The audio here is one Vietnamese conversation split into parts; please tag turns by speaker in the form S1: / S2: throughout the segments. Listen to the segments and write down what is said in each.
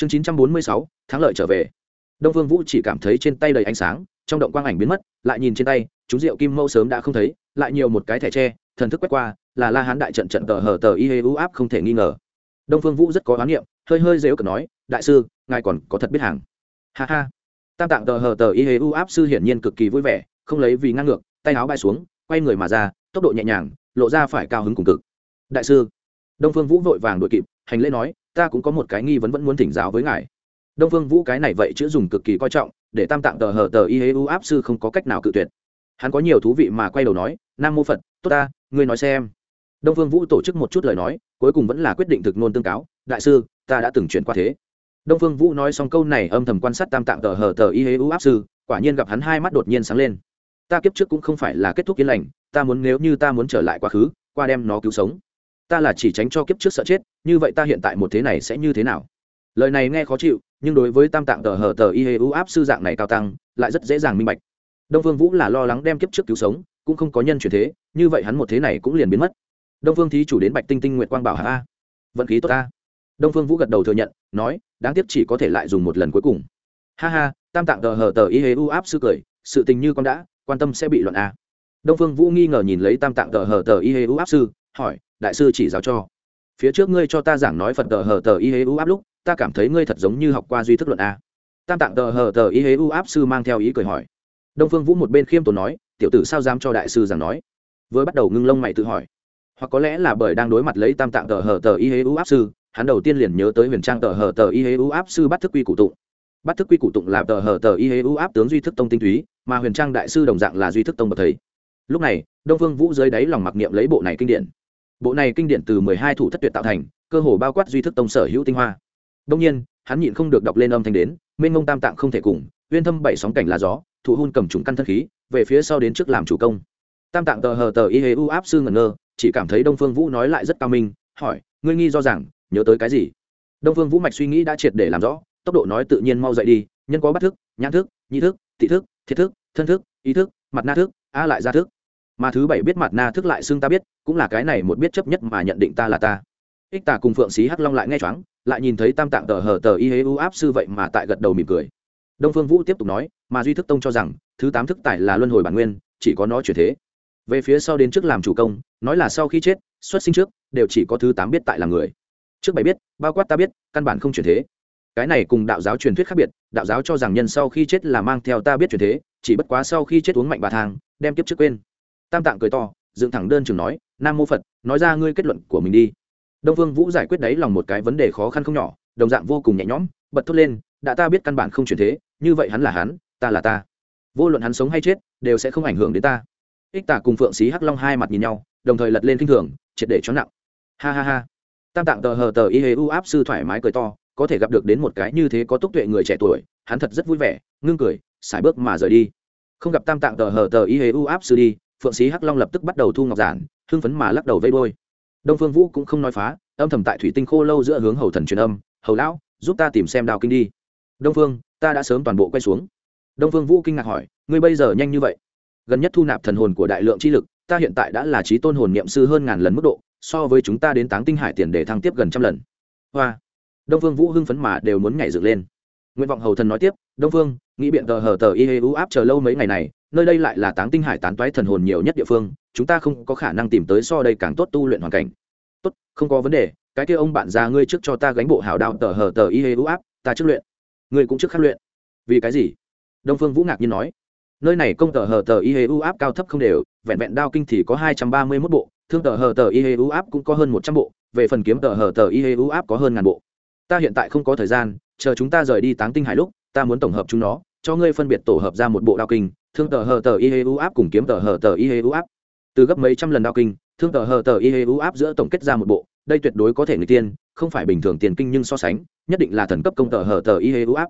S1: chương chín trăm bốn mươi sáu, thắng lợi trở về. Đông phương vũ chỉ cảm thấy trên tay đầy ánh sáng, trong động quang ảnh biến mất, lại nhìn trên tay, chúng rượu kim mẫu sớm đã không thấy, lại nhiều một cái thẻ tre, thần thức quét qua, là la hán đại trận trận tờ hờ tờ y hê u áp không thể nghi ngờ. Đông phương vũ rất có oán niệm, hơi hơi dếu cờ nói, đại sư, ngài còn có thật biết hàng. Ha ha. Tam tạng tờ hờ tờ y hê u áp sư hiển nhiên cực kỳ vui vẻ, không lấy vì ngang ngược, tay áo bay xuống, quay người mà ra, tốc độ nhẹ nhàng, lộ ra phải cao hứng cùng cực. Đại sư. Đông phương vũ vội vàng đuổi kịp, hành lễ nói ta cũng có một cái nghi vấn vẫn muốn thỉnh giáo với ngài. Đông phương vũ cái này vậy chữ dùng cực kỳ coi trọng, để tam tạng tờ hờ tờ y hê u áp sư không có cách nào cự tuyệt. Hắn có nhiều thú vị mà quay đầu nói, nam mô phật, tốt ta, ngươi nói xem. Đông phương vũ tổ chức một chút lời nói, cuối cùng vẫn là quyết định thực nôn tương cáo, đại sư, ta đã từng chuyển qua thế. Đông phương vũ nói xong câu này âm thầm quan sát tam tạng tờ hờ tờ y hê u áp sư, quả nhiên gặp hắn hai mắt đột nhiên sáng lên. Ta kiếp trước cũng không phải là kết thúc yên lành, ta muốn nếu như ta muốn trở lại quá khứ, qua đem nó cứu sống ta là chỉ tránh cho kiếp trước sợ chết, như vậy ta hiện tại một thế này sẽ như thế nào? Lời này nghe khó chịu, nhưng đối với tam tạng tờ hờ tờ y hê u áp sư dạng này cao tăng, lại rất dễ dàng minh bạch. Đông phương vũ là lo lắng đem kiếp trước cứu sống, cũng không có nhân chuyển thế, như vậy hắn một thế này cũng liền biến mất. Đông phương thí chủ đến bạch tinh tinh nguyện quang bảo hạ. A vận khí tốt ta. Đông phương vũ gật đầu thừa nhận, nói, đáng tiếc chỉ có thể lại dùng một lần cuối cùng. Ha ha, tam tạng tờ hờ tờ y hê u áp sư cười, sự tình như con đã, quan tâm sẽ bị luận a. Đông phương vũ nghi ngờ nhìn lấy tam tạng tờ hờ tờ y hê u áp sư hỏi, đại sư chỉ giáo cho. Phía trước ngươi cho ta giảng nói phật tờ hờ tờ y hế u áp lúc, ta cảm thấy ngươi thật giống như học qua duy thức luận a. Tam tạng tờ hờ tờ y hế u áp sư mang theo ý cười hỏi. Đông phương vũ một bên khiêm tốn nói, tiểu tử sao dám cho đại sư giảng nói? Vừa bắt đầu ngưng lông mày tự hỏi. Hoặc có lẽ là bởi đang đối mặt lấy tam tạng tờ hờ tờ y hế u áp sư, hắn đầu tiên liền nhớ tới huyền trang tờ hờ tờ y hế u áp sư bắt thức quy cụ tụng. Bắt thức quy cụ tụng là tờ hờ tờ y hế u áp tướng duy thức tông tinh túy, mà huyền trang đại sư đồng dạng là duy thức tông bậc thầy. Lúc này, đông phương vũ dưới đáy lòng mặc niệm lấy bộ này kinh điển bộ này kinh điển từ mười hai thủ thất tuyệt tạo thành, cơ hồ bao quát duy thức tông sở hữu tinh hoa. Đông nhiên, hắn nhịn không được đọc lên âm thanh đến, mênh ngông tam tạng không thể cùng, uyên thâm bảy sóng cảnh là gió, thụ hôn cầm trùng căn thân khí, về phía sau đến trước làm chủ công. Tam tạng tờ hờ tờ y hê u áp sư ngẩn ngơ, chỉ cảm thấy đông phương vũ nói lại rất cao minh, hỏi, ngươi nghi do rằng, nhớ tới cái gì? Đông phương vũ mạch suy nghĩ đã triệt để làm rõ, tốc độ nói tự nhiên mau dậy đi, nhân có bắt thức, nhãn thức, nhị thức, thị thức thiệt thức thân thức ý thức mặt na thức, a lại ra thức mà thứ bảy biết mặt na thức lại xưng ta biết, cũng là cái này một biết chấp nhất mà nhận định ta là ta. Ích tà cùng phượng xí hắc long lại nghe choáng, lại nhìn thấy tam tạng tờ hờ tờ y hế u áp sư vậy mà tại gật đầu mỉm cười. Đông phương vũ tiếp tục nói, mà duy thức tông cho rằng, thứ tám thức tài là luân hồi bản nguyên, chỉ có nó chuyển thế. Về phía sau đến trước làm chủ công, nói là sau khi chết, xuất sinh trước, đều chỉ có thứ tám biết tại là người. Trước bảy biết, bao quát ta biết, căn bản không chuyển thế. Cái này cùng đạo giáo truyền thuyết khác biệt, đạo giáo cho rằng nhân sau khi chết là mang theo ta biết chuyển thế, chỉ bất quá sau khi chết uống mạnh bà thang, đem tiếp trước quên tam tạng cười to, dựng thẳng đơn chừng nói, nam mô phật, nói ra ngươi kết luận của mình đi. Đông vương vũ giải quyết đấy lòng một cái vấn đề khó khăn không nhỏ, đồng dạng vô cùng nhẹ nhõm, bật thốt lên, đã ta biết căn bản không chuyển thế, như vậy hắn là hắn, ta là ta. Vô luận hắn sống hay chết, đều sẽ không ảnh hưởng đến ta. Ích tả cùng phượng xí hắc long hai mặt nhìn nhau, đồng thời lật lên kinh thường, triệt để cho nặng. Ha ha ha. Tam tạng tờ hờ tờ y hê u áp sư thoải mái cười to, có thể gặp được đến một cái như thế có túc tuệ người trẻ tuổi, hắn thật rất vui vẻ, ngưng cười xài bước mà rời đi. Không gặp tam tạng tờ hờ tờ y hê u áp sư đi phượng sĩ hắc long lập tức bắt đầu thu ngọc giản, hưng phấn mà lắc đầu vây đôi đông phương vũ cũng không nói phá, âm thầm tại thủy tinh khô lâu giữa hướng hầu thần truyền âm, hầu lão, giúp ta tìm xem đào kinh đi. Đông phương, ta đã sớm toàn bộ quay xuống. Đông phương vũ kinh ngạc hỏi, ngươi bây giờ nhanh như vậy? Gần nhất thu nạp thần hồn của đại lượng chi lực, ta hiện tại đã là trí tôn hồn niệm sư hơn ngàn lần mức độ, so với chúng ta đến táng tinh hải tiền để thăng tiếp gần trăm lần. Hoa. Đông phương vũ hưng phấn mà đều muốn nhảy dựng lên. Nguyện vọng hầu thần nói tiếp, đông phương, nghĩ biện tờ hờ tờ y hê u áp chờ lâu mấy ngày này nơi đây lại là táng tinh hải tán toái thần hồn nhiều nhất địa phương, chúng ta không có khả năng tìm tới so đây càng tốt tu luyện hoàn cảnh. Tốt, không có vấn đề, cái kia ông bạn già ngươi trước cho ta gánh bộ hảo đạo tờ hờ tờ y hê u áp, ta trước luyện. Ngươi cũng trước khắc luyện. Vì cái gì? Đông phương vũ ngạc nhiên nói. Nơi này công tờ hờ tờ y hê u áp cao thấp không đều, vẹn vẹn đao kinh thì có hai trăm ba mươi mốt bộ, thương tờ hờ tờ y hê u áp cũng có hơn một trăm bộ, về phần kiếm tờ hờ tờ y hê u áp có hơn ngàn bộ. Ta hiện tại không có thời gian, chờ chúng ta rời đi táng tinh hải lúc, ta muốn tổng hợp chúng nó cho ngươi phân biệt tổ hợp ra một bộ đao kinh, thương tờ hờ tờ y hê u áp cùng kiếm tờ hờ tờ y hê u áp. Từ gấp mấy trăm lần đao kinh, thương tờ hờ tờ y hê u áp giữa tổng kết ra một bộ, đây tuyệt đối có thể người tiên, không phải bình thường tiền kinh nhưng so sánh, nhất định là thần cấp công tờ hờ tờ y hê u áp.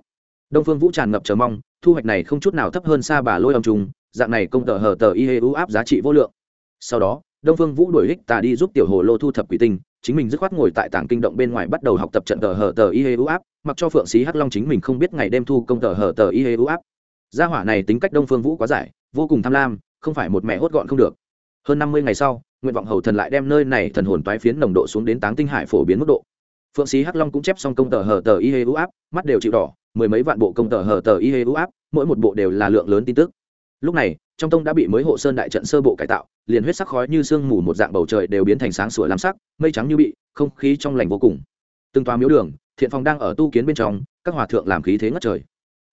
S1: Đông phương vũ tràn ngập chờ mong, thu hoạch này không chút nào thấp hơn xa bà lôi ông trùng, dạng này công tờ hờ tờ y hê u áp giá trị vô lượng. Sau đó, đông phương vũ đuổi hích tà đi giúp tiểu hồ lô thu thập quỷ tinh chính mình dứt khoát ngồi tại tảng kinh động bên ngoài bắt đầu học tập trận tờ hờ tờ y hê u áp, mặc cho phượng sĩ hắc long chính mình không biết ngày đêm thu công tờ hờ tờ y hê u áp. Gia hỏa này tính cách đông phương vũ quá giải, vô cùng tham lam, không phải một mẹ hốt gọn không được. Hơn năm mươi ngày sau, nguyện vọng hầu thần lại đem nơi này thần hồn toái phiến nồng độ xuống đến táng tinh hải phổ biến mức độ. Phượng sĩ hắc long cũng chép xong công tờ hờ tờ y hê u áp, mắt đều chịu đỏ, mười mấy vạn bộ công tờ hờ tờ y hê u áp, mỗi một bộ đều là lượng lớn tin tức lúc này, trong tông đã bị mới hộ sơn đại trận sơ bộ cải tạo, liền huyết sắc khói như sương mù một dạng bầu trời đều biến thành sáng sủa lam sắc, mây trắng như bị, không khí trong lành vô cùng. Từng toa miếu đường, thiện phòng đang ở tu kiến bên trong, các hòa thượng làm khí thế ngất trời.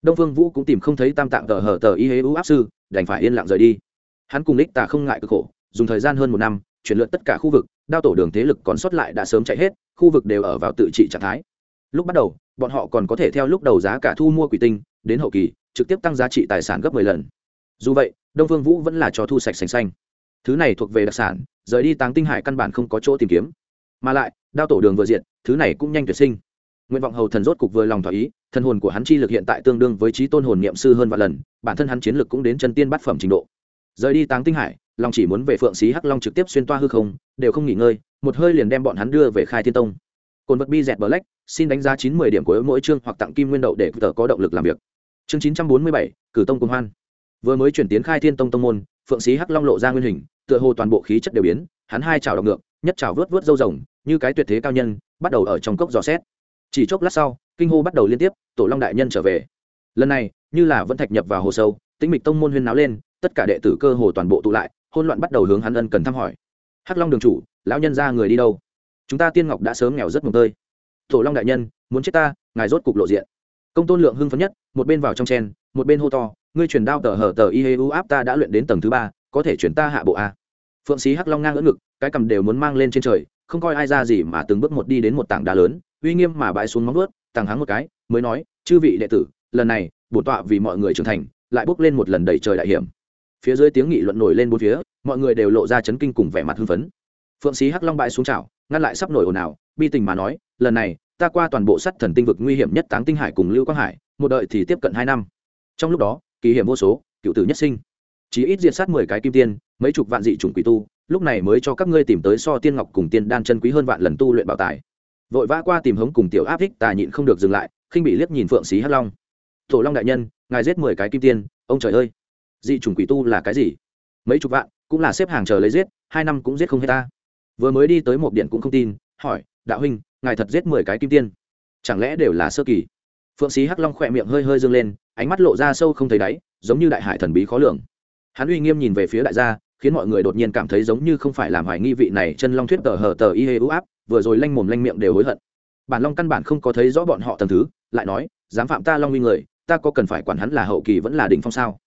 S1: Đông phương vũ cũng tìm không thấy tam tạng tờ hờ tờ y hế ưu áp sư, đành phải yên lặng rời đi. Hắn cùng lích tà không ngại cực khổ, dùng thời gian hơn một năm, chuyển lượt tất cả khu vực, đao tổ đường thế lực còn sót lại đã sớm chạy hết, khu vực đều ở vào tự trị trạng thái. Lúc bắt đầu, bọn họ còn có thể theo lúc đầu giá cả thu mua quỷ tinh, đến hậu kỳ, trực tiếp tăng giá trị tài sản gấp 10 lần dù vậy đông phương vũ vẫn là cho thu sạch sành xanh. Thứ này thuộc về đặc sản rời đi táng tinh hải căn bản không có chỗ tìm kiếm. Mà lại đao tổ đường vừa diện thứ này cũng nhanh tuyệt sinh. Nguyện vọng hầu thần rốt cục vừa lòng thỏa ý thần hồn của hắn chi lực hiện tại tương đương với trí tôn hồn niệm sư hơn vài lần bản thân hắn chiến lực cũng đến chân tiên bát phẩm trình độ. Rời đi táng tinh hải long chỉ muốn về phượng xí hắc long trực tiếp xuyên toa hư không đều không nghỉ ngơi một hơi liền đem bọn hắn đưa về khai thiên tông. Cồn vật bi dẹt bờ lách, xin đánh giá chín mươi điểm của mỗi chương hoặc tặng kim nguyên đậu để tờ có động lực làm việc. Chương chín trăm bốn mươi bảy cử tông công hoan vừa mới chuyển tiến khai thiên tông tông môn, phượng sĩ hắc long lộ ra nguyên hình, tựa hồ toàn bộ khí chất đều biến, hắn hai chảo đọc ngược, nhất chảo vớt vớt râu rồng, như cái tuyệt thế cao nhân, bắt đầu ở trong cốc dò xét. Chỉ chốc lát sau, kinh hô bắt đầu liên tiếp, tổ long đại nhân trở về. Lần này, như là vẫn thạch nhập vào hồ sâu, tĩnh mịch tông môn huyên náo lên, tất cả đệ tử cơ hồ toàn bộ tụ lại hôn loạn bắt đầu hướng hắn ân cần thăm hỏi. Hắc long đường chủ, lão nhân ra người đi đâu? Chúng ta tiên ngọc đã sớm nghèo rất mồm tơi. Tổ long đại nhân, muốn chết ta, ngài rốt cục lộ diện. Công tôn lượng hưng phấn nhất, một bên vào trong chen, một bên hô to ngươi truyền đao tờ hở tờ y hê u áp ta đã luyện đến tầng thứ ba, có thể chuyển ta hạ bộ a. Phượng sĩ hắc long ngang ngỡ ngực, cái cầm đều muốn mang lên trên trời, không coi ai ra gì mà từng bước một đi đến một tảng đá lớn, uy nghiêm mà bãi xuống móng ướt tàng hắng một cái, mới nói, chư vị đệ tử, lần này bổn tọa vì mọi người trưởng thành, lại bước lên một lần đầy trời đại hiểm. Phía dưới tiếng nghị luận nổi lên bốn phía, mọi người đều lộ ra chấn kinh cùng vẻ mặt hưng phấn. Phượng sĩ hắc long bại xuống chảo, ngăn lại sắp nổi ồn ào, bi tình mà nói, lần này, ta qua toàn bộ sắt thần tinh vực nguy hiểm nhất táng tinh hải cùng lưu quang hải, một đợi thì tiếp cận hai năm. Trong lúc đó kỳ hiểm vô số, cựu tử nhất sinh. Chỉ ít diệt sát mười cái kim tiên, mấy chục vạn dị chủng quỷ tu, lúc này mới cho các ngươi tìm tới so tiên ngọc cùng tiên đan chân quý hơn vạn lần tu luyện bảo tài. Vội vã qua tìm hống cùng tiểu áp thích, tà nhịn không được dừng lại, khinh bị liếc nhìn phượng xí hắc long. Tổ long đại nhân, ngài giết mười cái kim tiên, ông trời ơi! Dị chủng quỷ tu là cái gì? Mấy chục vạn, cũng là xếp hàng chờ lấy giết, hai năm cũng giết không hết ta. Vừa mới đi tới một điện cũng không tin, hỏi, đạo huynh, ngài thật giết mười cái kim tiên? Chẳng lẽ đều là sơ kỳ? Phượng sĩ hắc long khỏe miệng hơi hơi dâng lên, ánh mắt lộ ra sâu không thấy đáy, giống như đại hải thần bí khó lường. Hắn uy nghiêm nhìn về phía đại gia, khiến mọi người đột nhiên cảm thấy giống như không phải làm hoài nghi vị này chân long thuyết tờ hờ tờ y hê ưu áp, vừa rồi lanh mồm lanh miệng đều hối hận. Bản long căn bản không có thấy rõ bọn họ tầm thứ, lại nói, dám phạm ta long uy người, ta có cần phải quản hắn là hậu kỳ vẫn là đỉnh phong sao?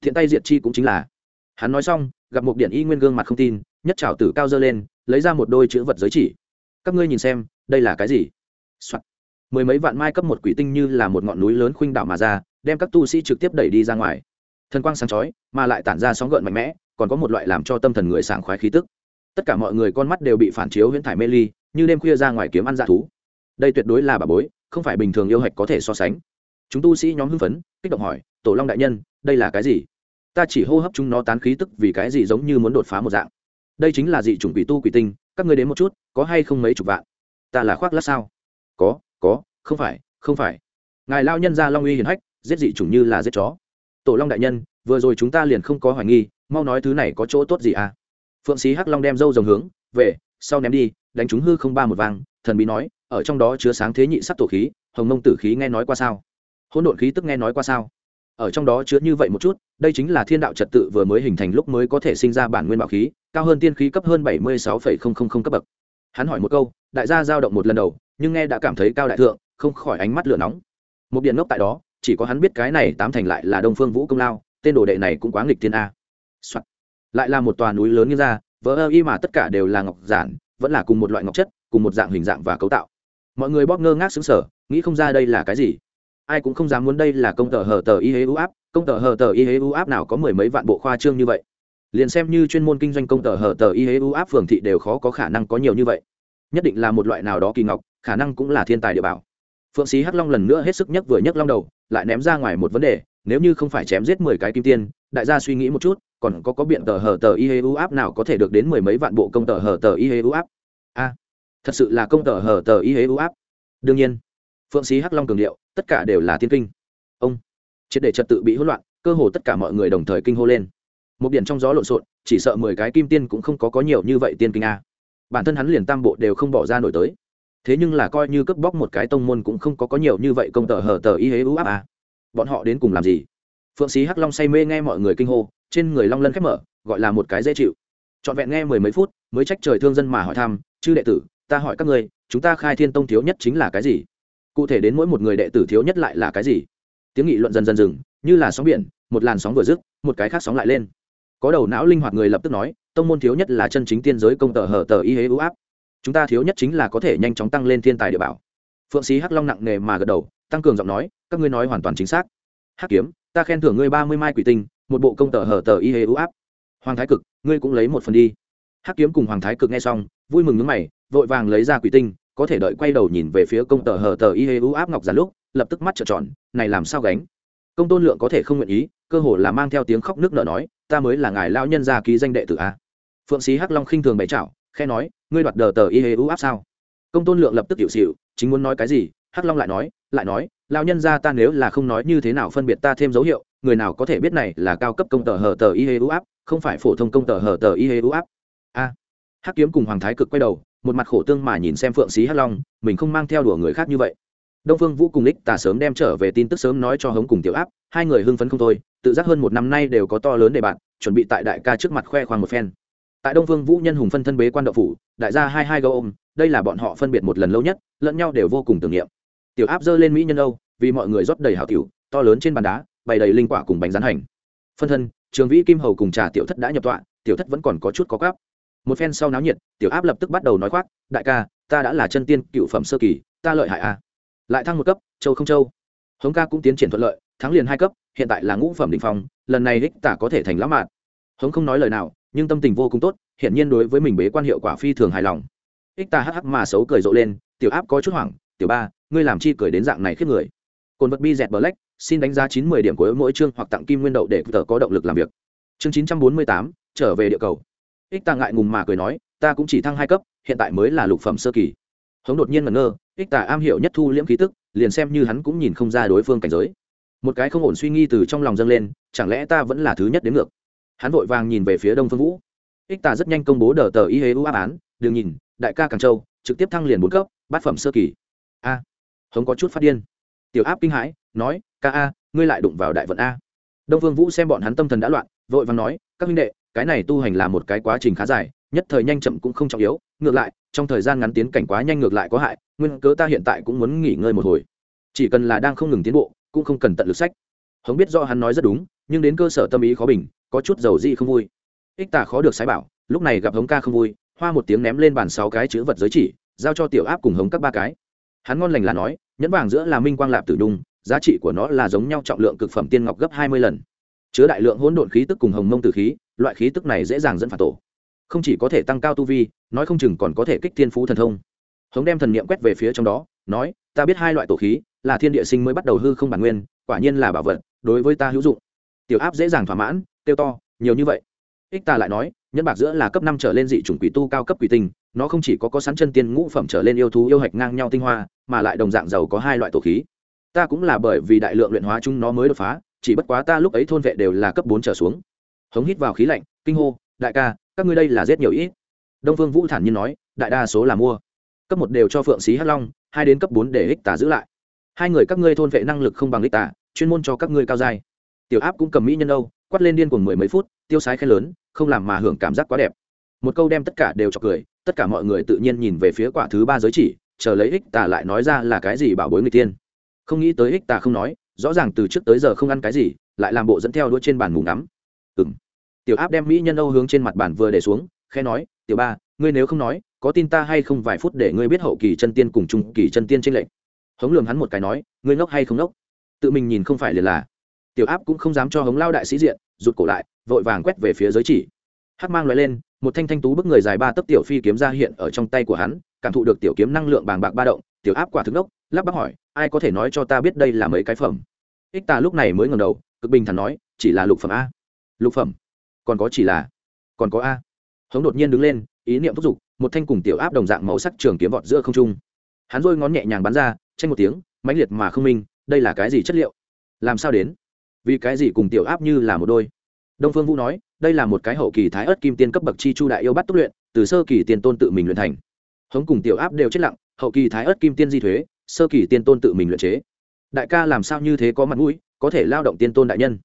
S1: Thiện tay diệt chi cũng chính là. Hắn nói xong, gặp một điện y nguyên gương mặt không tin, nhất trào tử cao dơ lên, lấy ra một đôi chữ vật giới chỉ. Các ngươi nhìn xem, đây là cái gì、Soạn mười mấy vạn mai cấp một quỷ tinh như là một ngọn núi lớn khuynh đảo mà ra, đem các tu sĩ trực tiếp đẩy đi ra ngoài. Thần quang sáng chói, mà lại tản ra sóng gợn mạnh mẽ, còn có một loại làm cho tâm thần người sảng khoái khí tức. Tất cả mọi người con mắt đều bị phản chiếu huyễn thải mê ly, như đêm khuya ra ngoài kiếm ăn dạ thú. Đây tuyệt đối là bà bối, không phải bình thường yêu hạch có thể so sánh. Chúng tu sĩ nhóm hưng phấn, kích động hỏi, tổ long đại nhân, đây là cái gì? Ta chỉ hô hấp chúng nó tán khí tức vì cái gì giống như muốn đột phá một dạng. Đây chính là dị chủng quỷ tu quỷ tinh, các ngươi đến một chút, có hay không mấy chục vạn? Ta là khoác lát sao? Có có, không phải không phải. Ngài lao nhân ra long uy hiền hách, giết dị chủng như là giết chó. Tổ long đại nhân, vừa rồi chúng ta liền không có hoài nghi, mau nói thứ này có chỗ tốt gì à? Phượng sĩ hắc long đem dâu dòng hướng, về, sau ném đi, đánh chúng hư không ba một vang thần bí nói, ở trong đó chứa sáng thế nhị sắc tổ khí, hồng mông tử khí nghe nói qua sao? Hỗn độn khí tức nghe nói qua sao? Ở trong đó chứa như vậy một chút, đây chính là thiên đạo trật tự vừa mới hình thành lúc mới có thể sinh ra bản nguyên bảo khí, cao hơn tiên khí cấp hơn bảy mươi sáu cấp bậc. Hắn hỏi một câu, đại gia giao động một lần đầu nhưng nghe đã cảm thấy cao đại thượng, không khỏi ánh mắt lửa nóng. Một điện ngốc tại đó, chỉ có hắn biết cái này tám thành lại là đông phương vũ công lao, tên đồ đệ này cũng quá nghịch thiên a、Soạn. lại là một tòa núi lớn như ra, vỡ ơ y mà tất cả đều là ngọc giản, vẫn là cùng một loại ngọc chất, cùng một dạng hình dạng và cấu tạo. Mọi người bóp ngơ ngác xứng sở nghĩ không ra đây là cái gì. Ai cũng không dám muốn đây là công tờ hờ tờ y hế u áp, công tờ hờ tờ y hế u áp nào có mười mấy vạn bộ khoa trương như vậy. Liền xem như chuyên môn kinh doanh công tờ hờ tờ y hế u áp phường thị đều khó có khả năng có nhiều như vậy nhất định là một loại nào đó kỳ ngọc, khả năng cũng là thiên tài địa bảo. Phượng sĩ hắc long lần nữa hết sức nhấc vừa nhấc long đầu, lại ném ra ngoài một vấn đề, nếu như không phải chém giết mười cái kim tiên, đại gia suy nghĩ một chút, còn có có biện tờ hờ tờ y hê u áp nào có thể được đến mười mấy vạn bộ công tờ hờ tờ y hê u áp? A, thật sự là công tờ hờ tờ y hê u áp. Đương nhiên, phượng sĩ hắc long cường điệu, tất cả đều là tiên kinh. Ông, triệt để trật tự bị hỗn loạn, cơ hồ tất cả mọi người đồng thời kinh hô lên. Một biển trong gió lộn xộn, chỉ sợ mười cái kim tiên cũng không có có nhiều như vậy tiên kinh a bản thân hắn liền tam bộ đều không bỏ ra nổi tới. Thế nhưng là coi như cướp bóc một cái tông môn cũng không có có nhiều như vậy công tờ hờ tờ y hế ưu áp à. bọn họ đến cùng làm gì? Phượng sĩ hắc long say mê nghe mọi người kinh hô, trên người long lân khép mở, gọi là một cái dễ chịu. Trọn vẹn nghe mười mấy phút, mới trách trời thương dân mà hỏi thăm, chư đệ tử, ta hỏi các ngươi, chúng ta khai thiên tông thiếu nhất chính là cái gì? Cụ thể đến mỗi một người đệ tử thiếu nhất lại là cái gì? Tiếng nghị luận dần dần dừng, như là sóng biển, một làn sóng vừa dứt, một cái khác sóng lại lên. Có đầu não linh hoạt người lập tức nói tông môn thiếu nhất là chân chính tiên giới công tờ hở tờ y hế ưu áp. Chúng ta thiếu nhất chính là có thể nhanh chóng tăng lên thiên tài địa bảo. Phượng sĩ hắc long nặng nề mà gật đầu, tăng cường giọng nói, các ngươi nói hoàn toàn chính xác. Hắc kiếm, ta khen thưởng ngươi ba mươi mai quỷ tinh, một bộ công tờ hở tờ y hế ưu áp. Hoàng thái cực, ngươi cũng lấy một phần đi. Hắc kiếm cùng hoàng thái cực nghe xong, vui mừng nước mày, vội vàng lấy ra quỷ tinh, có thể đợi quay đầu nhìn về phía công tờ hở tờ y hế u áp ngọc giàn lúc, lập tức mắt trợn tròn, này làm sao gánh? Công tôn lượng có thể không nguyện ý, cơ hồ là mang theo tiếng khóc nước nở nói, ta mới là ngài lao nhân gia ký danh đệ tử a phượng sĩ hắc long khinh thường bày chảo khe nói, ngươi đoạt đờ tờ y hê u áp sao? Công tôn lượng lập tức hiệu xịu chính muốn nói cái gì? Hắc long lại nói lại nói lao nhân gia ta nếu là không nói như thế nào phân biệt ta thêm dấu hiệu, người nào có thể biết này là cao cấp công tờ hờ tờ y hê u áp, không phải phổ thông công tờ hờ tờ y hê u áp? A. Hắc kiếm cùng hoàng thái cực quay đầu, một mặt khổ tương mà nhìn xem phượng sĩ hắc long, mình không mang theo đùa người khác như vậy. Đông phương vũ cùng lích tà sớm đem trở về tin tức sớm nói cho hống cùng tiểu áp, hai người hưng phấn không thôi, tự giác hơn một năm nay đều có to lớn để bạn, chuẩn bị tại đại ca trước mặt khoe khoang một phen tại đông phương vũ nhân hùng phân thân bế quan đậu phủ, đại gia hai hai gấu ôm, đây là bọn họ phân biệt một lần lâu nhất, lẫn nhau đều vô cùng tưởng niệm. Tiểu áp dơ lên mỹ nhân âu, vì mọi người rót đầy hảo tiểu, to lớn trên bàn đá, bày đầy linh quả cùng bánh rán hành. Phân thân, trường vĩ kim hầu cùng trà tiểu thất đã nhập tọa, tiểu thất vẫn còn có chút có gáp một phen sau náo nhiệt, tiểu áp lập tức bắt đầu nói khoác, đại ca, ta đã là chân tiên cựu phẩm sơ kỳ, ta lợi hại a à. lại thăng một cấp, châu không châu. Hống ca cũng tiến triển thuận lợi, thắng liền hai cấp, hiện tại là ngũ phẩm định phong, lần này đích tả có thể thành lão mạn hống không nói lời nào nhưng tâm tình vô cùng tốt hiện nhiên đối với mình bế quan hiệu quả phi thường hài lòng. Ích ta hắc hắc mà xấu cười rộ lên, tiểu áp có chút hoảng, tiểu ba, ngươi làm chi cười đến dạng này khiếp người? Cồn vật bi dẹt black, xin đánh giá chín mươi điểm của mỗi chương hoặc tặng kim nguyên đậu để tờ có động lực làm việc. Chương chín trăm bốn mươi tám, trở về địa cầu. Ích ta ngại ngùng mà cười nói, ta cũng chỉ thăng hai cấp, hiện tại mới là lục phẩm sơ kỳ. Hống đột nhiên ngẩn ngơ, ích ta am hiểu nhất thu liễm khí tức, liền xem như hắn cũng nhìn không ra đối phương cảnh giới. Một cái không ổn suy nghi từ trong lòng dâng lên, chẳng lẽ ta vẫn là thứ nhất đến ngược? Hắn vội vàng nhìn về phía đông phương vũ. Ích ta rất nhanh công bố đờ tờ y hế u áp án, đừng nhìn, đại ca càng châu, trực tiếp thăng liền bốn cấp, bát phẩm sơ kỳ. A, hống có chút phát điên. Tiểu áp kinh hãi, nói, ca a, ngươi lại đụng vào đại vận a. Đông phương vũ xem bọn hắn tâm thần đã loạn, vội vàng nói, các minh đệ, cái này tu hành là một cái quá trình khá dài, nhất thời nhanh chậm cũng không trọng yếu, ngược lại, trong thời gian ngắn tiến cảnh quá nhanh ngược lại có hại, nguyên cớ ta hiện tại cũng muốn nghỉ ngơi một hồi. Chỉ cần là đang không ngừng tiến bộ, cũng không cần tận lực sách. Hống biết do hắn nói rất đúng, nhưng đến cơ sở tâm ý khó bình có chút dầu dị không vui. Ích tà khó được sái bảo, lúc này gặp hống ca không vui, hoa một tiếng ném lên bàn sáu cái chữ vật giới chỉ, giao cho tiểu áp cùng hống các ba cái. Hắn ngon lành là nói, nhẫn vàng giữa là minh quang lạp tử đung, giá trị của nó là giống nhau trọng lượng cực phẩm tiên ngọc gấp hai mươi lần. Chứa đại lượng hỗn độn khí tức cùng hồng mông tử khí, loại khí tức này dễ dàng dẫn phản tổ. Không chỉ có thể tăng cao tu vi, nói không chừng còn có thể kích thiên phú thần thông. Hống đem thần niệm quét về phía trong đó, nói, ta biết hai loại tổ khí, là thiên địa sinh mới bắt đầu hư không bản nguyên, quả nhiên là bảo vật, đối với ta hữu dụng tiểu áp dễ dàng thỏa mãn tiêu to, nhiều như vậy. Ích ta lại nói nhân bạc giữa là cấp năm trở lên dị chủng quỷ tu cao cấp quỷ tinh, nó không chỉ có có sẵn chân tiên ngũ phẩm trở lên yêu thú yêu hạch ngang nhau tinh hoa, mà lại đồng dạng giàu có hai loại tổ khí. Ta cũng là bởi vì đại lượng luyện hóa chúng nó mới đột phá, chỉ bất quá ta lúc ấy thôn vệ đều là cấp bốn trở xuống. Hống hít vào khí lạnh, kinh hô, đại ca, các ngươi đây là giết nhiều ít. Đông phương vũ thản nhiên nói, đại đa số là mua. Cấp một đều cho phượng xí hắc long, hai đến cấp bốn để ích tả giữ lại. Hai người các ngươi thôn vệ năng lực không bằng ích tả chuyên môn cho các ngươi cao dài tiểu áp cũng cầm mỹ nhân âu, quát lên điên cuồng mười mấy phút, tiêu sái khen lớn, không làm mà hưởng cảm giác quá đẹp. Một câu đem tất cả đều cho cười, tất cả mọi người tự nhiên nhìn về phía quả thứ ba giới chỉ, chờ lấy ích tả lại nói ra là cái gì bảo bối người tiên. Không nghĩ tới ích tả không nói, rõ ràng từ trước tới giờ không ăn cái gì, lại làm bộ dẫn theo đuôi trên bàn mù ngắm. Ừng tiểu áp đem mỹ nhân âu hướng trên mặt bàn vừa để xuống khe nói, tiểu ba, ngươi nếu không nói, có tin ta hay không vài phút để ngươi biết hậu kỳ chân tiên cùng trung kỳ chân tiên trên lệnh hống lường hắn một cái nói, ngươi ngốc hay không ngốc? Tự mình nhìn không phải liền là tiểu áp cũng không dám cho hống lao đại sĩ diện, rụt cổ lại, vội vàng quét về phía giới chỉ. Hắc mang loại lên, một thanh thanh tú bức người dài ba tấc tiểu phi kiếm ra hiện ở trong tay của hắn, cảm thụ được tiểu kiếm năng lượng bàng bạc ba động, tiểu áp quả thức đốc lắp bắp hỏi, ai có thể nói cho ta biết đây là mấy cái phẩm? Ích ta lúc này mới ngầm đầu, cực bình thản nói, chỉ là lục phẩm a. Lục phẩm? Còn có chỉ là? Còn có a? Hống đột nhiên đứng lên, ý niệm thúc giục, một thanh cùng tiểu áp đồng dạng màu sắc trường kiếm vọt giữa không trung. Hắn rôi ngón nhẹ nhàng bắn ra tranh một tiếng, mãnh liệt mà không minh, đây là cái gì chất liệu? Làm sao đến? Vì cái gì cùng tiểu áp như là một đôi? Đông phương vũ nói, đây là một cái hậu kỳ thái ớt kim tiên cấp bậc chi chu đại yêu bắt túc luyện, từ sơ kỳ tiền tôn tự mình luyện thành. Hống cùng tiểu áp đều chết lặng, hậu kỳ thái ớt kim tiên di thuế, sơ kỳ tiên tôn tự mình luyện chế. Đại ca làm sao như thế có mặt mũi, có thể lao động tiên tôn đại nhân?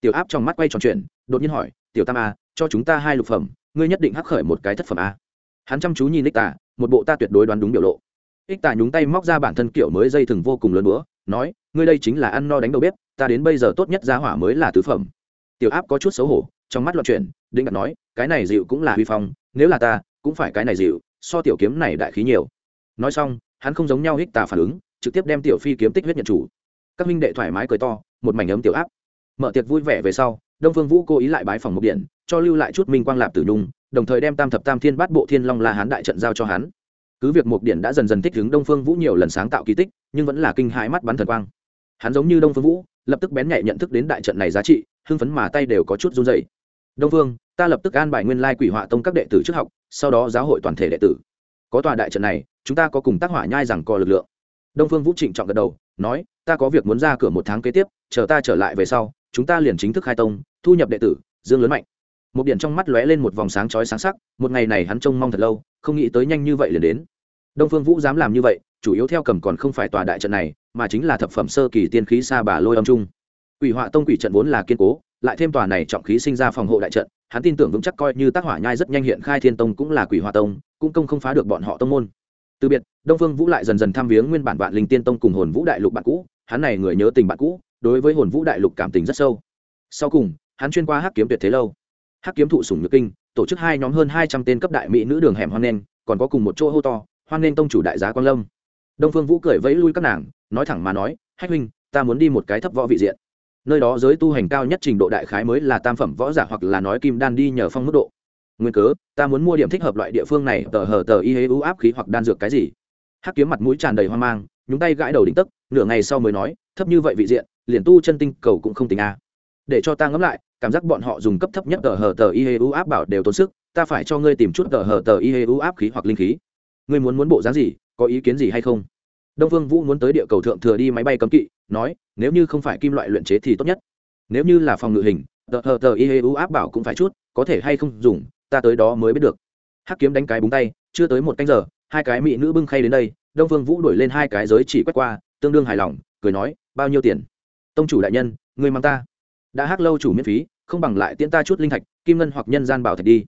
S1: Tiểu áp trong mắt quay tròn chuyện đột nhiên hỏi, tiểu tam a cho chúng ta hai lục phẩm, ngươi nhất định hắc khởi một cái thất phẩm a hắn chăm chú nhìn ích tả một bộ ta tuyệt đối đoán đúng biểu lộ. Ích tả nhúng tay móc ra bản thân kiểu mới dây thừng vô cùng lớn bữa nói, ngươi đây chính là ăn no đánh đầu bếp, ta đến bây giờ tốt nhất giá hỏa mới là tứ phẩm. Tiểu áp có chút xấu hổ, trong mắt loạn chuyển, định đặt nói, cái này dịu cũng là huy phong, nếu là ta, cũng phải cái này dịu so tiểu kiếm này đại khí nhiều. Nói xong, hắn không giống nhau hích tà phản ứng, trực tiếp đem tiểu phi kiếm tích huyết nhận chủ. Các minh đệ thoải mái cười to, một mảnh ấm tiểu áp. Mở tiệc vui vẻ về sau, đông phương vũ cố ý lại bái phòng một điện, cho lưu lại chút minh quang lạp tử nhung, đồng thời đem tam thập tam thiên bát bộ thiên long la hán đại trận giao cho hắn cứ việc một điện đã dần dần thích ứng đông phương vũ nhiều lần sáng tạo kỳ tích, nhưng vẫn là kinh hãi mắt bắn thần quang. Hắn giống như đông phương vũ, lập tức bén nhạy nhận thức đến đại trận này giá trị, hưng phấn mà tay đều có chút run dày đông phương, ta lập tức an bài nguyên lai quỷ họa tông các đệ tử trước học, sau đó giáo hội toàn thể đệ tử. Có tòa đại trận này, chúng ta có cùng tác hỏa nhai rằng co lực lượng. Đông phương vũ trịnh trọng gật đầu, nói, ta có việc muốn ra cửa một tháng kế tiếp, chờ ta trở lại về sau, chúng ta liền chính thức khai tông, thu nhập đệ tử, dương lớn mạnh. Một điện trong mắt lóe lên một vòng sáng chói sáng sắc, một ngày này hắn trông mong thật lâu không nghĩ tới nhanh như vậy liền đến. Đông phương vũ dám làm như vậy, chủ yếu theo cầm còn không phải tòa đại trận này, mà chính là thập phẩm sơ kỳ tiên khí sa bà lôi âm trung. Quỷ họa tông quỷ trận vốn là kiên cố, lại thêm tòa này trọng khí sinh ra phòng hộ đại trận, hắn tin tưởng vững chắc coi như tác hỏa nhai rất nhanh hiện khai thiên tông cũng là quỷ họa tông, cũng công không phá được bọn họ tông môn. Từ biệt, đông phương vũ lại dần dần tham viếng nguyên bản vạn linh tiên tông cùng hồn vũ đại lục bạn cũ, hắn này người nhớ tình bạn cũ, đối với hồn vũ đại lục cảm tình rất sâu. Sau cùng, hắn chuyên qua hắc kiếm tuyệt thế lâu. Hắc kiếm thụ sủng nhược kinh tổ chức hai nhóm hơn hai trăm tên cấp đại mỹ nữ đường hẻm hoan nghênh còn có cùng một chỗ hô to hoan nghênh tông chủ đại giá quang lâm. Đông phương vũ cười vẫy lui các nàng nói thẳng mà nói hách huynh ta muốn đi một cái thấp võ vị diện. Nơi đó giới tu hành cao nhất trình độ đại khái mới là tam phẩm võ giả hoặc là nói kim đan đi nhờ phong mức độ. Nguyên cớ ta muốn mua điểm thích hợp loại địa phương này tờ hờ tờ y hế ưu áp khí hoặc đan dược cái gì. Hắc kiếm mặt mũi tràn đầy hoang mang nhúng tay gãi đầu đỉnh tức, nửa ngày sau mới nói thấp như vậy vị diện liền tu chân tinh cầu cũng không tính a. Để cho ta ngẫm lại cảm giác bọn họ dùng cấp thấp nhất tờ hờ tờ iheu áp bảo đều tốn sức, ta phải cho ngươi tìm chút tờ hờ tờ iheu áp khí hoặc linh khí. Ngươi muốn muốn bộ dáng gì, có ý kiến gì hay không? Đông phương vũ muốn tới địa cầu thượng thừa đi máy bay cấm kỵ, nói, nếu như không phải kim loại luyện chế thì tốt nhất. Nếu như là phòng ngự hình, tờ hờ tờ iheu áp bảo cũng phải chút, có thể hay không dùng, ta tới đó mới biết được. Hắc kiếm đánh cái búng tay, chưa tới một canh giờ, hai cái mỹ nữ bưng khay đến đây, đông phương vũ đổi lên hai cái giới chỉ quét qua, tương đương hài lòng, cười nói, bao nhiêu tiền? Tông chủ đại nhân người mang ta đã hắc lâu chủ miễn phí, không bằng lại tiễn ta chút linh thạch, kim ngân hoặc nhân gian bảo thạch đi.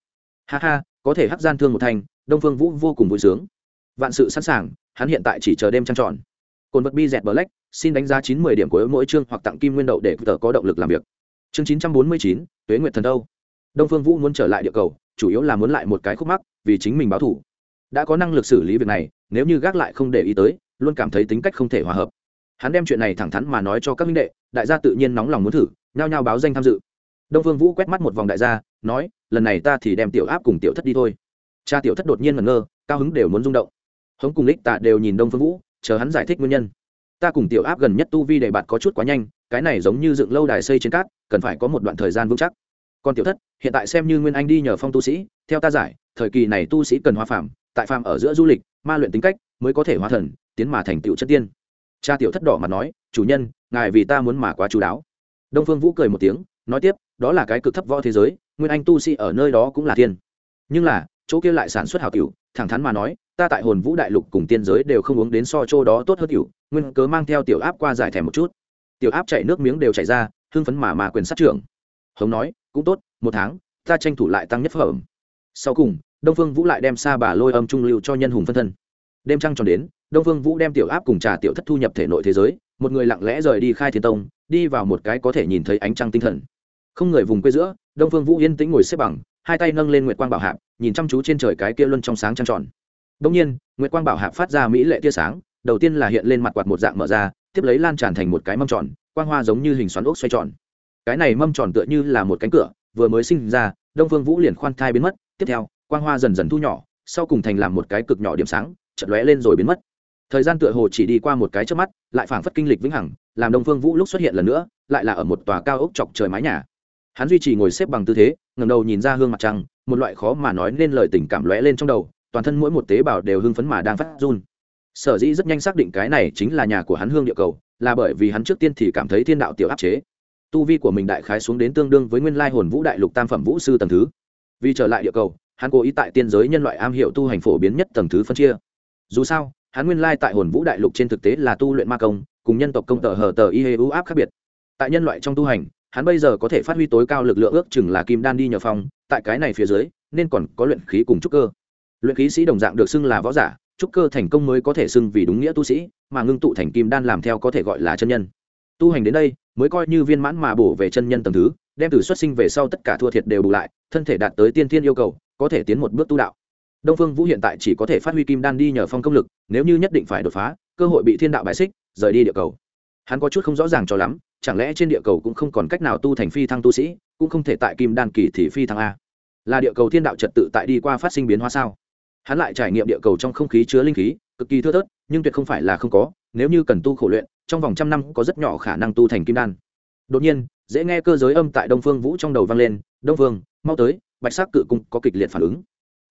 S1: Ha ha, có thể hắc gian thương một thành, đông phương vũ vô cùng vui sướng. Vạn sự sẵn sàng, hắn hiện tại chỉ chờ đêm trăng tròn. Cồn vật bi dẹt black, xin đánh giá chín mươi điểm của mỗi chương hoặc tặng kim nguyên đậu để tờ có động lực làm việc. Chương chín trăm bốn mươi chín, tuế nguyệt thần đâu đông phương vũ muốn trở lại địa cầu, chủ yếu là muốn lại một cái khúc mắc, vì chính mình báo thủ. Đã có năng lực xử lý việc này, nếu như gác lại không để ý tới, luôn cảm thấy tính cách không thể hòa hợp hắn đem chuyện này thẳng thắn mà nói cho các minh đệ, đại gia tự nhiên nóng lòng muốn thử, nhao nhao báo danh tham dự. Đông phương vũ quét mắt một vòng đại gia, nói, lần này ta thì đem tiểu áp cùng tiểu thất đi thôi. Cha tiểu thất đột nhiên ngẩn ngơ, cao hứng đều muốn rung động. Hống cùng lích tạ đều nhìn đông phương vũ, chờ hắn giải thích nguyên nhân. Ta cùng tiểu áp gần nhất tu vi đề bạt có chút quá nhanh, cái này giống như dựng lâu đài xây trên cát, cần phải có một đoạn thời gian vững chắc. Còn tiểu thất, hiện tại xem như nguyên anh đi nhờ phong tu sĩ, theo ta giải, thời kỳ này tu sĩ cần hóa phàm, tại phàm ở giữa du lịch, ma luyện tính cách, mới có thể hóa thần, tiến mà thành tựu chất tiên cha tiểu thất đỏ mặt nói, chủ nhân, ngài vì ta muốn mà quá chú đáo. Đông phương vũ cười một tiếng, nói tiếp, đó là cái cực thấp võ thế giới, nguyên anh tu sĩ ở nơi đó cũng là tiên nhưng là, chỗ kia lại sản xuất hảo cửu, thẳng thắn mà nói, ta tại hồn vũ đại lục cùng tiên giới đều không uống đến so chỗ đó tốt hơn cửu, nguyên cớ mang theo tiểu áp qua giải thèm một chút. Tiểu áp chảy nước miếng đều chảy ra, hưng phấn mà mà quyền sát trưởng. Hống nói, cũng tốt, một tháng, ta tranh thủ lại tăng nhất phẩm. Sau cùng, đông phương vũ lại đem xa bà lôi âm trung lưu cho nhân hùng phân thân. Đêm trăng tròn đến đông phương vũ đem tiểu áp cùng trà tiểu thất thu nhập thể nội thế giới, một người lặng lẽ rời đi khai thiên tông, đi vào một cái có thể nhìn thấy ánh trăng tinh thần. Không người vùng quê giữa, đông phương vũ yên tĩnh ngồi xếp bằng, hai tay nâng lên nguyệt quang bảo hạp, nhìn chăm chú trên trời cái kia luân trong sáng trăng tròn. Đông nhiên, nguyệt quang bảo hạp phát ra mỹ lệ tia sáng, đầu tiên là hiện lên mặt quạt một dạng mở ra, tiếp lấy lan tràn thành một cái mâm tròn, quang hoa giống như hình xoắn ốc xoay tròn. Cái này mâm tròn tựa như là một cánh cửa, vừa mới sinh ra, đông phương vũ liền khoan thai biến mất, tiếp theo, quang hoa dần dần thu nhỏ, sau cùng thành làm một cái cực nhỏ điểm sáng chật lóe lên rồi biến mất thời gian tựa hồ chỉ đi qua một cái trước mắt, lại phảng phất kinh lịch vĩnh hằng, làm đông phương vũ lúc xuất hiện lần nữa, lại là ở một tòa cao ốc chọc trời mái nhà. Hắn duy trì ngồi xếp bằng tư thế ngầm đầu nhìn ra hương mặt trăng, một loại khó mà nói nên lời tình cảm lóe lên trong đầu, toàn thân mỗi một tế bào đều hưng phấn mà đang phát run. Sở dĩ rất nhanh xác định cái này chính là nhà của hắn hương địa cầu, là bởi vì hắn trước tiên thì cảm thấy thiên đạo tiểu áp chế. Tu vi của mình đại khái xuống đến tương đương với nguyên lai hồn vũ đại lục tam phẩm vũ sư tầng thứ. Vì trở lại địa cầu, hắn cố ý tại tiên giới nhân loại am hiệu tu hành phổ biến nhất tầng thứ phân chia. Dù sao hắn nguyên lai tại hồn vũ đại lục trên thực tế là tu luyện ma công, cùng nhân tộc công tờ hờ tờ y hê u áp khác biệt. Tại nhân loại trong tu hành, hắn bây giờ có thể phát huy tối cao lực lượng ước chừng là kim đan đi nhờ phong, tại cái này phía dưới, nên còn có luyện khí cùng trúc cơ. Luyện khí sĩ đồng dạng được xưng là võ giả, trúc cơ thành công mới có thể xưng vì đúng nghĩa tu sĩ, mà ngưng tụ thành kim đan làm theo có thể gọi là chân nhân. Tu hành đến đây, mới coi như viên mãn mà bổ về chân nhân tầng thứ, đem từ xuất sinh về sau tất cả thua thiệt đều bù lại, thân thể đạt tới tiên thiên yêu cầu, có thể tiến một bước tu đạo đông phương vũ hiện tại chỉ có thể phát huy kim đan đi nhờ phong công lực, nếu như nhất định phải đột phá, cơ hội bị thiên đạo bài xích, rời đi địa cầu. Hắn có chút không rõ ràng cho lắm, chẳng lẽ trên địa cầu cũng không còn cách nào tu thành phi thăng tu sĩ, cũng không thể tại kim đan kỳ thì phi thăng a? Là địa cầu thiên đạo trật tự tại đi qua phát sinh biến hóa sao? Hắn lại trải nghiệm địa cầu trong không khí chứa linh khí, cực kỳ thưa thớt, nhưng tuyệt không phải là không có, nếu như cần tu khổ luyện, trong vòng trăm năm có rất nhỏ khả năng tu thành kim đan. Đột nhiên, dễ nghe cơ giới âm tại đông phương vũ trong đầu vang lên, đông phương, mau tới, bạch sắc cự cung có kịch liệt phản ứng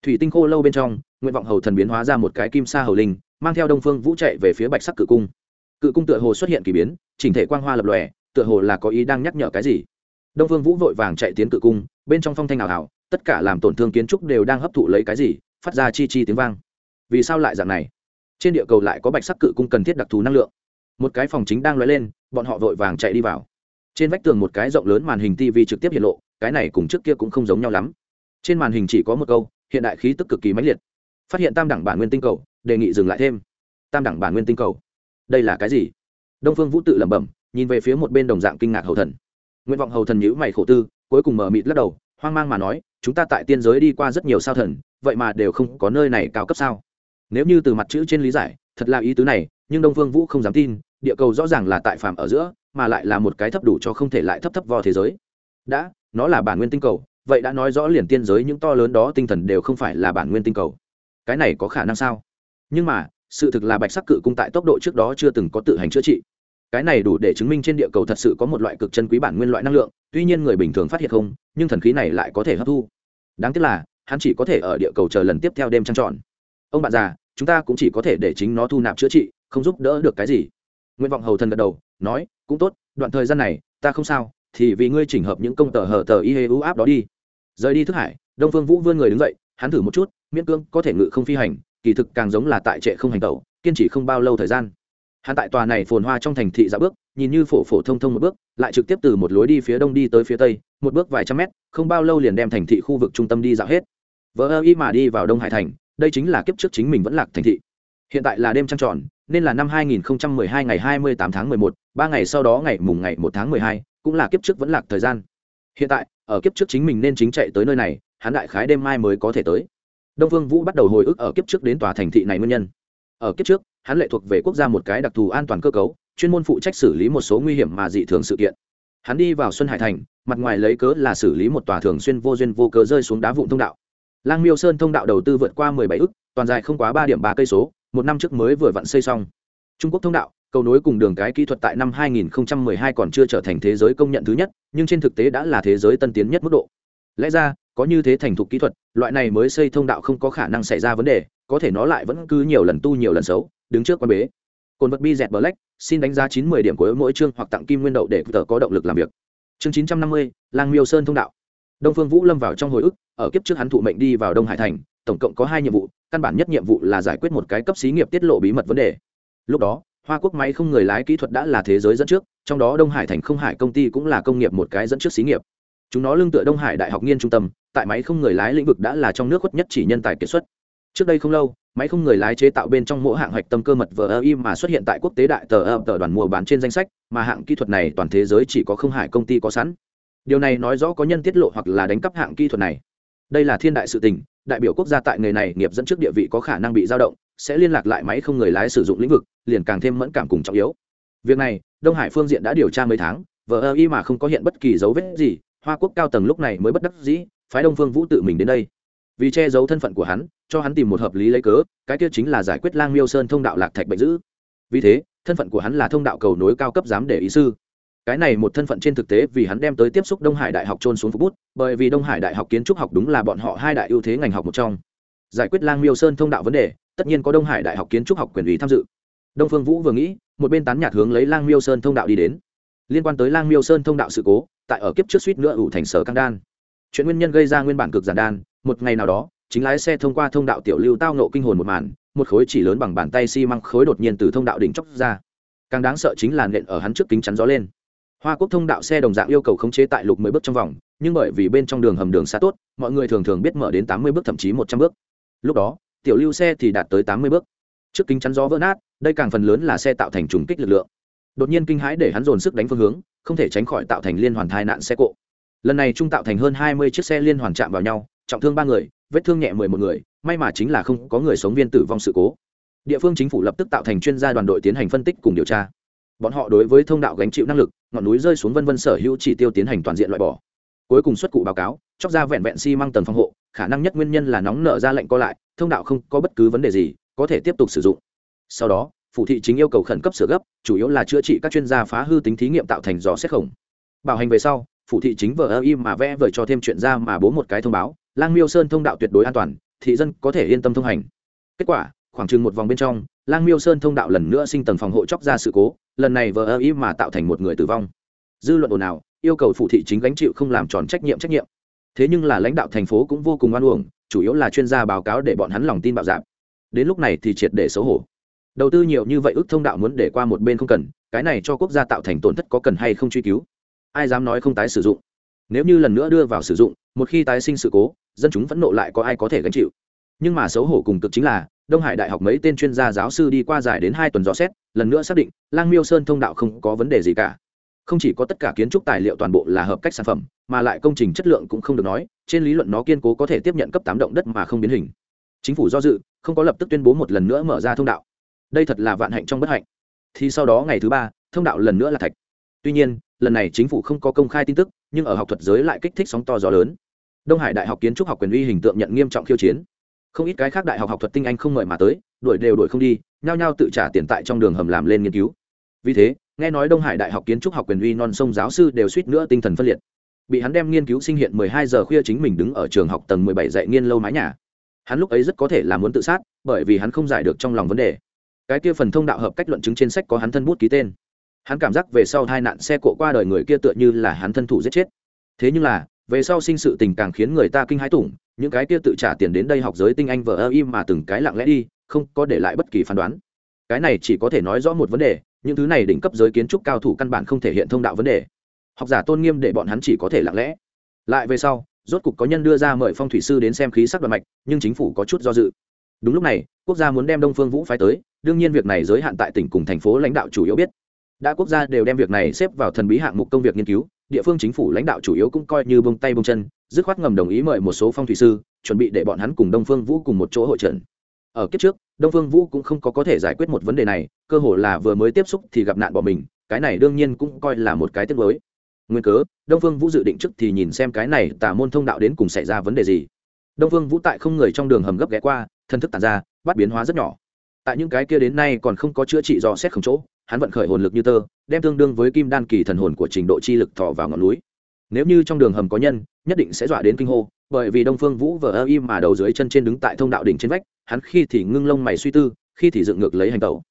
S1: thủy tinh khô lâu bên trong, nguyện vọng hầu thần biến hóa ra một cái kim sa hầu linh, mang theo đông phương vũ chạy về phía bạch sắc cự cung. Cự cung tựa hồ xuất hiện k ỳ biến, chỉnh thể quang hoa lập lòe, tựa hồ là có ý đang nhắc nhở cái gì. Đông phương vũ vội vàng chạy tiến cự cung, bên trong phong thanh ảo ảo, tất cả làm tổn thương kiến trúc đều đang hấp thụ lấy cái gì, phát ra chi chi tiếng vang. Vì sao lại dạng này? Trên địa cầu lại có bạch sắc cự cung cần thiết đặc thù năng lượng. Một cái phòng chính đang lóe lên, bọn họ vội vàng chạy đi vào. Trên vách tường một cái rộng lớn màn hình tv trực tiếp hiện lộ, cái này cùng trước kia cũng không giống nhau lắm. Trên màn hình chỉ có một câu hiện đại khí tức cực kỳ mãnh liệt. Phát hiện tam đẳng bản nguyên tinh cầu, đề nghị dừng lại thêm. Tam đẳng bản nguyên tinh cầu. Đây là cái gì? Đông phương vũ tự lẩm bẩm, nhìn về phía một bên đồng dạng kinh ngạc hầu thần. Nguyện vọng hầu thần nhữ mày khổ tư, cuối cùng mở mịt lắc đầu, hoang mang mà nói, chúng ta tại tiên giới đi qua rất nhiều sao thần, vậy mà đều không có nơi này cao cấp sao? Nếu như từ mặt chữ trên lý giải, thật là ý tứ này, nhưng đông phương vũ không dám tin, địa cầu rõ ràng là tại phàm ở giữa, mà lại là một cái thấp đủ cho không thể lại thấp thấp vò thế giới. Đã, nó là bản nguyên tinh cầu vậy đã nói rõ liền tiên giới những to lớn đó tinh thần đều không phải là bản nguyên tinh cầu. Cái này có khả năng sao? Nhưng mà, sự thực là bạch sắc cự cung tại tốc độ trước đó chưa từng có tự hành chữa trị. Cái này đủ để chứng minh trên địa cầu thật sự có một loại cực chân quý bản nguyên loại năng lượng, tuy nhiên người bình thường phát hiện không, nhưng thần khí này lại có thể hấp thu. Đáng tiếc là, hắn chỉ có thể ở địa cầu chờ lần tiếp theo đêm trăng tròn. Ông bạn già, chúng ta cũng chỉ có thể để chính nó thu nạp chữa trị, không giúp đỡ được cái gì. Nguyện vọng hầu thần gật đầu, nói, cũng tốt, đoạn thời gian này, ta không sao, thì vì ngươi chỉnh hợp những công tờ hở tờ y hê ưu áp đó đi rời đi thức hải đông phương vũ vươn người đứng dậy hắn thử một chút miễn cưỡng có thể ngự không phi hành kỳ thực càng giống là tại trệ không hành tẩu kiên trì không bao lâu thời gian. Hắn tại tòa này phồn hoa trong thành thị dạo bước nhìn như phổ phổ thông thông một bước lại trực tiếp từ một lối đi phía đông đi tới phía tây một bước vài trăm mét không bao lâu liền đem thành thị khu vực trung tâm đi dạo hết. Vỡ ơ y mà đi vào đông hải thành đây chính là kiếp trước chính mình vẫn lạc thành thị. Hiện tại là đêm trăng tròn nên là năm 2012 ngày 28 tháng 11, ba ngày sau đó ngày mùng ngày 1 tháng 12, cũng là kiếp trước vẫn lạc thời gian. Hiện tại ở kiếp trước chính mình nên chính chạy tới nơi này, hắn đại khái đêm mai mới có thể tới. Đông phương vũ bắt đầu hồi ức ở kiếp trước đến tòa thành thị này nguyên nhân. Ở kiếp trước, hắn lệ thuộc về quốc gia một cái đặc thù an toàn cơ cấu, chuyên môn phụ trách xử lý một số nguy hiểm mà dị thường sự kiện. Hắn đi vào xuân hải thành, mặt ngoài lấy cớ là xử lý một tòa thường xuyên vô duyên vô cớ rơi xuống đá vụn thông đạo. Lang miêu sơn thông đạo đầu tư vượt qua mười bảy ức, toàn dài không quá ba điểm ba cây số, một năm trước mới vừa vặn xây xong. Trung quốc thông đạo cầu nối cùng đường cái kỹ thuật tại năm 2012 còn chưa trở thành thế giới công nhận thứ nhất, nhưng trên thực tế đã là thế giới tân tiến nhất mức độ. Lẽ ra, có như thế thành thục kỹ thuật, loại này mới xây thông đạo không có khả năng xảy ra vấn đề, có thể nó lại vẫn cứ nhiều lần tu nhiều lần xấu, đứng trước quan bế. Cồn vật bi dẹt black, xin đánh giá chín mươi điểm của mỗi chương hoặc tặng kim nguyên đậu để tự có động lực làm việc. Chương chín trăm năm mươi, lang miêu sơn thông đạo. Đông phương vũ lâm vào trong hồi ức, ở kiếp trước hắn thụ mệnh đi vào đông hải thành, tổng cộng có hai nhiệm vụ, căn bản nhất nhiệm vụ là giải quyết một cái cấp xí nghiệp tiết lộ bí mật vấn đề. Lúc đó hoa quốc máy không người lái kỹ thuật đã là thế giới dẫn trước, trong đó đông hải thành không hải công ty cũng là công nghiệp một cái dẫn trước xí nghiệp. Chúng nó lương tựa đông hải đại học nghiên trung tâm, tại máy không người lái lĩnh vực đã là trong nước khuất nhất chỉ nhân tài kiệt xuất. Trước đây không lâu, máy không người lái chế tạo bên trong mỗi hạng hoạch tâm cơ mật vờ im mà xuất hiện tại quốc tế đại tờ ơ tờ đoàn mua bán trên danh sách, mà hạng kỹ thuật này toàn thế giới chỉ có không hải công ty có sẵn. Điều này nói rõ có nhân tiết lộ hoặc là đánh cắp hạng kỹ thuật này. Đây là thiên đại sự tình, đại biểu quốc gia tại nghề này nghiệp dẫn trước địa vị có khả năng bị dao động sẽ liên lạc lại máy không người lái sử dụng lĩnh vực, liền càng thêm mẫn cảm cùng trọng yếu. Việc này, đông hải phương diện đã điều tra mấy tháng, vờ ơ y mà không có hiện bất kỳ dấu vết gì, hoa quốc cao tầng lúc này mới bất đắc dĩ, phái đông phương vũ tự mình đến đây. Vì che giấu thân phận của hắn, cho hắn tìm một hợp lý lấy cớ, cái kia chính là giải quyết lang miêu sơn thông đạo lạc thạch bệnh dữ. Vì thế, thân phận của hắn là thông đạo cầu nối cao cấp giám để ý sư. Cái này một thân phận trên thực tế vì hắn đem tới tiếp xúc đông hải đại học trôn xuống phục bút, bởi vì đông hải đại học kiến trúc học đúng là bọn họ hai đại ưu thế ngành học một trong. Giải quyết lang miêu sơn thông đạo vấn đề tất nhiên có đông hải đại học kiến trúc học quyền ủy tham dự. Đông phương vũ vừa nghĩ, một bên tán nhạc hướng lấy lang miêu sơn thông đạo đi đến. Liên quan tới lang miêu sơn thông đạo sự cố, tại ở kiếp trước suýt nữa ủ thành sở căng đan. Chuyện nguyên nhân gây ra nguyên bản cực giản đan, một ngày nào đó, chính lái xe thông qua thông đạo tiểu lưu tao nộ kinh hồn một màn, một khối chỉ lớn bằng bàn tay xi、si、măng khối đột nhiên từ thông đạo đỉnh chóc ra. Càng đáng sợ chính là nện ở hắn trước kính chắn gió lên. Hoa quốc thông đạo xe đồng dạng yêu cầu khống chế tại lục mười bước trong vòng, nhưng bởi vì bên trong đường hầm đường xa tốt, mọi người thường thường biết mở đến tám mươi bước, thậm chí một trăm bước. Lúc đó tiểu lưu xe thì đạt tới tám mươi bước. Trước kính chắn gió vỡ nát, đây càng phần lớn là xe tạo thành trùng kích lực lượng. Đột nhiên kinh hãi để hắn dồn sức đánh phương hướng, không thể tránh khỏi tạo thành liên hoàn thai nạn xe cộ. Lần này trung tạo thành hơn hai mươi chiếc xe liên hoàn chạm vào nhau, trọng thương ba người, vết thương nhẹ mười một người, may mà chính là không có người sống viên tử vong sự cố. Địa phương chính phủ lập tức tạo thành chuyên gia đoàn đội tiến hành phân tích cùng điều tra. Bọn họ đối với thông đạo gánh chịu năng lực, ngọn núi rơi xuống vân vân sở hữu chỉ tiêu tiến hành toàn diện loại bỏ. Cuối cùng xuất cụ báo cáo, chóc ra vẹn vẹn xi、si、măng tầng phòng hộ khả năng nhất nguyên nhân là nóng nở ra lệnh co lại, thông đạo không có bất cứ vấn đề gì, có thể tiếp tục sử dụng. Sau đó, phủ thị chính yêu cầu khẩn cấp sửa gấp, chủ yếu là chữa trị các chuyên gia phá hư tính thí nghiệm tạo thành gió xét khổng. Bảo hành về sau, phủ thị chính vờ ơ im mà vẽ vời cho thêm chuyện ra mà bố một cái thông báo, lang miêu sơn thông đạo tuyệt đối an toàn, thị dân có thể yên tâm thông hành. Kết quả, khoảng chừng một vòng bên trong, lang miêu sơn thông đạo lần nữa sinh tầng phòng hộ chóc ra sự cố, lần này vờ ơ im mà tạo thành một người tử vong. Dư luận ồn ào, yêu cầu phủ thị chính gánh chịu không làm tròn trách nhiệm trách nhiệm thế nhưng là lãnh đạo thành phố cũng vô cùng oan uổng, chủ yếu là chuyên gia báo cáo để bọn hắn lòng tin bạo dạp đến lúc này thì triệt để xấu hổ. Đầu tư nhiều như vậy ước thông đạo muốn để qua một bên không cần, cái này cho quốc gia tạo thành tổn thất có cần hay không truy cứu? Ai dám nói không tái sử dụng? Nếu như lần nữa đưa vào sử dụng, một khi tái sinh sự cố, dân chúng vẫn nộ lại có ai có thể gánh chịu? Nhưng mà xấu hổ cùng cực chính là, đông hải đại học mấy tên chuyên gia giáo sư đi qua dài đến hai tuần dò xét, lần nữa xác định, lang miêu sơn thông đạo không có vấn đề gì cả không chỉ có tất cả kiến trúc tài liệu toàn bộ là hợp cách sản phẩm, mà lại công trình chất lượng cũng không được nói, trên lý luận nó kiên cố có thể tiếp nhận cấp tám động đất mà không biến hình. Chính phủ do dự, không có lập tức tuyên bố một lần nữa mở ra thông đạo. Đây thật là vạn hạnh trong bất hạnh. Thì sau đó ngày thứ ba, thông đạo lần nữa là thạch. Tuy nhiên, lần này chính phủ không có công khai tin tức, nhưng ở học thuật giới lại kích thích sóng to gió lớn. Đông hải đại học kiến trúc học quyền uy hình tượng nhận nghiêm trọng khiêu chiến. Không ít cái khác đại học học thuật tinh anh không mời mà tới, đuổi đều đuổi không đi, nhao nhao tự trả tiền tại trong đường hầm làm lên nghiên cứu. Vì thế nghe nói đông hải đại học kiến trúc học quyền uy non sông giáo sư đều suýt nữa tinh thần phân liệt. Bị hắn đem nghiên cứu sinh hiện 12 giờ khuya chính mình đứng ở trường học tầng 17 dạy nghiên lâu mái nhà. Hắn lúc ấy rất có thể là muốn tự sát, bởi vì hắn không giải được trong lòng vấn đề. Cái kia phần thông đạo hợp cách luận chứng trên sách có hắn thân bút ký tên. Hắn cảm giác về sau hai nạn xe cộ qua đời người kia tựa như là hắn thân thủ giết chết. Thế nhưng là, về sau sinh sự tình càng khiến người ta kinh hãi tủng, những cái kia tự trả tiền đến đây học giới tinh anh vờ ơ im mà từng cái lặng lẽ đi, không có để lại bất kỳ phán đoán. Cái này chỉ có thể nói rõ một vấn đề những thứ này đỉnh cấp giới kiến trúc cao thủ căn bản không thể hiện thông đạo vấn đề. Học giả tôn nghiêm để bọn hắn chỉ có thể lặng lẽ. Lại về sau, rốt cục có nhân đưa ra mời phong thủy sư đến xem khí sắc đoạn mạch, nhưng chính phủ có chút do dự. Đúng lúc này, quốc gia muốn đem đông phương vũ phái tới, đương nhiên việc này giới hạn tại tỉnh cùng thành phố lãnh đạo chủ yếu biết. Đã quốc gia đều đem việc này xếp vào thần bí hạng mục công việc nghiên cứu, địa phương chính phủ lãnh đạo chủ yếu cũng coi như bông tay bông chân, dứt khoát ngầm đồng ý mời một số phong thủy sư, chuẩn bị để bọn hắn cùng đông phương vũ cùng một chỗ hội trần ở kiếp trước, đông phương vũ cũng không có có thể giải quyết một vấn đề này, cơ hồ là vừa mới tiếp xúc thì gặp nạn bỏ mình, cái này đương nhiên cũng coi là một cái tiếc mới nguyên cớ, đông phương vũ dự định trước thì nhìn xem cái này tả môn thông đạo đến cùng xảy ra vấn đề gì. Đông phương vũ tại không người trong đường hầm gấp ghé qua, thân thức tàn ra, bắt biến hóa rất nhỏ. Tại những cái kia đến nay còn không có chữa trị do xét không chỗ, hắn vận khởi hồn lực như tơ, đem tương đương với kim đan kỳ thần hồn của trình độ chi lực thọ vào ngọn núi. Nếu như trong đường hầm có nhân, nhất định sẽ dọa đến kinh hô, bởi vì đông phương vũ vờ ơ im mà đầu dưới chân trên đứng tại thông đạo đỉnh trên vách hắn khi thì ngưng lông mày suy tư khi thì dựng ngược lấy hành tẩu.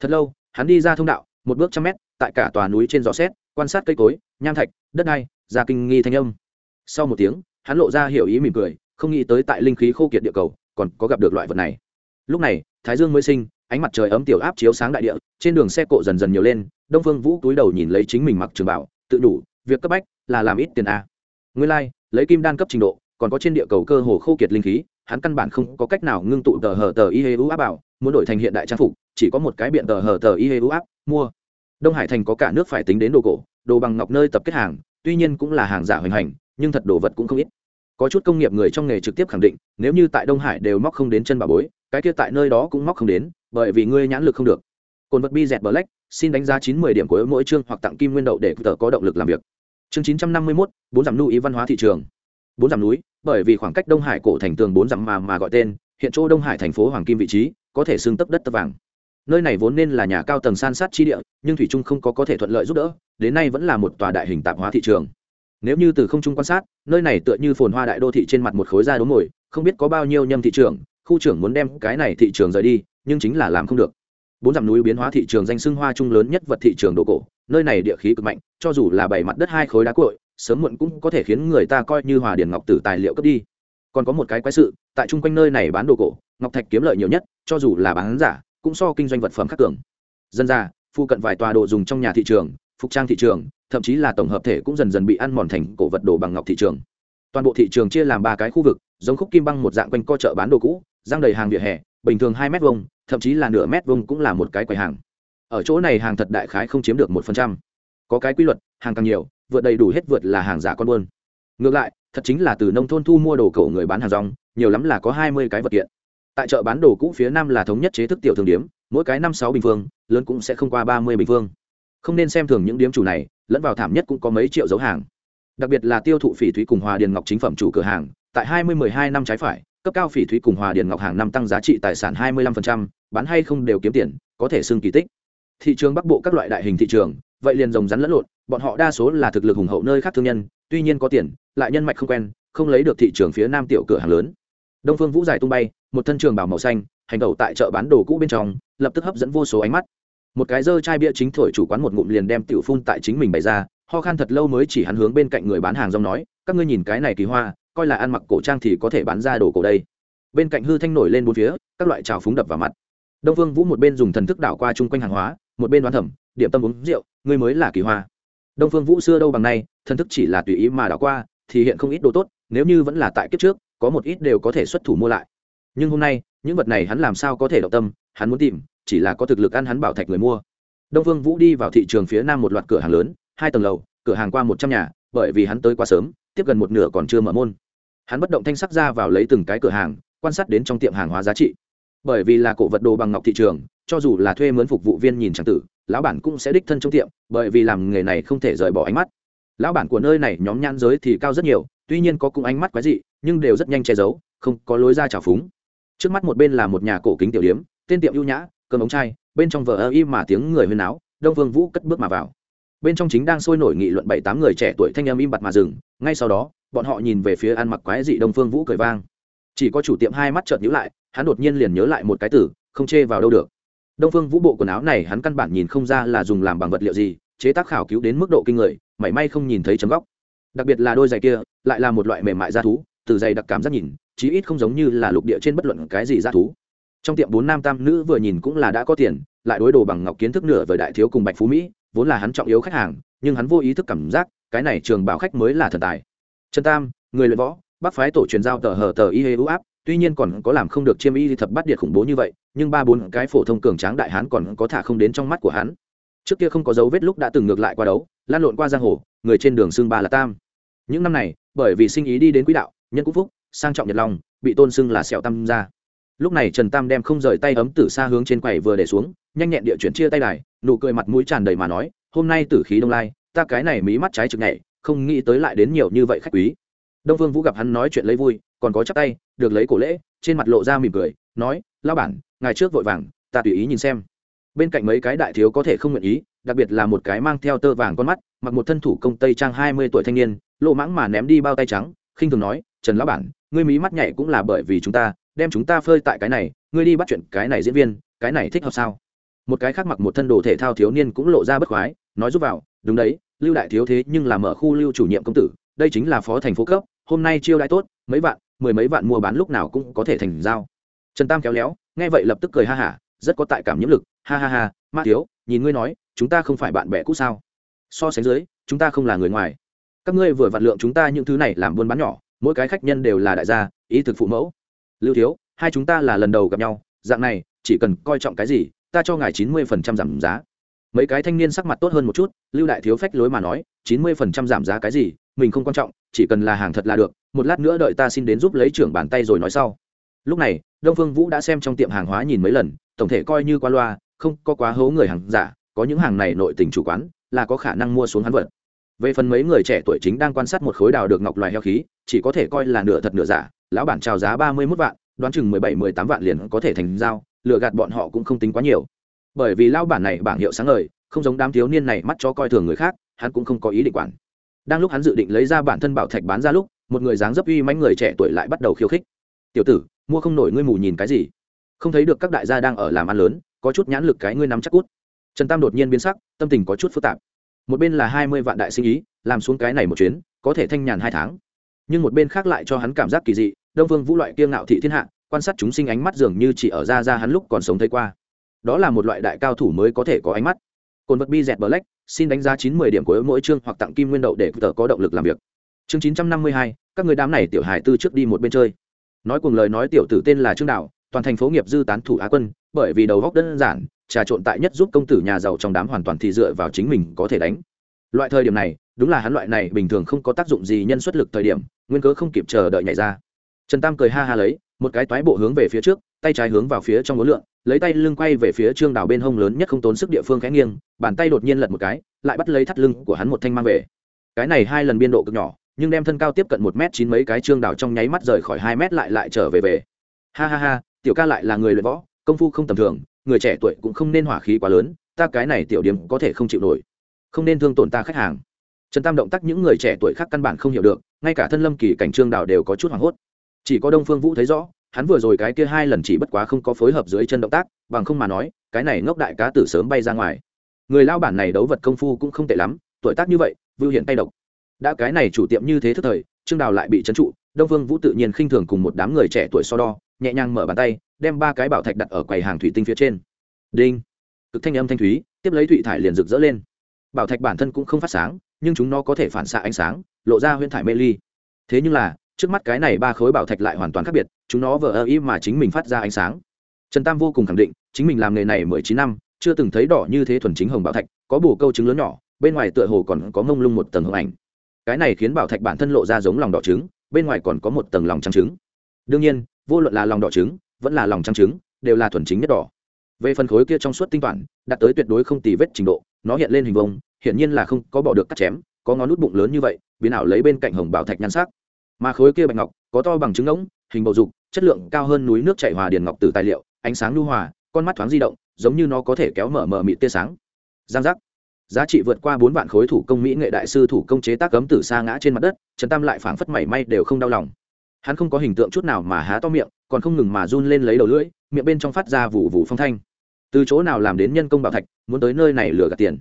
S1: Thật lâu hắn đi ra thông đạo một bước trăm mét tại cả tòa núi trên gió xét quan sát cây cối nham thạch đất đai ra kinh nghi thanh âm. Sau một tiếng hắn lộ ra hiểu ý mỉm cười không nghĩ tới tại linh khí khô kiệt địa cầu còn có gặp được loại vật này. Lúc này thái dương mới sinh ánh mặt trời ấm tiểu áp chiếu sáng đại địa trên đường xe cộ dần dần nhiều lên đông phương vũ túi đầu nhìn lấy chính mình mặc trường bảo tự đủ việc cấp bách là làm ít tiền a. Nguyên lai、like, lấy kim đan cấp trình độ còn có trên địa cầu cơ hồ khô kiệt linh khí hắn căn bản không có cách nào ngưng tụ tờ hờ tờ y hê u áp bảo, muốn đổi thành hiện đại trang phục, chỉ có một cái biện tờ hờ tờ y hê u áp, mua. Đông hải thành có cả nước phải tính đến đồ cổ, đồ bằng ngọc nơi tập kết hàng, tuy nhiên cũng là hàng giả hoành hành, nhưng thật đồ vật cũng không ít. Có chút công nghiệp người trong nghề trực tiếp khẳng định, nếu như tại đông hải đều móc không đến chân bà bối, cái kia tại nơi đó cũng móc không đến, bởi vì ngươi nhãn lực không được. Cồn vật bi dẹt black, xin đánh giá chín mươi điểm của mỗi chương hoặc tặng kim nguyên đậu để tờ có động lực làm việc. Chương chín trăm năm mươi mốt, bốn giảm lưu ý văn hóa thị trường bốn dặm núi, bởi vì khoảng cách đông hải cổ thành tường bốn dặm mà mà gọi tên, hiện chỗ đông hải thành phố hoàng kim vị trí, có thể xưng tấp đất tấp vàng. Nơi này vốn nên là nhà cao tầng san sát chi địa, nhưng thủy trung không có có thể thuận lợi giúp đỡ, đến nay vẫn là một tòa đại hình tạp hóa thị trường. Nếu như từ không trung quan sát, nơi này tựa như phồn hoa đại đô thị trên mặt một khối da đốm mồi, không biết có bao nhiêu nhâm thị trường, khu trưởng muốn đem cái này thị trường rời đi, nhưng chính là làm không được. Bốn dặm núi biến hóa thị trường danh xưng hoa trung lớn nhất vật thị trường đồ cổ, nơi này địa khí cực mạnh, cho dù là bảy mặt đất hai khối đá cội sớm muộn cũng có thể khiến người ta coi như hòa điển ngọc tử tài liệu cấp đi. Còn có một cái quái sự, tại chung quanh nơi này bán đồ cổ, ngọc thạch kiếm lợi nhiều nhất, cho dù là bán giả, cũng so kinh doanh vật phẩm khác tưởng. dân ra phụ cận vài tòa đồ dùng trong nhà thị trường, phục trang thị trường, thậm chí là tổng hợp thể cũng dần dần bị ăn mòn thành cổ vật đồ bằng ngọc thị trường. Toàn bộ thị trường chia làm ba cái khu vực, giống khúc kim băng một dạng quanh co chợ bán đồ cũ giang đầy hàng vỉa hè, bình thường hai m vông thậm chí là nửa mét vông cũng là một cái quầy hàng. Ở chỗ này hàng thật đại khái không chiếm được một phần trăm. Có cái quy luật, hàng càng nhiều vượt đầy đủ hết vượt là hàng giả con buôn. Ngược lại, thật chính là từ nông thôn thu mua đồ cổ người bán hàng rong, nhiều lắm là có hai mươi cái vật kiện. Tại chợ bán đồ cũ phía nam là thống nhất chế thức tiểu thường điếm, mỗi cái năm sáu bình phương, lớn cũng sẽ không qua ba mươi bình phương. Không nên xem thường những điếm chủ này, lẫn vào thảm nhất cũng có mấy triệu dấu hàng. Đặc biệt là tiêu thụ phỉ thúy cùng hòa điền ngọc chính phẩm chủ cửa hàng, tại hai mươi mười hai năm trái phải, cấp cao phỉ thúy cùng hòa điền ngọc hàng năm tăng giá trị tài sản hai mươi lăm phần trăm, bán hay không đều kiếm tiền, có thể xưng kỳ tích. Thị trường bắc bộ các loại đại hình thị trường vậy liền rồng rắn lẫn lộn, bọn họ đa số là thực lực hùng hậu nơi khác thương nhân, tuy nhiên có tiền, lại nhân mạch không quen, không lấy được thị trường phía nam tiểu cửa hàng lớn. Đông phương vũ dài tung bay, một thân trường bảo màu xanh, hành tẩu tại chợ bán đồ cũ bên trong, lập tức hấp dẫn vô số ánh mắt. Một cái dơ chai bia chính thổi chủ quán một ngụm liền đem tiểu phun tại chính mình bày ra, ho khan thật lâu mới chỉ hắn hướng bên cạnh người bán hàng rong nói, các ngươi nhìn cái này kỳ hoa, coi là ăn mặc cổ trang thì có thể bán ra đồ cổ đây. Bên cạnh hư thanh nổi lên bốn phía, các loại trào phúng đập vào mặt. Đông vương vũ một bên dùng thần thức đảo qua chung quanh hàng hóa, một bên đoán thẩm điểm tâm uống rượu, ngươi mới là kỳ hoa. Đông phương vũ xưa đâu bằng nay thân thức chỉ là tùy ý mà đảo qua, thì hiện không ít đồ tốt, nếu như vẫn là tại kiếp trước, có một ít đều có thể xuất thủ mua lại. Nhưng hôm nay, những vật này hắn làm sao có thể động tâm, hắn muốn tìm, chỉ là có thực lực ăn hắn bảo thạch người mua. Đông phương vũ đi vào thị trường phía nam một loạt cửa hàng lớn, hai tầng lầu, cửa hàng qua một trăm nhà, bởi vì hắn tới quá sớm, tiếp gần một nửa còn chưa mở môn. Hắn bất động thanh sắc ra vào lấy từng cái cửa hàng, quan sát đến trong tiệm hàng hóa giá trị. Bởi vì là cổ vật đồ bằng ngọc thị trường, cho dù là thuê mướn phục vụ viên nhìn chẳng tử lão bản cũng sẽ đích thân trong tiệm, bởi vì làm nghề này không thể rời bỏ ánh mắt. Lão bản của nơi này nhóm nhan giới thì cao rất nhiều, tuy nhiên có cùng ánh mắt quái dị, nhưng đều rất nhanh che giấu, không có lối ra trào phúng. Trước mắt một bên là một nhà cổ kính tiểu điếm, tên tiệm ưu nhã, cơm ống chai, bên trong vờ ơ y mà tiếng người huyên áo đông vương vũ cất bước mà vào. Bên trong chính đang sôi nổi nghị luận bảy tám người trẻ tuổi thanh em im bặt mà dừng, ngay sau đó, bọn họ nhìn về phía ăn mặc quái dị đông phương vũ cười vang. Chỉ có chủ tiệm hai mắt chợt nhíu lại, hắn đột nhiên liền nhớ lại một cái từ, không chê vào đâu được đông phương vũ bộ quần áo này hắn căn bản nhìn không ra là dùng làm bằng vật liệu gì, chế tác khảo cứu đến mức độ kinh người, mảy may không nhìn thấy chấm góc. Đặc biệt là đôi giày kia, lại là một loại mềm mại da thú, từ giày đặc cảm giác nhìn, chí ít không giống như là lục địa trên bất luận cái gì da thú. Trong tiệm bốn nam tam nữ vừa nhìn cũng là đã có tiền, lại đối đồ bằng ngọc kiến thức nửa với đại thiếu cùng bạch phú mỹ, vốn là hắn trọng yếu khách hàng, nhưng hắn vô ý thức cảm giác, cái này trường bảo khách mới là thần tài. Trần tam, người luyện võ, bác phái tổ truyền giao tờ hờ tờ y hê ưu áp, tuy nhiên còn có làm không được chiêm y thập bát điệt khủng bố như vậy nhưng ba bốn cái phổ thông cường tráng đại hán còn có thả không đến trong mắt của hắn. Trước kia không có dấu vết lúc đã từng ngược lại qua đấu, lan lộn qua giang hồ, người trên đường xương ba là tam. Những năm này, bởi vì sinh ý đi đến quỹ đạo, nhân quốc phúc, sang trọng nhật lòng, bị tôn xưng là sẹo tam ra lúc này trần tam đem không rời tay ấm tử xa hướng trên quầy vừa để xuống, nhanh nhẹn địa chuyển chia tay đài, nụ cười mặt mũi tràn đầy mà nói, hôm nay tử khí đông lai, ta cái này mí mắt trái trực nhảy, không nghĩ tới lại đến nhiều như vậy khách quý. Đông vương vũ gặp hắn nói chuyện lấy vui, còn có chắc tay, được lấy cổ lễ, trên mặt lộ ra mỉm cười, nói lao bản ngày trước vội vàng, ta tùy ý nhìn xem. Bên cạnh mấy cái đại thiếu có thể không nguyện ý, đặc biệt là một cái mang theo tơ vàng con mắt, mặc một thân thủ công tây trang hai mươi tuổi thanh niên, lộ mãng mà ném đi bao tay trắng, khinh thường nói, trần lão bản, ngươi mí mắt nhảy cũng là bởi vì chúng ta, đem chúng ta phơi tại cái này, ngươi đi bắt chuyện cái này diễn viên, cái này thích hợp sao? Một cái khác mặc một thân đồ thể thao thiếu niên cũng lộ ra bất khoái, nói giúp vào, đúng đấy, lưu đại thiếu thế nhưng là mở khu lưu chủ nhiệm công tử, đây chính là phó thành phố cấp, hôm nay chiêu đãi tốt, mấy vạn, mười mấy vạn mua bán lúc nào cũng có thể thành giao. Trần tam kéo léo nghe vậy lập tức cười ha hả, rất có tại cảm nhiễm lực. Ha ha ha, ma thiếu, nhìn ngươi nói, chúng ta không phải bạn bè cũ sao? So sánh dưới, chúng ta không là người ngoài. Các ngươi vừa vặt lượng chúng ta những thứ này làm buôn bán nhỏ, mỗi cái khách nhân đều là đại gia, ý thực phụ mẫu. Lưu thiếu, hai chúng ta là lần đầu gặp nhau, dạng này, chỉ cần coi trọng cái gì, ta cho ngài chín mươi phần trăm giảm giá. Mấy cái thanh niên sắc mặt tốt hơn một chút, lưu đại thiếu phách lối mà nói, chín mươi phần trăm giảm giá cái gì, mình không quan trọng, chỉ cần là hàng thật là được. Một lát nữa đợi ta xin đến giúp lấy trưởng bàn tay rồi nói sau lúc này, đông phương vũ đã xem trong tiệm hàng hóa nhìn mấy lần, tổng thể coi như qua loa, không có quá hố người hàng giả, có những hàng này nội tình chủ quán, là có khả năng mua xuống hắn vật. Về phần mấy người trẻ tuổi chính đang quan sát một khối đào được ngọc loài heo khí, chỉ có thể coi là nửa thật nửa giả, lão bản trào giá ba mươi mốt vạn, đoán chừng mười bảy, mười tám vạn liền có thể thành giao lựa gạt bọn họ cũng không tính quá nhiều. Bởi vì lão bản này bảng hiệu sáng ngời, không giống đám thiếu niên này mắt cho coi thường người khác, hắn cũng không có ý định quản. Đang lúc hắn dự định lấy ra bản thân bảo thạch bán ra lúc, một người dáng dấp uy mánh người trẻ tuổi lại bắt đầu khiêu khích. Tiểu tử mua không nổi ngươi mù nhìn cái gì? Không thấy được các đại gia đang ở làm ăn lớn, có chút nhãn lực cái ngươi nắm chắc cút. Trần tam đột nhiên biến sắc, tâm tình có chút phức tạp. Một bên là hai mươi vạn đại sinh ý, làm xuống cái này một chuyến, có thể thanh nhàn hai tháng. Nhưng một bên khác lại cho hắn cảm giác kỳ dị, đông vương vũ loại kiêng ngạo thị thiên hạ, quan sát chúng sinh ánh mắt dường như chỉ ở ra ra hắn lúc còn sống thấy qua. Đó là một loại đại cao thủ mới có thể có ánh mắt. Cồn vật bi dẹt black, xin đánh giá chín mươi điểm của mỗi chương hoặc tặng kim nguyên đậu để tờ có động lực làm việc. Chương chín trăm năm mươi hai, các người đám này tiểu hài tư trước đi một bên chơi nói cùng lời nói tiểu tử tên là trương đạo, toàn thành phố nghiệp dư tán thủ á quân, bởi vì đầu góc đơn giản, trà trộn tại nhất giúp công tử nhà giàu trong đám hoàn toàn thì dựa vào chính mình có thể đánh. Loại thời điểm này, đúng là hắn loại này bình thường không có tác dụng gì nhân xuất lực thời điểm, nguyên cớ không kịp chờ đợi nhảy ra. Trần tam cười ha ha lấy, một cái toái bộ hướng về phía trước, tay trái hướng vào phía trong ngối lượng lấy tay lưng quay về phía trương đào bên hông lớn nhất không tốn sức địa phương khẽ nghiêng, bàn tay đột nhiên lật một cái, lại bắt lấy thắt lưng của hắn một thanh mang về. Cái này hai lần biên độ cực nhỏ nhưng đem thân cao tiếp cận một m chín mấy cái trương đào trong nháy mắt rời khỏi hai m lại lại trở về về. Ha ha ha, tiểu ca lại là người luyện võ, công phu không tầm thường, người trẻ tuổi cũng không nên hỏa khí quá lớn, ta cái này tiểu điểm có thể không chịu nổi. Không nên thương tổn ta khách hàng. Trần tam động tác những người trẻ tuổi khác căn bản không hiểu được, ngay cả thân lâm kỳ cảnh trương đào đều có chút hoảng hốt. Chỉ có đông phương vũ thấy rõ, hắn vừa rồi cái kia hai lần chỉ bất quá không có phối hợp dưới chân động tác, bằng không mà nói, cái này ngốc đại cá tử sớm bay ra ngoài. Người lao bản này đấu vật công phu cũng không tệ lắm, tuổi tác như vậy, vưu hiện tay độc đã cái này chủ tiệm như thế thức thời, trương đào lại bị trấn trụ, đông phương vũ tự nhiên khinh thường cùng một đám người trẻ tuổi so đo, nhẹ nhàng mở bàn tay, đem ba cái bảo thạch đặt ở quầy hàng thủy tinh phía trên. Đinh! Cực thanh âm thanh thúy, tiếp lấy thủy thải liền rực rỡ lên. Bảo thạch bản thân cũng không phát sáng, nhưng chúng nó có thể phản xạ ánh sáng, lộ ra huyễn thải mê ly. Thế nhưng là, trước mắt cái này ba khối bảo thạch lại hoàn toàn khác biệt, chúng nó vờ ơ ý mà chính mình phát ra ánh sáng. Trần tam vô cùng khẳng định, chính mình làm nghề này mười chín năm, chưa từng thấy đỏ như thế thuần chính hồng bảo thạch, có bồ câu trứng lớn nhỏ, bên ngoài tựa hồ còn có mông lung một tầng hồng ảnh cái này khiến bảo thạch bản thân lộ ra giống lòng đỏ trứng, bên ngoài còn có một tầng lòng trắng trứng. Đương nhiên, vô luận là lòng đỏ trứng, vẫn là lòng trắng trứng, đều là thuần chính nhất đỏ. Về phần khối kia trong suốt tinh toản, đạt tới tuyệt đối không tì vết trình độ, nó hiện lên hình vông hiển nhiên là không có bỏ được cắt chém, có ngón nút bụng lớn như vậy, biến ảo lấy bên cạnh hồng bảo thạch nhan sắc. Mà khối kia bạch ngọc, có to bằng trứng ngỗng, hình bầu dục, chất lượng cao hơn núi nước chảy hòa điền ngọc từ tài liệu, ánh sáng lưu hòa, con mắt thoáng di động, giống như nó có thể kéo mở mở mịt tia sáng. Giang giác giá trị vượt qua bốn vạn khối thủ công mỹ nghệ đại sư thủ công chế tác cấm tử xa ngã trên mặt đất, trần tam lại phảng phất mảy may đều không đau lòng. Hắn không có hình tượng chút nào mà há to miệng, còn không ngừng mà run lên lấy đầu lưỡi, miệng bên trong phát ra vụ vụ phong thanh. Từ chỗ nào làm đến nhân công bảo thạch, muốn tới nơi này lừa gạt tiền.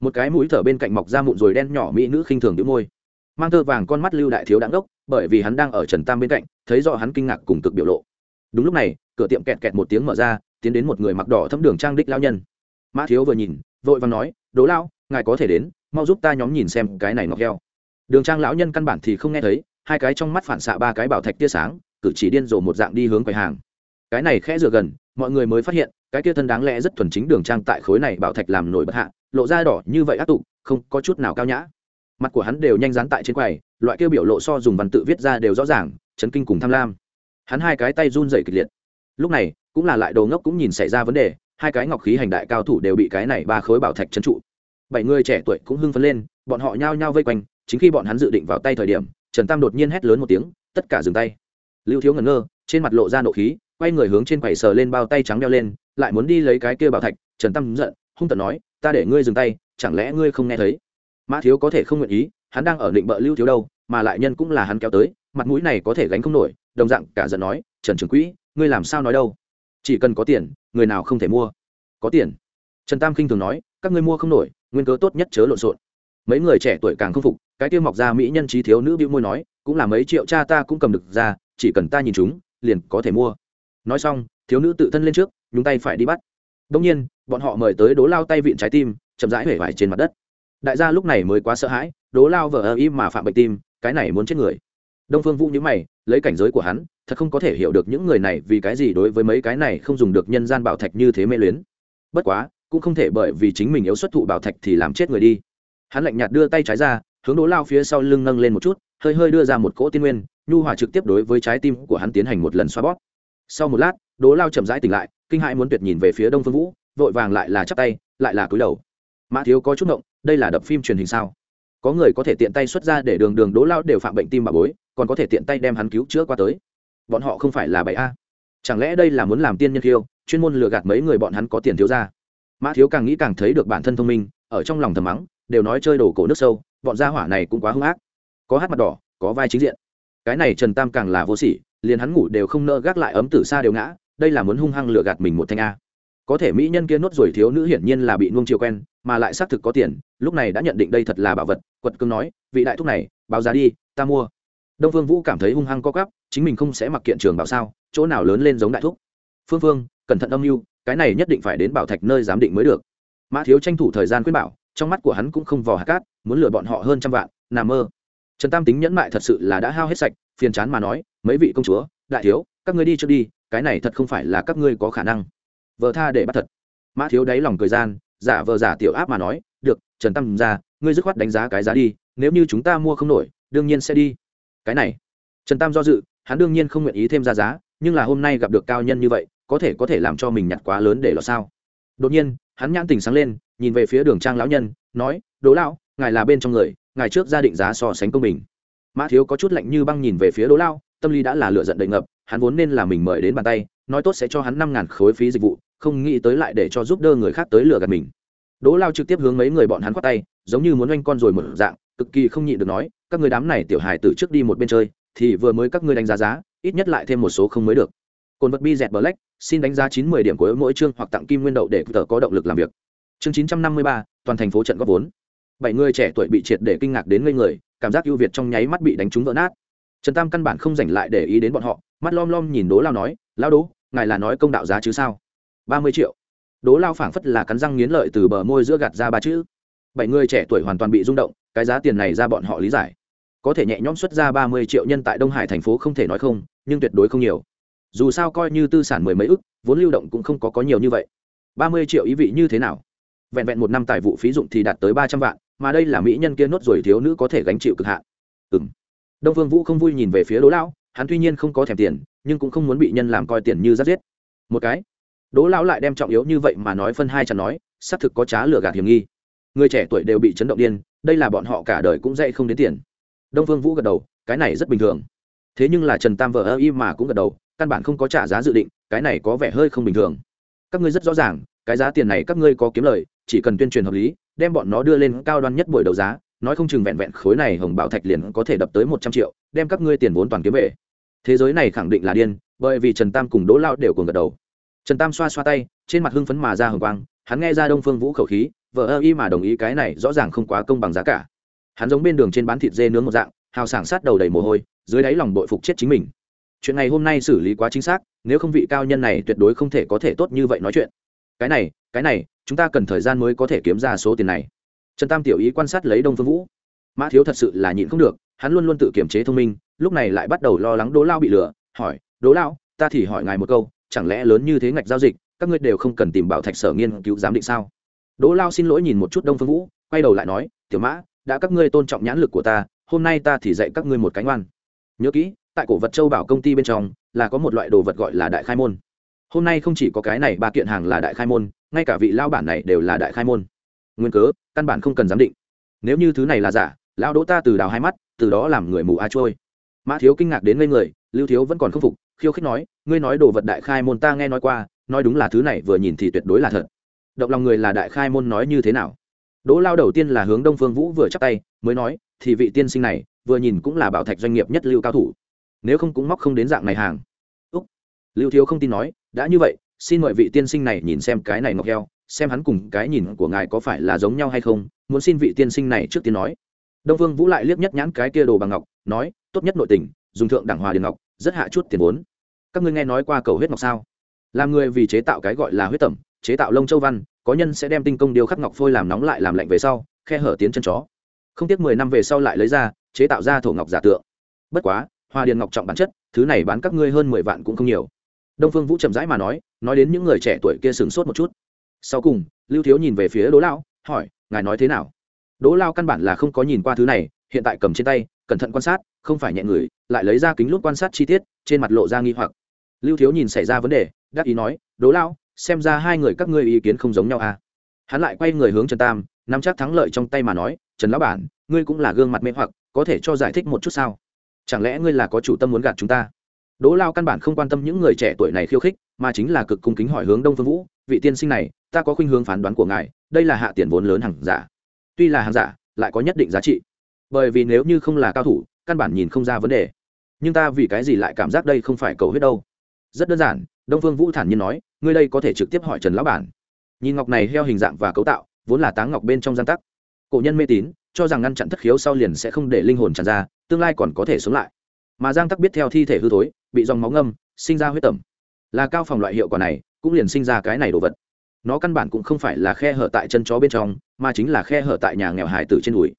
S1: Một cái mũi thở bên cạnh mọc ra mụn rồi đen nhỏ mỹ nữ khinh thường đĩu môi. Mang thơ vàng con mắt lưu đại thiếu đáng đốc, bởi vì hắn đang ở trần tam bên cạnh, thấy rõ hắn kinh ngạc cùng cực biểu lộ. Đúng lúc này, cửa tiệm kẹt kẹt một tiếng mở ra, tiến đến một người mặc đỏ thâm đường trang đích lao nhân. Mã thiếu vừa nhìn vội vàng nói, đố lao ngài có thể đến, mau giúp ta nhóm nhìn xem cái này ngọc heo. Đường trang lão nhân căn bản thì không nghe thấy, hai cái trong mắt phản xạ ba cái bảo thạch tia sáng, cử chỉ điên rồ một dạng đi hướng quầy hàng. Cái này khẽ dựa gần, mọi người mới phát hiện, cái kia thân đáng lẽ rất thuần chính đường trang tại khối này bảo thạch làm nổi bất hạ, lộ ra đỏ như vậy ác tụ, không có chút nào cao nhã. Mặt của hắn đều nhanh dán tại trên quầy, loại kia biểu lộ so dùng văn tự viết ra đều rõ ràng, chấn kinh cùng tham lam. Hắn hai cái tay run dày kịch liệt. Lúc này, cũng là lại đồ ngốc cũng nhìn xảy ra vấn đề hai cái ngọc khí hành đại cao thủ đều bị cái này ba khối bảo thạch trấn trụ. Bảy người trẻ tuổi cũng hưng phấn lên, bọn họ nhao nhao vây quanh, chính khi bọn hắn dự định vào tay thời điểm, trần tam đột nhiên hét lớn một tiếng, tất cả dừng tay. Lưu thiếu ngẩn ngơ, trên mặt lộ ra nộ khí, quay người hướng trên quầy sờ lên bao tay trắng đeo lên, lại muốn đi lấy cái kia bảo thạch, trần tam giận, hung tận nói, ta để ngươi dừng tay, chẳng lẽ ngươi không nghe thấy? Mã thiếu có thể không nguyện ý, hắn đang ở định bợ lưu thiếu đâu, mà lại nhân cũng là hắn kéo tới, mặt mũi này có thể gánh không nổi, đồng dạng cả giận nói, trần trường quỹ, ngươi làm sao nói đâu? Chỉ cần có tiền, người nào không thể mua? Có tiền. Trần tam khinh thường nói, các ngươi mua không nổi, nguyên cớ tốt nhất chớ lộn xộn. Mấy người trẻ tuổi càng không phục, cái tiêu mọc ra mỹ nhân trí thiếu nữ bị môi nói, cũng là mấy triệu cha ta cũng cầm được ra, chỉ cần ta nhìn chúng, liền có thể mua. Nói xong, thiếu nữ tự thân lên trước, nhúng tay phải đi bắt. Đông nhiên, bọn họ mời tới đố lao tay vịn trái tim, chậm rãi hể vải trên mặt đất. Đại gia lúc này mới quá sợ hãi đố lao vờ ơ im mà phạm bệnh tim, cái này muốn chết người. Đông phương vũ nhữ mày lấy cảnh giới của hắn, thật không có thể hiểu được những người này vì cái gì đối với mấy cái này không dùng được nhân gian bảo thạch như thế mê luyến. Bất quá, cũng không thể bởi vì chính mình yếu xuất thụ bảo thạch thì làm chết người đi. Hắn lạnh nhạt đưa tay trái ra, hướng đố lao phía sau lưng nâng lên một chút, hơi hơi đưa ra một cỗ tiên nguyên, nhu hòa trực tiếp đối với trái tim của hắn tiến hành một lần xoa bóp. Sau một lát đố lao chậm rãi tỉnh lại, kinh hãi muốn tuyệt nhìn về phía đông phương vũ, vội vàng lại là chắp tay, lại là cúi đầu. Mã thiếu có chút động đây là đập phim truyền hình sao? Có người có thể tiện tay xuất ra để đường đường đố lao đều phạm bệnh tim bà bối còn có thể tiện tay đem hắn cứu chữa qua tới. Bọn họ không phải là bảy a. Chẳng lẽ đây là muốn làm tiên nhân khiêu, chuyên môn lừa gạt mấy người bọn hắn có tiền thiếu ra mã thiếu càng nghĩ càng thấy được bản thân thông minh, ở trong lòng thầm mắng, đều nói chơi đồ cổ nước sâu, bọn gia hỏa này cũng quá hung ác. Có hát mặt đỏ, có vai chính diện. Cái này trần tam càng là vô sỉ, liền hắn ngủ đều không nỡ gác lại ấm tử xa đều ngã, đây là muốn hung hăng lừa gạt mình một thanh a. Có thể mỹ nhân kia nốt rồi thiếu nữ hiển nhiên là bị nuông chiều quen, mà lại xác thực có tiền, lúc này đã nhận định đây thật là bảo vật, quật cương nói, vị đại thúc này, báo giá đi, ta mua đông phương vũ cảm thấy hung hăng co cắp chính mình không sẽ mặc kiện trường bảo sao, chỗ nào lớn lên giống đại thúc. Phương phương, cẩn thận âm mưu, cái này nhất định phải đến bảo thạch nơi giám định mới được. Mã thiếu tranh thủ thời gian khuyên bảo, trong mắt của hắn cũng không vò hạt cát, muốn lừa bọn họ hơn trăm vạn, nà mơ. Trần tam tính nhẫn mại thật sự là đã hao hết sạch, phiền chán mà nói, mấy vị công chúa, đại thiếu, các ngươi đi trước đi, cái này thật không phải là các ngươi có khả năng. Vợ tha để bắt thật. Mã thiếu đáy lòng cười gian, giả vờ giả tiểu áp mà nói, được, trần tam ra, ngươi dứt khoát đánh giá cái giá đi, nếu như chúng ta mua không nổi, đương nhiên sẽ đi cái này. Trần tam do dự, hắn đương nhiên không nguyện ý thêm ra giá, nhưng là hôm nay gặp được cao nhân như vậy, có thể có thể làm cho mình nhặt quá lớn để lọt sao? Đột nhiên, hắn nhãn tình sáng lên, nhìn về phía đường trang lão nhân, nói đỗ lão, ngài là bên trong người, ngài trước gia định giá so sánh công bình. Mã thiếu có chút lạnh như băng nhìn về phía đỗ lao tâm lý đã là lựa giận đầy ngập, hắn vốn nên là mình mời đến bàn tay, nói tốt sẽ cho hắn năm ngàn khối phí dịch vụ, không nghĩ tới lại để cho giúp đỡ người khác tới lừa gạt mình. Đỗ lao trực tiếp hướng mấy người bọn hắn khoát tay giống như muốn oanh con rồi một dạng, cực kỳ không nhịn được nói, các người đám này tiểu hài từ trước đi một bên chơi, thì vừa mới các ngươi đánh giá giá, ít nhất lại thêm một số không mới được. Cồn vật bi dẹt black, xin đánh giá chín mươi điểm của mỗi chương hoặc tặng kim nguyên đậu để tờ có động lực làm việc. Chương chín trăm năm mươi ba, toàn thành phố trận góp vốn. Bảy người trẻ tuổi bị triệt để kinh ngạc đến ngây người, cảm giác ưu việt trong nháy mắt bị đánh trúng vỡ nát. Trần tam căn bản không dành lại để ý đến bọn họ, mắt lom lom nhìn đố lao nói, lao đố ngài là nói công đạo giá chứ sao? ba mươi triệu. Đố lao phảng phất là cắn răng nghiến lợi từ bờ môi giữa gạt ra ba chữ bảy người trẻ tuổi hoàn toàn bị rung động, cái giá tiền này ra bọn họ lý giải. Có thể nhẹ nhõm xuất ra ba mươi triệu nhân tại đông hải thành phố không thể nói không, nhưng tuyệt đối không nhiều. Dù sao coi như tư sản mười mấy ức, vốn lưu động cũng không có có nhiều như vậy. Ba mươi triệu ý vị như thế nào? Vẹn vẹn một năm tài vụ phí dụng thì đạt tới ba trăm vạn, mà đây là mỹ nhân kia nốt rồi thiếu nữ có thể gánh chịu cực hạn. Ừ m đông vương vũ không vui nhìn về phía đỗ lão, hắn tuy nhiên không có thèm tiền, nhưng cũng không muốn bị nhân làm coi tiền như rắt giết. Một cái. Đỗ lão lại đem trọng yếu như vậy mà nói phân hai chẳng nói, xác thực có trá lừa gạt hiểm nghi người trẻ tuổi đều bị chấn động điên, đây là bọn họ cả đời cũng dạy không đến tiền. Đông phương vũ gật đầu, cái này rất bình thường. Thế nhưng là trần tam vợ ơ y mà cũng gật đầu, căn bản không có trả giá dự định, cái này có vẻ hơi không bình thường. Các ngươi rất rõ ràng, cái giá tiền này các ngươi có kiếm lời, chỉ cần tuyên truyền hợp lý, đem bọn nó đưa lên cao đoan nhất buổi đấu giá, nói không chừng vẹn vẹn khối này hồng bảo thạch liền có thể đập tới một trăm triệu, đem các ngươi tiền vốn toàn kiếm về. Thế giới này khẳng định là điên, bởi vì trần tam cùng đỗ lao đều cùng gật đầu. Trần tam xoa xoa tay, trên mặt hưng phấn mà ra hồng quang, hắn nghe ra đông phương vũ khẩu khí vợ ơ y mà đồng ý cái này rõ ràng không quá công bằng giá cả. Hắn giống bên đường trên bán thịt dê nướng một dạng, hào sảng sát đầu đầy mồ hôi, dưới đáy lòng bội phục chết chính mình. Chuyện này hôm nay xử lý quá chính xác, nếu không vị cao nhân này tuyệt đối không thể có thể tốt như vậy nói chuyện. Cái này cái này, chúng ta cần thời gian mới có thể kiếm ra số tiền này. Trần tam tiểu ý quan sát lấy đông phương vũ. Mã thiếu thật sự là nhịn không được, hắn luôn luôn tự kiểm chế thông minh, lúc này lại bắt đầu lo lắng đố lao bị lừa, hỏi đố lao, ta thì hỏi ngài một câu, chẳng lẽ lớn như thế ngạch giao dịch, các ngươi đều không cần tìm bảo thạch sở nghiên cứu giám định sao? Đỗ lao xin lỗi nhìn một chút đông phương vũ, quay đầu lại nói, tiểu mã, đã các ngươi tôn trọng nhãn lực của ta, hôm nay ta thì dạy các ngươi một cánh oan. Nhớ kỹ, tại cổ vật châu bảo công ty bên trong, là có một loại đồ vật gọi là đại khai môn. Hôm nay không chỉ có cái này, ba kiện hàng là đại khai môn, ngay cả vị lao bản này đều là đại khai môn. Nguyên cớ, căn bản không cần giám định. Nếu như thứ này là giả, lão đỗ ta từ đào hai mắt, từ đó làm người mù a trôi. Mã thiếu kinh ngạc đến ngây người, lưu thiếu vẫn còn không phục, khiêu khích nói, ngươi nói đồ vật đại khai môn ta nghe nói qua, nói đúng là thứ này vừa nhìn thì tuyệt đối là thật động lòng người là đại khai môn nói như thế nào? Đỗ lao đầu tiên là hướng đông phương vũ vừa chắc tay, mới nói, thì vị tiên sinh này, vừa nhìn cũng là bảo thạch doanh nghiệp nhất lưu cao thủ. Nếu không cũng móc không đến dạng này hàng. Úc. Lưu thiếu không tin nói, đã như vậy, xin mời vị tiên sinh này nhìn xem cái này ngọc heo, xem hắn cùng cái nhìn của ngài có phải là giống nhau hay không, muốn xin vị tiên sinh này trước tiên nói. Đông phương vũ lại liếc nhất nhãn cái kia đồ bằng ngọc, nói, tốt nhất nội tình, dùng thượng đẳng hòa điền ngọc, rất hạ chút tiền vốn. Các ngươi nghe nói qua cầu huyết ngọc sao? Làm người vì chế tạo cái gọi là huyết tẩm chế tạo lông châu văn, có nhân sẽ đem tinh công điêu khắc ngọc phôi làm nóng lại làm lạnh về sau, khe hở tiến chân chó. Không tiếc mười năm về sau lại lấy ra, chế tạo ra thổ ngọc giả tượng. Bất quá, hoa điền ngọc trọng bản chất, thứ này bán các ngươi hơn mười vạn cũng không nhiều. Đông phương vũ chậm rãi mà nói nói đến những người trẻ tuổi kia sửng sốt một chút. Sau cùng, lưu thiếu nhìn về phía đỗ lao hỏi, ngài nói thế nào? Đỗ lao căn bản là không có nhìn qua thứ này, hiện tại cầm trên tay, cẩn thận quan sát, không phải nhẹ người, lại lấy ra kính lúc quan sát chi tiết, trên mặt lộ ra nghi hoặc. Lưu thiếu nhìn xảy ra vấn đề, đắc ý nói, đỗ lao xem ra hai người các ngươi ý kiến không giống nhau à. Hắn lại quay người hướng trần tam, nắm chắc thắng lợi trong tay mà nói, trần lão bản, ngươi cũng là gương mặt mê hoặc, có thể cho giải thích một chút sao? Chẳng lẽ ngươi là có chủ tâm muốn gạt chúng ta? Đỗ lao căn bản không quan tâm những người trẻ tuổi này khiêu khích, mà chính là cực cung kính hỏi hướng đông phương vũ, vị tiên sinh này, ta có khuynh hướng phán đoán của ngài, đây là hạ tiền vốn lớn hàng giả. Tuy là hàng giả, lại có nhất định giá trị. Bởi vì nếu như không là cao thủ, căn bản nhìn không ra vấn đề. Nhưng ta vì cái gì lại cảm giác đây không phải cầu huyết đâu? Rất đơn giản đông phương vũ thản nhiên nói, ngươi đây có thể trực tiếp hỏi trần lão bản. Nhìn ngọc này heo hình dạng và cấu tạo, vốn là táng ngọc bên trong gian tắc. Cổ nhân mê tín, cho rằng ngăn chặn thất khiếu sau liền sẽ không để linh hồn tràn ra, tương lai còn có thể sống lại. Mà giang tắc biết theo thi thể hư thối, bị dòng máu ngâm, sinh ra huyết tẩm. Là cao phòng loại hiệu quả này, cũng liền sinh ra cái này đồ vật. Nó căn bản cũng không phải là khe hở tại chân chó bên trong, mà chính là khe hở tại nhà nghèo hải tử trên đùi.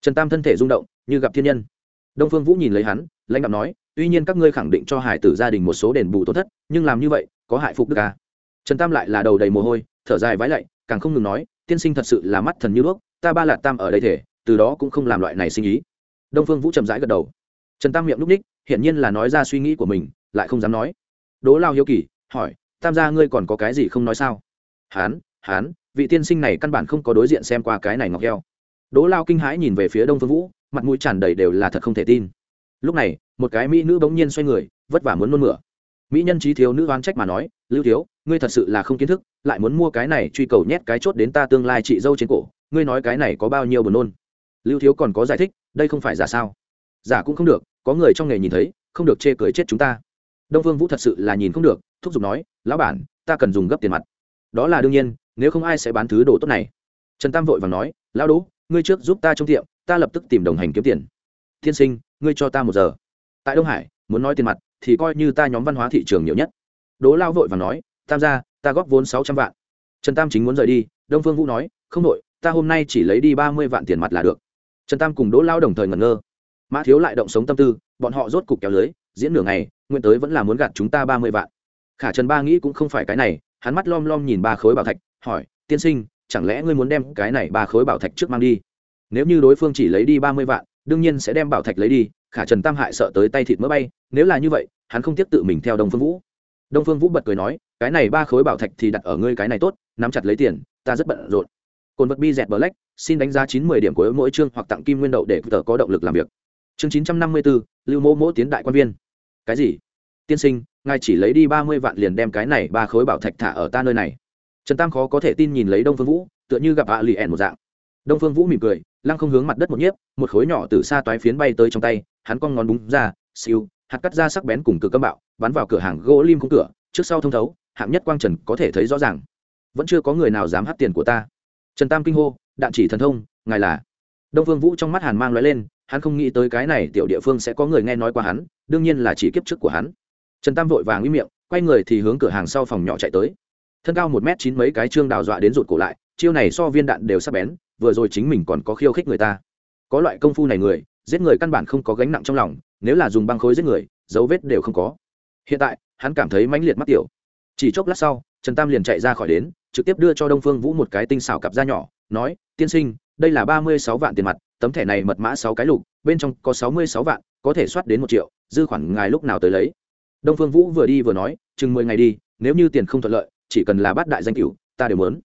S1: Trần tam thân thể rung động, như gặp thiên nhân. Đông phương vũ nhìn lấy hắn, lãnh đạo nói tuy nhiên các ngươi khẳng định cho hải tử gia đình một số đền bù tổn thất, nhưng làm như vậy, có hại phục đức ca trần tam lại là đầu đầy mồ hôi, thở dài vái lạy, càng không ngừng nói, tiên sinh thật sự là mắt thần như đuốc, ta ba lạt tam ở đây thể, từ đó cũng không làm loại này sinh ý. Đông phương vũ chậm rãi gật đầu. Trần tam miệng núp ních, hiển nhiên là nói ra suy nghĩ của mình, lại không dám nói. Đố lao hiếu kỳ, hỏi, tam gia ngươi còn có cái gì không nói sao? Hán hán, vị tiên sinh này căn bản không có đối diện xem qua cái này ngọc heo. Đố lao kinh hãi nhìn về phía đông phương vũ, mặt mũi tràn đầy đều là thật không thể tin. Lúc này một cái mỹ nữ bỗng nhiên xoay người, vất vả muốn nôn mửa. Mỹ nhân trí thiếu nữ oán trách mà nói, lưu thiếu, ngươi thật sự là không kiến thức, lại muốn mua cái này truy cầu nhét cái chốt đến ta tương lai chị dâu trên cổ, ngươi nói cái này có bao nhiêu buồn nôn? Lưu thiếu còn có giải thích, đây không phải giả sao? Giả cũng không được, có người trong nghề nhìn thấy, không được chê cười chết chúng ta. Đông vương vũ thật sự là nhìn không được, thúc giục nói, lão bản, ta cần dùng gấp tiền mặt. Đó là đương nhiên, nếu không ai sẽ bán thứ đồ tốt này. Trần tam vội vàng nói, lão đỗ, ngươi trước giúp ta trong tiệm, ta lập tức tìm đồng hành kiếm tiền. Thiên sinh, ngươi cho ta một giờ tại đông hải, muốn nói tiền mặt, thì coi như ta nhóm văn hóa thị trường nhiều nhất. Đỗ lao vội vàng nói, tam gia, ta góp vốn sáu trăm vạn. Trần tam chính muốn rời đi, đông phương vũ nói, không đội ta hôm nay chỉ lấy đi ba mươi vạn tiền mặt là được. Trần tam cùng đỗ lao đồng thời ngẩn ngơ. Mã thiếu lại động sống tâm tư, bọn họ rốt cục kéo lưới, diễn nửa ngày, nguyện tới vẫn là muốn gạt chúng ta ba mươi vạn. Khả trần ba nghĩ cũng không phải cái này, hắn mắt lom lom nhìn ba khối bảo thạch, hỏi, tiên sinh, chẳng lẽ ngươi muốn đem cái này ba khối bảo thạch trước mang đi? Nếu như đối phương chỉ lấy đi ba mươi vạn, đương nhiên sẽ đem bảo thạch lấy đi khả trần tam hại sợ tới tay thịt mỡ bay, nếu là như vậy, hắn không tiếp tự mình theo đông phương vũ. Đông phương vũ bật cười nói, cái này ba khối bảo thạch thì đặt ở ngươi cái này tốt, nắm chặt lấy tiền, ta rất bận rộn. Cồn vật bi dẹt black, xin đánh giá chín mươi điểm của mỗi chương hoặc tặng kim nguyên đậu để tờ có động lực làm việc. Chương chín trăm năm mươi bốn lưu mô mỗ tiến đại quan viên. Cái gì? Tiên sinh, ngài chỉ lấy đi ba mươi vạn liền đem cái này ba khối bảo thạch thả ở ta nơi này. Trần tam khó có thể tin nhìn lấy đông phương vũ, tựa như gặp ạ lì ẻn một dạng. Đông phương vũ mỉm cười, lăng không hướng mặt đất một nhiếp, một khối nhỏ từ xa toái phiến bay tới trong tay hắn cong ngón búng ra, siêu, hạt cắt ra sắc bén cùng cửa cấm bạo, bắn vào cửa hàng gỗ lim khung cửa, trước sau thông thấu, hạng nhất quang trần có thể thấy rõ ràng. Vẫn chưa có người nào dám hắt tiền của ta. Trần tam kinh hô, đạn chỉ thần thông, ngài là đông phương vũ trong mắt hàn mang loại lên, hắn không nghĩ tới cái này tiểu địa phương sẽ có người nghe nói qua hắn, đương nhiên là chỉ kiếp trước của hắn. Trần tam vội vàng uy miệng, quay người thì hướng cửa hàng sau phòng nhỏ chạy tới. Thân cao một m chín mấy cái trương đào dọa đến rụt cổ lại, chiêu này so viên đạn đều sắp bén, vừa rồi chính mình còn có khiêu khích người ta. Có loại công phu này người giết người căn bản không có gánh nặng trong lòng, nếu là dùng băng khối giết người, dấu vết đều không có. Hiện tại, hắn cảm thấy mãnh liệt mắt tiểu. Chỉ chốc lát sau, trần tam liền chạy ra khỏi đến, trực tiếp đưa cho đông phương vũ một cái tinh xảo cặp da nhỏ, nói, tiên sinh, đây là ba mươi sáu vạn tiền mặt, tấm thẻ này mật mã sáu cái lục, bên trong có sáu mươi sáu vạn, có thể soát đến một triệu, dư khoản ngài lúc nào tới lấy. Đông phương vũ vừa đi vừa nói, chừng mười ngày đi, nếu như tiền không thuận lợi, chỉ cần là bát đại danh cửu, ta đều muốn.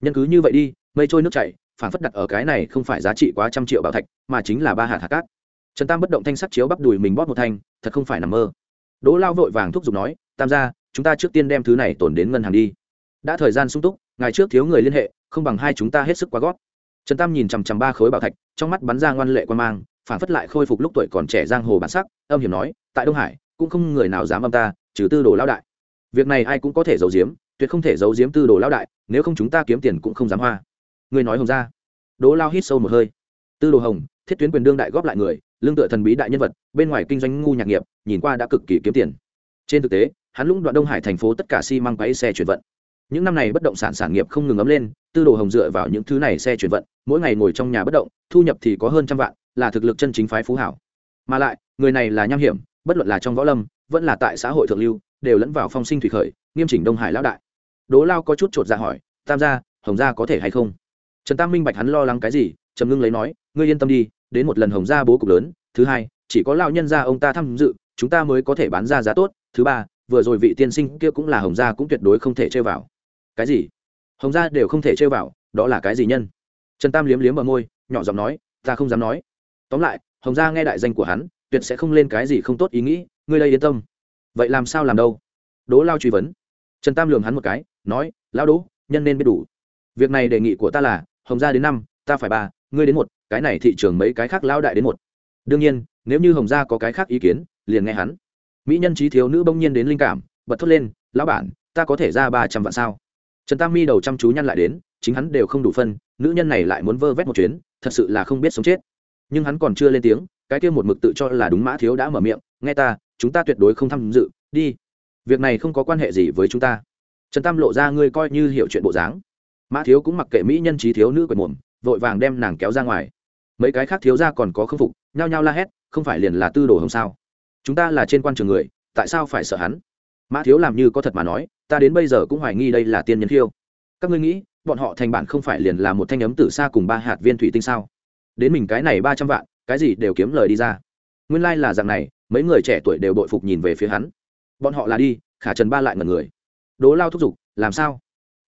S1: Nhân cứ như vậy đi, mây trôi nước chảy phản phất đặt ở cái này không phải giá trị quá trăm triệu bảo thạch, mà chính là ba hạt hạt cát. Trần tam bất động thanh sắc chiếu bắp đùi mình bóp một thanh, thật không phải nằm mơ. Đỗ lao vội vàng thúc giục nói, tam gia, chúng ta trước tiên đem thứ này tồn đến ngân hàng đi. Đã thời gian sung túc, ngày trước thiếu người liên hệ, không bằng hai chúng ta hết sức quá gót trần tam nhìn chằm chằm ba khối bảo thạch, trong mắt bắn ra ngoan lệ quan mang phản phất lại khôi phục lúc tuổi còn trẻ giang hồ bản sắc, âm hiểm nói, tại đông hải, cũng không người nào dám âm ta, trừ tư đồ lao đại. Việc này ai cũng có thể giấu giếm, tuyệt không thể giấu giếm tư đồ lao đại, nếu không chúng ta kiếm tiền cũng không dám hoa người nói hồng ra. Đỗ lao hít sâu một hơi. Tư đồ hồng, thiết tuyến quyền đương đại góp lại người, lương tựa thần bí đại nhân vật, bên ngoài kinh doanh ngu nhạc nghiệp, nhìn qua đã cực kỳ kiếm tiền. Trên thực tế, hắn lũng đoạn đông hải thành phố tất cả xi、si、măng quáy xe chuyển vận. Những năm này bất động sản sản nghiệp không ngừng ấm lên, tư đồ hồng dựa vào những thứ này xe chuyển vận, mỗi ngày ngồi trong nhà bất động, thu nhập thì có hơn trăm vạn, là thực lực chân chính phái phú hảo. Mà lại, người này là nham hiểm, bất luận là trong võ lâm, vẫn là tại xã hội thượng lưu, đều lẫn vào phong sinh thủy khởi, nghiêm chỉnh đông hải lão đại. Đố lao có chút chột ra dạ hỏi, tam gia, hồng gia có thể hay không? Trần tam minh bạch hắn lo lắng cái gì trầm ngưng lấy nói ngươi yên tâm đi đến một lần hồng gia bố cục lớn thứ hai chỉ có lao nhân gia ông ta tham dự chúng ta mới có thể bán ra giá tốt thứ ba vừa rồi vị tiên sinh kia cũng là hồng gia cũng tuyệt đối không thể chơi vào. Cái gì? Hồng gia đều không thể chơi vào đó là cái gì nhân? Trần tam liếm liếm ở môi nhỏ giọng nói ta không dám nói. Tóm lại hồng gia nghe đại danh của hắn tuyệt sẽ không lên cái gì không tốt ý nghĩ ngươi đây yên tâm. Vậy làm sao làm đâu? Đỗ lao truy vấn. Trần tam lường hắn một cái nói lao Đỗ, nhân nên biết đủ. Việc này đề nghị của ta là hồng gia đến năm, ta phải ba, ngươi đến một, cái này thị trường mấy cái khác lao đại đến một. Đương nhiên, nếu như hồng gia có cái khác ý kiến, liền nghe hắn. Mỹ nhân trí thiếu nữ bỗng nhiên đến linh cảm, bật thốt lên, lão bản, ta có thể ra ba trăm vạn sao? Trần tam mi đầu chăm chú nhăn lại đến, chính hắn đều không đủ phân, nữ nhân này lại muốn vơ vét một chuyến, thật sự là không biết sống chết. Nhưng hắn còn chưa lên tiếng, cái kia một mực tự cho là đúng mã thiếu đã mở miệng, nghe ta, chúng ta tuyệt đối không tham dự, đi. Việc này không có quan hệ gì với chúng ta. Trần tam lộ ra ngươi coi như hiểu chuyện bộ dáng mã thiếu cũng mặc kệ mỹ nhân trí thiếu nữ quệt mồm, vội vàng đem nàng kéo ra ngoài. Mấy cái khác thiếu ra còn có k phục, nhao nhao la hét, không phải liền là tư đồ hồng sao? Chúng ta là trên quan trường người, tại sao phải sợ hắn? Mã thiếu làm như có thật mà nói, ta đến bây giờ cũng hoài nghi đây là tiên nhân thiêu các ngươi nghĩ, bọn họ thành bản không phải liền là một thanh ấm tử xa cùng ba hạt viên thủy tinh sao? Đến mình cái này ba trăm vạn, cái gì đều kiếm lời đi ra. Nguyên lai、like、là dạng này, mấy người trẻ tuổi đều đội phục nhìn về phía hắn. Bọn họ là đi, khả trần ba lại ngần người. Đố lao thúc giục, làm sao?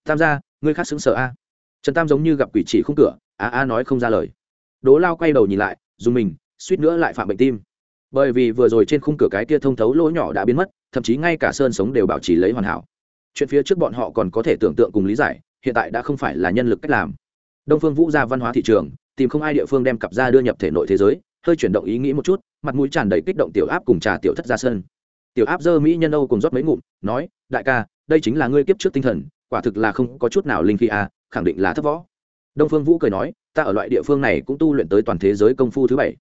S1: Tham gia ngươi khác xứng sở a. Trần tam giống như gặp quỷ chỉ khung cửa, a a nói không ra lời. Đố lao quay đầu nhìn lại, dùng mình, suýt nữa lại phạm bệnh tim. Bởi vì vừa rồi trên khung cửa cái kia thông thấu lỗ nhỏ đã biến mất, thậm chí ngay cả sơn sống đều bảo trì lấy hoàn hảo. Chuyện phía trước bọn họ còn có thể tưởng tượng cùng lý giải, hiện tại đã không phải là nhân lực cách làm. Đông phương vũ ra văn hóa thị trường, tìm không ai địa phương đem cặp ra đưa nhập thể nội thế giới, hơi chuyển động ý nghĩ một chút, mặt mũi tràn đầy kích động tiểu áp cùng trà tiểu thất ra sân. Tiểu áp dơ mỹ nhân âu cùng rót mấy ngụm, nói, đại ca, đây chính là ngươi kiếp trước tinh thần quả thực là không có chút nào linh khí à khẳng định là thấp võ. Đông phương vũ cười nói, ta ở loại địa phương này cũng tu luyện tới toàn thế giới công phu thứ bảy.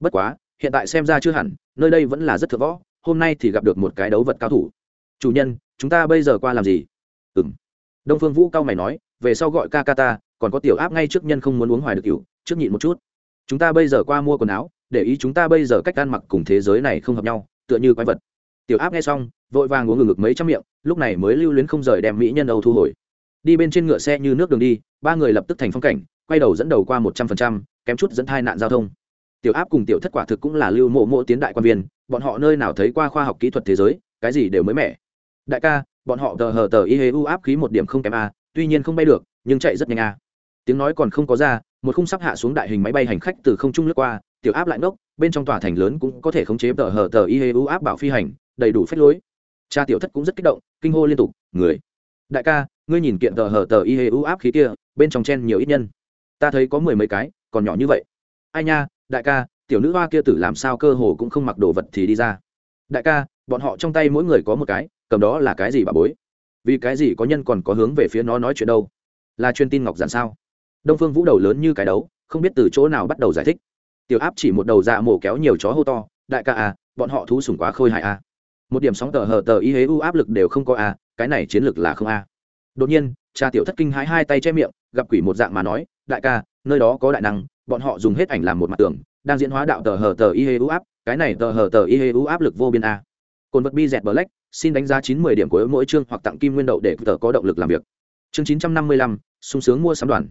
S1: Bất quá, hiện tại xem ra chưa hẳn, nơi đây vẫn là rất thượng võ, hôm nay thì gặp được một cái đấu vật cao thủ. Chủ nhân, chúng ta bây giờ qua làm gì? Ừ m đông phương vũ cao mày nói, về sau gọi ca ca ta, còn có tiểu áp ngay trước nhân không muốn uống hoài được cựu trước nhịn một chút. Chúng ta bây giờ qua mua quần áo, để ý chúng ta bây giờ cách ăn mặc cùng thế giới này không hợp nhau, tựa như quái vật. Tiểu áp nghe xong, vội vàng uống ngừng ngực mấy trăm miệng lúc này mới lưu luyến không rời đem mỹ nhân âu thu hồi. Đi bên trên ngựa xe như nước đường đi, ba người lập tức thành phong cảnh, quay đầu dẫn đầu qua một trăm phần trăm, kém chút dẫn thai nạn giao thông. Tiểu áp cùng tiểu thất quả thực cũng là lưu mộ mộ tiến đại quan viên, bọn họ nơi nào thấy qua khoa học kỹ thuật thế giới, cái gì đều mới mẻ. Đại ca, bọn họ tờ hờ tờ y hê u áp khí một điểm không kém a, tuy nhiên không bay được, nhưng chạy rất nhanh a. Tiếng nói còn không có ra, một khung sắp hạ xuống đại hình máy bay hành khách từ không trung lướt qua, tiểu áp lại ngốc, bên trong tòa thành lớn cũng có thể khống chế tờ hờ tờ y hê u áp bảo phi hành, đầy đủ phép lối cha tiểu thất cũng rất kích động, kinh hô liên tục, người, đại ca, ngươi nhìn kiện tờ hờ tờ y hê u áp khí kia, bên trong chen nhiều ít nhân. Ta thấy có mười mấy cái, còn nhỏ như vậy. Ai nha, đại ca, tiểu nữ hoa kia tử làm sao cơ hồ cũng không mặc đồ vật thì đi ra. Đại ca, bọn họ trong tay mỗi người có một cái, cầm đó là cái gì bà bối? Vì cái gì có nhân còn có hướng về phía nó nói chuyện đâu? Là truyền tin ngọc giản sao? Đông phương vũ đầu lớn như cái đấu, không biết từ chỗ nào bắt đầu giải thích. Tiểu áp chỉ một đầu dạ mổ kéo nhiều chó hô to, đại ca à bọn họ thú sủng quá khôi hại à một điểm sóng tờ hờ tờ y hế u áp lực đều không có à cái này chiến lược là không à đột nhiên, cha tiểu thất kinh hãi hai tay che miệng, gặp quỷ một dạng mà nói, đại ca, nơi đó có đại năng, bọn họ dùng hết ảnh làm một mặt tường, đang diễn hóa đạo tờ hờ tờ y hế u áp, cái này tờ hờ tờ y hế u áp lực vô biên a. Cồn vật bi dẹt black, xin đánh giá chín mươi điểm của mỗi chương hoặc tặng kim nguyên đậu để tờ có động lực làm việc. Chương chín trăm năm mươi lăm, sung sướng mua sắm đoàn.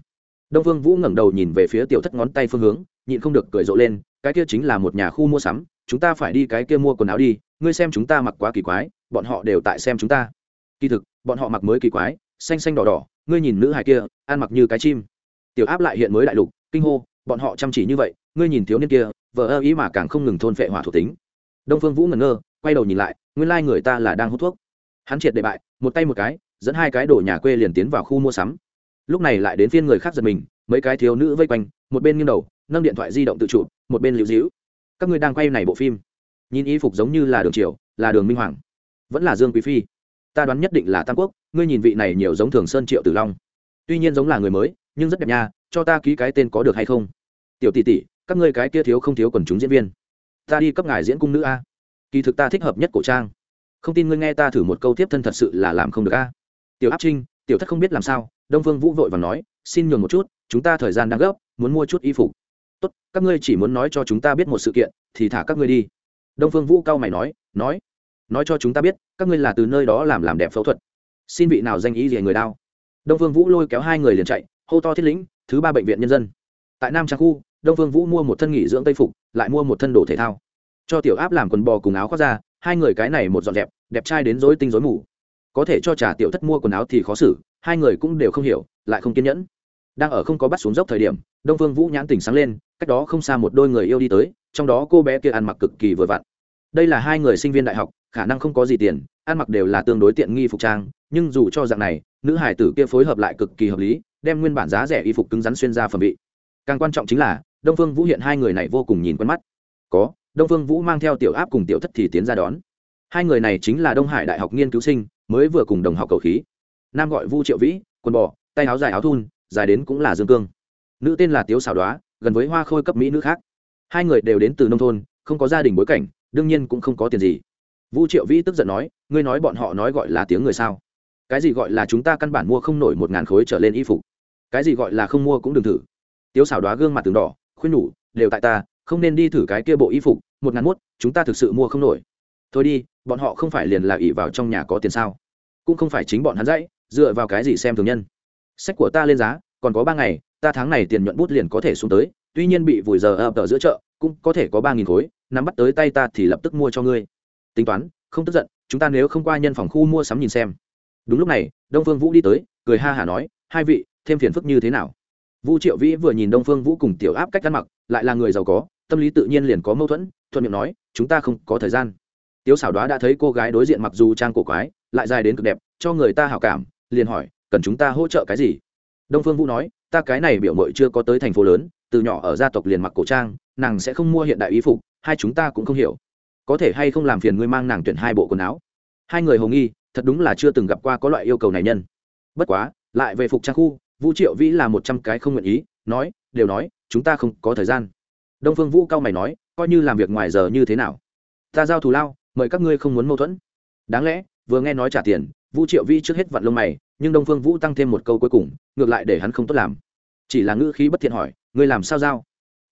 S1: Đông vương vũ ngẩng đầu nhìn về phía tiểu thất ngón tay phương hướng, nhịn không được cười rộ lên, cái kia chính là một nhà khu mua sắm, chúng ta phải đi cái kia mua quần áo đi ngươi xem chúng ta mặc quá kỳ quái, bọn họ đều tại xem chúng ta. Kỳ thực, bọn họ mặc mới kỳ quái, xanh xanh đỏ đỏ, ngươi nhìn nữ hài kia, ăn mặc như cái chim. Tiểu áp lại hiện mới đại lục, kinh hô, bọn họ chăm chỉ như vậy, ngươi nhìn thiếu niên kia vợ ơ ý mà càng không ngừng thôn phệ hỏa thuộc tính. Đông phương vũ ngẩn ngơ, quay đầu nhìn lại, nguyên lai người ta là đang hút thuốc. Hắn triệt đệ bại, một tay một cái, dẫn hai cái đổ nhà quê liền tiến vào khu mua sắm. Lúc này lại đến phiên người khác giật mình, mấy cái thiếu nữ vây quanh, một bên nghiêng đầu, nâng điện thoại di động tự chụp, một bên lưu dĩu các ngươi đang quay này bộ phim nhìn y phục giống như là đường triều, là đường minh hoàng, vẫn là dương quý phi. Ta đoán nhất định là tam quốc, ngươi nhìn vị này nhiều giống thường sơn triệu tử long. Tuy nhiên giống là người mới, nhưng rất đẹp nha, cho ta ký cái tên có được hay không? Tiểu tỷ tỷ, các ngươi cái kia thiếu không thiếu quần chúng diễn viên. Ta đi cấp ngài diễn cung nữ a. Kỳ thực ta thích hợp nhất cổ trang. Không tin ngươi nghe ta thử một câu tiếp thân thật sự là làm không được a. Tiểu áp trinh, tiểu thất không biết làm sao, đông Vương vũ vội và nói, xin nhường một chút, chúng ta thời gian đang gấp, muốn mua chút y phục. Tốt, các ngươi chỉ muốn nói cho chúng ta biết một sự kiện, thì thả các ngươi đi đông phương vũ cao mày nói nói nói cho chúng ta biết, các ngươi là từ nơi đó làm làm đẹp phẫu thuật. Xin vị nào danh ý gì người đao? Đông phương vũ lôi kéo hai người liền chạy, hô to thiết lĩnh, thứ ba bệnh viện nhân dân. Tại nam trang khu, đông phương vũ mua một thân nghỉ dưỡng tây phục, lại mua một thân đồ thể thao. Cho tiểu áp làm quần bò cùng áo khoác ra, hai người cái này một dọn dẹp, đẹp trai đến dối tinh dối mù. Có thể cho trả tiểu thất mua quần áo thì khó xử, hai người cũng đều không hiểu, lại không kiên nhẫn. Đang ở không có bắt xuống dốc thời điểm, đông phương vũ nhãn tỉnh sáng lên, cách đó không xa một đôi người yêu đi tới, trong đó cô bé kia ăn mặc cực kỳ vừa vặn đây là hai người sinh viên đại học, khả năng không có gì tiền, ăn mặc đều là tương đối tiện nghi phục trang, nhưng dù cho dạng này, nữ hải tử kia phối hợp lại cực kỳ hợp lý, đem nguyên bản giá rẻ y phục cứng rắn xuyên ra phẩm vị. Càng quan trọng chính là, đông phương vũ hiện hai người này vô cùng nhìn quen mắt. Có, đông phương vũ mang theo tiểu áp cùng tiểu thất thì tiến ra đón. Hai người này chính là đông hải đại học nghiên cứu sinh, mới vừa cùng đồng học cầu khí. Nam gọi vu triệu vĩ, quần bò, tay áo dài áo thun, dài đến cũng là dương cương. Nữ tên là tiếu xảo đoá, gần với hoa khôi cấp mỹ nữ khác. Hai người đều đến từ nông thôn, không có gia đình bối cảnh đương nhiên cũng không có tiền gì. Vũ triệu vĩ tức giận nói, ngươi nói bọn họ nói gọi là tiếng người sao? Cái gì gọi là chúng ta căn bản mua không nổi một ngàn khối trở lên y phục? Cái gì gọi là không mua cũng đừng thử. Tiếu xảo đoá gương mặt từng đỏ, khuyên nhủ, đều tại ta, không nên đi thử cái kia bộ y phục, một ngàn mốt, chúng ta thực sự mua không nổi. Thôi đi, bọn họ không phải liền là ỉ vào trong nhà có tiền sao? Cũng không phải chính bọn hắn dãy, dựa vào cái gì xem thường nhân? Sách của ta lên giá, còn có ba ngày, ta tháng này tiền nhuận bút liền có thể xuống tới, tuy nhiên bị vùi giờ ập ở giữa chợ, cũng có thể có ba nghìn khối nắm bắt tới tay ta thì lập tức mua cho ngươi. Tính toán, không tức giận, chúng ta nếu không qua nhân phòng khu mua sắm nhìn xem. Đúng lúc này, đông phương vũ đi tới, cười ha hả nói, hai vị, thêm phiền phức như thế nào? Vu triệu vĩ vừa nhìn đông phương vũ cùng tiểu áp cách ăn mặc, lại là người giàu có, tâm lý tự nhiên liền có mâu thuẫn, thuận miệng nói, chúng ta không có thời gian. Tiếu xảo đoá đã thấy cô gái đối diện mặc dù trang cổ quái, lại dài đến cực đẹp, cho người ta hảo cảm, liền hỏi, cần chúng ta hỗ trợ cái gì? Đông phương vũ nói, ta cái này biểu mội chưa có tới thành phố lớn, từ nhỏ ở gia tộc liền mặc cổ trang, nàng sẽ không mua hiện đại y phục hai chúng ta cũng không hiểu. Có thể hay không làm phiền ngươi mang nàng tuyển hai bộ quần áo? Hai người hồng nghi, thật đúng là chưa từng gặp qua có loại yêu cầu này nhân. Bất quá, lại về phục trang khu, vũ triệu vĩ là một trăm cái không nguyện ý, nói, đều nói, chúng ta không có thời gian. Đông phương vũ cao mày nói, coi như làm việc ngoài giờ như thế nào? Ta giao thù lao, mời các ngươi không muốn mâu thuẫn. Đáng lẽ, vừa nghe nói trả tiền, vũ triệu vĩ trước hết vặn lông mày, nhưng đông phương vũ tăng thêm một câu cuối cùng, ngược lại để hắn không tốt làm. Chỉ là ngữ khí bất thiện hỏi, ngươi làm sao giao?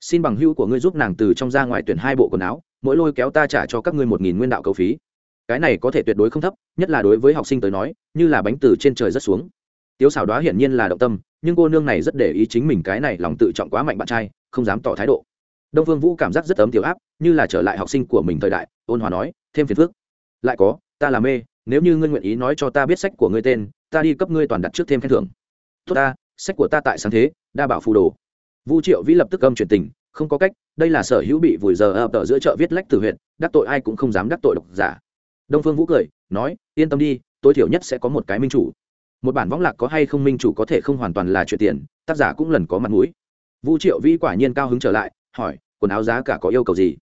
S1: Xin bằng hữu của ngươi giúp nàng từ trong ra ngoài tuyển hai bộ quần áo, mỗi lôi kéo ta trả cho các ngươi một nghìn nguyên đạo cầu phí. Cái này có thể tuyệt đối không thấp, nhất là đối với học sinh tới nói, như là bánh từ trên trời rất xuống. Tiếu xảo đoá hiển nhiên là động tâm, nhưng cô nương này rất để ý chính mình cái này lòng tự trọng quá mạnh bạn trai, không dám tỏ thái độ. Đông vương vũ cảm giác rất ấm tiểu áp, như là trở lại học sinh của mình thời đại, ôn hòa nói, thêm phiền phức. Lại có, ta là mê, nếu như ngươi nguyện ý nói cho ta biết sách của ngươi tên, ta đi cấp ngươi toàn đặt trước thêm khen thưởng. Tốt ta, sách của ta tại sáng thế, đa bảo phù đồ vu triệu vĩ lập tức âm truyền tình, không có cách, đây là sở hữu bị vùi giờ ập ở giữa chợ viết lách từ huyện đắc tội ai cũng không dám đắc tội độc giả. Đông phương vũ cười, nói, yên tâm đi, tối thiểu nhất sẽ có một cái minh chủ. Một bản võng lạc có hay không minh chủ có thể không hoàn toàn là chuyện tiền tác giả cũng lần có mặt mũi. Vu triệu vĩ quả nhiên cao hứng trở lại, hỏi, quần áo giá cả có yêu cầu gì?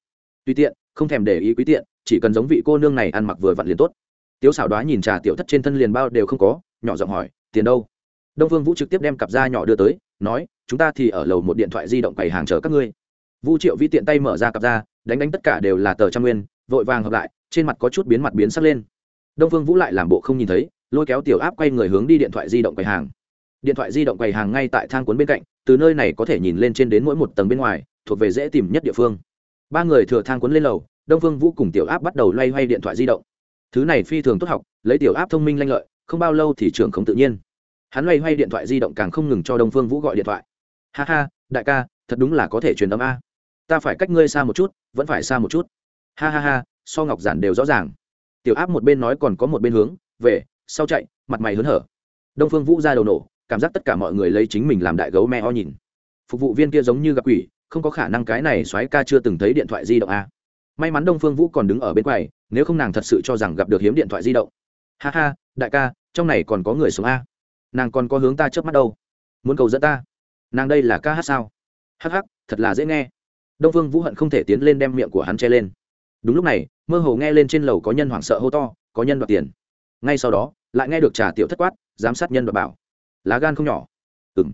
S1: Tùy tiện, không thèm để ý quý tiện, chỉ cần giống vị cô nương này ăn mặc vừa vặn liền tốt. Tiếu xảo đoá nhìn trà tiểu thất trên thân liền bao đều không có, nhỏ giọng hỏi, tiền đâu? Đông phương vũ trực tiếp đem cặp da nhỏ đưa tới nói chúng ta thì ở lầu một điện thoại di động quầy hàng chờ các ngươi. Vu triệu vi tiện tay mở ra cặp ra, đánh đánh tất cả đều là tờ trăm nguyên vội vàng hợp lại trên mặt có chút biến mặt biến sắc lên. Đông phương vũ lại làm bộ không nhìn thấy lôi kéo tiểu áp quay người hướng đi điện thoại di động quầy hàng. Điện thoại di động quầy hàng ngay tại thang cuốn bên cạnh từ nơi này có thể nhìn lên trên đến mỗi một tầng bên ngoài thuộc về dễ tìm nhất địa phương. Ba người thừa thang cuốn lên lầu đông phương vũ cùng tiểu áp bắt đầu loay hoay điện thoại di động. Thứ này phi thường tốt học lấy tiểu áp thông minh lanh lợi không bao lâu thì trưởng không tự nhiên hắn loay hoay điện thoại di động càng không ngừng cho đông phương vũ gọi điện thoại. Ha ha, đại ca, thật đúng là có thể truyền âm a. Ta phải cách ngươi xa một chút, vẫn phải xa một chút. Ha ha ha, so ngọc giản đều rõ ràng. Tiểu áp một bên nói còn có một bên hướng, về, sau chạy, mặt mày hớn hở. Đông phương vũ ra đầu nổ, cảm giác tất cả mọi người lấy chính mình làm đại gấu me ho nhìn. Phục vụ viên kia giống như gặp quỷ, không có khả năng cái này soái ca chưa từng thấy điện thoại di động a. May mắn đông phương vũ còn đứng ở bên quầy, nếu không nàng thật sự cho rằng gặp được hiếm điện thoại di động. Ha ha, đại ca, trong này còn có người sống a nàng còn có hướng ta trước mắt đâu. Muốn cầu dẫn ta? Nàng đây là ca hát sao? Hắc hắc, thật là dễ nghe. Đông phương vũ hận không thể tiến lên đem miệng của hắn che lên. Đúng lúc này, mơ hồ nghe lên trên lầu có nhân hoảng sợ hô to, có nhân đoạt tiền. Ngay sau đó, lại nghe được trả tiểu thất quát, giám sát nhân đoạt bảo. Lá gan không nhỏ. Ừng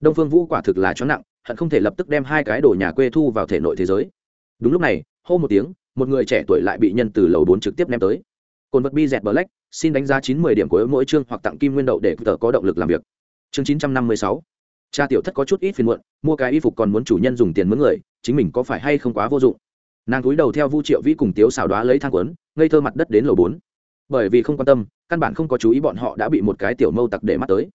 S1: đông phương vũ quả thực là cho nặng, hận không thể lập tức đem hai cái đồ nhà quê thu vào thể nội thế giới. Đúng lúc này, hô một tiếng, một người trẻ tuổi lại bị nhân từ lầu bốn trực tiếp ném tới. Cồn vật bi dẹt bờ lách xin đánh giá chín mươi điểm của mỗi chương hoặc tặng kim nguyên đậu để tờ có động lực làm việc. Chương chín trăm năm mươi sáu. Cha tiểu thất có chút ít phiền muộn, mua cái y phục còn muốn chủ nhân dùng tiền mướn người, chính mình có phải hay không quá vô dụng. Nàng cúi đầu theo vu triệu vĩ cùng tiếu xào đoá lấy thang quấn, ngây thơ mặt đất đến lầu bốn. Bởi vì không quan tâm, căn bản không có chú ý bọn họ đã bị một cái tiểu mâu tặc để mắt tới.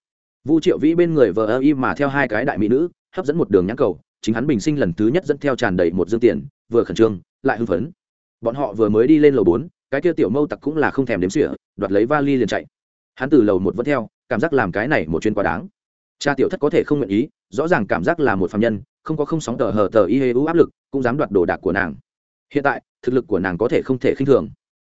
S1: Vu triệu vĩ bên người vờ ơ y mà theo hai cái đại mỹ nữ, hấp dẫn một đường nhãn cầu, chính hắn bình sinh lần thứ nhất dẫn theo tràn đầy một dương tiền, vừa khẩn trương, lại hưng phấn. Bọn họ vừa mới đi lên lầu bốn cái kia tiểu mâu tặc cũng là không thèm đếm xỉa, đoạt lấy vali liền chạy. Hắn từ lầu một vẫn theo, cảm giác làm cái này một chuyên quá đáng. Cha tiểu thất có thể không nguyện ý, rõ ràng cảm giác là một phạm nhân, không có không sóng tờ hờ tờ y hê u áp lực, cũng dám đoạt đồ đạc của nàng. Hiện tại, thực lực của nàng có thể không thể khinh thường.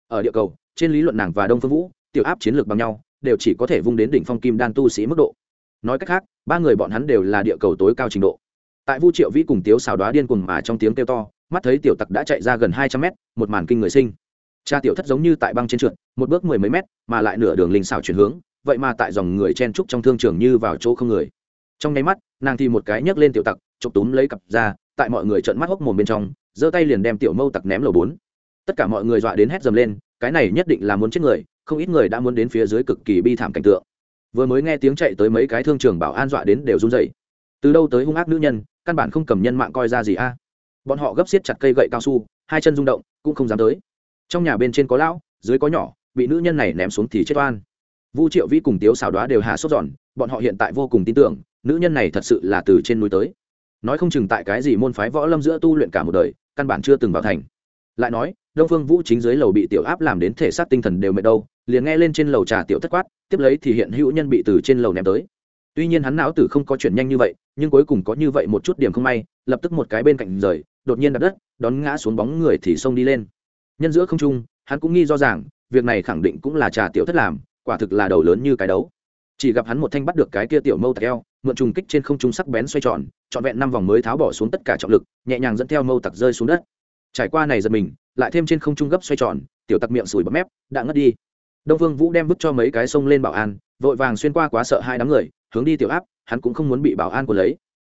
S1: Ở địa cầu, trên lý luận nàng và đông phương vũ, tiểu áp chiến lược bằng nhau, đều chỉ có thể vung đến đỉnh phong kim đan tu sĩ mức độ. Nói cách khác, ba người bọn hắn đều là địa cầu tối cao trình độ. Tại vu triệu vĩ cùng tiếu xào đoá điên cùng mà trong tiếng kêu to, mắt thấy tiểu tặc đã chạy ra gần hai trăm mét, một màn kinh người sinh cha tiểu thất giống như tại băng trên trượt, một bước mười mấy mét, mà lại nửa đường linh xảo chuyển hướng, vậy mà tại dòng người chen trúc trong thương trường như vào chỗ không người. Trong nháy mắt, nàng thì một cái nhấc lên tiểu tặc, chụp túm lấy cặp ra tại mọi người trợn mắt hốc mồm bên trong, giơ tay liền đem tiểu mâu tặc ném lầu bốn. Tất cả mọi người dọa đến hét dầm lên, cái này nhất định là muốn chết người, không ít người đã muốn đến phía dưới cực kỳ bi thảm cảnh tượng. Vừa mới nghe tiếng chạy tới mấy cái thương trường bảo an dọa đến đều run dậy từ đâu tới hung ác nữ nhân, căn bản không cầm nhân mạng coi ra gì a. Bọn họ gấp xiết chặt cây gậy cao su, hai chân rung động, cũng không dám tới trong nhà bên trên có lão, dưới có nhỏ, bị nữ nhân này ném xuống thì chết oan. Vu triệu vĩ cùng tiếu xào đoá đều hạ sốt giòn bọn họ hiện tại vô cùng tin tưởng, nữ nhân này thật sự là từ trên núi tới. Nói không chừng tại cái gì môn phái võ lâm giữa tu luyện cả một đời, căn bản chưa từng vào thành. Lại nói, đông phương vũ chính dưới lầu bị tiểu áp làm đến thể xác tinh thần đều mệt đâu, liền nghe lên trên lầu trà tiểu thất quát, tiếp lấy thì hiện hữu nhân bị từ trên lầu ném tới. Tuy nhiên hắn não tử không có chuyện nhanh như vậy, nhưng cuối cùng có như vậy một chút điểm không may, lập tức một cái bên cạnh rời, đột nhiên đặt đất, đón ngã xuống bóng người thì xông đi lên nhân giữa không trung, hắn cũng nghi do rằng, việc này khẳng định cũng là trà tiểu thất làm, quả thực là đầu lớn như cái đấu. Chỉ gặp hắn một thanh bắt được cái kia tiểu mâu tặc eo, mượn trùng kích trên không trung sắc bén xoay tròn, trọn vẹn năm vòng mới tháo bỏ xuống tất cả trọng lực, nhẹ nhàng dẫn theo mâu tặc rơi xuống đất. Trải qua này giật mình, lại thêm trên không trung gấp xoay tròn, tiểu tặc miệng sủi bấm mép, đã ngất đi. Đông vương vũ đem vứt cho mấy cái sông lên bảo an, vội vàng xuyên qua quá sợ hai đám người, hướng đi tiểu áp, hắn cũng không muốn bị bảo an của lấy.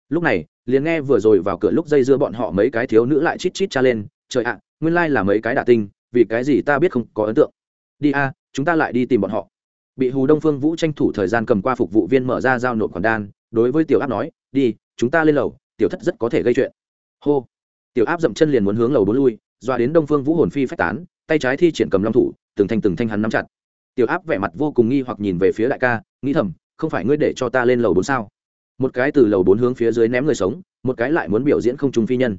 S1: Lúc này, liền nghe vừa rồi vào cửa lúc dây dưa bọn họ mấy cái thiếu nữ lại chít chít cha lên, trời ạ nguyên lai là mấy cái đả tinh, vì cái gì ta biết không có ấn tượng? Đi a, chúng ta lại đi tìm bọn họ. Bị hù đông phương vũ tranh thủ thời gian cầm qua phục vụ viên mở ra giao nộp khoản đan, đối với tiểu áp nói, đi, chúng ta lên lầu, tiểu thất rất có thể gây chuyện. Hô. Tiểu áp dậm chân liền muốn hướng lầu bốn lui, dọa đến đông phương vũ hồn phi phách tán, tay trái thi triển cầm long thủ, từng thanh từng thanh hắn nắm chặt. Tiểu áp vẻ mặt vô cùng nghi hoặc nhìn về phía đại ca, nghĩ thầm, không phải ngươi để cho ta lên lầu bốn sao? Một cái từ lầu bốn hướng phía dưới ném người sống, một cái lại muốn biểu diễn không trung phi nhân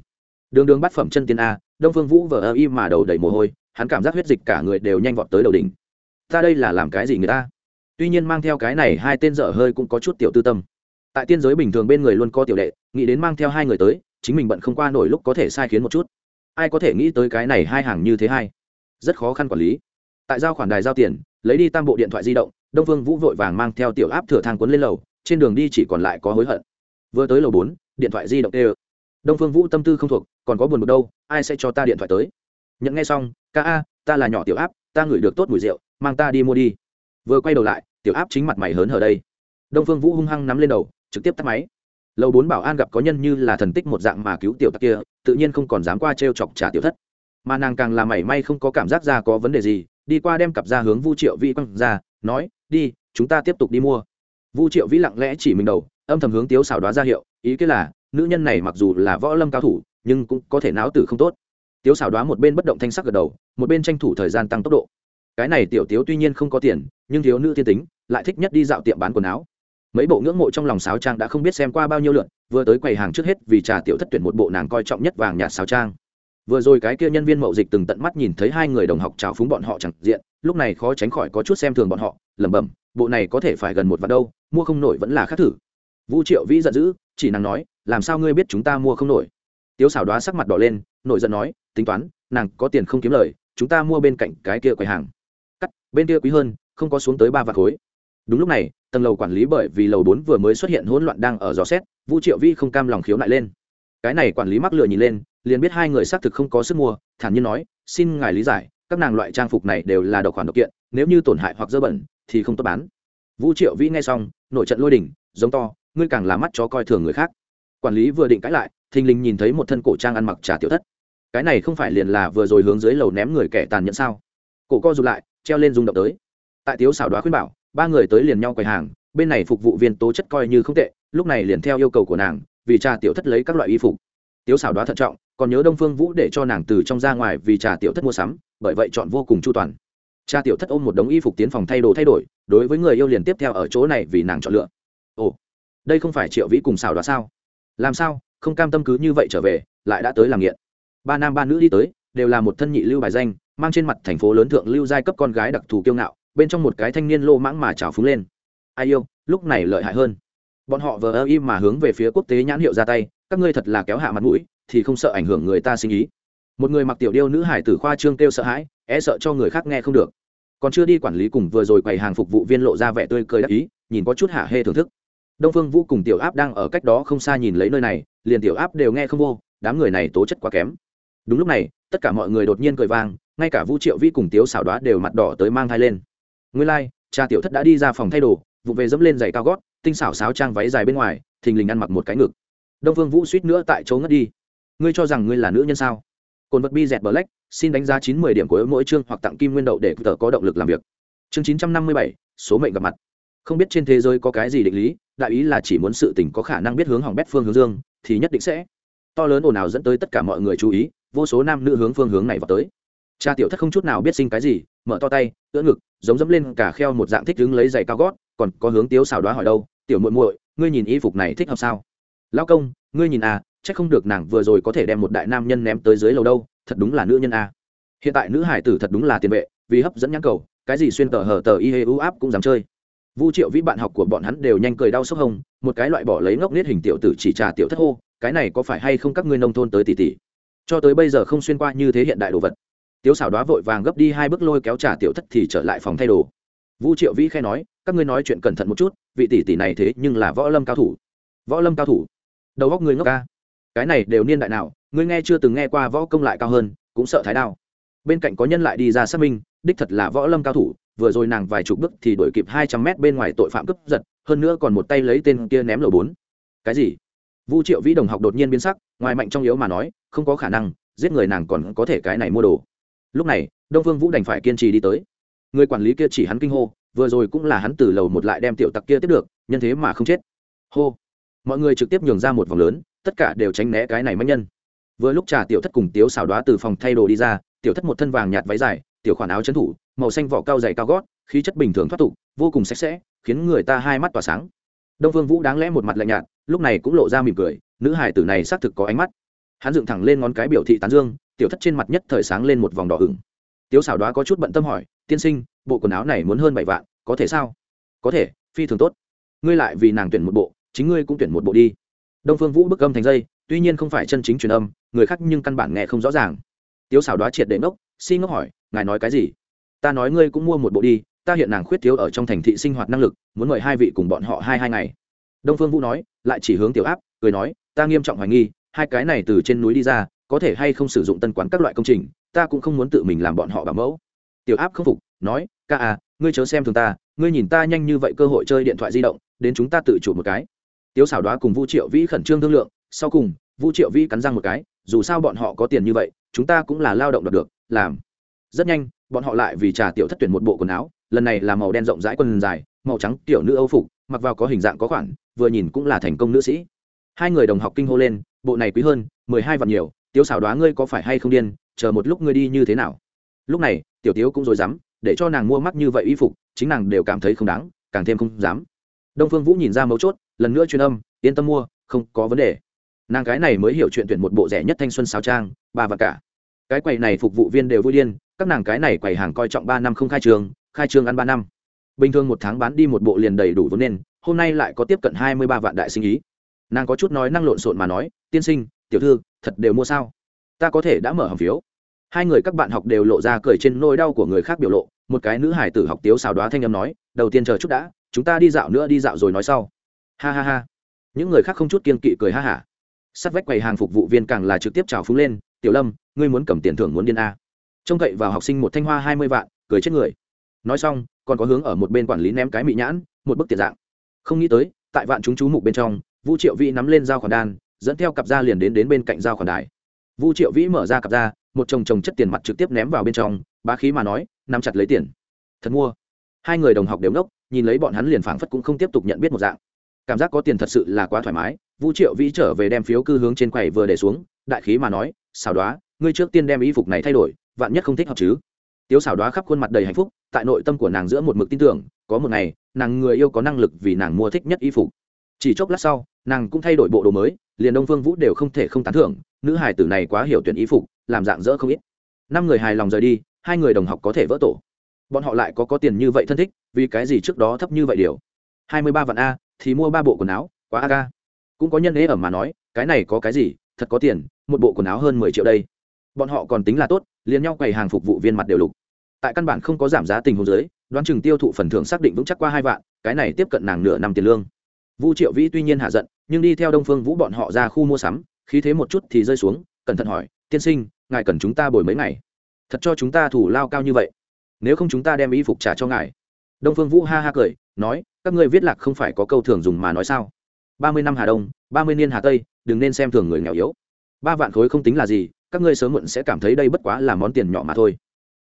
S1: đường đường bắt phẩm chân tiên a, đông phương vũ vờ ơ y mà đầu đầy mồ hôi, hắn cảm giác huyết dịch cả người đều nhanh vọt tới đầu đỉnh. Ta đây là làm cái gì người ta? Tuy nhiên mang theo cái này hai tên dở hơi cũng có chút tiểu tư tâm. Tại tiên giới bình thường bên người luôn có tiểu đệ, nghĩ đến mang theo hai người tới, chính mình bận không qua nổi lúc có thể sai khiến một chút. Ai có thể nghĩ tới cái này hai hàng như thế hai rất khó khăn quản lý. Tại giao khoản đài giao tiền, lấy đi tam bộ điện thoại di động, đông phương vũ vội vàng mang theo tiểu áp thừa thang cuốn lên lầu, trên đường đi chỉ còn lại có hối hận. Vừa tới lầu bốn, điện thoại di động tê đông phương vũ tâm tư không thuộc, còn có buồn bực đâu, ai sẽ cho ta điện thoại tới? Nhận nghe xong, ca a, ta là nhỏ tiểu áp, ta ngửi được tốt mùi rượu, mang ta đi mua đi. Vừa quay đầu lại, tiểu áp chính mặt mày hớn hở đây. Đông phương vũ hung hăng nắm lên đầu, trực tiếp tắt máy. Lầu bốn bảo an gặp có nhân như là thần tích một dạng mà cứu tiểu tắc kia, tự nhiên không còn dám qua t r e o chọc trả tiểu thất. Mà nàng càng làm mảy may không có cảm giác ra có vấn đề gì, đi qua đem cặp ra hướng vu triệu Vi quăng ra, nói, đi, chúng ta tiếp tục đi mua. Vu triệu vĩ lặng lẽ chỉ mình đầu, âm thầm hướng tiếu xảo đoá ra hiệu, ý kết là nữ nhân này mặc dù là võ lâm cao thủ, nhưng cũng có thể náo tử không tốt. Tiếu xảo đoá một bên bất động thanh sắc gật đầu, một bên tranh thủ thời gian tăng tốc độ. Cái này tiểu tiếu tuy nhiên không có tiền, nhưng thiếu nữ thiên tính, lại thích nhất đi dạo tiệm bán quần áo. Mấy bộ ngưỡng mộ trong lòng sáo trang đã không biết xem qua bao nhiêu lượn vừa tới quầy hàng trước hết vì trà tiểu thất tuyển một bộ nàng coi trọng nhất vàng nhạt sáo trang. Vừa rồi cái kia nhân viên mậu dịch từng tận mắt nhìn thấy hai người đồng học trào phúng bọn họ chẳng diện, lúc này khó tránh khỏi có chút xem thường bọn họ, lẩm bẩm, bộ này có thể phải gần một vạn đâu, mua không nổi vẫn là khác thử. Vũ triệu vĩ giận dữ, chỉ nàng nói làm sao ngươi biết chúng ta mua không nổi? Tiếu xảo đoá sắc mặt đỏ lên nội giận nói, tính toán, nàng có tiền không kiếm lời, chúng ta mua bên cạnh cái kia quầy hàng. Cắt, bên kia quý hơn, không có xuống tới ba vạt khối. Đúng lúc này, tầng lầu quản lý bởi vì lầu bốn vừa mới xuất hiện hỗn loạn đang ở gió xét, vũ triệu vi không cam lòng khiếu nại lên. Cái này quản lý mắc lựa nhìn lên, liền biết hai người xác thực không có sức mua, thản nhiên nói, xin ngài lý giải, các nàng loại trang phục này đều là độc khoản độc kiện, nếu như tổn hại hoặc dơ bẩn, thì không tốt bán. Vũ triệu vi nghe xong nội trận lôi đỉnh giống to, ngươi càng là mắt chó coi thường người khác quản lý vừa định cãi lại, thình lình nhìn thấy một thân cổ trang ăn mặc trà tiểu thất. Cái này không phải liền là vừa rồi hướng dưới lầu ném người kẻ tàn nhẫn sao? Cổ co rụt lại, treo lên rung động tới. Tại tiếu xảo đoá khuyên bảo, ba người tới liền nhau quầy hàng, bên này phục vụ viên tố chất coi như không tệ, lúc này liền theo yêu cầu của nàng, vì trà tiểu thất lấy các loại y phục. Tiếu xảo đoá thận trọng, còn nhớ đông phương vũ để cho nàng từ trong ra ngoài vì trà tiểu thất mua sắm, bởi vậy chọn vô cùng chu toàn. Cha tiểu thất ôm một đống y phục tiến phòng thay đồ thay đổi, đối với người yêu liền tiếp theo ở chỗ này vì nàng chọn lựa. Ồ, đây không phải triệu vĩ cùng xảo đoá sao? Làm sao? Không cam tâm cứ như vậy trở về, lại đã tới làm nghiện. Ba nam ba nữ đi tới, đều là một thân nhị lưu bài danh, mang trên mặt thành phố lớn thượng lưu giai cấp con gái đặc thù kiêu ngạo, bên trong một cái thanh niên lô mãng mà trào phúng lên. Ai yêu, lúc này lợi hại hơn. Bọn họ vờ ơ im mà hướng về phía quốc tế nhãn hiệu ra tay, các ngươi thật là kéo hạ mặt mũi, thì không sợ ảnh hưởng người ta sinh ý. Một người mặc tiểu điêu nữ hải tử khoa trương kêu sợ hãi e sợ cho người khác nghe không được. Còn chưa đi quản lý cùng vừa rồi quầy hàng phục vụ viên lộ ra vẻ tươi cười đắc ý, nhìn có chút hạ hê thưởng thức đông phương vũ cùng tiểu áp đang ở cách đó không xa nhìn lấy nơi này liền tiểu áp đều nghe không vô đám người này tố chất quá kém. Đúng lúc này tất cả mọi người đột nhiên cười vang ngay cả vũ triệu vi cùng tiếu xảo đoá đều mặt đỏ tới mang thai lên. Nguyên lai、like, cha tiểu thất đã đi ra phòng thay đồ vụ về dẫm lên giày cao gót tinh xảo sáo trang váy dài bên ngoài thình lình ăn mặc một cái ngực. Đông phương vũ suýt nữa tại chỗ ngất đi. Ngươi cho rằng ngươi là nữ nhân sao? Cồn vật bi dẹt black xin đánh giá chín mươi điểm của mỗi chương hoặc tặng kim nguyên đậu để tờ có động lực làm việc. Chương chín trăm năm mươi bảy số mệnh gặp mặt. Không biết trên thế giới có cái gì định lý đại ý là chỉ muốn sự tình có khả năng biết hướng hỏng bét phương hướng dương, thì nhất định sẽ. To lớn ồn ào dẫn tới tất cả mọi người chú ý, vô số nam nữ hướng phương hướng này vào tới. Cha tiểu thất không chút nào biết sinh cái gì, mở to tay ưỡ ngực, giống dẫm lên cả kheo một dạng thích đứng lấy giày cao gót, còn có hướng tiếu xào đoá hỏi đâu, tiểu muội muội, ngươi nhìn y phục này thích hợp sao? Lao công, ngươi nhìn à chắc không được nàng vừa rồi có thể đem một đại nam nhân ném tới dưới lầu đâu, thật đúng là nữ nhân à. hiện tại nữ hải tử thật đúng là tiền vệ, vì hấp dẫn nhãn cầu, cái gì xuyên tờ hở tờ y hê u áp cũng dám chơi vu triệu vĩ bạn học của bọn hắn đều nhanh cười đau sốc hồng, một cái loại bỏ lấy ngốc nết hình tiểu tử chỉ trà tiểu thất hô cái này có phải hay không các ngươi nông thôn tới tỷ tỷ cho tới bây giờ không xuyên qua như thế hiện đại đồ vật. Tiếu xảo đoá vội vàng gấp đi hai bước lôi kéo trà tiểu thất thì trở lại phòng thay đồ. Vu triệu vĩ khai nói các ngươi nói chuyện cẩn thận một chút vị tỷ tỷ này thế nhưng là võ lâm cao thủ. Võ lâm cao thủ? Đầu góc người ngốc ca. Cái này đều niên đại nào ngươi nghe chưa từng nghe qua võ công lại cao hơn cũng sợ thái đao. Bên cạnh có nhân lại đi ra xác minh đích thật là võ lâm cao thủ vừa rồi nàng vài chục bước thì đuổi kịp hai trăm mét bên ngoài tội phạm cướp giật, hơn nữa còn một tay lấy tên kia ném lầu bốn. Cái gì? Vu triệu vĩ đồng học đột nhiên biến sắc, ngoài mạnh trong yếu mà nói, không có khả năng, giết người nàng còn có thể cái này mua đồ. Lúc này, đông vương vũ đành phải kiên trì đi tới. Người quản lý kia chỉ hắn kinh hô, vừa rồi cũng là hắn từ lầu một lại đem tiểu tặc kia tiếp được, nhân thế mà không chết. Hô. Mọi người trực tiếp nhường ra một vòng lớn, tất cả đều tránh né cái này manh nhân. Vừa lúc trà tiểu thất cùng tiếu xào đoá từ phòng thay đồ đi ra, tiểu thất một thân vàng nhạt váy dài, tiểu khoản áo trấn thủ màu xanh vỏ cao dày cao gót, khí chất bình thường thoát tục, vô cùng sạch sẽ, khiến người ta hai mắt tỏa sáng. Đông vương vũ đáng lẽ một mặt lạnh nhạt, lúc này cũng lộ ra mỉm cười, nữ hải tử này xác thực có ánh mắt. Hắn dựng thẳng lên ngón cái biểu thị tán dương, tiểu thất trên mặt nhất thời sáng lên một vòng đỏ ửng. Tiếu xảo đoá có chút bận tâm hỏi, tiên sinh, bộ quần áo này muốn hơn bảy vạn, có thể sao? Có thể, phi thường tốt. Ngươi lại vì nàng tuyển một bộ, chính ngươi cũng tuyển một bộ đi. Đông phương vũ bức âm thành dây, tuy nhiên không phải chân chính truyền âm, người khác nhưng căn bản nghe không rõ ràng. Tiếu xảo đoá triệt để ngốc, si ngốc hỏi, ngài nói cái gì? Ta nói ngươi cũng mua một bộ đi, ta hiện nàng khuyết thiếu ở trong thành thị sinh hoạt năng lực, muốn mời hai vị cùng bọn họ hai hai ngày. Đông phương vũ nói, lại chỉ hướng tiểu áp, cười nói, ta nghiêm trọng hoài nghi, hai cái này từ trên núi đi ra, có thể hay không sử dụng tân quán các loại công trình, ta cũng không muốn tự mình làm bọn họ bảo mẫu. Tiểu áp không phục, nói, ca à ngươi chớ xem thường ta, ngươi nhìn ta nhanh như vậy cơ hội chơi điện thoại di động, đến chúng ta tự chủ một cái. Tiếu xảo đoá cùng vu triệu vĩ khẩn trương thương lượng, sau cùng, vu triệu vĩ cắn răng một cái, dù sao bọn họ có tiền như vậy, chúng ta cũng là lao động được, làm. Rất nhanh bọn họ lại vì trà tiểu thất tuyển một bộ quần áo, lần này là màu đen rộng rãi quần dài, màu trắng tiểu nữ âu phục, mặc vào có hình dạng có khoản vừa nhìn cũng là thành công nữ sĩ. Hai người đồng học kinh hô lên, bộ này quý hơn, mười hai vạn nhiều tiếu xảo đoá ngươi có phải hay không điên, chờ một lúc ngươi đi như thế nào? Lúc này, tiểu tiếu cũng rồi dám, để cho nàng mua mắt như vậy y phục, chính nàng đều cảm thấy không đáng, càng thêm không dám. Đông phương vũ nhìn ra mấu chốt, lần nữa truyền âm, yên tâm mua, không có vấn đề. Nàng cái này mới hiểu chuyện tuyển một bộ rẻ nhất thanh xuân sao trang, ba và cả. Cái quầy này phục vụ viên đều vui điên các nàng cái này quầy hàng coi trọng ba năm không khai trường, khai trương ăn ba năm. Bình thường một tháng bán đi một bộ liền đầy đủ vốn nên, hôm nay lại có tiếp cận hai mươi ba vạn đại sinh ý. Nàng có chút nói năng lộn xộn mà nói, tiên sinh, tiểu thư, thật đều mua sao? Ta có thể đã mở hàng phiếu. Hai người các bạn học đều lộ ra cười trên nỗi đau của người khác biểu lộ, một cái nữ hải tử học tiếu xào đoá thanh âm nói, đầu tiên chờ chút đã, chúng ta đi dạo nữa đi dạo rồi nói sau. Ha ha ha. Những người khác không chút kiên kỵ cười ha hả. Sắt vách quầy hàng phục vụ viên càng là trực tiếp trào phúng lên, tiểu lâm, ngươi muốn cầm tiền thưởng muốn điên a? Trông cậy vào học sinh một thanh hoa hai mươi vạn, cười chết người. Nói xong, còn có hướng ở một bên quản lý ném cái mị nhãn, một bức tiền dạng. Không nghĩ tới, tại vạn chúng chú mục bên trong, vu triệu vĩ nắm lên dao khoản đan, dẫn theo cặp da liền đến đến bên cạnh dao khoản đài. Vu triệu vĩ mở ra cặp da, một chồng chồng chất tiền mặt trực tiếp ném vào bên trong, bá khí mà nói, nắm chặt lấy tiền. Thật mua. Hai người đồng học đều ngốc, nhìn lấy bọn hắn liền phảng phất cũng không tiếp tục nhận biết một dạng. Cảm giác có tiền thật sự là quá thoải mái, vu triệu vĩ trở về đem phiếu cư hướng trên quầy vừa để xuống, đại khí mà nói xào đoá, ngươi trước tiên đem y phục này thay đổi vạn nhất không thích hợp chứ? Tiếu xảo đoá khắp khuôn mặt đầy hạnh phúc, tại nội tâm của nàng giữa một mực tin tưởng, có một ngày, nàng người yêu có năng lực vì nàng mua thích nhất y phục. Chỉ chốc lát sau, nàng cũng thay đổi bộ đồ mới, liền đông phương vũ đều không thể không tán thưởng, nữ hài tử này quá hiểu tuyển y phục, làm dạng dỡ không ít. Năm người hài lòng rời đi, hai người đồng học có thể vỡ tổ. Bọn họ lại có có tiền như vậy thân thích, vì cái gì trước đó thấp như vậy điều? Hai mươi ba vạn a, thì mua ba bộ quần áo, quá a ca cũng có nhân ế ẩm mà nói, cái này có cái gì, thật có tiền, một bộ quần áo hơn mười triệu đây. Bọn họ còn tính là tốt liền nhau quầy hàng phục vụ viên mặt đều lục. Tại căn bản không có giảm giá tình huống dưới, đoán chừng tiêu thụ phần thưởng xác định vững chắc qua hai vạn, cái này tiếp cận nàng nửa năm tiền lương. Vu triệu vĩ tuy nhiên hạ giận, nhưng đi theo đông phương vũ bọn họ ra khu mua sắm, khí thế một chút thì rơi xuống, cẩn thận hỏi, tiên sinh, ngài cần chúng ta bồi mấy ngày? Thật cho chúng ta thủ lao cao như vậy? Nếu không chúng ta đem y phục trả cho ngài. Đông phương vũ ha ha cười, nói, các ngươi viết lạc không phải có câu thường dùng mà nói sao? Ba mươi năm hà đông, ba mươi niên hà tây, đừng nên xem thường người nghèo yếu. Ba vạn khối không tính là gì các ngươi sớm muộn sẽ cảm thấy đây bất quá là món tiền nhỏ mà thôi.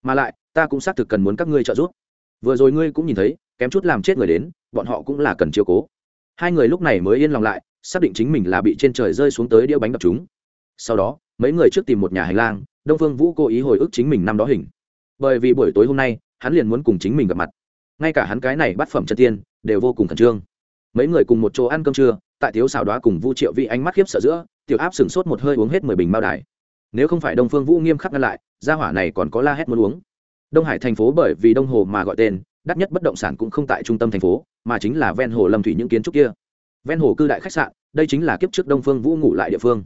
S1: Mà lại, ta cũng xác thực cần muốn các ngươi trợ giúp. Vừa rồi ngươi cũng nhìn thấy, kém chút làm chết người đến, bọn họ cũng là cần chiêu cố. Hai người lúc này mới yên lòng lại, xác định chính mình là bị trên trời rơi xuống tới đĩa bánh đập chúng. Sau đó, mấy người trước tìm một nhà hành lang, đông phương vũ cố ý hồi ức chính mình năm đó hình. Bởi vì buổi tối hôm nay, hắn liền muốn cùng chính mình gặp mặt. Ngay cả hắn cái này bắt phẩm chân tiên, đều vô cùng khẩn trương. Mấy người cùng một chỗ ăn cơm trưa, tại thiếu xào đoá cùng vu triệu vi ánh mắt khiếp sợ giữa, tiểu áp sừng sốt một hơi uống hết mười bình bao đài nếu không phải đông phương vũ nghiêm khắc ngăn lại, gia hỏa này còn có la hét muốn uống. Đông hải thành phố bởi vì đông hồ mà gọi tên, đắt nhất bất động sản cũng không tại trung tâm thành phố, mà chính là ven hồ lâm thủy những kiến trúc kia. Ven hồ cư đại khách sạn, đây chính là kiếp trước đông phương vũ ngủ lại địa phương.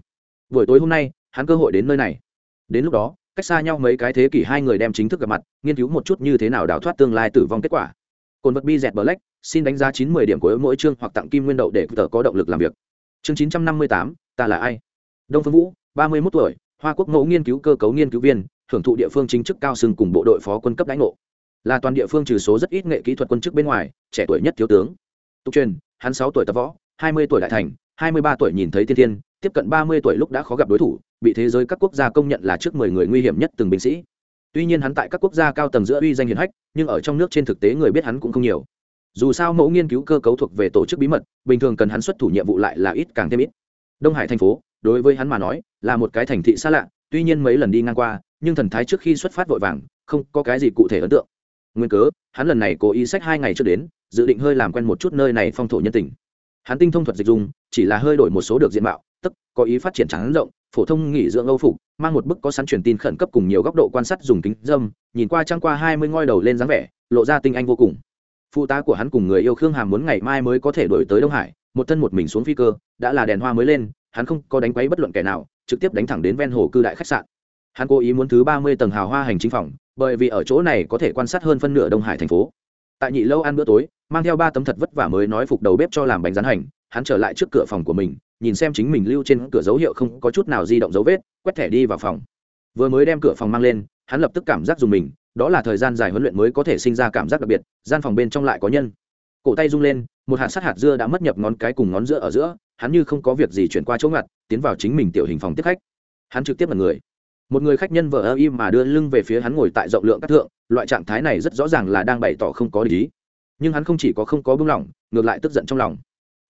S1: Buổi tối hôm nay, hắn cơ hội đến nơi này. Đến lúc đó, cách xa nhau mấy cái thế kỷ hai người đem chính thức gặp mặt, nghiên cứu một chút như thế nào đào thoát tương lai tử vong kết quả. Cồn vật bi dẹt black, xin đánh giá chín mươi điểm của mỗi chương hoặc tặng kim nguyên đậu để tờ có động lực làm việc. Chương chín trăm năm mươi tám, ta là ai? Đông phương vũ, ba mươi một tuổi hoa quốc ngẫu nghiên cứu cơ cấu nghiên cứu viên hưởng thụ địa phương chính chức cao sưng cùng bộ đội phó quân cấp đánh ngộ. Là toàn địa phương trừ số rất ít nghệ kỹ thuật quân chức bên ngoài, trẻ tuổi nhất thiếu tướng. Tục truyền, hắn sáu tuổi tập võ, hai mươi tuổi đại thành, hai mươi ba tuổi nhìn thấy thiên thiên, tiếp cận ba mươi tuổi lúc đã khó gặp đối thủ, bị thế giới các quốc gia công nhận là trước mười người nguy hiểm nhất từng binh sĩ. Tuy nhiên hắn tại các quốc gia cao tầng giữa uy danh hiển hách, nhưng ở trong nước trên thực tế người biết hắn cũng không nhiều. Dù sao mẫu nghiên cứu cơ cấu thuộc về tổ chức bí mật, bình thường cần hắn xuất thủ nhiệm vụ lại là ít càng thêm ít. Đông hải thành phố, đối với hắn mà nói là một cái thành thị xa lạ, tuy nhiên mấy lần đi ngang qua, nhưng thần thái trước khi xuất phát vội vàng, không có cái gì cụ thể ấn tượng. Nguyên cớ, hắn lần này cố ý sách hai ngày trước đến, dự định hơi làm quen một chút nơi này phong thổ nhân tình. Hắn tinh thông thuật dịch dùng chỉ là hơi đổi một số được diện mạo, tức, có ý phát triển trắng rộng, phổ thông nghỉ dưỡng âu phục, mang một bức có sẵn truyền tin khẩn cấp cùng nhiều góc độ quan sát dùng kính dâm, nhìn qua trăng qua hai mươi ngoi đầu lên dáng vẻ, lộ ra tinh anh vô cùng. Phụ tá của hắn cùng người yêu khương hàm muốn ngày mai mới có thể đổi tới đông hải, một thân một mình xuống phi cơ, đã là đèn hoa mới lên, hắn không có đánh quấy bất luận kẻ nào trực tiếp đánh thẳng đến ven hồ cư đại khách sạn. Hắn cố ý muốn thứ ba mươi tầng hào hoa hành chính phòng, bởi vì ở chỗ này có thể quan sát hơn phân nửa đông hải thành phố. Tại nhị lâu ăn bữa tối, mang theo ba tấm thật vất vả mới nói phục đầu bếp cho làm bánh rán hành, hắn trở lại trước cửa phòng của mình, nhìn xem chính mình lưu trên cửa dấu hiệu không có chút nào di động dấu vết, quét thẻ đi vào phòng. Vừa mới đem cửa phòng mang lên, hắn lập tức cảm giác dùng mình, đó là thời gian dài huấn luyện mới có thể sinh ra cảm giác đặc biệt, gian phòng bên trong lại có nhân. Cổ tay rung lên, một hạt sắt hạt dưa đã mất nhập ngón cái cùng ngón giữa ở giữa hắn như không có việc gì chuyển qua chỗ ngặt, tiến vào chính mình tiểu hình phòng tiếp khách. Hắn trực tiếp là người. Một người khách nhân vợ ơ im mà đưa lưng về phía hắn ngồi tại rộng lượng các thượng, loại trạng thái này rất rõ ràng là đang bày tỏ không có lý nhưng hắn không chỉ có không có bưng lỏng, ngược lại tức giận trong lòng.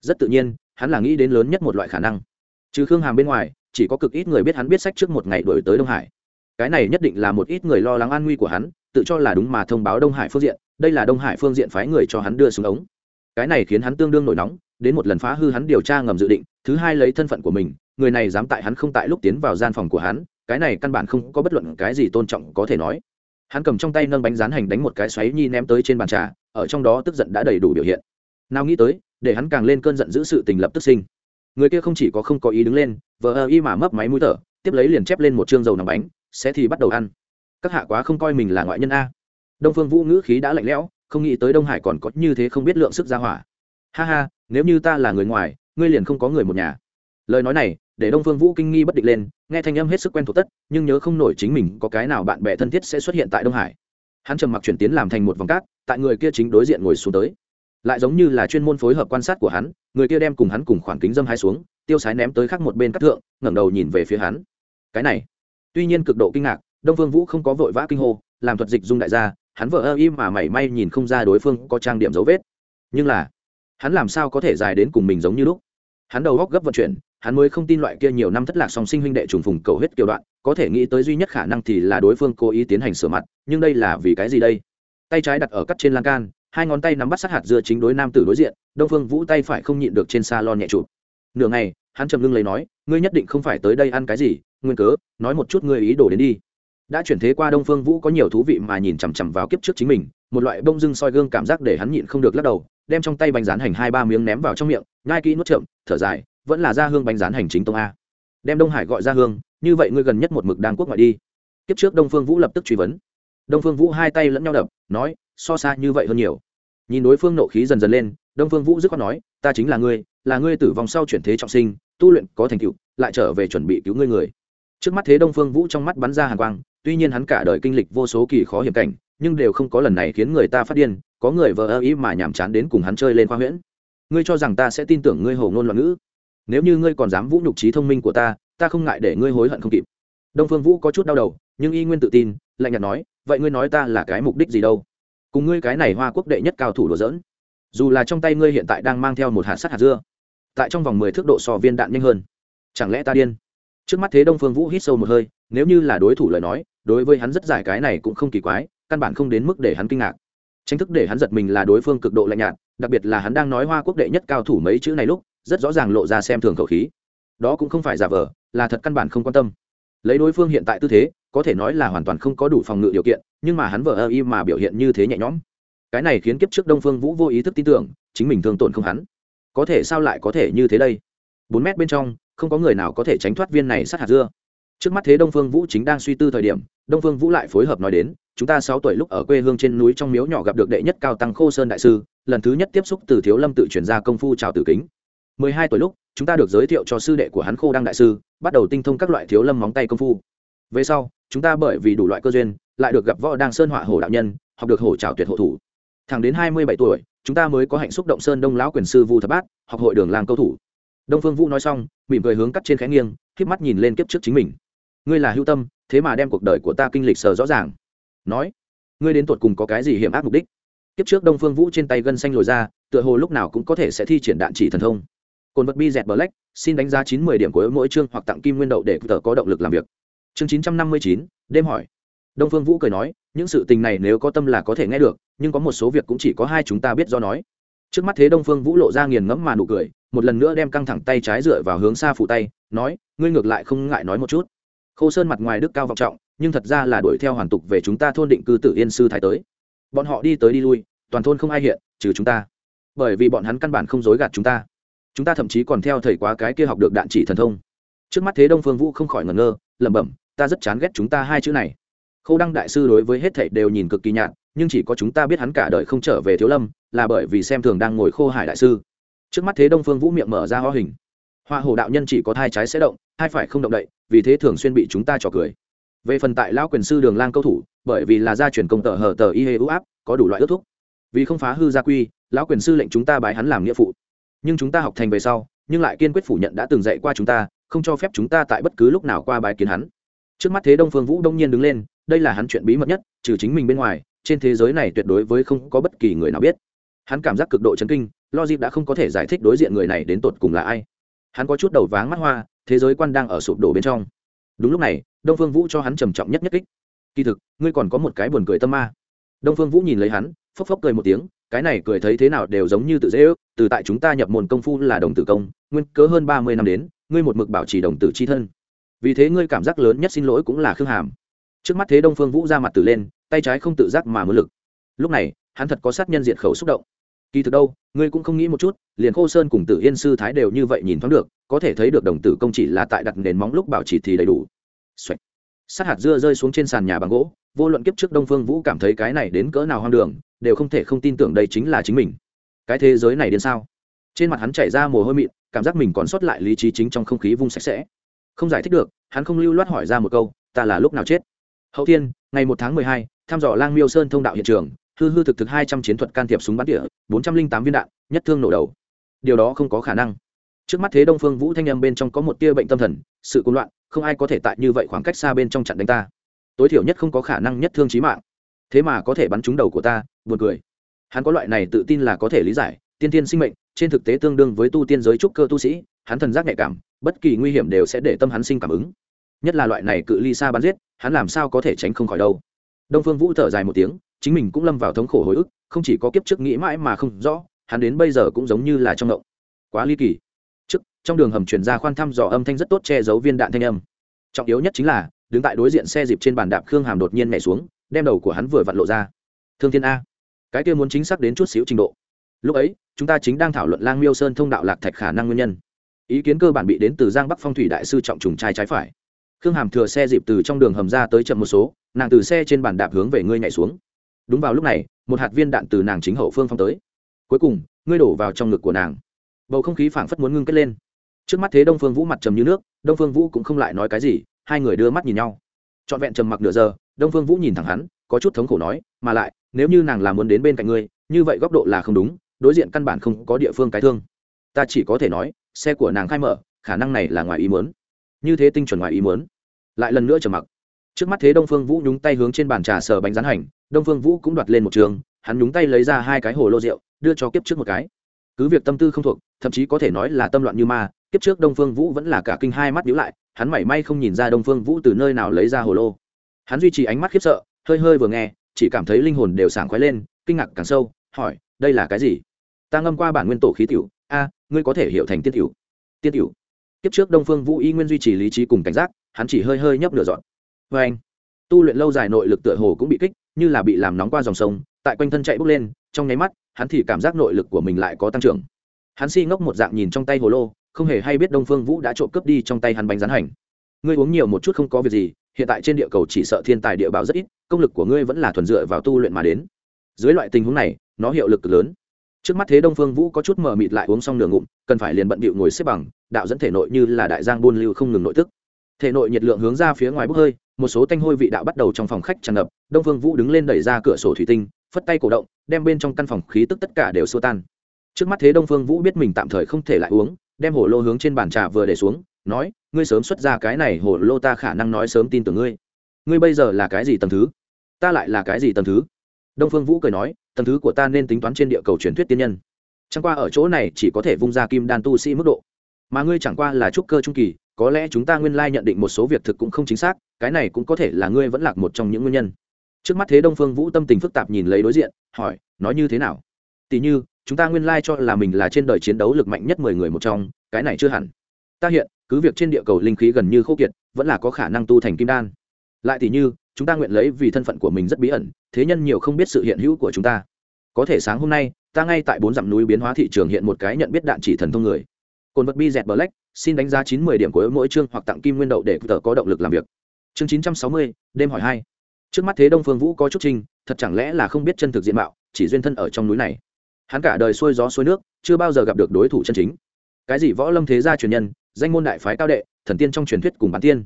S1: Rất tự nhiên, hắn là nghĩ đến lớn nhất một loại khả năng. Trừ khương hàm bên ngoài, chỉ có cực ít người biết hắn biết sách trước một ngày đổi tới đông hải. Cái này nhất định là một ít người lo lắng an nguy của hắn, tự cho là đúng mà thông báo đông hải phương diện, đây là đông hải phương diện phái người cho hắn đưa xuống ống. Cái này khiến hắn tương đương nổi nóng đến một lần phá hư hắn điều tra ngầm dự định, thứ hai lấy thân phận của mình, người này dám tại hắn không tại lúc tiến vào gian phòng của hắn, cái này căn bản không có bất luận cái gì tôn trọng có thể nói. Hắn cầm trong tay nâng bánh rán hành đánh một cái xoáy nhi ném tới trên bàn trà, ở trong đó tức giận đã đầy đủ biểu hiện. Nào nghĩ tới, để hắn càng lên cơn giận giữ sự tình lập tức sinh. Người kia không chỉ có không có ý đứng lên, vờ ơ y mà mấp máy mũi thở, tiếp lấy liền chép lên một chương dầu nằm bánh, sẽ thì bắt đầu ăn. Các hạ quá không coi mình là ngoại nhân a. Đông phương vũ ngữ khí đã lạnh lẽo, không nghĩ tới đông hải còn có như thế không biết lượng sức ra hỏa. Ha ha nếu như ta là người ngoài, ngươi liền không có người một nhà. Lời nói này, để đông phương vũ kinh nghi bất định lên, nghe thanh âm hết sức quen thuộc tất, nhưng nhớ không nổi chính mình có cái nào bạn bè thân thiết sẽ xuất hiện tại đông hải. Hắn trầm mặc chuyển tiến làm thành một vòng cát, tại người kia chính đối diện ngồi xuống tới. Lại giống như là chuyên môn phối hợp quan sát của hắn, người kia đem cùng hắn cùng khoảng kính dâm hai xuống, tiêu sái ném tới khắc một bên các thượng, ngẩng đầu nhìn về phía hắn. Cái này, tuy nhiên cực độ kinh ngạc, đông phương vũ không có vội vã kinh hô, làm thuật dịch dung đại gia, hắn vợ ơ im mà mảy may nhìn không ra đối phương có trang điểm dấu vết. Nhưng là hắn làm sao có thể dài đến cùng mình giống như lúc? Hắn đầu góc gấp vận chuyển, hắn mới không tin loại kia nhiều năm thất lạc song sinh huynh đệ trùng phùng cầu hết kiểu đoạn, có thể nghĩ tới duy nhất khả năng thì là đối phương cố ý tiến hành sửa mặt, nhưng đây là vì cái gì đây? Tay trái đặt ở cắt trên lan can, hai ngón tay nắm bắt sát hạt dưa chính đối nam tử đối diện, đông phương vũ tay phải không nhịn được trên salon nhẹ chụp. Nửa ngày, hắn trầm lưng lấy nói, ngươi nhất định không phải tới đây ăn cái gì, nguyên cớ, nói một chút ngươi ý đồ đến đi. Đã chuyển thế qua đông phương vũ có nhiều thú vị mà nhìn chằm chằm vào kiếp trước chính mình, một loại bông dưng soi gương cảm giác để hắn nhịn không được lắc đầu đem trong tay bánh rán hành hai ba miếng ném vào trong miệng ngai kỹ nuốt chậm, thở dài, vẫn là ra hương bánh rán hành chính tông a. Đem đông hải gọi ra hương, như vậy ngươi gần nhất một mực đang quốc ngoại đi. Kiếp trước đông phương vũ lập tức truy vấn. Đông phương vũ hai tay lẫn nhau đập, nói, so xa như vậy hơn nhiều. Nhìn đối phương nộ khí dần dần lên, đông phương vũ dứt khoát nói, ta chính là ngươi là ngươi tử vong sau chuyển thế trọng sinh, tu luyện có thành tựu, lại trở về chuẩn bị cứu ngươi người. Trước mắt thế đông phương vũ trong mắt bắn ra hàng quang, tuy nhiên hắn cả đời kinh lịch vô số kỳ khó hiểm cảnh, nhưng đều không có lần này khiến người ta phát điên có người vờ ơ ý mà nhàm chán đến cùng hắn chơi lên khoa huyễn. Ngươi cho rằng ta sẽ tin tưởng ngươi hồ ngôn loạn ngữ? Nếu như ngươi còn dám vũ nhục trí thông minh của ta ta không ngại để ngươi hối hận không kịp. Đông phương vũ có chút đau đầu, nhưng y nguyên tự tin, lạnh nhạt nói, vậy ngươi nói ta là cái mục đích gì đâu? Cùng ngươi cái này hoa quốc đệ nhất cao thủ đồ dỡn dù là trong tay ngươi hiện tại đang mang theo một hạt sắt hạt dưa, tại trong vòng mười thước độ sò viên đạn nhanh hơn. Chẳng lẽ ta điên? Trước mắt thế đông phương vũ hít sâu một hơi, nếu như là đối thủ lời nói, đối với hắn rất giải cái này cũng không kỳ quái, căn bản không đến mức để hắn kinh ngạc tranh thức để hắn giật mình là đối phương cực độ lạnh nhạt, đặc biệt là hắn đang nói hoa quốc đệ nhất cao thủ mấy chữ này lúc, rất rõ ràng lộ ra xem thường khẩu khí. Đó cũng không phải giả vờ, là thật căn bản không quan tâm. Lấy đối phương hiện tại tư thế, có thể nói là hoàn toàn không có đủ phòng ngự điều kiện, nhưng mà hắn vờ ơ y mà biểu hiện như thế nhẹ nhõm. Cái này khiến kiếp trước đông phương vũ vô ý thức tin tưởng, chính mình thương tổn không hắn. Có thể sao lại có thể như thế đây? Bốn mét bên trong, không có người nào có thể tránh thoát viên này sát hạt dưa. Trước mắt thế đông phương vũ chính đang suy tư thời điểm, đông phương vũ lại phối hợp nói đến chúng ta sáu tuổi lúc ở quê hương trên núi trong miếu nhỏ gặp được đệ nhất cao tăng khô sơn đại sư, lần thứ nhất tiếp xúc từ thiếu lâm tự chuyển ra công phu trào tử kính. Mười hai tuổi lúc, chúng ta được giới thiệu cho sư đệ của hắn khô đăng đại sư, bắt đầu tinh thông các loại thiếu lâm móng tay công phu. Về sau, chúng ta bởi vì đủ loại cơ duyên, lại được gặp võ đang sơn họa hổ đạo nhân, học được hổ trào tuyệt hộ thủ. Thẳng đến hai mươi bảy tuổi, chúng ta mới có hạnh xúc động sơn đông lão quyền sư vu thập bát, học hội đường làng câu thủ. Đông phương vũ nói xong, mỉm cười hướng cắt trên khẽ nghiêng k mắt nhìn lên kiếp trước chính mình. Ngươi là hữu tâm, thế mà đem cuộc đời của ta kinh lịch sờ rõ ràng nói, ngươi đến tột cùng có cái gì hiểm ác mục đích? Kiếp trước đông phương vũ trên tay gân xanh lồi ra, tựa hồ lúc nào cũng có thể sẽ thi triển đạn chỉ thần thông. Cồn vật bi dẹt black, xin đánh giá chín mươi điểm của mỗi chương hoặc tặng kim nguyên đậu để tờ có động lực làm việc. Chương chín trăm năm mươi chín, đêm hỏi. Đông phương vũ cười nói, những sự tình này nếu có tâm là có thể nghe được, nhưng có một số việc cũng chỉ có hai chúng ta biết do nói. Trước mắt thế đông phương vũ lộ ra nghiền ngẫm mà nụ cười, một lần nữa đem căng thẳng tay trái dựa vào hướng xa phủ tay, nói, ngươi ngược lại không ngại nói một chút. Khô sơn mặt ngoài đức cao vọng trọng nhưng thật ra là đuổi theo hoàn tục về chúng ta thôn định cư tử yên sư thái tới. Bọn họ đi tới đi lui, toàn thôn không ai hiện, trừ chúng ta. Bởi vì bọn hắn căn bản không dối gạt chúng ta. Chúng ta thậm chí còn theo thầy quá cái kia học được đạn chỉ thần thông. Trước mắt thế đông phương vũ không khỏi ngẩn ngơ, lẩm bẩm, ta rất chán ghét chúng ta hai chữ này. Khâu đăng đại sư đối với hết thảy đều nhìn cực kỳ nhạt, nhưng chỉ có chúng ta biết hắn cả đời không trở về thiếu lâm, là bởi vì xem thường đang ngồi khô hải đại sư. Trước mắt thế đông phương vũ miệng mở ra ho hình. Hoa hồ đạo nhân chỉ có thai trái sẽ động, hai phải không động đậy, vì thế thường xuyên bị chúng ta trò cười về phần tại lao quyền sư đường lang câu thủ, bởi vì là gia truyền công tờ hờ tờ y hê ưu áp, có đủ loại ước thúc. Vì không phá hư gia quy, lão quyền sư lệnh chúng ta bái hắn làm nghĩa phụ. Nhưng chúng ta học thành về sau, nhưng lại kiên quyết phủ nhận đã từng dạy qua chúng ta, không cho phép chúng ta tại bất cứ lúc nào qua bài kiến hắn. Trước mắt thế đông phương vũ đông nhiên đứng lên, đây là hắn chuyện bí mật nhất, trừ chính mình bên ngoài, trên thế giới này tuyệt đối với không có bất kỳ người nào biết. Hắn cảm giác cực độ chấn kinh, logic đã không có thể giải thích đối diện người này đến tột cùng là ai. Hắn có chút đầu váng mắt hoa, thế giới quan đang ở sụp đổ bên trong. Đúng lúc này đông phương vũ cho hắn trầm trọng nhất nhất kích. Kỳ thực, ngươi còn có một cái buồn cười tâm ma. Đông phương vũ nhìn lấy hắn, phốc phốc cười một tiếng, cái này cười thấy thế nào đều giống như tự dễ ước, từ tại chúng ta nhập môn công phu là đồng tử công, nguyên cớ hơn ba mươi năm đến, ngươi một mực bảo trì đồng tử c h i thân. Vì thế ngươi cảm giác lớn nhất xin lỗi cũng là khương hàm. Trước mắt thế đông phương vũ ra mặt từ lên, tay trái không tự giác mà mượn lực. Lúc này, hắn thật có sát nhân diện khẩu xúc động. Kỳ thực đâu, ngươi cũng không nghĩ một chút, liền khô sơn cùng tử yên sư thái đều như vậy nhìn thoáng được, có thể thấy được đồng tử công chỉ là tại đặt nền móng lúc bảo trì thì đầy đủ. Xoạch. sát hạt dưa rơi xuống trên sàn nhà bằng gỗ, vô luận kiếp trước đông phương vũ cảm thấy cái này đến cỡ nào hoang đường, đều không thể không tin tưởng đây chính là chính mình. Cái thế giới này đến sao? Trên mặt hắn chảy ra mồ hôi mịn, cảm giác mình còn sót lại lý trí chính trong không khí vung sạch sẽ. Không giải thích được, hắn không lưu loát hỏi ra một câu, ta là lúc nào chết? Hậu thiên, ngày một tháng mười hai, thăm dò lang miêu sơn thông đạo hiện trường, hư hư thực thực hai trăm chiến thuật can thiệp súng bắn tỉa, bốn trăm linh tám viên đạn, nhất thương nổ đầu. Điều đó không có khả năng. Trước mắt thế đông phương vũ thanh âm bên trong có một tia bệnh tâm thần, sự cuồng loạn không ai có thể tại như vậy khoảng cách xa bên trong chặn đánh ta. Tối thiểu nhất không có khả năng nhất thương chí mạng. Thế mà có thể bắn trúng đầu của ta, buồn cười. Hắn có loại này tự tin là có thể lý giải, tiên tiên sinh mệnh, trên thực tế tương đương với tu tiên giới trúc cơ tu sĩ, hắn thần giác nhạy cảm, bất kỳ nguy hiểm đều sẽ để tâm hắn sinh cảm ứng. Nhất là loại này cự ly xa bắn giết, hắn làm sao có thể tránh không khỏi đâu. Đông phương vũ thở dài một tiếng, chính mình cũng lâm vào thống khổ hồi ức, không chỉ có kiếp trước nghĩ mãi mà không rõ, hắn đến bây giờ cũng giống như là trong động quá ly kỳ trong đường hầm chuyển ra khoan thăm dò âm thanh rất tốt che giấu viên đạn thanh âm. Trọng yếu nhất chính là, đứng tại đối diện xe dịp trên bàn đạp khương hàm đột nhiên nhảy xuống, đem đầu của hắn vừa vặn lộ ra. Thương thiên a, cái kia muốn chính xác đến chút xíu trình độ. Lúc ấy, chúng ta chính đang thảo luận lang miêu sơn thông đạo lạc thạch khả năng nguyên nhân. Ý kiến cơ bản bị đến từ giang bắc phong thủy đại sư trọng trùng trai trái phải. Khương hàm thừa xe dịp từ trong đường hầm ra tới chậm một số, nàng từ xe trên bàn đạp hướng về ngươi nhảy xuống. Đúng vào lúc này, một hạt viên đạn từ nàng chính hậu phương phong tới. Cuối cùng, ngươi đổ vào trong ngực của nàng. Bầu không khí phảng phất muốn ngưng kết lên trước mắt thế đông phương vũ mặt trầm như nước, đông phương vũ cũng không lại nói cái gì, hai người đưa mắt nhìn nhau. Trọn vẹn trầm mặc nửa giờ, đông phương vũ nhìn thẳng hắn, có chút thống khổ nói, mà lại, nếu như nàng làm muốn đến bên cạnh ngươi, như vậy góc độ là không đúng, đối diện căn bản không có địa phương cái thương. Ta chỉ có thể nói, xe của nàng khai mở, khả năng này là ngoài ý muốn. Như thế tinh chuẩn ngoài ý muốn. Lại lần nữa trầm mặc. Trước mắt thế đông phương vũ nhúng tay hướng trên bàn trà sờ bánh rán hành, đông phương vũ cũng đoạt lên một trường, hắn nhúng tay lấy ra hai cái hồ lô rượu, đưa cho kiếp trước một cái. Cứ việc tâm tư không thuộc, thậm chí có thể nói là tâm loạn như ma kiếp trước đông phương vũ vẫn là cả kinh hai mắt nhíu lại, hắn mảy may không nhìn ra đông phương vũ từ nơi nào lấy ra hồ lô. Hắn duy trì ánh mắt khiếp sợ, hơi hơi vừa nghe, chỉ cảm thấy linh hồn đều sảng khoái lên, kinh ngạc càng sâu, hỏi, đây là cái gì? Ta ngâm qua bản nguyên tổ khí tiểu, a, ngươi có thể hiểu thành tiên tiểu. Tiên tiểu? Kiếp trước đông phương vũ y nguyên duy trì lý trí cùng cảnh giác, hắn chỉ hơi hơi nhấp nửa dọn vê anh. Tu luyện lâu dài nội lực tựa hồ cũng bị kích, như là bị làm nóng qua dòng sông, tại quanh thân chạy bốc lên, trong nháy mắt, hắn thì cảm giác nội lực của mình lại có tăng trưởng. Hắn si ngốc một dạng nhìn trong tay hồ lô không hề hay biết đông phương vũ đã trộm cướp đi trong tay hắn bánh rán hành. Ngươi uống nhiều một chút không có việc gì, hiện tại trên địa cầu chỉ sợ thiên tài địa bảo rất ít, công lực của ngươi vẫn là thuần dựa vào tu luyện mà đến. Dưới loại tình huống này, nó hiệu lực cực lớn. Trước mắt thế đông phương vũ có chút mờ mịt lại uống xong nửa ngụm, cần phải liền bận bịu ngồi xếp bằng, đạo dẫn thể nội như là đại giang buôn lưu không ngừng nội tức. Thể nội nhiệt lượng hướng ra phía ngoài bốc hơi, một số tanh hôi vị đạo bắt đầu trong phòng khách tràn ngập, đông phương vũ đứng lên đẩy ra cửa sổ thủy tinh, phất tay cổ động, đem bên trong căn phòng khí tức tất cả đều xua tan. Trước mắt thế đông phương vũ biết mình tạm thời không thể lại uống đem hồ lô hướng trên bàn trà vừa để xuống, nói, ngươi sớm xuất ra cái này hồ lô ta khả năng nói sớm tin tưởng ngươi. Ngươi bây giờ là cái gì tầng thứ? Ta lại là cái gì tầng thứ? Đông phương vũ cười nói, tầng thứ của ta nên tính toán trên địa cầu truyền thuyết tiên nhân. Chẳng qua ở chỗ này chỉ có thể vung ra kim đan tu sĩ mức độ. Mà ngươi chẳng qua là trúc cơ trung kỳ, có lẽ chúng ta nguyên lai nhận định một số việc thực cũng không chính xác, cái này cũng có thể là ngươi vẫn lạc một trong những nguyên nhân. Trước mắt thế đông phương vũ tâm tình phức tạp nhìn lấy đối diện, hỏi, nói như thế nào? Tỷ như chúng ta nguyên lai cho là mình là trên đời chiến đấu lực mạnh nhất mười người một trong, cái này chưa hẳn. Ta hiện, cứ việc trên địa cầu linh khí gần như khô kiệt, vẫn là có khả năng tu thành kim đan. Lại thì như, chúng ta nguyện lấy vì thân phận của mình rất bí ẩn, thế nhân nhiều không biết sự hiện hữu của chúng ta. Có thể sáng hôm nay, ta ngay tại bốn dặm núi biến hóa thị trường hiện một cái nhận biết đạn chỉ thần thông người. Cồn vật bi dẹt black, xin đánh giá chín mươi điểm của mỗi chương hoặc tặng kim nguyên đậu để tờ có động lực làm việc. Chương chín trăm sáu mươi, đêm hỏi hai. Trước mắt thế đông phương vũ có chút trinh thật chẳng lẽ là không biết chân thực diện mạo, chỉ duyên thân ở trong núi này hắn cả đời xuôi gió xuôi nước, chưa bao giờ gặp được đối thủ chân chính. Cái gì võ lâm thế gia truyền nhân, danh môn đại phái cao đệ, thần tiên trong truyền thuyết cùng bản tiên.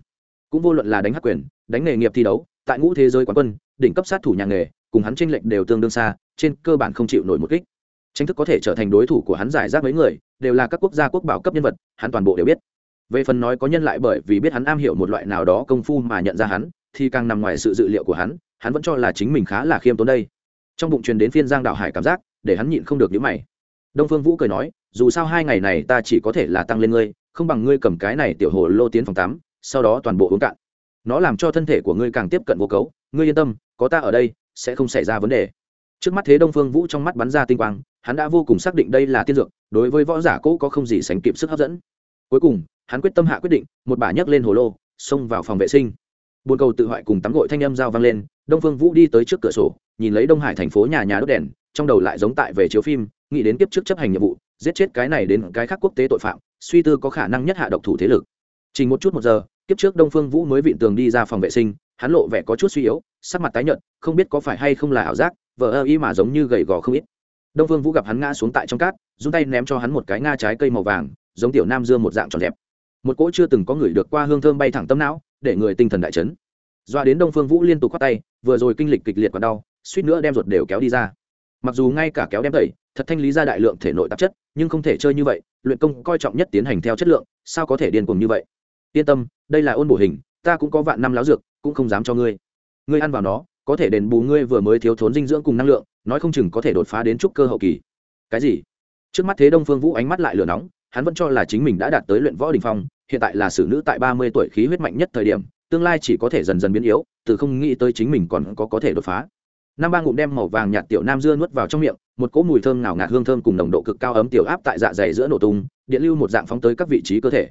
S1: Cũng vô luận là đánh hắc quyền, đánh nghề nghiệp thi đấu, tại ngũ thế giới quán quân, đỉnh cấp sát thủ nhà nghề, cùng hắn tranh lệch đều tương đương xa, trên cơ bản không chịu nổi một kích. Tranh thức có thể trở thành đối thủ của hắn giải rác mấy người, đều là các quốc gia quốc bảo cấp nhân vật, hắn toàn bộ đều biết. Về phần nói có nhân lại bởi vì biết hắn am hiểu một loại nào đó công phu mà nhận ra hắn, thì càng nằm ngoài sự dự liệu của hắn hắn vẫn cho là chính mình khá là khiêm tốn đây. Trong bụng truyền đến phiên giang đạo hải cảm giác để hắn nhịn không được những mày. Đông phương vũ cười nói, dù sao hai ngày này ta chỉ có thể là tăng lên ngươi, không bằng ngươi cầm cái này tiểu hồ lô tiến phòng tắm, sau đó toàn bộ uống cạn. Nó làm cho thân thể của ngươi càng tiếp cận vô cấu. Ngươi yên tâm, có ta ở đây, sẽ không xảy ra vấn đề. Trước mắt thế đông phương vũ trong mắt bắn ra tinh quang, hắn đã vô cùng xác định đây là tiên dược, đối với võ giả cũ có không gì sánh kịp sức hấp dẫn. Cuối cùng, hắn quyết tâm hạ quyết định, một bà nhấc lên hồ lô, xông vào phòng vệ sinh. Buồn cầu tự hoại cùng tắm gội thanh âm giao vang lên, đông phương vũ đi tới trước cửa sổ, nhìn lấy đông hải thành phố nhà nhà đốt đèn trong đầu lại giống tại về chiếu phim, nghĩ đến kiếp trước chấp hành nhiệm vụ, giết chết cái này đến cái khác quốc tế tội phạm, suy tư có khả năng nhất hạ độc thủ thế lực. Chỉ một chút một giờ, kiếp trước đông phương vũ mới vịn tường đi ra phòng vệ sinh, hắn lộ vẻ có chút suy yếu, sắc mặt tái nhợt, không biết có phải hay không là ảo giác, vờ ơ y mà giống như gầy gò không ít. Đông phương vũ gặp hắn ngã xuống tại trong cát dùng tay ném cho hắn một cái nga trái cây màu vàng, giống tiểu nam dương một dạng tròn đẹp một cỗ chưa từng có người được qua hương thơm bay thẳng tâm não, để người tinh thần đại chấn. Doa đến đông phương vũ liên tục khoát tay, vừa rồi kinh lịch kịch liệt còn đau, suýt nữa đem ruột đều kéo đi ra mặc dù ngay cả kéo đem tẩy, thật thanh lý ra đại lượng thể nội tạp chất, nhưng không thể chơi như vậy, luyện công coi trọng nhất tiến hành theo chất lượng, sao có thể điên cuồng như vậy? Yên tâm, đây là ôn bổ hình, ta cũng có vạn năm láo dược, cũng không dám cho ngươi. Ngươi ăn vào nó, có thể đền bù ngươi vừa mới thiếu thốn dinh dưỡng cùng năng lượng, nói không chừng có thể đột phá đến trúc cơ hậu kỳ. Cái gì? Trước mắt thế đông phương vũ ánh mắt lại lửa nóng, hắn vẫn cho là chính mình đã đạt tới luyện võ đình phong, hiện tại là xử nữ tại ba mươi tuổi khí huyết mạnh nhất thời điểm, tương lai chỉ có thể dần dần biến yếu, từ không nghĩ tới chính mình còn có có thể đột phá. Nam ba ngụm đem màu vàng nhạt tiểu nam dưa nuốt vào trong miệng, một cỗ mùi thơm nào ngạt hương thơm cùng nồng độ cực cao ấm tiểu áp tại dạ dày giữa nổ tung, điện lưu một dạng phóng tới các vị trí cơ thể.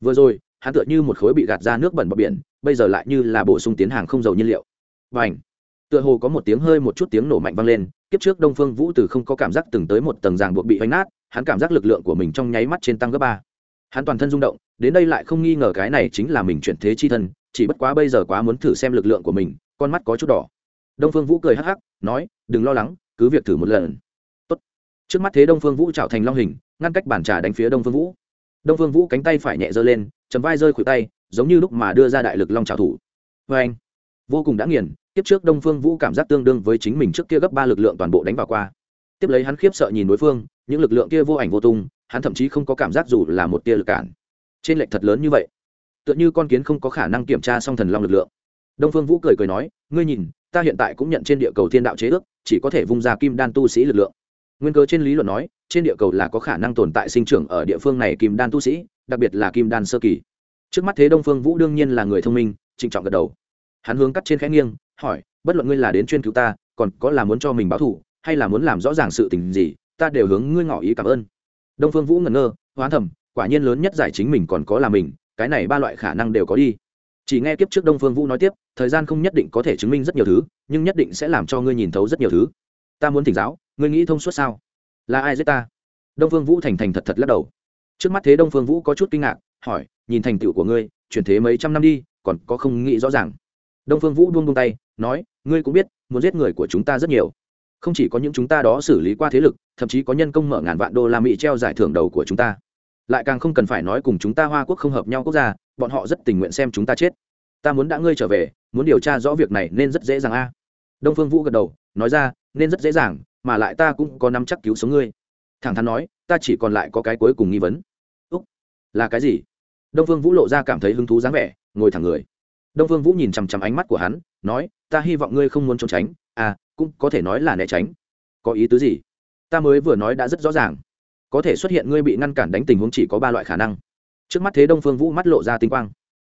S1: Vừa rồi, hắn tựa như một khối bị gạt ra nước bẩn bờ biển, bây giờ lại như là bổ sung tiến hàng không dầu nhiên liệu. Và ảnh tựa hồ có một tiếng hơi một chút tiếng nổ mạnh vang lên, kiếp trước đông phương vũ từ không có cảm giác từng tới một tầng ràng buộc bị hoành nát, hắn cảm giác lực lượng của mình trong nháy mắt trên tăng gấp ba. Hắn toàn thân rung động, đến đây lại không nghi ngờ cái này chính là mình chuyển thế chi thân, chỉ bất quá bây giờ quá muốn thử xem lực lượng của mình, con mắt có chút đỏ đông phương vũ cười hắc hắc, nói, đừng lo lắng, cứ việc thử một lần. Tốt. trước mắt thế đông phương vũ trào thành long hình, ngăn cách bàn trà đánh phía đông phương vũ. Đông phương vũ cánh tay phải nhẹ giơ lên, chầm vai rơi khuỷu tay, giống như lúc mà đưa ra đại lực long trào thủ. Vê anh, vô cùng đã nghiền, tiếp trước đông phương vũ cảm giác tương đương với chính mình trước kia gấp ba lực lượng toàn bộ đánh vào qua. Tiếp lấy hắn khiếp sợ nhìn đối phương, những lực lượng kia vô ảnh vô tung, hắn thậm chí không có cảm giác dù là một tia lực cản. Trên lệch thật lớn như vậy, tựa như con kiến không có khả năng kiểm tra song thần long lực lượng. Đông phương vũ cười cười nói, ngươi nhìn ta hiện tại cũng nhận trên địa cầu thiên đạo chế ước, chỉ có thể vung ra kim đan tu sĩ lực lượng. Nguyên cơ trên lý luận nói, trên địa cầu là có khả năng tồn tại sinh trưởng ở địa phương này kim đan tu sĩ, đặc biệt là kim đan sơ kỳ. Trước mắt thế đông phương vũ đương nhiên là người thông minh, trịnh trọng gật đầu. Hắn hướng cắt trên khẽ nghiêng, hỏi, bất luận ngươi là đến chuyên cứu ta, còn có là muốn cho mình báo thù, hay là muốn làm rõ ràng sự tình gì, ta đều hướng ngươi ngỏ ý cảm ơn. Đông phương vũ ngẩn ngơ hoán thầm, quả nhiên lớn nhất giải chính mình còn có là mình, cái này ba loại khả năng đều có đi chỉ nghe kiếp trước đông phương vũ nói tiếp, thời gian không nhất định có thể chứng minh rất nhiều thứ, nhưng nhất định sẽ làm cho ngươi nhìn thấu rất nhiều thứ. Ta muốn thỉnh giáo, ngươi nghĩ thông suốt sao? Là ai giết ta? Đông phương vũ thành thành thật thật lắc đầu. Trước mắt thế đông phương vũ có chút kinh ngạc, hỏi, nhìn thành tựu của ngươi, chuyển thế mấy trăm năm đi, còn có không nghĩ rõ ràng. Đông phương vũ buông buông tay, nói, ngươi cũng biết, muốn giết người của chúng ta rất nhiều. Không chỉ có những chúng ta đó xử lý qua thế lực, thậm chí có nhân công mở ngàn vạn đô la mỹ treo giải thưởng đầu của chúng ta. Lại càng không cần phải nói cùng chúng ta hoa quốc không hợp nhau quốc gia bọn họ rất tình nguyện xem chúng ta chết. Ta muốn đã ngươi trở về, muốn điều tra rõ việc này nên rất dễ dàng a. Đông phương vũ gật đầu, nói ra, nên rất dễ dàng, mà lại ta cũng có nắm chắc cứu sống ngươi. Thẳng thắn nói, ta chỉ còn lại có cái cuối cùng nghi vấn. Úc, là cái gì? Đông phương vũ lộ ra cảm thấy hứng thú dáng vẻ, ngồi thẳng người. Đông phương vũ nhìn chằm chằm ánh mắt của hắn, nói, ta hy vọng ngươi không muốn trốn tránh à cũng có thể nói là né tránh. Có ý tứ gì? Ta mới vừa nói đã rất rõ ràng. Có thể xuất hiện ngươi bị ngăn cản đánh tình huống chỉ có ba loại khả năng trước mắt thế đông phương vũ mắt lộ ra tinh quang.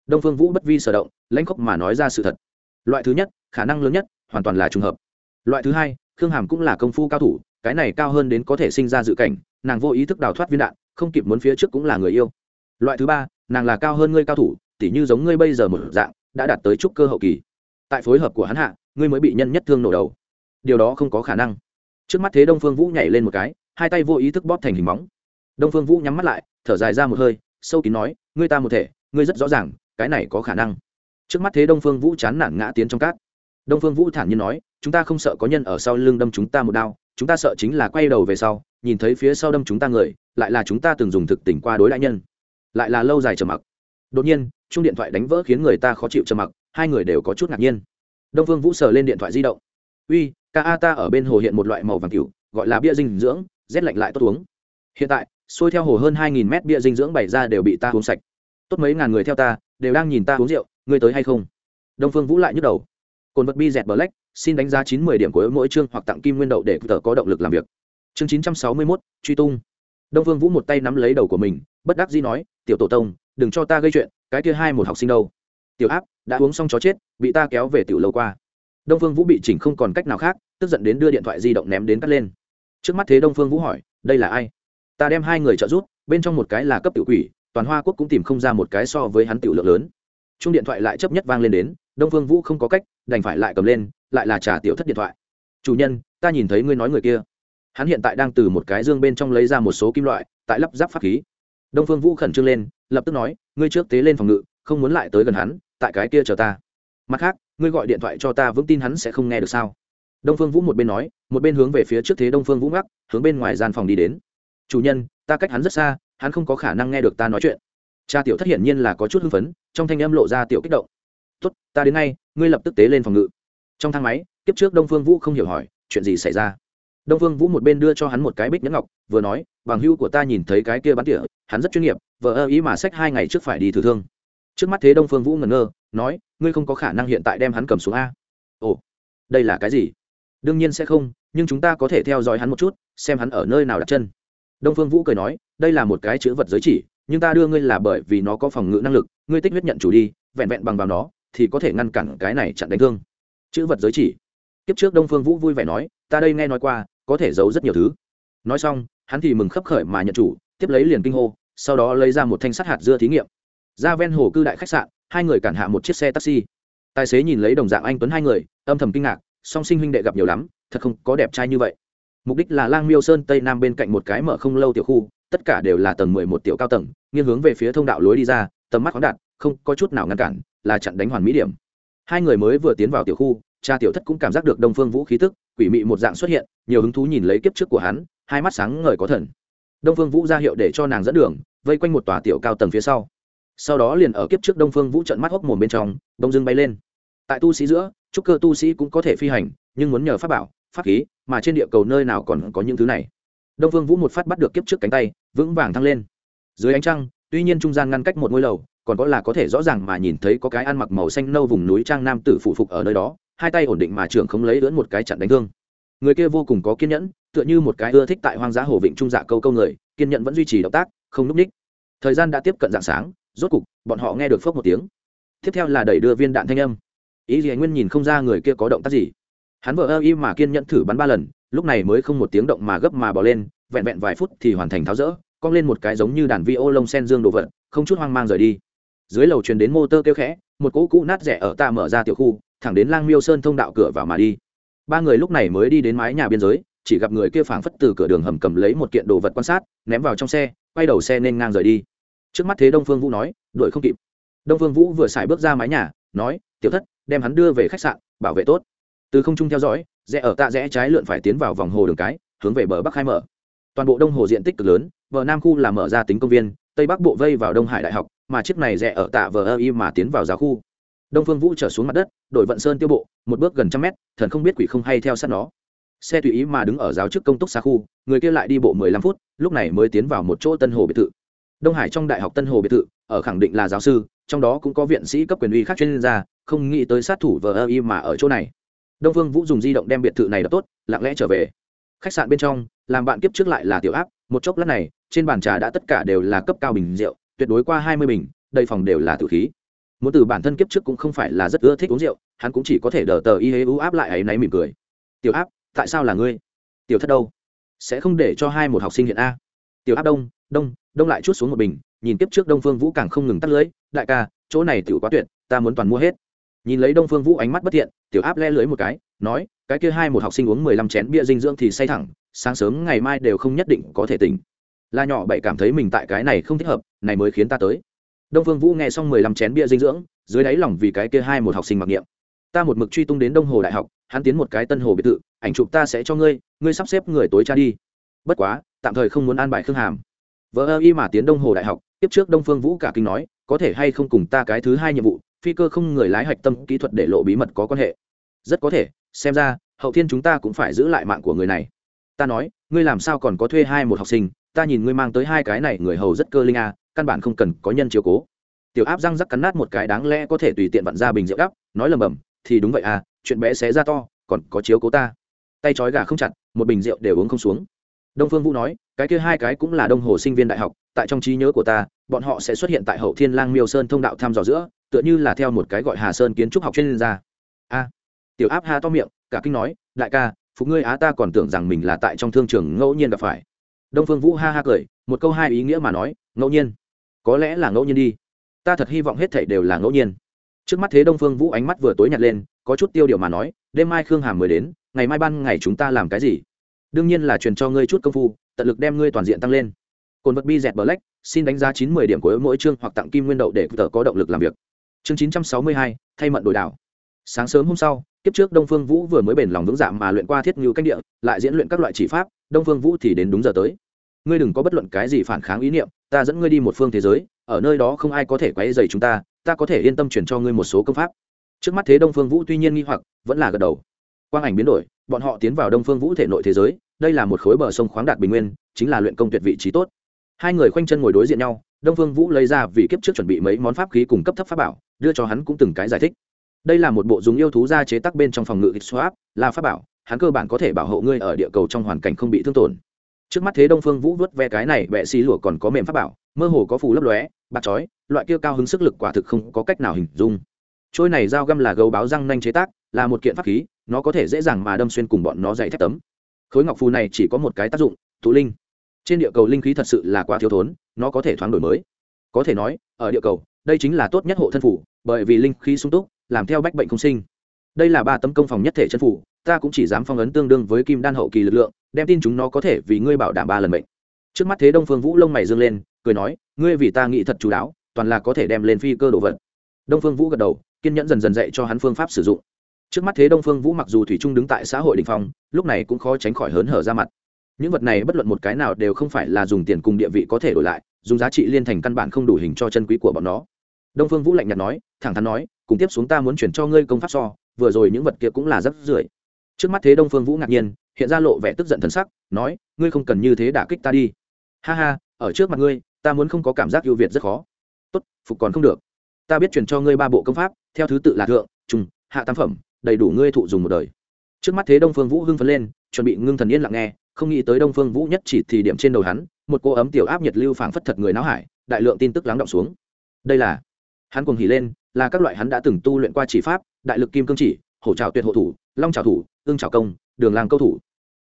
S1: Đông phương vũ bất vi sở động, lãnh khốc mà nói ra sự thật. Loại thứ nhất, khả năng lớn nhất, hoàn toàn là trùng hợp. Loại thứ hai, khương hàm cũng là công phu cao thủ, cái này cao hơn đến có thể sinh ra dự cảnh, nàng vô ý thức đào thoát viên đạn, không kịp muốn phía trước cũng là người yêu. Loại thứ ba, nàng là cao hơn ngươi cao thủ, tỉ như giống ngươi bây giờ một dạng, đã đạt tới trúc cơ hậu kỳ. Tại phối hợp của hắn hạ, ngươi mới bị nhân nhất thương nổ đầu. Điều đó không có khả năng. Trước mắt thế đông phương vũ nhảy lên một cái, hai tay vô ý thức bóp thành hình móng đông phương vũ nhắm mắt lại, thở dài ra một hơi sâu kín nói, ngươi ta một thể, ngươi rất rõ ràng, cái này có khả năng. Trước mắt thế đông phương vũ chán nản ngã tiến trong cát. Đông phương vũ thản nhiên nói, chúng ta không sợ có nhân ở sau lưng đâm chúng ta một đao, chúng ta sợ chính là quay đầu về sau, nhìn thấy phía sau đâm chúng ta người, lại là chúng ta từng dùng thực tình qua đối đại nhân. Lại là lâu dài trầm mặc. Đột nhiên, chung điện thoại đánh vỡ khiến người ta khó chịu trầm mặc, hai người đều có chút ngạc nhiên. Đông phương vũ sờ lên điện thoại di động. Uy, ca a ta ở bên hồ hiện một loại màu vàng cửu gọi là bia dinh dưỡng, rét lạnh lại tốt uống. Hiện tại xuôi theo hồ hơn hai nghìn mét bia dinh dưỡng bày ra đều bị ta uống sạch. Tốt mấy ngàn người theo ta, đều đang nhìn ta uống rượu, ngươi tới hay không? Đông phương vũ lại nhức đầu. Cồn vật bi dẹt bờ lách xin đánh giá chín mươi điểm của mỗi chương hoặc tặng kim nguyên đậu để tờ có động lực làm việc. Chương chín trăm sáu mươi mốt, truy tung. Đông phương vũ một tay nắm lấy đầu của mình, bất đắc dĩ nói, tiểu tổ tông, đừng cho ta gây chuyện, cái kia hai một học sinh đâu. Tiểu áp, đã uống xong chó chết, bị ta kéo về tiểu lâu qua. Đông phương vũ bị chỉnh không còn cách nào khác, tức giận đến đưa điện thoại di động ném đến cắt lên. Trước mắt thế đông phương vũ hỏi, đây là ai? Ta đem hai người trợ giúp, bên trong một cái là cấp tiểu quỷ, toàn hoa quốc cũng tìm không ra một cái so với hắn tiểu lượng lớn. Chung điện thoại lại chấp nhất vang lên đến, đông phương vũ không có cách, đành phải lại cầm lên, lại là trả tiểu thất điện thoại. Chủ nhân, ta nhìn thấy ngươi nói người kia. Hắn hiện tại đang từ một cái dương bên trong lấy ra một số kim loại, tại lắp ráp pháp khí. Đông phương vũ khẩn trương lên, lập tức nói, ngươi trước tế lên phòng ngự, không muốn lại tới gần hắn, tại cái kia chờ ta. Mặt khác, ngươi gọi điện thoại cho ta vững tin hắn sẽ không nghe được sao? Đông phương vũ một bên nói, một bên hướng về phía trước thế đông phương vũ ngắc, hướng bên ngoài gian phòng đi đến chủ nhân, ta cách hắn rất xa, hắn không có khả năng nghe được ta nói chuyện. Cha tiểu thất hiển nhiên là có chút hưng phấn, trong thanh âm lộ ra tiểu kích động. Tốt, ta đến ngay, ngươi lập tức tế lên phòng ngự. Trong thang máy tiếp trước đông phương vũ không hiểu hỏi, chuyện gì xảy ra? Đông phương vũ một bên đưa cho hắn một cái bích nhẫn ngọc, vừa nói, bằng hưu của ta nhìn thấy cái kia bắn tỉa, hắn rất chuyên nghiệp vợ ơ ý mà sách hai ngày trước phải đi thử thương. Trước mắt thế đông phương vũ ngẩn ngơ, nói, ngươi không có khả năng hiện tại đem hắn cầm xuống a. Ồ, đây là cái gì? Đương nhiên sẽ không, nhưng chúng ta có thể theo dõi hắn một chút, xem hắn ở nơi nào đặt chân đông phương vũ cười nói, đây là một cái chữ vật giới chỉ, nhưng ta đưa ngươi là bởi vì nó có phòng ngự năng lực, ngươi tích huyết nhận chủ đi, vẹn vẹn bằng vào nó, thì có thể ngăn cản cái này chặn đánh thương. Chữ vật giới chỉ. Kiếp trước đông phương vũ vui vẻ nói, ta đây nghe nói qua, có thể giấu rất nhiều thứ. Nói xong, hắn thì mừng khấp khởi mà nhận chủ, tiếp lấy liền kinh hô, sau đó lấy ra một thanh sắt hạt dưa thí nghiệm. Ra ven hồ cư đại khách sạn, hai người cản hạ một chiếc xe taxi. Tài xế nhìn lấy đồng dạng anh tuấn hai người, âm thầm kinh ngạc, song sinh huynh đệ gặp nhiều lắm, thật không có đẹp trai như vậy mục đích là lang miêu sơn tây nam bên cạnh một cái mở không lâu tiểu khu, tất cả đều là tầng mười một tiểu cao tầng, nghiêng hướng về phía thông đạo lối đi ra, tầm mắt khoáng đạt, không có chút nào ngăn cản, là chặn đánh hoàn mỹ điểm. Hai người mới vừa tiến vào tiểu khu, cha tiểu thất cũng cảm giác được đông phương vũ khí tức, quỷ mị một dạng xuất hiện, nhiều hứng thú nhìn lấy kiếp trước của hắn, hai mắt sáng ngời có thần. Đông phương vũ ra hiệu để cho nàng dẫn đường, vây quanh một tòa tiểu cao tầng phía sau. Sau đó liền ở kiếp trước đông phương vũ trận mắt hốc mồm bên trong đông dương bay lên. Tại tu sĩ giữa, trúc cơ tu sĩ cũng có thể phi hành, nhưng muốn nhờ pháp bảo pháp khí, mà trên địa cầu nơi nào còn có những thứ này. Đông phương vũ một phát bắt được kiếp trước cánh tay, vững vàng thăng lên. Dưới ánh trăng, tuy nhiên trung gian ngăn cách một ngôi lầu, còn có là có thể rõ ràng mà nhìn thấy có cái ăn mặc màu xanh nâu vùng núi trang nam tử phụ phục ở nơi đó, hai tay ổn định mà trưởng không lấy lưỡn một cái chặn đánh thương. Người kia vô cùng có kiên nhẫn, tựa như một cái ưa thích tại hoang dã hồ vịnh trung dạ câu câu người, kiên nhẫn vẫn duy trì động tác, không núp ních. Thời gian đã tiếp cận dạng sáng, rốt cục, bọn họ nghe được phốc một tiếng. Tiếp theo là đẩy đưa viên đạn thanh âm. Ý gì anh nguyên nhìn không ra người kia có động tác gì hắn vợ ơ y mà kiên nhẫn thử bắn ba lần, lúc này mới không một tiếng động mà gấp mà bỏ lên, vẹn vẹn vài phút thì hoàn thành tháo rỡ, cong lên một cái giống như đàn vi ô lông sen dương đồ vật, không chút hoang mang rời đi. Dưới lầu truyền đến mô tơ kêu khẽ, một cỗ cũ nát rẻ ở ta mở ra tiểu khu, thẳng đến lang miêu sơn thông đạo cửa vào mà đi. Ba người lúc này mới đi đến mái nhà biên giới, chỉ gặp người kia phảng phất từ cửa đường hầm cầm lấy một kiện đồ vật quan sát, ném vào trong xe, quay đầu xe nên ngang rời đi. Trước mắt thế đông phương vũ nói, đuổi không kịp. Đông phương vũ vừa xài bước ra mái nhà, nói, tiểu thất, đem hắn đưa về khách sạn, bảo vệ tốt từ không trung theo dõi, rẽ ở tạ rẽ trái lượn phải tiến vào vòng hồ đường cái, hướng về bờ bắc khai mở. Toàn bộ đông hồ diện tích cực lớn, bờ nam khu là mở ra tính công viên, tây bắc bộ vây vào đông hải đại học, mà chiếc này rẽ ở tạ vờ ơ y mà tiến vào giáo khu. Đông phương vũ trở xuống mặt đất, đổi vận sơn tiêu bộ, một bước gần trăm mét, thần không biết quỷ không hay theo sát nó. Xe tùy ý mà đứng ở giáo chức công túc xa khu, người kia lại đi bộ mười lăm phút, lúc này mới tiến vào một chỗ tân hồ biệt thự. Đông hải trong đại học tân hồ biệt thự, ở khẳng định là giáo sư, trong đó cũng có viện sĩ cấp quyền uy khác chuyên gia, không nghĩ tới sát thủ vờ ơ y mà ở chỗ này đông phương vũ dùng di động đem biệt thự này đập tốt, lặng lẽ trở về. Khách sạn bên trong, làm bạn kiếp trước lại là tiểu áp, một chốc lát này, trên bàn trà đã tất cả đều là cấp cao bình rượu, tuyệt đối qua hai mươi bình, đầy phòng đều là tử khí. Muốn từ bản thân kiếp trước cũng không phải là rất ưa thích uống rượu, hắn cũng chỉ có thể đờ tờ y hế ưu áp lại ấy náy mỉm cười. Tiểu áp, tại sao là ngươi? Tiểu thất đâu? Sẽ không để cho hai một học sinh hiện a? Tiểu áp đông đông đông lại chút xuống một bình, nhìn kiếp trước đông phương vũ càng không ngừng tắt lưới, đại ca, chỗ này tiểu quá tuyệt, ta muốn toàn mua hết nhìn lấy đông phương vũ ánh mắt bất thiện, tiểu áp le lưới một cái, nói, cái kia hai một học sinh uống mười lăm chén bia dinh dưỡng thì say thẳng, sáng sớm ngày mai đều không nhất định có thể tỉnh. La nhỏ bậy cảm thấy mình tại cái này không thích hợp, này mới khiến ta tới. Đông phương vũ nghe xong mười lăm chén bia dinh dưỡng, dưới đáy lòng vì cái kia hai một học sinh mặc niệm. Ta một mực truy tung đến đông hồ đại học, hắn tiến một cái tân hồ biệt thự, ảnh chụp ta sẽ cho ngươi ngươi sắp xếp người tối cha đi. Bất quá, tạm thời không muốn an bài khương hàm. Vợ ơ y mà tiến đông hồ đại học, tiếp trước đông phương vũ cả kinh nói, có thể hay không cùng ta cái thứ hai nhiệm vụ phi cơ không người lái hạch tâm kỹ thuật để lộ bí mật có quan hệ. Rất có thể, xem ra, hậu thiên chúng ta cũng phải giữ lại mạng của người này. Ta nói, ngươi làm sao còn có thuê hai một học sinh, ta nhìn ngươi mang tới hai cái này người hầu rất cơ linh à căn bản không cần có nhân chiếu cố. Tiểu áp răng rắc cắn nát một cái đáng lẽ có thể tùy tiện vặn ra bình rượu đắp, nói lầm bầm, thì đúng vậy à chuyện bé xé ra to, còn có chiếu cố ta. Tay trói gà không chặt, một bình rượu đều uống không xuống. Đông phương vũ nói, cái kia hai cái cũng là đông hồ sinh viên đại học, tại trong trí nhớ của ta, bọn họ sẽ xuất hiện tại hậu thiên lang miêu sơn thông đạo thăm dò giữa tựa như là theo một cái gọi hà sơn kiến trúc học chuyên gia. A, tiểu áp ha to miệng, cả kinh nói, đại ca, phục ngươi á ta còn tưởng rằng mình là tại trong thương trường ngẫu nhiên gặp phải. Đông phương vũ ha ha cười, một câu hai ý nghĩa mà nói, ngẫu nhiên. Có lẽ là ngẫu nhiên đi. Ta thật hy vọng hết thảy đều là ngẫu nhiên. Trước mắt thế đông phương vũ ánh mắt vừa tối nhặt lên, có chút tiêu điều mà nói, đêm mai khương hàm mới đến, ngày mai ban ngày chúng ta làm cái gì? Đương nhiên là truyền cho ngươi chút công phu, tận lực đem ngươi toàn diện tăng lên. Cồn vật bi dẹt black, xin đánh giá chín mươi điểm của mỗi chương hoặc tặng kim nguyên đậu để tờ có động lực làm việc chương chín trăm sáu mươi hai, thay mận đổi đảo. Sáng sớm hôm sau, kiếp trước đông phương vũ vừa mới bền lòng vững dạ mà luyện qua thiết ngưu canh địa, lại diễn luyện các loại chỉ pháp, đông phương vũ thì đến đúng giờ tới. Ngươi đừng có bất luận cái gì phản kháng ý niệm, ta dẫn ngươi đi một phương thế giới, ở nơi đó không ai có thể quấy dày chúng ta ta có thể yên tâm chuyển cho ngươi một số công pháp. Trước mắt thế đông phương vũ tuy nhiên nghi hoặc, vẫn là gật đầu. Quang ảnh biến đổi, bọn họ tiến vào đông phương vũ thể nội thế giới, đây là một khối bờ sông khoáng đạt bình nguyên, chính là luyện công tuyệt vị trí tốt. Hai người khoanh chân ngồi đối diện nhau, đông phương vũ lấy ra vì kiếp trước chuẩn bị mấy món pháp khí cùng cấp thấp pháp bảo đưa cho hắn cũng từng cái giải thích. Đây là một bộ dùng yêu thú ra chế tác bên trong phòng ngự swap, là pháp bảo, hắn cơ bản có thể bảo hộ ngươi ở địa cầu trong hoàn cảnh không bị thương tổn. Trước mắt thế đông phương vũ vớt ve cái này bệ xí lụa còn có mềm pháp bảo, mơ hồ có phù lấp lóe, bạc chói, loại kia cao hứng sức lực quả thực không có cách nào hình dung. Trôi này dao găm là gấu báo răng nanh chế tác, là một kiện pháp khí, nó có thể dễ dàng mà đâm xuyên cùng bọn nó dày thép tấm. Khối ngọc phù này chỉ có một cái tác dụng tụ linh. Trên địa cầu linh khí thật sự là quá thiếu thốn, nó có thể thoáng đổi mới. Có thể nói, ở địa cầu, đây chính là tốt nhất hộ thân phủ bởi vì linh khí sung túc, làm theo bách bệnh không sinh. Đây là ba tấm công phòng nhất thể chân phủ, ta cũng chỉ dám phong ấn tương đương với kim đan hậu kỳ lực lượng, đem tin chúng nó có thể vì ngươi bảo đảm ba lần bệnh trước mắt thế đông phương vũ lông mày dương lên, cười nói, ngươi vì ta nghĩ thật chú đáo, toàn là có thể đem lên phi cơ đồ vật. Đông phương vũ gật đầu, kiên nhẫn dần dần dạy cho hắn phương pháp sử dụng. Trước mắt thế đông phương vũ mặc dù thủy trung đứng tại xã hội đình phong, lúc này cũng khó tránh khỏi hớn hở ra mặt. Những vật này bất luận một cái nào đều không phải là dùng tiền cùng địa vị có thể đổi lại, dùng giá trị liên thành căn bản không đủ hình cho chân quý của bọn nó đông phương vũ lạnh nhạt nói, thẳng thắn nói, cùng tiếp xuống ta muốn chuyển cho ngươi công pháp so, vừa rồi những vật kia cũng là rất rưởi. Trước mắt thế đông phương vũ ngạc nhiên, hiện ra lộ vẻ tức giận thần sắc, nói, ngươi không cần như thế đả kích ta đi. Ha ha, ở trước mặt ngươi, ta muốn không có cảm giác ưu việt rất khó. Tốt, phục còn không được. Ta biết truyền cho ngươi ba bộ công pháp, theo thứ tự là thượng trung hạ tam phẩm, đầy đủ ngươi thụ dùng một đời. Trước mắt thế đông phương vũ hưng phấn lên, chuẩn bị ngưng thần yên lặng nghe, không nghĩ tới đông phương vũ nhất chỉ thì điểm trên đầu hắn, một cô ấm tiểu áp nhiệt lưu phảng phất thật người náo hải, đại lượng tin tức lắng động xuống. Đây là hắn cuồng hỉ lên, là các loại hắn đã từng tu luyện qua chỉ pháp, đại lực kim cương chỉ, hổ trào tuyệt hộ thủ, long trào thủ, ương trào công, đường làng câu thủ.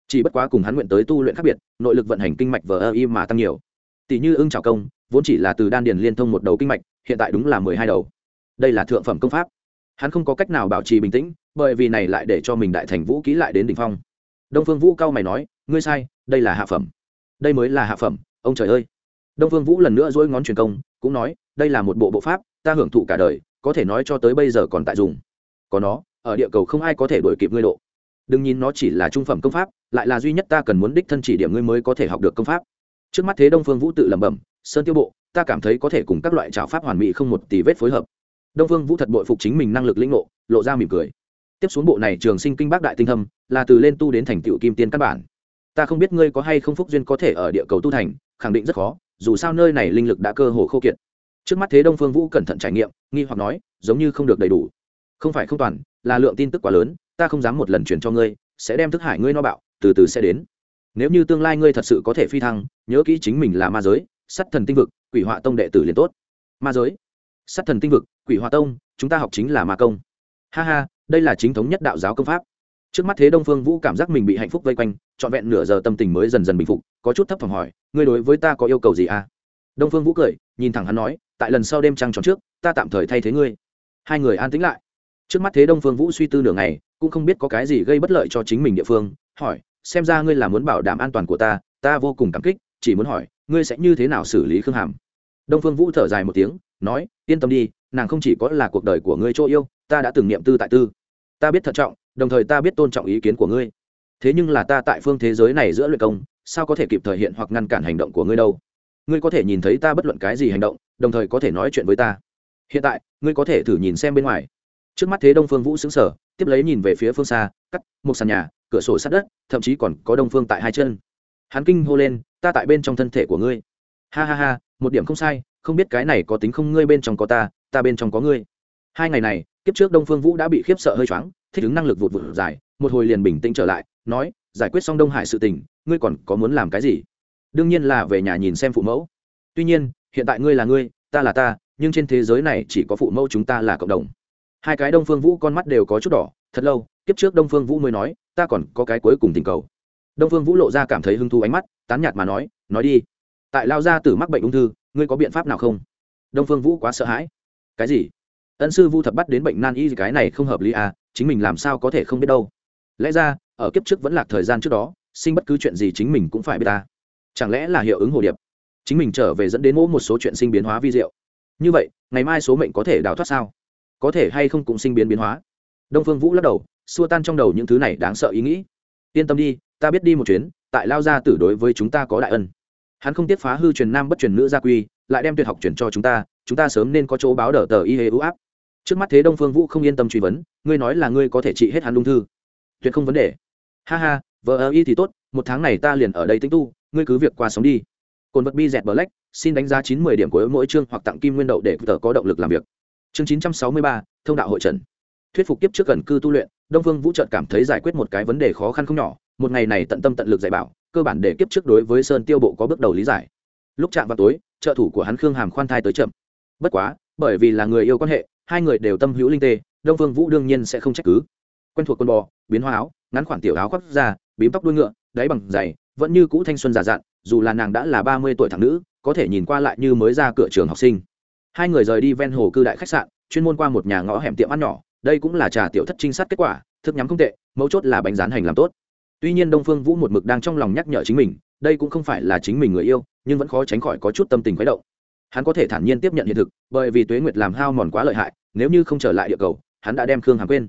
S1: Chỉ bất quá cùng hắn nguyện tới tu luyện khác biệt, nội lực vận hành kinh mạch vờ ơ y mà tăng nhiều. Tỷ như ương trào công, vốn chỉ là từ đan điền liên thông một đầu kinh mạch, hiện tại đúng là mười hai đầu. Đây là thượng phẩm công pháp. Hắn không có cách nào bảo trì bình tĩnh, bởi vì này lại để cho mình đại thành vũ ký lại đến đ ỉ n h phong. Đông phương vũ cao mày nói, ngươi sai, đây là hạ phẩm. Đây mới là hạ phẩm, ông trời ơi. Đông phương vũ lần nữa dỗi ngón truyền công, cũng nói, đây là một bộ bộ pháp ta hưởng thụ cả đời, có thể nói cho tới bây giờ còn tại dùng. Có nó, ở địa cầu không ai có thể đuổi kịp ngươi độ. Đừng nhìn nó chỉ là trung phẩm công pháp, lại là duy nhất ta cần muốn đích thân chỉ điểm ngươi mới có thể học được công pháp. Trước mắt thế đông phương vũ tự lẩm bẩm, sơn tiêu bộ, ta cảm thấy có thể cùng các loại trào pháp hoàn mỹ không một tỷ vết phối hợp. Đông phương vũ thật bội phục chính mình năng lực lĩnh ngộ, lộ ra mỉm cười. Tiếp xuống bộ này trường sinh kinh bác đại tinh thâm, là từ lên tu đến thành tựu kim tiên căn bản. Ta không biết ngươi có hay không phúc duyên có thể ở địa cầu tu thành, khẳng định rất khó, dù sao nơi này linh lực đã cơ hồ khô kiệt trước mắt thế đông phương vũ cẩn thận trải nghiệm, nghi hoặc nói, giống như không được đầy đủ. Không phải không toàn, là lượng tin tức quá lớn, ta không dám một lần truyền cho ngươi, sẽ đem thức hải ngươi no bạo, từ từ sẽ đến. Nếu như tương lai ngươi thật sự có thể phi thăng, nhớ kỹ chính mình là ma giới sắt thần tinh vực, quỷ họa tông đệ tử liền tốt. Ma giới sắt thần tinh vực, quỷ họa tông, chúng ta học chính là ma công. Ha ha, đây là chính thống nhất đạo giáo công pháp. Trước mắt thế đông phương vũ cảm giác mình bị hạnh phúc vây quanh, trọn vẹn nửa giờ tâm tình mới dần dần bình phục, có chút thấp thỏm hỏi, ngươi đối với ta có yêu cầu gì à? Đông phương vũ cười, nhìn thẳng hắn nói tại lần sau đêm trăng tròn trước, ta tạm thời thay thế ngươi. Hai người an tĩnh lại. Trước mắt thế đông phương vũ suy tư nửa ngày, cũng không biết có cái gì gây bất lợi cho chính mình địa phương, hỏi, xem ra ngươi là muốn bảo đảm an toàn của ta ta vô cùng cảm kích, chỉ muốn hỏi, ngươi sẽ như thế nào xử lý khương hàm? Đông phương vũ thở dài một tiếng, nói, yên tâm đi, nàng không chỉ có là cuộc đời của ngươi chỗ yêu, ta đã từng niệm tư tại tư. Ta biết thận trọng, đồng thời ta biết tôn trọng ý kiến của ngươi. Thế nhưng là ta tại phương thế giới này giữa luyện công, sao có thể kịp thời hiện hoặc ngăn cản hành động của ngươi đâu? Ngươi có thể nhìn thấy ta bất luận cái gì hành động, đồng thời có thể nói chuyện với ta. Hiện tại, ngươi có thể thử nhìn xem bên ngoài. Trước mắt thế đông phương vũ xứng sở tiếp lấy nhìn về phía phương xa, cắt, một sàn nhà, cửa sổ sát đất, thậm chí còn có đông phương tại hai chân. Hắn kinh hô lên, ta tại bên trong thân thể của ngươi. Ha ha ha, một điểm không sai, không biết cái này có tính không ngươi bên trong có ta ta bên trong có ngươi. Hai ngày này, kiếp trước đông phương vũ đã bị khiếp sợ hơi choáng, thích ứng năng lực vụt vụt dài, một hồi liền bình tĩnh trở lại, nói, giải quyết xong đông hải sự tình, ngươi còn có muốn làm cái gì? Đương nhiên là về nhà nhìn xem phụ mẫu. Tuy nhiên, hiện tại ngươi là ngươi, ta là ta, nhưng trên thế giới này chỉ có phụ mẫu chúng ta là cộng đồng. Hai cái đông phương vũ con mắt đều có chút đỏ, thật lâu, kiếp trước đông phương vũ mới nói, ta còn có cái cuối cùng tình cầu. Đông phương vũ lộ ra cảm thấy hứng thú ánh mắt, tán nhạt mà nói nói đi. Tại lao gia tử mắc bệnh ung thư, ngươi có biện pháp nào không? Đông phương vũ quá sợ hãi. Cái gì? Ân sư vu thập bắt đến bệnh nan y cái này không hợp lý à chính mình làm sao có thể không biết đâu. Lẽ ra, ở kiếp trước vẫn là thời gian trước đó, sinh bất cứ chuyện gì chính mình cũng phải biết ta chẳng lẽ là hiệu ứng hồ điệp? Chính mình trở về dẫn đến mỗi một số chuyện sinh biến hóa vi diệu. Như vậy, ngày mai số mệnh có thể đào thoát sao? Có thể hay không cũng sinh biến biến hóa? Đông phương vũ lắc đầu, xua tan trong đầu những thứ này đáng sợ ý nghĩ. Yên tâm đi, ta biết đi một chuyến, tại lao gia tử đối với chúng ta có đại ân. Hắn không tiết phá hư truyền nam bất truyền nữ gia quy, lại đem tuyệt học truyền cho chúng ta chúng ta sớm nên có chỗ báo đỡ tờ y hê ưu áp. Trước mắt thế đông phương vũ không yên tâm truy vấn, ngươi nói là ngươi có thể trị hết hắn ung thư. Tuyệt không vấn đề. Ha ha vợ ơ y thì tốt, một tháng này ta liền ở đây tính tu ngươi cứ việc qua sống đi. Cồn vật bi dẹt bờ lách xin đánh giá chín mươi điểm của mỗi chương hoặc tặng kim nguyên đậu để tờ có động lực làm việc. Chương chín trăm sáu mươi ba, thông đạo hội trần thuyết phục tiếp trước gần cư tu luyện, đông phương vũ trợt cảm thấy giải quyết một cái vấn đề khó khăn không nhỏ, một ngày này tận tâm tận lực dạy bảo, cơ bản để kiếp trước đối với sơn tiêu bộ có bước đầu lý giải. Lúc chạm vào tối, trợ thủ của hắn khương hàm khoan thai tới chậm. Bất quá, bởi vì là người yêu quan hệ, hai người đều tâm hữu linh tê, đông phương vũ đương nhiên sẽ không trách cứ. Quen thuộc con bò, biến hoa áo, ngắn khoản tiểu áo khoác ra, bím tóc đuôi ngựa, đáy bằng giày vẫn như cũ thanh xuân già dặn, dù là nàng đã là ba mươi tuổi thằng nữ, có thể nhìn qua lại như mới ra cửa trường học sinh. Hai người rời đi ven hồ cư đại khách sạn, chuyên môn qua một nhà ngõ hẻm tiệm ăn nhỏ, đây cũng là trà tiểu thất trinh sát kết quả, thức nhắm không tệ, mấu chốt là bánh rán hành làm tốt. Tuy nhiên đông phương vũ một mực đang trong lòng nhắc nhở chính mình, đây cũng không phải là chính mình người yêu, nhưng vẫn khó tránh khỏi có chút tâm tình khuấy động. Hắn có thể thản nhiên tiếp nhận hiện thực, bởi vì tuế nguyệt làm hao mòn quá lợi hại, nếu như không trở lại địa cầu, hắn đã đem khương hàm quên.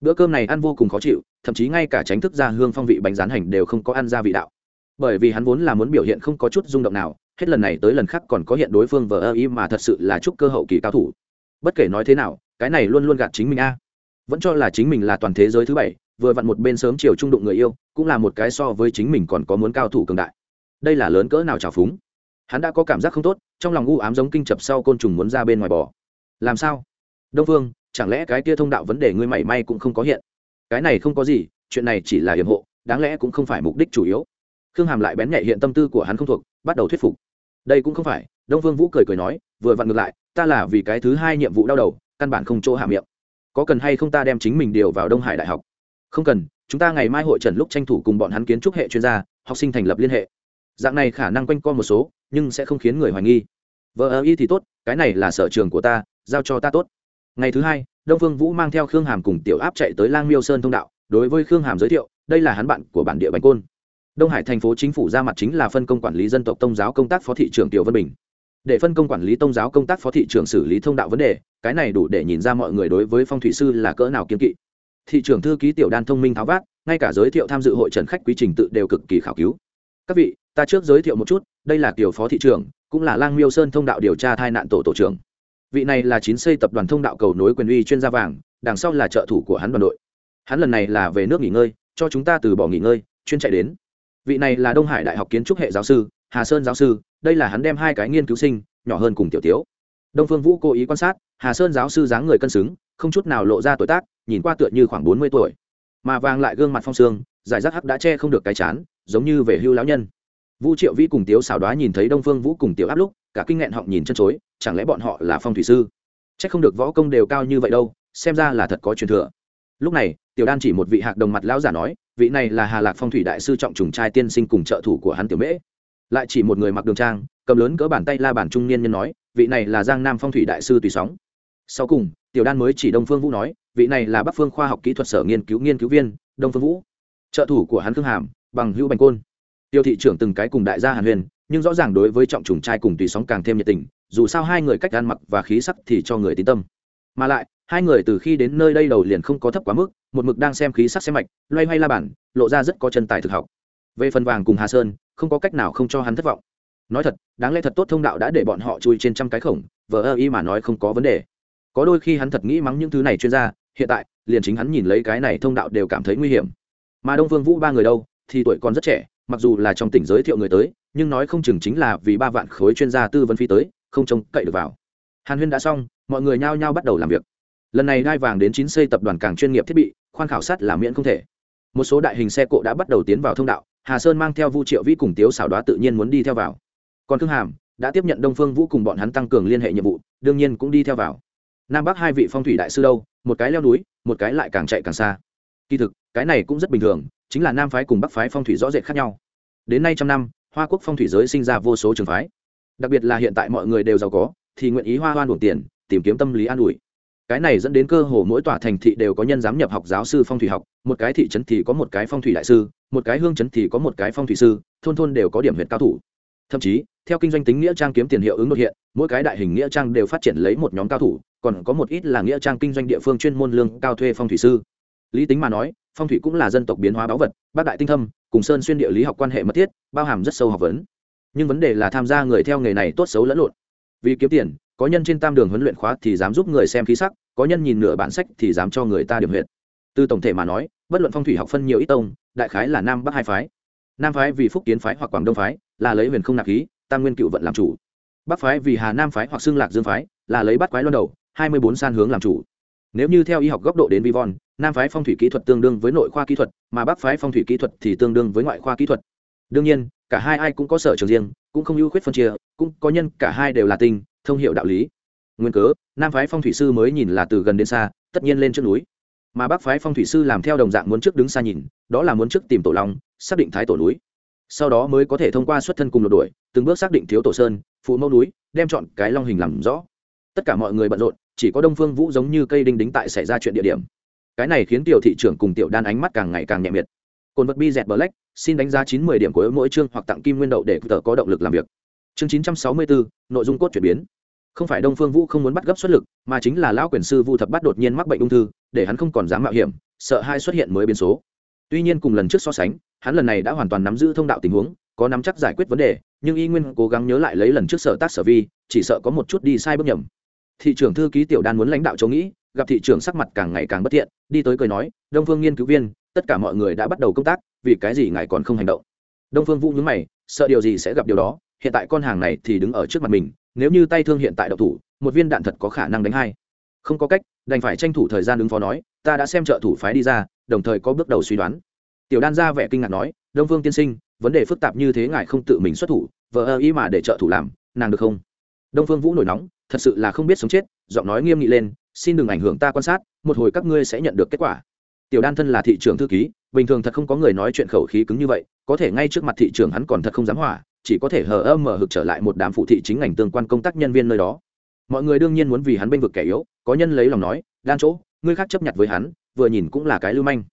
S1: Bữa cơm này ăn vô cùng khó chịu, thậm chí ngay cả tránh thức ra hương phong vị bánh rán hành đều không có ăn ra vị đạo bởi vì hắn vốn là muốn biểu hiện không có chút rung động nào, hết lần này tới lần khác còn có hiện đối phương vờ ơ ý mà thật sự là chúc cơ hậu kỳ cao thủ. Bất kể nói thế nào, cái này luôn luôn gạt chính mình a. Vẫn cho là chính mình là toàn thế giới thứ bảy, vừa vặn một bên sớm chiều trung đụng người yêu, cũng là một cái so với chính mình còn có muốn cao thủ cường đại. Đây là lớn cỡ nào trào phúng? Hắn đã có cảm giác không tốt, trong lòng u ám giống kinh chập sau côn trùng muốn ra bên ngoài bò. Làm sao? Đông phương, chẳng lẽ cái kia thông đạo vấn đề ngươi mảy may cũng không có hiện? Cái này không có gì, chuyện này chỉ là hiểm hộ, đáng lẽ cũng không phải mục đích chủ yếu khương hàm lại bén nhạy hiện tâm tư của hắn không thuộc, bắt đầu thuyết phục. Đây cũng không phải, đông vương vũ cười cười nói, vừa vặn ngược lại, ta là vì cái thứ hai nhiệm vụ đau đầu, căn bản không chỗ hạ miệng. Có cần hay không ta đem chính mình điều vào đông hải đại học? Không cần, chúng ta ngày mai hội trần lúc tranh thủ cùng bọn hắn kiến trúc hệ chuyên gia, học sinh thành lập liên hệ. Dạng này khả năng quanh co một số, nhưng sẽ không khiến người hoài nghi. Vợ ơ y thì tốt, cái này là sở trường của ta, giao cho ta tốt. Ngày thứ hai, đông phương vũ mang theo khương hàm cùng tiểu áp chạy tới lang miêu sơn thông đạo, đối với khương hàm giới thiệu, đây là hắn bạn của bản địa bánh côn đông hải thành phố chính phủ ra mặt chính là phân công quản lý dân tộc tôn giáo công tác phó thị trưởng tiểu vân bình. Để phân công quản lý tôn giáo công tác phó thị trưởng xử lý thông đạo vấn đề, cái này đủ để nhìn ra mọi người đối với phong thủy sư là cỡ nào kiên kỵ. Thị trưởng thư ký tiểu đan thông minh tháo vát, ngay cả giới thiệu tham dự hội trần khách quý trình tự đều cực kỳ khảo cứu. Các vị, ta trước giới thiệu một chút, đây là tiểu phó thị trưởng, cũng là lang miêu sơn thông đạo điều tra tai nạn tổ tổ trưởng. Vị này là chín xây tập đoàn thông đạo cầu nối quyền uy chuyên gia vàng, đằng sau là trợ thủ của hắn đoàn đội. Hắn lần này là về nước nghỉ ngơi, cho chúng ta từ bỏ nghỉ ngơi, chuyên chạy đến vị này là đông hải đại học kiến trúc hệ giáo sư, hà sơn giáo sư, đây là hắn đem hai cái nghiên cứu sinh, nhỏ hơn cùng tiểu tiếu. Đông phương vũ cố ý quan sát, hà sơn giáo sư dáng người cân xứng, không chút nào lộ ra tuổi tác, nhìn qua tựa như khoảng bốn mươi tuổi. Mà vàng lại gương mặt phong sương giải rác hắc đã che không được cái chán, giống như về hưu lão nhân. Vũ triệu vĩ cùng tiếu xảo đoá nhìn thấy đông phương vũ cùng tiểu áp lúc, cả kinh nghẹn họng nhìn chân chối, chẳng lẽ bọn họ là phong thủy sư? C h ắ c không được võ công đều cao như vậy đâu, xem ra là thật có truyền thừa. Lúc này tiểu đan chỉ một vị hạc đồng mặt lão giả nói, vị này là hà lạc phong thủy đại sư trọng trùng trai tiên sinh cùng trợ thủ của hắn tiểu mễ. Lại chỉ một người mặc đường trang, cầm lớn cỡ bàn tay la bản trung niên nhân nói, vị này là giang nam phong thủy đại sư tùy sóng. Sau cùng, tiểu đan mới chỉ đông phương vũ nói, vị này là bắc phương khoa học kỹ thuật sở nghiên cứu nghiên cứu viên, đông phương vũ. Trợ thủ của hắn khương hàm, bằng hữu bành côn. Tiêu thị trưởng từng cái cùng đại gia hàn huyền, nhưng rõ ràng đối với trọng trùng trai cùng tùy sóng càng thêm nhiệt tình, dù sao hai người cách ăn mặc và khí sắc thì cho người tín tâm. Mà lại hai người từ khi đến nơi đây đầu liền không có thấp quá mức, một mực đang xem khí sắc xem mạch, loay hoay la bản lộ ra rất có chân tài thực học. Về phần vàng cùng hà sơn, không có cách nào không cho hắn thất vọng. Nói thật, đáng lẽ thật tốt thông đạo đã để bọn họ chui trên trăm cái khổng, vờ ơ y mà nói không có vấn đề. Có đôi khi hắn thật nghĩ mắng những thứ này chuyên gia, hiện tại, liền chính hắn nhìn lấy cái này thông đạo đều cảm thấy nguy hiểm. Mà đông vương vũ ba người đâu, thì tuổi còn rất trẻ, mặc dù là trong tỉnh giới thiệu người tới, nhưng nói không chừng chính là vì ba vạn khối chuyên gia tư vấn phí tới, không trông cậy được vào. Hàn huyên đã xong, mọi người nhao nhao bắt đầu làm việc lần này đai vàng đến chín xây tập đoàn càng chuyên nghiệp thiết bị, khoan khảo sát là miễn không thể. Một số đại hình xe cộ đã bắt đầu tiến vào thông đạo, hà sơn mang theo vu triệu vĩ cùng tiếu xảo đoá tự nhiên muốn đi theo vào. Còn thương hàm đã tiếp nhận đông phương vũ cùng bọn hắn tăng cường liên hệ nhiệm vụ, đương nhiên cũng đi theo vào. Nam bắc hai vị phong thủy đại sư đâu, một cái leo núi, một cái lại càng chạy càng xa. Kỳ thực, cái này cũng rất bình thường, chính là nam phái cùng bắc phái phong thủy rõ rệt khác nhau. Đến nay trăm năm, hoa quốc phong thủy giới sinh ra vô số trường phái. Đặc biệt là hiện tại mọi người đều giàu có, thì nguyện ý hoa hoan đủ tiền, tìm kiếm tâm lý an ủi cái này dẫn đến cơ hồ mỗi tòa thành thị đều có nhân giám nhập học giáo sư phong thủy học, một cái thị trấn thì có một cái phong thủy đại sư, một cái hương trấn thì có một cái phong thủy sư, thôn thôn đều có điểm huyện cao thủ. Thậm chí, theo kinh doanh tính nghĩa trang kiếm tiền hiệu ứng đột hiện, mỗi cái đại hình nghĩa trang đều phát triển lấy một nhóm cao thủ, còn có một ít là nghĩa trang kinh doanh địa phương chuyên môn lương cao thuê phong thủy sư. Lý tính mà nói, phong thủy cũng là dân tộc biến hóa báu vật, bác đại tinh thâm, cùng sơn xuyên địa lý học quan hệ mật thiết, bao hàm rất sâu học vấn. Nhưng vấn đề là tham gia người theo nghề này tốt xấu lẫn lộn. Vì kiếm tiền có nhân trên tam đường huấn luyện khóa thì dám giúp người xem khí sắc, có nhân nhìn nửa bản sách thì dám cho người ta điểm huyện từ tổng thể mà nói, bất luận phong thủy học phân nhiều ít tông, đại khái là nam bắc hai phái. Nam phái vì phúc kiến phái hoặc quảng đông phái, là lấy huyền không nạp khí, tam nguyên cựu vận làm chủ. Bắc phái vì hà nam phái hoặc xưng lạc dương phái, là lấy bắt quái loan đầu, hai mươi bốn san hướng làm chủ. Nếu như theo y học góc độ đến vi von nam phái phong thủy kỹ thuật tương đương với nội khoa kỹ thuật, mà bắc phái phong thủy kỹ thuật thì tương đương với ngoại khoa kỹ thuật. Đương nhiên, cả hai ai cũng có sở trường riêng, cũng không ưu khuyết phân chia, cũng có nhân cả hai đều là tinh thông hiệu đạo lý. Nguyên cớ, nam phái phong thủy sư mới nhìn là từ gần đến xa, tất nhiên lên trước núi. Mà bắc phái phong thủy sư làm theo đồng dạng muốn trước đứng xa nhìn, đó là muốn trước tìm tổ long, xác định thái tổ núi. Sau đó mới có thể thông qua xuất thân cùng lột đuổi, từng bước xác định thiếu tổ sơn, phụ mẫu núi, đem chọn cái long hình làm rõ. Tất cả mọi người bận rộn, chỉ có đông phương vũ giống như cây đinh đính tại xảy ra chuyện địa điểm. Cái này khiến tiểu thị trưởng cùng tiểu đan ánh mắt càng ngày càng nhẹ miệt. Cồn vật bi dẹt black, xin đánh giá chín mươi điểm của mỗi chương hoặc tặng kim nguyên đậu để tờ có động lực làm việc chương chín trăm sáu mươi bốn nội dung cốt chuyển biến. Không phải đông phương vũ không muốn bắt gấp xuất lực, mà chính là lão quyền sư vu thập bắt đột nhiên mắc bệnh ung thư, để hắn không còn dám mạo hiểm, sợ hai xuất hiện mới biến số. Tuy nhiên cùng lần trước so sánh, hắn lần này đã hoàn toàn nắm giữ thông đạo tình huống, có nắm chắc giải quyết vấn đề, nhưng y nguyên cố gắng nhớ lại lấy lần trước sở tác sở vi, chỉ sợ có một chút đi sai bước nhầm. Thị trưởng thư ký tiểu đan muốn lãnh đạo châu nghĩ, gặp thị trưởng sắc mặt càng ngày càng bất tiện đi tới cười nói, đông phương nghiên cứu viên, tất cả mọi người đã bắt đầu công tác, vì cái gì ngài còn không hành động? Đông phương vũ nhớ mày, sợ điều gì sẽ gặp điều đó? Hiện tại con hàng này thì đứng ở trước mặt mình, nếu như tay thương hiện tại đậu thủ, một viên đạn thật có khả năng đánh hai. Không có cách, đành phải tranh thủ thời gian ứng phó nói, ta đã xem trợ thủ phái đi ra, đồng thời có bước đầu suy đoán. Tiểu đan ra vẻ kinh ngạc nói, đông Vương tiên sinh, vấn đề phức tạp như thế ngài không tự mình xuất thủ vợ ơ ý mà để trợ thủ làm, nàng được không? Đông phương vũ nổi nóng, thật sự là không biết sống chết, giọng nói nghiêm nghị lên, xin đừng ảnh hưởng ta quan sát, một hồi các ngươi sẽ nhận được kết quả. Tiểu đan thân là thị trường thư ký, bình thường thật không có người nói chuyện khẩu khí cứng như vậy, có thể ngay trước mặt thị trường hắn còn thật không dám hỏa chỉ có thể hờ ơ mở hực trở lại một đám phụ thị chính ngành tương quan công tác nhân viên nơi đó. Mọi người đương nhiên muốn vì hắn bênh vực kẻ yếu, có nhân lấy lòng nói, đan chỗ, ngươi khác chấp nhận với hắn, vừa nhìn cũng là cái lưu manh.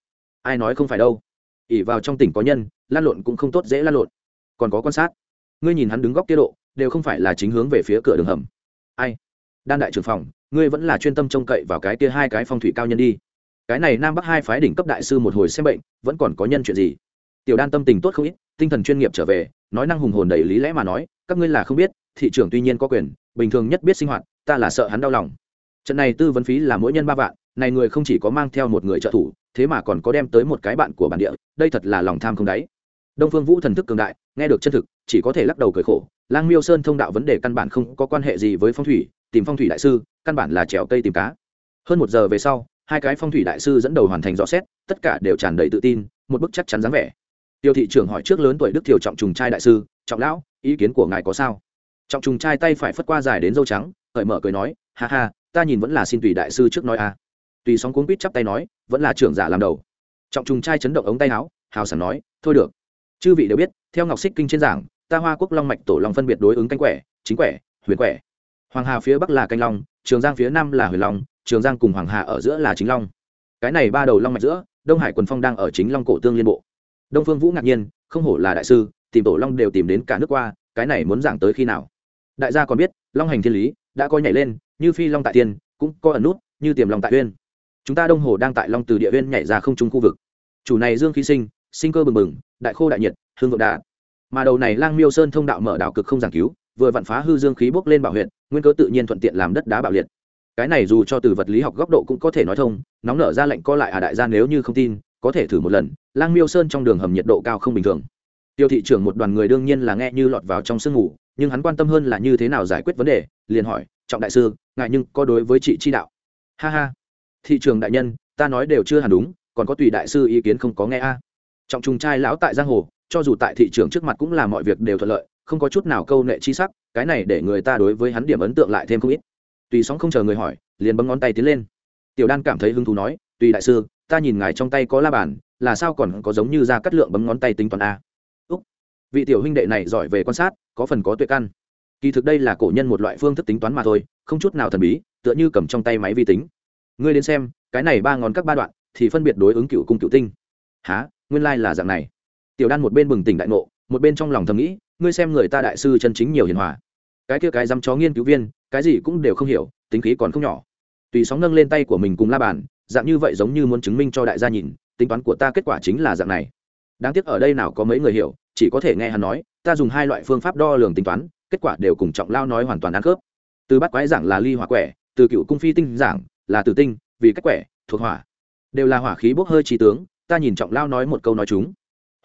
S1: Ai nói không phải đâu. Ỉ vào trong tỉnh có nhân, lan lộn cũng không tốt dễ lan lộn. Còn có quan sát. Ngươi nhìn hắn đứng góc tiết độ, đều không phải là chính hướng về phía cửa đường hầm. Ai? Đan đại trưởng phòng, ngươi vẫn là chuyên tâm trông cậy vào cái kia hai cái phong thủy cao nhân đi. Cái này nam bắc hai phái đỉnh cấp đại sư một hồi xem bệnh, vẫn còn có nhân chuyện gì? Tiểu đan tâm tình tốt không ít, tinh thần chuyên nghiệp trở về, nói năng hùng hồn đầy lý lẽ mà nói, các ngươi là không biết, thị trường tuy nhiên có quyền, bình thường nhất biết sinh hoạt, ta là sợ hắn đau lòng. Trận này tư vấn phí là mỗi nhân ba vạn, này người không chỉ có mang theo một người trợ thủ, thế mà còn có đem tới một cái bạn của bản địa, đây thật là lòng tham không đáy. Đông phương vũ thần thức cường đại, nghe được chân thực, chỉ có thể lắc đầu cười khổ. Lang miêu sơn thông đạo vấn đề căn bản không có quan hệ gì với phong thủy, tìm phong thủy đại sư, căn bản là trèo cây tìm cá. Hơn một giờ về sau, hai cái phong thủy đại sư dẫn đầu hoàn thành rõ xét, tất cả đều tràn đầy tự tin, một bức chắc chắn dáng vẻ tiêu thị trưởng hỏi trước lớn tuổi đức thiều trọng trùng trai đại sư, trọng lão, ý kiến của ngài có sao? Trọng trùng trai tay phải phất qua dài đến dâu trắng, cởi mở cười nói, ha ha, ta nhìn vẫn là xin tùy đại sư trước nói a. À. tùy sóng cuốn quýt chắp tay nói, vẫn là trưởng giả làm đầu. Trọng trùng trai chấn động ống tay áo, hào sảng nói, thôi được. Chư vị đều biết, theo ngọc xích kinh trên giảng, ta hoa quốc long mạch tổ long phân biệt đối ứng canh quẻ, chính quẻ, huyền quẻ. Hoàng hà phía bắc là canh long, trường giang phía nam là huyền long, trường giang cùng hoàng hà ở giữa là chính long. Cái này ba đầu long mạch giữa, đông hải quần phong đang ở chính long cổ tương liên bộ đông phương vũ ngạc nhiên, không hổ là đại sư, tìm tổ long đều tìm đến cả nước qua, cái này muốn giảng tới khi nào? Đại gia còn biết, long hành thiên lý đã có nhảy lên, như phi long tại tiên, cũng có ẩn nút, như tiềm long tại uyên. Chúng ta đông hồ đang tại long từ địa uyên nhảy ra không trung khu vực. Chủ này dương khí sinh sinh cơ bừng bừng, đại khô đại nhiệt, hương vượng đà mà đầu này lang miêu sơn thông đạo mở đảo cực không giảng cứu, vừa vặn phá hư dương khí bốc lên bảo huyện, nguyên cơ tự nhiên thuận tiện làm đất đá bạo liệt. Cái này dù cho từ vật lý học góc độ cũng có thể nói thông, nóng nở ra lệnh co lại à đại gia nếu như không tin có thể thử một lần, lang miêu sơn trong đường hầm nhiệt độ cao không bình thường. Tiêu thị trưởng một đoàn người đương nhiên là nghe như lọt vào trong sương ngủ, nhưng hắn quan tâm hơn là như thế nào giải quyết vấn đề, liền hỏi, trọng đại sư ngại nhưng có đối với chị chi đạo? Ha ha. Thị trường đại nhân, ta nói đều chưa hẳn đúng, còn có tùy đại sư ý kiến không có nghe a. À. Trọng trùng trai lão tại giang hồ, cho dù tại thị trường trước mặt cũng là mọi việc đều thuận lợi, không có chút nào câu nệ chi sắc, cái này để người ta đối với hắn điểm ấn tượng lại thêm không ít. Tùy sóng không chờ người hỏi, liền bấm ngón tay tiến lên. Tiểu đan cảm thấy hứng thú nói tùy đại sư, ta nhìn ngài trong tay có la bàn, là sao còn có giống như ra cắt lượng bấm ngón tay tính toán a? Úc, vị tiểu huynh đệ này giỏi về quan sát, có phần có tuệ căn. Kỳ thực đây là cổ nhân một loại phương thức tính toán mà thôi, không chút nào thần bí, tựa như cầm trong tay máy vi tính. Ngươi đến xem, cái này ba ngón các ba đoạn, thì phân biệt đối ứng cựu cung cựu tinh. Há nguyên lai là dạng này. Tiểu đan một bên bừng tỉnh đại ngộ, một bên trong lòng thầm nghĩ, ngươi xem người ta đại sư chân chính nhiều hiền hòa. Cái kia cái dám chó nghiên cứu viên, cái gì cũng đều không hiểu, tính khí còn không nhỏ. Tùy sóng nâng lên tay của mình cùng la bàn dạng như vậy giống như muốn chứng minh cho đại gia nhìn, tính toán của ta kết quả chính là dạng này. Đáng tiếc ở đây nào có mấy người hiểu, chỉ có thể nghe hắn nói, ta dùng hai loại phương pháp đo lường tính toán, kết quả đều cùng trọng lao nói hoàn toàn ăn khớp. Từ bắt quái giảng là ly hỏa quẻ, từ cựu cung phi tinh giảng là tử tinh, vì cách quẻ, thuộc hỏa. Đều là hỏa khí bốc hơi trí tướng, ta nhìn trọng lao nói một câu nói chúng.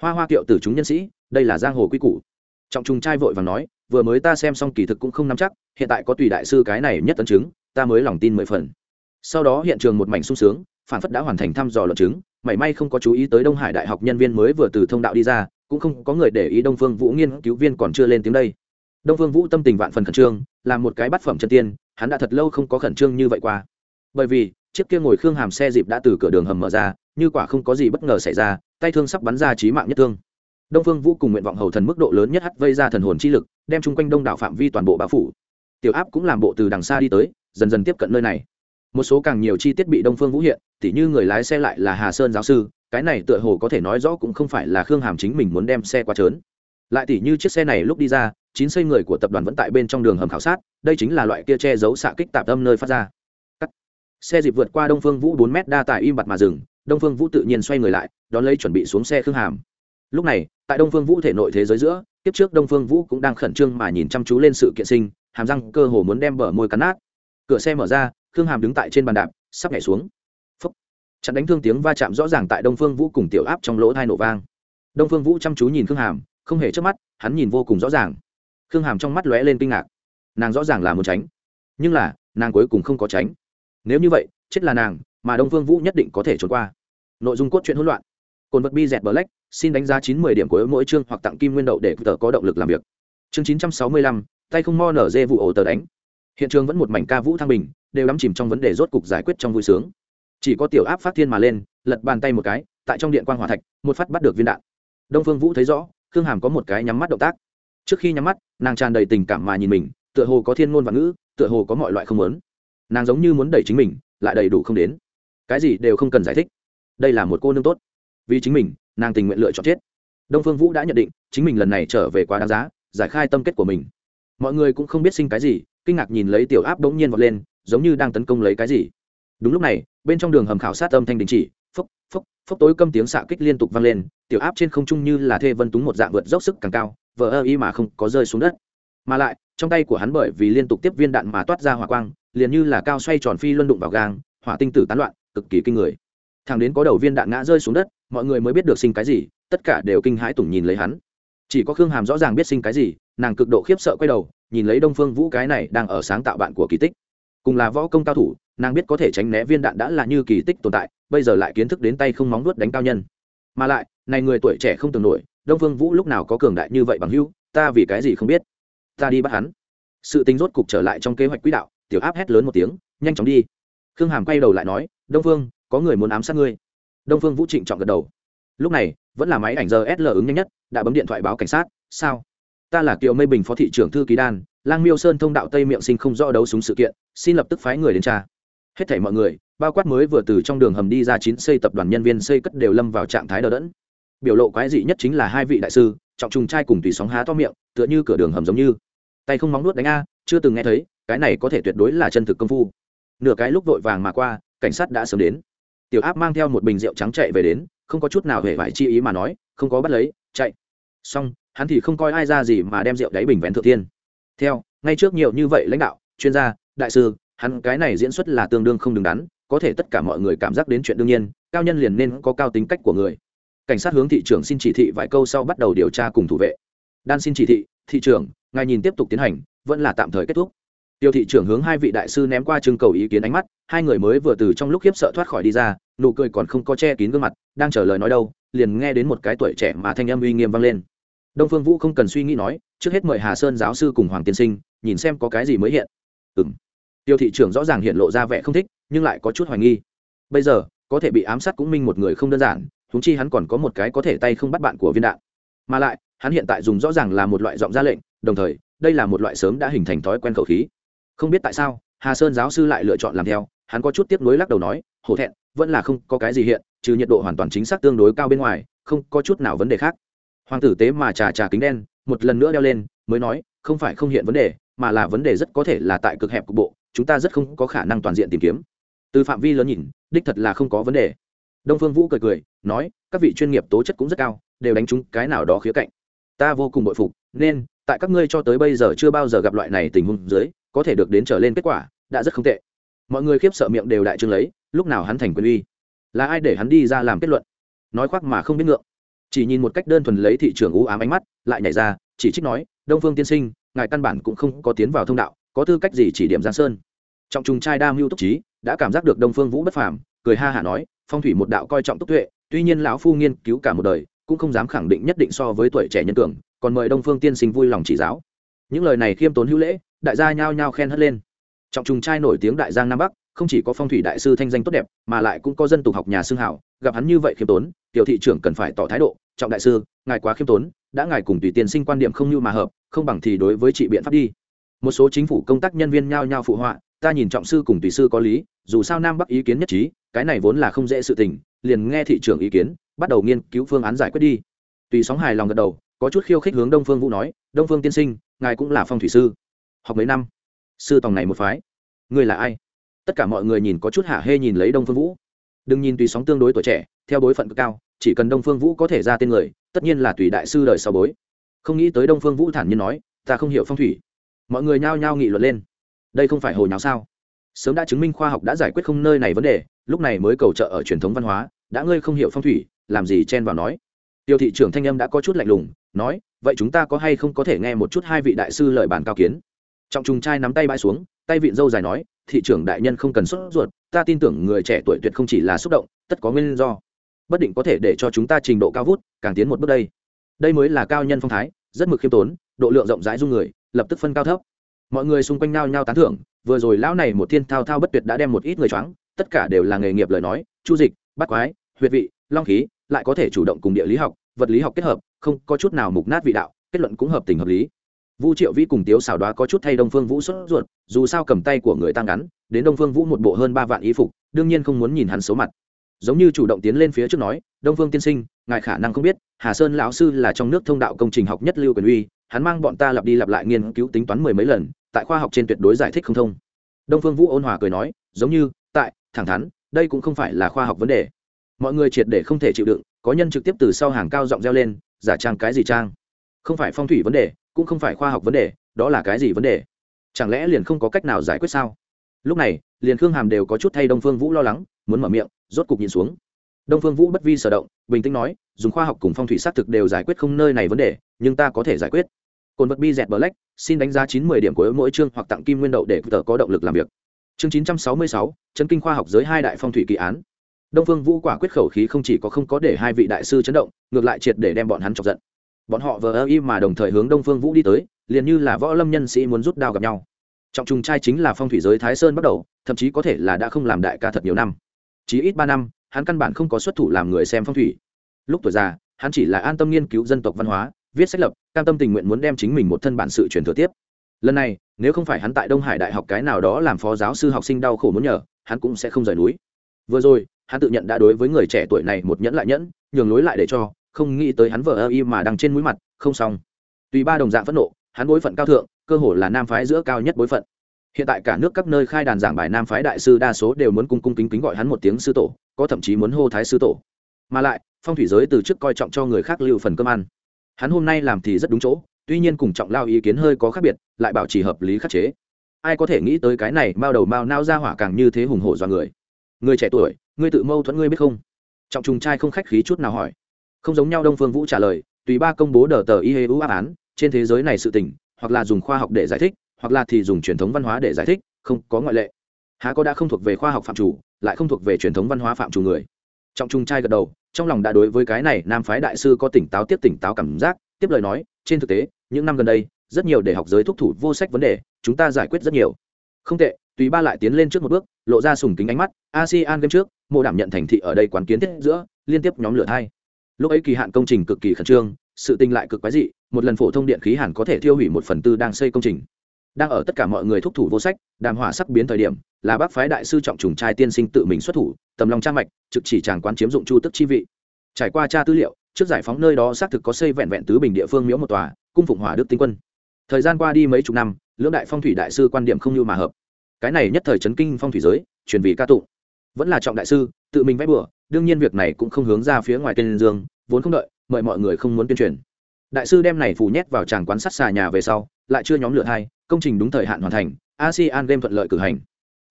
S1: Hoa hoa kiệu từ chúng nhân sĩ, đây là giang hồ quy củ. Trọng trùng trai vội và nói, vừa mới ta xem xong kỳ thực cũng không nắm chắc, hiện tại có tùy đại sư cái này nhất tấn chứng, ta mới lòng tin mười phần sau đó hiện trường một mảnh sung sướng, phản phất đã hoàn thành thăm dò luận chứng, mảy may không có chú ý tới đông hải đại học nhân viên mới vừa từ thông đạo đi ra, cũng không có người để ý đông phương vũ nghiên cứu viên còn chưa lên tiếng đây. Đông phương vũ tâm tình vạn phần khẩn trương, là một cái bát phẩm chân tiên, hắn đã thật lâu không có khẩn trương như vậy qua. Bởi vì, chiếc kia ngồi khương hàm xe dịp đã từ cửa đường hầm mở ra, như quả không có gì bất ngờ xảy ra, tay thương sắp bắn ra trí mạng nhất thương. Đông phương vũ cùng nguyện vọng hầu thần mức độ lớn nhất hắt vây ra thần hồn chi lực, đem chung quanh đông đảo phạm vi toàn bộ bao phủ. Tiểu áp cũng làm bộ từ đằng xa đi tới, dần dần tiếp cận nơi này một số càng nhiều chi tiết bị đông phương vũ hiện, tỉ như người lái xe lại là hà sơn giáo sư, cái này tựa hồ có thể nói rõ cũng không phải là khương hàm chính mình muốn đem xe qua trớn. Lại tỉ như chiếc xe này lúc đi ra, chín xây người của tập đoàn vẫn tại bên trong đường hầm khảo sát, đây chính là loại kia che giấu xạ kích tạp âm nơi phát ra. Xe dịp vượt qua đông phương vũ bốn mét đa tại im bặt mà dừng, đông phương vũ tự nhiên xoay người lại, đón lấy chuẩn bị xuống xe khương hàm. Lúc này, tại đông phương vũ thể nội thế giới giữa tiếp trước đông phương vũ cũng đang khẩn trương mà nhìn chăm chú lên sự kiện sinh, hàm răng cơ hồ muốn đem bờ môi cắn nát. Cửa xe mở ra khương hàm đứng tại trên bàn đạp, sắp nhảy xuống. Phấp chặn đánh thương tiếng va chạm rõ ràng tại đông phương vũ cùng tiểu áp trong lỗ thai nổ vang. Đông phương vũ chăm chú nhìn khương hàm, không hề chớp mắt, hắn nhìn vô cùng rõ ràng. Khương hàm trong mắt lóe lên kinh ngạc. Nàng rõ ràng là muốn tránh, nhưng là, nàng cuối cùng không có tránh. Nếu như vậy, chết là nàng, mà đông phương vũ nhất định có thể trốn qua. Nội dung cốt truyện hỗn loạn. Cồn vật bi dẹt black, xin đánh giá chín mươi điểm của mỗi chương hoặc tặng kim nguyên đậu để tờ có động lực làm việc. Chương chín trăm sáu mươi lăm, tay không mo nở dê vụ ổ tờ đánh. Hiện trường vẫn một mảnh ca vũ thăng bình đều đắm chìm trong vấn đề rốt cục giải quyết trong vui sướng. Chỉ có tiểu áp phát thiên mà lên, lật bàn tay một cái, tại trong điện quan hỏa thạch, một phát bắt được viên đạn. Đông phương vũ thấy rõ, khương hàm có một cái nhắm mắt động tác. Trước khi nhắm mắt, nàng tràn đầy tình cảm mà nhìn mình, tựa hồ có thiên ngôn và ngữ, tựa hồ có mọi loại không muốn. Nàng giống như muốn đẩy chính mình, lại đầy đủ không đến. Cái gì đều không cần giải thích. Đây là một cô nương tốt. Vì chính mình, nàng tình nguyện lựa chọn chết. Đông phương vũ đã nhận định, chính mình lần này trở về quá đáng giá, giải khai tâm kết của mình. Mọi người cũng không biết sinh cái gì, kinh ngạc nhìn lấy tiểu áp đ ố n g nhiên vọt lên giống như đang tấn công lấy cái gì. Đúng lúc này, bên trong đường hầm khảo sát âm thanh đình chỉ, phốc phốc phốc tối câm tiếng xạ kích liên tục vang lên, tiểu áp trên không trung như là thê vân túng một dạng vượt dốc sức càng cao, vờ ơ y mà không có rơi xuống đất. Mà lại, trong tay của hắn bởi vì liên tục tiếp viên đạn mà toát ra hỏa quang, liền như là cao xoay tròn phi luân đụng vào gang, hỏa tinh tử tán loạn, cực kỳ kinh người. Thằng đến có đầu viên đạn ngã rơi xuống đất, mọi người mới biết được sinh cái gì, tất cả đều kinh hãi tủng nhìn lấy hắn. Chỉ có khương hàm rõ ràng biết sinh cái gì, nàng cực độ khiếp sợ quay đầu, nhìn lấy đông phương vũ cái này đang ở sáng tạo bạn của kỳ tích cùng là võ công cao thủ, nàng biết có thể tránh né viên đạn đã là như kỳ tích tồn tại, bây giờ lại kiến thức đến tay không móng nuốt đánh cao nhân. Mà lại, này người tuổi trẻ không tưởng nổi, đông phương vũ lúc nào có cường đại như vậy bằng hưu ta vì cái gì không biết. Ta đi bắt hắn. Sự tính rốt cục trở lại trong kế hoạch quỹ đạo, tiểu áp hét lớn một tiếng, nhanh chóng đi. Khương hàm quay đầu lại nói, đông phương có người muốn ám sát ngươi. Đông phương vũ trịnh trọng gật đầu. Lúc này, vẫn là máy ảnh giờ sl ứng nhanh nhất, đã bấm điện thoại báo cảnh sát, sao? Ta là kiều mây bình phó thị trưởng thư ký đan lang miêu sơn thông đạo tây miệng sinh không rõ đấu súng sự kiện, xin lập tức phái người đến tra. Hết thảy mọi người, bao quát mới vừa từ trong đường hầm đi ra chín xây tập đoàn nhân viên xây cất đều lâm vào trạng thái đờ đẫn. Biểu lộ quái dị nhất chính là hai vị đại sư, trọng trùng trai cùng tùy sóng há to miệng, tựa như cửa đường hầm giống như. Tay không móng nuốt đánh a, chưa từng nghe thấy, cái này có thể tuyệt đối là chân thực công phu. Nửa cái lúc vội vàng mà qua, cảnh sát đã sớm đến. Tiểu áp mang theo một bình rượu trắng chạy về đến, không có chút nào hề phải chi ý mà nói, không có bắt lấy, chạy. Xong, hắn thì không coi ai ra gì mà đem rượu đáy bình vén thượng tiên theo, ngay trước nhiều như vậy lãnh đạo, chuyên gia, đại sư, hắn cái này diễn xuất là tương đương không đứng đắn, có thể tất cả mọi người cảm giác đến chuyện đương nhiên, cao nhân liền nên có cao tính cách của người. Cảnh sát hướng thị trưởng xin chỉ thị vài câu sau bắt đầu điều tra cùng thủ vệ. Đan xin chỉ thị thị trưởng, ngài nhìn tiếp tục tiến hành, vẫn là tạm thời kết thúc. Tiêu thị trưởng hướng hai vị đại sư ném qua trưng cầu ý kiến ánh mắt, hai người mới vừa từ trong lúc khiếp sợ thoát khỏi đi ra, nụ cười còn không có che kín gương mặt, đang chờ lời nói đâu, liền nghe đến một cái tuổi trẻ mà thanh âm uy nghiêm vang lên đông phương vũ không cần suy nghĩ nói, trước hết mời hà sơn giáo sư cùng hoàng tiên sinh, nhìn xem có cái gì mới hiện. Ừm. tiêu thị trưởng rõ ràng hiện lộ ra vẻ không thích, nhưng lại có chút hoài nghi. Bây giờ, có thể bị ám sát cũng minh một người không đơn giản húng chi hắn còn có một cái có thể tay không bắt bạn của viên đạn. Mà lại, hắn hiện tại dùng rõ ràng là một loại giọng ra lệnh, đồng thời, đây là một loại sớm đã hình thành thói quen khẩu khí. Không biết tại sao, hà sơn giáo sư lại lựa chọn làm theo, hắn có chút tiếp nối lắc đầu nói, hổ thẹn, vẫn là không có cái gì hiện, trừ nhiệt độ hoàn toàn chính xác tương đối cao bên ngoài, không có chút nào vấn đề khác hoàng tử tế mà trà trà kính đen, một lần nữa đeo lên, mới nói, không phải không hiện vấn đề, mà là vấn đề rất có thể là tại cực hẹp cục bộ, chúng ta rất không có khả năng toàn diện tìm kiếm. Từ phạm vi lớn nhìn, đích thật là không có vấn đề. Đông phương vũ cười cười, nói, các vị chuyên nghiệp tố chất cũng rất cao, đều đánh trúng cái nào đó khía cạnh. Ta vô cùng bội phục, nên, tại các ngươi cho tới bây giờ chưa bao giờ gặp loại này tình huống dưới, có thể được đến trở lên kết quả, đã rất không tệ. Mọi người khiếp sợ miệng đều đại trương lấy, lúc nào hắn thành quyền uy? Là ai để hắn đi ra làm kết luận? Nói khoác mà không biết ngượng chỉ nhìn một cách đơn thuần lấy thị trường u ám ánh mắt lại nhảy ra chỉ trích nói đông phương tiên sinh ngài căn bản cũng không có tiến vào thông đạo có tư cách gì chỉ điểm giang sơn? Trọng trùng trai đa mưu túc trí đã cảm giác được đông phương vũ bất phàm cười ha hả nói phong thủy một đạo coi trọng túc tuệ tuy nhiên lão phu nghiên cứu cả một đời cũng không dám khẳng định nhất định so với tuổi trẻ nhân tưởng, còn mời đông phương tiên sinh vui lòng chỉ giáo. Những lời này khiêm tốn hữu lễ đại gia nhao nhao khen hất lên. Trọng trùng trai nổi tiếng đại giang nam bắc không chỉ có phong thủy đại sư thanh danh tốt đẹp, mà lại cũng có dân tục học nhà xương hảo, gặp hắn như vậy khiêm tốn, tiểu thị trưởng cần phải tỏ thái độ, trọng đại sư, ngài quá khiêm tốn, đã ngài cùng tùy tiên sinh quan điểm không như mà hợp, không bằng thì đối với trị biện pháp đi. Một số chính phủ công tác nhân viên nhao nhao phụ họa, ta nhìn trọng sư cùng tùy sư có lý, dù sao nam bắc ý kiến nhất trí, cái này vốn là không dễ sự tình, liền nghe thị trưởng ý kiến, bắt đầu nghiên cứu phương án giải quyết đi. Tùy sóng hài lòng gật đầu, có chút khiêu khích hướng đông phương vũ nói, đông phương tiên sinh, ngài cũng là phong thủy sư, học mấy năm? Sư tòng này một phái, ngươi là ai? Tất cả mọi người nhìn có chút hạ hê nhìn lấy đông phương vũ. Đừng nhìn tùy sóng tương đối tuổi trẻ, theo bối phận cực cao, chỉ cần đông phương vũ có thể ra tên người, tất nhiên là tùy đại sư đời sau bối. Không nghĩ tới đông phương vũ thản nhiên nói, ta không hiểu phong thủy. Mọi người nhao nhao nghị luận lên. Đây không phải hồi nháo sao? Sớm đã chứng minh khoa học đã giải quyết không nơi này vấn đề, lúc này mới cầu trợ ở truyền thống văn hóa, đã ngươi không hiểu phong thủy, làm gì chen vào nói? Tiêu thị trưởng thanh âm đã có chút lạnh lùng, nói, vậy chúng ta có hay không có thể nghe một chút hai vị đại sư lời bàn cao kiến? Trọng trùng trai nắm tay bãi xuống, tay vịn dâu dài nói thị trưởng đại nhân không cần sốt ruột, ta tin tưởng người trẻ tuổi tuyệt không chỉ là xúc động, tất có nguyên do. Bất định có thể để cho chúng ta trình độ cao vút, càng tiến một bước đây. Đây mới là cao nhân phong thái, rất mực khiêm tốn, độ lượng rộng rãi dung người, lập tức phân cao thấp. Mọi người xung quanh nao nhao tán thưởng, vừa rồi lão này một thiên thao thao bất tuyệt đã đem một ít người choáng, tất cả đều là nghề nghiệp lời nói, chu dịch bắt quái, huyệt vị, long khí, lại có thể chủ động cùng địa lý học, vật lý học kết hợp, không có chút nào mục nát vị đạo, kết luận cũng hợp tình hợp lý vu triệu vĩ cùng tiếu xảo đoá có chút thay đông phương vũ sốt ruột, dù sao cầm tay của người tăng ngắn, đến đông phương vũ một bộ hơn ba vạn y phục, đương nhiên không muốn nhìn hắn xấu mặt. Giống như chủ động tiến lên phía trước nói, đông phương tiên sinh, ngài khả năng không biết, hà sơn lão sư là trong nước thông đạo công trình học nhất lưu quyền uy, hắn mang bọn ta lặp đi lặp lại nghiên cứu tính toán mười mấy lần, tại khoa học trên tuyệt đối giải thích không thông. Đông phương vũ ôn hòa cười nói, giống như, tại, thẳng thắn, đây cũng không phải là khoa học vấn đề. Mọi người triệt để không thể chịu đựng, có nhân trực tiếp từ sau hàng cao giọng reo lên, giả trang cái gì trang? Không phải phong thủy vấn đề cũng không phải khoa học vấn đề đó là cái gì vấn đề? Chẳng lẽ liền không có cách nào giải quyết sao? Lúc này liền khương hàm đều có chút thay đông phương vũ lo lắng muốn mở miệng rốt cục nhìn xuống. Đông phương vũ bất vi sở động bình tĩnh nói dùng khoa học cùng phong thủy xác thực đều giải quyết không nơi này vấn đề nhưng ta có thể giải quyết. Cồn vật bi dẹt lách, xin đánh giá chín mươi điểm của mỗi chương hoặc tặng kim nguyên đậu để tờ có động lực làm việc. Chương chín trăm sáu mươi sáu chân kinh khoa học giới hai đại phong thủy kỳ án. Đông phương vũ quả quyết khẩu khí không chỉ có không có để hai vị đại sư chấn động ngược lại triệt để đem bọn hắn chọc giận bọn họ vờ ơ y mà đồng thời hướng đông phương vũ đi tới, liền như là võ lâm nhân sĩ muốn rút đao gặp nhau. Trọng trùng trai chính là phong thủy giới thái sơn bắt đầu, thậm chí có thể là đã không làm đại ca thật nhiều năm. Chỉ ít ba năm, hắn căn bản không có xuất thủ làm người xem phong thủy. Lúc tuổi già, hắn chỉ là an tâm nghiên cứu dân tộc văn hóa, viết sách lập, cam tâm tình nguyện muốn đem chính mình một thân bản sự truyền thừa tiếp. Lần này, nếu không phải hắn tại đông hải đại học cái nào đó làm phó giáo sư học sinh đau khổ muốn nhờ, hắn cũng sẽ không rời núi. Vừa rồi, hắn tự nhận đã đối với người trẻ tuổi này một nhẫn lại nhẫn, nhường lối lại để cho không nghĩ tới hắn vợ ơ y mà đang trên mũi mặt, không xong. Tùy ba đồng dạng phẫn nộ, hắn bối phận cao thượng, cơ hồ là nam phái giữa cao nhất bối phận. Hiện tại cả nước các nơi khai đàn giảng bài nam phái đại sư đa số đều muốn cung cung kính kính gọi hắn một tiếng sư tổ, có thậm chí muốn hô thái sư tổ. Mà lại, phong thủy giới từ trước coi trọng cho người khác lưu phần cơm ăn. Hắn hôm nay làm thì rất đúng chỗ, tuy nhiên cùng trọng lao ý kiến hơi có khác biệt, lại bảo trì hợp lý khắc chế. Ai có thể nghĩ tới cái này, mao đầu mao nao ra hỏa càng như thế hùng hổ do người. Người trẻ tuổi, ngươi tự mâu thuẫn ngươi biết không? Trọng trùng trai không khách khí chút nào hỏi không giống nhau đông phương vũ trả lời, tùy ba công bố đờ tờ y hê u áp án, trên thế giới này sự tình, hoặc là dùng khoa học để giải thích, hoặc là thì dùng truyền thống văn hóa để giải thích, không có ngoại lệ. Há có đã không thuộc về khoa học phạm chủ, lại không thuộc về truyền thống văn hóa phạm chủ người. Trọng trung trai gật đầu, trong lòng đã đối với cái này nam phái đại sư có tỉnh táo tiếp tỉnh táo cảm giác, tiếp lời nói, trên thực tế, những năm gần đây, rất nhiều để học giới thúc thủ vô sách vấn đề, chúng ta giải quyết rất nhiều. Không tệ, tùy ba lại tiến lên trước một bước, lộ ra sùng kính ánh mắt asean game trước mô đảm nhận thành thị ở đây quán kiến thiết giữa, liên tiếp nhóm lửa thai lúc ấy kỳ hạn công trình cực kỳ khẩn trương, sự tình lại cực quái dị, một lần phổ thông điện khí hàn có thể tiêu hủy một phần tư đang xây công trình. Đang ở tất cả mọi người thúc thủ vô sách, đàm hỏa sắc biến thời điểm, là bác phái đại sư trọng trùng trai tiên sinh tự mình xuất thủ, tầm lòng cha mạch, trực chỉ chàng quán chiếm dụng chu tức chi vị. Trải qua tra tư liệu, trước giải phóng nơi đó xác thực có xây vẹn vẹn tứ bình địa phương miễu một tòa, cung phụng hỏa đức tinh quân. Thời gian qua đi mấy chục năm, lưỡng đại phong thủy đại sư quan điểm không như mà hợp. Cái này nhất thời chấn kinh phong thủy giới, truyền vì ca tụng. Vẫn là trọng đại sư, tự mình vẽ bừa đương nhiên việc này cũng không hướng ra phía ngoài tên dương, vốn không đợi, mời mọi người không muốn tuyên truyền. Đại sư đem này phủ nhét vào tràng quán sắt xà nhà về sau, lại chưa nhóm lửa hai, công trình đúng thời hạn hoàn thành, asean game thuận lợi cử hành.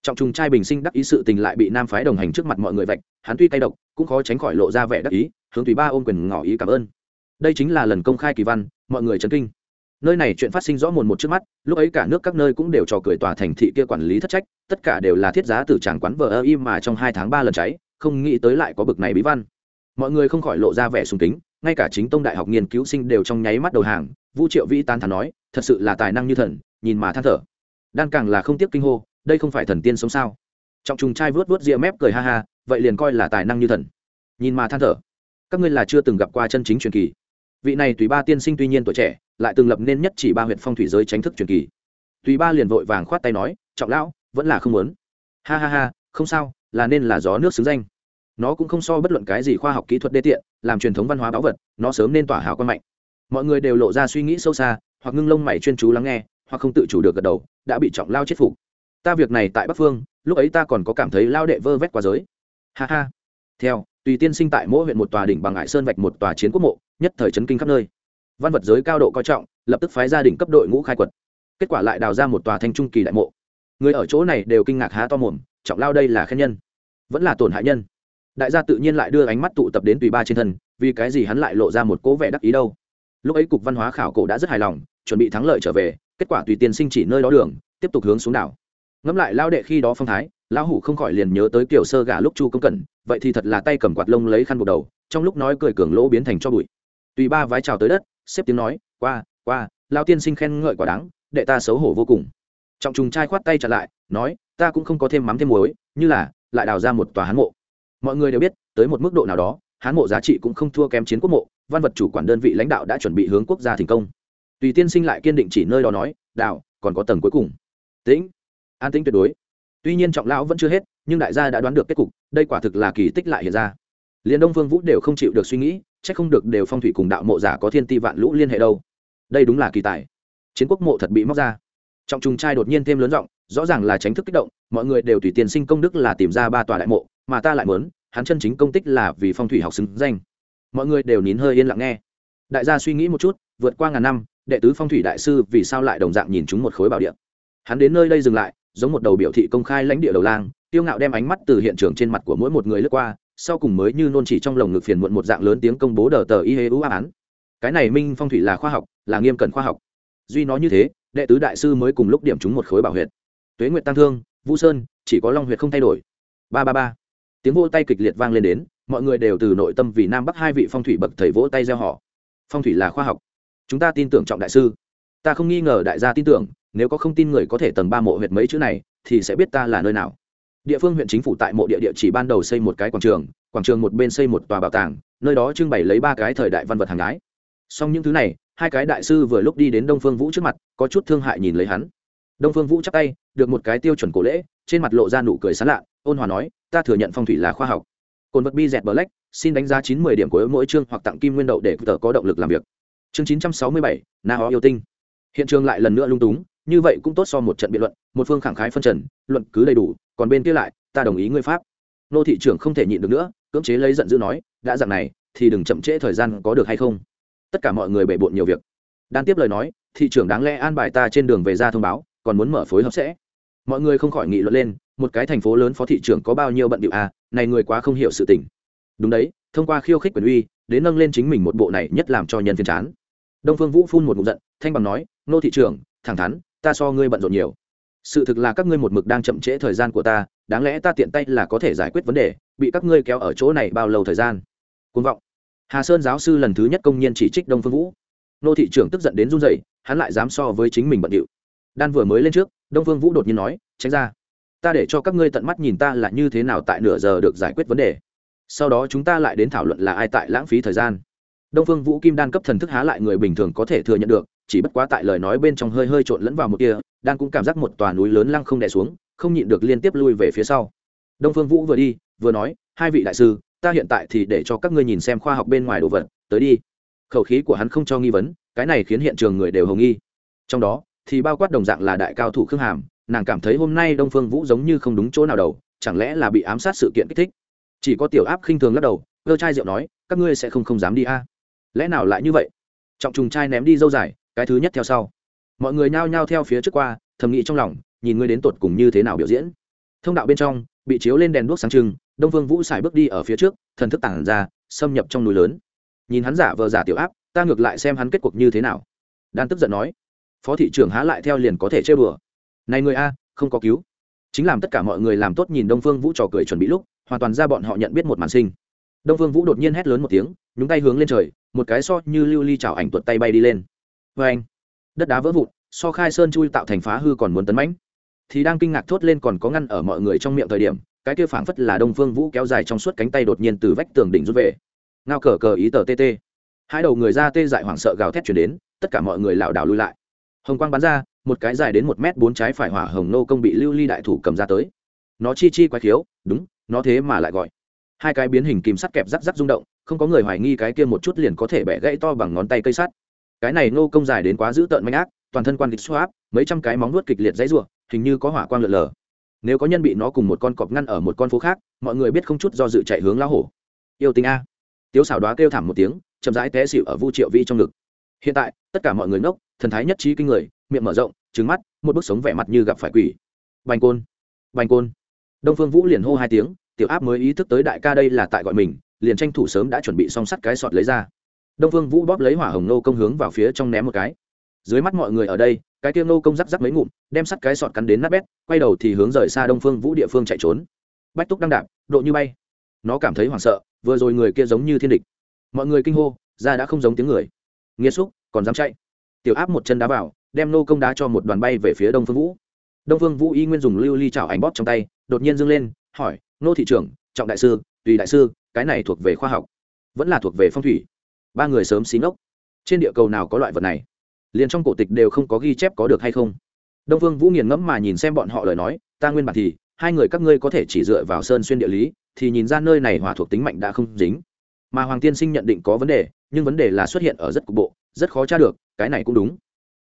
S1: Trọng trùng trai bình sinh đắc ý sự tình lại bị nam phái đồng hành trước mặt mọi người vạch, hắn tuy tay độc, cũng khó tránh khỏi lộ ra vẻ đắc ý, hướng tùy ba ôm quyền ngỏ ý cảm ơn. Đây chính là lần công khai kỳ văn, mọi người chấn kinh. Nơi này chuyện phát sinh rõ mồn một trước mắt, lúc ấy cả nước các nơi cũng đều trò cười tòa thành thị kia quản lý thất trách, tất cả đều là thiết giá từ tràng quán vờ ơ im mà trong hai tháng ba lần cháy không nghĩ tới lại có bực này bí văn. Mọi người không khỏi lộ ra vẻ sùng kính, ngay cả chính tông đại học nghiên cứu sinh đều trong nháy mắt đầu hàng vu triệu vĩ tan thắn nói, thật sự là tài năng như thần, nhìn mà than thở. Đan càng là không tiếc kinh hô, đây không phải thần tiên sống sao? Trọng trùng trai vớt vớt ria mép cười ha ha, vậy liền coi là tài năng như thần. Nhìn mà than thở, các ngươi là chưa từng gặp qua chân chính truyền kỳ. Vị này tùy ba tiên sinh tuy nhiên tuổi trẻ, lại từng lập nên nhất chỉ ba huyện phong thủy giới tránh thức truyền kỳ. Tùy ba liền vội vàng khoát tay nói, trọng lão, vẫn là không muốn. Ha ha ha, không sao, là nên là gió nước xứng danh nó cũng không so bất luận cái gì khoa học kỹ thuật đê tiện, làm truyền thống văn hóa báu vật, nó sớm nên tỏa hào quan mạnh. Mọi người đều lộ ra suy nghĩ sâu xa, hoặc ngưng lông mày chuyên chú lắng nghe, hoặc không tự chủ được gật đầu, đã bị trọng lao chết phục. Ta việc này tại bắc phương, lúc ấy ta còn có cảm thấy lao đệ vơ vét qua giới. Ha ha. Theo, tùy tiên sinh tại mỗi huyện một tòa đỉnh bằng ngại sơn vạch một tòa chiến quốc mộ, nhất thời chấn kinh khắp nơi. Văn vật giới cao độ coi trọng, lập tức phái gia đình cấp đội ngũ khai quật. Kết quả lại đào ra một tòa thanh trung kỳ đại mộ. Người ở chỗ này đều kinh ngạc há to mồm, trọng lao đây là khen nhân. Vẫn là tổn hại nhân đại gia tự nhiên lại đưa ánh mắt tụ tập đến tùy ba trên thân, vì cái gì hắn lại lộ ra một cố vẻ đắc ý đâu? Lúc ấy cục văn hóa khảo cổ đã rất hài lòng, chuẩn bị thắng lợi trở về, kết quả tùy tiên sinh chỉ nơi đó đường, tiếp tục hướng xuống đảo. Ngẫm lại lao đệ khi đó phong thái, lão hủ không khỏi liền nhớ tới kiểu sơ gà lúc chu công cẩn, vậy thì thật là tay cầm quạt lông lấy khăn buộc đầu, trong lúc nói cười cường lỗ biến thành cho bụi. Tùy ba vái chào tới đất, xếp tiếng nói, qua qua lao tiên sinh khen ngợi quả đáng, đệ ta xấu hổ vô cùng. Trọng trùng trai khoát tay trả lại, nói, ta cũng không có thêm mắm thêm muối, như là, lại đào ra một tòa hán mộ mọi người đều biết, tới một mức độ nào đó, hán mộ giá trị cũng không thua kém chiến quốc mộ, văn vật chủ quản đơn vị lãnh đạo đã chuẩn bị hướng quốc gia thành công. Tùy tiên sinh lại kiên định chỉ nơi đó nói đạo còn có tầng cuối cùng. Tĩnh. An tĩnh tuyệt đối. Tuy nhiên trọng lão vẫn chưa hết, nhưng đại gia đã đoán được kết cục, đây quả thực là kỳ tích lại hiện ra. Liền đông vương vũ đều không chịu được suy nghĩ, chắc không được đều phong thủy cùng đạo mộ giả có thiên ti vạn lũ liên hệ đâu. Đây đúng là kỳ tài. Chiến quốc mộ thật bị móc ra. Trọng trùng trai đột nhiên thêm lớn giọng, rõ ràng là tránh thức kích động, mọi người đều tùy tiền sinh công đức là tìm ra ba tòa đại mộ mà ta lại muốn, hắn chân chính công tích là vì phong thủy học xứng danh. Mọi người đều nín hơi yên lặng nghe. Đại gia suy nghĩ một chút, vượt qua ngàn năm, đệ tứ phong thủy đại sư vì sao lại đồng dạng nhìn chúng một khối bảo địa? Hắn đến nơi đây dừng lại, giống một đầu biểu thị công khai lãnh địa đầu lang, tiêu ngạo đem ánh mắt từ hiện trường trên mặt của mỗi một người lướt qua, sau cùng mới như nôn chỉ trong lồng ngực phiền muộn một dạng lớn tiếng công bố đờ tờ y hê ưu án. Cái này minh phong thủy là khoa học, là nghiêm cẩn khoa học. Duy nói như thế, đệ tứ đại sư mới cùng lúc điểm chúng một khối bảo huyệt. Tuế nguyệt tăng thương vũ sơn, chỉ có long huyệt không thay đổi. Ba ba ba tiếng vỗ tay kịch liệt vang lên đến, mọi người đều từ nội tâm vì nam bắc hai vị phong thủy bậc thầy vỗ tay gieo họ. Phong thủy là khoa học. Chúng ta tin tưởng trọng đại sư. Ta không nghi ngờ đại gia tin tưởng, nếu có không tin người có thể tầng ba mộ huyệt mấy chữ này, thì sẽ biết ta là nơi nào. Địa phương huyện chính phủ tại mộ địa địa chỉ ban đầu xây một cái quảng trường quảng trường một bên xây một tòa bảo tàng, nơi đó trưng bày lấy ba cái thời đại văn vật hàng gái song những thứ này, hai cái đại sư vừa lúc đi đến đông phương vũ trước mặt, có chút thương hại nhìn lấy hắn. Đông phương vũ chắc tay, được một cái tiêu chuẩn cổ lễ trên mặt lộ ra nụ cười sán lạ, ôn hòa nói, ta thừa nhận phong thủy là khoa học. Cồn vật bi dẹt black, xin đánh giá chín mươi điểm của mỗi chương hoặc tặng kim nguyên đậu để tờ có động lực làm việc. Chương chín trăm sáu mươi bảy, na ho yêu tinh. Hiện trường lại lần nữa lung túng, như vậy cũng tốt so một trận biện luận, một phương khẳng khái phân trần, luận cứ đầy đủ, còn bên kia lại, ta đồng ý ngươi pháp. Nô thị trưởng không thể nhịn được nữa, cưỡng chế lấy giận dữ nói, đã dặn này, thì đừng chậm trễ thời gian có được hay không? Tất cả mọi người bể bộn nhiều việc. Đang tiếp lời nói, thị trưởng đáng lẽ an bài ta trên đường về ra thông báo, còn muốn mở phối hợp sẽ mọi người không khỏi nghị luận lên, một cái thành phố lớn phó thị trưởng có bao nhiêu bận điệu à này người quá không hiểu sự tình. Đúng đấy, thông qua khiêu khích quyền uy, đến nâng lên chính mình một bộ này nhất làm cho nhân phiền chán. Đông phương vũ phun một ngụm giận, thanh bằng nói, nô thị trưởng, thẳng thắn, ta so ngươi bận rộn nhiều. Sự thực là các ngươi một mực đang chậm trễ thời gian của ta, đáng lẽ ta tiện tay là có thể giải quyết vấn đề, bị các ngươi kéo ở chỗ này bao lâu thời gian? Côn vọng. Hà sơn giáo sư lần thứ nhất công nhiên chỉ trích đông phương vũ. Nô thị trưởng tức giận đến run rẩy, hắn lại dám so với chính mình bận điệu. Đan vừa mới lên trước đông phương vũ đột nhiên nói, tránh ra. Ta để cho các ngươi tận mắt nhìn ta là như thế nào tại nửa giờ được giải quyết vấn đề. Sau đó chúng ta lại đến thảo luận là ai tại lãng phí thời gian. Đông phương vũ kim đan cấp thần thức há lại người bình thường có thể thừa nhận được, chỉ bất quá tại lời nói bên trong hơi hơi trộn lẫn vào một kia đan cũng cảm giác một tòa núi lớn lăng không đè xuống, không nhịn được liên tiếp lui về phía sau. Đông phương vũ vừa đi, vừa nói, hai vị đại sư, ta hiện tại thì để cho các ngươi nhìn xem khoa học bên ngoài đồ vật, tới đi. Khẩu khí của hắn không cho nghi vấn, cái này khiến hiện trường người đều hồng nghi. Trong đó thì bao quát đồng dạng là đại cao thủ khương hàm, nàng cảm thấy hôm nay đông phương vũ giống như không đúng chỗ nào đầu, chẳng lẽ là bị ám sát sự kiện kích thích? Chỉ có tiểu áp khinh thường lắc đầu cơ chai rượu nói, các ngươi sẽ không không dám đi a. Lẽ nào lại như vậy? Trọng trùng trai ném đi dâu dài, cái thứ nhất theo sau. Mọi người nhao nhao theo phía trước qua, thầm nghĩ trong lòng, nhìn ngươi đến tột cùng như thế nào biểu diễn. Thông đạo bên trong, bị chiếu lên đèn đuốc sáng trưng, đông phương vũ xài bước đi ở phía trước, thần thức tản ra, xâm nhập trong núi lớn. Nhìn hắn giả vờ giả tiểu áp, ta ngược lại xem hắn kết cuộc như thế nào. Đan tức giận nói phó thị trưởng há lại theo liền có thể chơi bừa. Này người a, không có cứu. Chính làm tất cả mọi người làm tốt nhìn đông phương vũ trò cười chuẩn bị lúc, hoàn toàn ra bọn họ nhận biết một màn sinh. Đông phương vũ đột nhiên hét lớn một tiếng, nhúng tay hướng lên trời, một cái so như lưu ly chảo ảnh tuột tay bay đi lên. Vê anh, đất đá vỡ vụn, so khai sơn chui tạo thành phá hư còn muốn tấn mãnh. Thì đang kinh ngạc thốt lên còn có ngăn ở mọi người trong miệng thời điểm, cái kia phảng phất là đông phương vũ kéo dài trong suốt cánh tay đột nhiên từ vách tường đỉnh rút về. Ngao cờ cờ ý tờ tt hai đầu người ra tê dại hoảng sợ gào thét chuyển đến, tất cả mọi người lảo đảo lui lại hồng quang bắn ra, một cái dài đến một mét bốn trái phải hỏa hồng nô công bị lưu ly đại thủ cầm ra tới. Nó chi chi quái khiếu, đúng, nó thế mà lại gọi. Hai cái biến hình kìm sắt kẹp rắc rắc rung động, không có người hoài nghi cái kia một chút liền có thể bẻ gãy to bằng ngón tay cây sắt. Cái này nô công dài đến quá dữ tợn manh ác, toàn thân quan kịch xoáp, mấy trăm cái móng nuốt kịch liệt dãy ruộng hình như có hỏa quang lượn lờ. Nếu có nhân bị nó cùng một con cọp ngăn ở một con phố khác, mọi người biết không chút do dự chạy hướng lao hổ. Yêu tình a. Tiếu xảo đoá kêu thảm một tiếng, chậm rãi té xịu ở vu triệu vi trong ngực. Hiện tại, tất cả mọi người ngốc thần thái nhất trí kinh người, miệng mở rộng trứng mắt, một bức sống vẻ mặt như gặp phải quỷ. Bành côn bành côn. Đông phương vũ liền hô hai tiếng, tiểu áp mới ý thức tới đại ca đây là tại gọi mình, liền tranh thủ sớm đã chuẩn bị song sắt cái sọt lấy ra. Đông phương vũ bóp lấy hỏa hồng nô công hướng vào phía trong ném một cái. Dưới mắt mọi người ở đây, cái kia nô công rắc rắc mấy ngụm, đem sắt cái sọt cắn đến nát bét, quay đầu thì hướng rời xa đông phương vũ địa phương chạy trốn. Bách túc đang đạp, độ như bay. Nó cảm thấy hoảng sợ, vừa rồi người kia giống như thiên địch. Mọi người kinh hô ra đã không giống tiếng người. Nghĩa xúc còn dám chạy? Tiểu áp một chân đá vào, đem nô công đá cho một đoàn bay về phía đông phương vũ. Đông phương vũ y nguyên dùng lưu ly chảo ảnh bóp trong tay, đột nhiên dâng lên, hỏi, nô thị trưởng, trọng đại sư, tùy đại sư, cái này thuộc về khoa học, vẫn là thuộc về phong thủy. Ba người sớm xí ngốc. Trên địa cầu nào có loại vật này? Liền trong cổ tịch đều không có ghi chép có được hay không? Đông phương vũ nghiền ngẫm mà nhìn xem bọn họ lời nói, ta nguyên bản thì, hai người các ngươi có thể chỉ dựa vào sơn xuyên địa lý, thì nhìn ra nơi này hỏa thuộc tính mạnh đã không dính. Mà hoàng tiên sinh nhận định có vấn đề, nhưng vấn đề là xuất hiện ở rất cục bộ rất khó tra được, cái này cũng đúng.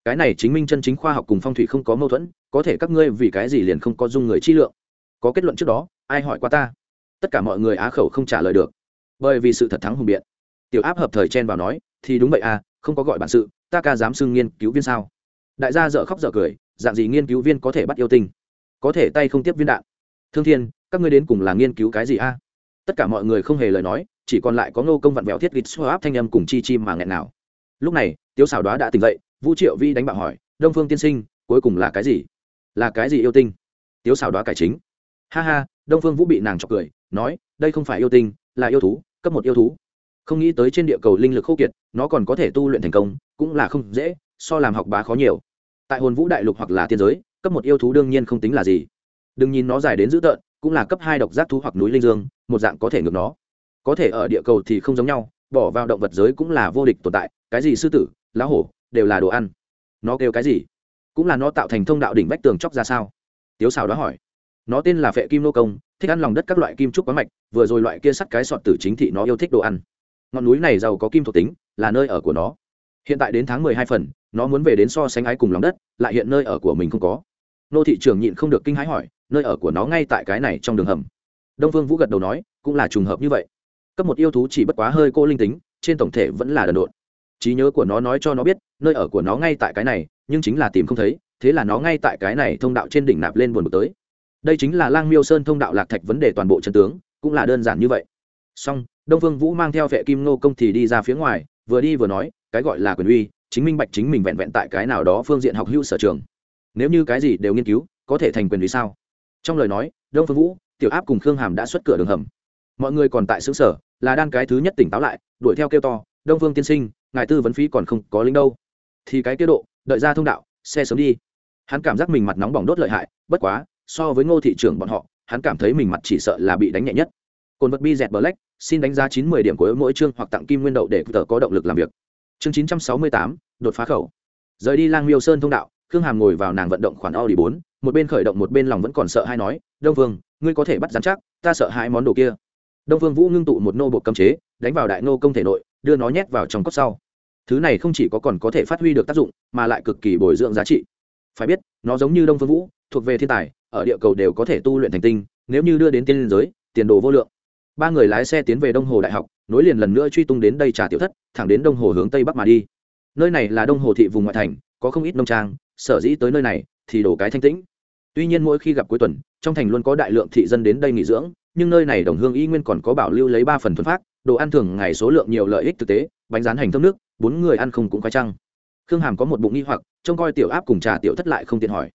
S1: Cái này chứng minh chân chính khoa học cùng phong thủy không có mâu thuẫn, có thể các ngươi vì cái gì liền không có dung người chi lượng? Có kết luận trước đó, ai hỏi qua ta? Tất cả mọi người á khẩu không trả lời được. Bởi vì sự thật thắng hùng biện. Tiểu áp hợp thời chen vào nói, thì đúng vậy à không có gọi bản sự, ta ca dám xưng nghiên cứu viên sao? Đại gia dợ khóc dợ cười, dạng gì nghiên cứu viên có thể bắt yêu tinh? Có thể tay không tiếp viên đạn. Thương thiên, các ngươi đến cùng là nghiên cứu cái gì a? Tất cả mọi người không hề lời nói, chỉ còn lại có ngô công vặn vẹo thiết vịt xô áp thanh âm cùng chi chi mà nghẹn nào lúc này, tiếu xảo đoá đã tỉnh dậy, vũ triệu vi đánh bạo hỏi, đông phương tiên sinh, cuối cùng là cái gì? Là cái gì yêu tinh? Tiếu xảo đoá cải chính, ha ha, đông phương vũ bị nàng chọc cười, nói, đây không phải yêu tinh, là yêu thú, cấp một yêu thú. Không nghĩ tới trên địa cầu linh lực khô kiệt, nó còn có thể tu luyện thành công, cũng là không dễ, so làm học bá khó nhiều. Tại hồn vũ đại lục hoặc là tiên giới, cấp một yêu thú đương nhiên không tính là gì. Đừng nhìn nó dài đến dữ tợn, cũng là cấp hai độc giác thú hoặc núi linh dương, một dạng có thể ngược nó. Có thể ở địa cầu thì không giống nhau bỏ vào động vật giới cũng là vô địch tồn tại, cái gì sư tử, lá hổ, đều là đồ ăn. Nó kêu cái gì? Cũng là nó tạo thành thông đạo đỉnh vách tường chóc ra sao? Tiếu xào đó hỏi. Nó tên là phệ kim nô công, thích ăn lòng đất các loại kim trúc quá mạch, vừa rồi loại kia sắt cái sọt tử chính thị nó yêu thích đồ ăn. Ngọn núi này giàu có kim thuộc tính, là nơi ở của nó. Hiện tại đến tháng mười hai phần, nó muốn về đến so sánh ái cùng lòng đất, lại hiện nơi ở của mình không có. Nô thị trưởng nhịn không được kinh hãi hỏi, nơi ở của nó ngay tại cái này trong đường hầm. Đông phương vũ gật đầu nói, cũng là trùng hợp như vậy cấp một yêu thú chỉ bất quá hơi cô linh tính, trên tổng thể vẫn là đần độn. Trí nhớ của nó nói cho nó biết, nơi ở của nó ngay tại cái này, nhưng chính là tìm không thấy, thế là nó ngay tại cái này thông đạo trên đỉnh nạp lên buồn bực tới. Đây chính là lang miêu sơn thông đạo lạc thạch vấn đề toàn bộ chân tướng, cũng là đơn giản như vậy. Song đông vương vũ mang theo vệ kim nô công thì đi ra phía ngoài, vừa đi vừa nói, cái gọi là quyền uy, chính minh bạch chính mình vẹn vẹn tại cái nào đó phương diện học hữu sở trường. Nếu như cái gì đều nghiên cứu, có thể thành quyền uy sao? Trong lời nói, đông phương vũ, tiểu áp cùng khương hàm đã xuất cửa đường hầm mọi người còn tại xứ sở, là đan cái thứ nhất tỉnh táo lại, đuổi theo kêu to, đông vương tiên sinh, ngài tư vấn phí còn không có lính đâu. Thì cái kế độ, đợi ra thông đạo, xe sớm đi. Hắn cảm giác mình mặt nóng bỏng đốt lợi hại, bất quá, so với ngô thị trưởng bọn họ, hắn cảm thấy mình mặt chỉ sợ là bị đánh nhẹ nhất. Cồn vật bi dẹt black, xin đánh giá chín mươi điểm của mỗi chương hoặc tặng kim nguyên đậu để tờ có động lực làm việc. Chương chín trăm sáu mươi tám, đột phá khẩu. Rời đi lang miêu sơn thông đạo, khương hàm ngồi vào nàng vận động khoản audi bốn, một bên khởi động một bên lòng vẫn còn sợ hay nói, đông vương, ngươi có thể bắt dán chắc, ta sợ hai món đồ kia đông vương vũ ngưng tụ một nô bộ cấm chế, đánh vào đại nô công thể nội, đưa nó nhét vào trong cốc sau. Thứ này không chỉ có còn có thể phát huy được tác dụng, mà lại cực kỳ bồi dưỡng giá trị. Phải biết, nó giống như đông phương vũ, thuộc về thiên tài, ở địa cầu đều có thể tu luyện thành tinh, nếu như đưa đến tiên liên giới, tiền đồ vô lượng. Ba người lái xe tiến về đông hồ đại học, nối liền lần nữa truy tung đến đây trà tiểu thất, thẳng đến đông hồ hướng tây bắc mà đi. Nơi này là đông hồ thị vùng ngoại thành, có không ít nông trang, sở dĩ tới nơi này thì đổ cái thanh tĩnh. Tuy nhiên mỗi khi gặp cuối tuần, trong thành luôn có đại lượng thị dân đến đây nghỉ dưỡng nhưng nơi này đồng hương y nguyên còn có bảo lưu lấy ba phần thuần phát, đồ ăn thường ngày số lượng nhiều lợi ích thực tế, bánh rán hành thơm nước, bốn người ăn không cũng khoái trăng khương hàm có một bụng nghi hoặc, trông coi tiểu áp cùng trà tiểu thất lại không tiện hỏi.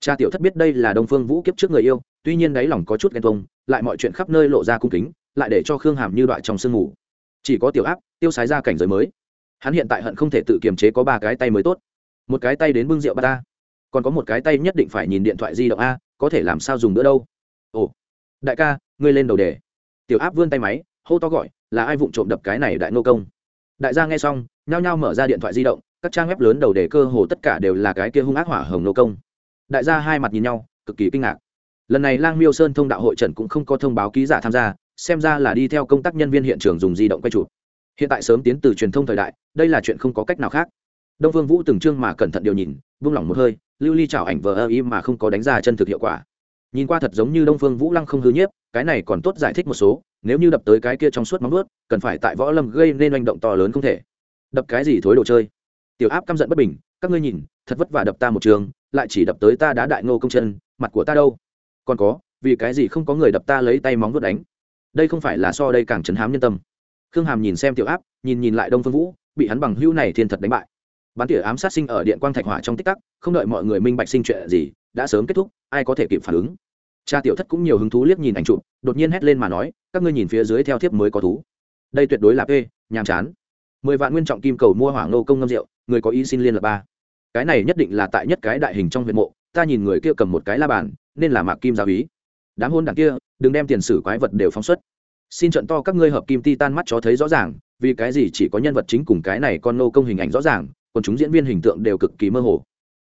S1: Cha tiểu thất biết đây là đông phương vũ kiếp trước người yêu, tuy nhiên đáy lòng có chút ghen tông lại mọi chuyện khắp nơi lộ ra cung kính, lại để cho khương hàm như đoạn trong sương mù. Chỉ có tiểu áp, tiêu sái ra cảnh giới mới. Hắn hiện tại hận không thể tự kiềm chế có ba cái tay mới tốt. Một cái tay đến bưng rượu ba ta. Còn có một cái tay nhất định phải nhìn điện thoại di động a, có thể làm sao dùng nữa đâu. Ồ, đại ca ngươi lên đầu đề. Tiểu áp vươn tay máy, hô to gọi, là ai vụng trộm đập cái này đại nô công? Đại gia nghe xong, nhao nhao mở ra điện thoại di động, các trang web lớn đầu đề cơ hồ tất cả đều là cái kia hung ác hỏa hồng nô công. Đại gia hai mặt nhìn nhau, cực kỳ kinh ngạc. Lần này lang miêu sơn thông đạo hội trần cũng không có thông báo ký giả tham gia, xem ra là đi theo công tác nhân viên hiện trường dùng di động quay chụp. Hiện tại sớm tiến từ truyền thông thời đại, đây là chuyện không có cách nào khác. Đông vương vũ từng trương mà cẩn thận điều nhìn buông lỏng một hơi, lưu ly chảo ảnh vờ ơ im mà không có đánh ra chân thực hiệu quả nhìn qua thật giống như đông phương vũ lăng không hư nhiếp, cái này còn tốt giải thích một số, nếu như đập tới cái kia trong suốt móng ướt cần phải tại võ lâm gây nên hành động to lớn không thể. Đập cái gì thối đồ chơi? Tiểu áp căm giận bất bình, các ngươi nhìn, thật vất vả đập ta một trường, lại chỉ đập tới ta đá đại ngô công chân, mặt của ta đâu? Còn có, vì cái gì không có người đập ta lấy tay móng vuốt đánh? Đây không phải là so đây càng chấn hám nhân tâm. Khương hàm nhìn xem tiểu áp, nhìn nhìn lại đông phương vũ, bị hắn bằng hữu này thiên thật đánh bại. Bắn tỉa ám sát sinh ở điện quang thạch hỏa trong tích tắc, không đợi mọi người minh bạch sinh chuyện gì đã sớm kết thúc, ai có thể kịp phản ứng. Cha tiểu thất cũng nhiều hứng thú liếc nhìn ảnh chụp, đột nhiên hét lên mà nói, các ngươi nhìn phía dưới theo thiếp mới có thú. Đây tuyệt đối là p nhàm chán. Mười vạn nguyên trọng kim cầu mua hỏa ngô công ngâm rượu, người có ý xin liên lạc ba. Cái này nhất định là tại nhất cái đại hình trong huyện mộ, ta nhìn người kia cầm một cái la bàn, nên là mạc kim giáo ý đám hôn đảng kia, đừng đem tiền sử quái vật đều phóng xuất. Xin trận to các ngươi hợp kim ti tan mắt cho thấy rõ ràng, vì cái gì chỉ có nhân vật chính cùng cái này con nô công hình ảnh rõ ràng, còn chúng diễn viên hình tượng đều cực kỳ mơ hồ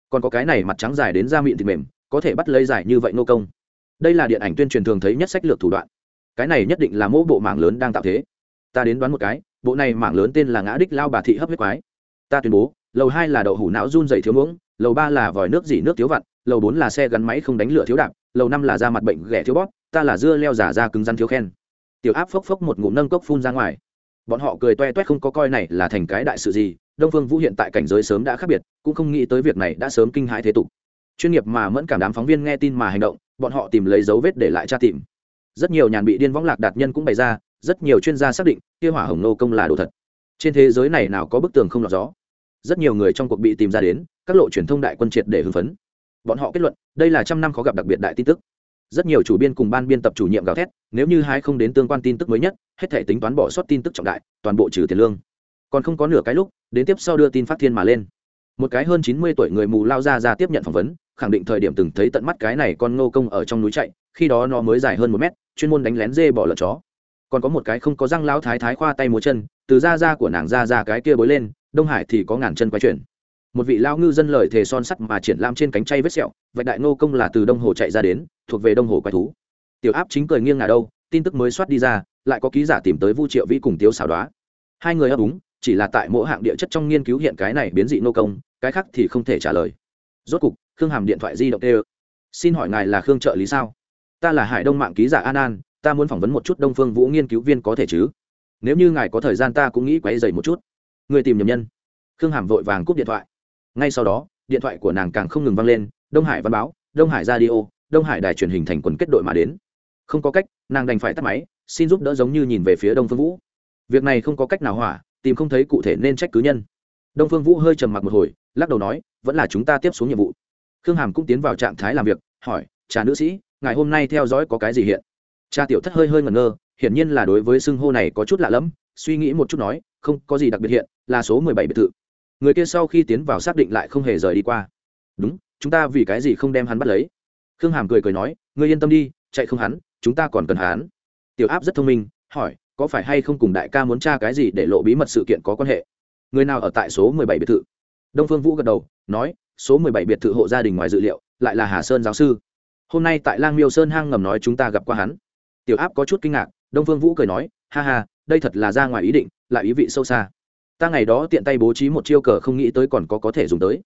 S1: còn có cái này mặt trắng dài đến da mịn thịt mềm, có thể bắt lấy giải như vậy nô công. Đây là điện ảnh tuyên truyền thường thấy nhất sách lược thủ đoạn. Cái này nhất định là mỗi bộ mạng lớn đang tạo thế. Ta đến đoán một cái, bộ này mạng lớn tên là ngã đích lao bà thị hấp huyết quái. Ta tuyên bố, lầu hai là đậu hủ não run dày thiếu muỗng, lầu ba là vòi nước dỉ nước thiếu vặn lầu bốn là xe gắn máy không đánh lửa thiếu đạp, lầu năm là da mặt bệnh ghẻ thiếu bóp, ta là dưa leo giả da cứng răn thiếu khen. Tiểu áp phốc phốc một ngụm nâng cốc phun ra ngoài. Bọn họ cười toe toét không có coi này là thành cái đại sự gì đông phương vũ hiện tại cảnh giới sớm đã khác biệt, cũng không nghĩ tới việc này đã sớm kinh hãi thế tục. Chuyên nghiệp mà mẫn cảm đám phóng viên nghe tin mà hành động, bọn họ tìm lấy dấu vết để lại tra tìm. Rất nhiều nhàn bị điên võng lạc đạt nhân cũng bày ra, rất nhiều chuyên gia xác định, kia hỏa hồng nô công là đồ thật. Trên thế giới này nào có bức tường không lọt gió. Rất nhiều người trong cuộc bị tìm ra đến, các lộ truyền thông đại quân triệt để hưng phấn. Bọn họ kết luận, đây là trăm năm khó gặp đặc biệt đại tin tức. Rất nhiều chủ biên cùng ban biên tập chủ nhiệm gào thét, nếu như hai không đến tương quan tin tức mới nhất, hết thể tính toán bỏ sót tin tức trọng đại, toàn bộ trừ tiền lương còn không có nửa cái lúc, đến tiếp sau đưa tin phát thiên mà lên. Một cái hơn chín mươi tuổi người mù lao ra ra tiếp nhận phỏng vấn, khẳng định thời điểm từng thấy tận mắt cái này con ngô công ở trong núi chạy, khi đó nó mới dài hơn một mét, chuyên môn đánh lén dê bỏ lợn chó. Còn có một cái không có răng lao thái thái khoa tay múa chân, từ da da của nàng ra ra cái kia bối lên, đông hải thì có ngàn chân quay chuyển. Một vị lao ngư dân lời thề son sắt mà triển lãm trên cánh chay vết sẹo, vạch đại ngô công là từ đông hồ chạy ra đến, thuộc về đông hồ quái thú. Tiểu áp chính cười nghiêng ngả đâu, tin tức mới soát đi ra, lại có ký giả tìm tới vu triệu vĩ cùng tiếu xảo đoá. Hai người ấp úng chỉ là tại mỗi hạng địa chất trong nghiên cứu hiện cái này biến dị nô công, cái khác thì không thể trả lời. Rốt cục, khương hàm điện thoại di động tê xin hỏi ngài là khương trợ lý sao? Ta là hải đông mạng ký giả an an, ta muốn phỏng vấn một chút đông phương vũ nghiên cứu viên có thể chứ? Nếu như ngài có thời gian ta cũng nghĩ quay dày một chút. Người tìm nhầm nhân. Khương hàm vội vàng cúp điện thoại. Ngay sau đó, điện thoại của nàng càng không ngừng vang lên, đông hải văn báo, đông hải radio, đông hải đài truyền hình thành quần kết đội mà đến. Không có cách, nàng đành phải tắt máy, xin giúp đỡ giống như nhìn về phía đông phương vũ. Việc này không có cách nào hỏa tìm không thấy cụ thể nên trách cứ nhân. Đông phương vũ hơi trầm mặc một hồi, lắc đầu nói, vẫn là chúng ta tiếp xuống nhiệm vụ. Khương hàm cũng tiến vào trạng thái làm việc, hỏi, trà nữ sĩ, ngày hôm nay theo dõi có cái gì hiện? Cha tiểu thất hơi hơi ngẩn ngơ, hiển nhiên là đối với xưng hô này có chút lạ lẫm, suy nghĩ một chút nói, không, có gì đặc biệt hiện, là số mười bảy biệt thự. Người kia sau khi tiến vào xác định lại không hề rời đi qua. Đúng, chúng ta vì cái gì không đem hắn bắt lấy? Khương hàm cười cười nói, ngươi yên tâm đi, chạy không hắn, chúng ta còn cần hắn. Tiểu áp rất thông minh, hỏi có phải hay không cùng đại ca muốn tra cái gì để lộ bí mật sự kiện có quan hệ? Người nào ở tại số mười bảy biệt thự? Đông phương vũ gật đầu, nói, số mười bảy biệt thự hộ gia đình ngoài dự liệu, lại là hà sơn giáo sư. Hôm nay tại lang miêu sơn hang ngầm nói chúng ta gặp qua hắn. Tiểu áp có chút kinh ngạc, đông phương vũ cười nói, ha ha, đây thật là ra ngoài ý định, lại ý vị sâu xa. Ta ngày đó tiện tay bố trí một chiêu cờ không nghĩ tới còn có có thể dùng tới.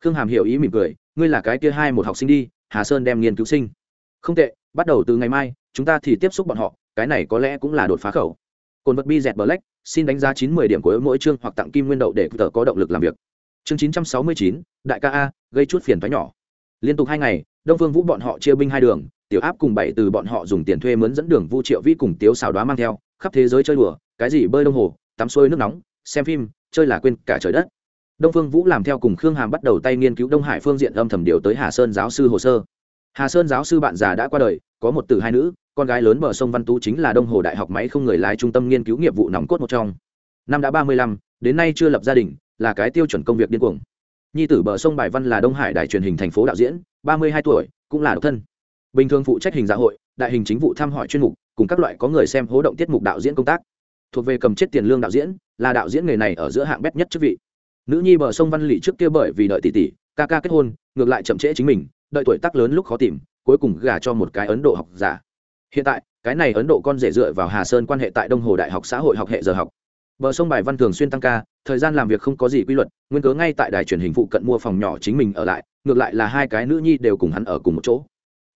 S1: Khương hàm hiểu ý mỉm cười, ngươi là cái kia hai một học sinh đi, hà sơn đem nghiên cứu sinh. Không tệ, bắt đầu từ ngày mai, chúng ta thì tiếp xúc bọn họ cái này có lẽ cũng là đột phá khẩu. Cồn vật bi dẹt black, xin đánh giá chín mươi điểm của mỗi chương hoặc tặng kim nguyên đậu để tờ có động lực làm việc. Chương chín trăm sáu mươi chín, đại ca a, gây chút phiền thoái nhỏ. Liên tục hai ngày, đông phương vũ bọn họ chia binh hai đường, tiểu áp cùng bảy từ bọn họ dùng tiền thuê mướn dẫn đường vu triệu vi cùng tiếu xào đoá mang theo, khắp thế giới chơi đùa, cái gì bơi đông hồ, tắm suối nước nóng, xem phim, chơi là quên cả trời đất. Đông phương vũ làm theo cùng khương hàm bắt đầu tay nghiên cứu đông hải phương diện âm thầm điều tới hà sơn giáo sư hồ sơ. Hà sơn giáo sư bạn già đã qua đời, có một từ hai nữ con gái lớn bờ sông văn tú chính là đông hồ đại học máy không người lái trung tâm nghiên cứu nghiệp vụ nòng cốt một trong. Năm đã ba mươi lăm, đến nay chưa lập gia đình, là cái tiêu chuẩn công việc điên cuồng. Nhi tử bờ sông bài văn là đông hải đài truyền hình thành phố đạo diễn, ba mươi hai tuổi, cũng là độc thân. Bình thường phụ trách hình dạ hội, đại hình chính vụ thăm hỏi chuyên mục, cùng các loại có người xem hố động tiết mục đạo diễn công tác. Thuộc về cầm chết tiền lương đạo diễn, là đạo diễn nghề này ở giữa hạng bét nhất chức vị. Nữ nhi bờ sông văn lỵ trước kia bởi vì đợi tỷ tỷ, ca ca kết hôn, ngược lại chậm trễ chính mình, đợi tuổi tác lớn lúc khó tìm, cuối cùng gả cho một cái ấn độ học giả hiện tại, cái này ấn độ con rể dựa vào hà sơn quan hệ tại đông hồ đại học xã hội học hệ giờ học. Bờ sông bài văn thường xuyên tăng ca, thời gian làm việc không có gì quy luật, nguyên cớ ngay tại đài truyền hình phụ cận mua phòng nhỏ chính mình ở lại, ngược lại là hai cái nữ nhi đều cùng hắn ở cùng một chỗ.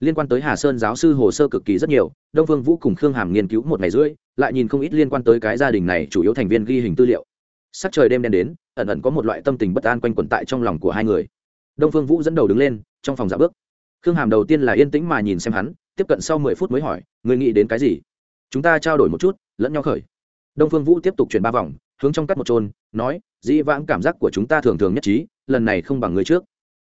S1: Liên quan tới hà sơn giáo sư hồ sơ cực kỳ rất nhiều, đông Vương vũ cùng khương hàm nghiên cứu một ngày rưỡi, lại nhìn không ít liên quan tới cái gia đình này chủ yếu thành viên ghi hình tư liệu. Sắc trời đêm đen đến, ẩn ẩn có một loại tâm tình bất an quanh quẩn tại trong lòng của hai người. Đông phương vũ dẫn đầu đứng lên, trong phòng giả bước. Khương hàm đầu tiên là yên tĩnh mà nhìn xem hắn tiếp cận sau mười phút mới hỏi người nghĩ đến cái gì? Chúng ta trao đổi một chút, lẫn nhau khởi. Đông phương vũ tiếp tục chuyển ba vòng, hướng trong cắt một trôn nói, dĩ vãng cảm giác của chúng ta thường thường nhất trí, lần này không bằng người trước.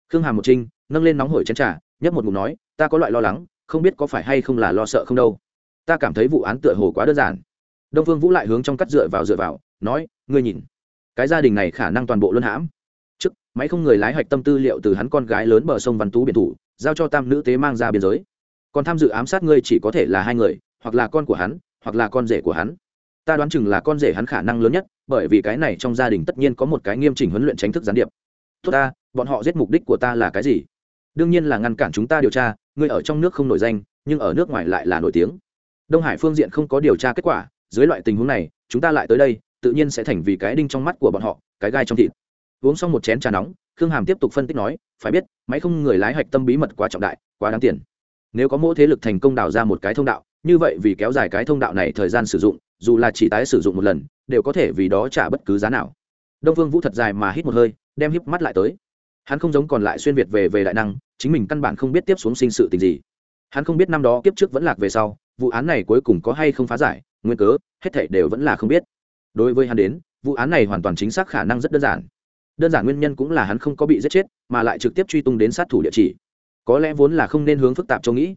S1: Khương hàm một trinh, nâng lên nóng hổi chén trà, nhấp một ngụm nói, ta có loại lo lắng, không biết có phải hay không là lo sợ không đâu. Ta cảm thấy vụ án tựa hồ quá đơn giản. Đông phương vũ lại hướng trong cắt dựa vào dựa vào, nói, ngươi nhìn, cái gia đình này khả năng toàn bộ luân hãm. Trước, máy không người lái hoạch tâm tư liệu từ hắn con gái lớn bờ sông văn tú biển thủ, giao cho tam nữ tế mang ra biên giới còn tham dự ám sát ngươi chỉ có thể là hai người, hoặc là con của hắn, hoặc là con rể của hắn. Ta đoán chừng là con rể hắn khả năng lớn nhất, bởi vì cái này trong gia đình tất nhiên có một cái nghiêm chỉnh huấn luyện tránh thức gián điệp. Tốt ta, bọn họ giết mục đích của ta là cái gì? Đương nhiên là ngăn cản chúng ta điều tra, ngươi ở trong nước không nổi danh, nhưng ở nước ngoài lại là nổi tiếng. Đông hải phương diện không có điều tra kết quả, dưới loại tình huống này, chúng ta lại tới đây, tự nhiên sẽ thành vì cái đinh trong mắt của bọn họ, cái gai trong thịt. Uống xong một chén trà nóng, khương hàm tiếp tục phân tích nói, phải biết, máy không người lái hạch tâm bí mật quá trọng đại, quá đáng tiền nếu có mỗi thế lực thành công đào ra một cái thông đạo, như vậy vì kéo dài cái thông đạo này thời gian sử dụng, dù là chỉ tái sử dụng một lần, đều có thể vì đó trả bất cứ giá nào. Đông vương vũ thật dài mà hít một hơi, đem híp mắt lại tới. Hắn không giống còn lại xuyên việt về về đại năng, chính mình căn bản không biết tiếp xuống sinh sự tình gì. Hắn không biết năm đó kiếp trước vẫn lạc về sau, vụ án này cuối cùng có hay không phá giải, nguyên cớ, hết thảy đều vẫn là không biết. Đối với hắn đến, vụ án này hoàn toàn chính xác khả năng rất đơn giản. Đơn giản nguyên nhân cũng là hắn không có bị giết chết, mà lại trực tiếp truy tung đến sát thủ địa chỉ có lẽ vốn là không nên hướng phức tạp cho nghĩ.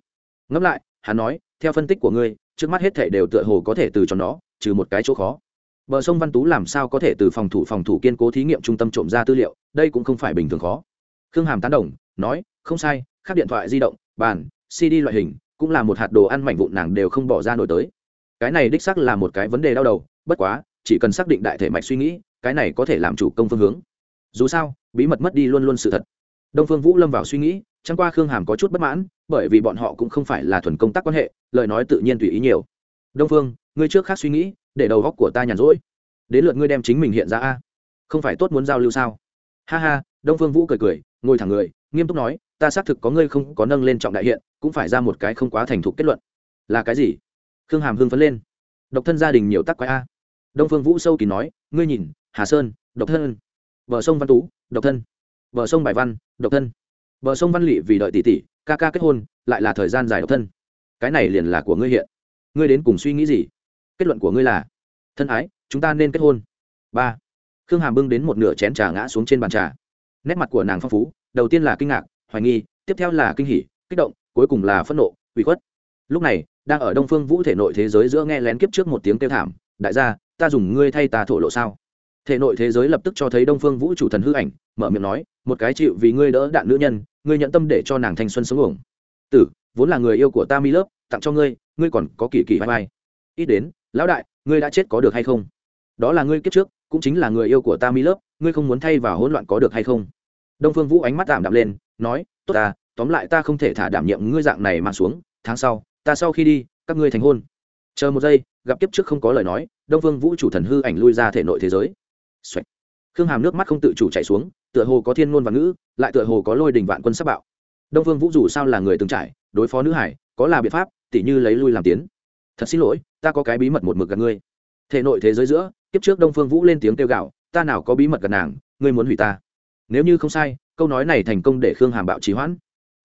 S1: Ngẫm lại, hắn nói, theo phân tích của ngươi, trước mắt hết thể đều tựa hồ có thể từ cho nó trừ một cái chỗ khó. Bờ sông văn tú làm sao có thể từ phòng thủ phòng thủ kiên cố thí nghiệm trung tâm trộm ra tư liệu, đây cũng không phải bình thường khó. Khương hàm tán đồng, nói, không sai các điện thoại di động, bàn cd loại hình, cũng là một hạt đồ ăn mảnh vụn nàng đều không bỏ ra nổi tới. Cái này đích xác là một cái vấn đề đau đầu, bất quá, chỉ cần xác định đại thể mạch suy nghĩ, cái này có thể làm chủ công phương hướng. Dù sao, bí mật mất đi luôn luôn sự thật. Đông phương vũ lâm vào suy nghĩ chẳng qua khương hàm có chút bất mãn, bởi vì bọn họ cũng không phải là thuần công tác quan hệ, lời nói tự nhiên tùy ý nhiều. Đông phương, ngươi trước khác suy nghĩ, để đầu góc của ta nhàn rỗi. Đến lượt ngươi đem chính mình hiện ra a. Không phải tốt muốn giao lưu sao? Ha ha, đông phương vũ cười cười, ngồi thẳng người, nghiêm túc nói, ta xác thực có ngươi không có nâng lên trọng đại hiện, cũng phải ra một cái không quá thành thục kết luận. Là cái gì? Khương hàm hưng phấn lên. Độc thân gia đình nhiều tắc quái a. Đông phương vũ sâu kỳ nói, ngươi nhìn, hà sơn, độc thân. Bờ sông văn tú, độc thân. Bờ sông bài văn, độc thân bờ sông văn lị vì đợi tỷ tỷ, ca ca kết hôn, lại là thời gian dài độc thân. Cái này liền là của ngươi hiện. Ngươi đến cùng suy nghĩ gì? Kết luận của ngươi là, thân ái, chúng ta nên kết hôn. Ba. Khương hàm bưng đến một nửa chén trà ngã xuống trên bàn trà. Nét mặt của nàng phong phú, đầu tiên là kinh ngạc, hoài nghi, tiếp theo là kinh hỉ, kích động, cuối cùng là phẫn nộ, ủy khuất. Lúc này, đang ở đông phương vũ thể nội thế giới giữa nghe lén kiếp trước một tiếng kêu thảm, đại gia, ta dùng ngươi thay ta thổ lộ sao? Thể nội thế giới lập tức cho thấy đông phương vũ chủ thần hư ảnh mở miệng nói, một cái chịu vì ngươi đỡ đạn nữ nhân, ngươi nhận tâm để cho nàng thanh xuân sống ổng tử, vốn là người yêu của ta mi lớp, tặng cho ngươi ngươi còn có kỳ kỳ vai vai. Ít đến, lão đại, ngươi đã chết có được hay không? Đó là ngươi kiếp trước, cũng chính là người yêu của ta mi lớp, ngươi không muốn thay vào hỗn loạn có được hay không? Đông phương vũ ánh mắt tạm đạm lên, nói, tốt ta, tóm lại ta không thể thả đảm nhiệm ngươi dạng này mang xuống, tháng sau, ta sau khi đi, các ngươi thành hôn. Chờ một giây, gặp kiếp trước không có lời nói, đông phương vũ chủ thần hư ảnh lui ra thể nội thế giới. Xoạch. khương hàm nước mắt không tự chủ chạy xuống tựa hồ có thiên ngôn và ngữ, lại tựa hồ có lôi đình vạn quân sắc bạo. Đông phương vũ dù sao là người từng trải, đối phó nữ hải, có là biện pháp, tỉ như lấy lui làm tiến. Thật xin lỗi, ta có cái bí mật một mực gần ngươi. Thể nội thế giới giữa, kiếp trước đông phương vũ lên tiếng kêu gạo ta nào có bí mật gần nàng, ngươi muốn hủy ta. Nếu như không sai, câu nói này thành công để khương hàm bạo trì hoãn.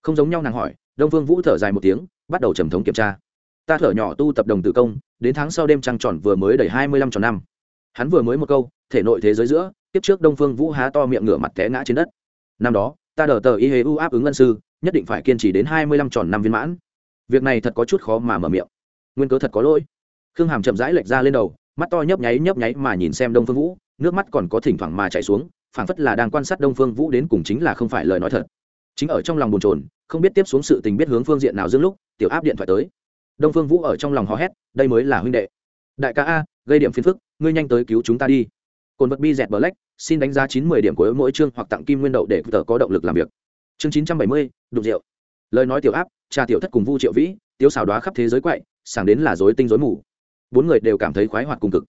S1: Không giống nhau nàng hỏi, đông phương vũ thở dài một tiếng, bắt đầu trầm thống kiểm tra. Ta thở nhỏ tu tập đồng tử công, đến tháng sau đêm trăng tròn vừa mới đầy hai mươi lăm tròn năm. Hắn vừa mới một câu, thể nội thế giới giữa tiếp trước đông phương vũ há to miệng ngửa mặt té ngã trên đất. Năm đó, ta đờ tờ y hế u áp ứng ngân sư, nhất định phải kiên trì đến hai mươi lăm tròn năm viên mãn. Việc này thật có chút khó mà mở miệng. Nguyên cớ thật có lỗi. Khương hàm chậm rãi lệch ra lên đầu, mắt to nhấp nháy nhấp nháy mà nhìn xem đông phương vũ, nước mắt còn có thỉnh thoảng mà chảy xuống, phảng phất là đang quan sát đông phương vũ đến cùng chính là không phải lời nói thật. Chính ở trong lòng bồn chồn, không biết tiếp xuống sự tình biết hướng phương diện nào dương lúc, tiểu áp điện thoại tới. Đông phương vũ ở trong lòng hò hét, đây mới là huynh đệ. Đại ca a, gây điểm phiền phức, ngươi nhanh tới cứu chúng ta đi cồn vật bi dẹt black, xin đánh giá chín mươi điểm của mỗi chương hoặc tặng kim nguyên đậu để tờ có động lực làm việc. Chương chín trăm bảy mươi đục rượu. Lời nói tiểu áp, cha tiểu thất cùng vu triệu vĩ tiếu xào đoá khắp thế giới quậy, sảng đến là dối tinh dối mù. Bốn người đều cảm thấy khoái hoạt cùng cực.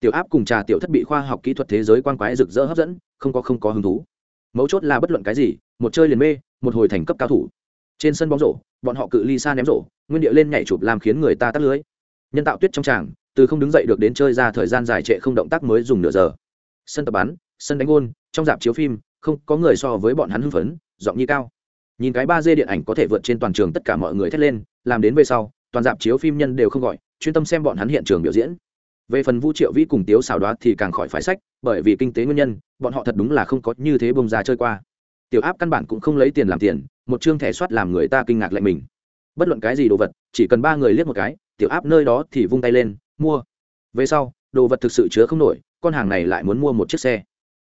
S1: Tiểu áp cùng trà tiểu thất bị khoa học kỹ thuật thế giới quan quái rực rỡ hấp dẫn, không có không có hứng thú. Mấu chốt là bất luận cái gì, một chơi liền mê, một hồi thành cấp cao thủ. Trên sân bóng rổ, bọn họ cự ly xa ném rổ, nguyên địa lên nhảy chụp làm khiến người ta tắt lưới. Nhân tạo tuyết trong tràng, từ không đứng dậy được đến chơi ra thời gian dài trệ không động tác mới dùng nửa giờ sân tập bắn, sân đánh gôn, trong dạp chiếu phim, không có người so với bọn hắn hưng phấn, giọng nhi cao. Nhìn cái ba d điện ảnh có thể vượt trên toàn trường tất cả mọi người thét lên, làm đến về sau, toàn dạp chiếu phim nhân đều không gọi, chuyên tâm xem bọn hắn hiện trường biểu diễn. Về phần vu triệu vĩ cùng tiếu xào đoá thì càng khỏi phải sách, bởi vì kinh tế nguyên nhân, bọn họ thật đúng là không có như thế bông ra chơi qua. Tiểu áp căn bản cũng không lấy tiền làm tiền, một chương thẻ soát làm người ta kinh ngạc lạnh mình. Bất luận cái gì đồ vật, chỉ cần ba người liếc một cái, tiểu áp nơi đó thì vung tay lên, mua. Về sau, đồ vật thực sự chứa không nổi con hàng này lại muốn mua một chiếc xe.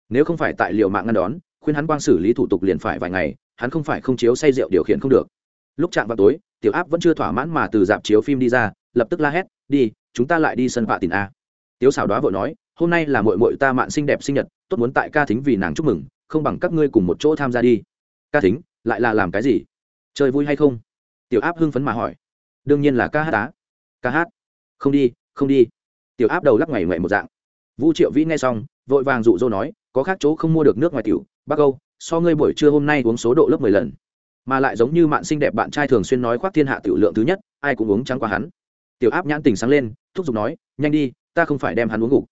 S1: Nếu không phải tại liệu mạng ngăn đón, khuyên hắn quang xử lý thủ tục liền phải vài ngày, hắn không phải không chiếu say rượu điều khiển không được. Lúc chạm vào tối, tiểu áp vẫn chưa thỏa mãn mà từ dạp chiếu phim đi ra, lập tức la hét, đi, chúng ta lại đi sân vạ tìm a. Tiếu xảo đoá vội nói, hôm nay là mội mội ta mạn xinh đẹp sinh nhật, tốt muốn tại ca thính vì nàng chúc mừng, không bằng các ngươi cùng một chỗ tham gia đi. Ca thính, lại là làm cái gì? Chơi vui hay không? Tiểu áp hưng phấn mà hỏi. Đương nhiên là ca hát á. Ca hát? Không đi không đi. Tiểu áp đầu lắc ngoảy ngoại một dạng vũ triệu vĩ nghe xong, vội vàng dụ dỗ nói, có khác chỗ không mua được nước ngoài tiểu, bác âu, so ngươi buổi trưa hôm nay uống số độ lớp mười lần. Mà lại giống như mạng xinh đẹp bạn trai thường xuyên nói khoác thiên hạ tiểu lượng thứ nhất, ai cũng uống trắng qua hắn. Tiểu áp nhãn tình sáng lên, thúc giục nói, nhanh đi, ta không phải đem hắn uống gục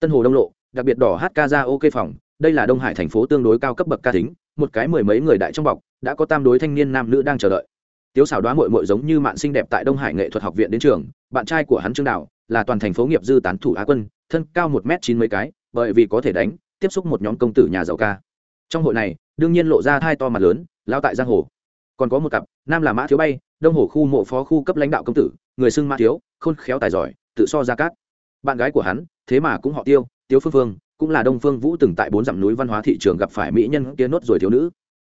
S1: tân hồ đông lộ, đặc biệt đỏ hát ca ra ok phòng, đây là đông hải thành phố tương đối cao cấp bậc ca thính một cái mười mấy người đại trong bọc, đã có tam đối thanh niên nam nữ đang chờ đợi. Tiếu xảo đoá mội mội giống như mạng xinh đẹp tại đông hải nghệ thuật học viện đến trường, bạn trai của hắn trương đạo là toàn thành phố nghiệp dư tán thủ á quân thân cao một m chín mấy cái, bởi vì có thể đánh, tiếp xúc một nhóm công tử nhà giàu ca. Trong hội này, đương nhiên lộ ra hai to mặt lớn, lao tại giang hồ. Còn có một cặp, nam là mã thiếu bay, đông hồ khu mộ phó khu cấp lãnh đạo công tử, người xưng mã thiếu, khôn khéo tài giỏi, tự so ra cát. Bạn gái của hắn, thế mà cũng họ tiêu tiêu phương phương, cũng là đông phương vũ từng tại bốn dặm núi văn hóa thị trường gặp phải mỹ nhân kia nốt rồi thiếu nữ.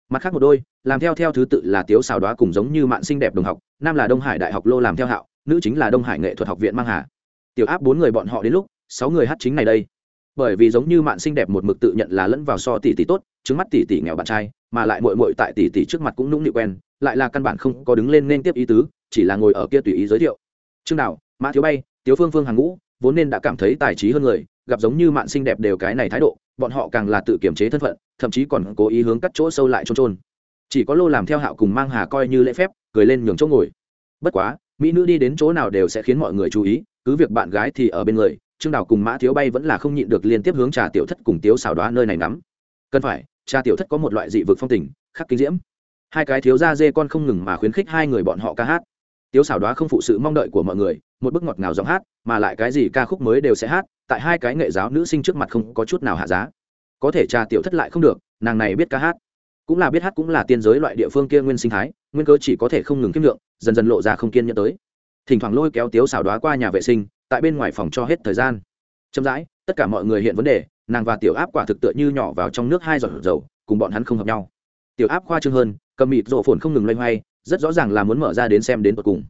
S1: Mặt khác một đôi, làm theo theo thứ tự là tiếu xào đoá cùng giống như mạng sinh đẹp đồng học, nam là đông hải đại học lô làm theo hạo, nữ chính là đông hải nghệ thuật học viện mang hà. Tiểu áp bốn người bọn họ đến lúc sáu người hát chính này đây. Bởi vì giống như mạng sinh đẹp một mực tự nhận là lẫn vào so tỷ tỷ tốt trước mắt tỷ tỷ nghèo bạn trai, mà lại mội mội tại tỷ tỷ trước mặt cũng nũng nịu quen, lại là căn bản không có đứng lên nên tiếp ý tứ, chỉ là ngồi ở kia tùy ý giới thiệu. Chương nào mã thiếu bay, tiếu phương phương hàng ngũ, vốn nên đã cảm thấy tài trí hơn người, gặp giống như mạng sinh đẹp đều cái này thái độ, bọn họ càng là tự kiềm chế thân phận, thậm chí còn cố ý hướng cắt chỗ sâu lại trôn trôn chỉ có lô làm theo hạo cùng mang hà coi như lễ phép, cười lên nhường chỗ ngồi. Bất quá, mỹ nữ đi đến chỗ nào đều sẽ khiến mọi người chú ý, cứ việc bạn gái thì ở bên người trương đào cùng mã thiếu bay vẫn là không nhịn được liên tiếp hướng trà tiểu thất cùng tiếu xào đoá nơi này ngắm. Cần phải, trà tiểu thất có một loại dị vực phong tình, khắc kinh diễm. Hai cái thiếu gia dê con không ngừng mà khuyến khích hai người bọn họ ca hát. Tiếu xảo đoá không phụ sự mong đợi của mọi người, một bức ngọt ngào giọng hát, mà lại cái gì ca khúc mới đều sẽ hát, tại hai cái nghệ giáo nữ sinh trước mặt không có chút nào hạ giá. Có thể trà tiểu thất lại không được, nàng này biết ca hát. Cũng là biết hát cũng là tiên giới loại địa phương kia nguyên sinh thái, nguyên cơ chỉ có thể không ngừng kiếm lượng, dần dần lộ ra không kiên nhẫn tới. Thỉnh thoảng lôi kéo tiếu xảo đoá qua nhà vệ sinh tại bên ngoài phòng cho hết thời gian. Chậm rãi, tất cả mọi người hiện vấn đề, nàng và tiểu áp quả thực tựa như nhỏ vào trong nước hai giọt dầu, cùng bọn hắn không hợp nhau. Tiểu áp khoa trương hơn, cầm mịt rộ phồn không ngừng loay hoay, rất rõ ràng là muốn mở ra đến xem đến tột cùng.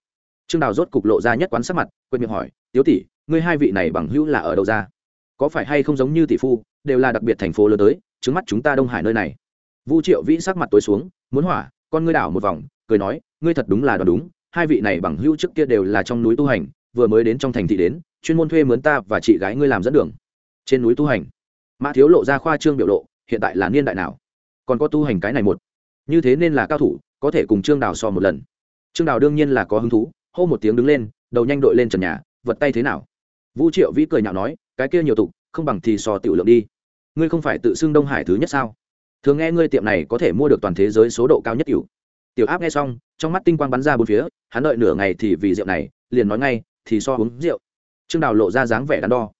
S1: Trương đào rốt cục lộ ra nhất quán sắc mặt, quên miệng hỏi tiếu tỷ, ngươi hai vị này bằng hữu là ở đâu ra? Có phải hay không giống như tỷ phu, đều là đặc biệt thành phố lớn tới trước mắt chúng ta đông hải nơi này. Vu triệu vĩ sắc mặt tối xuống, muốn hỏa, con ngươi đảo một vòng, cười nói, ngươi thật đúng là đoán đúng, hai vị này bằng hữu trước kia đều là trong núi tu hành vừa mới đến trong thành thị đến, chuyên môn thuê mướn ta và chị gái ngươi làm dẫn đường. Trên núi tu hành. Mã thiếu lộ ra khoa trương biểu lộ, hiện tại là niên đại nào? Còn có tu hành cái này một. Như thế nên là cao thủ, có thể cùng trương đào so một lần. Trương đào đương nhiên là có hứng thú, hô một tiếng đứng lên, đầu nhanh đội lên trần nhà, vật tay thế nào? Vũ triệu vĩ cười nhạo nói, cái kia nhiều tục, không bằng thì so tiểu lượng đi. Ngươi không phải tự xưng đông hải thứ nhất sao? Thường nghe ngươi tiệm này có thể mua được toàn thế giới số độ cao nhất cửu. Tiểu áp nghe xong, trong mắt tinh quang bắn ra bốn phía, hắn đợi nửa ngày thì vì rượu này, liền nói ngay thì so uống rượu. Trương đào lộ ra dáng vẻ đắn đo.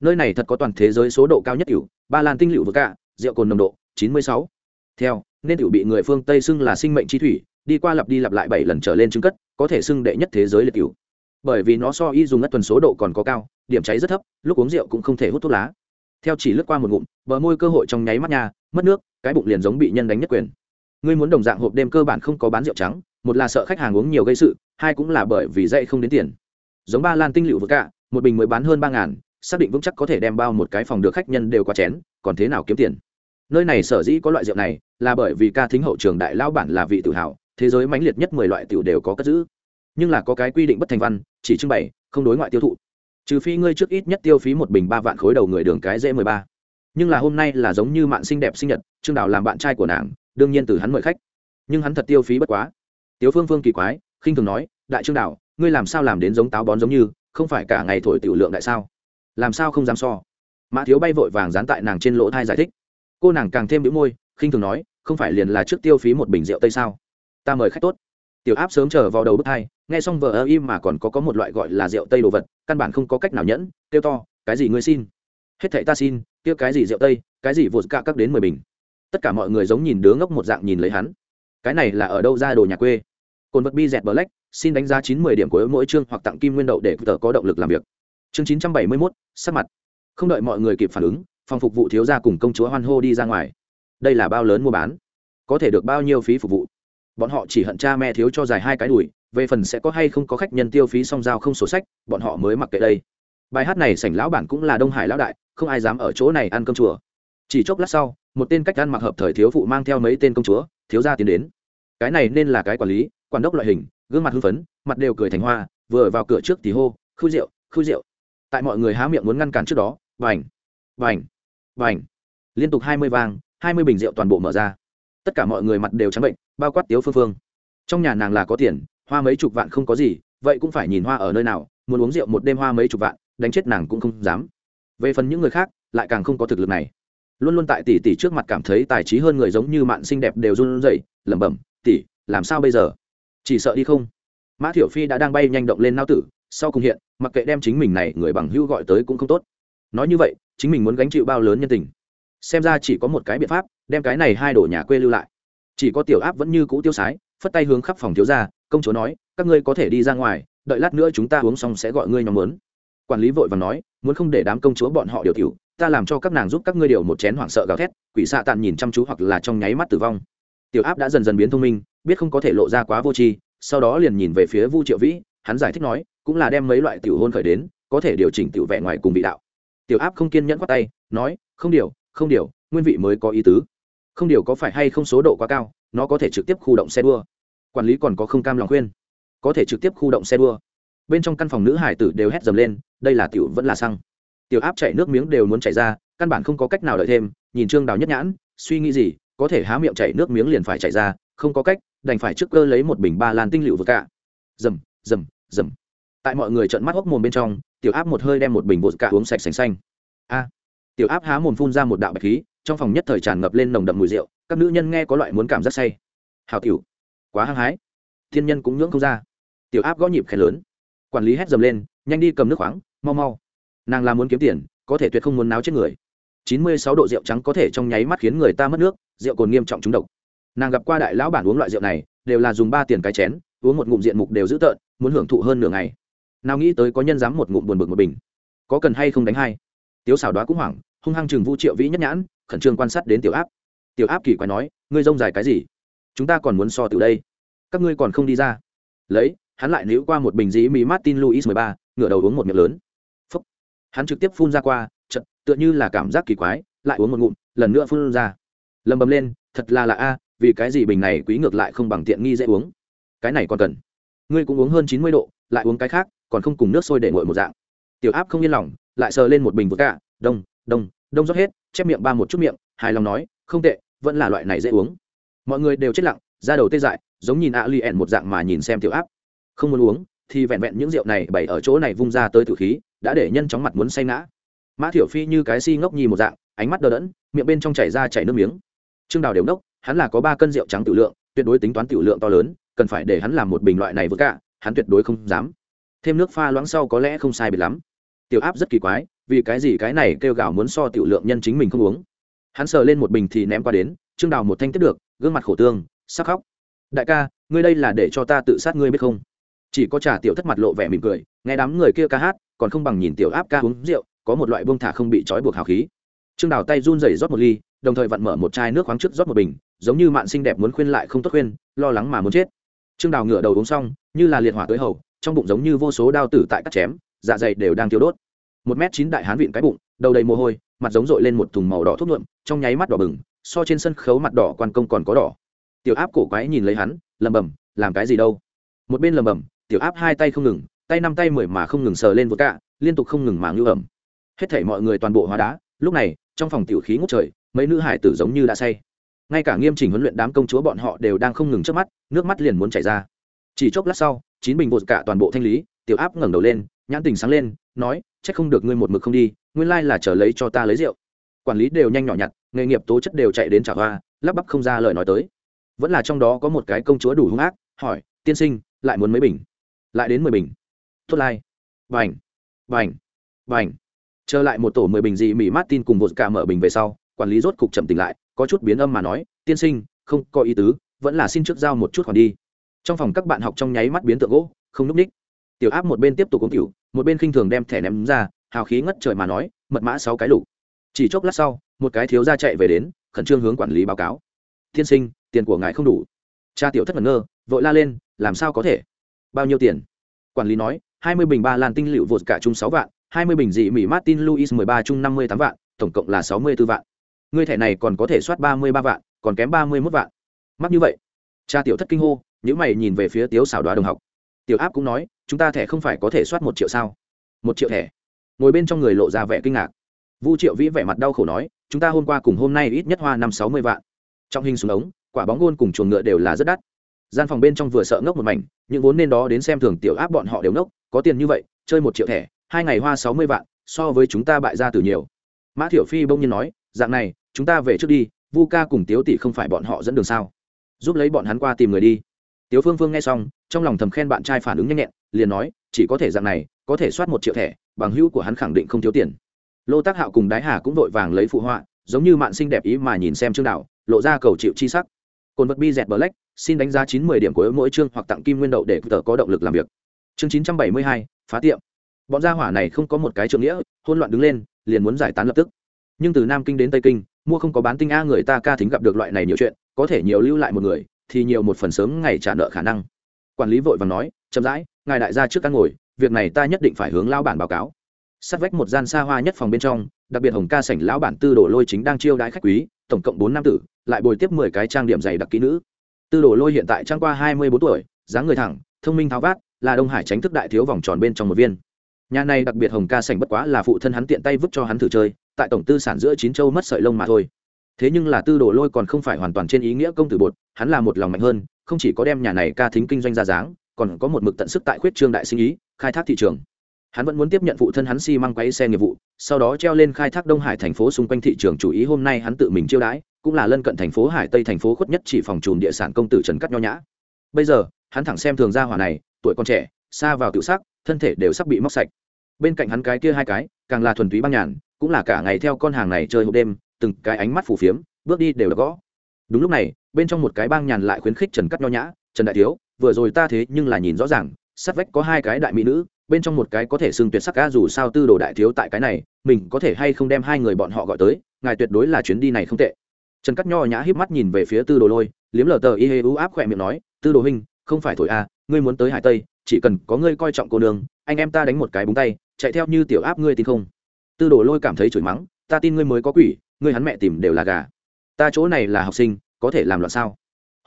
S1: Nơi này thật có toàn thế giới số độ cao nhất cửu ba lan tinh liệu vừa cả rượu cồn nồng độ chín mươi sáu. Theo, nên tiểu bị người phương tây xưng là sinh mệnh chi thủy, đi qua lặp đi lặp lại bảy lần trở lên chứng cất, có thể xưng đệ nhất thế giới liệt cửu bởi vì nó so y dùng ngất tuần số độ còn có cao, điểm cháy rất thấp, lúc uống rượu cũng không thể hút thuốc lá. Theo chỉ lướt qua một ngụm, bờ môi cơ hội trong nháy mắt nhà mất nước, cái bụng liền giống bị nhân đánh nhất quyền. Ngươi muốn đồng dạng hộp đêm cơ bản không có bán rượu trắng, một là sợ khách hàng uống nhiều gây sự, hai cũng là bởi vì dậy không đến tiền giống ba lan tinh liệu vừa cả một bình mới bán hơn ba ngàn, xác định vững chắc có thể đem bao một cái phòng được khách nhân đều qua chén, còn thế nào kiếm tiền? Nơi này sở dĩ có loại rượu này, là bởi vì ca thính hậu trường đại lao bản là vị tự hào, thế giới mãnh liệt nhất mười loại tiểu đều có cất giữ. Nhưng là có cái quy định bất thành văn, chỉ trưng bày, không đối ngoại tiêu thụ. Trừ phi ngươi trước ít nhất tiêu phí một bình ba vạn khối đầu người đường cái dễ mười ba. Nhưng là hôm nay là giống như mạng xinh đẹp sinh nhật, trương đào làm bạn trai của nàng, đương nhiên từ hắn mời khách. Nhưng hắn thật tiêu phí bất quá. Tiếu phương phương kỳ quái, khinh thường nói, đại trương đào ngươi làm sao làm đến giống táo bón giống như, không phải cả ngày thổi tiểu lượng đại sao? Làm sao không dám so? Mã thiếu bay vội vàng dán tại nàng trên lỗ thai giải thích. Cô nàng càng thêm bĩu môi, khinh thường nói, không phải liền là trước tiêu phí một bình rượu tây sao? Ta mời khách tốt. Tiểu áp sớm chờ vào đầu bức thai, nghe xong vợ ơ im mà còn có có một loại gọi là rượu tây đồ vật, căn bản không có cách nào nhẫn tiêu to, cái gì ngươi xin? Hết thảy ta xin, kia cái gì rượu tây, cái gì vột cả các đến mười bình. Tất cả mọi người giống nhìn đứa ngốc một dạng nhìn lấy hắn. Cái này là ở đâu ra đồ nhà quê? Cồn vật bi dẹt bờ lách xin đánh giá chín mươi điểm của mỗi chương hoặc tặng kim nguyên đậu để tờ có động lực làm việc. Chương chín trăm bảy mươi mốt, sắc mặt. Không đợi mọi người kịp phản ứng, phòng phục vụ thiếu gia cùng công chúa hoan hô đi ra ngoài. Đây là bao lớn mua bán? Có thể được bao nhiêu phí phục vụ? Bọn họ chỉ hận cha mẹ thiếu cho dài hai cái đùi, về phần sẽ có hay không có khách nhân tiêu phí song giao không sổ sách, bọn họ mới mặc kệ đây. Bài hát này sảnh lão bản cũng là đông hải lão đại, không ai dám ở chỗ này ăn cơm chùa. Chỉ chốc lát sau, một tên cách ăn mặc hợp thời thiếu phụ mang theo mấy tên công chúa, thiếu gia tiến đến. Cái này nên là cái quản lý, quản đốc loại hình gương mặt hưng phấn, mặt đều cười thành hoa, vừa vào cửa trước thì hô, khui rượu khui rượu. Tại mọi người há miệng muốn ngăn cản trước đó vành vành vành liên tục hai mươi vang, hai mươi bình rượu toàn bộ mở ra. Tất cả mọi người mặt đều trắng bệnh, bao quát tiếu phương phương. Trong nhà nàng là có tiền, hoa mấy chục vạn không có gì, vậy cũng phải nhìn hoa ở nơi nào, muốn uống rượu một đêm hoa mấy chục vạn, đánh chết nàng cũng không dám. Về phần những người khác, lại càng không có thực lực này. Luôn luôn tại tỷ tỷ trước mặt cảm thấy tài trí hơn người giống như mạn xinh đẹp đều run rẩy, lẩm bẩm, tỷ, làm sao bây giờ? Chỉ sợ đi không? Mã thiểu phi đã đang bay nhanh động lên nao tử, sau cùng hiện, mặc kệ đem chính mình này người bằng hữu gọi tới cũng không tốt. Nói như vậy, chính mình muốn gánh chịu bao lớn nhân tình. Xem ra chỉ có một cái biện pháp, đem cái này hai đổ nhà quê lưu lại. Chỉ có tiểu áp vẫn như cũ tiêu sái, phất tay hướng khắp phòng thiếu ra công chúa nói, các ngươi có thể đi ra ngoài, đợi lát nữa chúng ta uống xong sẽ gọi ngươi nhóm lớn. Quản lý vội và nói, muốn không để đám công chúa bọn họ điều tiểu, ta làm cho các nàng giúp các ngươi điều một chén hoảng sợ gào thét, quỷ xạ tàn nhìn chăm chú hoặc là trong nháy mắt tử vong tiểu áp đã dần dần biến thông minh, biết không có thể lộ ra quá vô tri, sau đó liền nhìn về phía vu triệu vĩ, hắn giải thích nói, cũng là đem mấy loại tiểu hôn khởi đến, có thể điều chỉnh tiểu vẻ ngoài cùng vị đạo. Tiểu áp không kiên nhẫn quát tay, nói, không điều không điều, nguyên vị mới có ý tứ. Không điều có phải hay không số độ quá cao, nó có thể trực tiếp khu động xe đua. Quản lý còn có không cam lòng khuyên. Có thể trực tiếp khu động xe đua. Bên trong căn phòng nữ hải tử đều hét dầm lên, đây là tiểu vẫn là xăng. Tiểu áp chạy nước miếng đều muốn chạy ra, căn bản không có cách nào đợi thêm, nhìn trương đào nhất nhãn, suy nghĩ gì có thể há miệng chảy nước miếng liền phải chảy ra, không có cách, đành phải trước cơ lấy một bình ba lan tinh liệu vừa cả dầm dầm dầm. Tại mọi người trợn mắt hốc mồm bên trong, tiểu áp một hơi đem một bình bột cả uống sạch sành xanh. A. Tiểu áp há mồm phun ra một đạo bạch khí, trong phòng nhất thời tràn ngập lên nồng đậm mùi rượu, các nữ nhân nghe có loại muốn cảm giác say. Hào tiểu. Quá hăng hái. Thiên nhân cũng nhưỡng không ra. Tiểu áp gõ nhịp khẽ lớn. Quản lý hét dầm lên, nhanh đi cầm nước khoáng, mau mau. Nàng là muốn kiếm tiền, có thể tuyệt không muốn náo chết người chín mươi sáu độ rượu trắng có thể trong nháy mắt khiến người ta mất nước, rượu cồn nghiêm trọng trúng độc. Nàng gặp qua đại lão bản uống loại rượu này, đều là dùng ba tiền cái chén, uống một ngụm diện mục đều dữ tợn, muốn hưởng thụ hơn nửa ngày. Nào nghĩ tới có nhân dám một ngụm buồn bực một bình có cần hay không đánh hai? Tiếu xảo đoá cũng hoảng, hung hăng chừng vu triệu vĩ nhất nhãn, khẩn trương quan sát đến tiểu áp. Tiểu áp kỳ quái nói, ngươi rông dài cái gì? Chúng ta còn muốn so từ đây. Các ngươi còn không đi ra. Lấy, hắn lại níu qua một bình dĩ mỹ martin luis mười ba, ngửa đầu uống một miệng lớn. Phúc. hắn trực tiếp phun ra qua tựa như là cảm giác kỳ quái, lại uống một ngụm, lần nữa phun ra. Lầm bầm lên, thật là lạ a, vì cái gì bình này quý ngược lại không bằng tiện nghi dễ uống. Cái này còn cần. Ngươi cũng uống hơn chín mươi độ, lại uống cái khác, còn không cùng nước sôi để nguội một dạng. Tiểu áp không yên lòng, lại sờ lên một bình vừa cả đông đông đông rót hết, chép miệng ba một chút miệng, hài lòng nói, không tệ, vẫn là loại này dễ uống. Mọi người đều chết lặng ra đầu tê dại, giống nhìn a li ẻn một dạng mà nhìn xem tiểu áp. Không muốn uống, thì vẹn vẹn những rượu này bày ở chỗ này vung ra tới tử khí, đã để nhân chóng mặt muốn say ngã mã thiểu phi như cái si ngốc nhi một dạng, ánh mắt đờ đẫn, miệng bên trong chảy ra chảy nước miếng. Trương đào đều đốc hắn là có ba cân rượu trắng tiểu lượng, tuyệt đối tính toán tiểu lượng to lớn, cần phải để hắn làm một bình loại này vừa cả, hắn tuyệt đối không dám. Thêm nước pha loãng sau có lẽ không sai biệt lắm. Tiểu áp rất kỳ quái, vì cái gì cái này kêu gào muốn so tiểu lượng nhân chính mình không uống. Hắn sờ lên một bình thì ném qua đến, trương đào một thanh tiếp được, gương mặt khổ tương, sắc khóc. Đại ca, ngươi đây là để cho ta tự sát ngươi biết không? Chỉ có trả tiểu thất mặt lộ vẻ mỉm cười, nghe đám người kia ca hát, còn không bằng nhìn tiểu áp ca uống rượu có một loại bông thả không bị trói buộc hào khí. Trương đào tay run rẩy rót một ly, đồng thời vặn mở một chai nước khoáng trước rót một bình, giống như mạn xinh đẹp muốn khuyên lại không tốt khuyên, lo lắng mà muốn chết. Trương đào ngửa đầu uống xong, như là liệt hỏa tới hầu, trong bụng giống như vô số đao tử tại cắt chém dạ dày đều đang tiêu đốt. Một m chín đại hán vịn cái bụng, đầu đầy mồ hôi, mặt giống dội lên một thùng màu đỏ thuốc nhuộm, trong nháy mắt đỏ bừng, so trên sân khấu mặt đỏ quan công còn có đỏ. Tiểu áp cổ quái nhìn lấy hắn lầm bầm làm cái gì đâu? Một bên lầm bầm tiểu áp hai tay không ngừng, tay năm tay mười mà không ngừng sờ lên vô cạ liên tục không ngừng mà ngưu ẩm hết thảy mọi người toàn bộ hóa đá, lúc này, trong phòng tiểu khí ngút trời, mấy nữ hải tử giống như đã say. Ngay cả nghiêm chỉnh huấn luyện đám công chúa bọn họ đều đang không ngừng trước mắt, nước mắt liền muốn chảy ra. Chỉ chốc lát sau, chín bình bột cả toàn bộ thanh lý, tiểu áp ngẩng đầu lên, nhãn tình sáng lên, nói, chắc không được ngươi một mực không đi, nguyên lai là chờ lấy cho ta lấy rượu. Quản lý đều nhanh nhỏ nhặt, nghề nghiệp tố chất đều chạy đến trả hoa, lắp bắp không ra lời nói tới. Vẫn là trong đó có một cái công chúa đủ hung ác, hỏi, tiên sinh, lại muốn mấy bình? Lại đến mười bình. Tốt lai. Vành vành vành trở lại một tổ mười bình dị mỹ martin cùng một cả mở bình về sau, quản lý rốt cục chậm tỉnh lại, có chút biến âm mà nói, tiên sinh, không có ý tứ, vẫn là xin trước giao một chút khoản đi. Trong phòng các bạn học trong nháy mắt biến tượng gỗ, không núp ních. Tiểu áp một bên tiếp tục uống tiểu, một bên khinh thường đem thẻ ném ra, hào khí ngất trời mà nói, mật mã sáu cái lục. Chỉ chốc lát sau, một cái thiếu gia chạy về đến, khẩn trương hướng quản lý báo cáo. Tiên sinh, tiền của ngài không đủ. Cha tiểu thất ngẩn ngơ, vội la lên, làm sao có thể? Bao nhiêu tiền? Quản lý nói, hai mươi bình ba lan tinh liệu vột cả chung sáu vạn hai mươi bình dị mỹ martin luis mười ba chung năm mươi tám vạn, tổng cộng là sáu mươi b ố vạn. Ngươi thẻ này còn có thể soát ba mươi ba vạn, còn kém ba mươi mốt vạn. Mắc như vậy, cha tiểu thất kinh hô, nhíu mày nhìn về phía tiếu xảo đoá đồng học. Tiểu áp cũng nói, chúng ta thẻ không phải có thể soát một triệu sao? Một triệu thẻ. Ngồi bên trong người lộ ra vẻ kinh ngạc. Vu triệu vĩ vẻ mặt đau khổ nói, chúng ta hôm qua cùng hôm nay ít nhất hoa năm sáu mươi vạn. Trong hình súng ống, quả bóng gôn cùng chuồng ngựa đều là rất đắt. Gian phòng bên trong vừa sợ ngốc một mảnh, những vốn nên đó đến xem thường tiểu áp bọn họ đều ngốc, có tiền như vậy, chơi một triệu thẻ hai ngày hoa sáu mươi vạn, so với chúng ta bại ra từ nhiều. Mã thiểu phi bỗng nhiên nói, dạng này, chúng ta về trước đi, vu ca cùng tiếu tỷ không phải bọn họ dẫn đường sao? Giúp lấy bọn hắn qua tìm người đi. Tiếu phương phương nghe xong, trong lòng thầm khen bạn trai phản ứng nhanh nhẹn, liền nói, chỉ có thể dạng này, có thể soát một triệu thẻ, bằng hữu của hắn khẳng định không thiếu tiền. Lô tác hạo cùng đái hà cũng vội vàng lấy phụ họa, giống như mạn sinh đẹp ý mà nhìn xem chương đạo, lộ ra cầu chịu chi sắc. Cồn vật bi dẹt black, xin đánh giá chín mươi điểm của mỗi chương hoặc tặng kim nguyên đậu để tờ có động lực làm việc. Chương chín trăm bảy mươi hai, phá tiệm bọn gia hỏa này không có một cái trượng nghĩa hôn loạn đứng lên, liền muốn giải tán lập tức. Nhưng từ nam kinh đến tây kinh, mua không có bán tinh a người ta ca thính gặp được loại này nhiều chuyện, có thể nhiều lưu lại một người, thì nhiều một phần sớm ngày trả nợ khả năng. Quản lý vội vàng nói, chậm rãi, ngài đại gia trước căn ngồi, việc này ta nhất định phải hướng lao bản báo cáo. Sát vách một gian xa hoa nhất phòng bên trong, đặc biệt hồng ca sảnh lão bản tư đồ lôi chính đang chiêu đãi khách quý, tổng cộng bốn nam tử, lại bồi tiếp mười cái trang điểm dày đặc kỹ nữ. Tư đồ lôi hiện tại trang qua hai mươi bốn tuổi, dáng người thẳng, thông minh tháo vát, là đông hải tránh thức đại thiếu vòng tròn bên trong một viên nhà này đặc biệt hồng ca sành bất quá là phụ thân hắn tiện tay vứt cho hắn thử chơi, tại tổng tư sản giữa chín châu mất sợi lông mà thôi. Thế nhưng là tư đồ lôi còn không phải hoàn toàn trên ý nghĩa công tử bột, hắn là một lòng mạnh hơn, không chỉ có đem nhà này ca thính kinh doanh ra dáng, còn có một mực tận sức tại khuyết trương đại sinh ý, khai thác thị trường. Hắn vẫn muốn tiếp nhận phụ thân hắn xi、si、măng quấy xe nghiệp vụ, sau đó treo lên khai thác đông hải thành phố xung quanh thị trường chủ ý hôm nay hắn tự mình chiêu đãi, cũng là lân cận thành phố hải tây thành phố khuất nhất chỉ phòng trùm địa sản công tử trần cắt nho nhã. Bây giờ, hắn thẳng xem thường gia hỏa này, tuổi còn trẻ, xa vào tự xác thân thể đều sắp bị móc sạch bên cạnh hắn cái kia hai cái, càng là thuần túy băng nhàn, cũng là cả ngày theo con hàng này chơi hộp đêm, từng cái ánh mắt phủ phiếm, bước đi đều là gõ. Đúng lúc này, bên trong một cái băng nhàn lại khuyến khích trần cắt nho nhã, trần đại thiếu, vừa rồi ta thế nhưng là nhìn rõ ràng, sát vách có hai cái đại mỹ nữ, bên trong một cái có thể xưng tuyệt sắc ca dù sao tư đồ đại thiếu tại cái này, mình có thể hay không đem hai người bọn họ gọi tới, ngài tuyệt đối là chuyến đi này không tệ. Trần cắt nho nhã híp mắt nhìn về phía tư đồ lôi, liếm lờ tờ y hê ú áp khỏe miệng nói, tư đồ huynh, không phải thổi a ngươi muốn tới hải tây, chỉ cần có ngươi coi trọng cô đường anh em ta đánh một cái búng tay chạy theo như tiểu áp ngươi tin không? Tư đồ lôi cảm thấy chửi mắng, ta tin ngươi mới có quỷ, ngươi hắn mẹ tìm đều là gà. Ta chỗ này là học sinh, có thể làm loạn sao?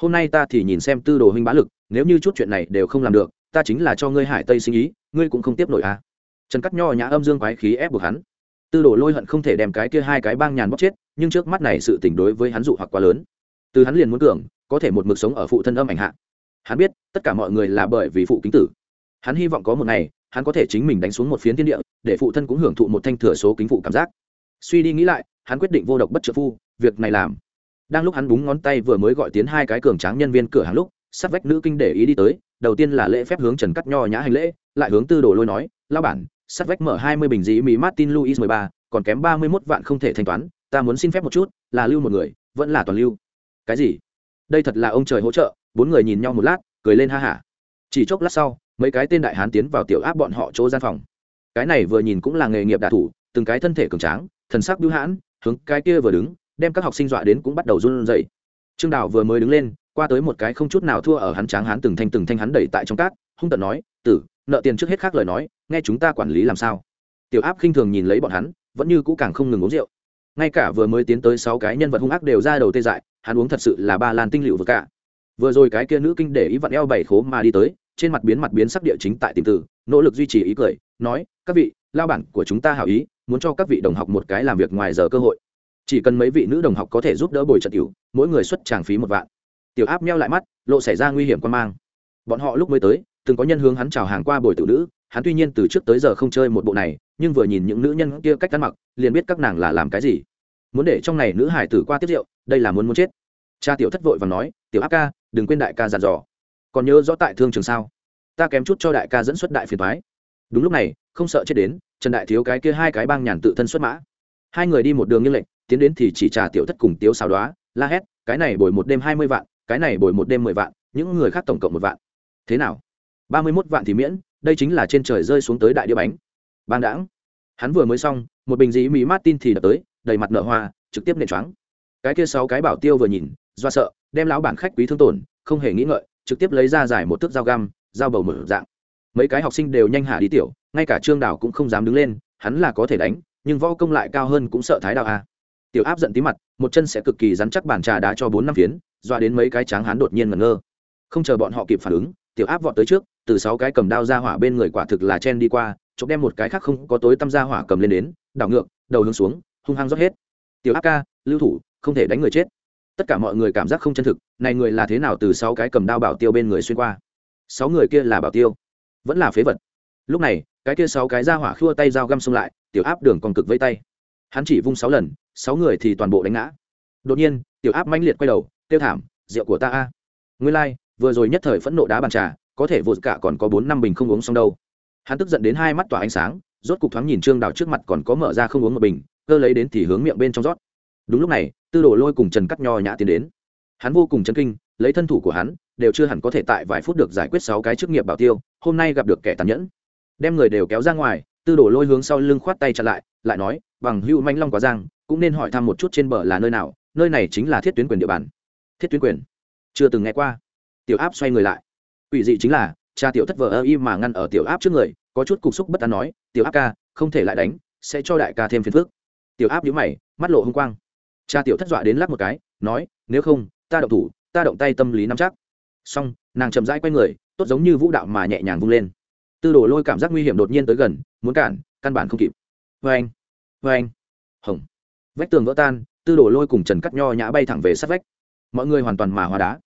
S1: Hôm nay ta thì nhìn xem tư đồ huynh bá lực, nếu như chút chuyện này đều không làm được, ta chính là cho ngươi hải tây sinh ý, ngươi cũng không tiếp nổi à. Trần cắt nho nhã âm dương quái khí ép buộc hắn. Tư đồ lôi hận không thể đem cái kia hai cái bang nhàn bóc chết, nhưng trước mắt này sự tình đối với hắn dụ hoặc quá lớn. Từ hắn liền muốn tưởng, có thể một mực sống ở phụ thân âm ảnh hạ. Hắn biết, tất cả mọi người là bởi vì phụ kính tử. Hắn hy vọng có một ngày hắn có thể chính mình đánh xuống một phiến thiên địa, để phụ thân cũng hưởng thụ một thanh thừa số kính phụ cảm giác. Suy đi nghĩ lại, hắn quyết định vô độc bất trợ phu, việc này làm. Đang lúc hắn búng ngón tay vừa mới gọi tiến hai cái cường tráng nhân viên cửa hàng lúc sát vách nữ kinh để ý đi tới, đầu tiên là lễ phép hướng trần cắt nho nhã hành lễ, lại hướng tư đồ lôi nói lao bản sát vách mở hai mươi bình dĩ mỹ martin luis mười ba, còn kém ba mươi mốt vạn không thể thanh toán, ta muốn xin phép một chút, là lưu một người, vẫn là toàn lưu. Cái gì? Đây thật là ông trời hỗ trợ. Bốn người nhìn nhau một lát, cười lên ha hả. Chỉ chốc lát sau mấy cái tên đại hán tiến vào tiểu áp bọn họ chỗ gian phòng. Cái này vừa nhìn cũng là nghề nghiệp đạ thủ, từng cái thân thể cường tráng, thần sắc bưu hãn, hướng cái kia vừa đứng, đem các học sinh dọa đến cũng bắt đầu run rẩy. Trương đào vừa mới đứng lên, qua tới một cái không chút nào thua ở hắn tráng hắn từng thanh từng thanh hắn đẩy tại trong cát, hung tận nói, tử, nợ tiền trước hết khác lời nói, nghe chúng ta quản lý làm sao? Tiểu áp khinh thường nhìn lấy bọn hắn, vẫn như cũ càng không ngừng uống rượu. Ngay cả vừa mới tiến tới sáu cái nhân vật hung ác đều ra đầu tê dại, hắn uống thật sự là ba lan tinh liệu vừa cả. Vừa rồi cái kia nữ kinh để ý vặn eo bảy khố mà đi tới trên mặt biến mặt biến sắc địa chính tại tìm từ, nỗ lực duy trì ý cười, nói, các vị, lao bản của chúng ta hảo ý, muốn cho các vị đồng học một cái làm việc ngoài giờ cơ hội. Chỉ cần mấy vị nữ đồng học có thể giúp đỡ bồi trận tiểu, mỗi người xuất tràng phí một vạn. Tiểu áp meo lại mắt, lộ xảy ra nguy hiểm quan mang. Bọn họ lúc mới tới, từng có nhân hướng hắn chào hàng qua bồi tử nữ, hắn tuy nhiên từ trước tới giờ không chơi một bộ này, nhưng vừa nhìn những nữ nhân kia cách ăn mặc, liền biết các nàng là làm cái gì. Muốn để trong này nữ hải tử qua tiếp rượu, đây là muốn muốn chết. Cha tiểu thất vội và nói, tiểu áp ca, đừng quên đại ca dặn dò còn nhớ rõ tại thương trường sao? Ta kém chút cho đại ca dẫn xuất đại phiền thoái đúng lúc này, không sợ chết đến, trần đại thiếu cái kia hai cái bang nhàn tự thân xuất mã. Hai người đi một đường như lệnh, tiến đến thì chỉ trả tiểu thất cùng tiếu xào đoá la hét, cái này bồi một đêm hai mươi vạn, cái này bồi một đêm mười vạn, những người khác tổng cộng một vạn. Thế nào? ba mươi mốt vạn thì miễn, đây chính là trên trời rơi xuống tới đại đĩa bánh. Bang đãng. Hắn vừa mới xong, một bình dĩ mỹ martin thì đập tới, đầy mặt nợ hoa, trực tiếp nện choáng. Cái kia sáu cái bảo tiêu vừa nhìn, do sợ, đem lão bản khách quý thương tổn, không hề nghĩ ngợi trực tiếp lấy ra giải một thước dao găm, dao bầu mở dạng. Mấy cái học sinh đều nhanh hạ đi tiểu, ngay cả trương đào cũng không dám đứng lên, hắn là có thể đánh, nhưng võ công lại cao hơn cũng sợ thái đào a. Tiểu áp giận tí mặt, một chân sẽ cực kỳ rắn chắc bàn trà đá cho bốn năm phiến, doa đến mấy cái tráng hắn đột nhiên ngẩn ngơ. Không chờ bọn họ kịp phản ứng, tiểu áp vọt tới trước, từ sáu cái cầm đao ra hỏa bên người quả thực là chen đi qua, chụp đem một cái khác không có tối tăm ra hỏa cầm lên đến, đảo ngược, đầu hướng xuống, hung hăng rót hết. Tiểu áp ca, lưu thủ, không thể đánh người chết tất cả mọi người cảm giác không chân thực này người là thế nào từ sáu cái cầm đao bảo tiêu bên người xuyên qua? Sáu người kia là bảo tiêu vẫn là phế vật. Lúc này cái kia sáu cái ra hỏa khua tay dao găm xông lại tiểu áp đường còn cực vây tay. Hắn chỉ vung sáu lần sáu người thì toàn bộ đánh ngã. Đột nhiên tiểu áp mãnh liệt quay đầu tiêu thảm rượu của ta a. Nguyên lai、like, vừa rồi nhất thời phẫn nộ đá bàn trà có thể vụt cả còn có bốn năm bình không uống xong đâu. Hắn tức giận đến hai mắt tỏa ánh sáng rốt cục thoáng nhìn trương đào trước mặt còn có mở ra không uống một bình cơ lấy đến thì hướng miệng bên trong rót đúng lúc này, tư đồ lôi cùng trần cắt nho nhã tiến đến. Hắn vô cùng chấn kinh, lấy thân thủ của hắn, đều chưa hẳn có thể tại vài phút được giải quyết sáu cái chức nghiệp bảo tiêu, hôm nay gặp được kẻ tàn nhẫn. Đem người đều kéo ra ngoài, tư đồ lôi hướng sau lưng khoát tay chặn lại lại nói, bằng hữu manh long quá giang, cũng nên hỏi thăm một chút trên bờ là nơi nào, nơi này chính là thiết tuyến quyền địa bàn. Thiết tuyến quyền? Chưa từng nghe qua. Tiểu áp xoay người lại. Ủy dị chính là, cha tiểu thất vợ ơ y mà ngăn ở tiểu áp trước người, có chút cục xúc bất an nói, tiểu áp ca, không thể lại đánh, sẽ cho đại ca thêm phiền phức. Tiểu áp nhữ mày, mắt lộ hung quang cha tiểu thất dọa đến lắc một cái, nói, nếu không, ta động thủ, ta động tay tâm lý nắm chắc. Xong, nàng chậm rãi quay người, tốt giống như vũ đạo mà nhẹ nhàng vung lên. Tư đồ lôi cảm giác nguy hiểm đột nhiên tới gần, muốn cản, căn bản không kịp. Vê anh vê anh. Hồng vách tường vỡ tan, tư đồ lôi cùng trần cắt nho nhã bay thẳng về sát vách. Mọi người hoàn toàn mà hóa đá.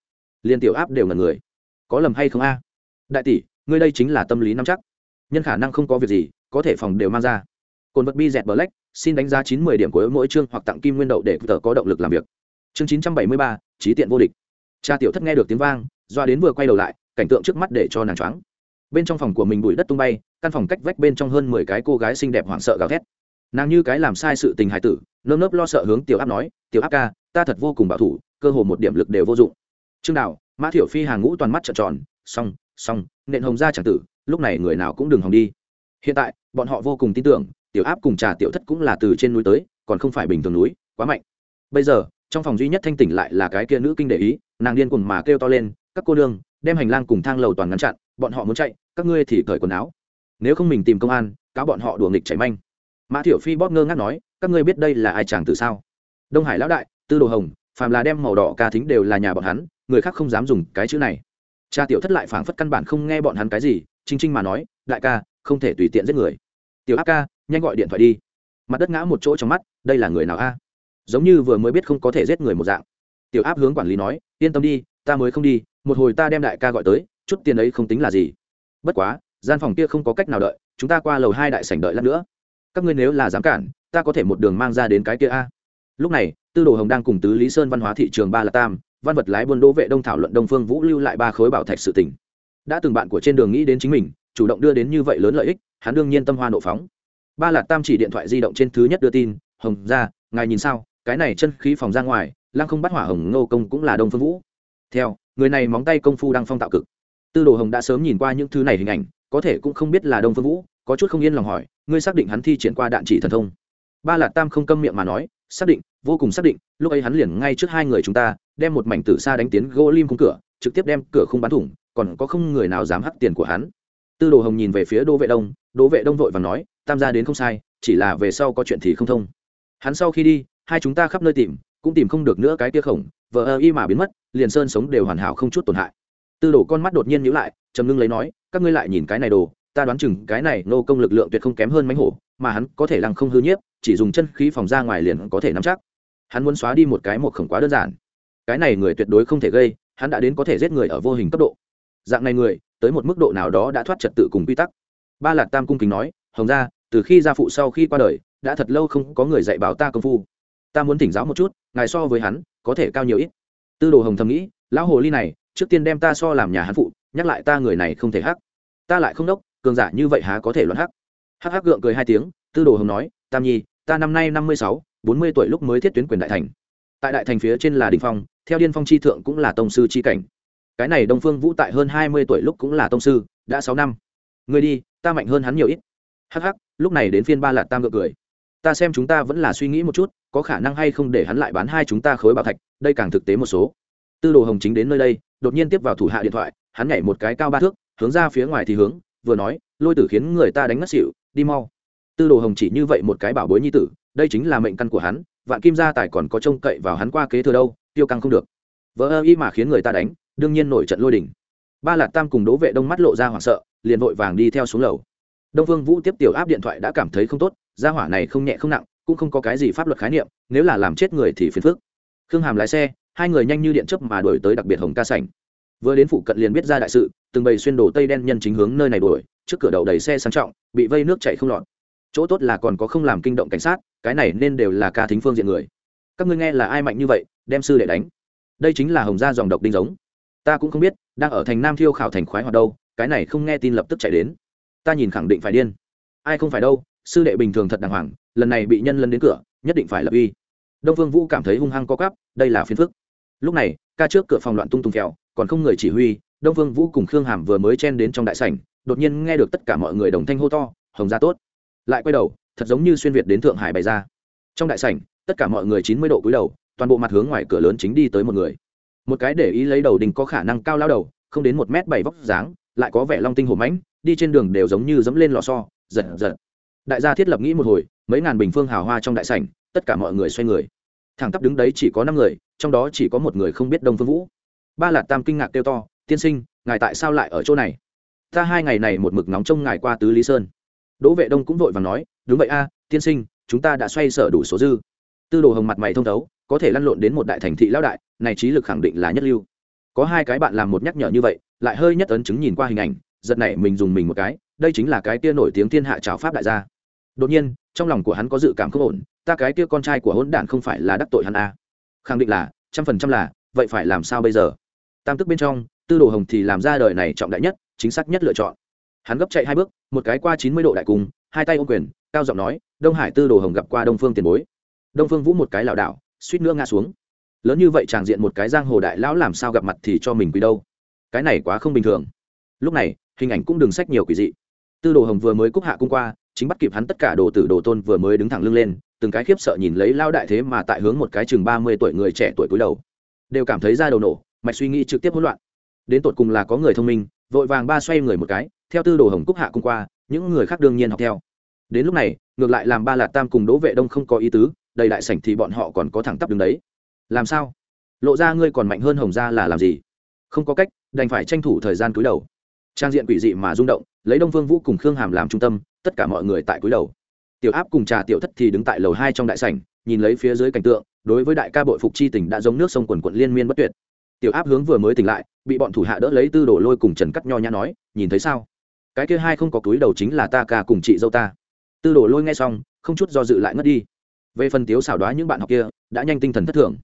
S1: Liên tiểu áp đều ngần người. Có lầm hay không a? Đại tỷ, ngươi đây chính là tâm lý nắm chắc. Nhân khả năng không có việc gì, có thể phòng đều mang ra. Cồn vật bi dẹt black xin đánh giá chín mươi điểm của mỗi chương hoặc tặng kim nguyên đậu để tờ có động lực làm việc. Chương chín trăm bảy mươi ba, trí tiện vô địch. Cha tiểu thất nghe được tiếng vang, doa đến vừa quay đầu lại, cảnh tượng trước mắt để cho nàng choáng. Bên trong phòng của mình bụi đất tung bay, căn phòng cách vách bên trong hơn mười cái cô gái xinh đẹp hoảng sợ gào thét. Nàng như cái làm sai sự tình hài tử, nơm nớp lo sợ hướng tiểu áp nói, tiểu áp ca, ta thật vô cùng bảo thủ, cơ hồ một điểm lực đều vô dụng. Trương đạo mã thiểu phi hàng ngũ toàn mắt trợn tròn, xong xong, nện hồng ra chẳng tử, lúc này người nào cũng đừng hòng đi. Hiện tại, bọn họ vô cùng tin tưởng tiểu áp cùng trà tiểu thất cũng là từ trên núi tới, còn không phải bình thường núi, quá mạnh. Bây giờ, trong phòng duy nhất thanh tỉnh lại là cái kia nữ kinh để ý, nàng điên cùng mà kêu to lên, các cô nương, đem hành lang cùng thang lầu toàn ngăn chặn, bọn họ muốn chạy, các ngươi thì cởi quần áo. Nếu không mình tìm công an, cáo bọn họ đùa nghịch chảy manh. Mã thiểu phi bóp ngơ ngác nói, các ngươi biết đây là ai chàng từ sao? Đông hải lão đại, tư đồ hồng, phàm là đem màu đỏ ca thính đều là nhà bọn hắn, người khác không dám dùng cái chữ này. Cha tiểu thất lại phảng phất căn bản không nghe bọn hắn cái gì chinh chinh mà nói, đại ca, không thể tùy tiện giết người. Tiểu áp ca nhanh gọi điện thoại đi. Mặt đất ngã một chỗ trong mắt, đây là người nào a? Giống như vừa mới biết không có thể giết người một dạng. Tiểu áp hướng quản lý nói, yên tâm đi, ta mới không đi, một hồi ta đem đại ca gọi tới, chút tiền ấy không tính là gì. Bất quá, gian phòng kia không có cách nào đợi, chúng ta qua lầu hai đại sảnh đợi lát nữa. Các ngươi nếu là dám cản, ta có thể một đường mang ra đến cái kia a. Lúc này, tư đồ hồng đang cùng tứ lý sơn văn hóa thị trường ba là tam, văn vật lái buôn đỗ vệ đông thảo luận đông phương vũ lưu lại ba khối bảo thạch sự tỉnh đã từng bạn của trên đường nghĩ đến chính mình, chủ động đưa đến như vậy lớn lợi ích, hắn đương nhiên tâm hoa nộ phóng ba Lạt tam chỉ điện thoại di động trên thứ nhất đưa tin, hồng ra ngài nhìn sao? Cái này chân khí phòng ra ngoài, lăng không bắt hỏa hồng ngô công cũng là đông phương vũ. Theo, người này móng tay công phu đang phong tạo cực. Tư đồ hồng đã sớm nhìn qua những thứ này hình ảnh, có thể cũng không biết là đông phương vũ, có chút không yên lòng hỏi, ngươi xác định hắn thi triển qua đạn chỉ thần thông? Ba Lạt tam không câm miệng mà nói, xác định, vô cùng xác định, lúc ấy hắn liền ngay trước hai người chúng ta, đem một mảnh tử xa đánh tiến gỗ lim khung cửa, trực tiếp đem cửa không bắn thủng, còn có không người nào dám hắt tiền của hắn. Tư đồ hồng nhìn về phía đỗ vệ đông, đỗ vệ đông vội và nói tam gia đến không sai, chỉ là về sau có chuyện thì không thông. Hắn sau khi đi, hai chúng ta khắp nơi tìm, cũng tìm không được nữa cái tia khổng vợ ơ y mà biến mất, liền sơn sống đều hoàn hảo không chút tổn hại. Tư đồ con mắt đột nhiên nhíu lại, trầm ngưng lấy nói, các ngươi lại nhìn cái này đồ, ta đoán chừng cái này nô công lực lượng tuyệt không kém hơn mánh hổ, mà hắn có thể lăng không hư nhiếp, chỉ dùng chân khí phòng ra ngoài liền có thể nắm chắc. Hắn muốn xóa đi một cái một khổng quá đơn giản. Cái này người tuyệt đối không thể gây, hắn đã đến có thể giết người ở vô hình cấp độ. Dạng này người, tới một mức độ nào đó đã thoát trật tự cùng quy tắc. Ba lạc tam cung kính nói, hồng ra từ khi gia phụ sau khi qua đời, đã thật lâu không có người dạy bảo ta công phu. Ta muốn thỉnh giáo một chút, ngài so với hắn, có thể cao nhiều ít. Tư đồ hồng thầm nghĩ, lão hồ ly này, trước tiên đem ta so làm nhà hắn phụ, nhắc lại ta người này không thể hắc. Ta lại không đốc, cường giả như vậy há có thể luận hắc. Hắc hắc gượng cười hai tiếng, tư đồ hồng nói, tam nhi, ta năm nay năm mươi sáu, bốn mươi tuổi lúc mới thiết tuyến quyền đại thành. Tại đại thành phía trên là đình phong, theo điên phong chi thượng cũng là tông sư chi cảnh. Cái này đông phương vũ tại hơn hai mươi tuổi lúc cũng là tông sư, đã sáu năm. Người đi, ta mạnh hơn hắn nhiều ít hắc hắc, lúc này đến phiên ba lạt tam ngược cười. Ta xem chúng ta vẫn là suy nghĩ một chút, có khả năng hay không để hắn lại bán hai chúng ta khối bảo thạch, đây càng thực tế một số. Tư đồ hồng chính đến nơi đây, đột nhiên tiếp vào thủ hạ điện thoại, hắn nhảy một cái cao ba thước, hướng ra phía ngoài thì hướng, vừa nói, lôi tử khiến người ta đánh mất xỉu, đi mau. Tư đồ hồng chỉ như vậy một cái bảo bối nhi tử, đây chính là mệnh căn của hắn, vạn kim gia tài còn có trông cậy vào hắn qua kế thừa đâu, tiêu căng không được. Vỡ ơ y mà khiến người ta đánh, đương nhiên nổi trận lôi đỉnh. Ba lạt tam cùng đố vệ đông mắt lộ ra hoảng sợ, liền vội vàng đi theo xuống lầu đông vương vũ tiếp tiểu áp điện thoại đã cảm thấy không tốt, gia hỏa này không nhẹ không nặng, cũng không có cái gì pháp luật khái niệm, nếu là làm chết người thì phiền phức. Khương hàm lái xe, hai người nhanh như điện chớp mà đuổi tới đặc biệt hồng ca sảnh. Vừa đến phụ cận liền biết ra đại sự, từng bầy xuyên đồ tây đen nhân chính hướng nơi này đuổi, trước cửa đầu đầy xe sang trọng, bị vây nước chạy không lọt. Chỗ tốt là còn có không làm kinh động cảnh sát, cái này nên đều là ca thính phương diện người. Các ngươi nghe là ai mạnh như vậy, đem sư để đánh. Đây chính là hồng gia dòng độc đinh giống. Ta cũng không biết, đang ở thành nam thiêu khảo thành khoái hoạt đâu, cái này không nghe tin lập tức chạy đến ta nhìn khẳng định phải điên. Ai không phải đâu, sư đệ bình thường thật đàng hoàng, lần này bị nhân lân đến cửa, nhất định phải lập uy. Đông vương vũ cảm thấy hung hăng co cắp đây là phiền phức. Lúc này, ca trước cửa phòng loạn tung tung kẹo, còn không người chỉ huy, đông vương vũ cùng khương hàm vừa mới chen đến trong đại sảnh, đột nhiên nghe được tất cả mọi người đồng thanh hô to, hồng gia tốt. Lại quay đầu, thật giống như xuyên việt đến thượng hải bày ra. Trong đại sảnh, tất cả mọi người chín mươi độ cúi đầu, toàn bộ mặt hướng ngoài cửa lớn chính đi tới một người. Một cái để ý lấy đầu đình có khả năng cao lao đầu, không đến một m bảy vóc dáng, lại có vẻ long tinh hổ mãnh đi trên đường đều giống như dẫm lên lò xo, giật giật. Đại gia thiết lập nghĩ một hồi, mấy ngàn bình phương hào hoa trong đại sảnh, tất cả mọi người xoay người. Thẳng tắp đứng đấy chỉ có năm người, trong đó chỉ có một người không biết đông phương vũ. Ba lạt tam kinh ngạc kêu to, tiên sinh, ngài tại sao lại ở chỗ này? Ta hai ngày này một mực nóng trông ngài qua tứ lý sơn. Đỗ vệ đông cũng vội và nói, đúng vậy a, tiên sinh, chúng ta đã xoay sở đủ số dư. Tư đồ hồng mặt mày thông thấu, có thể lăn lộn đến một đại thành thị lão đại, này trí lực khẳng định là nhất lưu. Có hai cái bạn làm một nhắc nhở như vậy, lại hơi nhất ấn chứng nhìn qua hình ảnh giật nảy mình dùng mình một cái, đây chính là cái kia nổi tiếng thiên hạ cháo pháp đại gia. Đột nhiên, trong lòng của hắn có dự cảm không ổn, ta cái kia con trai của hỗn đản không phải là đắc tội hắn à. khẳng định là, trăm phần trăm là, vậy phải làm sao bây giờ? Tam tức bên trong, tư đồ hồng thì làm ra đời này trọng đại nhất, chính xác nhất lựa chọn. Hắn gấp chạy hai bước, một cái qua chín mươi độ đại cung, hai tay ô quyền, cao giọng nói, đông hải tư đồ hồng gặp qua đông phương tiền bối. Đông phương vũ một cái lảo đảo, suýt nữa ngã xuống. Lớn như vậy tràng diện một cái giang hồ đại lão làm sao gặp mặt thì cho mình quý đâu? Cái này quá không bình thường. Lúc này hình ảnh cũng đừng sách nhiều quỷ dị. Tư đồ hồng vừa mới cúc hạ cung qua, chính bắt kịp hắn tất cả đồ tử đồ tôn vừa mới đứng thẳng lưng lên, từng cái khiếp sợ nhìn lấy lao đại thế mà tại hướng một cái chừng ba mươi tuổi người trẻ tuổi cúi đầu. Đều cảm thấy ra đầu nổ, mạch suy nghĩ trực tiếp hỗn loạn. Đến tột cùng là có người thông minh, vội vàng ba xoay người một cái, theo tư đồ hồng cúc hạ cung qua, những người khác đương nhiên học theo. Đến lúc này, ngược lại làm ba lạt tam cùng đỗ vệ đông không có ý tứ, đầy đại sảnh thì bọn họ còn có thẳng tắp đứng đấy. Làm sao? Lộ ra ngươi còn mạnh hơn hồng gia là làm gì? Không có cách, đành phải tranh thủ thời gian cúi đầu trang diện quỷ dị mà rung động, lấy đông vương vũ cùng khương hàm làm trung tâm, tất cả mọi người tại cúi đầu. Tiểu áp cùng trà tiểu thất thì đứng tại lầu hai trong đại sảnh, nhìn lấy phía dưới cảnh tượng, đối với đại ca bội phục chi tình đã giống nước sông quần quận liên miên bất tuyệt. Tiểu áp hướng vừa mới tỉnh lại, bị bọn thủ hạ đỡ lấy tư đồ lôi cùng trần cắt nho nhã nói, nhìn thấy sao? Cái kia hai không có túi đầu chính là ta ca cùng chị dâu ta. Tư đồ lôi nghe xong, không chút do dự lại ngất đi. Về phần tiếu xảo đoá những bạn học kia, đã nhanh tinh thần thất thường.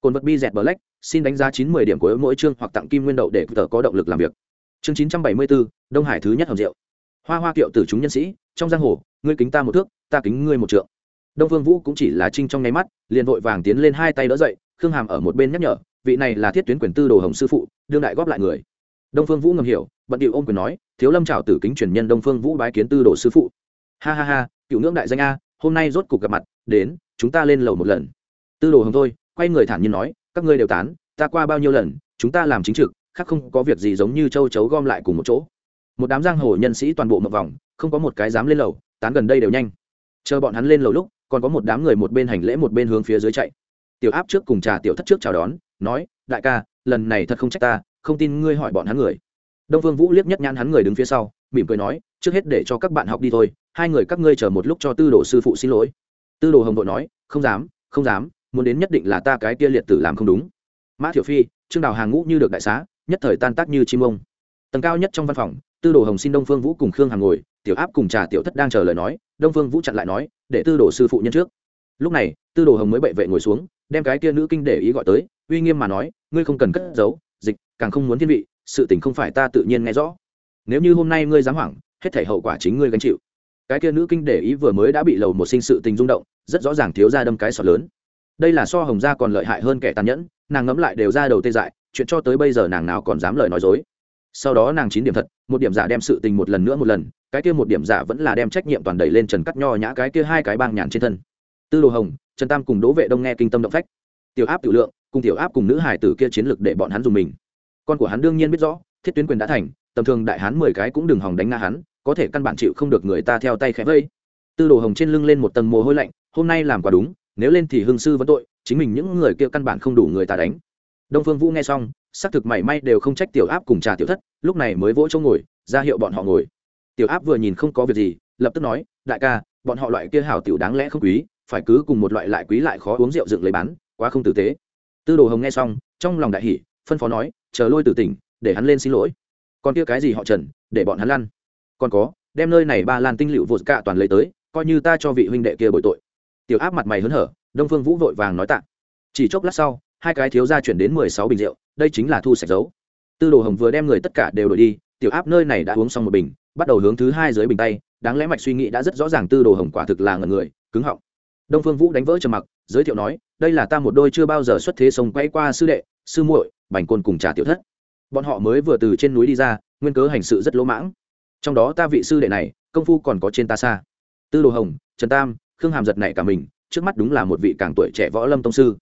S1: Cồn vật bi dẹt black, xin đánh giá chín mươi điểm của mỗi chương hoặc tặng kim nguyên đậu để tờ có động lực làm việc chương chín trăm bảy mươi bốn đông hải thứ nhất hầm rượu. Hoa hoa kiệu Tử chúng nhân sĩ, trong giang hồ, ngươi kính ta một thước, ta kính ngươi một trượng. Đông vương vũ cũng chỉ là trinh trong nháy mắt, liền vội vàng tiến lên hai tay đỡ dậy, khương hàm ở một bên nhắc nhở, vị này là thiết tuyến quyền tư đồ hồng sư phụ, đương đại góp lại người. Đông phương vũ ngầm hiểu, bận điệu ôm quyền nói, thiếu lâm trào tử kính truyền nhân đông phương vũ bái kiến tư đồ sư phụ. Ha ha ha, cựu ngưỡng đại danh a, hôm nay rốt cục gặp mặt, đến, chúng ta lên lầu một lần. Tư đồ hồng thôi, quay người thản nhiên nói, các ngươi đều tán, ta qua bao nhiêu lần, chúng ta làm chính trực khác không có việc gì giống như châu chấu gom lại cùng một chỗ. Một đám giang hồ nhân sĩ toàn bộ một vòng, không có một cái dám lên lầu, tán gần đây đều nhanh. Chờ bọn hắn lên lầu lúc, còn có một đám người một bên hành lễ một bên hướng phía dưới chạy. Tiểu áp trước cùng trà tiểu thất trước chào đón, nói, đại ca, lần này thật không trách ta, không tin ngươi hỏi bọn hắn người. Đông phương vũ liếc nhất nhãn hắn người đứng phía sau, mỉm cười nói, trước hết để cho các bạn học đi thôi, hai người các ngươi chờ một lúc cho tư đồ sư phụ xin lỗi. Tư đồ hồng đội nói, không dám không dám, muốn đến nhất định là ta cái kia liệt tử làm không đúng. Mã thiểu phi, trương đào hàng ngũ như được đại xá nhất thời tan tác như chim ông. Tầng cao nhất trong văn phòng, tư đồ hồng xin đông phương vũ cùng khương hằng ngồi, tiểu áp cùng trà tiểu thất đang chờ lời nói, đông phương vũ chặn lại nói, để tư đồ sư phụ nhân trước. Lúc này, tư đồ hồng mới bệ vệ ngồi xuống, đem cái kia nữ kinh để ý gọi tới, uy nghiêm mà nói, ngươi không cần cất giấu, dịch, càng không muốn thiên vị, sự tình không phải ta tự nhiên nghe rõ. Nếu như hôm nay ngươi dám hoảng, hết thể hậu quả chính ngươi gánh chịu. Cái kia nữ kinh để ý vừa mới đã bị lầu một sinh sự tình rung động, rất rõ ràng thiếu ra đâm cái sọt lớn. Đây là so hồng gia còn lợi hại hơn kẻ tàn nhẫn, nàng ngẫm lại đều ra đầu tê dại chuyện cho tới bây giờ nàng nào còn dám lời nói dối. Sau đó nàng chín điểm thật, một điểm giả đem sự tình một lần nữa một lần, cái kia một điểm giả vẫn là đem trách nhiệm toàn đẩy lên trần cắt nho nhã cái kia hai cái bang nhàn trên thân. Tư đồ hồng, trần tam cùng đỗ vệ đông nghe kinh tâm động phách. Tiểu áp, tiểu lượng, cùng tiểu áp cùng nữ hải tử kia chiến lược để bọn hắn dùng mình. Con của hắn đương nhiên biết rõ, thiết tuyến quyền đã thành, tầm thường đại hán mười cái cũng đừng hòng đánh ngã hắn, có thể căn bản chịu không được người ta theo tay khẽ vây. Tư đồ hồng trên lưng lên một tầng mồ hôi lạnh, hôm nay làm quả đúng, nếu lên thì hương sư vẫn tội, chính mình những người kia căn bản không đủ người ta đánh đông phương vũ nghe xong, xác thực mảy may đều không trách tiểu áp cùng trà tiểu thất, lúc này mới vỗ chỗ ngồi, ra hiệu bọn họ ngồi. Tiểu áp vừa nhìn không có việc gì, lập tức nói, đại ca, bọn họ loại kia hảo tiểu đáng lẽ không quý, phải cứ cùng một loại lại quý lại khó uống rượu dựng lấy bán, quá không tử tế. Tư đồ hồng nghe xong, trong lòng đại hỷ phân phó nói, chờ lôi tử tỉnh, để hắn lên xin lỗi. Còn kia cái gì họ trần, để bọn hắn lăn. Còn có, đem nơi này ba lan tinh liệu vụt cạ toàn lấy tới, coi như ta cho vị huynh đệ kia bồi tội. Tiểu áp mặt mày hớn hở, đông phương vũ vội vàng nói tạ. Chỉ chốc lát sau hai cái thiếu gia chuyển đến mười sáu bình rượu, đây chính là thu sạch dấu. Tư đồ hồng vừa đem người tất cả đều đổi đi, tiểu áp nơi này đã uống xong một bình, bắt đầu hướng thứ hai dưới bình tay, đáng lẽ mạch suy nghĩ đã rất rõ ràng tư đồ hồng quả thực là ngần người, cứng họng. Đông phương vũ đánh vỡ trầm mặc, giới thiệu nói, đây là ta một đôi chưa bao giờ xuất thế sông quay qua sư đệ, sư muội, bành côn cùng trà tiểu thất. Bọn họ mới vừa từ trên núi đi ra, nguyên cớ hành sự rất lỗ mãng. Trong đó ta vị sư đệ này, công phu còn có trên ta xa. Tư đồ hồng, trần tam, khương hàm giật này cả mình, trước mắt đúng là một vị càng tuổi trẻ võ lâm tông sư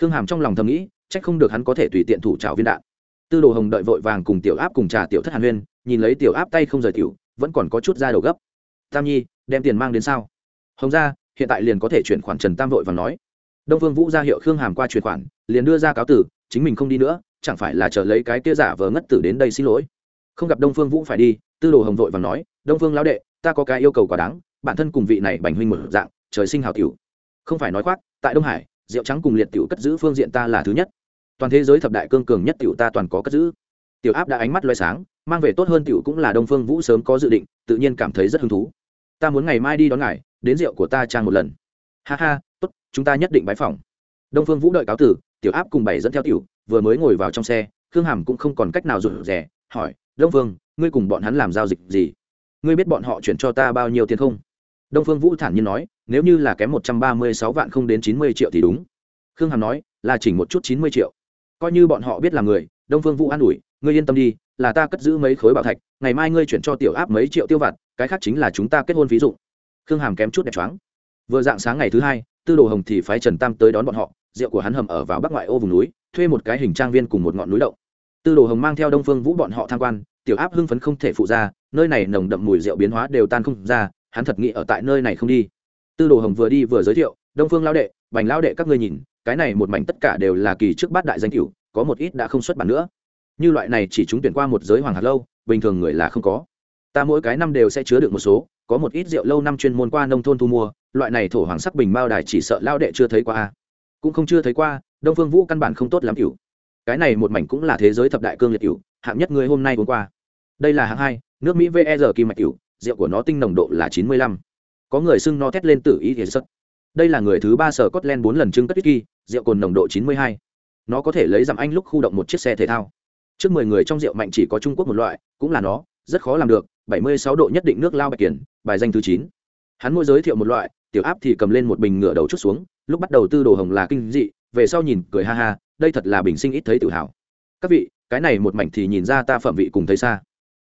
S1: khương hàm trong lòng thầm nghĩ trách không được hắn có thể tùy tiện thủ trào viên đạn. Tư đồ hồng đợi vội vàng cùng tiểu áp cùng trà tiểu thất hàn huyên, nhìn lấy tiểu áp tay không rời tiểu, vẫn còn có chút ra đầu gấp. Tam nhi, đem tiền mang đến sao? Hồng ra hiện tại liền có thể chuyển khoản trần tam vội và nói. Đông vương vũ ra hiệu khương hàm qua chuyển khoản, liền đưa ra cáo tử, chính mình không đi nữa, chẳng phải là chờ lấy cái kia giả vờ ngất tử đến đây xin lỗi. Không gặp đông phương vũ phải đi, tư đồ hồng vội và nói, đông phương lão đệ, ta có cái yêu cầu quá đáng, bản thân cùng vị này bành huynh một dạng, trời sinh hào tiểu. Không phải nói khoác, tại đông hải rượu trắng cùng liệt tiểu cất giữ phương diện ta là thứ nhất. Toàn thế giới thập đại cương cường nhất tiểu ta toàn có cất giữ. Tiểu áp đã ánh mắt loay sáng, mang về tốt hơn tiểu cũng là đông phương vũ sớm có dự định, tự nhiên cảm thấy rất hứng thú. Ta muốn ngày mai đi đón ngài, đến rượu của ta trang một lần. Ha ha, tốt, chúng ta nhất định bái phòng đông phương vũ đợi cáo tử, tiểu áp cùng bảy dẫn theo tiểu, vừa mới ngồi vào trong xe, khương hàm cũng không còn cách nào rụt rè, hỏi, đông phương, ngươi cùng bọn hắn làm giao dịch gì? Ngươi biết bọn họ chuyển cho ta bao nhiêu tiền không? Đông phương vũ thản nhiên nói nếu như là kém một trăm ba mươi sáu vạn không đến chín mươi triệu thì đúng. Khương hàm nói, là chỉnh một chút chín mươi triệu. Coi như bọn họ biết là người, đông phương vũ an ủi, ngươi yên tâm đi, là ta cất giữ mấy khối bảo thạch, ngày mai ngươi chuyển cho tiểu áp mấy triệu tiêu vặt, cái khác chính là chúng ta kết hôn ví dụ. Khương hàm kém chút đẹp choáng. Vừa dạng sáng ngày thứ hai, tư đồ hồng thì phái trần tam tới đón bọn họ, rượu của hắn hầm ở vào bắc ngoại ô vùng núi, thuê một cái hình trang viên cùng một ngọn núi động. Tư đồ hồng mang theo đông phương vũ bọn họ tham quan, tiểu áp hưng phấn không thể phụ ra, nơi này nồng đậm mùi rượu biến hóa đều tan không ra, hắn thật nghĩ ở tại nơi này không đi tư đồ hồng vừa đi vừa giới thiệu, đông phương lao đệ, bành lao đệ các ngươi nhìn, cái này một mảnh tất cả đều là kỳ trước bát đại danh cửu, có một ít đã không xuất bản nữa. Như loại này chỉ chúng tuyển qua một giới hoàng hạt lâu, bình thường người là không có. Ta mỗi cái năm đều sẽ chứa được một số, có một ít rượu lâu năm chuyên môn qua nông thôn thu mua, loại này thổ hoàng sắc bình bao đài chỉ sợ lao đệ chưa thấy qua cũng không chưa thấy qua, đông phương vũ căn bản không tốt lắm cửu. Cái này một mảnh cũng là thế giới thập đại cương liệt cửu, hạng nhất người hôm nay uống qua. Đây là hạng hai, nước mỹ ver kim mạch cửu, rượu của nó tinh nồng độ là chín mươi lăm có người xưng no thét lên tự ý thiệt xuất đây là người thứ ba sở Scotland bốn lần trưng cất whisky, rượu cồn nồng độ 92. Nó có thể lấy giảm anh lúc khu động một chiếc xe thể thao. Trước 10 người trong rượu mạnh chỉ có Trung Quốc một loại, cũng là nó, rất khó làm được, 76 độ nhất định nước lao bạch kiển, bài danh thứ 9. Hắn môi giới thiệu một loại, tiểu áp thì cầm lên một bình ngựa đầu chút xuống, lúc bắt đầu tư đồ hồng là kinh dị, về sau nhìn cười ha ha, đây thật là bình sinh ít thấy tự hào. Các vị, cái này một mảnh thì nhìn ra ta phẩm vị cùng thấy xa.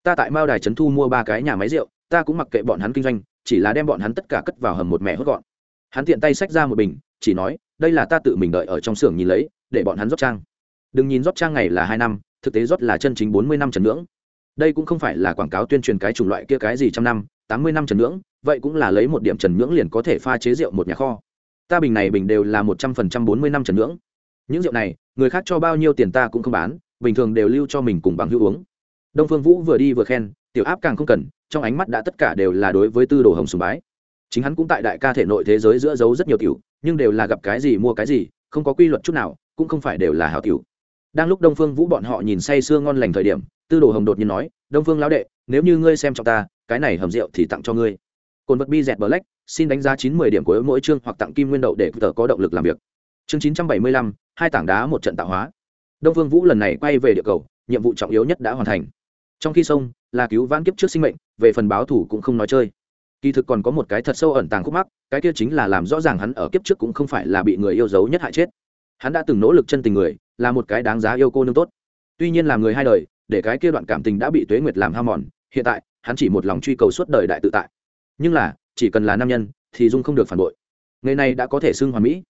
S1: Ta tại Mao Đài trấn thu mua ba cái nhà máy rượu, ta cũng mặc kệ bọn hắn kinh doanh, chỉ là đem bọn hắn tất cả cất vào hầm một mẹ hốt gọn. Hắn tiện tay xách ra một bình, chỉ nói, đây là ta tự mình đợi ở trong xưởng nhìn lấy, để bọn hắn rót trang. Đừng nhìn rót trang ngày là hai năm, thực tế rót là chân chính bốn mươi năm trần ngưỡng. Đây cũng không phải là quảng cáo tuyên truyền cái chủng loại kia cái gì trăm năm, tám mươi năm trần ngưỡng, vậy cũng là lấy một điểm trần ngưỡng liền có thể pha chế rượu một nhà kho. Ta bình này bình đều là một trăm phần trăm bốn mươi năm trần ngưỡng. Những rượu này, người khác cho bao nhiêu tiền ta cũng không bán, bình thường đều lưu cho mình cùng bằng hữu uống. Đông phương vũ vừa đi vừa khen, tiểu áp càng không cần trong ánh mắt đã tất cả đều là đối với tư đồ hồng sùng bái. Chính hắn cũng tại đại ca thể nội thế giới giữa giấu rất nhiều tiểu, nhưng đều là gặp cái gì mua cái gì, không có quy luật chút nào, cũng không phải đều là hảo tiểu. Đang lúc đông phương vũ bọn họ nhìn say sưa ngon lành thời điểm, tư đồ hồng đột nhiên nói, đông phương lão đệ, nếu như ngươi xem trọng ta, cái này hầm rượu thì tặng cho ngươi. Cồn vật bi dẹt black xin đánh giá chín mươi điểm của mỗi chương hoặc tặng kim nguyên đậu để tờ có động lực làm việc. Chương chín trăm bảy mươi lăm, hai tảng đá một trận tạo hóa. Đông phương vũ lần này quay về địa cầu, nhiệm vụ trọng yếu nhất đã hoàn thành trong khi sông là cứu vãn kiếp trước sinh mệnh, về phần báo thủ cũng không nói chơi. Kỳ thực còn có một cái thật sâu ẩn tàng khúc mắc, cái kia chính là làm rõ ràng hắn ở kiếp trước cũng không phải là bị người yêu dấu nhất hại chết. Hắn đã từng nỗ lực chân tình người, là một cái đáng giá yêu cô nương tốt. Tuy nhiên là người hai đời, để cái kia đoạn cảm tình đã bị tuế nguyệt làm ham mòn, hiện tại, hắn chỉ một lòng truy cầu suốt đời đại tự tại. Nhưng là, chỉ cần là nam nhân, thì dung không được phản bội. Ngày này đã có thể xưng hoàn mỹ.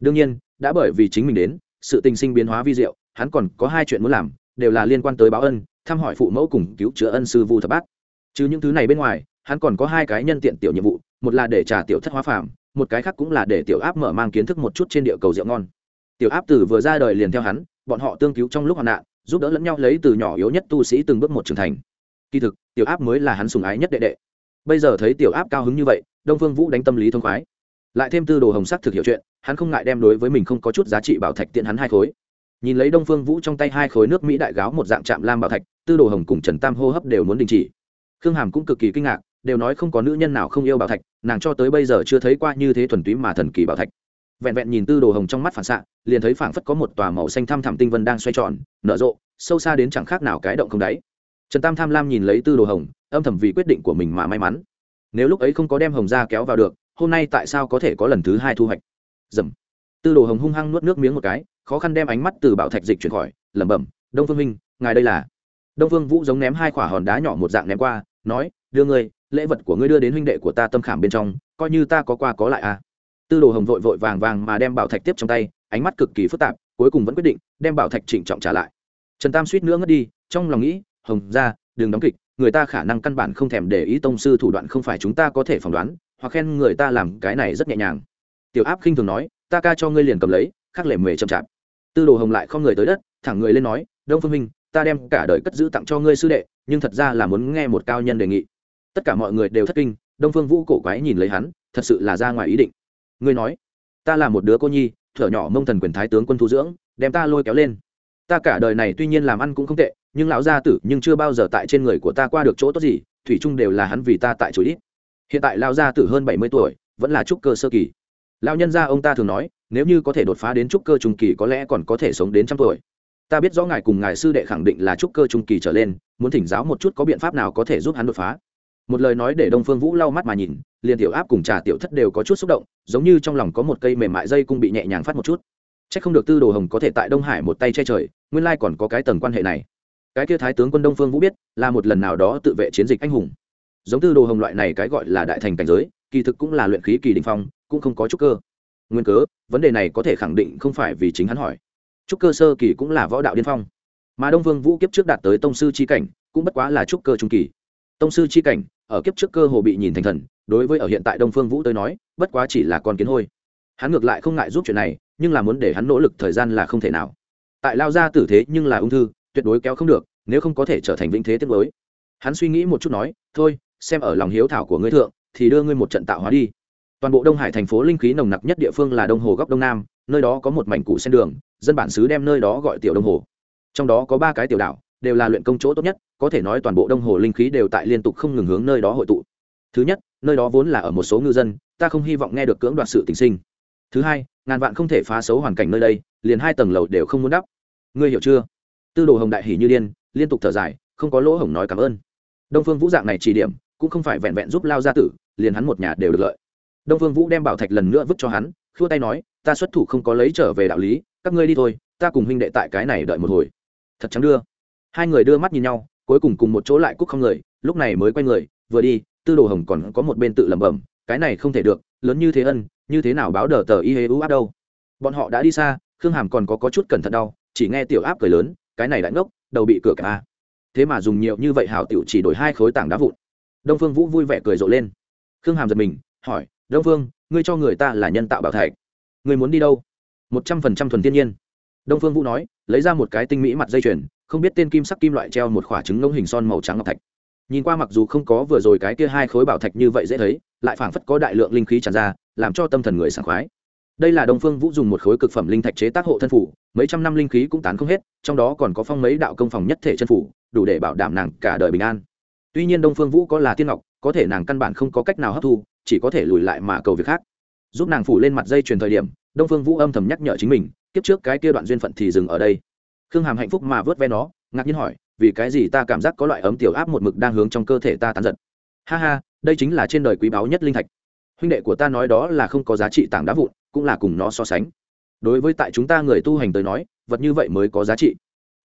S1: Đương nhiên, đã bởi vì chính mình đến, sự tình sinh biến hóa vi diệu, hắn còn có hai chuyện muốn làm, đều là liên quan tới báo ân thăm hỏi phụ mẫu cùng cứu chữa ân sư vu thập bát. Chứ những thứ này bên ngoài, hắn còn có hai cái nhân tiện tiểu nhiệm vụ, một là để trả tiểu thất hóa phàm, một cái khác cũng là để tiểu áp mở mang kiến thức một chút trên địa cầu rượu ngon. Tiểu áp từ vừa ra đời liền theo hắn, bọn họ tương cứu trong lúc hoạn nạn, giúp đỡ lẫn nhau lấy từ nhỏ yếu nhất tu sĩ từng bước một trưởng thành. Kỳ thực, tiểu áp mới là hắn sùng ái nhất đệ đệ. Bây giờ thấy tiểu áp cao hứng như vậy, đông phương vũ đánh tâm lý thông khoái. Lại thêm tư đồ hồng sắc thực hiểu chuyện, hắn không ngại đem đối với mình không có chút giá trị bảo thạch tiện hắn hai khối nhìn lấy đông phương vũ trong tay hai khối nước mỹ đại gáo một dạng chạm lam bảo thạch, tư đồ hồng cùng trần tam hô hấp đều muốn đình chỉ. Khương hàm cũng cực kỳ kinh ngạc, đều nói không có nữ nhân nào không yêu bảo thạch, nàng cho tới bây giờ chưa thấy qua như thế thuần túy mà thần kỳ bảo thạch. Vẹn vẹn nhìn tư đồ hồng trong mắt phản xạ, liền thấy phảng phất có một tòa màu xanh thăm thẳm tinh vân đang xoay tròn, nở rộ, sâu xa đến chẳng khác nào cái động không đáy. Trần tam tham lam nhìn lấy tư đồ hồng, âm thầm vì quyết định của mình mà may mắn. Nếu lúc ấy không có đem hồng ra kéo vào được, hôm nay tại sao có thể có lần thứ hai thu hoạch? Dầm. Tư đồ hồng hung hăng nuốt nước miếng một cái khó khăn đem ánh mắt từ bảo thạch dịch chuyển khỏi, lẩm bẩm, đông phương minh ngài đây là? Đông phương vũ giống ném hai quả hòn đá nhỏ một dạng ném qua, nói, đưa ngươi, lễ vật của ngươi đưa đến huynh đệ của ta tâm khảm bên trong, coi như ta có qua có lại à. Tư đồ hồng vội vội vàng vàng mà đem bảo thạch tiếp trong tay, ánh mắt cực kỳ phức tạp, cuối cùng vẫn quyết định đem bảo thạch trịnh trọng trả lại. Trần tam suýt nữa ngất đi, trong lòng nghĩ, hồng ra đừng đóng kịch, người ta khả năng căn bản không thèm để ý tông sư thủ đoạn không phải chúng ta có thể phỏng đoán, hoặc khen người ta làm cái này rất nhẹ nhàng. Tiểu áp khinh thường nói, ta ca cho ngươi liền cầm lấy, khắc lệ mề chậm chạp tư đồ hồng lại không người tới đất, thẳng người lên nói, đông phương minh, ta đem cả đời cất giữ tặng cho ngươi sư đệ, nhưng thật ra là muốn nghe một cao nhân đề nghị. Tất cả mọi người đều thất kinh, đông phương vũ cổ quái nhìn lấy hắn, thật sự là ra ngoài ý định. Ngươi nói, ta là một đứa cô nhi, thở nhỏ mông thần quyền thái tướng quân thu dưỡng, đem ta lôi kéo lên. Ta cả đời này tuy nhiên làm ăn cũng không tệ, nhưng lão gia tử nhưng chưa bao giờ tại trên người của ta qua được chỗ tốt gì, thủy chung đều là hắn vì ta tại chối ít. Hiện tại lão gia tử hơn bảy mươi tuổi, vẫn là trúc cơ sơ kỳ lão nhân gia ông ta thường nói, nếu như có thể đột phá đến trúc cơ trung kỳ có lẽ còn có thể sống đến trăm tuổi. Ta biết rõ ngài cùng ngài sư đệ khẳng định là trúc cơ trung kỳ trở lên, muốn thỉnh giáo một chút có biện pháp nào có thể giúp hắn đột phá. Một lời nói để đông phương vũ lau mắt mà nhìn, liền tiểu áp cùng trà tiểu thất đều có chút xúc động, giống như trong lòng có một cây mềm mại dây cung bị nhẹ nhàng phát một chút. C h ắ c không được tư đồ hồng có thể tại đông hải một tay che trời, nguyên lai còn có cái tầng quan hệ này. Cái kia thái tướng quân đông phương vũ biết, là một lần nào đó tự vệ chiến dịch anh hùng. Giống tư đồ hồng loại này cái gọi là đại thành cảnh giới kỳ thực cũng là luyện khí kỳ đình phong, cũng không có trúc cơ. Nguyên cớ, vấn đề này có thể khẳng định không phải vì chính hắn hỏi. Trúc cơ sơ kỳ cũng là võ đạo điên phong. Mà đông Vương vũ kiếp trước đạt tới tông sư c h i cảnh, cũng bất quá là trúc cơ trung kỳ. Tông sư c h i cảnh, ở kiếp trước cơ hồ bị nhìn thành thần, đối với ở hiện tại đông phương vũ tới nói, bất quá chỉ là con kiến hôi. Hắn ngược lại không ngại giúp chuyện này, nhưng là muốn để hắn nỗ lực thời gian là không thể nào. Tại lao ra tử thế nhưng là ung thư, tuyệt đối kéo không được, nếu không có thể trở thành vĩnh thế tiết mới hắn suy nghĩ một chút nói, thôi, xem ở lòng hiếu thảo của ngươi thượng thì đưa ngươi một trận tạo hóa đi. Toàn bộ đông hải thành phố linh khí nồng nặc nhất địa phương là đông hồ góc đông nam, nơi đó có một mảnh cụ sen đường, dân bản xứ đem nơi đó gọi tiểu đông hồ. Trong đó có ba cái tiểu đảo, đều là luyện công chỗ tốt nhất, có thể nói toàn bộ đông hồ linh khí đều tại liên tục không ngừng hướng nơi đó hội tụ. Thứ nhất, nơi đó vốn là ở một số ngư dân, ta không hy vọng nghe được cưỡng đoạt sự tình sinh. Thứ hai, ngàn vạn không thể phá xấu hoàn cảnh nơi đây, liền hai tầng lầu đều không muốn đắp. Ngươi hiểu chưa? Tư đồ hồng đại hỉ như điên liên tục thở dài, không có lỗ hổng nói cảm ơn. Đông phương vũ dạng này chỉ điểm cũng không phải vẹn vẹn giúp lao gia tử liền hắn một nhà đều được lợi. Đông phương vũ đem bảo thạch lần nữa vứt cho hắn khua tay nói ta xuất thủ không có lấy trở về đạo lý các ngươi đi thôi ta cùng huynh đệ tại cái này đợi một hồi. Thật trắng đưa. Hai người đưa mắt nhìn nhau cuối cùng cùng một chỗ lại cúc không người lúc này mới quay người vừa đi tư đồ hồng còn có một bên tự lẩm bẩm cái này không thể được lớn như thế ân như thế nào báo đờ tờ y hê u áp đâu? Bọn họ đã đi xa khương hàm còn có, có chút cẩn thận đau chỉ nghe tiểu áp cười lớn cái này đã ngốc đầu bị cửa cả thế mà dùng nhiều như vậy hảo tiểu chỉ đổi hai khối tảng đá vụn đông phương vũ vui vẻ cười rộ lên. Khương hàm giật mình, hỏi, đông phương, ngươi cho người ta là nhân tạo bảo thạch, ngươi muốn đi đâu? Một trăm phần trăm thuần thiên nhiên. Đông phương vũ nói, lấy ra một cái tinh mỹ mặt dây chuyền, không biết tên kim sắc kim loại treo một quả trứng ngông hình son màu trắng ngọc thạch. Nhìn qua mặc dù không có vừa rồi cái kia hai khối bảo thạch như vậy dễ thấy, lại phảng phất có đại lượng linh khí tràn ra, làm cho tâm thần người sảng khoái. Đây là đông phương vũ dùng một khối cực phẩm linh thạch chế tác hộ thân phủ, mấy trăm năm linh khí cũng tán không hết, trong đó còn có phong mấy đạo công phòng nhất thể chân phủ, đủ để bảo đảm nàng cả đời bình an tuy nhiên đông phương vũ có là tiên ngọc, có thể nàng căn bản không có cách nào hấp thu, chỉ có thể lùi lại mà cầu việc khác. Giúp nàng phủ lên mặt dây truyền thời điểm, đông phương vũ âm thầm nhắc nhở chính mình, kiếp trước cái kia đoạn duyên phận thì dừng ở đây. Khương hàm hạnh phúc mà vớt ve nó, ngạc nhiên hỏi, vì cái gì ta cảm giác có loại ấm tiểu áp một mực đang hướng trong cơ thể ta tán giật ha ha, đây chính là trên đời quý báu nhất linh thạch. Huynh đệ của ta nói đó là không có giá trị tảng đá vụn, cũng là cùng nó so sánh. Đối với tại chúng ta người tu hành tới nói, vật như vậy mới có giá trị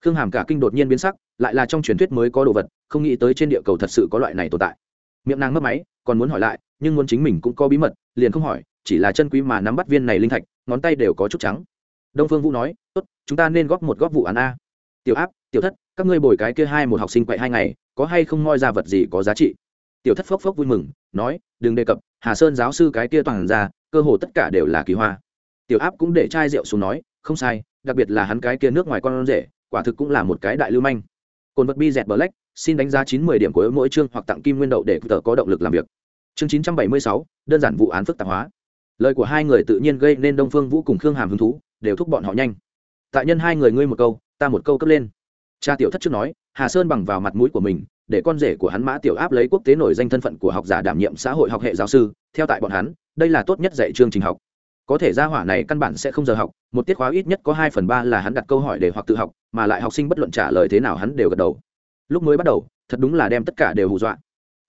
S1: khương hàm cả kinh đột nhiên biến sắc, lại là trong truyền thuyết mới có đồ vật, không nghĩ tới trên địa cầu thật sự có loại này tồn tại. Miệng nàng mất máy, còn muốn hỏi lại, nhưng muốn chính mình cũng có bí mật, liền không hỏi, chỉ là chân quý mà nắm bắt viên này linh thạch, ngón tay đều có chút trắng. Đông phương vũ nói, tốt, chúng ta nên góp một góp vụ án a. Tiểu áp, tiểu thất, các ngươi bồi cái kia hai một học sinh quậy hai ngày, có hay không moi ra vật gì có giá trị? Tiểu thất phốc phốc vui mừng, nói, đừng đề cập, hà sơn giáo sư cái kia toàn ra, cơ hồ tất cả đều là kỳ hoa. Tiểu áp cũng để chai rượu xuống nói, không sai, đặc biệt là hắn cái kia nước ngoài con rể quả thực cũng là một cái đại lưu manh. Cồn vật bi dẹt bờ lách xin đánh giá chín mươi điểm của mỗi chương hoặc tặng kim nguyên đậu để tờ có động lực làm việc. Chương chín trăm bảy mươi sáu, đơn giản vụ án phức tạp hóa. Lời của hai người tự nhiên gây nên đông phương vũ cùng khương hàm hứng thú, đều thúc bọn họ nhanh. Tại nhân hai người ngươi một câu, ta một câu cấp lên. Cha tiểu thất trước nói, hà sơn bằng vào mặt mũi của mình, để con rể của hắn mã tiểu áp lấy quốc tế nổi danh thân phận của học giả đảm nhiệm xã hội học hệ giáo sư, theo tại bọn hắn, đây là tốt nhất dạy chương trình học có thể ra hỏa này căn bản sẽ không giờ học, một tiết khóa ít nhất có hai phần ba là hắn đặt câu hỏi để hoặc tự học, mà lại học sinh bất luận trả lời thế nào hắn đều gật đầu. Lúc mới bắt đầu, thật đúng là đem tất cả đều hù dọa.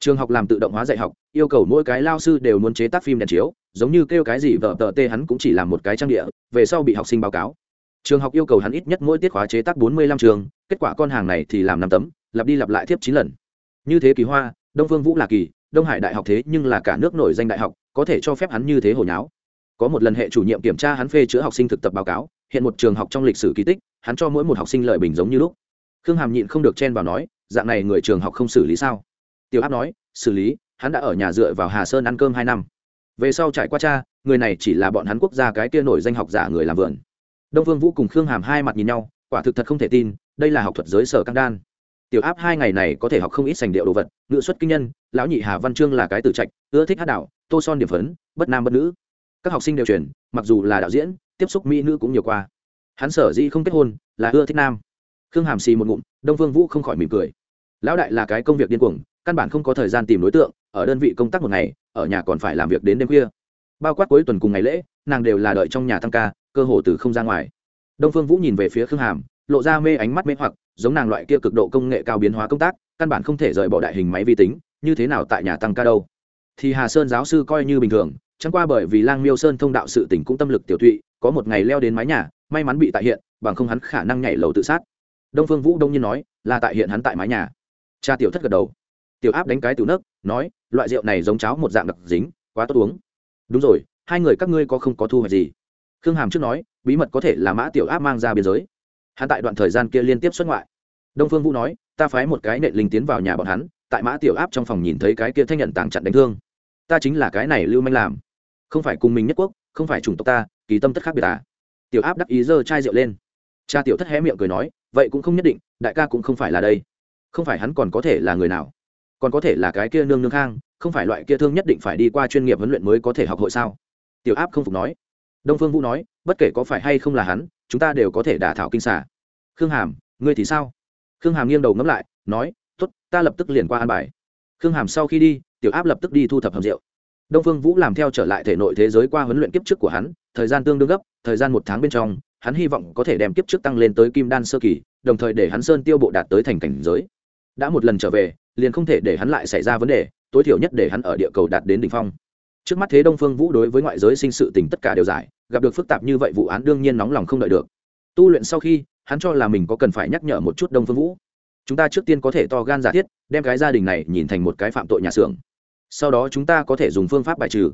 S1: Trường học làm tự động hóa dạy học, yêu cầu mỗi cái lao sư đều muốn chế tác phim đèn chiếu, giống như kêu cái gì vợ tờ tê hắn cũng chỉ làm một cái trang địa, về sau bị học sinh báo cáo. Trường học yêu cầu hắn ít nhất mỗi tiết khóa chế tác bốn mươi lăm trường, kết quả con hàng này thì làm năm tấm, lặp đi lặp lại tiếp chín lần. Như thế kỳ hoa, đông phương vũ là kỳ, đông hải đại học thế nhưng là cả nước nổi danh đại học, có thể cho phép hắn như thế hồi nháo có một lần hệ chủ nhiệm kiểm tra hắn phê chữa học sinh thực tập báo cáo, hiện một trường học trong lịch sử kỳ tích, hắn cho mỗi một học sinh lợi bình giống như lúc. Khương hàm nhịn không được chen vào nói, dạng này người trường học không xử lý sao? Tiểu áp nói, xử lý, hắn đã ở nhà dựa vào hà sơn ăn cơm hai năm. Về sau trải qua cha, người này chỉ là bọn hắn quốc gia cái kia nổi danh học giả người làm vườn. Đông vương vũ cùng khương hàm hai mặt nhìn nhau, quả thực thật không thể tin, đây là học thuật giới sở căng đan. Tiểu áp hai ngày này có thể học không ít sành điệu đồ vật ngự xuất kinh nhân, lão nhị hà văn trương là cái tử trạch, ưa thích hát đạo, tô son điểm phấn, bất nam bất nữ các học sinh đều truyền, mặc dù là đạo diễn, tiếp xúc mỹ nữ cũng nhiều qua. Hắn sở dĩ không kết hôn là ưa thích nam. Khương hàm xì một ngụm, đông vương vũ không khỏi mỉm cười. Lão đại là cái công việc điên cuồng, căn bản không có thời gian tìm đối tượng, ở đơn vị công tác một ngày, ở nhà còn phải làm việc đến đêm khuya. Bao quát cuối tuần cùng ngày lễ, nàng đều là đợi trong nhà tăng ca, cơ hồ từ không ra ngoài. Đông phương vũ nhìn về phía khương hàm, lộ ra mê ánh mắt mê hoặc, giống nàng loại kia cực độ công nghệ cao biến hóa công tác, căn bản không thể rời bỏ đại hình máy vi tính, như thế nào tại nhà tăng ca đâu? Thì hà sơn giáo sư coi như bình thường chẳng qua bởi vì lang miêu sơn thông đạo sự tỉnh cũng tâm lực tiểu thụy có một ngày leo đến mái nhà, may mắn bị tại hiện, bằng không hắn khả năng nhảy lầu tự sát. Đông phương vũ đông nhiên nói, là tại hiện hắn tại mái nhà. Cha tiểu thất gật đầu. Tiểu áp đánh cái tiểu nấc, nói, loại rượu này giống cháo một dạng đặc dính, quá tốt uống. Đúng rồi, hai người các ngươi có không có thu hoạch gì? Khương hàm trước nói, bí mật có thể là mã tiểu áp mang ra biên giới. Hắn tại đoạn thời gian kia liên tiếp xuất ngoại. Đông phương vũ nói, ta phái một cái nện linh tiến vào nhà bọn hắn, tại mã tiểu áp trong phòng nhìn thấy cái kia thanh nhận tàng chặn đánh thương. Ta chính là cái này lưu manh làm không phải cùng mình nhất quốc, không phải chủng tộc ta, kỳ tâm tất khác biệt à? Tiểu áp đắc ý giơ chai rượu lên. Cha tiểu thất hé miệng cười nói, vậy cũng không nhất định, đại ca cũng không phải là đây. Không phải hắn còn có thể là người nào? Còn có thể là cái kia nương nương khang, không phải loại kia thương nhất định phải đi qua chuyên nghiệp huấn luyện mới có thể học hội sao? Tiểu áp không phục nói. Đông phương vũ nói, bất kể có phải hay không là hắn, chúng ta đều có thể đả thảo kinh xả khương hàm, ngươi thì sao? Khương hàm nghiêng đầu ngẫm lại, nói t ố t ta lập tức liền qua an bài. Khương hàm sau khi đi, tiểu áp lập tức đi thu thập hầm rượu đông phương vũ làm theo trở lại thể nội thế giới qua huấn luyện kiếp trước của hắn, thời gian tương đương gấp, thời gian một tháng bên trong, hắn hy vọng có thể đem kiếp trước tăng lên tới kim đan sơ kỳ, đồng thời để hắn sơn tiêu bộ đạt tới thành cảnh giới. Đã một lần trở về, liền không thể để hắn lại xảy ra vấn đề, tối thiểu nhất để hắn ở địa cầu đạt đến đ ỉ n h phong. Trước mắt thế đông phương vũ đối với ngoại giới sinh sự tình tất cả đều giải, gặp được phức tạp như vậy vụ án đương nhiên nóng lòng không đợi được. Tu luyện sau khi, hắn cho là mình có cần phải nhắc nhở một chút đông phương vũ. Chúng ta trước tiên có thể to gan giả thiết, đem cái gia đình này nhìn thành một cái phạm tội nhà xưởng sau đó chúng ta có thể dùng phương pháp bài trừ.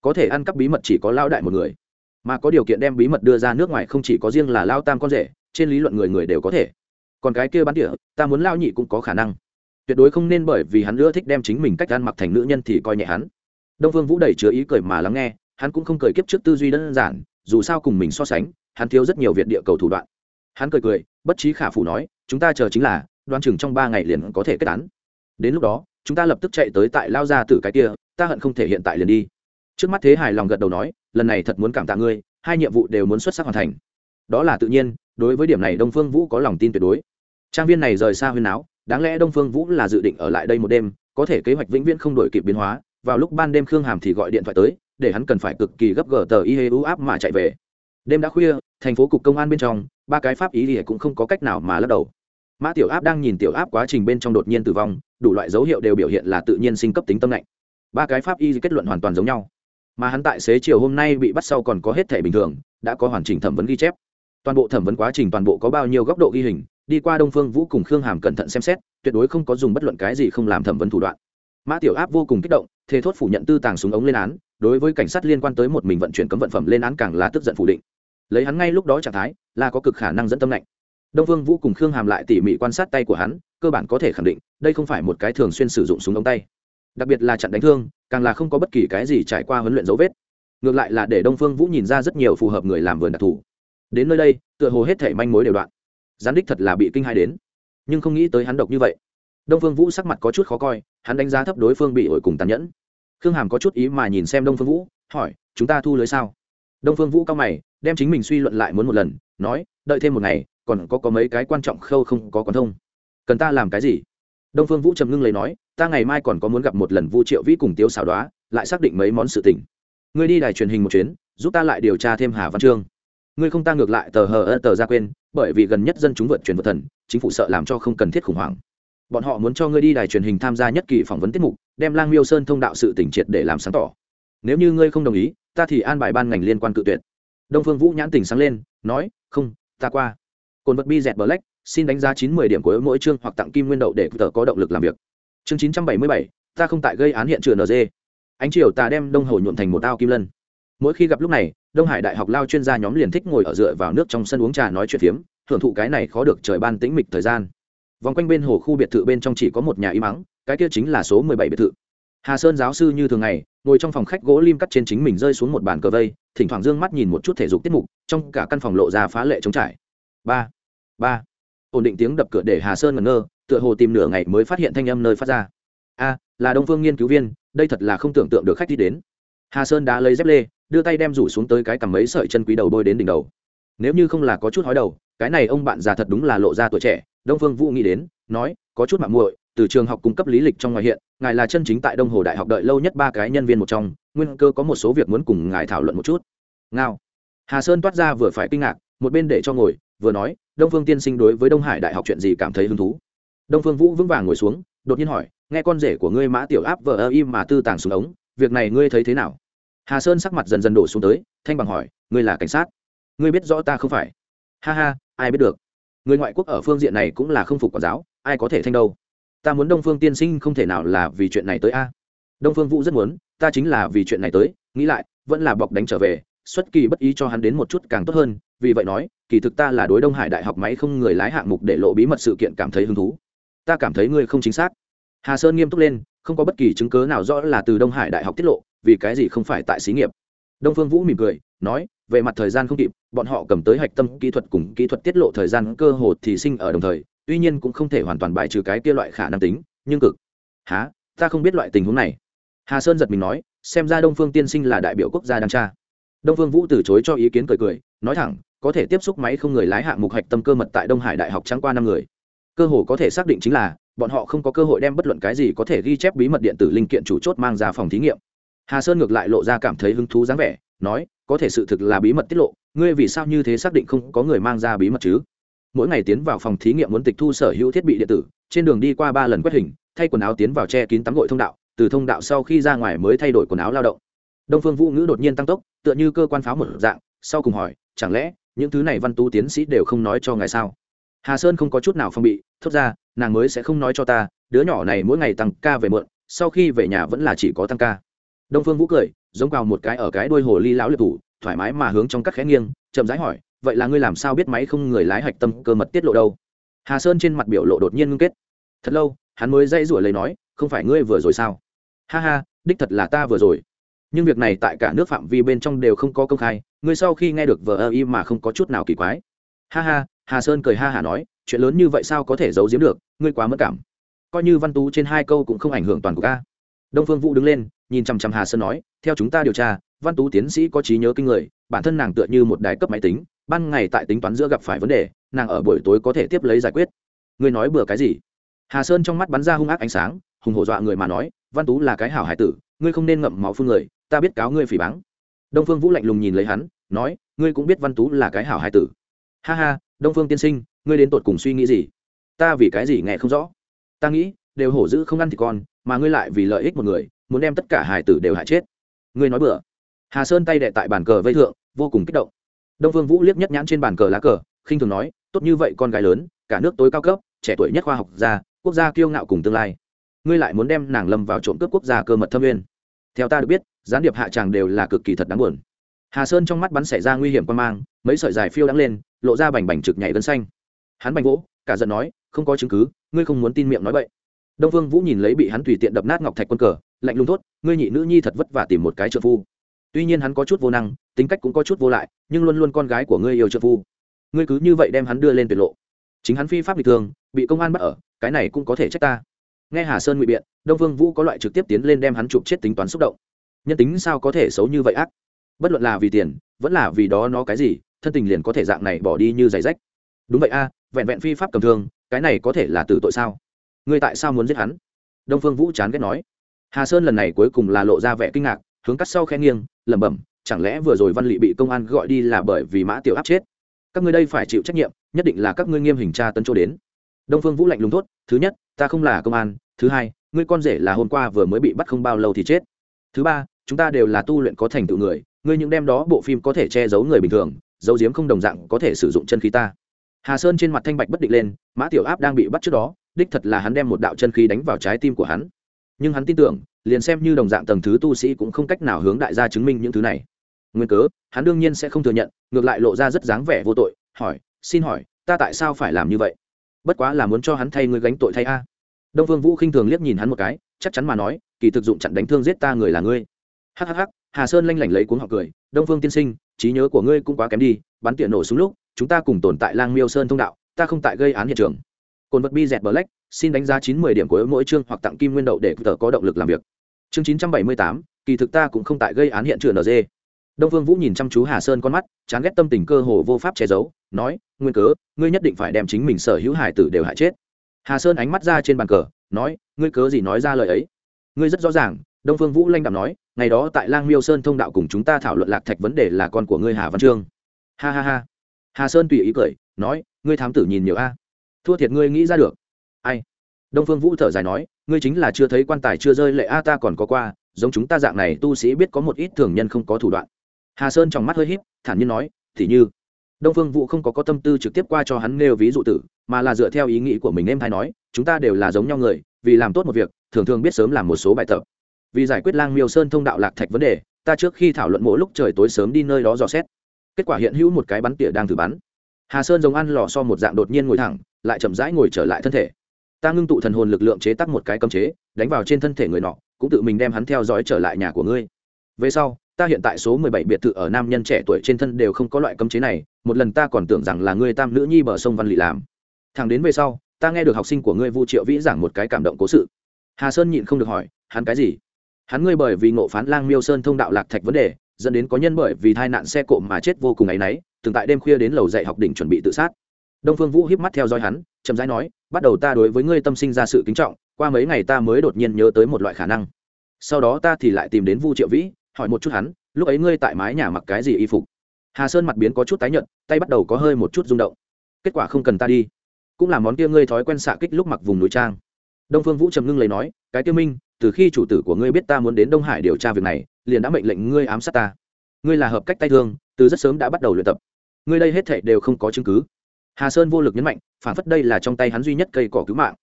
S1: Có thể ăn cắp bí mật chỉ có lao đại một người, mà có điều kiện đem bí mật đưa ra nước ngoài không chỉ có riêng là lao tam con rể, trên lý luận người người đều có thể. Còn cái kia bán địa ta muốn lao nhị cũng có khả năng. Tuyệt đối không nên bởi vì hắn ưa thích đem chính mình cách ăn mặc thành nữ nhân thì coi nhẹ hắn. Đông vương vũ đầy chứa ý cười mà lắng nghe, hắn cũng không cười kiếp trước tư duy đơn giản, dù sao cùng mình so sánh, hắn thiếu rất nhiều việc địa cầu thủ đoạn. Hắn cười cười, bất trí khả phủ nói, chúng ta chờ chính là đoan chừng trong ba ngày liền có thể kết án. Đến lúc đó chúng ta lập tức chạy tới tại lao ra từ cái kia, ta hận không thể hiện tại liền đi. Trước mắt thế hài lòng gật đầu nói, lần này thật muốn cảm tạ ngươi, hai nhiệm vụ đều muốn xuất sắc hoàn thành. Đó là tự nhiên, đối với điểm này đông phương vũ có lòng tin tuyệt đối. Trang viên này rời xa huyên áo, đáng lẽ đông phương vũ là dự định ở lại đây một đêm, có thể kế hoạch vĩnh viễn không đổi kịp biến hóa, vào lúc ban đêm khương hàm thì gọi điện thoại tới, để hắn cần phải cực kỳ gấp gờ tờ y hê u áp mà chạy về. Đêm đã khuya, thành phố cục công an bên trong, ba cái pháp ý thì cũng không có cách nào mà lắc đầu. Mã tiểu áp đang nhìn tiểu áp quá trình bên trong đột nhiên tử vong đủ loại dấu hiệu đều biểu hiện là tự nhiên sinh cấp tính tâm lạnh. Ba cái pháp y kết luận hoàn toàn giống nhau. Mà hắn tại xế chiều hôm nay bị bắt sau còn có hết thể bình thường, đã có hoàn chỉnh thẩm vấn ghi chép. Toàn bộ thẩm vấn quá trình toàn bộ có bao nhiêu góc độ ghi hình, đi qua đông phương vũ cùng khương hàm cẩn thận xem xét, tuyệt đối không có dùng bất luận cái gì không làm thẩm vấn thủ đoạn. Mã tiểu áp vô cùng kích động, thề thốt phủ nhận tư tàng súng ống lên án, đối với cảnh sát liên quan tới một mình vận chuyển cấm vận phẩm lên án càng là tức giận phủ định. Lấy hắn ngay lúc đó trạng thái, là có cực khả năng dẫn tâm lạnh đông phương vũ cùng khương hàm lại tỉ mỉ quan sát tay của hắn, cơ bản có thể khẳng định, đây không phải một cái thường xuyên sử dụng súng ống tay. Đặc biệt là chặn đánh thương, càng là không có bất kỳ cái gì trải qua huấn luyện dấu vết. Ngược lại là để đông phương vũ nhìn ra rất nhiều phù hợp người làm vườn đặc thù. Đến nơi đây, tựa hồ hết thể manh mối đều đoạn. Gián đích thật là bị kinh hai đến. Nhưng không nghĩ tới hắn độc như vậy. Đông phương vũ sắc mặt có chút khó coi, hắn đánh giá thấp đối phương bị ổi cùng tàn nhẫn. Khương hàm có chút ý mà nhìn xem đông phương vũ, hỏi, chúng ta thu lưới sao? Đông phương vũ cao mày, đem chính mình suy luận lại muốn một lần, nói, đợi thêm một ngày còn có có mấy cái quan trọng khâu không có còn thông. Cần ta làm cái gì? Đông phương vũ trầm ngưng lấy nói, ta ngày mai còn có muốn gặp một lần vu triệu vĩ cùng tiếu xảo đoá, lại xác định mấy món sự tình. Ngươi đi đài truyền hình một chuyến, giúp ta lại điều tra thêm hà văn trương. Ngươi không ta ngược lại tờ hờ ơ tờ ra quên, bởi vì gần nhất dân chúng vượt truyền vượt thần, chính phủ sợ làm cho không cần thiết khủng hoảng. Bọn họ muốn cho ngươi đi đài truyền hình tham gia nhất kỳ phỏng vấn tiết mục, đem lang miêu sơn thông đạo sự tỉnh triệt để làm sáng tỏ. Nếu như ngươi không đồng ý, ta thì an bài ban ngành liên quan cự tuyệt. Đông phương vũ nhãn tình sáng lên, nói, không, ta qua cồn vật bi dẹt bờ lách xin đánh giá chín mươi điểm của mỗi chương hoặc tặng kim nguyên đậu để tờ có động lực làm việc. Chương chín trăm bảy mươi bảy, ta không tại gây án hiện trường nd ánh chiều ta đem đông hồ nhuộm thành một ao kim lân. Mỗi khi gặp lúc này, đông hải đại học lao chuyên gia nhóm liền thích ngồi ở dựa vào nước trong sân uống trà nói chuyện phiếm, hưởng thụ cái này khó được trời ban tĩnh mịch thời gian. Vòng quanh bên hồ khu biệt thự bên trong chỉ có một nhà y mắng, cái kia chính là số mười bảy biệt thự. Hà sơn giáo sư như thường ngày, ngồi trong phòng khách gỗ lim cắt trên chính mình rơi xuống một bàn cờ vây, thỉnh thoảng d ư ơ n g mắt nhìn một chút thể dục tiết mục, trong cả căn phòng lộ ra phá lệ trống trải ba ba. Ổn định tiếng đập cửa để hà sơn ngẩn ngơ, tựa hồ tìm nửa ngày mới phát hiện thanh âm nơi phát ra. A, là đông phương nghiên cứu viên, đây thật là không tưởng tượng được khách đi đến. Hà sơn đã lấy dép lê, đưa tay đem rủ xuống tới cái cằm mấy sợi chân quý đầu bôi đến đỉnh đầu. Nếu như không là có chút hói đầu, cái này ông bạn già thật đúng là lộ ra tuổi trẻ, đông phương vũ nghĩ đến, nói, có chút mạng muội, từ trường học cung cấp lý lịch trong ngoài hiện, ngài là chân chính tại đông hồ đại học đợi lâu nhất ba cái nhân viên một trong, nguyên cơ có một số việc muốn cùng ngài thảo luận một chút. Ngao. Hà sơn toát ra vừa phải kinh ngạc, một bên để cho ngồi vừa nói, đông phương tiên sinh đối với đông hải đại học chuyện gì cảm thấy hứng thú? Đông phương vũ vững vàng ngồi xuống, đột nhiên hỏi, nghe con rể của ngươi mã tiểu áp vợ ơ im mà tư tàng xuống ống, việc này ngươi thấy thế nào? Hà sơn sắc mặt dần dần đổ xuống tới, thanh bằng hỏi, ngươi là cảnh sát? Ngươi biết rõ ta không phải. Ha ha, ai biết được. Người ngoại quốc ở phương diện này cũng là không phục quản giáo, ai có thể thanh đâu? Ta muốn đông phương tiên sinh không thể nào là vì chuyện này tới a. Đông phương vũ rất muốn, ta chính là vì chuyện này tới, nghĩ lại, vẫn là bọc đánh trở về xuất kỳ bất ý cho hắn đến một chút càng tốt hơn, vì vậy nói, kỳ thực ta là đối đông hải đại học máy không người lái hạng mục để lộ bí mật sự kiện cảm thấy hứng thú. Ta cảm thấy ngươi không chính xác. Hà sơn nghiêm túc lên, không có bất kỳ chứng cớ nào rõ là từ đông hải đại học tiết lộ, vì cái gì không phải tại xí nghiệp. Đông phương vũ mỉm cười, nói, về mặt thời gian không kịp, bọn họ cầm tới hạch tâm kỹ thuật cùng kỹ thuật tiết lộ thời gian cơ hồ thì sinh ở đồng thời, tuy nhiên cũng không thể hoàn toàn bài trừ cái kia loại khả năng tính, nhưng cực. Há ta không biết loại tình huống này. Hà sơn giật mình nói, xem ra đông phương tiên sinh là đại biểu quốc gia đang tra đông phương vũ từ chối cho ý kiến cười cười, nói thẳng, có thể tiếp xúc máy không người lái hạng mục hạch tâm cơ mật tại đông hải đại học trắng qua năm người. Cơ hồ có thể xác định chính là, bọn họ không có cơ hội đem bất luận cái gì có thể ghi chép bí mật điện tử linh kiện chủ chốt mang ra phòng thí nghiệm. Hà sơn ngược lại lộ ra cảm thấy hứng thú dáng vẻ, nói, có thể sự thực là bí mật tiết lộ, ngươi vì sao như thế xác định không có người mang ra bí mật chứ? Mỗi ngày tiến vào phòng thí nghiệm muốn tịch thu sở hữu thiết bị điện tử, trên đường đi qua ba lần quét hình, thay quần áo tiến vào che kín tắm gội thông đạo, từ thông đạo sau khi ra ngoài mới thay đổi quần áo lao động đông phương vũ ngữ đột nhiên tăng tốc, tựa như cơ quan pháo một dạng, sau cùng hỏi, chẳng lẽ, những thứ này văn tu tiến sĩ đều không nói cho ngài sao? Hà sơn không có chút nào phong bị, thốt ra, nàng mới sẽ không nói cho ta, đứa nhỏ này mỗi ngày tăng ca về mượn sau khi về nhà vẫn là chỉ có tăng ca. Đông phương vũ cười, giống vào một cái ở cái đuôi hồ ly lão liệt thủ, thoải mái mà hướng trong các khẽ nghiêng, chậm rãi hỏi, vậy là ngươi làm sao biết máy không người lái hạch tâm cơ mật tiết lộ đâu? Hà sơn trên mặt biểu lộ đột nhiên ngưng kết. Thật lâu, hắn mới dây rủa lấy nói, không phải ngươi vừa rồi sao? Ha ha, đích thật là ta vừa rồi nhưng việc này tại cả nước phạm vi bên trong đều không có công khai ngươi sau khi nghe được vờ ơ y mà không có chút nào kỳ quái. Ha ha, hà sơn cười ha hả nói, chuyện lớn như vậy sao có thể giấu giếm được, ngươi quá mất cảm. Coi như văn tú trên hai câu cũng không ảnh hưởng toàn cục ca. Đông phương vũ đứng lên, nhìn chằm chằm hà sơn nói, theo chúng ta điều tra, văn tú tiến sĩ có trí nhớ kinh người, bản thân nàng tựa như một đài cấp máy tính, ban ngày tại tính toán giữa gặp phải vấn đề, nàng ở buổi tối có thể tiếp lấy giải quyết. Ngươi nói bừa cái gì? Hà sơn trong mắt bắn ra hung ác ánh sáng, hùng hổ dọa người mà nói, văn tú là cái hảo hải tử, ngươi không nên ngậm máu phương người ta biết cáo ngươi phỉ báng. Đông phương vũ lạnh lùng nhìn lấy hắn, nói, ngươi cũng biết văn tú là cái hảo hai tử. Ha ha, đông phương tiên sinh, ngươi đến tột cùng suy nghĩ gì? Ta vì cái gì nghe không rõ? Ta nghĩ, đều hổ dữ không ăn thì con, mà ngươi lại vì lợi ích một người, muốn đem tất cả hài tử đều hại chết. Ngươi nói bừa. Hà sơn tay đệ tại bàn cờ vây thượng, vô cùng kích động. Đông Phương vũ liếc nhất nhãn trên bàn cờ lá cờ, khinh thường nói, tốt như vậy con gái lớn, cả nước tối cao cấp, trẻ tuổi nhất khoa học gia, quốc gia kiêu ngạo cùng tương lai. Ngươi lại muốn đem nàng lâm vào trộm cướp quốc gia cơ mật thâm nguyên theo ta được biết, gián điệp hạ tràng đều là cực kỳ thật đáng buồn. Hà sơn trong mắt bắn xảy ra nguy hiểm quan mang, mấy sợi dài phiêu đắng lên, lộ ra bành bành trực nhảy gân xanh. Hắn bành vỗ, cả giận nói, không có chứng cứ, ngươi không muốn tin miệng nói vậy đông vương vũ nhìn lấy bị hắn tùy tiện đập nát ngọc thạch quân cờ, lạnh lùng thốt, ngươi nhị nữ nhi thật vất vả tìm một cái trợ phu. Tuy nhiên hắn có chút vô năng, tính cách cũng có chút vô lại, nhưng luôn luôn con gái của ngươi yêu trợ phu. Ngươi cứ như vậy đem hắn đưa lên tuyệt lộ. Chính hắn phi pháp bị thương bị công an bắt ở, cái này cũng có thể trách ta nghe hà sơn ngụy biện, đông vương vũ có loại trực tiếp tiến lên đem hắn chụp chết tính toán xúc động. Nhân tính sao có thể xấu như vậy ác? Bất luận là vì tiền, vẫn là vì đó nó cái gì, thân tình liền có thể dạng này bỏ đi như giày rách. Đúng vậy a, vẹn vẹn phi pháp cầm thương, cái này có thể là từ tội sao? Ngươi tại sao muốn giết hắn? Đông phương vũ chán ghét nói. Hà sơn lần này cuối cùng là lộ ra vẻ kinh ngạc, hướng cắt sau khe nghiêng, lẩm bẩm, chẳng lẽ vừa rồi văn lị bị công an gọi đi là bởi vì mã tiểu áp chết? Các ngươi đây phải chịu trách nhiệm, nhất định là các ngươi nghiêm hình tra tấn chỗ đến. Đông phương vũ lạnh lùng thốt, thứ nhất, ta không là công an thứ hai, ngươi con rể là hôm qua vừa mới bị bắt không bao lâu thì chết. Thứ ba, chúng ta đều là tu luyện có thành tựu người, ngươi những đem đó bộ phim có thể che giấu người bình thường dấu diếm không đồng dạng có thể sử dụng chân khí ta. Hà sơn trên mặt thanh bạch bất định lên, mã tiểu áp đang bị bắt trước đó, đích thật là hắn đem một đạo chân khí đánh vào trái tim của hắn. Nhưng hắn tin tưởng, liền xem như đồng dạng tầng thứ tu sĩ cũng không cách nào hướng đại gia chứng minh những thứ này. Nguyên cớ, hắn đương nhiên sẽ không thừa nhận, ngược lại lộ ra rất dáng vẻ vô tội, hỏi, xin hỏi, ta tại sao phải làm như vậy? Bất quá là muốn cho hắn thay ngươi gánh tội thay a đông phương vũ khinh thường liếc nhìn hắn một cái, chắc chắn mà nói, kỳ thực dụng chặn đánh thương giết ta người là ngươi. Hhh hà sơn lanh lảnh lấy cuốn họ cười, đông phương tiên sinh, trí nhớ của ngươi cũng quá kém đi, bắn tiện nổ súng lúc, chúng ta cùng tồn tại lang miêu sơn thông đạo, ta không tại gây án hiện trường. Cồn vật bi dẹt black, xin đánh giá chín mươi điểm của mỗi chương hoặc tặng kim nguyên đậu để tờ có động lực làm việc. Chương chín trăm bảy mươi tám, kỳ thực ta cũng không tại gây án hiện trường nd đông phương vũ nhìn chăm chú hà sơn con mắt, chán ghét tâm tình cơ hồ vô pháp che giấu, nói, nguyên cớ, ngươi nhất định phải đem chính mình sở hữu hải tử đều hại chết hà sơn ánh mắt ra trên bàn cờ, nói, ngươi cớ gì nói ra lời ấy? Ngươi rất rõ ràng, đông phương vũ lanh đạm nói, ngày đó tại lang miêu sơn thông đạo cùng chúng ta thảo luận lạc thạch vấn đề là con của ngươi hà văn trương. Ha ha ha. Hà sơn tùy ý cười, nói, ngươi thám tử nhìn nhiều a. Thua thiệt ngươi nghĩ ra được. Ai? Đông phương vũ thở dài nói, ngươi chính là chưa thấy quan tài chưa rơi lệ a, ta còn có qua, giống chúng ta dạng này tu sĩ biết có một ít thường nhân không có thủ đoạn. Hà sơn trong mắt hơi híp, thản nhiên nói, thì như. Đông phương vũ không có có tâm tư trực tiếp qua cho hắn nêu ví dụ tử mà là dựa theo ý nghĩ của mình em thay nói, chúng ta đều là giống nhau người, vì làm tốt một việc, thường thường biết sớm làm một số bài tập. Vì giải quyết lang miêu sơn thông đạo lạc thạch vấn đề, ta trước khi thảo luận mỗi lúc trời tối sớm đi nơi đó dò xét. Kết quả hiện hữu một cái bắn tỉa đang thử bắn. Hà sơn giống ăn lò so một dạng đột nhiên ngồi thẳng, lại chậm rãi ngồi trở lại thân thể. Ta ngưng tụ thần hồn lực lượng chế tắc một cái cấm chế, đánh vào trên thân thể người nọ, cũng tự mình đem hắn theo dõi trở lại nhà của ngươi. Về sau, ta hiện tại số mười bảy biệt thự ở nam nhân trẻ tuổi trên thân đều không có loại cấm chế này, một lần ta còn tưởng rằng là ngươi tam nữ nhi bờ sông văn lị làm thằng đến về sau, ta nghe được học sinh của ngươi vu triệu vĩ giảng một cái cảm động cố sự. Hà sơn nhịn không được hỏi, hắn cái gì? Hắn ngươi bởi vì ngộ phán lang miêu sơn thông đạo lạc thạch vấn đề, dẫn đến có nhân bởi vì tai nạn xe cộ mà chết vô cùng áy náy, từng tại đêm khuya đến lầu dạy học đỉnh chuẩn bị tự sát. Đông phương vũ hiếp mắt theo dõi hắn, chậm rãi nói, bắt đầu ta đối với ngươi tâm sinh ra sự kính trọng, qua mấy ngày ta mới đột nhiên nhớ tới một loại khả năng. Sau đó ta thì lại tìm đến vu triệu vĩ, hỏi một chút hắn, lúc ấy ngươi tại mái nhà mặc cái gì y phục? Hà sơn mặt biến có chút tái nhợt, tay bắt đầu có hơi một chút rung động. Kết quả không cần ta đi cũng là món kia ngươi thói quen xạ kích lúc mặc vùng núi trang. Đông phương vũ trầm ngưng lấy nói, cái tiêu minh, từ khi chủ tử của ngươi biết ta muốn đến đông hải điều tra việc này, liền đã mệnh lệnh ngươi ám sát ta. Ngươi là hợp cách tay thương, từ rất sớm đã bắt đầu luyện tập. Ngươi đây hết thảy đều không có chứng cứ. Hà sơn vô lực nhấn mạnh, phản phất đây là trong tay hắn duy nhất cây cỏ cứu mạng.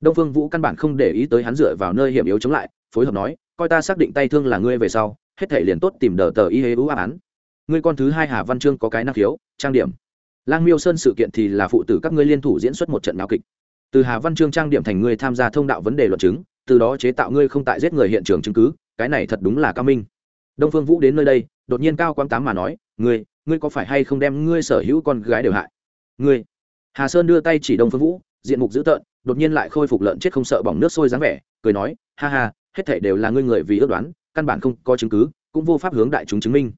S1: Đông phương vũ căn bản không để ý tới hắn dựa vào nơi hiểm yếu chống lại, phối hợp nói, coi ta xác định tay thương là ngươi về sau, hết thảy liền tốt tìm đờ tờ y hế ưu án. Ngươi con thứ hai hà văn trương có cái năng khiếu, trang điểm lang miêu sơn sự kiện thì là phụ tử các ngươi liên thủ diễn xuất một trận náo kịch. Từ hà văn trương trang điểm thành ngươi tham gia thông đạo vấn đề luận chứng, từ đó chế tạo ngươi không tại giết người hiện trường chứng cứ, cái này thật đúng là cao minh. Đông phương vũ đến nơi đây, đột nhiên cao quang tám mà nói, ngươi ngươi có phải hay không đem ngươi sở hữu con gái đều hại? Ngươi? Hà sơn đưa tay chỉ đông phương vũ, diện mục dữ tợn, đột nhiên lại khôi phục lợn chết không sợ bỏng nước sôi dáng vẻ, cười nói, ha ha, hết thảy đều là ngươi người vì ước đoán, căn bản không có chứng cứ, cũng vô pháp hướng đại chúng chứng minh.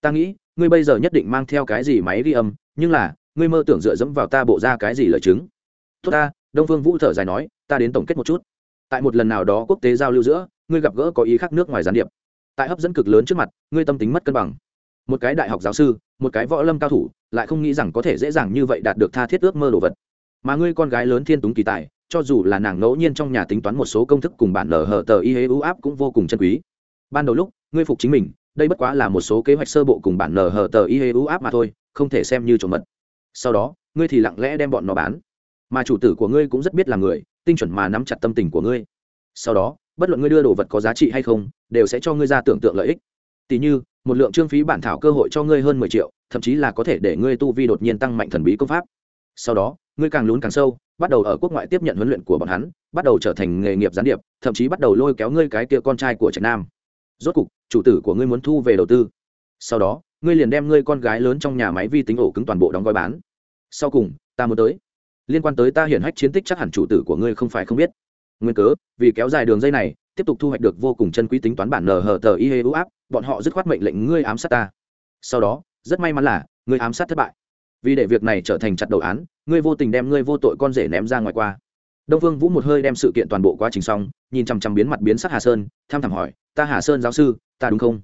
S1: Ta nghĩ, ngươi bây giờ nhất định mang theo cái gì máy ghi âm nhưng là, ngươi mơ tưởng dựa dẫm vào ta bộ ra cái gì lời chứng? Tốt ta, đông phương vũ thở dài nói, ta đến tổng kết một chút. Tại một lần nào đó quốc tế giao lưu giữa, ngươi gặp gỡ có ý khác nước ngoài gián điệp. Tại hấp dẫn cực lớn trước mặt, ngươi tâm tính mất cân bằng. Một cái đại học giáo sư, một cái võ lâm cao thủ, lại không nghĩ rằng có thể dễ dàng như vậy đạt được tha thiết ước mơ đồ vật. Mà ngươi con gái lớn thiên túng kỳ tài, cho dù là nàng ngẫu nhiên trong nhà tính toán một số công thức cùng bản lờ hở tờ y hế ưu áp cũng vô cùng chân quý. Ban đầu lúc, ngươi phục chính mình, đây bất quá là một số kế hoạch sơ bộ cùng bản lờ hở tờ y hế ưu áp mà thôi không thể xem như trộm mật. Sau đó, ngươi thì lặng lẽ đem bọn nó bán. Mà chủ tử của ngươi cũng rất biết là người, tinh chuẩn mà nắm chặt tâm tình của ngươi. Sau đó, bất luận ngươi đưa đồ vật có giá trị hay không, đều sẽ cho ngươi ra tưởng tượng lợi ích. Tỷ như, một lượng trương phí bản thảo cơ hội cho ngươi hơn mười triệu, thậm chí là có thể để ngươi tu vi đột nhiên tăng mạnh thần bí công pháp. Sau đó, ngươi càng lún càng sâu, bắt đầu ở quốc ngoại tiếp nhận huấn luyện của bọn hắn, bắt đầu trở thành nghề nghiệp gián điệp, thậm chí bắt đầu lôi kéo ngươi cái kia con trai của trạch nam. Rốt cục, chủ tử của ngươi muốn thu về đầu tư. Sau đó ngươi liền đem ngươi con gái lớn trong nhà máy vi tính ổ cứng toàn bộ đóng gói bán. Sau cùng, ta muốn tới. Liên quan tới ta hiển hách chiến tích chắc hẳn chủ tử của ngươi không phải không biết. Nguyên cớ, vì kéo dài đường dây này, tiếp tục thu hoạch được vô cùng chân quý tính toán bản nờ hờ tờ y hê ưu áp, bọn họ dứt khoát mệnh lệnh ngươi ám sát ta. Sau đó, rất may mắn là, ngươi ám sát thất bại. Vì để việc này trở thành chặt đầu án, ngươi vô tình đem ngươi vô tội con rể ném ra ngoài qua. Đông phương vũ một hơi đem sự kiện toàn bộ quá trình xong, nhìn chằm chằm biến mặt biến sắc hà sơn, tham thảm hỏi, ta hà sơn giáo sư, ta đúng không?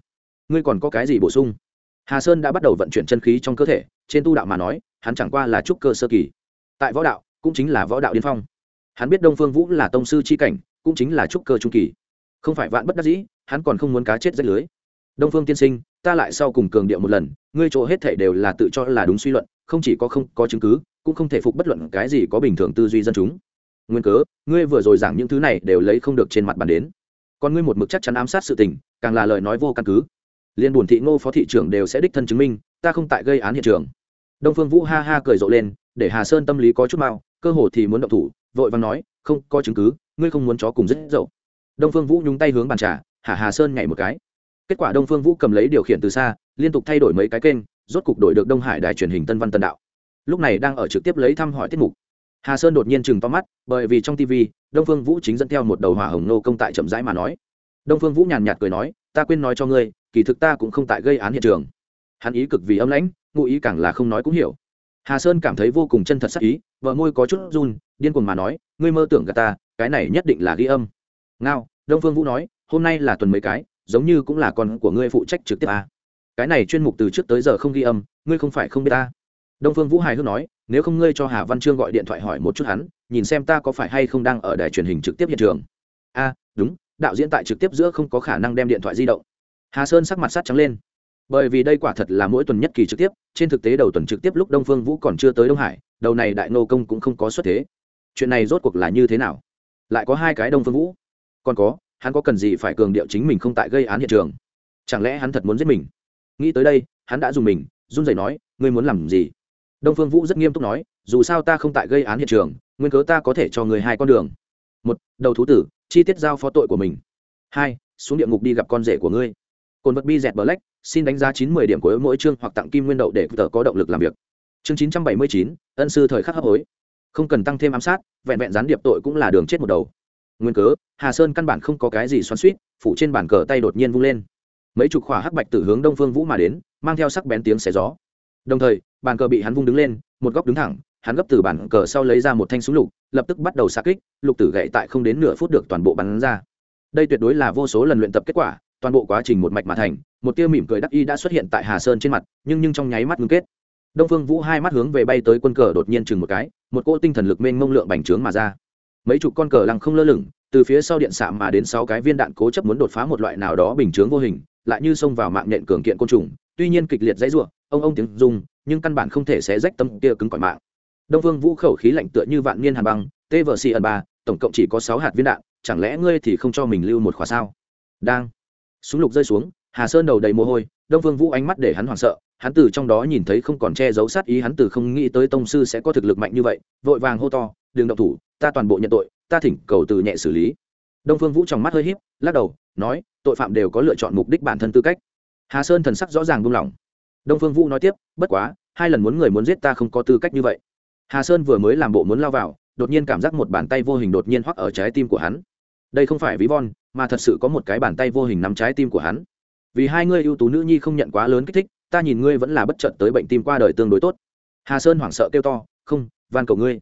S1: Ngươi còn có cái gì bổ sung? Hà sơn đã bắt đầu vận chuyển chân khí trong cơ thể, trên tu đạo mà nói, hắn chẳng qua là trúc cơ sơ kỳ. Tại võ đạo, cũng chính là võ đạo điên phong. Hắn biết đông phương vũ là tông sư c h i cảnh, cũng chính là trúc cơ trung kỳ. Không phải vạn bất đắc dĩ, hắn còn không muốn cá chết rách lưới. Đông phương tiên sinh, ta lại sau cùng cường điệu một lần, ngươi chỗ hết thể đều là tự cho là đúng suy luận, không chỉ có không có chứng cứ, cũng không thể phục bất luận cái gì có bình thường tư duy dân chúng. Nguyên cớ, ngươi vừa rồi giảng những thứ này đều lấy không được trên mặt bàn đến. Còn ngươi một mực chắc chắn ám sát sự tình, càng là lời nói vô căn cứ liên buồn thị ngô phó thị trưởng đều sẽ đích thân chứng minh, ta không tại gây án hiện trường. Đông phương vũ ha ha cười rộ lên, để hà sơn tâm lý có chút mau, cơ hồ thì muốn động thủ, vội vàng nói, không, có chứng cứ, ngươi không muốn chó cùng rất dậu. Đông phương vũ nhúng tay hướng bàn trà hà hà sơn nhảy một cái. Kết quả đông phương vũ cầm lấy điều khiển từ xa, liên tục thay đổi mấy cái kênh, rốt cục đổi được đông hải đài truyền hình tân văn tân đạo. Lúc này đang ở trực tiếp lấy thăm hỏi tiết mục. Hà sơn đột nhiên chừng to mắt, bởi vì trong tv đông phương vũ chính dẫn theo một đầu hỏa hồng nô công tại chậm rãi mà nói. Đông phương vũ nhàn nhạt cười nói, ta quên nói cho ngươi kỳ thực ta cũng không tại gây án hiện trường. Hắn ý cực vì âm lãnh, ngụ ý càng là không nói cũng hiểu. Hà sơn cảm thấy vô cùng chân thật sắc ý, vợ môi có chút run, điên cuồng mà nói, ngươi mơ tưởng gà ta, cái này nhất định là ghi âm. Ngao, đông phương vũ nói, hôm nay là tuần mấy cái, giống như cũng là con của ngươi phụ trách trực tiếp à. cái này chuyên mục từ trước tới giờ không ghi âm, ngươi không phải không biết ta. Đông phương vũ hài hước nói, nếu không ngươi cho hà văn trương gọi điện thoại hỏi một chút hắn, nhìn xem ta có phải hay không đang ở đài truyền hình trực tiếp hiện trường. A, đúng, đạo diễn tại trực tiếp giữa không có khả năng đem điện thoại di động hà sơn sắc mặt sát trắng lên. Bởi vì đây quả thật là mỗi tuần nhất kỳ trực tiếp, trên thực tế đầu tuần trực tiếp lúc đông phương vũ còn chưa tới đông hải, đầu này đại nô công cũng không có xuất thế. Chuyện này rốt cuộc là như thế nào? Lại có hai cái đông phương vũ? Còn có, hắn có cần gì phải cường điệu chính mình không tại gây án hiện trường? Chẳng lẽ hắn thật muốn giết mình? Nghĩ tới đây, hắn đã dùng mình, run rẩy nói, ngươi muốn làm gì? Đông phương vũ rất nghiêm túc nói, dù sao ta không tại gây án hiện trường, nguyên cớ ta có thể cho người hai con đường. Một, đầu thú tử, chi tiết giao phó tội của mình. Hai, xuống địa ngục đi gặp con rể của ngươi cồn vật bi dẹt bờ lách xin đánh giá chín mươi điểm của mỗi chương hoặc tặng kim nguyên đậu để tờ có động lực làm việc. Chương chín trăm bảy mươi chín, ân sư thời khắc hấp hối. Không cần tăng thêm ám sát, vẹn vẹn gián điệp tội cũng là đường chết một đầu. Nguyên cớ, hà sơn căn bản không có cái gì xoắn suýt phủ trên bàn cờ tay đột nhiên vung lên. Mấy chục khỏa hắc bạch từ hướng đông phương vũ mà đến, mang theo sắc bén tiếng xé gió. Đồng thời, bàn cờ bị hắn vung đứng lên, một góc đứng thẳng, hắn gấp từ bàn cờ sau lấy ra một thanh súng lục, lập tức bắt đầu xa kích, lục tử gậy tại không đến nửa phút được toàn bộ bắn ra. Đây tuyệt đối là vô số lần luyện tập kết quả toàn bộ quá trình một mạch mà thành, một tia mỉm cười đắc y đã xuất hiện tại hà sơn trên mặt, nhưng nhưng trong nháy mắt ngưng kết. Đông phương vũ hai mắt hướng về bay tới quân cờ đột nhiên chừng một cái, một cỗ tinh thần lực mênh mông lượng bành trướng mà ra. Mấy chục con cờ lăng không lơ lửng, từ phía sau điện xạ mà đến sáu cái viên đạn cố chấp muốn đột phá một loại nào đó bình chướng vô hình, lại như xông vào mạng nhện cường kiện côn trùng, tuy nhiên kịch liệt dãy rủa, ông ông tiếng rung, nhưng căn bản không thể xé rách tâm kia cứng cỏi mạng. Đông Phương vũ khẩu khí lạnh tựa như vạn niên hàn băng tvc ẩn ba, tổng cộng chỉ có sáu hạt viên đạn, chẳng lẽ ngươi thì không cho mình lưu một khóa sao? Đang súng lục rơi xuống, hà sơn đầu đầy mồ hôi, đông vương vũ ánh mắt để hắn hoảng sợ, hắn từ trong đó nhìn thấy không còn che giấu sát ý, hắn từ không nghĩ tới tông sư sẽ có thực lực mạnh như vậy, vội vàng hô to, đừng động thủ, ta toàn bộ nhận tội, ta thỉnh cầu từ nhẹ xử lý. Đông phương vũ trong mắt hơi híp, lắc đầu, nói, tội phạm đều có lựa chọn mục đích bản thân tư cách. Hà sơn thần sắc rõ ràng buông lỏng. Đông phương vũ nói tiếp, bất quá, hai lần muốn người muốn giết ta không có tư cách như vậy. Hà sơn vừa mới làm bộ muốn lao vào, đột nhiên cảm giác một bàn tay vô hình đột nhiên hoắc ở trái tim của hắn. Đây không phải ví von mà thật sự có một cái bàn tay vô hình nắm trái tim của hắn. Vì hai ngươi ưu tú nữ nhi không nhận quá lớn kích thích, ta nhìn ngươi vẫn là bất chợt tới bệnh tim qua đời tương đối tốt. Hà sơn hoảng sợ kêu to, không, van cầu ngươi.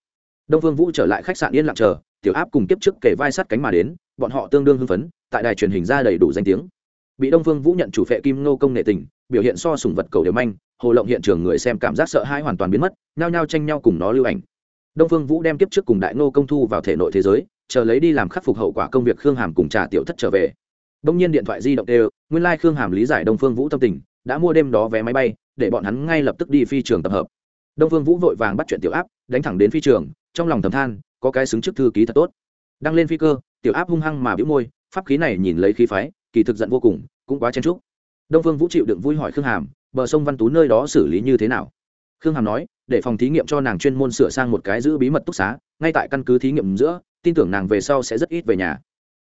S1: Đông phương vũ trở lại khách sạn yên lặng chờ, tiểu áp cùng tiếp trước kể vai sát cánh mà đến, bọn họ tương đương hưng phấn, tại đài truyền hình ra đầy đủ danh tiếng. Bị đông phương vũ nhận chủ phệ kim nô công nghệ tình, biểu hiện so sùng vật cầu đều manh, hồ lộng hiện trường người xem cảm giác sợ hãi hoàn toàn biến mất, nhao nhao tranh nhau cùng nó lưu ảnh. Đông phương vũ đem tiếp trước cùng đại ngô công thu vào thể nội thế giới chờ lấy đi làm khắc phục hậu quả công việc khương hàm cùng trà tiểu thất trở về. Đông nhiên điện thoại di động đều, nguyên lai、like、khương hàm lý giải đông phương vũ tâm tình, đã mua đêm đó vé máy bay, để bọn hắn ngay lập tức đi phi trường tập hợp. Đông phương vũ vội vàng bắt chuyện tiểu áp, đánh thẳng đến phi trường, trong lòng thầm than, có cái xứng trước thư ký thật tốt. Đăng lên phi cơ, tiểu áp hung hăng mà bĩu môi, pháp khí này nhìn lấy khí phái, kỳ thực giận vô cùng, cũng quá chen trúc đông phương vũ chịu đựng vui hỏi khương hàm, bờ sông văn tú nơi đó xử lý như thế nào? Khương hàm nói, để phòng thí nghiệm cho nàng chuyên môn sửa sang một cái giữ bí mật túc xá, ngay tại căn cứ thí nghiệm giữa, tin tưởng nàng về sau sẽ rất ít về nhà.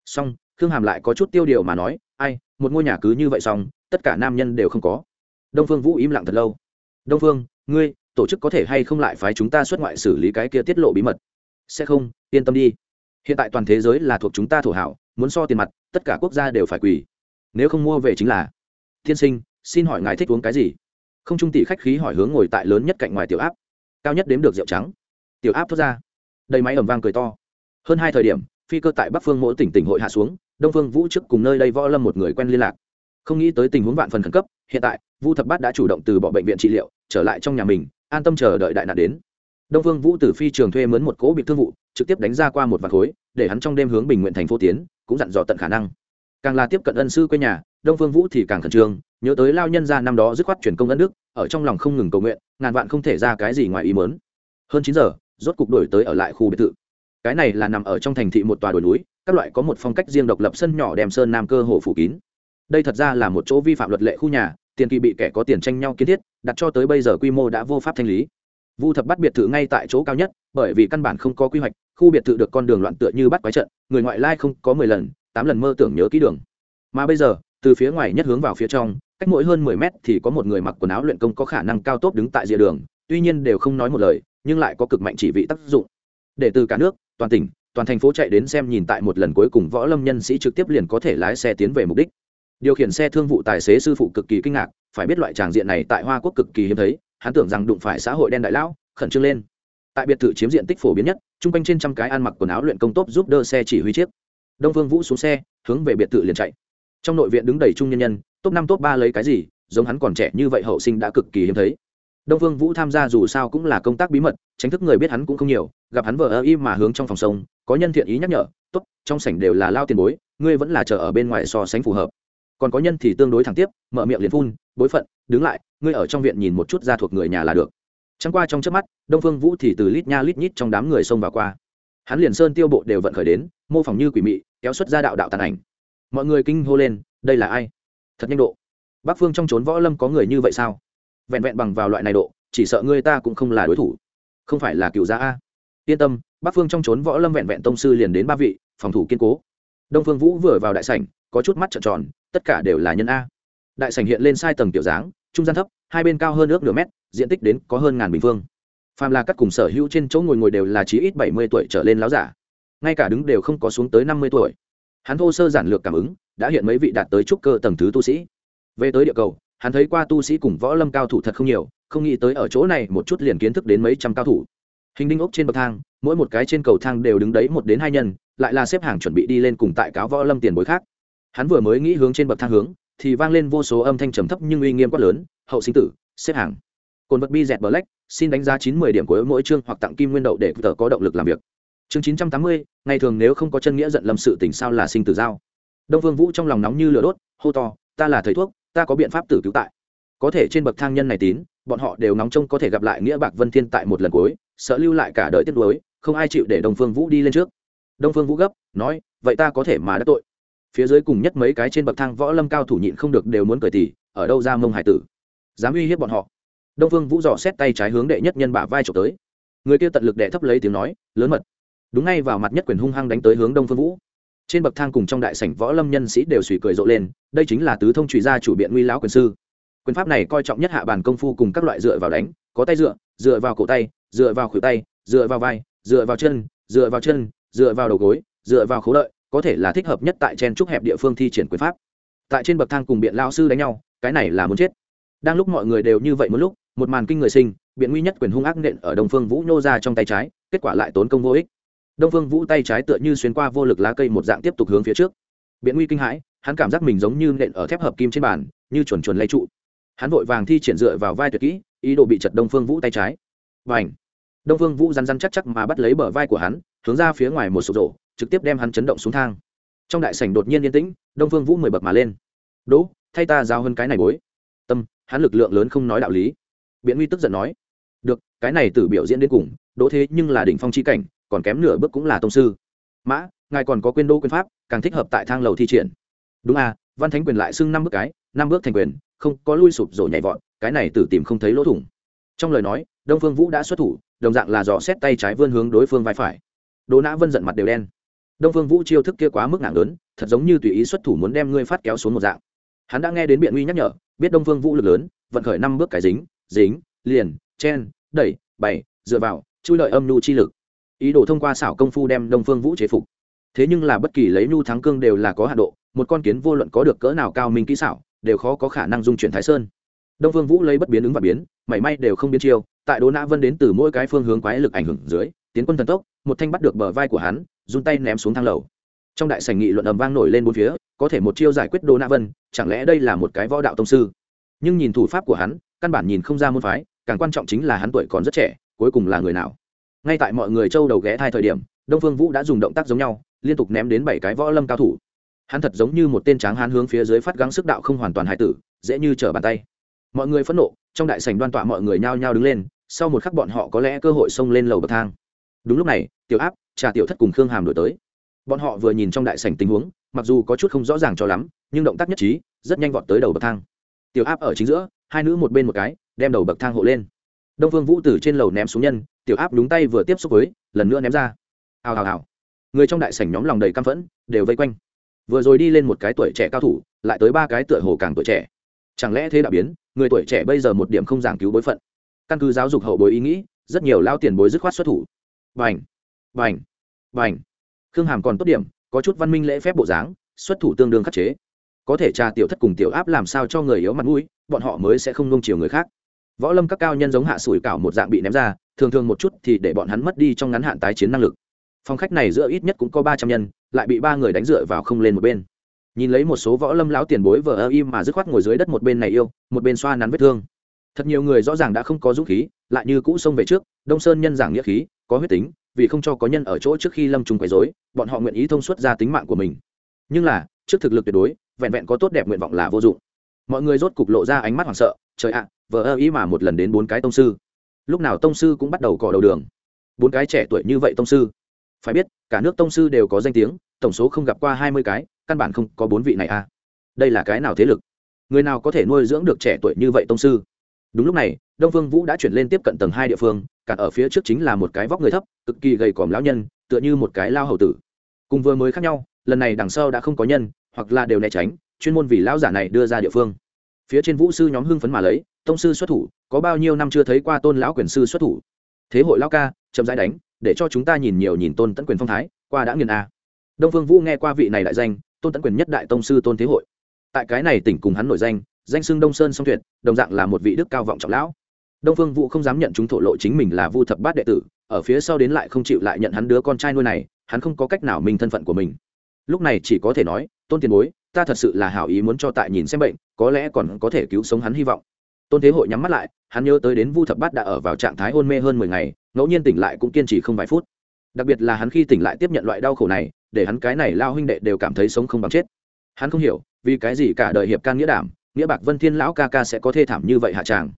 S1: Xong, khương hàm lại có chút tiêu điều mà nói, ai, một ngôi nhà cứ như vậy xong, tất cả nam nhân đều không có. Đông phương vũ im lặng thật lâu. Đông phương, ngươi, tổ chức có thể hay không lại phái chúng ta xuất ngoại xử lý cái kia tiết lộ bí mật? Sẽ không, yên tâm đi. Hiện tại toàn thế giới là thuộc chúng ta thổ hảo, muốn so tiền mặt, tất cả quốc gia đều phải quỳ. Nếu không mua về chính là, tiên sinh, xin hỏi ngài thích uống cái gì? Không trung tỷ khách khí hỏi hướng ngồi tại lớn nhất cạnh ngoài tiểu áp. Cao nhất đếm được rượu trắng. Tiểu áp thốt ra. Đầy máy ẩm vang cười to. Hơn hai thời điểm, phi cơ tại bắc phương mỗi tỉnh tỉnh hội hạ xuống, đông phương vũ trước cùng nơi đây võ lâm một người quen liên lạc. Không nghĩ tới tình huống vạn phần khẩn cấp, hiện tại, vu thập bát đã chủ động từ bỏ bệnh viện trị liệu, trở lại trong nhà mình, an tâm chờ đợi đại nạn đến. Đông phương vũ từ phi trường thuê mướn một cỗ bị thương vụ, trực tiếp đánh ra qua một vạt khối, để hắn trong đêm hướng bình nguyện thành phố tiến, cũng dặn dò tận khả năng. Càng là tiếp cận ân sư quê nhà, đông phương vũ thì càng khẩn trương nhớ tới lao nhân ra năm đó dứt khoát chuyển công đất nước ở trong lòng không ngừng cầu nguyện, ngàn vạn không thể ra cái gì ngoài ý mớn hơn chín giờ, rốt cục đổi tới ở lại khu biệt thự. Cái này là nằm ở trong thành thị một tòa đồi núi, các loại có một phong cách riêng độc lập sân nhỏ đem sơn nam cơ hồ phủ kín. Đây thật ra là một chỗ vi phạm luật lệ khu nhà, tiền kỳ bị kẻ có tiền tranh nhau kiến thiết, đặt cho tới bây giờ quy mô đã vô pháp thanh lý. Vu thập bắt biệt thự ngay tại chỗ cao nhất, bởi vì căn bản không có quy hoạch, khu biệt thự được con đường loạn tựa như bắt quái trận, người ngoại lai không có mười lần, tám lần mơ tưởng nhớ kỹ đường. Mà bây giờ, từ phía ngoài nhất hướng vào phía trong cách mỗi hơn mười mét thì có một người mặc quần áo luyện công có khả năng cao tốt đứng tại rìa đường, tuy nhiên đều không nói một lời, nhưng lại có cực mạnh chỉ vị tác dụng. Để từ cả nước, toàn tỉnh, toàn thành phố chạy đến xem nhìn tại một lần cuối cùng võ lâm nhân sĩ trực tiếp liền có thể lái xe tiến về mục đích. Điều khiển xe thương vụ tài xế sư phụ cực kỳ kinh ngạc, phải biết loại tràng diện này tại hoa quốc cực kỳ hiếm thấy, hắn tưởng rằng đụng phải xã hội đen đại lão, khẩn trương lên. Tại biệt thự chiếm diện tích phổ biến nhất, chung quanh trên trăm cái ăn mặc quần áo luyện công tốt giúp đỡ xe chỉ huy chiếc. Đông Vương vũ xuống xe, hướng về biệt thự liền chạy. Trong nội viện đứng đầy trung nhân nhân top năm, top ba lấy cái gì? Giống hắn còn trẻ như vậy hậu sinh đã cực kỳ hiếm thấy. Đông phương vũ tham gia dù sao cũng là công tác bí mật, tránh thức người biết hắn cũng không nhiều, gặp hắn vờ ơ im mà hướng trong phòng sông, có nhân thiện ý nhắc nhở, tốt, trong sảnh đều là lao tiền bối, ngươi vẫn là chờ ở bên ngoài so sánh phù hợp. Còn có nhân thì tương đối thẳng tiếp, mở miệng liền phun, bối phận, đứng lại, ngươi ở trong viện nhìn một chút ra thuộc người nhà là được. Chẳng qua trong trước mắt, đông phương vũ thì từ lít nha lít nhít trong đám người xông vào qua. Hắn liền sơn tiêu bộ đều vận khởi đến, mô phỏng như quỷ mị, kéo xuất ra đạo đạo tàn ảnh. Mọi người kinh hô lên, đây là ai? Thật nhanh độ. Bắc phương trong trốn võ lâm có người như vậy sao? Vẹn vẹn bằng vào loại này độ, chỉ sợ ngươi ta cũng không là đối thủ. Không phải là cựu gia a. Yên tâm bắc phương trong trốn võ lâm vẹn vẹn tông sư liền đến ba vị, phòng thủ kiên cố. Đông phương vũ vừa vào đại sảnh, có chút mắt trợn tròn, tất cả đều là nhân a. Đại sảnh hiện lên sai tầng tiểu dáng, trung gian thấp, hai bên cao hơn ước nửa mét, diện tích đến có hơn ngàn bình phương. Phàm là các cùng sở hữu trên chỗ ngồi ngồi đều là chí ít bảy mươi tuổi trở lên láo giả. Ngay cả đứng đều không có xuống tới năm mươi tuổi. Hắn thô sơ giản lược cảm ứng đã hiện mấy vị đạt tới trúc cơ tầng thứ tu sĩ. Về tới địa cầu, hắn thấy qua tu sĩ cùng võ lâm cao thủ thật không nhiều, không nghĩ tới ở chỗ này một chút liền kiến thức đến mấy trăm cao thủ. Hình đinh ốc trên bậc thang, mỗi một cái trên cầu thang đều đứng đấy một đến hai nhân, lại là xếp hàng chuẩn bị đi lên cùng tại cáo võ lâm tiền bối khác. Hắn vừa mới nghĩ hướng trên bậc thang hướng, thì vang lên vô số âm thanh trầm thấp nhưng uy nghiêm quát lớn, hậu sinh tử, xếp hàng. Cồn vật bi dẹt black, xin đánh giá chín mươi điểm của mỗi chương hoặc tặng kim nguyên đậu để tờ có động lực làm việc. Chương chín trăm tám mươi, ngày thường nếu không có chân nghĩa giận lâm sự tình sao là sinh tử giao? Đông Phương vũ trong lòng nóng như lửa đốt, hô to, ta là thầy thuốc, ta có biện pháp tử cứu tại. Có thể trên bậc thang nhân này tín, bọn họ đều nóng trông có thể gặp lại nghĩa bạc vân thiên tại một lần cuối, sợ lưu lại cả đời tiếp đối không ai chịu để đông phương vũ đi lên trước. Đông phương vũ gấp, nói, vậy ta có thể mà đã tội. Phía dưới cùng nhất mấy cái trên bậc thang võ lâm cao thủ nhịn không được đều muốn cởi tỉ ở đâu ra mông hải tử? Dám uy hiếp bọn họ. Đông phương vũ dò xét tay trái hướng đệ nhất nhân bả vai trộm tới. Người kia tận lực đệ thấp lấy tiếng nói, lớn mật. Đúng ngay vào mặt nhất quyền hung hăng đánh tới hướng đông phương vũ trên bậc thang cùng trong đại sảnh võ lâm nhân sĩ đều suy cười rộ lên, đây chính là tứ thông trùy gia chủ biện nguy lão quyền sư. Quyền pháp này coi trọng nhất hạ bàn công phu cùng các loại dựa vào đánh, có tay dựa dựa vào cổ tay, dựa vào khuỷu tay, dựa vào vai, dựa vào chân, dựa vào chân, dựa vào đầu gối, dựa vào khố lợi, có thể là thích hợp nhất tại chen trúc hẹp địa phương thi triển quyền pháp. Tại trên bậc thang cùng biện lao sư đánh nhau, cái này là muốn chết. Đang lúc mọi người đều như vậy một lúc, một màn kinh người sinh, biện nguy nhất quyền hung ác nện ở đông phương vũ nhô ra trong tay trái, kết quả lại tốn công vô ích đông phương vũ tay trái tựa như xuyên qua vô lực lá cây một dạng tiếp tục hướng phía trước. Biện nguy kinh hãi, hắn cảm giác mình giống như nện ở thép hợp kim trên bàn, như chuẩn chuẩn lay trụ. Hắn vội vàng thi triển dựa vào vai tuyệt kỹ, ý đồ bị chật đông phương vũ tay trái. Và ảnh đông phương vũ rắn rắn chắc chắc mà bắt lấy bờ vai của hắn, hướng ra phía ngoài một sụp rổ trực tiếp đem hắn chấn động xuống thang. Trong đại sảnh đột nhiên yên tĩnh, đông phương vũ mười bậc mà lên. Đỗ, thay ta giao hơn cái này bối. Tâm, hắn lực lượng lớn không nói đạo lý. Biện nguy tức giận nói, được, cái này từ biểu diễn đến cùng, đỗ thế nhưng là đỉnh phong chi cảnh còn kém nửa bước cũng là tông sư. Mã, ngài còn có quyền đô quyền pháp, càng thích hợp tại thang lầu thi triển. Đúng à văn thánh quyền lại xưng năm bước cái, năm bước thành quyền, không, có lui sụp rồi nhảy vọt, cái này tử tìm không thấy lỗ thủng. Trong lời nói, đông phương vũ đã xuất thủ, đồng dạng là dò xét tay trái vươn hướng đối phương vai phải. Đỗ nã vân giận mặt đều đen. Đông phương vũ chiêu thức kia quá mức nặng lớn, thật giống như tùy ý xuất thủ muốn đem ngươi phát kéo xuống một dạng. Hắn đã nghe đến biện uy nhắc nhở, biết đông phương vũ lực lớn, vận khởi năm bước cái dính dính, liền, chen, đẩy, bày, dựa vào, chui lợi âm nhu chi lực ý đồ thông qua xảo công phu đem đông phương vũ chế phục. Thế nhưng là bất kỳ lấy nhu thắng cương đều là có hạ độ, một con kiến vô luận có được cỡ nào cao minh kỹ xảo, đều khó có khả năng dung chuyển thái sơn. Đông phương vũ lấy bất biến ứng và biến, mảy may đều không biến chiêu, tại đỗ nã vân đến từ mỗi cái phương hướng quái lực ảnh hưởng dưới, tiến quân thần tốc, một thanh bắt được bờ vai của hắn, run tay ném xuống thang lầu. Trong đại sảnh nghị luận ầm vang nổi lên bốn phía, có thể một chiêu giải quyết đỗ nã vân, chẳng lẽ đây là một cái võ đạo tông sư? Nhưng nhìn thủ pháp của hắn, căn bản nhìn không ra môn phái, càng quan trọng chính là hắn tuổi còn rất trẻ, cuối cùng là người nào? Ngay tại mọi người châu đầu ghé thai thời điểm, đông phương vũ đã dùng động tác giống nhau, liên tục ném đến bảy cái võ lâm cao thủ. Hắn thật giống như một tên tráng hán hướng phía dưới phát gắng sức đạo không hoàn toàn hài tử, dễ như trở bàn tay. Mọi người phẫn nộ, trong đại sảnh đoan tọa mọi người nhao nhao đứng lên, sau một khắc bọn họ có lẽ cơ hội xông lên lầu bậc thang. Đúng lúc này, tiểu áp, trà tiểu thất cùng khương hàm đổi tới. Bọn họ vừa nhìn trong đại sảnh tình huống, mặc dù có chút không rõ ràng cho lắm, nhưng động tác nhất trí, rất nhanh vọt tới đầu bậc thang. Tiểu áp ở chính giữa, hai nữ một bên một cái, đem đầu bậc thang hộ lên. Đông phương vũ từ trên lầu ném xuống nhân tiểu áp đúng tay vừa tiếp xúc với, lần nữa ném ra. Hào hào hào. Người trong đại sảnh nhóm lòng đầy căm phẫn, đều vây quanh. Vừa rồi đi lên một cái tuổi trẻ cao thủ, lại tới ba cái tựa hồ càng tuổi trẻ. Chẳng lẽ thế đã biến, người tuổi trẻ bây giờ một điểm không giảng cứu bối phận? Căn cứ giáo dục hậu bối ý nghĩ, rất nhiều lao tiền bối dứt khoát xuất thủ. Vành vành vành khương hàm còn tốt điểm, có chút văn minh lễ phép bộ dáng, xuất thủ tương đương khắc chế. Có thể trà tiểu thất cùng tiểu áp làm sao cho người yếu mặt mũi, bọn họ mới sẽ không nông chiều người khác. Võ lâm các cao nhân giống hạ sủi cảo một dạng bị ném ra thường thường một chút thì để bọn hắn mất đi trong ngắn hạn tái chiến năng lực. Phòng khách này giữa ít nhất cũng có ba trăm nhân, lại bị ba người đánh dựa vào không lên một bên. Nhìn lấy một số võ lâm lão tiền bối vờ ơ im mà dứt khoát ngồi dưới đất một bên này yêu, một bên xoa nắn vết thương. Thật nhiều người rõ ràng đã không có dũng khí, lại như cũ xông về trước, đông sơn nhân giảng nghĩa khí, có huyết tính, vì không cho có nhân ở chỗ trước khi lâm trùng quấy dối bọn họ nguyện ý thông suốt ra tính mạng của mình. Nhưng là, trước thực lực tuyệt đối, vẹn vẹn có tốt đẹp nguyện vọng là vô dụng. Mọi người rốt cục lộ ra ánh mắt hoảng sợ, trời ạ, vờ ơ ý mà một lần đến bốn cái tông sư lúc nào tông sư cũng bắt đầu cọ đầu đường. Bốn cái trẻ tuổi như vậy tông sư. Phải biết, cả nước tông sư đều có danh tiếng, tổng số không gặp qua hai mươi cái, căn bản không có bốn vị này à. Đây là cái nào thế lực? Người nào có thể nuôi dưỡng được trẻ tuổi như vậy tông sư? Đúng lúc này, đông phương vũ đã chuyển lên tiếp cận tầng hai địa phương cả ở phía trước chính là một cái vóc người thấp, cực kỳ gầy còm lão nhân, tựa như một cái lao hầu tử. Cùng vừa mới khác nhau, lần này đằng sau đã không có nhân, hoặc là đều né tránh, chuyên môn vì lão giả này đưa ra địa phương. Phía trên vũ sư nhóm hưng phấn mà lấy tông sư xuất thủ, có bao nhiêu năm chưa thấy qua tôn lão quyền sư xuất thủ. Thế hội lão ca, chậm rãi đánh, để cho chúng ta nhìn nhiều nhìn tôn tẫn quyền phong thái, qua đã nghiền a. Đông phương vũ nghe qua vị này đại danh, tôn tẫn quyền nhất đại tông sư tôn thế hội. Tại cái này tỉnh cùng hắn nổi danh danh xưng đông sơn song tuyệt, đồng dạng là một vị đức cao vọng trọng lão. Đông phương vũ không dám nhận chúng thổ lộ chính mình là vu thập bát đệ tử, ở phía sau đến lại không chịu lại nhận hắn đứa con trai nuôi này, hắn không có cách nào minh thân phận của mình. Lúc này chỉ có thể nói, tôn tiền bối, ta thật sự là hảo ý muốn cho tại nhìn xem bệnh, có lẽ còn có thể cứu sống hắn hy vọng tôn thế hội nhắm mắt lại, hắn nhớ tới đến vu thập bát đã ở vào trạng thái hôn mê hơn mười ngày, ngẫu nhiên tỉnh lại cũng kiên trì không vài phút. Đặc biệt là hắn khi tỉnh lại tiếp nhận loại đau khổ này, để hắn cái này lao huynh đệ đều cảm thấy sống không bằng chết. Hắn không hiểu, vì cái gì cả đời hiệp can nghĩa đảm, nghĩa bạc vân thiên lão ca ca sẽ có thê thảm như vậy hạ tràng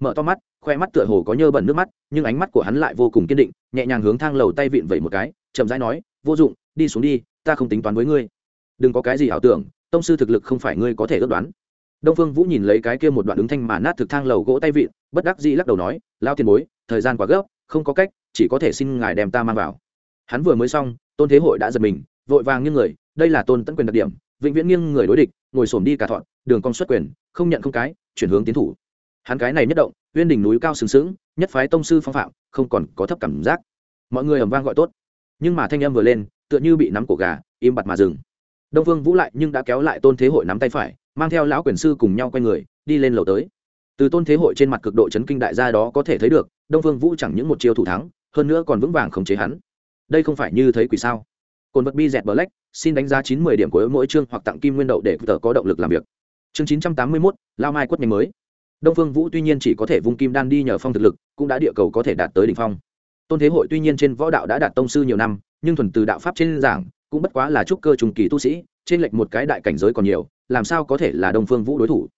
S1: mở to mắt, khoe mắt tựa hồ có nhơ bẩn nước mắt, nhưng ánh mắt của hắn lại vô cùng kiên định, nhẹ nhàng hướng thang lầu tay vịn vẩy một cái, chậm rãi nói, vô dụng, đi xuống đi, ta không tính toán với ngươi. Đừng có cái gì ảo tưởng, tông sư thực lực không phải ngươi có thể ước đoán đông phương vũ nhìn lấy cái kia một đoạn ứng thanh mà nát thực thang lầu gỗ tay vịn, bất đắc dĩ lắc đầu nói lao tiền bối, thời gian quá gấp, không có cách, chỉ có thể xin ngài đem ta mang vào. Hắn vừa mới xong, tôn thế hội đã giật mình, vội vàng nghiêng người, đây là tôn tấn quyền đặc điểm, vĩnh viễn nghiêng người đối địch, ngồi xổm đi cả thọn, đường cong xuất quyền, không nhận không cái, chuyển hướng tiến thủ. Hắn cái này nhất động, uyên đỉnh núi cao sừng sững, nhất phái tông sư phong phạm, không còn có thấp cảm giác. Mọi người ầm vang gọi tốt. Nhưng mà thanh âm vừa lên, tựa như bị nắm cổ gà, im bặt mà dừng. Đông phương vũ lại nhưng đã kéo lại tôn thế hội nắm tay phải mang theo lão quyền sư cùng nhau quay người, đi lên lầu tới. Từ tôn thế hội trên mặt cực độ chấn kinh đại gia đó có thể thấy được, đông phương vũ chẳng những một chiêu thủ thắng, hơn nữa còn vững vàng khống chế hắn. Đây không phải như thấy quỷ sao? Cồn vật bi dẹt black, xin đánh giá chín mươi điểm của mỗi chương hoặc tặng kim nguyên đậu để tờ có động lực làm việc. Chương chín trăm tám mươi mốt, lao mai quất nhanh mới. Đông phương vũ tuy nhiên chỉ có thể vung kim đan đi nhờ phong thực lực, cũng đã địa cầu có thể đạt tới đỉnh phong. Tôn thế hội tuy nhiên trên võ đạo đã đạt tông sư nhiều năm, nhưng thuần từ đạo pháp trên giảng cũng bất quá là trúc cơ trùng kỳ tu sĩ, trên lệch một cái đại cảnh giới còn nhiều, làm sao có thể là đông phương vũ đối thủ?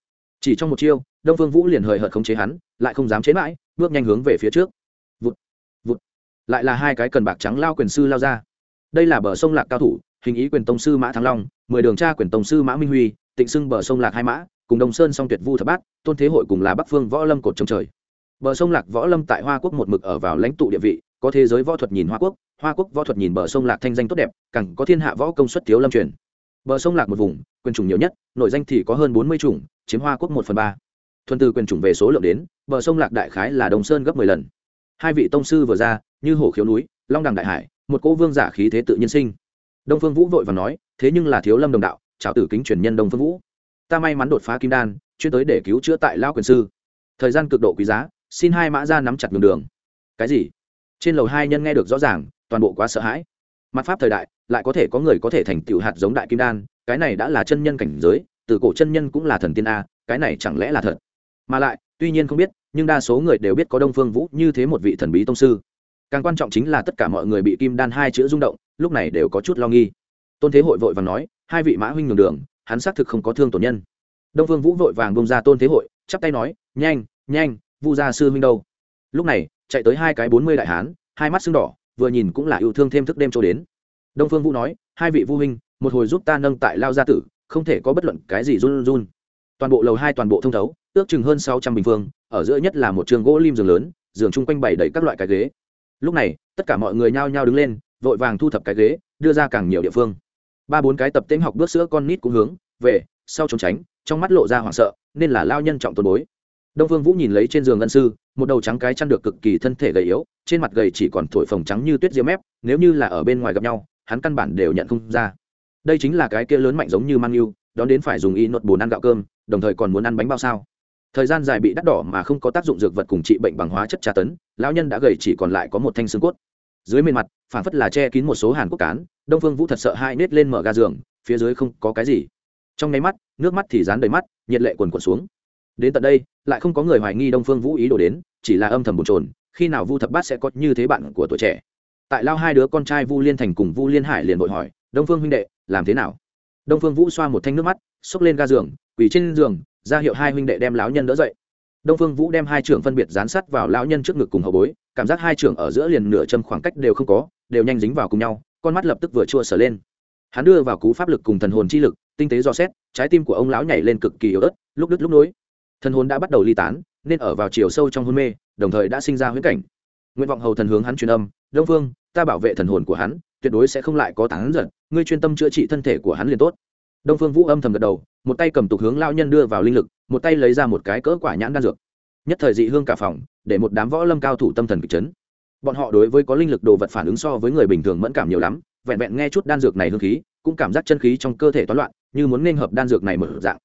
S1: Chỉ trong một chiêu, đông phương vũ liền hời hợt khống chế hắn, lại không dám chế mãi, bước nhanh hướng về phía trước. Vụt vụt. Lại là hai cái cần bạc trắng lao quyền sư lao ra. Đây là bờ sông lạc cao thủ, hình ý quyền tông sư mã thắng long, mười đường tra quyền tông sư mã minh huy, tịnh xưng bờ sông lạc hai mã, cùng đồng sơn song tuyệt vu thập bát, tôn thế hội cùng là bắc phương võ lâm cột trông trời. Bờ sông lạc võ lâm tại hoa quốc một mực ở vào lãnh tụ địa vị có thế giới võ thuật nhìn hoa quốc hoa quốc võ thuật nhìn bờ sông lạc thanh danh tốt đẹp cẳng có thiên hạ võ công suất thiếu lâm truyền. Bờ sông lạc một vùng, quyền chủng nhiều nhất, nội danh thì có hơn bốn mươi chủng, chiếm hoa quốc một phần ba. Thuần từ quyền chủng về số lượng đến, bờ sông lạc đại khái là đồng sơn gấp mười lần. Hai vị tông sư vừa ra, như hổ khiếu núi, long đằng đại hải, một cỗ vương giả khí thế tự nhiên sinh. Đông phương vũ vội và nói, thế nhưng là thiếu lâm đồng đạo trào tử kính truyền nhân đông phương vũ. Ta may mắn đột phá kim đan, chuyên tới để cứu chữa tại lao quyền sư. Thời gian cực độ quý giá, xin hai mã ra nắm chặt đường đường. Cái gì? Trên lầu hai nhân nghe được rõ ràng, toàn bộ quá sợ hãi. Mặt pháp thời đại, lại có thể có người có thể thành tựu hạt giống đại kim đan, cái này đã là chân nhân cảnh giới, từ cổ chân nhân cũng là thần tiên a, cái này chẳng lẽ là thật? Mà lại, tuy nhiên không biết, nhưng đa số người đều biết có đông phương vũ như thế một vị thần bí tông sư. Càng quan trọng chính là tất cả mọi người bị kim đan hai chữ rung động, lúc này đều có chút lo nghi. Tôn thế hội vội và nói, hai vị mã huynh nhường đường, hắn xác thực không có thương tổn nhân. Đông phương vũ vội vàng bông ra tôn thế hội, chắp tay nói, nhanh nhanh, vu gia sư huynh đâu? Lúc này, chạy tới hai cái bốn mươi đại hán, hai mắt sưng đỏ, vừa nhìn cũng là yêu thương thêm thức đêm chỗ đến. Đông phương vũ nói, hai vị vô huynh, một hồi giúp ta nâng tại lao gia tử, không thể có bất luận cái gì run run. Toàn bộ lầu hai toàn bộ thông thấu, ước chừng hơn sáu trăm bình phương, ở giữa nhất là một trường gỗ lim giường lớn, giường chung quanh bày đầy các loại cái ghế. Lúc này, tất cả mọi người nhao nhao đứng lên, vội vàng thu thập cái ghế, đưa ra càng nhiều địa phương. Ba bốn cái tập tễnh học bước sữa con nít cũng hướng về, sau trốn tránh, trong mắt lộ ra hoảng sợ, nên là lao nhân trọng tôn bối đông phương vũ nhìn lấy trên giường ngân sư, một đầu trắng cái chăn được cực kỳ thân thể gầy yếu, trên mặt gầy chỉ còn thổi phồng trắng như tuyết diêm mép, nếu như là ở bên ngoài gặp nhau, hắn căn bản đều nhận không ra. Đây chính là cái kia lớn mạnh giống như mang yêu, đón đến phải dùng y nốt bồn ăn gạo cơm, đồng thời còn muốn ăn bánh bao sao. Thời gian dài bị đắt đỏ mà không có tác dụng dược vật cùng trị bệnh bằng hóa chất tra tấn, lão nhân đã gầy chỉ còn lại có một thanh xương cốt. Dưới miền mặt phản phất là che kín một số hàn quốc cán, đông phương vũ thật sợ hai nết lên mở ga giường, phía dưới không có cái gì. Trong nháy mắt, nước mắt thì dán đầy mắt, nhiệt lệ quần quần xuống. Đến tận đây lại không có người hoài nghi đông phương vũ ý đồ đến, chỉ là âm thầm bồn trồn khi nào vu thập bát sẽ có như thế bạn của tuổi trẻ. Tại lao hai đứa con trai vu liên thành cùng vu liên hải liền vội hỏi, đông phương huynh đệ, làm thế nào? Đông phương vũ xoa một thanh nước mắt, xốc lên ga giường, quỳ trên giường, ra hiệu hai huynh đệ đem lão nhân đỡ dậy. Đông phương vũ đem hai trưởng phân biệt dán sát vào lão nhân trước ngực cùng hậu bối, cảm giác hai trưởng ở giữa liền nửa châm khoảng cách đều không có, đều nhanh dính vào cùng nhau, con mắt lập tức vừa chua sở lên. Hắn đưa vào cú pháp lực cùng thần hồn chi lực, tinh tế do xét, trái tim của ông lão nhảy lên cực kỳ yếu ớt, lúc đứt lúc nối thần hồn đã bắt đầu ly tán, nên ở vào chiều sâu trong hôn mê, đồng thời đã sinh ra huyễn cảnh. Nguyện vọng hầu thần hướng hắn truyền âm, đông phương, ta bảo vệ thần hồn của hắn, tuyệt đối sẽ không lại có tán giật ngươi chuyên tâm chữa trị thân thể của hắn liền tốt. Đông phương vũ âm thầm gật đầu, một tay cầm tục hướng lao nhân đưa vào linh lực, một tay lấy ra một cái cỡ quả nhãn đan dược. Nhất thời dị hương cả phòng, để một đám võ lâm cao thủ tâm thần kịch chấn. Bọn họ đối với có linh lực đồ vật phản ứng so với người bình thường mẫn cảm nhiều lắm, vẹn vẹn nghe chút đan dược này hương khí, cũng cảm giác chân khí trong cơ thể toán loạn, như muốn nên hợp đan dược này mở dạng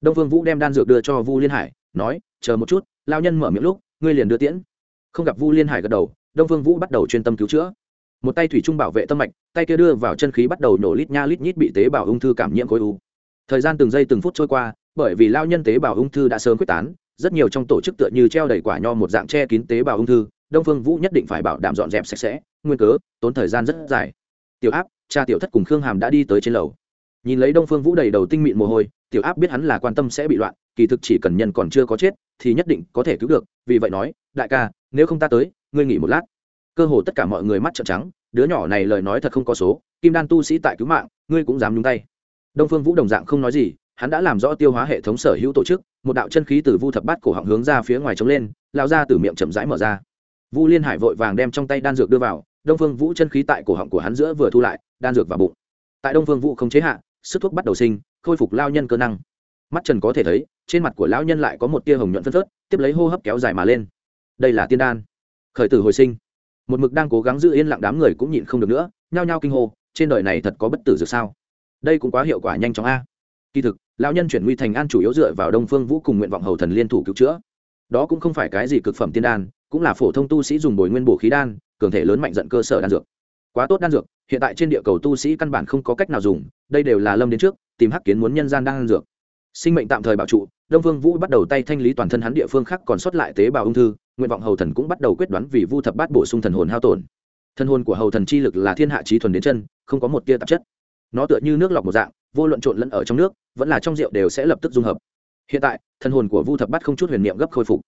S1: đông phương vũ đem đan dược đưa cho vu liên hải, nói, chờ một chút lao nhân mở miệng lúc, ngươi liền đưa tiễn. Không gặp vu liên hải gật đầu, đông phương vũ bắt đầu chuyên tâm cứu chữa. Một tay thủy trung bảo vệ tâm mạch, tay kia đưa vào chân khí bắt đầu nổ lít nha lít nhít bị tế bào ung thư cảm nhiễm khối u. Thời gian từng giây từng phút trôi qua, bởi vì lao nhân tế bào ung thư đã sớm quyết tán, rất nhiều trong tổ chức tựa như treo đầy quả nho một dạng che kín tế bào ung thư, đông phương vũ nhất định phải bảo đảm dọn dẹp sạch sẽ, nguyên cớ, tốn thời gian rất dài. Tiểu áp, cha tiểu thất cùng khương hàm đã đi tới trên lầu nhìn lấy đông phương vũ đầy đầu tinh mịn mồ hôi, tiểu áp biết hắn là quan tâm sẽ bị loạn, kỳ thực chỉ cần nhân còn chưa có chết, thì nhất định có thể cứu được, vì vậy nói, đại ca, nếu không ta tới, ngươi nghỉ một lát. Cơ hồ tất cả mọi người mắt trợn trắng, đứa nhỏ này lời nói thật không có số, kim đan tu sĩ tại cứu mạng, ngươi cũng dám nhúng tay. Đông phương vũ đồng dạng không nói gì, hắn đã làm rõ tiêu hóa hệ thống sở hữu tổ chức, một đạo chân khí từ vu thập bát cổ họng hướng ra phía ngoài trống lên lao ra từ miệng chậm rãi mở ra. Vu liên hải vội vàng đem trong tay đan dược đưa vào, đông phương vũ chân khí tại cổ họng của hắn giữa vừa thu lại, đan dược vào bụng. Tại đông phương vũ không chế hạ sức thuốc bắt đầu sinh, khôi phục lao nhân cơ năng. Mắt trần có thể thấy, trên mặt của lão nhân lại có một tia hồng nhuận phân phớt, tiếp lấy hô hấp kéo dài mà lên. Đây là tiên đan. Khởi tử hồi sinh. Một mực đang cố gắng giữ yên lặng đám người cũng nhịn không được nữa, nhao nhao kinh hô, trên đời này thật có bất tử dược sao? Đây cũng quá hiệu quả nhanh chóng a. Kỳ thực, lão nhân chuyển nguy thành an chủ yếu dựa vào đông phương vũ cùng nguyện vọng hầu thần liên thủ cứu chữa. Đó cũng không phải cái gì cực phẩm tiên đan, cũng là phổ thông tu sĩ dùng bồi nguyên bổ khí đan, cường thể lớn mạnh giận cơ sở đan dược quá tốt đan dược, hiện tại trên địa cầu tu sĩ căn bản không có cách nào dùng, đây đều là lâm đến trước, tìm hắc kiến muốn nhân gian đan dược. Sinh mệnh tạm thời bảo trụ, đông Vương vũ bắt đầu tay thanh lý toàn thân hắn địa phương khác còn sót lại tế bào ung thư, nguyện vọng hầu thần cũng bắt đầu quyết đoán vì vu thập bát bổ sung thần hồn hao tổn. Thần hồn của hầu thần chi lực là thiên hạ trí thuần đến chân, không có một tia tạp chất. Nó tựa như nước lọc một dạng, vô luận trộn lẫn ở trong nước, vẫn là trong rượu đều sẽ lập tức dung hợp. Hiện tại, thần hồn của vu thập bát không chút huyền niệm gấp khôi phục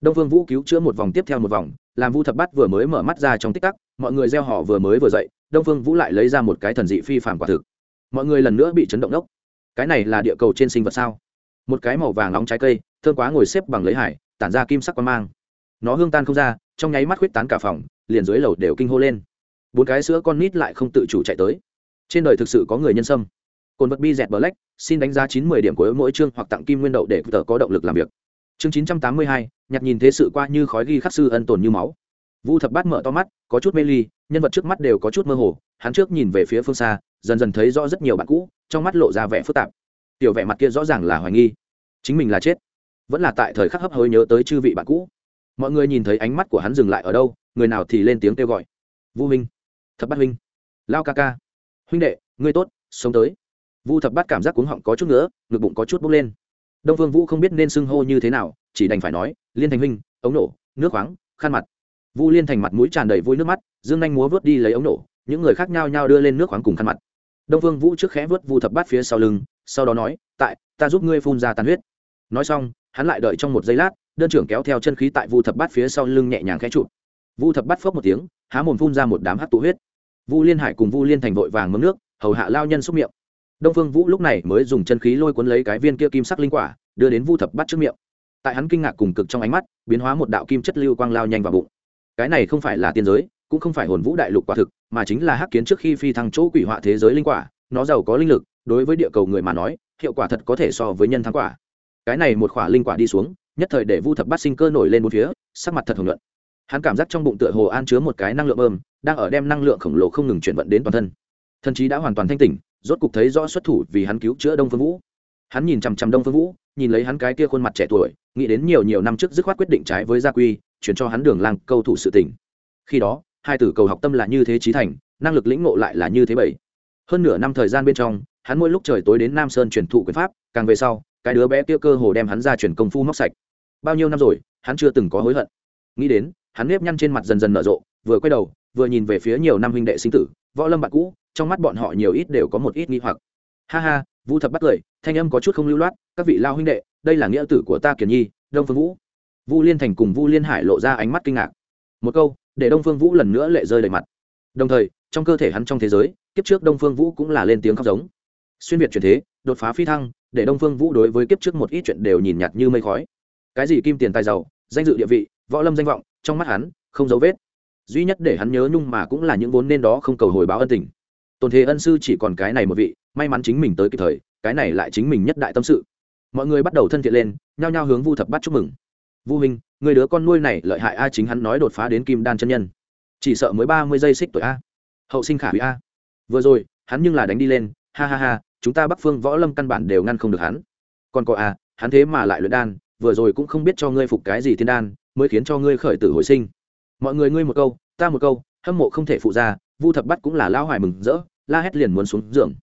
S1: đông vương vũ cứu chữa một vòng tiếp theo một vòng, làm vu thập bát vừa mới mở mắt ra trong tích tắc, mọi người gieo họ vừa mới vừa dậy, đông vương vũ lại lấy ra một cái thần dị phi phàm quả thực. Mọi người lần nữa bị chấn động đốc. Cái này là địa cầu trên sinh vật sao? Một cái màu vàng nóng trái cây, thơm quá ngồi xếp bằng lấy hải, tản ra kim sắc quan mang. Nó hương tan không ra, trong nháy mắt khuyết tán cả phòng, liền dưới lầu đều kinh hô lên. Bốn cái sữa con nít lại không tự chủ chạy tới. Trên đời thực sự có người nhân sâm. Cồn vật bi dẹt bờ lách xin đánh giá chín mươi điểm của mỗi chương hoặc tặng kim nguyên đậu để tờ có động lực làm việc. Chương chín trăm tám mươi hai nhặt nhìn thế sự qua như khói ghi khắc sư ân tồn như máu. Vu thập bát mở to mắt có chút mê ly nhân vật trước mắt đều có chút mơ hồ hắn trước nhìn về phía phương xa dần dần thấy rõ rất nhiều bạn cũ trong mắt lộ ra vẻ phức tạp. Tiểu vẻ mặt kia rõ ràng là hoài nghi. Chính mình là chết. Vẫn là tại thời khắc hấp hối nhớ tới chư vị bạn cũ. Mọi người nhìn thấy ánh mắt của hắn dừng lại ở đâu người nào thì lên tiếng kêu gọi. Vu Minh, thập bát huynh lao ca ca huynh đệ ngươi tốt sống tới. Vu thập bát cảm giác cuống họng có chút nữa ngực bụng có chút bốc lên. Đông vương vũ không biết nên xưng hô như thế nào chỉ đành phải nói liên thành huynh, ống nổ, nước khoáng, khăn mặt. Vu liên thành mặt mũi tràn đầy vui nước mắt, dương anh múa vớt đi lấy ống nổ, những người khác nhau nhau đưa lên nước khoáng cùng khăn mặt. Đông vương vũ trước khẽ vớt vu thập bát phía sau lưng, sau đó nói, tại, ta giúp ngươi phun ra tàn huyết. Nói xong, hắn lại đợi trong một giây lát, đơn trưởng kéo theo chân khí tại vu thập bát phía sau lưng nhẹ nhàng khẽ chụp. Vu thập bát phốc một tiếng, há mồm phun ra một đám hắc tụ huyết. Vu liên hải cùng vu liên thành vội vàng mấm nước, hầu hạ lao nhân xúc miệng. Đông phương vũ lúc này mới dùng chân khí lôi cuốn lấy cái viên kia kim sắc linh quả, đưa đến vu thập bát trước miệng tại hắn kinh ngạc cùng cực trong ánh mắt, biến hóa một đạo kim chất lưu quang lao nhanh vào bụng. Cái này không phải là tiên giới, cũng không phải hồn vũ đại lục quả thực, mà chính là hắc kiến trước khi phi thăng chỗ quỷ họa thế giới linh quả, nó giàu có linh lực, đối với địa cầu người mà nói, hiệu quả thật có thể so với nhân thắng quả. Cái này một khỏa linh quả đi xuống, nhất thời để vu thập bát sinh cơ nổi lên một phía, sắc mặt thật hồng luận hắn cảm giác trong bụng tựa hồ an chứa một cái năng lượng bơm đang ở đem năng lượng khổng lồ không ngừng chuyển vận đến toàn thân. Thần chí đã hoàn toàn thanh tỉnh, rốt cục thấy rõ xuất thủ vì hắn cứu chữa đông phương vũ. Hắn nhìn chằm chằm đông phương vũ nhìn lấy hắn cái kia khuôn mặt trẻ tuổi, nghĩ đến nhiều nhiều năm trước dứt khoát quyết định trái với gia quy, chuyển cho hắn đường lang câu thủ sự tỉnh khi đó, hai tử cầu học tâm là như thế trí thành, năng lực lĩnh ngộ lại là như thế bảy hơn nửa năm thời gian bên trong, hắn mỗi lúc trời tối đến nam sơn truyền thụ quyền pháp, càng về sau, cái đứa bé kia cơ hồ đem hắn ra truyền công phu móc sạch. Bao nhiêu năm rồi, hắn chưa từng có hối hận. Nghĩ đến, hắn nếp nhăn trên mặt dần dần nở rộ, vừa quay đầu, vừa nhìn về phía nhiều năm huynh đệ sinh tử, võ lâm bạn cũ, trong mắt bọn họ nhiều ít đều có một ít nghi hoặc. Ha ha vũ thập bắt cười, thanh âm có chút không lưu loát, các vị lao huynh đệ, đây là nghĩa tử của ta kiển nhi, đông phương vũ. Vu liên thành cùng vu liên hải lộ ra ánh mắt kinh ngạc. Một câu, để đông phương vũ lần nữa lệ rơi đầy mặt. Đồng thời, trong cơ thể hắn trong thế giới, kiếp trước đông phương vũ cũng là lên tiếng khóc giống. Xuyên việt chuyển thế, đột phá phi thăng, để đông phương vũ đối với kiếp trước một ít chuyện đều nhìn nhạt như mây khói. Cái gì kim tiền tài giàu, danh dự địa vị, võ lâm danh vọng, trong mắt hắn, không dấu vết. Duy nhất để hắn nhớ nhung mà cũng là những vốn nên đó không cầu hồi báo ân tình. Tồn thế ân sư chỉ còn cái này một vị may mắn chính mình tới kịp thời, cái này lại chính mình nhất đại tâm sự. Mọi người bắt đầu thân thiện lên, nhao nhao hướng vu thập bắt chúc mừng. Vu hình người đứa con nuôi này lợi hại a, chính hắn nói đột phá đến kim đan chân nhân. Chỉ sợ mới ba mươi giây xích tuổi a. Hậu sinh khả hủy a. Vừa rồi, hắn nhưng là đánh đi lên, ha ha ha, chúng ta bắc phương võ lâm căn bản đều ngăn không được hắn. Còn có a, hắn thế mà lại luyện đan, vừa rồi cũng không biết cho ngươi phục cái gì thiên đan, mới khiến cho ngươi khởi tử hồi sinh. Mọi người ngươi một câu, ta một câu, hâm mộ không thể phụ ra, vu thập bắt cũng là lao hoài mừng rỡ, la hét liền muốn xuống giường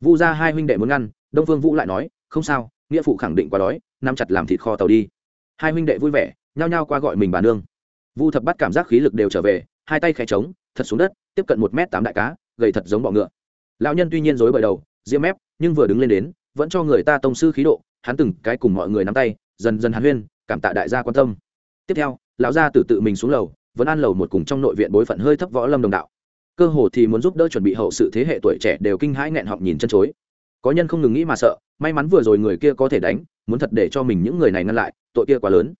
S1: vu ra hai huynh đệ muốn ngăn, đông phương vũ lại nói, không sao, nghĩa phụ khẳng định quá đói, nắm chặt làm thịt kho tàu đi. Hai huynh đệ vui vẻ, nhao nhao qua gọi mình bà nương. Vu thập bắt cảm giác khí lực đều trở về, hai tay khẽ trống thật xuống đất, tiếp cận một m tám đại cá, gầy thật giống bọ ngựa. Lão nhân tuy nhiên dối bời đầu diêm mép, nhưng vừa đứng lên đến, vẫn cho người ta tông sư khí độ, hắn từng cái cùng mọi người nắm tay, dần dần hàn huyên, cảm tạ đại gia quan tâm. Tiếp theo, lão gia tử tự mình xuống lầu, vẫn ăn lầu một cùng trong nội viện bối phận hơi thấp võ lâm đồng đạo cơ hồ thì muốn giúp đỡ chuẩn bị hậu sự thế hệ tuổi trẻ đều kinh hãi nghẹn họng nhìn chân chối. Có nhân không ngừng nghĩ mà sợ, may mắn vừa rồi người kia có thể đánh, muốn thật để cho mình những người này ngăn lại, tội kia quá lớn.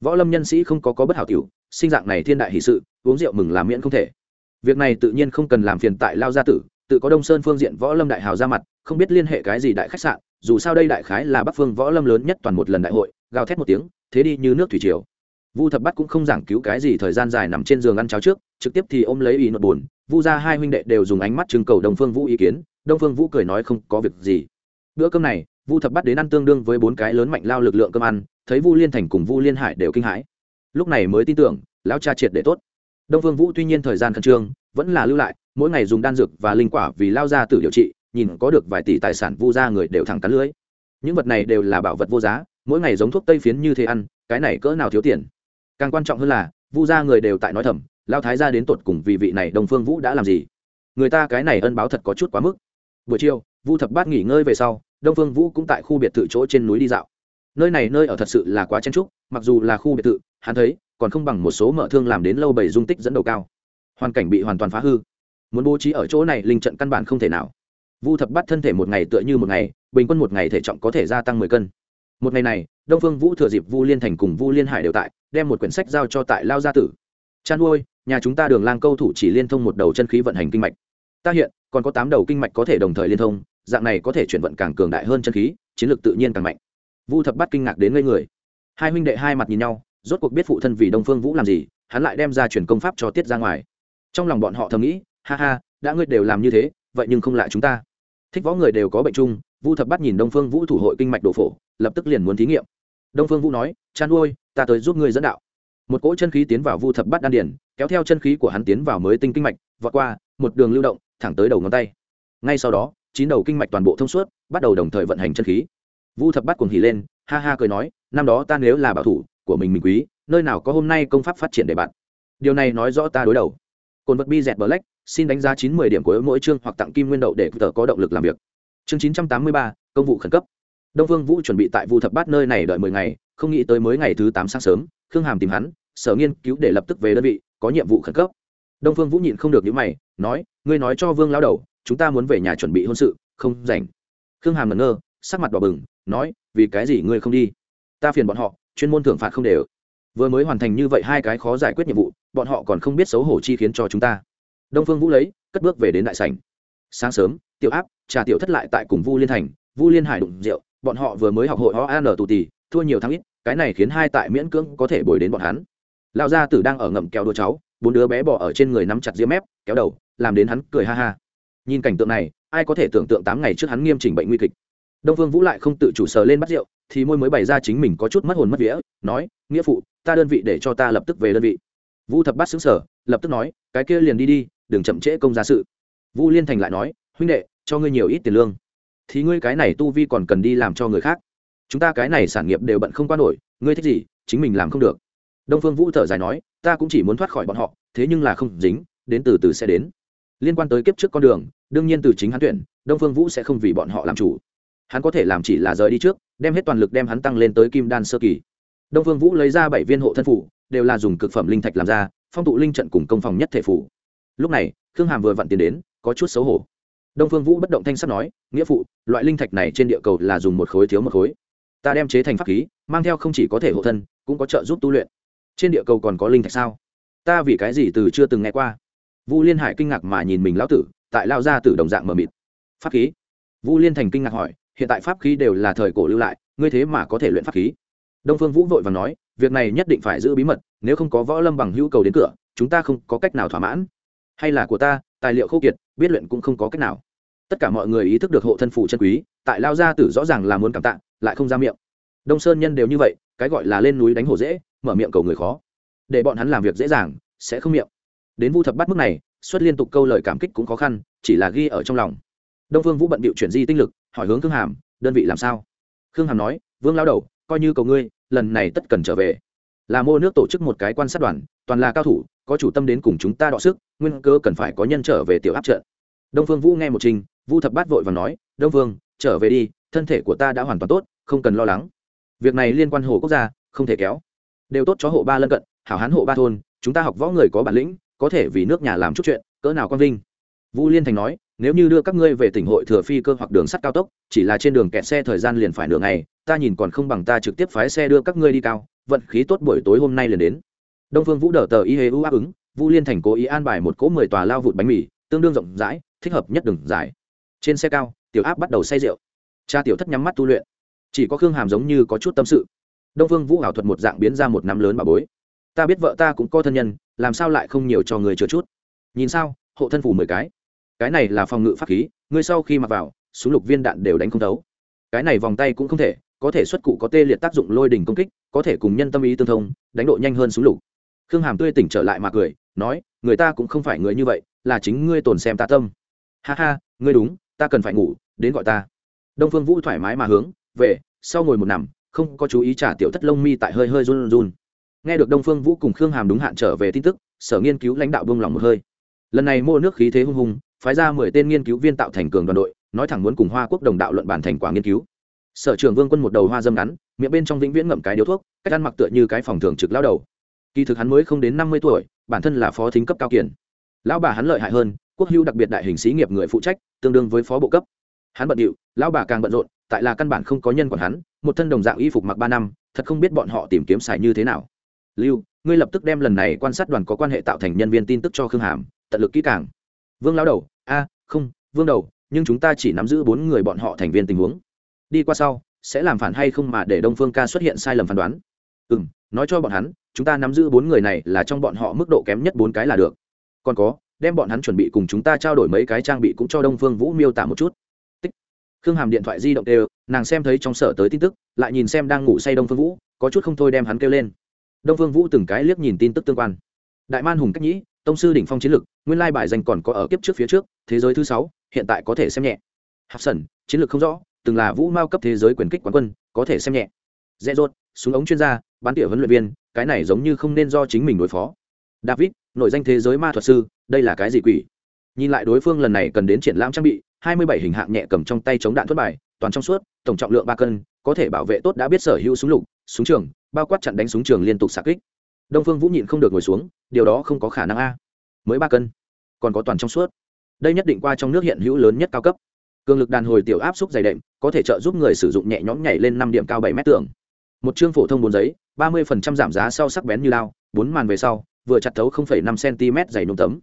S1: Võ lâm nhân sĩ không có có bất hảo tiểu, sinh dạng này thiên đại hỷ sự, uống rượu mừng làm miễn không thể. Việc này tự nhiên không cần làm phiền tại lao gia tử, tự có đông sơn phương diện võ lâm đại hào ra mặt, không biết liên hệ cái gì đại khách sạn, dù sao đây đại khái là bắc phương võ lâm lớn nhất toàn một lần đại hội, gào thét một tiếng, thế đi như nước thủy triều vu thập bắt cũng không giảng cứu cái gì thời gian dài nằm trên giường ăn cháo trước, trực tiếp thì ôm lấy ý nội buồn. Vu ra hai huynh đệ đều dùng ánh mắt trưng cầu đồng phương vũ ý kiến. Đông phương vũ cười nói không có việc gì. Bữa cơm này, vu thập bắt đến ăn tương đương với bốn cái lớn mạnh lao lực lượng cơm ăn, thấy vu liên thành cùng vu liên hải đều kinh hãi. Lúc này mới tin tưởng, lão cha triệt để tốt. Đông phương vũ tuy nhiên thời gian khẩn trương, vẫn là lưu lại, mỗi ngày dùng đan dược và linh quả vì lao ra tự điều trị, nhìn có được vài tỷ tài sản vu ra người đều thẳng cắn lưới. Những vật này đều là bảo vật vô giá, mỗi ngày giống thuốc tây phiến như thế ăn, cái này cỡ nào thiếu tiền? Càng quan trọng hơn là, vu gia người đều tại nói thầm lao thái gia đến tột cùng vì vị này đồng phương vũ đã làm gì? Người ta cái này ân báo thật có chút quá mức. Buổi chiều, vu thập bát nghỉ ngơi về sau, đông phương vũ cũng tại khu biệt thự chỗ trên núi đi dạo. Nơi này nơi ở thật sự là quá chen trúc mặc dù là khu biệt thự, hắn thấy, còn không bằng một số mở thương làm đến lâu bảy dung tích dẫn đầu cao. Hoàn cảnh bị hoàn toàn phá hư. Muốn bố trí ở chỗ này linh trận căn bản không thể nào. Vu thập bắt thân thể một ngày tựa như một ngày, bình quân một ngày thể trọng có thể gia tăng mười cân. Một ngày này đông phương vũ thừa dịp vu liên thành cùng vu liên hải đều tại, đem một quyển sách giao cho tại lao gia tử. Chăn nuôi nhà chúng ta đường lang câu thủ chỉ liên thông một đầu chân khí vận hành kinh mạch. Ta hiện, còn có tám đầu kinh mạch có thể đồng thời liên thông, dạng này có thể chuyển vận càng cường đại hơn chân khí, chiến lược tự nhiên càng mạnh. Vu thập bắt kinh ngạc đến ngây người. Hai huynh đệ hai mặt nhìn nhau, rốt cuộc biết phụ thân vì đông phương vũ làm gì, hắn lại đem ra chuyển công pháp cho tiết ra ngoài. Trong lòng bọn họ thầm nghĩ, ha ha, đã ngươi đều làm như thế, vậy nhưng không lại chúng ta. Thích võ người đều có bệnh chung, vu thập bắt nhìn đông phương vũ thủ hội kinh mạch đồ phổ, lập tức liền muốn thí nghiệm đông phương vũ nói, chan ôi ta tới giúp ngươi dẫn đạo. Một cỗ chân khí tiến vào vu thập Bát đan điển kéo theo chân khí của hắn tiến vào mới tinh kinh mạch, vọt qua, một đường lưu động, thẳng tới đầu ngón tay. Ngay sau đó, chín đầu kinh mạch toàn bộ thông suốt, bắt đầu đồng thời vận hành chân khí. Vu thập Bát cuồng hỉ lên, ha ha cười nói, năm đó ta nếu là bảo thủ của mình mình quý, nơi nào có hôm nay công pháp phát triển để bạn? Điều này nói rõ ta đối đầu. Cồn vật bi dẹt bờ lách xin đánh giá chín mươi điểm của mỗi chương hoặc tặng kim nguyên đậu để tờ có động lực làm việc. Chương chín trăm tám mươi ba, công vụ khẩn cấp đông vương vũ chuẩn bị tại vu thập bát nơi này đợi mười ngày, không nghĩ tới mới ngày thứ tám sáng sớm, khương hàm tìm hắn, sở nghiên cứu để lập tức về đơn vị, có nhiệm vụ khẩn cấp. Đông phương vũ nhịn không được những mày, nói, ngươi nói cho vương lao đầu, chúng ta muốn về nhà chuẩn bị hôn sự, không rảnh. Khương hàm ngẩn ngơ, sắc mặt đỏ bừng, nói, vì cái gì ngươi không đi? Ta phiền bọn họ, chuyên môn thưởng phạt không đều. Vừa mới hoàn thành như vậy hai cái khó giải quyết nhiệm vụ, bọn họ còn không biết xấu hổ chi khiến cho chúng ta. Đông phương vũ lấy, cất bước về đến đại sảnh. Sáng sớm, tiểu áp, trà tiểu thất lại tại cùng vu liên thành, vu liên hải đụng rượu bọn họ vừa mới học hội oan an tù tì, thua nhiều thắng ít, cái này khiến hai tại miễn cưỡng có thể bồi đến bọn hắn. Lão gia tử đang ở ngậm kéo đua cháu, bốn đứa bé bỏ ở trên người nắm chặt diêm mép, kéo đầu, làm đến hắn cười ha ha. Nhìn cảnh tượng này, ai có thể tưởng tượng tám ngày trước hắn nghiêm chỉnh bệnh nguy kịch. Đông phương vũ lại không tự chủ sờ lên bắt rượu, thì môi mới bày ra chính mình có chút mất hồn mất vía, nói, nghĩa phụ, ta đơn vị để cho ta lập tức về đơn vị. Vũ thập bắt xứng sở lập tức nói, cái kia liền đi đi, đừng chậm trễ công gia sự. Vũ liên thành lại nói, huynh đệ, cho ngươi nhiều ít tiền lương thì ngươi cái này tu vi còn cần đi làm cho người khác. Chúng ta cái này sản nghiệp đều bận không qua nổi, ngươi thích gì, chính mình làm không được. Đông phương vũ thở dài nói, ta cũng chỉ muốn thoát khỏi bọn họ, thế nhưng là không dính, đến từ từ sẽ đến. Liên quan tới kiếp trước con đường, đương nhiên từ chính hắn tuyển, đông phương vũ sẽ không vì bọn họ làm chủ. Hắn có thể làm chỉ là rời đi trước, đem hết toàn lực đem hắn tăng lên tới kim đan sơ kỳ. Đông phương vũ lấy ra bảy viên hộ thân phủ, đều là dùng cực phẩm linh thạch làm ra, phong tụ linh trận cùng công phòng nhất thể phủ. Lúc này, khương hàm vừa vặn tiến đến, có chút xấu hổ đông phương vũ bất động thanh sắt nói, nghĩa phụ, loại linh thạch này trên địa cầu là dùng một khối thiếu một khối. Ta đem chế thành pháp khí, mang theo không chỉ có thể hộ thân, cũng có trợ giúp tu luyện. Trên địa cầu còn có linh thạch sao? Ta vì cái gì từ chưa từng nghe qua? Vu liên hải kinh ngạc mà nhìn mình lão tử, tại lao ra từ đồng dạng mờ mịt. Pháp khí? Vu liên thành kinh ngạc hỏi, hiện tại pháp khí đều là thời cổ lưu lại, ngươi thế mà có thể luyện pháp khí? Đông phương vũ vội và nói, việc này nhất định phải giữ bí mật, nếu không có võ lâm bằng hữu cầu đến cửa, chúng ta không có cách nào thỏa mãn. Hay là của ta tài liệu khô kiệt, biết luyện cũng không có cách nào. Tất cả mọi người ý thức được hộ thân phủ chân quý, tại lao gia tử rõ ràng là muốn cảm tạ, lại không ra miệng. Đông sơn nhân đều như vậy, cái gọi là lên núi đánh hổ dễ, mở miệng cầu người khó. Để bọn hắn làm việc dễ dàng, sẽ không miệng. Đến vu thập bắt mức này, xuất liên tục câu lời cảm kích cũng khó khăn, chỉ là ghi ở trong lòng. Đông vương vũ bận bịu chuyển di tinh lực, hỏi hướng khương hàm, đơn vị làm sao? Khương hàm nói, vương lao đầu, coi như cầu ngươi, lần này tất cần trở về là mô nước tổ chức một cái quan sát đoàn, toàn là cao thủ, có chủ tâm đến cùng chúng ta đọ sức, nguyên cơ cần phải có nhân trở về tiểu áp trận. Đông phương vũ nghe một trình, vu thập bát vội và nói, đông phương trở về đi, thân thể của ta đã hoàn toàn tốt, không cần lo lắng. Việc này liên quan hồ quốc gia, không thể kéo. Đều tốt cho hộ ba lân cận, hảo hán hộ ba thôn, chúng ta học võ người có bản lĩnh, có thể vì nước nhà làm chút chuyện, cỡ nào quang vinh. Vu liên thành nói nếu như đưa các ngươi về tỉnh hội thừa phi cơ hoặc đường sắt cao tốc, chỉ là trên đường kẹt xe thời gian liền phải nửa ngày, ta nhìn còn không bằng ta trực tiếp phái xe đưa các ngươi đi cao, vận khí tốt buổi tối hôm nay liền đến. Đông phương vũ đờ tờ y hê u áp ứng, vũ liên thành cố ý an bài một cỗ mười tòa lao vụt bánh mì, tương đương rộng rãi, thích hợp nhất đường dài. Trên xe cao, tiểu áp bắt đầu say rượu. Cha tiểu thất nhắm mắt tu luyện. Chỉ có khương hàm giống như có chút tâm sự. Đông phương vũ ảo thuật một dạng biến ra một nắm lớn bà bối. Ta biết vợ ta cũng có thân nhân, làm sao lại không nhiều cho người chừa chút? Nhìn sao, hộ thân phủ mười cái cái này là phòng ngự pháp khí, ngươi sau khi mặc vào, súng lục viên đạn đều đánh không thấu. Cái này vòng tay cũng không thể, có thể xuất cụ có tê liệt tác dụng lôi đỉnh công kích, có thể cùng nhân tâm ý tương thông, đánh độ nhanh hơn súng lục. Khương hàm tươi tỉnh trở lại mà cười, nói, người ta cũng không phải người như vậy, là chính ngươi tồn xem ta tâm. Ha ha, ngươi đúng, ta cần phải ngủ, đến gọi ta. Đông phương vũ thoải mái mà hướng, về, sau ngồi một nằm, không có chú ý trả tiểu thất lông mi tại hơi hơi run run. Nghe được đông phương vũ cùng khương hàm đúng hạn trở về tin tức, sở nghiên cứu lãnh đạo buông lòng một hơi. Lần này mua nước khí thế hung hùng phái ra mười tên nghiên cứu viên tạo thành cường đoàn đội, nói thẳng muốn cùng hoa quốc đồng đạo luận bản thành quả nghiên cứu. Sở trưởng vương quân một đầu hoa dâm ngắn, miệng bên trong vĩnh viễn ngậm cái điếu thuốc, cách ăn mặc tựa như cái phòng thường trực lao đầu. Kỳ thực hắn mới không đến năm mươi tuổi, bản thân là phó thính cấp cao kiển. Lão bà hắn lợi hại hơn, quốc hữu đặc biệt đại hình sĩ nghiệp người phụ trách, tương đương với phó bộ cấp. Hắn bận điệu, lão bà càng bận rộn, tại là căn bản không có nhân quản hắn, một thân đồng dạng y phục mặc ba năm, thật không biết bọn họ tìm kiếm xài như thế nào. Lưu, ngươi lập tức đem lần này quan sát đoàn có quan hệ tạo thành nhân viên tin tức cho khương hàm, tận lực kỹ càng. Vương lão đầu a, không, vương đầu, nhưng chúng ta chỉ nắm giữ bốn người bọn họ thành viên tình huống. Đi qua sau, sẽ làm phản hay không mà để đông phương ca xuất hiện sai lầm phán đoán. Ừ m nói cho bọn hắn, chúng ta nắm giữ bốn người này là trong bọn họ mức độ kém nhất bốn cái là được. Còn có, đem bọn hắn chuẩn bị cùng chúng ta trao đổi mấy cái trang bị cũng cho đông phương vũ miêu tả một chút. Tích. Khương hàm điện thoại di động đều, nàng xem thấy trong sở tới tin tức, lại nhìn xem đang ngủ say đông phương vũ, có chút không thôi đem hắn kêu lên. Đông phương vũ từng cái liếc nhìn tin tức tương quan. Đại man hùng cách nhĩ tông sư đỉnh phong chiến lực nguyên lai bài danh còn có ở kiếp trước phía trước thế giới thứ sáu hiện tại có thể xem nhẹ. Hạp sẩn chiến lược không rõ từng là vũ mao cấp thế giới quyền kích quán quân có thể xem nhẹ. Dễ rốt, súng ống chuyên gia bán tỉa huấn luyện viên cái này giống như không nên do chính mình đối phó. David nội danh thế giới ma thuật sư đây là cái gì quỷ? Nhìn lại đối phương lần này cần đến triển lãm trang bị hai mươi bảy hình hạng nhẹ cầm trong tay chống đạn thuật bài toàn trong suốt tổng trọng lượng ba cân có thể bảo vệ tốt đã biết sở hữu súng lục súng trường bao quát chặn đánh súng trường liên tục xạ kích đông phương vũ nhịn không được ngồi xuống, điều đó không có khả năng a. Mới ba cân, còn có toàn trong suốt. Đây nhất định qua trong nước hiện hữu lớn nhất cao cấp. Cường lực đàn hồi tiểu áp xúc dày đệm, có thể trợ giúp người sử dụng nhẹ nhõm nhảy lên năm điểm cao bảy mét tường. Một chương phổ thông bốn giấy, ba mươi giảm giá sau sắc bén như lao, bốn màn về sau, vừa chặt thấu năm cm dày nung tấm.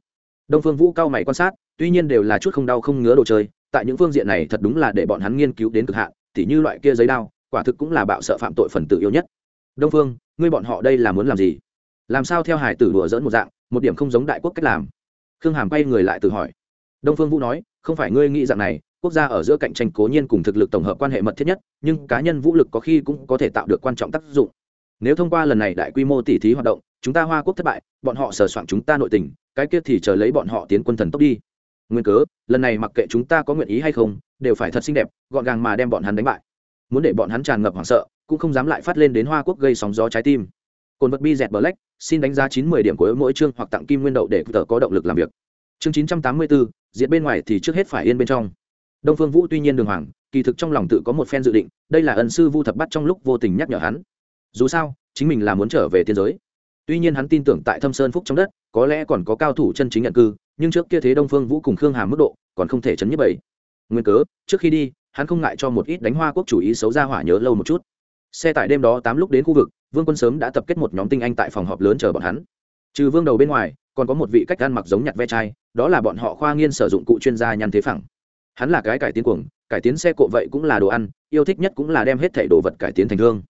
S1: Đông phương vũ cao mày quan sát, tuy nhiên đều là chút không đau không ngứa đồ chơi, tại những phương diện này thật đúng là để bọn hắn nghiên cứu đến cực hạn, tỉ như loại kia giấy đao, quả thực cũng là bạo sợ phạm tội phần tử yêu nhất. Đông phương, ngươi bọn họ đây là muốn làm gì? Làm sao theo hải tử đùa dỡn một dạng, một điểm không giống đại quốc cách làm. Khương hàm quay người lại tự hỏi. Đông phương vũ nói, không phải ngươi nghĩ dạng này, quốc gia ở giữa cạnh tranh cố nhiên cùng thực lực tổng hợp quan hệ mật thiết nhất, nhưng cá nhân vũ lực có khi cũng có thể tạo được quan trọng tác dụng. Nếu thông qua lần này đại quy mô tỉ thí hoạt động, chúng ta hoa quốc thất bại, bọn họ sờ soạn chúng ta nội tình, cái kia thì chờ lấy bọn họ tiến quân thần tốc đi. Nguyên cớ, lần này mặc kệ chúng ta có nguyện ý hay không, đều phải thật xinh đẹp, gọn gàng mà đem bọn hắn đánh bại. Muốn để bọn hắn tràn ngập hoảng sợ, cũng không dám lại phát lên đến hoa quốc gây sóng gió trái tim. Cồn vật bi dẹt black xin đánh giá chín mươi điểm của mỗi chương hoặc tặng kim nguyên đậu để tờ có động lực làm việc. Chương chín trăm tám mươi bốn diện bên ngoài thì trước hết phải yên bên trong. Đông phương vũ tuy nhiên đường hoàng, kỳ thực trong lòng tự có một phen dự định, đây là ân sư vu thập bắt trong lúc vô tình nhắc nhở hắn. Dù sao, chính mình là muốn trở về tiên giới. Tuy nhiên hắn tin tưởng tại thâm sơn phúc trong đất, có lẽ còn có cao thủ chân chính nhận cư, nhưng trước kia thế đông phương vũ cùng khương hàm mức độ, còn không thể chấn nhất bảy nguyên cớ, trước khi đi, hắn không ngại cho một ít đánh hoa quốc chủ ý xấu ra hỏa nhớ lâu một chút. Xe tại đêm đó tám lúc đến khu vực vương quân sớm đã tập kết một nhóm tinh anh tại phòng họp lớn chờ bọn hắn. Trừ vương đầu bên ngoài, còn có một vị cách ăn mặc giống nhặt ve chai, đó là bọn họ khoa nghiên sử dụng cụ chuyên gia nhăn thế phẳng. Hắn là cái cải tiến cuồng, cải tiến xe cộ vậy cũng là đồ ăn, yêu thích nhất cũng là đem hết thảy đồ vật cải tiến thành thương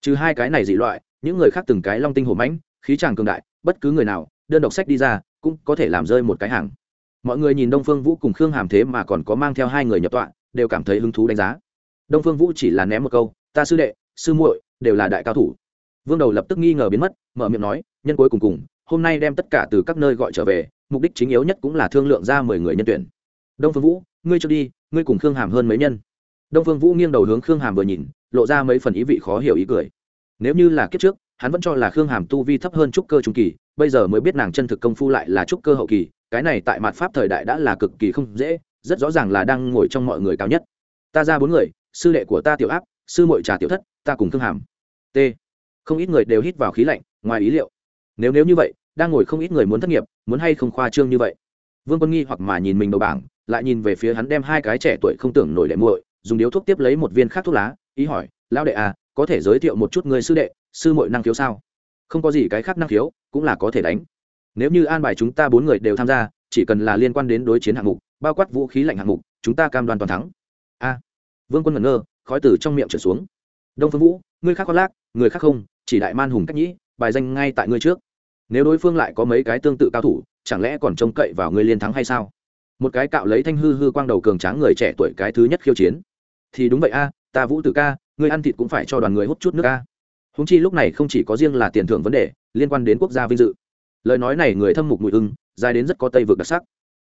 S1: trừ hai cái này dị loại, những người khác từng cái long tinh hổ mãnh, khí tràng cường đại, bất cứ người nào, đơn độc sách đi ra, cũng có thể làm rơi một cái hàng. Mọi người nhìn đông phương vũ cùng khương hàm thế mà còn có mang theo hai người nhập tọa, đều cảm thấy hứng thú đánh giá. Đông phương vũ chỉ là ném một câu, ta sư đệ, sư muội, đều là đại cao thủ vương đầu lập tức nghi ngờ biến mất, mở miệng nói, nhân cuối cùng cùng, hôm nay đem tất cả từ các nơi gọi trở về, mục đích chính yếu nhất cũng là thương lượng ra mười người nhân tuyển. Đông phương vũ, ngươi cho đi, ngươi cùng khương hàm hơn mấy nhân. Đông phương vũ nghiêng đầu hướng khương hàm vừa nhìn, lộ ra mấy phần ý vị khó hiểu ý cười. Nếu như là kiếp trước, hắn vẫn cho là khương hàm tu vi thấp hơn trúc cơ trung kỳ, bây giờ mới biết nàng chân thực công phu lại là trúc cơ hậu kỳ, cái này tại mặt pháp thời đại đã là cực kỳ không dễ, rất rõ ràng là đang ngồi trong mọi người cao nhất. Ta ra bốn người, sư đệ của ta tiểu áp, sư mội trà tiểu thất, ta cùng khương hàm. T không ít người đều hít vào khí lạnh, ngoài ý liệu. Nếu nếu như vậy, đang ngồi không ít người muốn thất nghiệp, muốn hay không khoa trương như vậy? Vương quân nghi hoặc mà nhìn mình đầu bảng, lại nhìn về phía hắn đem hai cái trẻ tuổi không tưởng nổi đệ muội, dùng điếu thuốc tiếp lấy một viên khác thuốc lá, ý hỏi, lão đệ à có thể giới thiệu một chút người sư đệ, sư muội năng khiếu sao? Không có gì cái khác năng khiếu, cũng là có thể đánh. Nếu như an bài chúng ta bốn người đều tham gia, chỉ cần là liên quan đến đối chiến hạng mục, bao quát vũ khí lạnh hạng mục, chúng ta cam đoan toàn thắng. A. Vương quân ngẩn ngơ, khói từ trong miệng trở xuống. Đông phương vũ ngươi khác có lác, người khác không, chỉ đại man hùng cách nhĩ, bài danh ngay tại ngươi trước. Nếu đối phương lại có mấy cái tương tự cao thủ, chẳng lẽ còn trông cậy vào ngươi liên thắng hay sao? Một cái cạo lấy thanh hư hư quang đầu cường tráng người trẻ tuổi cái thứ nhất khiêu chiến. Thì đúng vậy a, ta vũ tử ca, ngươi ăn thịt cũng phải cho đoàn người hút chút nước a. Húng chi lúc này không chỉ có riêng là tiền thưởng vấn đề, liên quan đến quốc gia vinh dự. Lời nói này người thâm mục mùi ưng dài đến rất có tây vực đặc sắc.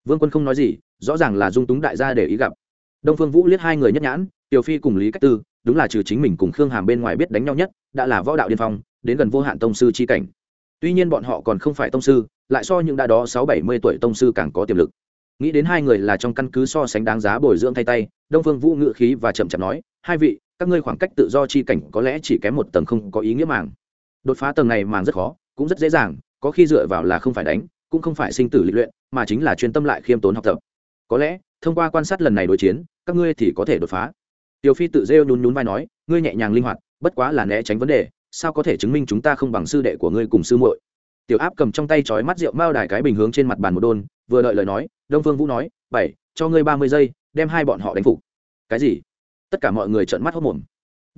S1: Vương quân không nói gì, rõ ràng là dung túng đại gia để ý gặp. Đông phương vũ liếc hai người nhất nhãn, tiểu phi cùng lý cách tư đúng là trừ chính mình cùng khương hàm bên ngoài biết đánh nhau nhất, đã là võ đạo điên phong, đến gần vô hạn tông sư chi cảnh. Tuy nhiên bọn họ còn không phải tông sư, lại so những đã đó sáu bảy mươi tuổi tông sư càng có tiềm lực. Nghĩ đến hai người là trong căn cứ so sánh đáng giá bồi dưỡng thay tay, đông phương vũ ngự khí và chậm chậm nói, hai vị, các ngươi khoảng cách tự do chi cảnh có lẽ chỉ kém một tầng không có ý nghĩa màng. Đột phá tầng này màng rất khó, cũng rất dễ dàng, có khi dựa vào là không phải đánh, cũng không phải sinh tử lịch luyện, mà chính là chuyên tâm lại khiêm tốn học tập. Có lẽ, thông qua quan sát lần này đối chiến, các ngươi thì có thể đột phá tiểu phi tự rêu nhún nhún vai nói, ngươi nhẹ nhàng linh hoạt, bất quá là né tránh vấn đề, sao có thể chứng minh chúng ta không bằng sư đệ của ngươi cùng sư muội? Tiểu áp cầm trong tay chói mắt rượu mao đài cái bình hướng trên mặt bàn một đôn, vừa đợi lời nói, đông phương vũ nói, bảy, cho ngươi ba mươi giây, đem hai bọn họ đánh phục. Cái gì? Tất cả mọi người trợn mắt hốt mồm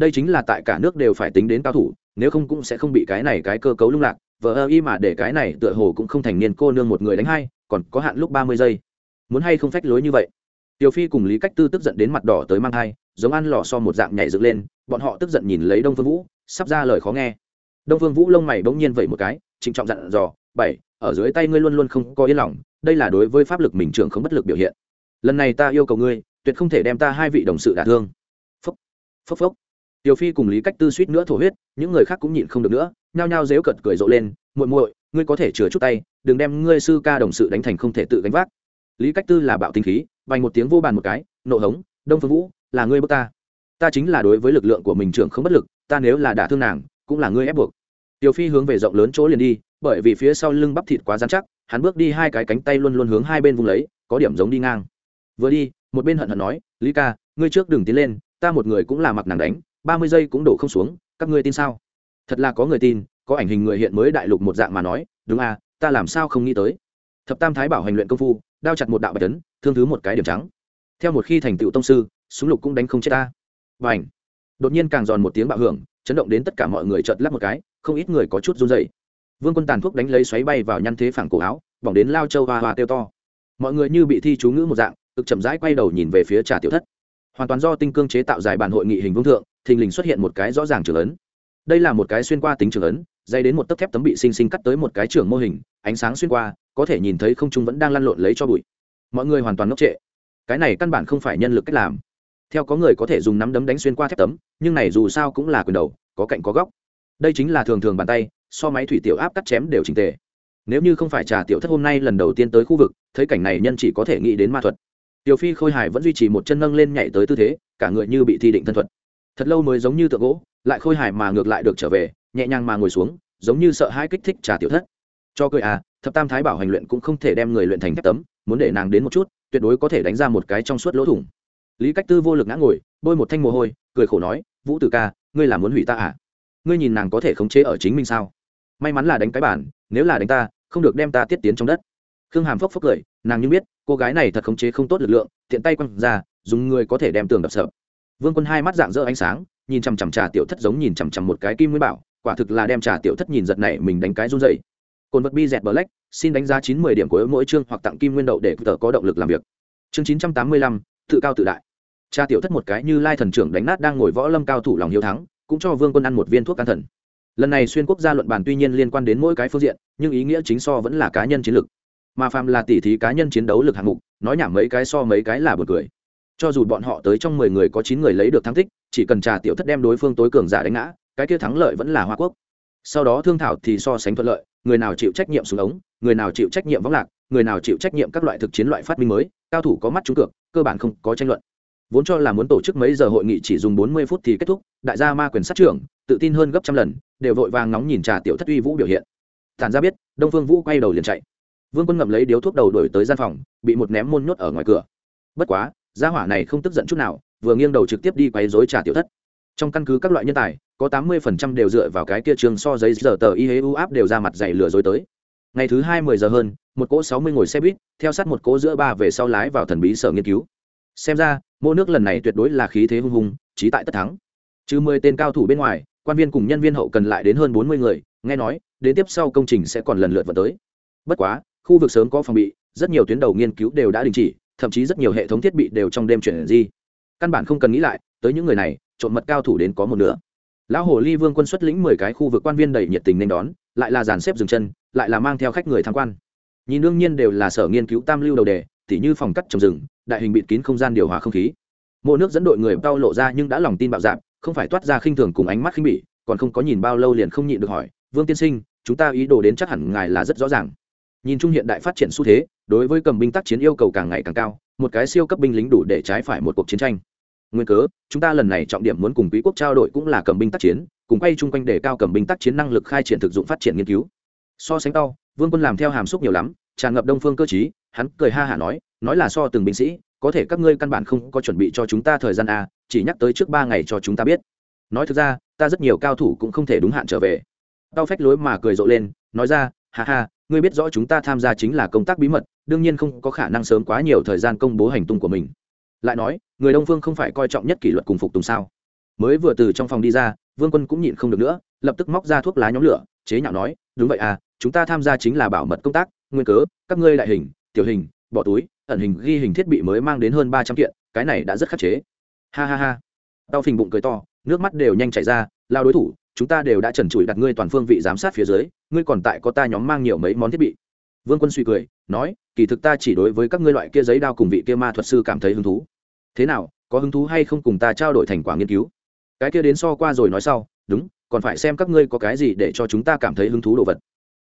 S1: đây chính là tại cả nước đều phải tính đến cao thủ, nếu không cũng sẽ không bị cái này cái cơ cấu lung lạc vợ ơ y mà để cái này tựa hồ cũng không thành niên cô nương một người đánh hai, còn có hạn lúc ba mươi giây. Muốn hay không phách lối như vậy? Tiểu phi cùng lý cách tư tức giận đến mặt đỏ tới mang hai giống ăn lò so một dạng nhảy dựng lên, bọn họ tức giận nhìn lấy đông phương vũ, sắp ra lời khó nghe. Đông phương vũ lông mày bỗng nhiên vẩy một cái, trịnh trọng dặn dò, bảy, ở dưới tay ngươi luôn luôn không có yên lòng, đây là đối với pháp lực mình trưởng không bất lực biểu hiện. Lần này ta yêu cầu ngươi, tuyệt không thể đem ta hai vị đồng sự đả thương. Phốc phốc phốc. Tiểu phi cùng lý cách tư suýt nữa thổ huyết, những người khác cũng nhịn không được nữa, nhao nhao dếu cợt cười rộ lên, muội muội, ngươi có thể chừa chút tay, đừng đem ngươi sư ca đồng sự đánh thành không thể tự gánh vác. Lý cách tư là bạo tinh khí, vành một tiếng vô bàn một cái, nộ hống, đông phương vũ là ngươi bước ta. Ta chính là đối với lực lượng của mình trưởng không bất lực, ta nếu là đả thương nàng, cũng là ngươi ép buộc. Tiểu phi hướng về rộng lớn chỗ liền đi, bởi vì phía sau lưng bắp thịt quá dán chắc, hắn bước đi hai cái cánh tay luôn luôn hướng hai bên vùng lấy, có điểm giống đi ngang. Vừa đi, một bên hận hận nói, lý ca, ngươi trước đừng tiến lên, ta một người cũng là mặc nàng đánh, ba mươi giây cũng đổ không xuống, các ngươi tin sao? Thật là có người tin, có ảnh hình người hiện mới đại lục một dạng mà nói, đúng à ta làm sao không nghĩ tới? Thập tam thái bảo hành luyện công phu, đao chặt một đạo bạch tấn thương thứ một cái điểm trắng. Theo một khi thành tựu tông sư súng lục cũng đánh không chết ta. Và ảnh đột nhiên càng giòn một tiếng bạo hưởng, chấn động đến tất cả mọi người chợt lắp một cái, không ít người có chút run dậy vương quân tàn thuốc đánh lấy xoáy bay vào nhăn thế phản cổ áo bỏng đến lao châu hoa hoa tiêu to. Mọi người như bị thi chú ngữ một dạng, cực chậm rãi quay đầu nhìn về phía trà tiểu thất. Hoàn toàn do tinh cương chế tạo dài bản hội nghị hình vương thượng, thình lình xuất hiện một cái rõ ràng trường ấn. Đây là một cái xuyên qua tính trường ấn, dây đến một tấc thép tấm bị sinh sinh cắt tới một cái trường mô hình, ánh sáng xuyên qua, có thể nhìn thấy không trung vẫn đang lăn lộn lấy cho bụi. Mọi người hoàn toàn ngốc trệ. Cái này căn bản không phải nhân lực cách làm theo có người có thể dùng nắm đấm đánh xuyên qua thép tấm, nhưng này dù sao cũng là quyền đầu, có cạnh có góc. Đây chính là thường thường bàn tay, so máy thủy tiểu áp cắt chém đều trình tề. Nếu như không phải trà tiểu thất hôm nay lần đầu tiên tới khu vực, thấy cảnh này nhân chỉ có thể nghĩ đến ma thuật. Tiểu phi khôi hài vẫn duy trì một chân nâng lên nhảy tới tư thế, cả người như bị thi định thân thuật. Thật lâu mới giống như tượng gỗ, lại khôi hài mà ngược lại được trở về, nhẹ nhàng mà ngồi xuống, giống như sợ hai kích thích trà tiểu thất. Cho cười à thập tam thái bảo hành luyện cũng không thể đem người luyện thành thép tấm, muốn để nàng đến một chút, tuyệt đối có thể đánh ra một cái trong suốt lỗ thủng lý cách tư vô lực ngã ngồi, bôi một thanh mồ hôi, cười khổ nói, vũ tử ca, ngươi là muốn hủy ta à? Ngươi nhìn nàng có thể khống chế ở chính mình sao? May mắn là đánh cái bản, nếu là đánh ta, không được đem ta tiết tiến trong đất. Khương hàm phốc phốc cười, nàng như biết, cô gái này thật khống chế không tốt lực lượng, tiện tay quăng ra, dùng người có thể đem tường đập sợ. Vương quân hai mắt dạng dỡ ánh sáng, nhìn chằm chằm trà tiểu thất giống nhìn chằm chằm một cái kim nguyên bảo, quả thực là đem trà tiểu thất nhìn giật này mình đánh cái run dày cồn vật bi dẹt black, xin đánh giá chín mươi điểm của mỗi chương hoặc tặng kim nguyên đậu để tờ có động lực làm việc. Chương chín trăm tám mươi lăm, tự cao tự đại cha tiểu thất một cái như lai thần trưởng đánh nát đang ngồi võ lâm cao thủ lòng hiếu thắng, cũng cho vương quân ăn một viên thuốc can thần. Lần này xuyên quốc gia luận bàn tuy nhiên liên quan đến mỗi cái phương diện, nhưng ý nghĩa chính so vẫn là cá nhân chiến lược. Mà phàm là tỉ thí cá nhân chiến đấu lực hạng mục, nói nhảm mấy cái so mấy cái là bật cười. Cho dù bọn họ tới trong mười người có chín người lấy được thắng tích chỉ cần trà tiểu thất đem đối phương tối cường giả đánh ngã, cái kia thắng lợi vẫn là hoa quốc. Sau đó thương thảo thì so sánh thuận lợi, người nào chịu trách nhiệm xuống ống, người nào chịu trách nhiệm vắng lạc, người nào chịu trách nhiệm các loại thực chiến loại phát minh mới, cao thủ có mắt trúng cược, cơ bản không có tranh luận vốn cho là muốn tổ chức mấy giờ hội nghị chỉ dùng bốn mươi phút thì kết thúc, đại gia ma quyền sát trưởng, tự tin hơn gấp trăm lần, đều vội vàng nóng nhìn trà tiểu thất uy vũ biểu hiện. Tàn ra biết, đông phương vũ quay đầu liền chạy. Vương quân ngậm lấy điếu thuốc đầu đổi tới gian phòng, bị một ném môn nhốt ở ngoài cửa. Bất quá, gia hỏa này không tức giận chút nào, vừa nghiêng đầu trực tiếp đi quấy rối trà tiểu thất. Trong căn cứ các loại nhân tài, có tám mươi phần trăm đều dựa vào cái kia trường so giấy giờ tờ y hế u áp đều ra mặt dày lừa dối tới. Ngày thứ hai mười giờ hơn, một cỗ sáu mươi ngồi xe buýt, theo sát một cỗ giữa ba về sau lái vào thần bí sở nghiên cứu xem ra, mô nước lần này tuyệt đối là khí thế hung hùng trí tại tất thắng. Trừ mười tên cao thủ bên ngoài, quan viên cùng nhân viên hậu cần lại đến hơn bốn mươi người, nghe nói, đến tiếp sau công trình sẽ còn lần lượt vận tới. Bất quá, khu vực sớm có phòng bị, rất nhiều tuyến đầu nghiên cứu đều đã đình chỉ, thậm chí rất nhiều hệ thống thiết bị đều trong đêm chuyển di. Căn bản không cần nghĩ lại, tới những người này trộn mật cao thủ đến có một nửa. Lão hồ ly vương quân xuất lĩnh mười cái khu vực quan viên đầy nhiệt tình nên đón, lại là dàn xếp dừng chân, lại là mang theo khách người tham quan. Nhìn đương nhiên đều là sở nghiên cứu tam lưu đầu đề tỉ như phòng cắt trồng rừng, đại hình bịt kín không gian điều hòa không khí. Mộ nước dẫn đội người đau lộ ra nhưng đã lòng tin bạo dạp không phải toát ra khinh thường cùng ánh mắt khinh bỉ, còn không có nhìn bao lâu liền không nhịn được hỏi, vương tiên sinh, chúng ta ý đồ đến chắc hẳn ngài là rất rõ ràng. Nhìn chung hiện đại phát triển xu thế, đối với cầm binh tác chiến yêu cầu càng ngày càng cao, một cái siêu cấp binh lính đủ để trái phải một cuộc chiến tranh. Nguyên cớ, chúng ta lần này trọng điểm muốn cùng quý quốc trao đổi cũng là cầm binh tác chiến, cùng quay chung quanh để cao cầm binh tác chiến năng lực khai triển thực dụng phát triển nghiên cứu. So sánh tao, vương quân làm theo hàm xúc nhiều lắm tràn ngập đông phương cơ chí hắn cười ha hả nói nói là so từng binh sĩ, có thể các ngươi căn bản không có chuẩn bị cho chúng ta thời gian a chỉ nhắc tới trước ba ngày cho chúng ta biết. Nói thực ra, ta rất nhiều cao thủ cũng không thể đúng hạn trở về. Tao phách lối mà cười rộ lên, nói ra, ha ha, ngươi biết rõ chúng ta tham gia chính là công tác bí mật, đương nhiên không có khả năng sớm quá nhiều thời gian công bố hành tung của mình. Lại nói, người đông phương không phải coi trọng nhất kỷ luật cùng phục tùng sao? Mới vừa từ trong phòng đi ra, vương quân cũng nhịn không được nữa, lập tức móc ra thuốc lá nhóm lửa, chế nhạo nói, đúng vậy à chúng ta tham gia chính là bảo mật công tác nguyên cớ, các ngươi đại hình, tiểu hình, bỏ túi, ẩn hình ghi hình thiết bị mới mang đến hơn ba trăm kiện, cái này đã rất khắc chế. Ha ha ha. Đau phình bụng cười to, nước mắt đều nhanh chảy ra, lao đối thủ, chúng ta đều đã trần trụi đặt ngươi toàn phương vị giám sát phía dưới, ngươi còn tại có ta nhóm mang nhiều mấy món thiết bị. Vương quân suy cười, nói, kỳ thực ta chỉ đối với các ngươi loại kia giấy đao cùng vị kia ma thuật sư cảm thấy hứng thú. Thế nào, có hứng thú hay không cùng ta trao đổi thành quả nghiên cứu? Cái kia đến so qua rồi nói sau, đúng, còn phải xem các ngươi có cái gì để cho chúng ta cảm thấy hứng thú đồ vật.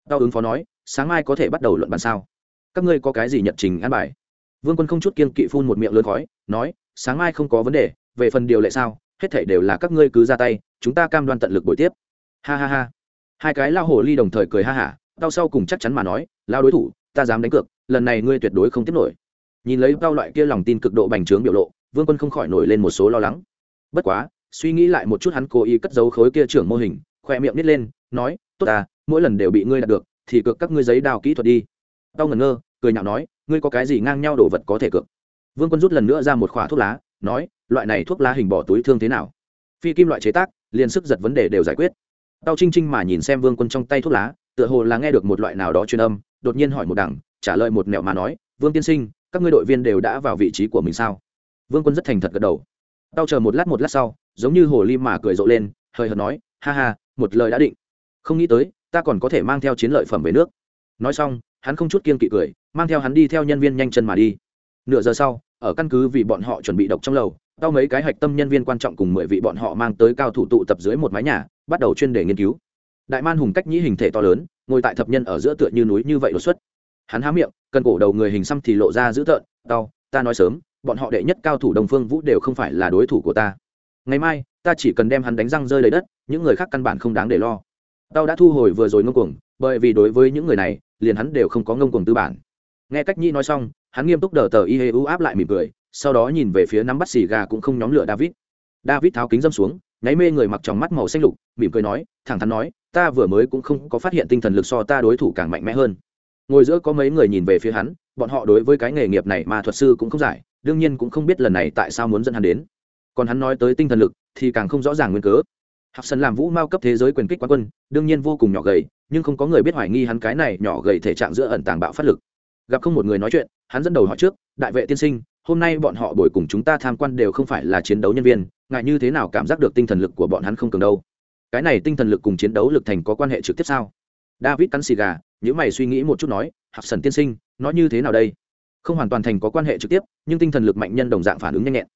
S1: Đao ứng phó nói sáng mai có thể bắt đầu luận bàn sao? Các ngươi có cái gì nhận trình ăn bài? Vương quân không chút kiên kỵ phun một miệng lớn khói, nói, sáng mai không có vấn đề, về phần điều lệ sao, hết thảy đều là các ngươi cứ ra tay, chúng ta cam đoan tận lực buổi tiếp. Ha ha ha. Hai cái lao hồ ly đồng thời cười ha hả, đau sau cùng chắc chắn mà nói lao đối thủ, ta dám đánh cược, lần này ngươi tuyệt đối không tiếp nổi. Nhìn lấy tao loại kia lòng tin cực độ bành trướng biểu lộ, vương quân không khỏi nổi lên một số lo lắng. Bất quá, suy nghĩ lại một chút hắn cố ý cất giấu khối kia trưởng mô hình khoe miệng nít lên, nói, tốt ta, mỗi lần đều bị ngươi đạt được thì cược các ngươi giấy đào kỹ thuật đi. Tao ngẩn ngơ, cười nhạo nói, ngươi có cái gì ngang nhau đồ vật có thể cược? Vương quân rút lần nữa ra một khỏa thuốc lá, nói, loại này thuốc lá hình bỏ túi thương thế nào? Phi kim loại chế tác, liền sức giật vấn đề đều giải quyết. Tao chinh chinh mà nhìn xem vương quân trong tay thuốc lá, tựa hồ là nghe được một loại nào đó truyền âm, đột nhiên hỏi một đằng, trả lời một mẹo mà nói, vương tiên sinh, các ngươi đội viên đều đã vào vị trí của mình sao? Vương quân rất thành thật gật đầu. Tao chờ một lát một lát sau, giống như hồ ly mà cười rộ lên hơi hợt nói, ha ha, một lời đã định. Không nghĩ tới ta còn có thể mang theo chiến lợi phẩm về nước. Nói xong, hắn không chút kiên kỵ cười, mang theo hắn đi theo nhân viên nhanh chân mà đi. Nửa giờ sau, ở căn cứ vì bọn họ chuẩn bị độc trong lầu, tao mấy cái hạch tâm nhân viên quan trọng cùng mười vị bọn họ mang tới cao thủ tụ tập dưới một mái nhà, bắt đầu chuyên đề nghiên cứu. Đại man hùng cách nhĩ hình thể to lớn, ngồi tại thập nhân ở giữa tựa như núi như vậy đột xuất. Hắn há miệng, cần cổ đầu người hình xăm thì lộ ra dữ tợn, tao, ta nói sớm, bọn họ đệ nhất cao thủ đồng phương vũ đều không phải là đối thủ của ta. Ngày mai, ta chỉ cần đem hắn đánh răng rơi lấy đất, những người khác căn bản không đáng để lo tao đã thu hồi vừa rồi ngông cuồng, bởi vì đối với những người này, liền hắn đều không có ngông cuồng tư bản. Nghe cách nhi nói xong, hắn nghiêm túc đờ tờ y hê u áp lại mỉm cười, sau đó nhìn về phía nắm bắt xì gà cũng không nhóm lửa david. David tháo kính dâm xuống, nháy mê người mặc tròng mắt màu xanh lục, mỉm cười nói, thẳng thắn nói, ta vừa mới cũng không có phát hiện tinh thần lực so ta đối thủ càng mạnh mẽ hơn. Ngồi giữa có mấy người nhìn về phía hắn, bọn họ đối với cái nghề nghiệp này mà thuật sư cũng không giải, đương nhiên cũng không biết lần này tại sao muốn dẫn hắn đến. Còn hắn nói tới tinh thần lực thì càng không rõ ràng nguyên cớ học sơn làm vũ mao cấp thế giới quyền kích quán quân, đương nhiên vô cùng nhỏ gầy, nhưng không có người biết hoài nghi hắn cái này nhỏ gầy thể trạng giữa ẩn tàng bạo phát lực. Gặp không một người nói chuyện, hắn dẫn đầu hỏi trước, đại vệ tiên sinh, hôm nay bọn họ buổi cùng chúng ta tham quan đều không phải là chiến đấu nhân viên ngại như thế nào cảm giác được tinh thần lực của bọn hắn không cường đâu? Cái này tinh thần lực cùng chiến đấu lực thành có quan hệ trực tiếp sao? David cắn xì gà những mày suy nghĩ một chút nói học sần tiên sinh, nó như thế nào đây? Không hoàn toàn thành có quan hệ trực tiếp, nhưng tinh thần lực mạnh nhân đồng dạng phản ứng nhanh nhẹn.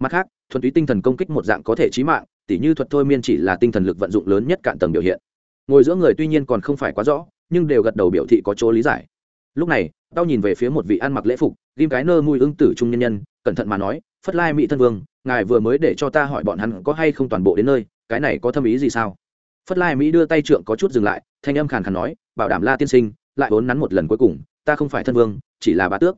S1: Mặt khác, thuần túy tinh thần công kích một dạng có thể trí mạng tỉ như thuật thôi miên chỉ là tinh thần lực vận dụng lớn nhất cạn tầng biểu hiện. Ngồi giữa người tuy nhiên còn không phải quá rõ, nhưng đều gật đầu biểu thị có chỗ lý giải. Lúc này, tao nhìn về phía một vị ăn mặc lễ phục, ghim cái nơ mùi ưng tử trung nhân nhân, cẩn thận mà nói, phất lai mỹ thân vương, ngài vừa mới để cho ta hỏi bọn hắn có hay không toàn bộ đến nơi, cái này có thâm ý gì sao? Phất lai mỹ đưa tay trượng có chút dừng lại, thanh âm khàn khàn nói, bảo đảm la tiên sinh, lại vốn nắn một lần cuối cùng, ta không phải thân vương, chỉ là bá tước.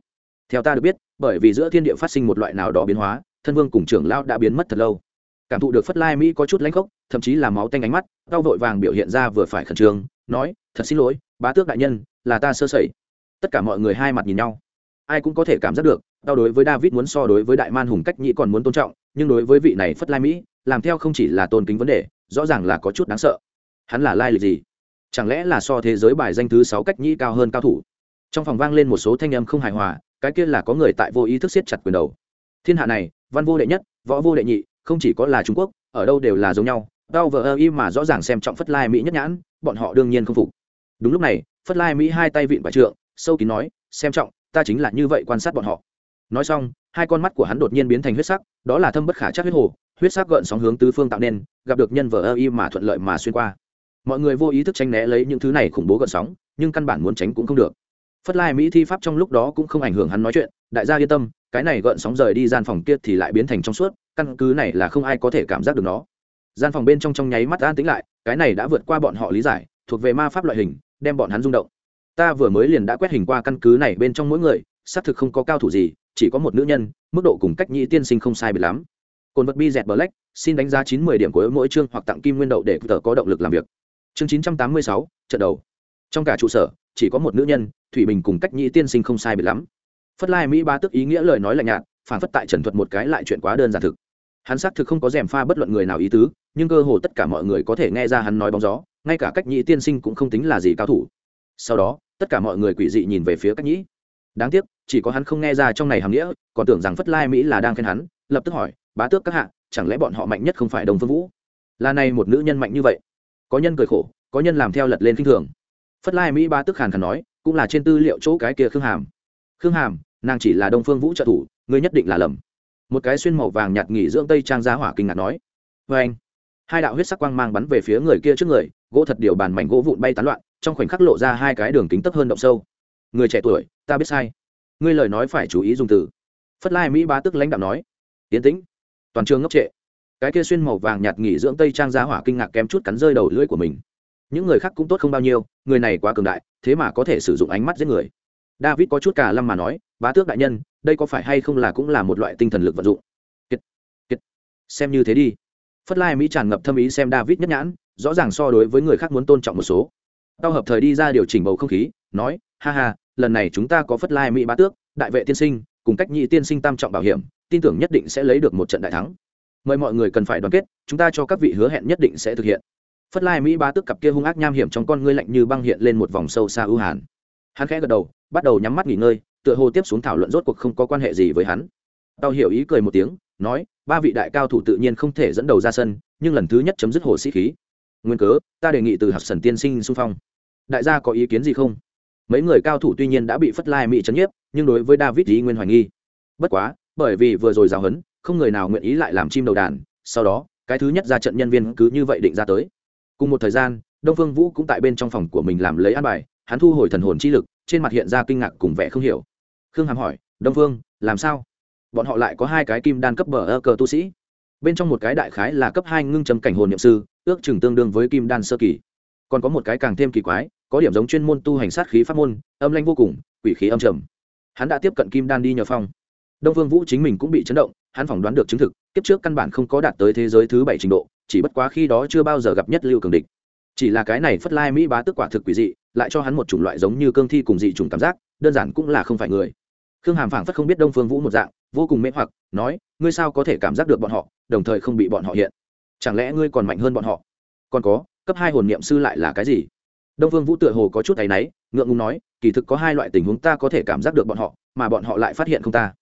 S1: Theo ta được biết, bởi vì giữa thiên địa phát sinh một loại nào đó biến hóa, thân vương cùng trưởng lao đã biến mất thật lâu cảm thụ được phất lai mỹ có chút lãnh khốc, thậm chí là máu tanh ánh mắt đau vội vàng biểu hiện ra vừa phải khẩn trương, nói, thật xin lỗi, bá tước đại nhân, là ta sơ sẩy. Tất cả mọi người hai mặt nhìn nhau. Ai cũng có thể cảm giác được đau đối với david muốn so đối với đại man hùng cách nhĩ còn muốn tôn trọng, nhưng đối với vị này phất lai mỹ, làm theo không chỉ là tôn kính vấn đề, rõ ràng là có chút đáng sợ. Hắn là lai lịch gì? Chẳng lẽ là so thế giới bài danh thứ sáu cách nhĩ cao hơn cao thủ? Trong phòng vang lên một số thanh âm không hài hòa, cái kia là có người tại vô ý thức siết chặt quyền đầu. Thiên hạ này, văn vô đệ nhất, võ vô đệ nhị không chỉ có là trung quốc, ở đâu đều là giống nhau. Đau vờ ơ y mà rõ ràng xem trọng phất lai mỹ nhất nhãn, bọn họ đương nhiên không phục. Đúng lúc này, phất lai mỹ hai tay vịn vải trượng, sâu kín nói, xem trọng, ta chính là như vậy quan sát bọn họ. Nói xong, hai con mắt của hắn đột nhiên biến thành huyết sắc, đó là thâm bất khả chắc huyết hồ, huyết sắc gợn sóng hướng tứ phương tạo nên, gặp được nhân vờ ơ y mà thuận lợi mà xuyên qua. Mọi người vô ý thức tránh né lấy những thứ này khủng bố gợn sóng, nhưng căn bản muốn tránh cũng không được. Phất lai mỹ thi pháp trong lúc đó cũng không ảnh hưởng hắn nói chuyện, đại gia yên tâm cái này gợn sóng rời đi gian phòng kia thì lại biến thành trong suốt, căn cứ này là không ai có thể cảm giác được nó. Gian phòng bên trong trong nháy mắt an tĩnh lại, cái này đã vượt qua bọn họ lý giải, thuộc về ma pháp loại hình, đem bọn hắn rung động. Ta vừa mới liền đã quét hình qua căn cứ này bên trong mỗi người, xác thực không có cao thủ gì, chỉ có một nữ nhân, mức độ cùng cách nhĩ tiên sinh không sai biệt lắm. Cồn vật bi dẹt black, xin đánh giá chín mươi điểm của mỗi chương hoặc tặng kim nguyên đậu để tờ có động lực làm việc. Chương chín trăm tám mươi sáu, trận đầu. Trong cả trụ sở, chỉ có một nữ nhân, thủy bình cùng cách nhĩ tiên sinh không sai biệt lắm phất lai mỹ ba tức ý nghĩa lời nói lạnh nhạt, phản phất tại trần thuật một cái lại chuyện quá đơn giản thực. Hắn xác thực không có dèm pha bất luận người nào ý tứ, nhưng cơ hồ tất cả mọi người có thể nghe ra hắn nói bóng gió, ngay cả cách nhĩ tiên sinh cũng không tính là gì cao thủ. Sau đó, tất cả mọi người quỷ dị nhìn về phía cách nhĩ. Đáng tiếc, chỉ có hắn không nghe ra trong này hàm nghĩa, còn tưởng rằng phất lai mỹ là đang khen hắn, lập tức hỏi, bá tước các hạ, chẳng lẽ bọn họ mạnh nhất không phải đồng phương vũ? Là này một nữ nhân mạnh như vậy. Có nhân cười khổ, có nhân làm theo lật lên kinh thường. Phất lai mỹ bá tước khàn khàn nói, cũng là trên tư liệu chỗ cái kia khương hàm. Khương hàm nàng chỉ là đông phương vũ trợ thủ, ngươi nhất định là lầm. Một cái xuyên màu vàng nhạt nghỉ dưỡng tây trang giá hỏa kinh ngạc nói. Vê anh, hai đạo huyết sắc quang mang bắn về phía người kia trước người, gỗ thật điều bàn mảnh gỗ vụn bay tán loạn, trong khoảnh khắc lộ ra hai cái đường kính tấp hơn động sâu. Người trẻ tuổi, ta biết sai. Ngươi lời nói phải chú ý dùng từ. Phất lai mỹ bá tức lãnh đạo nói. Yến tĩnh. Toàn trường ngốc trệ. Cái kia xuyên màu vàng nhạt nghỉ dưỡng tây trang giá hỏa kinh ngạc kém chút cắn rơi đầu lưỡi của mình. Những người khác cũng tốt không bao nhiêu, người này quá cường đại, thế mà có thể sử dụng ánh mắt giết người. David có chút cả lâm mà nói bá tước đại nhân đây có phải hay không là cũng là một loại tinh thần lực vận dụng? Kiệt, kiệt. xem như thế đi. Phất lai mỹ tràn ngập thâm ý xem david nhất nhãn rõ ràng so đối với người khác muốn tôn trọng một số. Tao hợp thời đi ra điều chỉnh bầu không khí nói ha ha lần này chúng ta có phất lai mỹ bá tước đại vệ tiên sinh cùng cách nhị tiên sinh tam trọng bảo hiểm tin tưởng nhất định sẽ lấy được một trận đại thắng. Mời mọi người cần phải đoàn kết chúng ta cho các vị hứa hẹn nhất định sẽ thực hiện. Phất lai mỹ bá tước cặp kia hung ác nham hiểm trong con ngươi lạnh như băng hiện lên một vòng sâu xa ưu hàn. Hắn khẽ gật đầu bắt đầu nhắm mắt nghỉ ngơi tựa hồ tiếp xuống thảo luận rốt cuộc không có quan hệ gì với hắn. Tao hiểu ý cười một tiếng, nói, ba vị đại cao thủ tự nhiên không thể dẫn đầu ra sân, nhưng lần thứ nhất chấm dứt hồ sĩ khí. Nguyên cớ, ta đề nghị từ học sần tiên sinh xung phong. Đại gia có ý kiến gì không? Mấy người cao thủ tuy nhiên đã bị phất lai mỹ chấn nhiếp, nhưng đối với david ý nguyên hoài nghi. Bất quá, bởi vì vừa rồi giáo huấn, không người nào nguyện ý lại làm chim đầu đàn, sau đó, cái thứ nhất ra trận nhân viên cứ như vậy định ra tới. Cùng một thời gian, đông phương vũ cũng tại bên trong phòng của mình làm lấy an bài, hắn thu hồi thần hồn chi lực, trên mặt hiện ra kinh ngạc cùng vẻ không hiểu khương hàm hỏi, đông phương, làm sao? Bọn họ lại có hai cái kim đan cấp bờ ơ cờ tu sĩ. Bên trong một cái đại khái là cấp hai ngưng chấm cảnh hồn niệm sư, ước chừng tương đương với kim đan sơ kỳ. Còn có một cái càng thêm kỳ quái, có điểm giống chuyên môn tu hành sát khí pháp môn, âm lanh vô cùng, quỷ khí âm trầm. Hắn đã tiếp cận kim đan đi nhờ phong. Đông vương vũ chính mình cũng bị chấn động, hắn phỏng đoán được chứng thực, kiếp trước căn bản không có đạt tới thế giới thứ bảy trình độ, chỉ bất quá khi đó chưa bao giờ gặp nhất lưu cường địch. Chỉ là cái này phất lai mỹ bá tức quả thực quỷ dị, lại cho hắn một chủng loại giống như cương thi cùng dị chủng cảm giác, đơn giản cũng là không phải người khương hàm phảng phất không biết đông phương vũ một dạng, vô cùng mê hoặc, nói, ngươi sao có thể cảm giác được bọn họ, đồng thời không bị bọn họ hiện? Chẳng lẽ ngươi còn mạnh hơn bọn họ? Còn có, cấp hai hồn niệm sư lại là cái gì? Đông phương vũ tựa hồ có chút thấy náy, ngượng ngùng nói, kỳ thực có hai loại tình huống ta có thể cảm giác được bọn họ, mà bọn họ lại phát hiện không ta.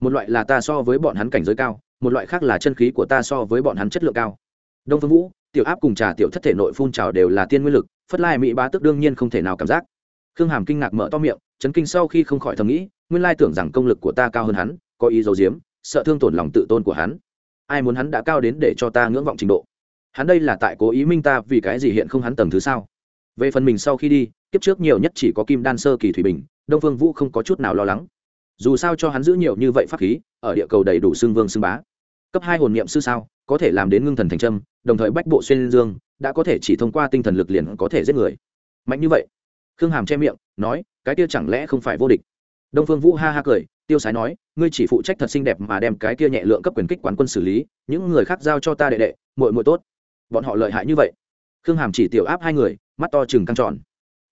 S1: Một loại là ta so với bọn hắn cảnh giới cao, một loại khác là chân khí của ta so với bọn hắn chất lượng cao. Đông phương vũ, tiểu áp cùng trà tiểu thất thể nội phun trào đều là tiên nguyên lực, phất lai mỹ bá tức đương nhiên không thể nào cảm giác. Khương hàm kinh ngạc mở to miệng, chấn kinh sau khi không khỏi thầm nghĩ nguyên lai tưởng rằng công lực của ta cao hơn hắn, có ý dấu diếm, sợ thương tổn lòng tự tôn của hắn. Ai muốn hắn đã cao đến để cho ta ngưỡng vọng trình độ? Hắn đây là tại cố ý minh ta vì cái gì hiện không hắn tầng thứ sao? Về phần mình sau khi đi, kiếp trước nhiều nhất chỉ có kim đan sơ kỳ thủy bình, đông phương vũ không có chút nào lo lắng. Dù sao cho hắn giữ nhiều như vậy pháp khí, ở địa cầu đầy đủ xương vương xương bá. Cấp hai hồn niệm sư sao, có thể làm đến ngưng thần thành trâm, đồng thời bách bộ xuyên dương, đã có thể chỉ thông qua tinh thần lực liền có thể giết người. Mạnh như vậy. Khương hàm che miệng, nói, cái kia chẳng lẽ không phải vô địch? Đông phương vũ ha ha cười, tiêu sái nói, ngươi chỉ phụ trách thật xinh đẹp mà đem cái kia nhẹ lượng cấp quyền kích quán quân xử lý, những người khác giao cho ta đệ đệ, muội muội tốt. Bọn họ lợi hại như vậy. Khương hàm chỉ tiểu áp hai người, mắt to chừng căng tròn.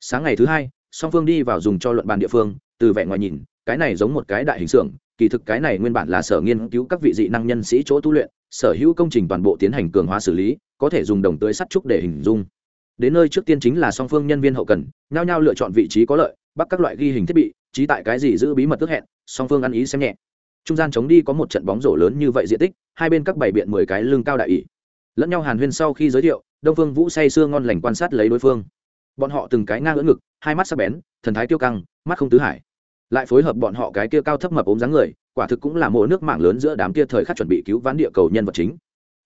S1: Sáng ngày thứ hai, song phương đi vào dùng cho luận bàn địa phương, từ vẻ ngoài nhìn, cái này giống một cái đại hình xưởng, kỳ thực cái này nguyên bản là sở nghiên cứu các vị dị năng nhân sĩ chỗ tu luyện, sở hữu công trình toàn bộ tiến hành cường hóa xử lý, có thể dùng đồng tưới sắt trúc để hình dung. Đến nơi trước tiên chính là song phương nhân viên hậu cần, nhao nhao lựa chọn vị trí có lợi bắt các loại ghi hình thiết bị, trí tại cái gì giữ bí mật ước hẹn, song phương ăn ý xem nhẹ. Trung gian chống đi có một trận bóng rổ lớn như vậy diện tích, hai bên các bảy biện mười cái lưng cao đại ỷ. Lẫn nhau hàn huyên sau khi giới thiệu, đông phương vũ say sưa ngon lành quan sát lấy đối phương. Bọn họ từng cái ngang ngỡ ngực, hai mắt sắc bén, thần thái tiêu căng, mắt không tứ hải. Lại phối hợp bọn họ cái kia cao thấp mập ốm dáng người, quả thực cũng là mùa nước mạng lớn giữa đám kia thời khắc chuẩn bị cứu vãn địa cầu nhân vật chính.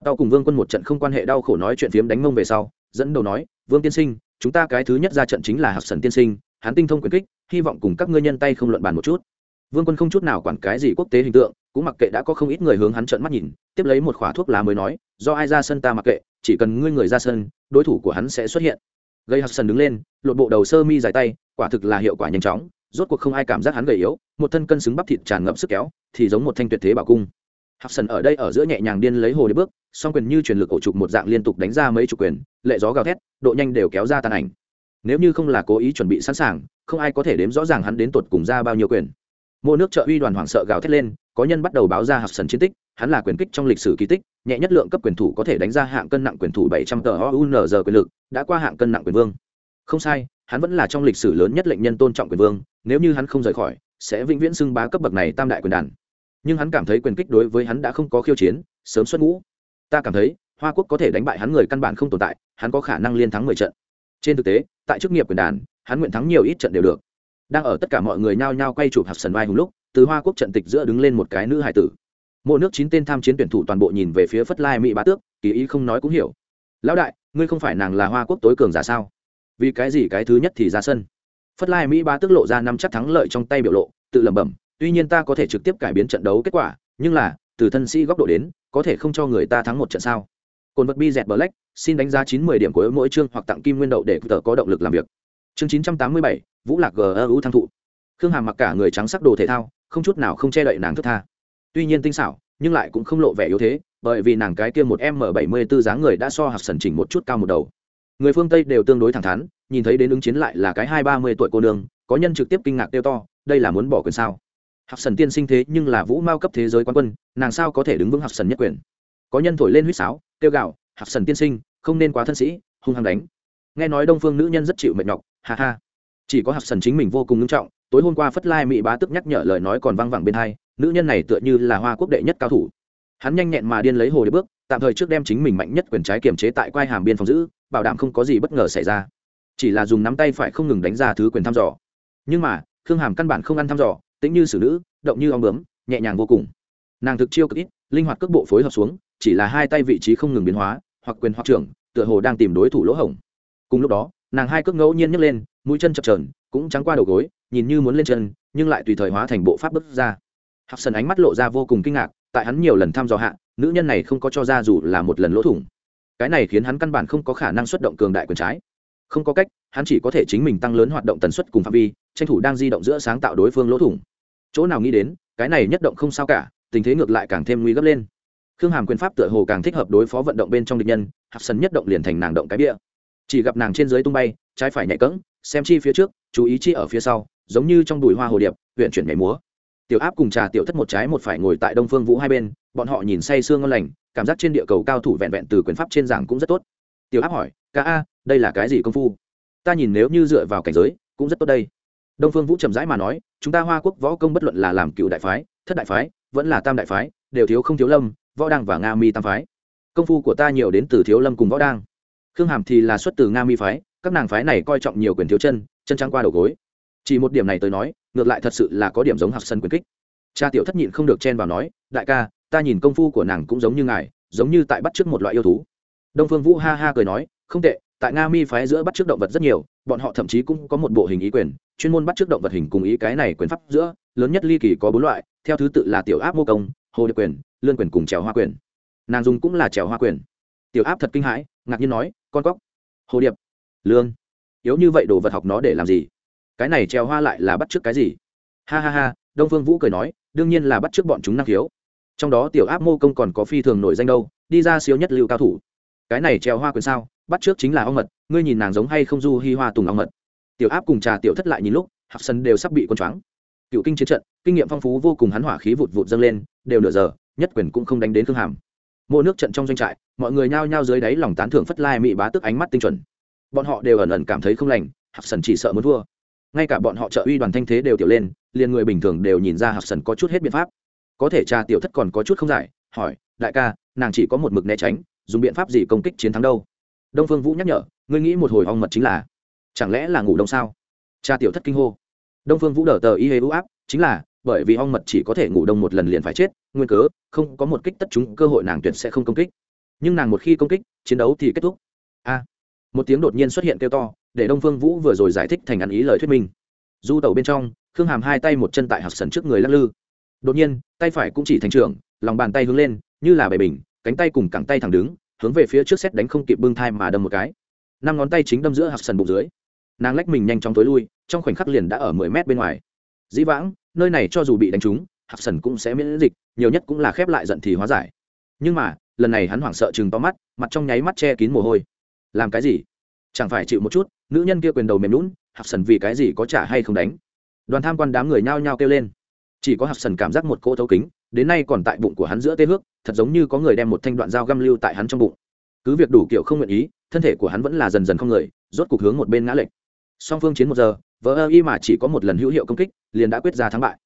S1: Tao cùng vương quân một trận không quan hệ đau khổ nói chuyện phiếm đánh mông về sau, dẫn đầu nói, vương tiên sinh, chúng ta cái thứ nhất ra trận chính là hạc sần tiên sinh hắn tinh thông quyền kích, hy vọng cùng các ngươi nhân tay không luận bàn một chút. Vương quân không chút nào quản cái gì quốc tế hình tượng, cũng mặc kệ đã có không ít người hướng hắn trợn mắt nhìn, tiếp lấy một khỏa thuốc lá mới nói, do ai ra sân ta mặc kệ, chỉ cần ngươi người ra sân, đối thủ của hắn sẽ xuất hiện. Gây hạc sần đứng lên, lột bộ đầu sơ mi dài tay, quả thực là hiệu quả nhanh chóng, rốt cuộc không ai cảm giác hắn gầy yếu, một thân cân xứng bắp thịt tràn ngập sức kéo, thì giống một thanh tuyệt thế bảo cung. Hạc sần ở đây ở giữa nhẹ nhàng điên lấy hồ đi bước, song quyền như truyền lực ổ trục một dạng liên tục đánh ra mấy chục quyền, lệ gió gào thét, độ nhanh đều kéo ra tàn ảnh nếu như không là cố ý chuẩn bị sẵn sàng, không ai có thể đếm rõ ràng hắn đến tột cùng ra bao nhiêu quyền. Mua nước trợ uy đoàn hoảng sợ gào thét lên, có nhân bắt đầu báo ra hạt sần chiến tích, hắn là quyền kích trong lịch sử kỳ tích, nhẹ nhất lượng cấp quyền thủ có thể đánh ra hạng cân nặng quyền thủ bảy trăm tờ ounz quyền lực, đã qua hạng cân nặng quyền vương. Không sai, hắn vẫn là trong lịch sử lớn nhất lệnh nhân tôn trọng quyền vương, nếu như hắn không rời khỏi, sẽ vĩnh viễn xưng bá cấp bậc này tam đại quyền đàn. Nhưng hắn cảm thấy quyền kích đối với hắn đã không có khiêu chiến, sớm xuất ngũ. Ta cảm thấy, hoa quốc có thể đánh bại hắn người căn bản không tồn tại, hắn có khả năng liên thắng mười trận trên thực tế, tại chức nghiệp quyền đàn, hắn nguyện thắng nhiều ít trận đều được. Đang ở tất cả mọi người nhao nhao quay chụp hạt sần vai hùng lúc, từ hoa quốc trận tịch giữa đứng lên một cái nữ hải tử. Mỗi nước chín tên tham chiến tuyển thủ toàn bộ nhìn về phía phất lai mỹ bá tước, kỳ ý không nói cũng hiểu. Lão đại, ngươi không phải nàng là hoa quốc tối cường giả sao? Vì cái gì cái thứ nhất thì ra sân? Phất lai mỹ bá tước lộ ra năm chắc thắng lợi trong tay biểu lộ, tự lẩm bẩm, tuy nhiên ta có thể trực tiếp cải biến trận đấu kết quả, nhưng là, từ thân sĩ góc độ đến, có thể không cho người ta thắng một trận sao? Cồn vật bi dẹt black, xin đánh giá chín mươi điểm của mỗi chương hoặc tặng kim nguyên đậu để tờ có động lực làm việc. Chương chín trăm tám mươi bảy, vũ lạc gu thăng thụ. Khương hàm mặc cả người trắng sắc đồ thể thao, không chút nào không che đậy nàng thức tha. Tuy nhiên tinh xảo, nhưng lại cũng không lộ vẻ yếu thế, bởi vì nàng cái kia một m bảy mươi b dáng người đã so học sần chỉnh một chút cao một đầu. Người phương tây đều tương đối thẳng thắn, nhìn thấy đến ứng chiến lại là cái hai ba mươi tuổi cô nương, có nhân trực tiếp kinh ngạc tiêu to, đây là muốn bỏ quyền sao? Học sần tiên sinh thế nhưng là vũ mao cấp thế giới quán quân, nàng sao có thể đứng vững học sần nhất quyền? Có nhân thổi lên huýt sáo tiêu gạo hạc sần tiên sinh, không nên quá thân sĩ, hung hăng đánh. Nghe nói đông phương nữ nhân rất chịu mệt nhọc, ha ha. Chỉ có hạc sần chính mình vô cùng nghiêm trọng, tối hôm qua phất lai mỹ bá tức nhắc nhở lời nói còn văng vẳng bên hai, nữ nhân này tựa như là hoa quốc đệ nhất cao thủ. Hắn nhanh nhẹn mà điên lấy hồ đi bước, tạm thời trước đem chính mình mạnh nhất quyền trái kiềm chế tại quai hàm biên phòng giữ, bảo đảm không có gì bất ngờ xảy ra. Chỉ là dùng nắm tay phải không ngừng đánh ra thứ quyền thăm dò. Nhưng mà, khương hàm căn bản không ăn thăm dò, tính như xử nữ, động như ong bướm, nhẹ nhàng vô cùng. Nàng thực chiêu cực ít, linh hoạt cước bộ phối hợp xuống chỉ là hai tay vị trí không ngừng biến hóa, hoặc quyền hoặc trưởng, tựa hồ đang tìm đối thủ lỗ hổng. Cùng lúc đó, nàng hai cước ngẫu nhiên nhấc lên, mũi chân chập trờn cũng trắng qua đầu gối, nhìn như muốn lên chân, nhưng lại tùy thời hóa thành bộ pháp bước ra. Hạc sần ánh mắt lộ ra vô cùng kinh ngạc, tại hắn nhiều lần thăm dò hạ, nữ nhân này không có cho ra dù là một lần lỗ thủng. Cái này khiến hắn căn bản không có khả năng xuất động cường đại quyền trái. Không có cách, hắn chỉ có thể chính mình tăng lớn hoạt động tần suất cùng phạm vi, tranh thủ đang di động giữa sáng tạo đối phương lỗ thủng. Chỗ nào nghĩ đến, cái này nhất động không sao cả, tình thế ngược lại càng thêm nguy gấp lên khương hàm quyền pháp tựa hồ càng thích hợp đối phó vận động bên trong địch nhân hạp sân nhất động liền thành nàng động cái bia. Chỉ gặp nàng trên dưới tung bay, trái phải nhảy cẫng, xem chi phía trước, chú ý chi ở phía sau, giống như trong đùi hoa hồ điệp, huyện chuyển nhảy múa. Tiểu áp cùng trà tiểu thất một trái một phải ngồi tại đông phương vũ hai bên, bọn họ nhìn say sương ngon lành, cảm giác trên địa cầu cao thủ vẹn vẹn từ quyền pháp trên giảng cũng rất tốt. Tiểu áp hỏi, ca a, đây là cái gì công phu? Ta nhìn nếu như dựa vào cảnh giới, cũng rất tốt đây. Đông phương vũ trầm rãi mà nói, chúng ta hoa quốc võ công bất luận là làm cựu đại phái, thất đại phái, vẫn là tam đại phái, đều thiếu không thiếu lâm võ đăng và nga mi tam phái. Công phu của ta nhiều đến từ thiếu lâm cùng võ đăng. Khương hàm thì là xuất từ nga mi phái, các nàng phái này coi trọng nhiều quyền thiếu chân chân trắng qua đầu gối. Chỉ một điểm này tới nói, ngược lại thật sự là có điểm giống học sân quyền kích. Cha tiểu thất nhịn không được chen vào nói, đại ca, ta nhìn công phu của nàng cũng giống như ngài, giống như tại bắt t một loại yêu thú. Đông phương vũ ha ha cười nói, không tệ, tại nga mi phái giữa bắt t động vật rất nhiều, bọn họ thậm chí cũng có một bộ hình ý quyền, chuyên môn bắt t động vật hình cùng ý cái này quyền pháp giữa, lớn nhất ly kỳ có bốn loại, theo thứ tự là tiểu áp mô công, hồ điệp quyền lươn quyền cùng trèo hoa quyền. Nàng dùng cũng là trèo hoa quyền. Tiểu áp thật kinh hãi, ngạc nhiên nói, con cóc, hồ điệp, lương, yếu như vậy đồ vật học nó để làm gì? Cái này trèo hoa lại là bắt trước cái gì? Ha ha ha, đông phương vũ cười nói, đương nhiên là bắt trước bọn chúng năng khiếu. Trong đó tiểu áp mô công còn có phi thường nổi danh đâu, đi ra siêu nhất lưu cao thủ. Cái này trèo hoa quyền sao? Bắt trước chính là ong mật, ngươi nhìn nàng giống hay không du hi hoa tùng ong mật? Tiểu áp cùng trà tiểu thất lại nhìn lúc, học sân đều sắp bị con choáng cựu kinh chiến trận, kinh nghiệm phong phú vô cùng hắn hỏa khí vụt vụt dâng lên, đều nửa giờ, nhất quyền cũng không đánh đến thương hàm. Mỗi nước trận trong doanh trại, mọi người nhao nhao dưới đáy lòng tán thưởng phất lai mị bá tức ánh mắt tinh chuẩn. Bọn họ đều ẩn ẩn cảm thấy không lành, hạc sần chỉ sợ muốn thua. Ngay cả bọn họ trợ uy đoàn thanh thế đều tiểu lên, liền người bình thường đều nhìn ra hạc sần có chút hết biện pháp. Có thể cha tiểu thất còn có chút không giải, hỏi, đại ca, nàng chỉ có một mực né tránh, dùng biện pháp gì công kích chiến thắng đâu? Đông phương vũ nhắc nhở, ngươi nghĩ một hồi ong mật chính là, chẳng lẽ là ngủ đông sao? Cha tiểu thất kinh hô đông phương vũ đờ tờ y hê u áp, chính là, bởi vì ong mật chỉ có thể ngủ đông một lần liền phải chết, nguyên cớ, không có một kích tất chúng cơ hội nàng tuyệt sẽ không công kích. Nhưng nàng một khi công kích, chiến đấu thì kết thúc. A. À, một tiếng đột nhiên xuất hiện kêu to, để đông phương vũ vừa rồi giải thích thành ăn ý lời thuyết minh. Du tẩu bên trong, khương hàm hai tay một chân tại hạc sần trước người lắc lư. Đột nhiên, tay phải cũng chỉ thành trưởng, lòng bàn tay hướng lên, như là bề bình, cánh tay cùng cẳng tay thẳng đứng, hướng về phía trước xét đánh không kịp bưng thai mà đâm một cái. Năm ngón tay chính đâm giữa hạc sần bụng dưới. Nàng lách mình nhanh chóng tối lui trong khoảnh khắc liền đã ở mười mét bên ngoài. Dĩ vãng, nơi này cho dù bị đánh trúng, hạc sần cũng sẽ miễn dịch, nhiều nhất cũng là khép lại giận thì hóa giải. Nhưng mà, lần này hắn hoảng sợ chừng to mắt, mặt trong nháy mắt che kín mồ hôi. Làm cái gì? Chẳng phải chịu một chút, nữ nhân kia quyền đầu mềm lún hạc sần vì cái gì có trả hay không đánh? Đoàn tham quan đám người nhao nhao kêu lên. Chỉ có hạc sần cảm giác một cỗ thấu kính, đến nay còn tại bụng của hắn giữa tê hước, thật giống như có người đem một thanh đoạn dao găm lưu tại hắn trong bụng. Cứ việc đủ kiểu không nguyện ý, thân thể của hắn vẫn là dần dần không người, rốt cục hướng một bên ngã lệch. Song phương chiến một giờ vờ ơ y mà chỉ có một lần hữu hiệu công kích, liền đã quyết ra thắng bại.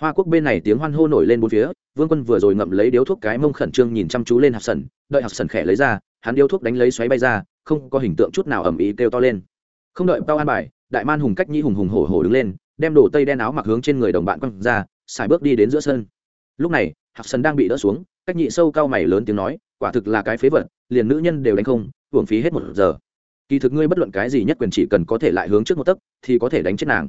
S1: Hoa quốc bên này tiếng hoan hô nổi lên bốn phía, vương quân vừa rồi ngậm lấy điếu thuốc cái mông khẩn trương nhìn chăm chú lên hạc sần, đợi hạc sần khẽ lấy ra, hắn điếu thuốc đánh lấy xoáy bay ra, không có hình tượng chút nào ầm ĩ kêu to lên. Không đợi tao an bài, đại man hùng cách nhĩ hùng hùng hổ hổ đứng lên, đem đồ tây đen áo mặc hướng trên người đồng bạn quăng ra, xài bước đi đến giữa sân. Lúc này, hạc sần đang bị đỡ xuống, cách nhị sâu cao mày lớn tiếng nói, quả thực là cái phế vật, liền nữ nhân đều đánh không hưởng phí hết một giờ kỳ thực ngươi bất luận cái gì nhất quyền chỉ cần có thể lại hướng trước một tấc, thì có thể đánh chết nàng.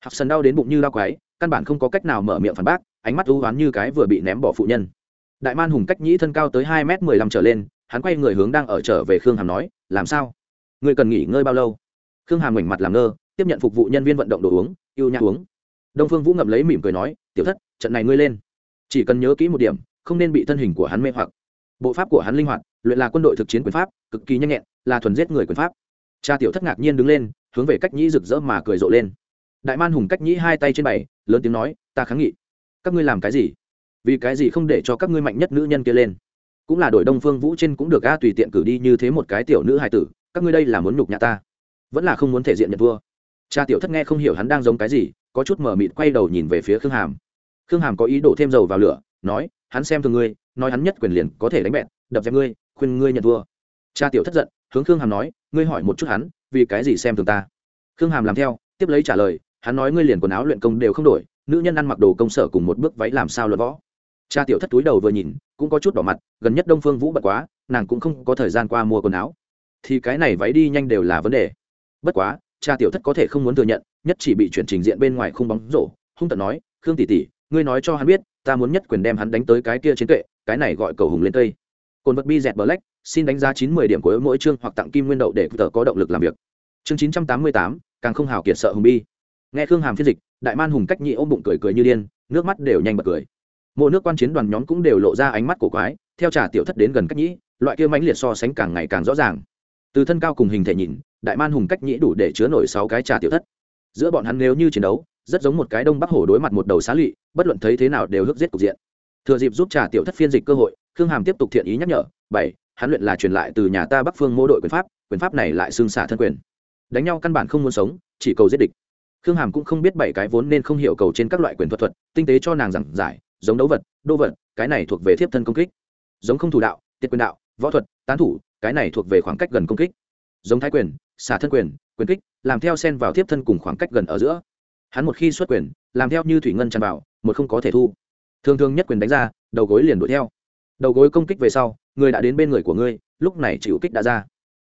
S1: Hạc sần đau đến bụng như lao quái, căn bản không có cách nào mở miệng phản bác, ánh mắt ưu oán như cái vừa bị ném bỏ phụ nhân. Đại man hùng cách nhĩ thân cao tới hai m mười lăm trở lên, hắn quay người hướng đang ở trở về khương hàm nói, làm sao? Ngươi cần nghỉ ngơi bao lâu? Khương hàm mảnh mặt làm ngơ, tiếp nhận phục vụ nhân viên vận động đồ uống, yêu nhã uống. Đông phương vũ ngậm lấy mỉm cười nói, tiểu thất, trận này ngươi lên. Chỉ cần nhớ kỹ một điểm, không nên bị thân hình của hắn mê hoặc. Bộ pháp của hắn linh hoạt, luyện là quân đội thực chiến quyền pháp, cực kỳ nhanh nhẹn là thuần giết người quyền pháp. Cha tiểu thất ngạc nhiên đứng lên, hướng về cách nhĩ rực rỡ mà cười rộ lên. Đại man hùng cách nhĩ hai tay trên bảy, lớn tiếng nói, ta kháng nghị. Các ngươi làm cái gì? Vì cái gì không để cho các ngươi mạnh nhất nữ nhân kia lên? Cũng là đội đông phương vũ trên cũng được a tùy tiện cử đi như thế một cái tiểu nữ hài tử, các ngươi đây là muốn nhục nhã ta. Vẫn là không muốn thể diện nhận vua. cha tiểu thất nghe không hiểu hắn đang giống cái gì, có chút mở mịt quay đầu nhìn về phía khương hàm. Khương hàm có ý đổ thêm dầu vào lửa, nói, hắn xem thường ngươi, nói hắn nhất quyền liền có thể đánh bẹn, đập dẹp ngươi, khuyên ngươi nhận vua. cha tiểu thất giận hướng khương hàm nói, ngươi hỏi một chút hắn, vì cái gì xem thường ta? Khương hàm làm theo, tiếp lấy trả lời, hắn nói ngươi liền quần áo luyện công đều không đổi, nữ nhân ăn mặc đồ công sở cùng một bước váy làm sao luật võ? Cha tiểu thất túi đầu vừa nhìn, cũng có chút đỏ mặt, gần nhất đông phương vũ bật quá, nàng cũng không có thời gian qua mua quần áo. Thì cái này váy đi nhanh đều là vấn đề. Bất quá, cha tiểu thất có thể không muốn thừa nhận, nhất chỉ bị chuyển trình diện bên ngoài khung bóng rổ, hung tận nói, khương tỷ tỷ, ngươi nói cho hắn biết, ta muốn nhất quyền đem hắn đánh tới cái kia chiến tuệ, cái này gọi cầu hùng lên cây. Cồn vật bi dẹt black xin đánh giá chín mươi điểm của mỗi chương hoặc tặng kim nguyên đậu để tờ có động lực làm việc. Chương chín trăm tám mươi tám, càng không hào kiệt sợ hùng bi. Nghe khương hàm phiên dịch, đại man hùng cách nhị ôm bụng cười cười như điên, nước mắt đều nhanh bật cười. Mỗi nước quan chiến đoàn nhóm cũng đều lộ ra ánh mắt cổ quái, theo trà tiểu thất đến gần cách nhĩ loại kia mãnh liệt so sánh càng ngày càng rõ ràng. Từ thân cao cùng hình thể nhìn, đại man hùng cách nhĩ đủ để chứa nổi sáu cái trà tiểu thất. Giữa bọn hắn nếu như chiến đấu, rất giống một cái đông bắc hổ đối mặt một đầu xá lị bất luận thấy thế nào đều hức giết cục diện. Thừa dịp giúp trà tiểu thất phiên dịch cơ hội, khương hàm tiếp tục thiện ý nhắc nhở, bảy hắn luyện là truyền lại từ nhà ta bắc phương mô đội quyền pháp quyền pháp này lại xương xả thân quyền. Đánh nhau căn bản không muốn sống, chỉ cầu giết địch. Khương hàm cũng không biết bảy cái vốn nên không hiểu cầu trên các loại quyền thuật thuật, tinh tế cho nàng giảng giải, giống đấu vật, đô vật, cái này thuộc về thiếp thân công kích. Giống không thủ đạo, tiết quyền đạo, võ thuật, tán thủ, cái này thuộc về khoảng cách gần công kích. Giống thái quyền, xả thân quyền quyền kích, làm theo sen vào thiếp thân cùng khoảng cách gần ở giữa. Hắn một khi xuất quyền, làm theo như thủy ngân tràn vào, một không có thể thu. Thường thường nhất quyền đánh ra, đầu gối liền đuổi theo. Đầu gối công kích về sau người đã đến bên người của ngươi, lúc này chịu kích đã ra.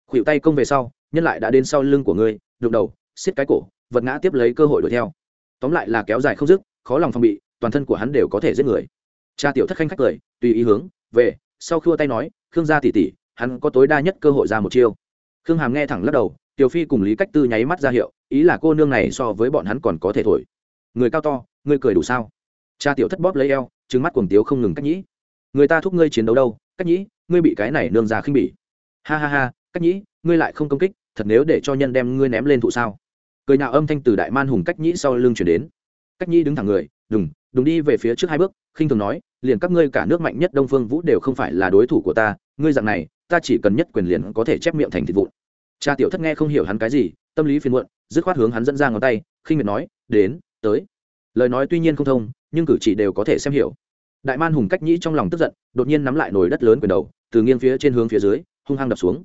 S1: Khuỵu tay công về sau, nhân lại đã đến sau lưng của ngươi, đụng đầu xiết cái cổ, vật ngã tiếp lấy cơ hội đuổi theo. Tóm lại là kéo dài không dứt, khó lòng phòng bị, toàn thân của hắn đều có thể giết người. Cha tiểu thất khanh khách cười, tùy ý hướng về, sau khua tay nói, khương gia tỉ tỉ hắn có tối đa nhất cơ hội ra một chiêu. Khương hàm nghe thẳng lắc đầu, tiểu phi cùng lý cách tư nháy mắt ra hiệu, ý là cô nương này so với bọn hắn còn có thể thổi. Người cao to ngươi cười đủ sao? Cha tiểu thất bóp lấy eo trứng mắt cuồng tiếu không ngừng cách nhĩ. Người ta thúc ngươi chiến đấu đâu? Cách nhĩ, ngươi bị cái này nương ra khinh bỉ. Ha ha ha, cách nhĩ, ngươi lại không công kích, thật nếu để cho nhân đem ngươi ném lên thụ sao? Cười nào âm thanh từ đại man hùng cách nhĩ sau lưng chuyển đến. Cách nhĩ đứng thẳng người, đừng đúng đi về phía trước hai bước. Khinh thường nói, liền các ngươi cả nước mạnh nhất đông phương vũ đều không phải là đối thủ của ta, ngươi dạng này, ta chỉ cần nhất quyền liền có thể chép miệng thành thịt vụn. Cha tiểu thất nghe không hiểu hắn cái gì, tâm lý phiền muộn, dứt khoát hướng hắn dẫn ra ngón tay, khinh miệt nói, đến, tới. Lời nói tuy nhiên không thông, nhưng cử chỉ đều có thể xem hiểu đại man hùng cách nhĩ trong lòng tức giận, đột nhiên nắm lại nồi đất lớn quyền đầu, từ nghiêng phía trên hướng phía dưới, hung hăng đập xuống.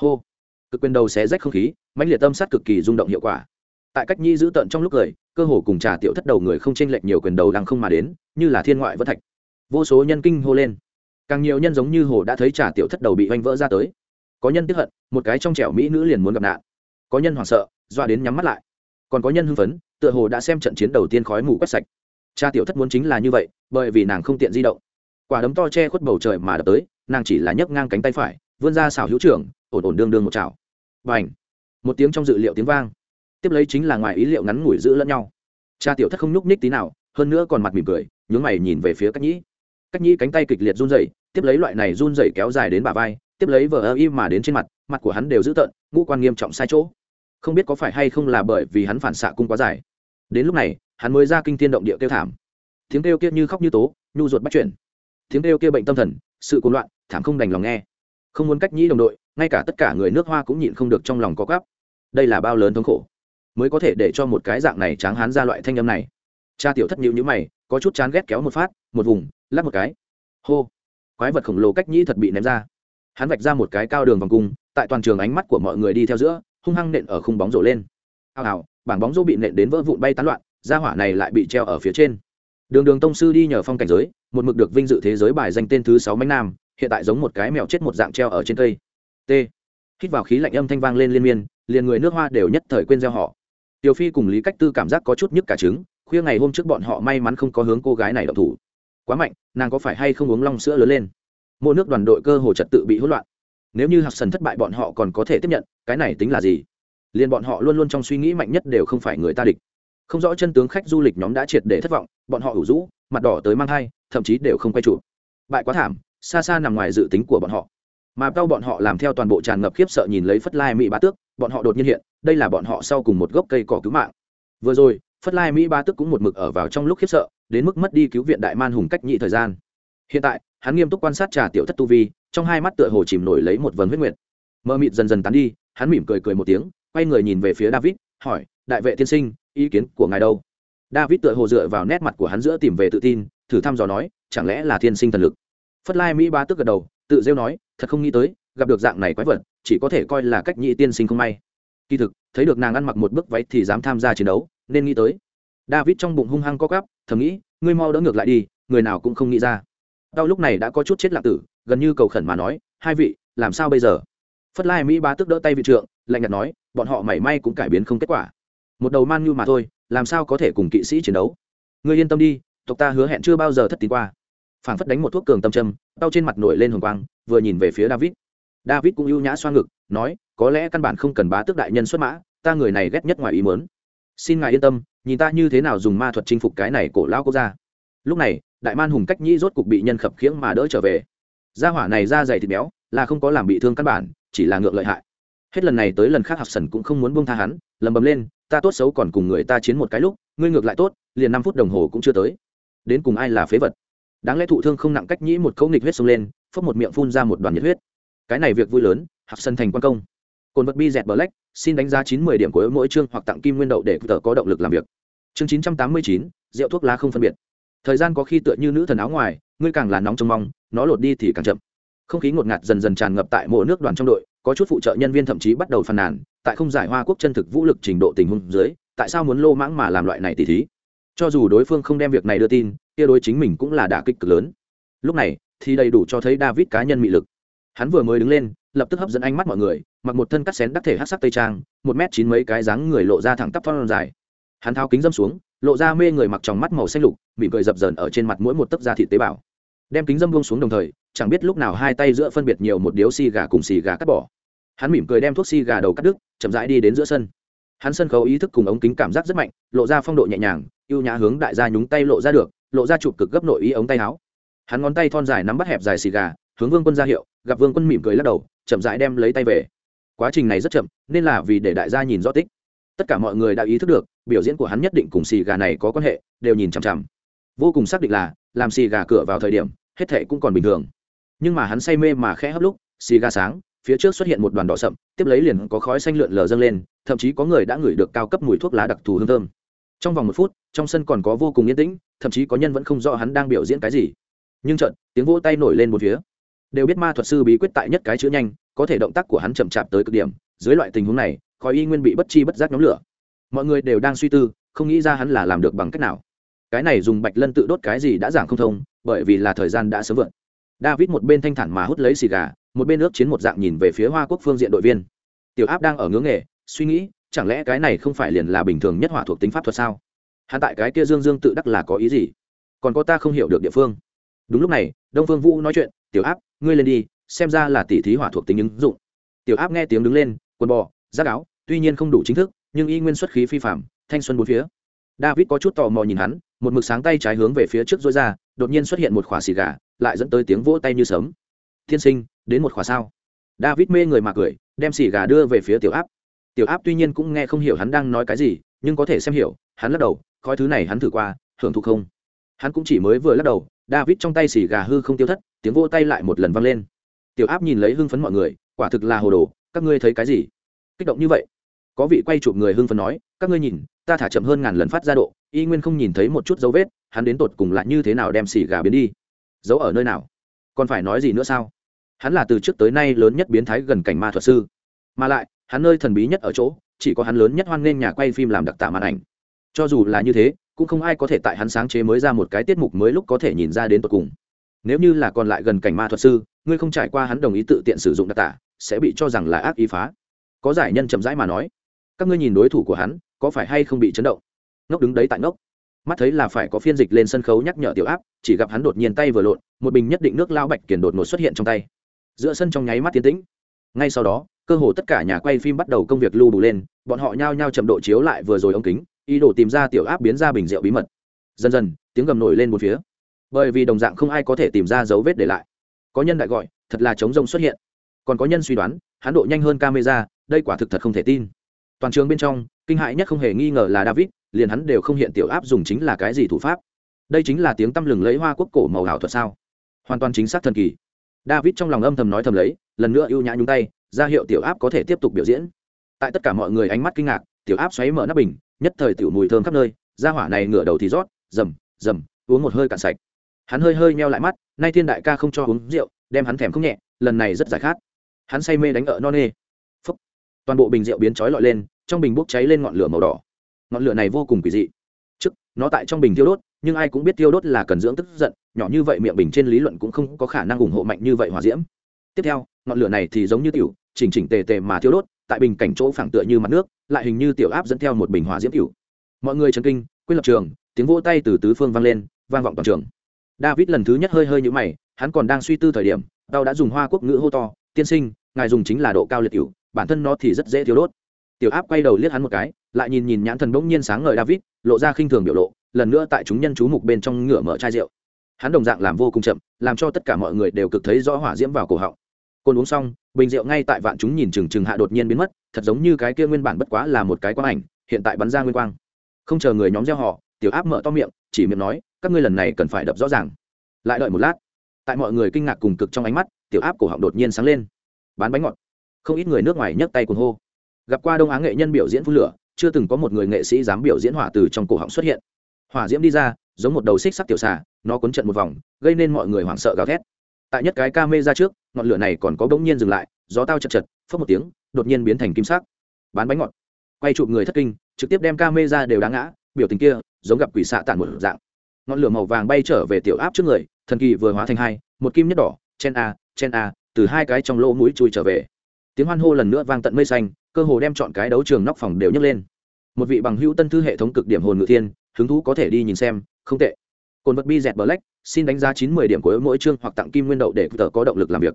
S1: Hô! Cực quyền đầu xé rách không khí, mãnh liệt tâm sát cực kỳ rung động hiệu quả. Tại cách nhĩ giữ tận trong lúc cười, cơ hồ cùng trà tiểu thất đầu người không chênh lệch nhiều quyền đầu đang không mà đến, như là thiên ngoại vân thạch. Vô số nhân kinh hô lên. Càng nhiều nhân giống như hồ đã thấy trà tiểu thất đầu bị oanh vỡ ra tới. Có nhân tiếp hận, một cái trong trẻo mỹ nữ liền muốn gặp nạn. Có nhân hoảng sợ, doa đến nhắm mắt lại. Còn có nhân hưng phấn, tựa hồ đã xem trận chiến đầu tiên khói mù quét sạch cha tiểu thất muốn chính là như vậy, bởi vì nàng không tiện di động. Quả đấm to che khuất bầu trời mà đập tới, nàng chỉ là nhấc ngang cánh tay phải, vươn ra xảo hữu trưởng, ổn ổn đương đương một chảo. Và ảnh một tiếng trong dự liệu tiếng vang. Tiếp lấy chính là ngoài ý liệu ngắn ngủi giữ lẫn nhau. Cha tiểu thất không nhúc ních tí nào, hơn nữa còn mặt mỉm cười, nhướng mày nhìn về phía cách nhĩ. Cách nhĩ cánh tay kịch liệt run rẩy, tiếp lấy loại này run rẩy kéo dài đến bả vai, tiếp lấy vờ ơ im mà đến trên mặt mặt của hắn đều dữ tợn, ngũ quan nghiêm trọng sai chỗ. Không biết có phải hay không là bởi vì hắn phản xạ cung quá dài đến lúc này, hắn mới ra kinh tiên động địa kêu thảm. Tiếng kêu kia như khóc như tố, nhu ruột bắt chuyển tiếng kêu kia bệnh tâm thần, sự cuồng loạn, thảm không đành lòng nghe. Không muốn cách nhĩ đồng đội, ngay cả tất cả người nước hoa cũng nhịn không được trong lòng có gắp đây là bao lớn thống khổ. Mới có thể để cho một cái dạng này tráng hán ra loại thanh âm này. Cha tiểu thất nhịu nhữ mày, có chút chán ghét kéo một phát, một vùng, lắc một cái. Hô. Quái vật khổng lồ cách nhĩ thật bị ném ra. Hắn vạch ra một cái cao đường vòng cung, tại toàn trường ánh mắt của mọi người đi theo giữa, hung hăng nện ở khung bóng rổ lên. Hào hào bảng bóng rổ bị nện đến vỡ vụn bay tán loạn ra hỏa này lại bị treo ở phía trên. Đường đường tông sư đi nhờ phong cảnh giới, một mực được vinh dự thế giới bài danh tên thứ sáu mánh nam, hiện tại giống một cái mèo chết một dạng treo ở trên cây. T. Hít vào khí lạnh âm thanh vang lên liên miên, liền người nước hoa đều nhất thời quên gieo họ. Tiểu phi cùng lý cách tư cảm giác có chút nhức cả trứng, khuya ngày hôm trước bọn họ may mắn không có hướng cô gái này đậu thủ. Quá mạnh, nàng có phải hay không uống long sữa lớn lên? Mỗi nước đoàn đội cơ hồ trật tự bị hỗn loạn. Nếu như học sần thất bại bọn họ còn có thể tiếp nhận, cái này tính là gì? Liền bọn họ luôn luôn trong suy nghĩ mạnh nhất đều không phải người ta địch. Không rõ chân tướng khách du lịch nhóm đã triệt để thất vọng, bọn họ ủ rũ, mặt đỏ tới mang thai, thậm chí đều không quay trụ. Bại quá thảm, xa xa nằm ngoài dự tính của bọn họ. Mà đau bọn họ làm theo toàn bộ tràn ngập khiếp sợ nhìn lấy phất lai mỹ bá tước, bọn họ đột nhiên hiện, đây là bọn họ sau cùng một gốc cây cỏ cứu mạng. Vừa rồi, phất lai mỹ bá tước cũng một mực ở vào trong lúc khiếp sợ, đến mức mất đi cứu viện đại man hùng cách nhị thời gian. Hiện tại, hắn nghiêm túc quan sát trà tiểu thất tu vi, trong hai mắt tựa hồ chìm nổi lấy một vần huyết nguyệt. Mơ mịt dần dần tán đi, hắn mỉm cười cười một tiếng quay người nhìn về phía david, hỏi, đại vệ tiên sinh, ý kiến của ngài đâu? David tựa hồ dựa vào nét mặt của hắn giữa tìm về tự tin, thử thăm dò nói, chẳng lẽ là thiên sinh thần lực? Phất lai mỹ ba tức gật đầu, tự rêu nói, thật không nghĩ tới, gặp được dạng này quái vật, chỉ có thể coi là cách nhị tiên sinh không may. Kỳ thực, thấy được nàng ăn mặc một bức váy thì dám tham gia chiến đấu, nên nghĩ tới. David trong bụng hung hăng co cắp thầm nghĩ, ngươi mau đỡ ngược lại đi, người nào cũng không nghĩ ra. Đau lúc này đã có chút chết lạc tử, gần như cầu khẩn mà nói, hai vị, làm sao bây giờ? Phất lai mỹ ba tức đỡ tay vị trượng lạnh nhạt nói, bọn họ mảy may cũng cải biến không kết quả. Một đầu man như mà thôi, làm sao có thể cùng kỵ sĩ chiến đấu? Ngươi yên tâm đi, tộc ta hứa hẹn chưa bao giờ thất tín qua. Phảng phất đánh một thuốc cường tâm châm, đau trên mặt nổi lên hồng quang, vừa nhìn về phía david. David cũng ưu nhã xoa ngực, nói, có lẽ căn bản không cần bá tước đại nhân xuất mã, ta người này ghét nhất ngoài ý mớn xin ngài yên tâm, nhìn ta như thế nào dùng ma thuật chinh phục cái này cổ lao quốc gia. Lúc này, đại man hùng cách nhĩ rốt cục bị nhân khập khiễng mà đỡ trở về. Gia hỏa này da dày thịt béo, là không có làm bị thương căn bản chỉ là ngược lợi hại. Hết lần này tới lần khác học sần cũng không muốn buông tha hắn lầm bầm lên, ta tốt xấu còn cùng người ta chiến một cái lúc, ngươi ngược lại tốt, liền năm phút đồng hồ cũng chưa tới. Đến cùng ai là phế vật? Đáng lẽ thụ thương không nặng cách nhĩ một câu nghịch huyết xông lên, phốc một miệng phun ra một đoàn nhiệt huyết. Cái này việc vui lớn học sân thành quan công. Cồn vật bi dẹt black, xin đánh giá chín mươi điểm của mỗi chương hoặc tặng kim nguyên đậu để tờ có động lực làm việc. Chương chín trăm tám mươi chín, rượu thuốc lá không phân biệt. Thời gian có khi tựa như nữ thần áo ngoài, ngươi càng là nóng trong mong, nó lột đi thì càng chậm không khí ngột ngạt dần dần tràn ngập tại mộ nước đoàn trong đội, có chút phụ trợ nhân viên thậm chí bắt đầu phàn nàn, tại không giải hoa quốc chân thực vũ lực trình độ tình huống dưới, tại sao muốn lô mãng mà làm loại này tỉ thí? Cho dù đối phương không đem việc này đưa tin, kia đối chính mình cũng là đả kích cực lớn. Lúc này, thì đầy đủ cho thấy david cá nhân mị lực. Hắn vừa mới đứng lên, lập tức hấp dẫn ánh mắt mọi người, mặc một thân cắt xén đắc thể hát sắc tây trang, một m chín mấy cái dáng người lộ ra thẳng tắp phong dài. Hắn tháo kính dâm xuống, lộ ra mê người mặc tròng mắt màu xanh lục, mỉm cười dập dờn ở trên mặt mỗi một tấc da thịt tế bào. Đem kính dâm buông xuống đồng thời chẳng biết lúc nào hai tay giữa phân biệt nhiều một điếu xì gà cùng xì gà cắt bỏ. Hắn mỉm cười đem thuốc xì gà đầu cắt đứt, chậm rãi đi đến giữa sân. Hắn sân khấu ý thức cùng ống kính cảm giác rất mạnh, lộ ra phong độ nhẹ nhàng, ưu nhã hướng đại gia nhúng tay lộ ra được, lộ ra chụp cực gấp nội ý ống tay áo. Hắn ngón tay thon dài nắm bắt hẹp dài xì gà, hướng vương quân ra hiệu, gặp vương quân mỉm cười lắc đầu, chậm rãi đem lấy tay về. Quá trình này rất chậm, nên là vì để đại gia nhìn rõ tích. Tất cả mọi người đã ý thức được, biểu diễn của hắn nhất định cùng xì gà này có quan hệ, đều nhìn chằm chằm. Vô cùng xác định là, làm xì gà cửa vào thời điểm, hết thệ cũng còn bình thường nhưng mà hắn say mê mà khẽ hấp lúc, xì ga sáng, phía trước xuất hiện một đoàn đỏ sậm, tiếp lấy liền có khói xanh lượn lờ dâng lên, thậm chí có người đã ngửi được cao cấp mùi thuốc lá đặc thù hương thơm. Trong vòng một phút, trong sân còn có vô cùng yên tĩnh, thậm chí có nhân vẫn không rõ hắn đang biểu diễn cái gì. Nhưng trận tiếng vỗ tay nổi lên một phía. Đều biết ma thuật sư bí quyết tại nhất cái chữ nhanh, có thể động tác của hắn chậm chạp tới cực điểm, dưới loại tình huống này, khói y nguyên bị bất chi bất giác nhóm lửa. Mọi người đều đang suy tư, không nghĩ ra hắn là làm được bằng cách nào. Cái này dùng bạch lân tự đốt cái gì đã giảng không thông, bởi vì là thời gian đã sớm vượt david một bên thanh thản mà hút lấy xì gà, một bên ước chiến một dạng nhìn về phía hoa quốc phương diện đội viên. Tiểu áp đang ở ngưỡng nghề, suy nghĩ, chẳng lẽ cái này không phải liền là bình thường nhất hỏa thuộc tính pháp thuật sao? Hắn tại cái kia dương dương tự đắc là có ý gì? Còn có ta không hiểu được địa phương. Đúng lúc này, đông phương vũ nói chuyện, tiểu áp, ngươi lên đi, xem ra là tỷ thí hỏa thuộc tính ứng dụng. Tiểu áp nghe tiếng đứng lên, quần bò giác áo, tuy nhiên không đủ chính thức, nhưng y nguyên xuất khí phi phạm thanh xuân bốn phía. David có chút tò mò nhìn hắn, một mực sáng tay trái hướng về phía trước dối ra đột nhiên xuất hiện một khỏa xì gà, lại dẫn tới tiếng vỗ tay như sấm. Thiên sinh, đến một khỏa sao? David mê người mà cười, đem xì gà đưa về phía tiểu áp. Tiểu áp tuy nhiên cũng nghe không hiểu hắn đang nói cái gì, nhưng có thể xem hiểu, hắn lắc đầu, khói thứ này hắn thử qua, hưởng thụ không? Hắn cũng chỉ mới vừa lắc đầu, david trong tay xì gà hư không tiêu thất, tiếng vỗ tay lại một lần vang lên. Tiểu áp nhìn lấy hưng phấn mọi người, quả thực là hồ đồ, các ngươi thấy cái gì? Kích động như vậy. Có vị quay chụp người hưng phấn nói, các ngươi nhìn ta thả chậm hơn ngàn lần phát ra độ, y nguyên không nhìn thấy một chút dấu vết, hắn đến tột cùng lại như thế nào đem xì gà biến đi? Giấu ở nơi nào? Còn phải nói gì nữa sao? Hắn là từ trước tới nay lớn nhất biến thái gần cảnh ma thuật sư. Mà lại, hắn nơi thần bí nhất ở chỗ, chỉ có hắn lớn nhất hoan nghênh nhà quay phim làm đặc tả màn ảnh. Cho dù là như thế, cũng không ai có thể tại hắn sáng chế mới ra một cái tiết mục mới lúc có thể nhìn ra đến tột cùng. Nếu như là còn lại gần cảnh ma thuật sư, ngươi không trải qua hắn đồng ý tự tiện sử dụng đặc tả, sẽ bị cho rằng là ác ý phá. Có giải nhân chậm rãi mà nói, các ngươi nhìn đối thủ của hắn có phải hay không bị chấn động? Ngốc đứng đấy tại ngốc. Mắt thấy là phải có phiên dịch lên sân khấu nhắc nhở tiểu áp, chỉ gặp hắn đột nhiên tay vừa lộn, một bình nhất định nước lao bạch kiển đột ngột xuất hiện trong tay. Giữa sân trong nháy mắt tiến tĩnh. Ngay sau đó, cơ hồ tất cả nhà quay phim bắt đầu công việc lưu đủ lên, bọn họ nhao nhao chậm độ chiếu lại vừa rồi ống kính, ý đồ tìm ra tiểu áp biến ra bình rượu bí mật. Dần dần, tiếng gầm nổi lên một phía. Bởi vì đồng dạng không ai có thể tìm ra dấu vết để lại. Có nhân đại gọi, thật là chống rông xuất hiện. Còn có nhân suy đoán, hắn độ nhanh hơn camera, đây quả thực thật không thể tin. Toàn trường bên trong kinh hại nhất không hề nghi ngờ là david, liền hắn đều không hiện tiểu áp dùng chính là cái gì thủ pháp. Đây chính là tiếng tăm lừng lấy hoa quốc cổ màu ảo thuật sao? Hoàn toàn chính xác thần kỳ. David trong lòng âm thầm nói thầm lấy, lần nữa ưu nhã nhúng tay, ra hiệu tiểu áp có thể tiếp tục biểu diễn. Tại tất cả mọi người ánh mắt kinh ngạc, tiểu áp xoáy mở nắp bình, nhất thời tiểu mùi thơm khắp nơi, ra hỏa này ngửa đầu thì rót rầm rầm uống một hơi cạn sạch. Hắn hơi hơi meo lại mắt, nay thiên đại ca không cho uống rượu, đem hắn thèm không nhẹ, lần này rất giải khát. Hắn say mê đánh ở non nê. Phúc. Toàn bộ bình rượu biến chói lọi lên trong bình bốc cháy lên ngọn lửa màu đỏ. Ngọn lửa này vô cùng kỳ dị. Trước, nó tại trong bình tiêu đốt, nhưng ai cũng biết tiêu đốt là cần dưỡng tức giận, nhỏ như vậy miệng bình trên lý luận cũng không có khả năng ủng hộ mạnh như vậy hỏa diễm. Tiếp theo, ngọn lửa này thì giống như tiểu, chỉnh chỉnh tề tề mà thiêu đốt, tại bình cảnh chỗ phẳng tựa như mặt nước, lại hình như tiểu áp dẫn theo một bình hỏa diễm tiểu. Mọi người chấn kinh quyết lập trường, tiếng vỗ tay từ tứ phương vang lên, vang vọng toàn trường. David lần thứ nhất hơi hơi như mày, hắn còn đang suy tư thời điểm, tao đã dùng hoa quốc ngữ hô to, tiên sinh, ngài dùng chính là độ cao liệt tiểu, bản thân nó thì rất dễ thiêu đốt tiểu áp quay đầu liếc hắn một cái, lại nhìn nhìn nhãn thần bỗng nhiên sáng ngời david, lộ ra khinh thường biểu lộ, lần nữa tại chúng nhân chú mục bên trong ngửa mở chai rượu. Hắn đồng dạng làm vô cùng chậm, làm cho tất cả mọi người đều cực thấy rõ hỏa diễm vào cổ họng. Côn uống xong, bình rượu ngay tại vạn chúng nhìn chừng chừng hạ đột nhiên biến mất, thật giống như cái kia nguyên bản bất quá là một cái quang ảnh, hiện tại bắn ra nguyên quang. Không chờ người nhóm gieo họ, tiểu áp mở to miệng, chỉ miệng nói, các ngươi lần này cần phải đập rõ ràng. Lại đợi một lát, tại mọi người kinh ngạc cùng cực trong ánh mắt, tiểu áp cổ họng đột nhiên sáng lên. Bán bánh ngọt. Không ít người nước ngoài nhấc tay cuồng hô gặp qua đông á nghệ nhân biểu diễn phun lửa, chưa từng có một người nghệ sĩ dám biểu diễn hỏa từ trong cổ họng xuất hiện. Hỏa diễm đi ra, giống một đầu xích sắc tiểu xà, nó cuốn trận một vòng, gây nên mọi người hoảng sợ gào thét. Tại nhất cái ca mê ra trước, ngọn lửa này còn có bỗng nhiên dừng lại, gió tao chật chật phớt một tiếng, đột nhiên biến thành kim sắc. Bán bánh ngọt. Quay chụp người thất kinh, trực tiếp đem ca mê ra đều đá ngã, biểu tình kia, giống gặp quỷ xạ tản một dạng. Ngọn lửa màu vàng bay trở về tiểu áp trước người, thần kỳ vừa hóa thành hai, một kim nhất đỏ, chen a chen a, từ hai cái trong lỗ mũi chui trở về. Tiếng hoan hô lần nữa vang tận mây xanh cơ hồ đem chọn cái đấu trường nóc phòng đều nhấc lên. Một vị bằng hữu tân thư hệ thống cực điểm hồn ngự thiên, hứng thú có thể đi nhìn xem, không tệ. Cồn vật bi dẹt black, xin đánh giá chín mươi điểm của mỗi chương hoặc tặng kim nguyên đậu để tờ có động lực làm việc.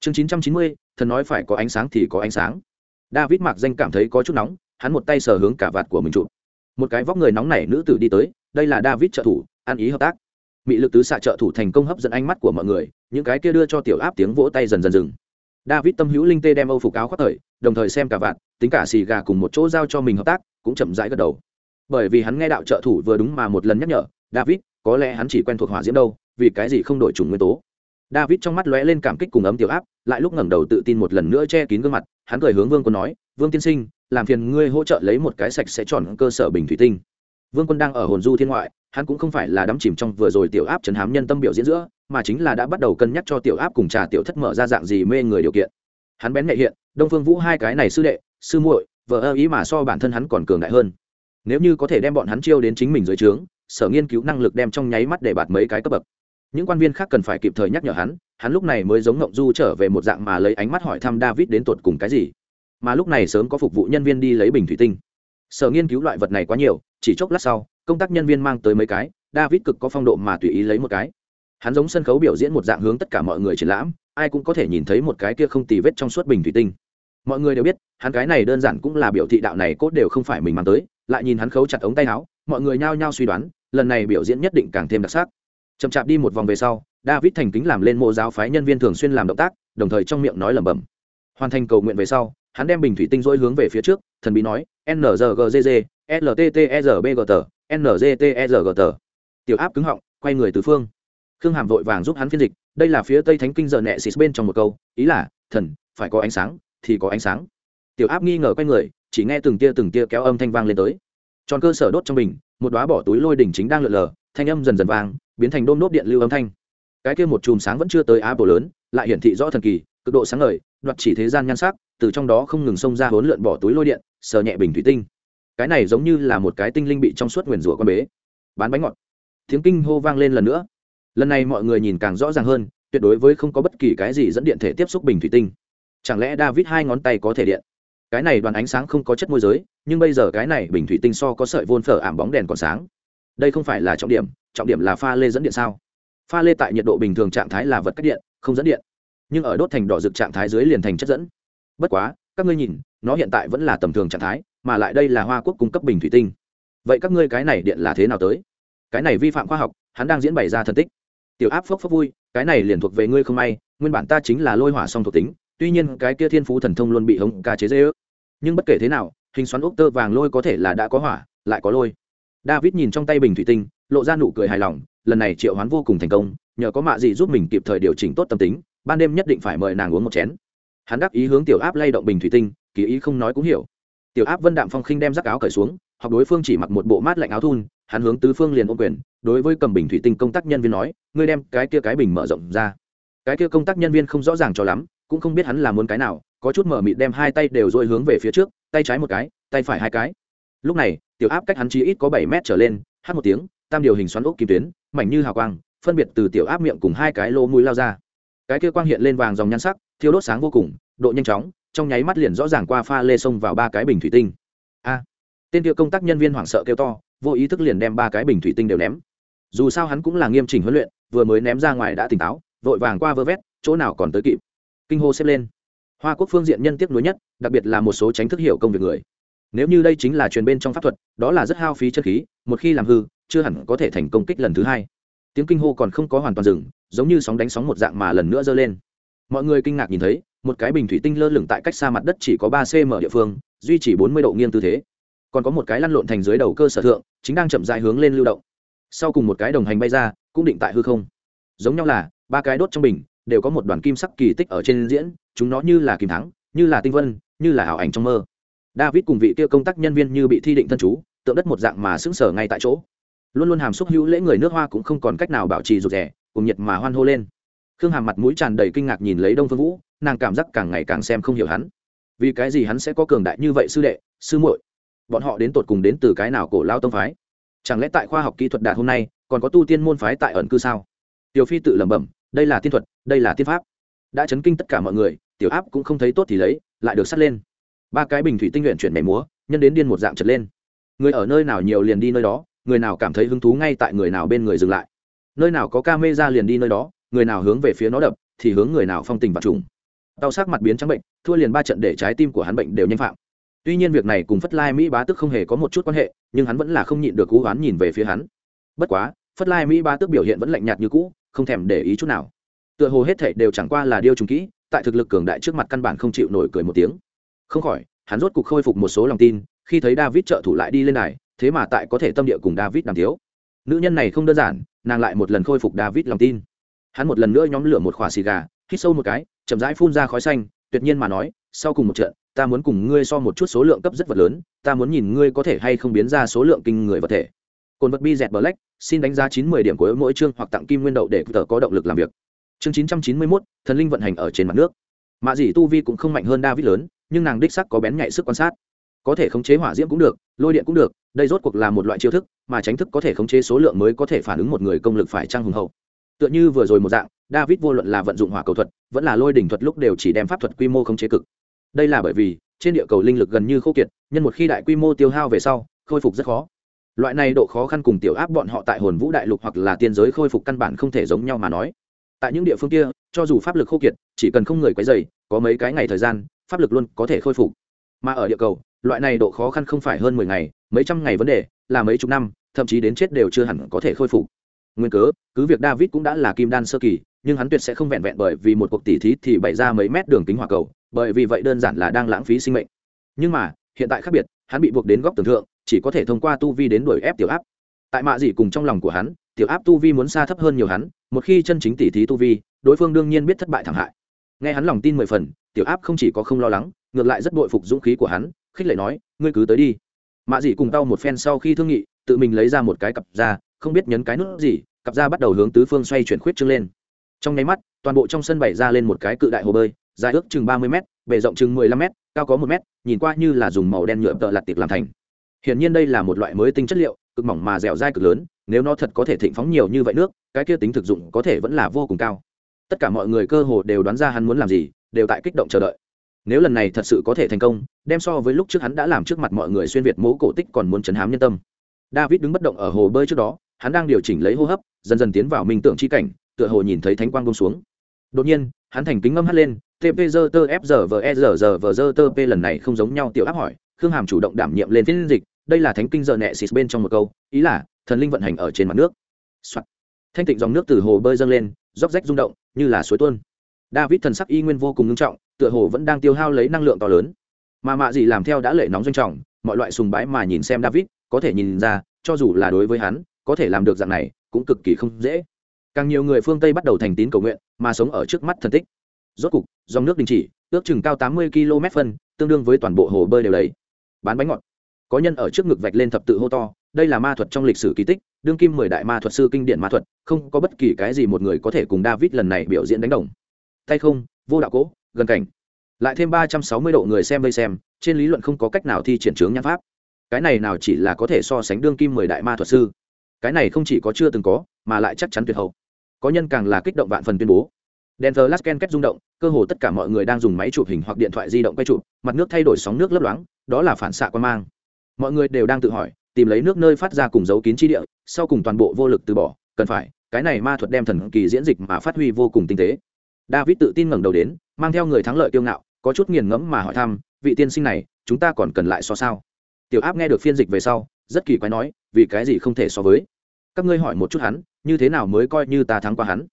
S1: Chương chín trăm chín mươi, thần nói phải có ánh sáng thì có ánh sáng. David mạc danh cảm thấy có chút nóng, hắn một tay sờ hướng cả vạt của mình chụp. Một cái vóc người nóng nảy nữ tử đi tới, đây là david trợ thủ, ăn ý hợp tác. Mị lực tứ xạ trợ thủ thành công hấp dẫn ánh mắt của mọi người, những cái kia đưa cho tiểu áp tiếng vỗ tay dần dần dừng david tâm hữu linh tê đem âu phục áo khoác thời, đồng thời xem cả vạn, tính cả xì gà cùng một chỗ giao cho mình hợp tác, cũng chậm rãi gật đầu. Bởi vì hắn nghe đạo trợ thủ vừa đúng mà một lần nhắc nhở, david, có lẽ hắn chỉ quen thuộc hỏa diễm đâu, vì cái gì không đổi chủng nguyên tố? David trong mắt lóe lên cảm kích cùng ấm tiểu áp, lại lúc ngẩng đầu tự tin một lần nữa che kín gương mặt, hắn cười hướng vương quân nói, vương tiên sinh, làm phiền ngươi hỗ trợ lấy một cái sạch sẽ tròn cơ sở bình thủy tinh. Vương quân đang ở hồn du thiên ngoại, hắn cũng không phải là đắm chìm trong vừa rồi tiểu áp chấn hám nhân tâm biểu diễn giữa mà chính là đã bắt đầu cân nhắc cho tiểu áp cùng trà tiểu thất mở ra dạng gì mê người điều kiện. Hắn bén nhẹ hiện, đông phương vũ hai cái này sư đệ, sư muội, vợ ơ ý mà so bản thân hắn còn cường đại hơn. Nếu như có thể đem bọn hắn chiêu đến chính mình dưới trướng, sở nghiên cứu năng lực đem trong nháy mắt để bạt mấy cái cấp bậc. Những quan viên khác cần phải kịp thời nhắc nhở hắn hắn lúc này mới giống ngộng du trở về một dạng mà lấy ánh mắt hỏi thăm david đến tột cùng cái gì. Mà lúc này sớm có phục vụ nhân viên đi lấy bình thủy tinh. Sở nghiên cứu loại vật này quá nhiều, chỉ chốc lát sau, công tác nhân viên mang tới mấy cái, david cực có phong độ mà tùy ý lấy một cái hắn giống sân khấu biểu diễn một dạng hướng tất cả mọi người triển lãm, ai cũng có thể nhìn thấy một cái kia không tì vết trong suốt bình thủy tinh. Mọi người đều biết, hắn cái này đơn giản cũng là biểu thị đạo này cốt đều không phải mình mang tới, lại nhìn hắn khấu chặt ống tay áo, mọi người nhao nhao suy đoán, lần này biểu diễn nhất định càng thêm đặc sắc. Chậm chạp đi một vòng về sau, david thành kính làm lên mộ giáo phái nhân viên thường xuyên làm động tác, đồng thời trong miệng nói lẩm bẩm. Hoàn thành cầu nguyện về sau, hắn đem bình thủy tinh dỗi hướng về phía trước, thần bí nói nzgzz ltterbgt ngztergt tiểu áp cứng họng, quay người từ phương khương hàm vội vàng giúp hắn phiên dịch, đây là phía tây thánh kinh giờ nẹ xịt bên trong một câu, ý là, thần, phải có ánh sáng, thì có ánh sáng. Tiểu áp nghi ngờ quay người, chỉ nghe từng tia từng tia kéo âm thanh vang lên tới. Tròn cơ sở đốt trong mình một đoá bỏ túi lôi đỉnh chính đang lượn lờ, thanh âm dần dần vang, biến thành đôm đốt điện lưu âm thanh. Cái kia một chùm sáng vẫn chưa tới á bộ lớn, lại hiển thị rõ thần kỳ, cực độ sáng ngời, đoạt chỉ thế gian nhan sắc, từ trong đó không ngừng xông ra hốn lượn bỏ túi lôi điện, sờ nhẹ bình thủy tinh. Cái này giống như là một cái tinh linh bị trong suốt nguyền rủa con bế. Bán bánh ngọt. Tiếng kinh hô vang lên lần nữa lần này mọi người nhìn càng rõ ràng hơn, tuyệt đối với không có bất kỳ cái gì dẫn điện thể tiếp xúc bình thủy tinh. Chẳng lẽ david hai ngón tay có thể điện? Cái này đoàn ánh sáng không có chất môi giới, nhưng bây giờ cái này bình thủy tinh so có sợi vôn phở ảm bóng đèn còn sáng. Đây không phải là trọng điểm trọng điểm là pha lê dẫn điện sao? Pha lê tại nhiệt độ bình thường trạng thái là vật cách điện, không dẫn điện. Nhưng ở đốt thành đỏ rực trạng thái dưới liền thành chất dẫn. Bất quá, các ngươi nhìn, nó hiện tại vẫn là tầm thường trạng thái, mà lại đây là hoa quốc cung cấp bình thủy tinh. Vậy các ngươi cái này điện là thế nào tới? Cái này vi phạm khoa học, hắn đang diễn bày ra thần tích tiểu áp phốc phốc vui, cái này liền thuộc về ngươi không may, nguyên bản ta chính là lôi hỏa song thuộc tính, tuy nhiên cái kia thiên phú thần thông luôn bị hống ca chế dễ ước. Nhưng bất kể thế nào, hình xoắn ốc tơ vàng lôi có thể là đã có hỏa, lại có lôi. David nhìn trong tay bình thủy tinh, lộ ra nụ cười hài lòng, lần này triệu hoán vô cùng thành công, nhờ có mạ gì giúp mình kịp thời điều chỉnh tốt tâm tính, ban đêm nhất định phải mời nàng uống một chén. Hắn đắc ý hướng tiểu áp lay động bình thủy tinh, kỳ ý không nói cũng hiểu. Tiểu áp vân đạm phong khinh đem rắc áo cởi xuống, học đối phương chỉ mặc một bộ mát lạnh áo thun, hắn hướng tứ phương liền ôm quyền đối với cầm bình thủy tinh công tác nhân viên nói, ngươi đem cái kia cái bình mở rộng ra. Cái kia công tác nhân viên không rõ ràng cho lắm, cũng không biết hắn là muốn cái nào, có chút mở mịt đem hai tay đều dội hướng về phía trước, tay trái một cái, tay phải hai cái. Lúc này, tiểu áp cách hắn chỉ ít có bảy mét trở lên, hát một tiếng, tam điều hình xoắn ốc kim tuyến, mảnh như hào quang, phân biệt từ tiểu áp miệng cùng hai cái lô mũi lao ra. Cái kia quang hiện lên vàng dòng nhan sắc, thiêu đốt sáng vô cùng, độ nhanh chóng, trong nháy mắt liền rõ ràng qua pha lê xông vào ba cái bình thủy tinh. A! Tên kia công tác nhân viên hoảng sợ kêu to, vô ý thức liền đem ba cái bình thủy tinh đều ném dù sao hắn cũng là nghiêm chỉnh huấn luyện, vừa mới ném ra ngoài đã tỉnh táo, vội vàng qua vơ vét, chỗ nào còn tới kịp. Kinh hô xếp lên. Hoa quốc phương diện nhân tiếp nối nhất, đặc biệt là một số tránh thức hiểu công việc người. Nếu như đây chính là truyền bên trong pháp thuật, đó là rất hao phí chất khí, một khi làm hư, chưa hẳn có thể thành công kích lần thứ hai. Tiếng kinh hô còn không có hoàn toàn dừng, giống như sóng đánh sóng một dạng mà lần nữa dơ lên. Mọi người kinh ngạc nhìn thấy, một cái bình thủy tinh lơ lửng tại cách xa mặt đất chỉ có ba cm địa phương, duy trì bốn mươi độ nghiêng tư thế. Còn có một cái lăn lộn thành dưới đầu cơ sở thượng, chính đang chậm dài hướng lên lưu động sau cùng một cái đồng hành bay ra, cũng định tại hư không. Giống nhau là, ba cái đốt trong bình, đều có một đoàn kim sắc kỳ tích ở trên diễn, chúng nó như là kim thắng, như là tinh vân, như là ảo ảnh trong mơ. David cùng vị kia công tác nhân viên như bị thi định thân chú, tượng đất một dạng mà sững sờ ngay tại chỗ. Luôn luôn hàm xúc hữu lễ người nước hoa cũng không còn cách nào bảo trì rụt rẻ cùng nhiệt mà hoan hô lên. Khương hàm mặt mũi tràn đầy kinh ngạc nhìn lấy đông phương vũ, nàng cảm giác càng ngày càng xem không hiểu hắn. Vì cái gì hắn sẽ có cường đại như vậy, sư đệ, sư muội? Bọn họ đến tột cùng đến từ cái nào cổ lao tông phái? Chẳng lẽ tại khoa học kỹ thuật đạt hôm nay, còn có tu tiên môn phái tại ẩn cư sao? Tiểu phi tự lẩm bẩm, đây là tiên thuật, đây là tiên pháp. Đã chấn kinh tất cả mọi người, tiểu áp cũng không thấy tốt thì lấy, lại được sắt lên. Ba cái bình thủy tinh luyện chuyển mẻ múa, nhân đến điên một dạng trật lên. Người ở nơi nào nhiều liền đi nơi đó, người nào cảm thấy hứng thú ngay tại người nào bên người dừng lại. Nơi nào có ca mê ra liền đi nơi đó, người nào hướng về phía nó đập, thì hướng người nào phong tình và trùng. Đau sắc mặt biến trắng bệnh, thua liền ba trận để trái tim của hắn bệnh đều nhanh phạm tuy nhiên việc này cùng phất lai mỹ bá tức không hề có một chút quan hệ, nhưng hắn vẫn là không nhịn được cú hoán nhìn về phía hắn. Bất quá, phất lai mỹ bá tức biểu hiện vẫn lạnh nhạt như cũ, không thèm để ý chút nào. Tựa hồ hết thảy đều chẳng qua là điêu trùng kỹ, tại thực lực cường đại trước mặt căn bản không chịu nổi cười một tiếng. Không khỏi, hắn rốt cục khôi phục một số lòng tin, khi thấy david trợ thủ lại đi lên này thế mà tại có thể tâm địa cùng david đàm thiếu nữ nhân này không đơn giản, nàng lại một lần khôi phục david lòng tin. Hắn một lần nữa nhóm lửa một khỏa xì gà, hít sâu một cái, chậm rãi phun ra khói xanh, tuyệt nhiên mà nói sau cùng một trận, ta muốn cùng ngươi so một chút số lượng cấp rất vật lớn, ta muốn nhìn ngươi có thể hay không biến ra số lượng kinh người vật thể. Cồn vật bi dẹt black, xin đánh giá chín mươi điểm của mỗi chương hoặc tặng kim nguyên đậu để tờ có động lực làm việc. Chương chín trăm chín mươi mốt, thần linh vận hành ở trên mặt nước. Mạ dĩ tu vi cũng không mạnh hơn david lớn, nhưng nàng đích sắc có bén nhạy sức quan sát. Có thể khống chế hỏa diễm cũng được, lôi điện cũng được, đây rốt cuộc là một loại chiêu thức, mà tránh thức có thể khống chế số lượng mới có thể phản ứng một người công lực phải trang hùng hậu. Tựa như vừa rồi một dạng, david vô luận là vận dụng hỏa cầu thuật, vẫn là lôi đỉnh thuật lúc đều chỉ đem pháp thuật quy mô khống chế cực đây là bởi vì, trên địa cầu linh lực gần như khô kiệt, nhân một khi đại quy mô tiêu hao về sau, khôi phục rất khó. Loại này độ khó khăn cùng tiểu áp bọn họ tại hồn vũ đại lục hoặc là tiên giới khôi phục căn bản không thể giống nhau mà nói. Tại những địa phương kia, cho dù pháp lực khô kiệt, chỉ cần không người quấy dày có mấy cái ngày thời gian, pháp lực luôn có thể khôi phục. Mà ở địa cầu, loại này độ khó khăn không phải hơn mười ngày, mấy trăm ngày vấn đề, là mấy chục năm, thậm chí đến chết đều chưa hẳn có thể khôi phục. Nguyên cớ, cứ việc david cũng đã là kim đan sơ kỳ, nhưng hắn tuyệt sẽ không vẹn vẹn bởi vì một cuộc tỉ thí thì bày ra mấy mét đường kính hỏa cầu bởi vì vậy đơn giản là đang lãng phí sinh mệnh. Nhưng mà, hiện tại khác biệt, hắn bị buộc đến góc tường thượng, chỉ có thể thông qua tu vi đến đuổi ép tiểu áp. Tại mạ dị cùng trong lòng của hắn, tiểu áp tu vi muốn xa thấp hơn nhiều hắn, một khi chân chính tỉ thí tu vi, đối phương đương nhiên biết thất bại thảm hại. Nghe hắn lòng tin mười phần, tiểu áp không chỉ có không lo lắng, ngược lại rất bội phục dũng khí của hắn, khích lệ nói, ngươi cứ tới đi. Mạ dị cùng tao một phen sau khi thương nghị, tự mình lấy ra một cái cặp da, không biết nhấn cái nút gì, cặp da bắt đầu hướng tứ phương xoay chuyển khuyết trương lên. Trong nháy mắt, toàn bộ trong sân bày ra lên một cái cự đại hồ bơi dài ước chừng ba mươi m bề rộng chừng mười lăm m cao có một m nhìn qua như là dùng màu đen nhựa tợ lặt tiệp làm thành. Hiển nhiên đây là một loại mới tinh chất liệu, cực mỏng mà dẻo dai cực lớn, nếu nó thật có thể thịnh phóng nhiều như vậy nước, cái kia tính thực dụng có thể vẫn là vô cùng cao. Tất cả mọi người cơ hồ đều đoán ra hắn muốn làm gì, đều tại kích động chờ đợi. Nếu lần này thật sự có thể thành công, đem so với lúc trước hắn đã làm trước mặt mọi người xuyên việt mố cổ tích còn muốn chấn hám nhân tâm. David đứng bất động ở hồ bơi trước đó, hắn đang điều chỉnh lấy hô hấp, dần dần tiến vào minh tượng chi cảnh, tựa hồ nhìn thấy thánh quang bông xuống. Đột nhiên, hắn thành kính ngâm hắt lên tp dơ tơ f giờ vờ e giờ giờ vờ dơ tơ p lần này không giống nhau, tiểu áp hỏi, khương hàm chủ động đảm nhiệm lên phiên dịch, đây là thánh kinh giờ nẹ xịt bên trong một câu, ý là, thần linh vận hành ở trên mặt nước、Soạn. thanh tịnh dòng nước từ hồ bơi dâng lên róc rách rung động, như là suối tuôn. David thần sắc y nguyên vô cùng ngưng trọng, tựa hồ vẫn đang tiêu hao lấy năng lượng to lớn. Mà mạ gì làm theo đã lệ nóng doanh trọng, mọi loại sùng bái mà nhìn xem david, có thể nhìn ra, cho dù là đối với hắn, có thể làm được dạng này, cũng cực kỳ không dễ. Càng nhiều người phương tây bắt đầu thành tín cầu nguyện, mà sống ở trước mắt thần tích rốt cục, dòng nước đình chỉ, ước chừng cao tám mươi km phân, tương đương với toàn bộ hồ bơi đều đầy. bán bánh ngọt. Có nhân ở trước ngực vạch lên thập tự hô to, đây là ma thuật trong lịch sử kỳ tích, đương kim mười đại ma thuật sư kinh điển ma thuật, không có bất kỳ cái gì một người có thể cùng david lần này biểu diễn đánh đồng. Tay không, vô đạo cỗ gần cảnh. Lại thêm ba trăm sáu mươi độ người xem vây xem, trên lý luận không có cách nào thi triển trướng nhan pháp. Cái này nào chỉ là có thể so sánh đương kim mười đại ma thuật sư. Cái này không chỉ có chưa từng có, mà lại chắc chắn tuyệt hậu. Có nhân càng là kích động vạn phần tuyên bố đèn thờ lasken kết rung động, cơ hồ tất cả mọi người đang dùng máy chụp hình hoặc điện thoại di động quay chụp, mặt nước thay đổi sóng nước lấp loáng, đó là phản xạ quan mang. Mọi người đều đang tự hỏi, tìm lấy nước nơi phát ra cùng dấu kín chi địa, sau cùng toàn bộ vô lực từ bỏ, cần phải, cái này ma thuật đem thần kỳ diễn dịch mà phát huy vô cùng tinh tế. David tự tin ngẩng đầu đến, mang theo người thắng lợi kiêu ngạo, có chút nghiền ngẫm mà hỏi thăm, vị tiên sinh này, chúng ta còn cần lại so sao? Tiểu áp nghe được phiên dịch về sau, rất kỳ quái nói, vì cái gì không thể so với? Các ngươi hỏi một chút hắn, như thế nào mới coi như ta thắng qua hắn?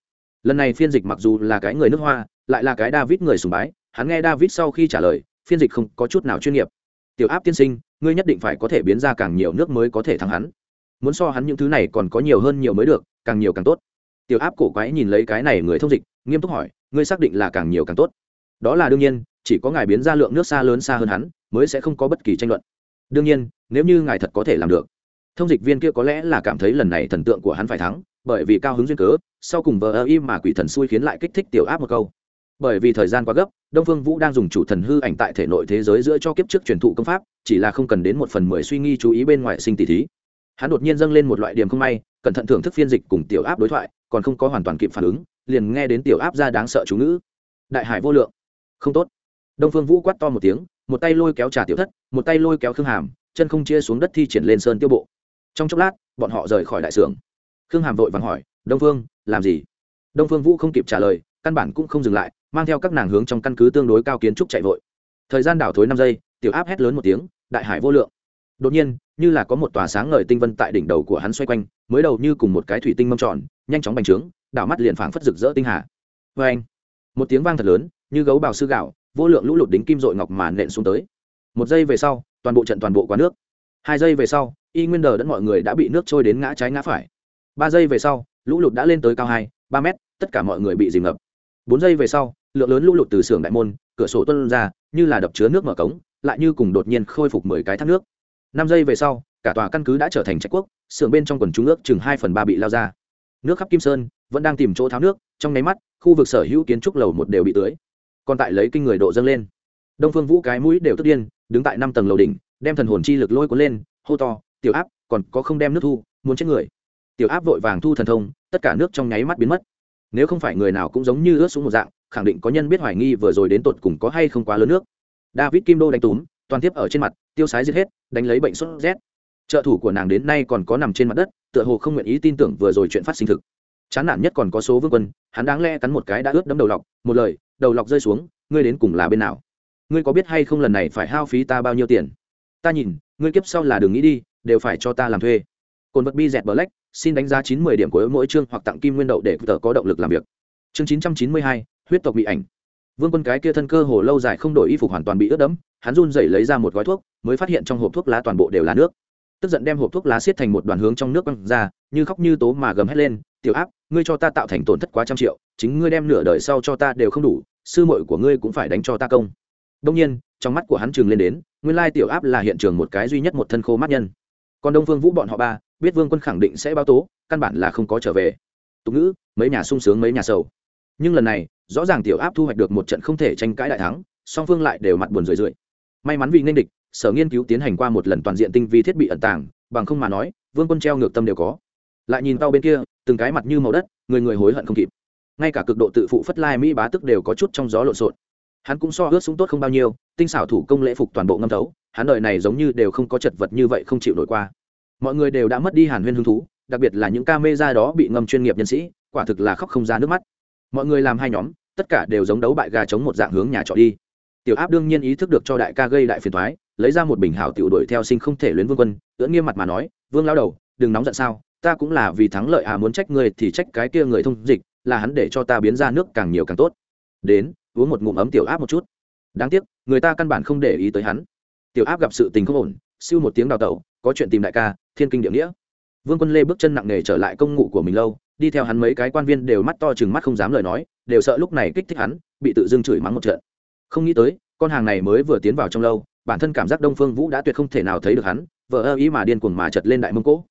S1: Lần này phiên dịch mặc dù là cái người nước hoa, lại là cái david người sùng bái, hắn nghe david sau khi trả lời, phiên dịch không có chút nào chuyên nghiệp. Tiểu áp tiên sinh, ngươi nhất định phải có thể biến ra càng nhiều nước mới có thể thắng hắn. Muốn so hắn những thứ này còn có nhiều hơn nhiều mới được, càng nhiều càng tốt. Tiểu áp cổ quái nhìn lấy cái này người thông dịch, nghiêm túc hỏi, ngươi xác định là càng nhiều càng tốt? Đó là đương nhiên, chỉ có ngài biến ra lượng nước xa lớn xa hơn hắn, mới sẽ không có bất kỳ tranh luận. Đương nhiên, nếu như ngài thật có thể làm được thông dịch viên kia có lẽ là cảm thấy lần này thần tượng của hắn phải thắng, bởi vì cao hứng duyên cớ, sau cùng vờ ơ im mà quỷ thần xui khiến lại kích thích tiểu áp một câu. Bởi vì thời gian quá gấp, đông phương vũ đang dùng chủ thần hư ảnh tại thể nội thế giới giữa cho kiếp trước truyền thụ công pháp, chỉ là không cần đến một phần mười suy nghi chú ý bên ngoài sinh tỷ thí. Hắn đột nhiên dâng lên một loại điểm không may, cẩn thận thưởng thức phiên dịch cùng tiểu áp đối thoại, còn không có hoàn toàn kịp phản ứng, liền nghe đến tiểu áp ra đáng sợ chú ngữ. Đại hải vô lượng. Không tốt. Đông phương vũ quát to một tiếng, một tay lôi kéo trà tiểu thất, một tay lôi kéo khương hàm, chân không chia xuống đất thi triển lên sơn tiêu bộ trong chốc lát, bọn họ rời khỏi đại xưởng khương hàm vội vàng hỏi, đông phương, làm gì? Đông phương vũ không kịp trả lời, căn bản cũng không dừng lại, mang theo các nàng hướng trong căn cứ tương đối cao kiến trúc chạy vội. Thời gian đảo thối năm giây, tiểu áp hét lớn một tiếng, đại hải vô lượng. Đột nhiên, như là có một tòa sáng ngời tinh vân tại đỉnh đầu của hắn xoay quanh, mới đầu như cùng một cái thủy tinh mâm tròn, nhanh chóng bành trướng, đảo mắt liền phảng phất rực rỡ tinh hà. Vê anh, một tiếng vang thật lớn, như gấu bào sư gạo, vô lượng lũ lụt đính kim dội ngọc màn nện xuống tới. Một giây về sau, toàn bộ trận toàn bộ quá nước. Hai giây về sau y nguyên đờ đẫn mọi người đã bị nước trôi đến ngã trái ngã phải. Ba giây về sau, lũ lụt đã lên tới cao hai, ba mét, tất cả mọi người bị dìm ngập. Bốn giây về sau, lượng lớn lũ lụt từ xưởng đại môn, cửa sổ tuân ra, như là đập chứa nước mở cống, lại như cùng đột nhiên khôi phục mười cái thác nước. Năm giây về sau, cả tòa căn cứ đã trở thành trách quốc, xưởng bên trong quần chúng ước chừng hai phần ba bị lao ra. Nước khắp kim sơn, vẫn đang tìm chỗ tháo nước, trong nháy mắt, khu vực sở hữu kiến trúc lầu một đều bị tưới. Còn tại lấy kinh người độ dâng lên. Đông phương vũ cái mũi đều tức điên, đứng tại năm tầng lầu đỉnh, đem thần hồn chi lực lôi cuốn lên, hô to tiểu áp, còn có không đem nước thu, muốn chết người. Tiểu áp vội vàng thu thần thông, tất cả nước trong nháy mắt biến mất. Nếu không phải người nào cũng giống như ướt xuống một dạng, khẳng định có nhân biết hoài nghi vừa rồi đến tột cùng có hay không quá lớn nước. David kim đô đánh túm, toàn tiếp ở trên mặt, tiêu sái giết hết, đánh lấy bệnh sốt rét. Trợ thủ của nàng đến nay còn có nằm trên mặt đất, tựa hồ không nguyện ý tin tưởng vừa rồi chuyện phát sinh thực. Chán nản nhất còn có số vương quân, hắn đáng lẽ cắn một cái đã ướt đấm đầu lọc, một lời, đầu lọc rơi xuống, ngươi đến cùng là bên nào? Ngươi có biết hay không lần này phải hao phí ta bao nhiêu tiền? Ta nhìn, ngươi kiếp sau là đừng nghĩ đi đều phải cho ta làm thuê. Cồn vật bi dẹt black, xin đánh giá chín mươi điểm của mỗi chương hoặc tặng kim nguyên đậu để tờ có động lực làm việc. Chương chín trăm chín mươi hai, huyết tộc bị ảnh. Vương quân cái kia thân cơ hồ lâu dài không đổi y phục hoàn toàn bị ướt đẫm, hắn run rẩy lấy ra một gói thuốc, mới phát hiện trong hộp thuốc lá toàn bộ đều là nước. Tức giận đem hộp thuốc lá xiết thành một đoàn hướng trong nước băng ra, như khóc như tố mà gầm hét lên, tiểu áp, ngươi cho ta tạo thành tổn thất quá trăm triệu, chính ngươi đem nửa đời sau cho ta đều không đủ, sư muội của ngươi cũng phải đánh cho ta công. Đông nhiên, trong mắt của hắn trừng lên đến, nguyên lai tiểu áp là hiện trường một cái duy nhất một thân khô mắt nhân còn đông phương vũ bọn họ ba, biết vương quân khẳng định sẽ báo tố, căn bản là không có trở về. Tục ngữ, mấy nhà sung sướng mấy nhà sầu. Nhưng lần này, rõ ràng tiểu áp thu hoạch được một trận không thể tranh cãi đại thắng, song phương lại đều mặt buồn rười rượi. May mắn vì nên địch, sở nghiên cứu tiến hành qua một lần toàn diện tinh vi thiết bị ẩn tàng, bằng không mà nói, vương quân treo ngược tâm đều có. Lại nhìn tao bên kia, từng cái mặt như màu đất, người người hối hận không kịp. Ngay cả cực độ tự phụ phất lai mỹ bá tức đều có chút trong gió lộn xộn. Hắn cũng so ướt súng tốt không bao nhiêu, tinh xảo thủ công lễ phục toàn bộ ngâm thấu hắn đời này giống như đều không có chật vật như vậy không chịu nổi qua. Mọi người đều đã mất đi hàn huyên hứng thú, đặc biệt là những ca mê ra đó bị ngâm chuyên nghiệp nhân sĩ, quả thực là khóc không ra nước mắt. Mọi người làm hai nhóm, tất cả đều giống đấu bại gà chống một dạng hướng nhà trọ đi. Tiểu áp đương nhiên ý thức được cho đại ca gây đại phiền thoái lấy ra một bình hảo tiểu đuổi theo sinh không thể luyến vương quân, ưỡn nghiêm mặt mà nói, vương lao đầu, đừng nóng giận sao, ta cũng là vì thắng lợi à muốn trách người thì trách cái kia người thông dịch, là hắn để cho ta biến ra nước càng nhiều càng tốt. Đến, uống một ngụm ấm tiểu áp một chút. Đáng tiếc, người ta căn bản không để ý tới hắn tiểu áp gặp sự tình không ổn, siêu một tiếng đào tẩu, có chuyện tìm đại ca, thiên kinh địa nghĩa. Vương quân lê bước chân nặng nề trở lại công ngụ của mình lâu, đi theo hắn mấy cái quan viên đều mắt to chừng mắt không dám lời nói, đều sợ lúc này kích thích hắn, bị tự dưng chửi mắng một trận. Không nghĩ tới, con hàng này mới vừa tiến vào trong lâu, bản thân cảm giác đông phương vũ đã tuyệt không thể nào thấy được hắn vợ ơ ý mà điên cuồng mà chật lên đại mông cố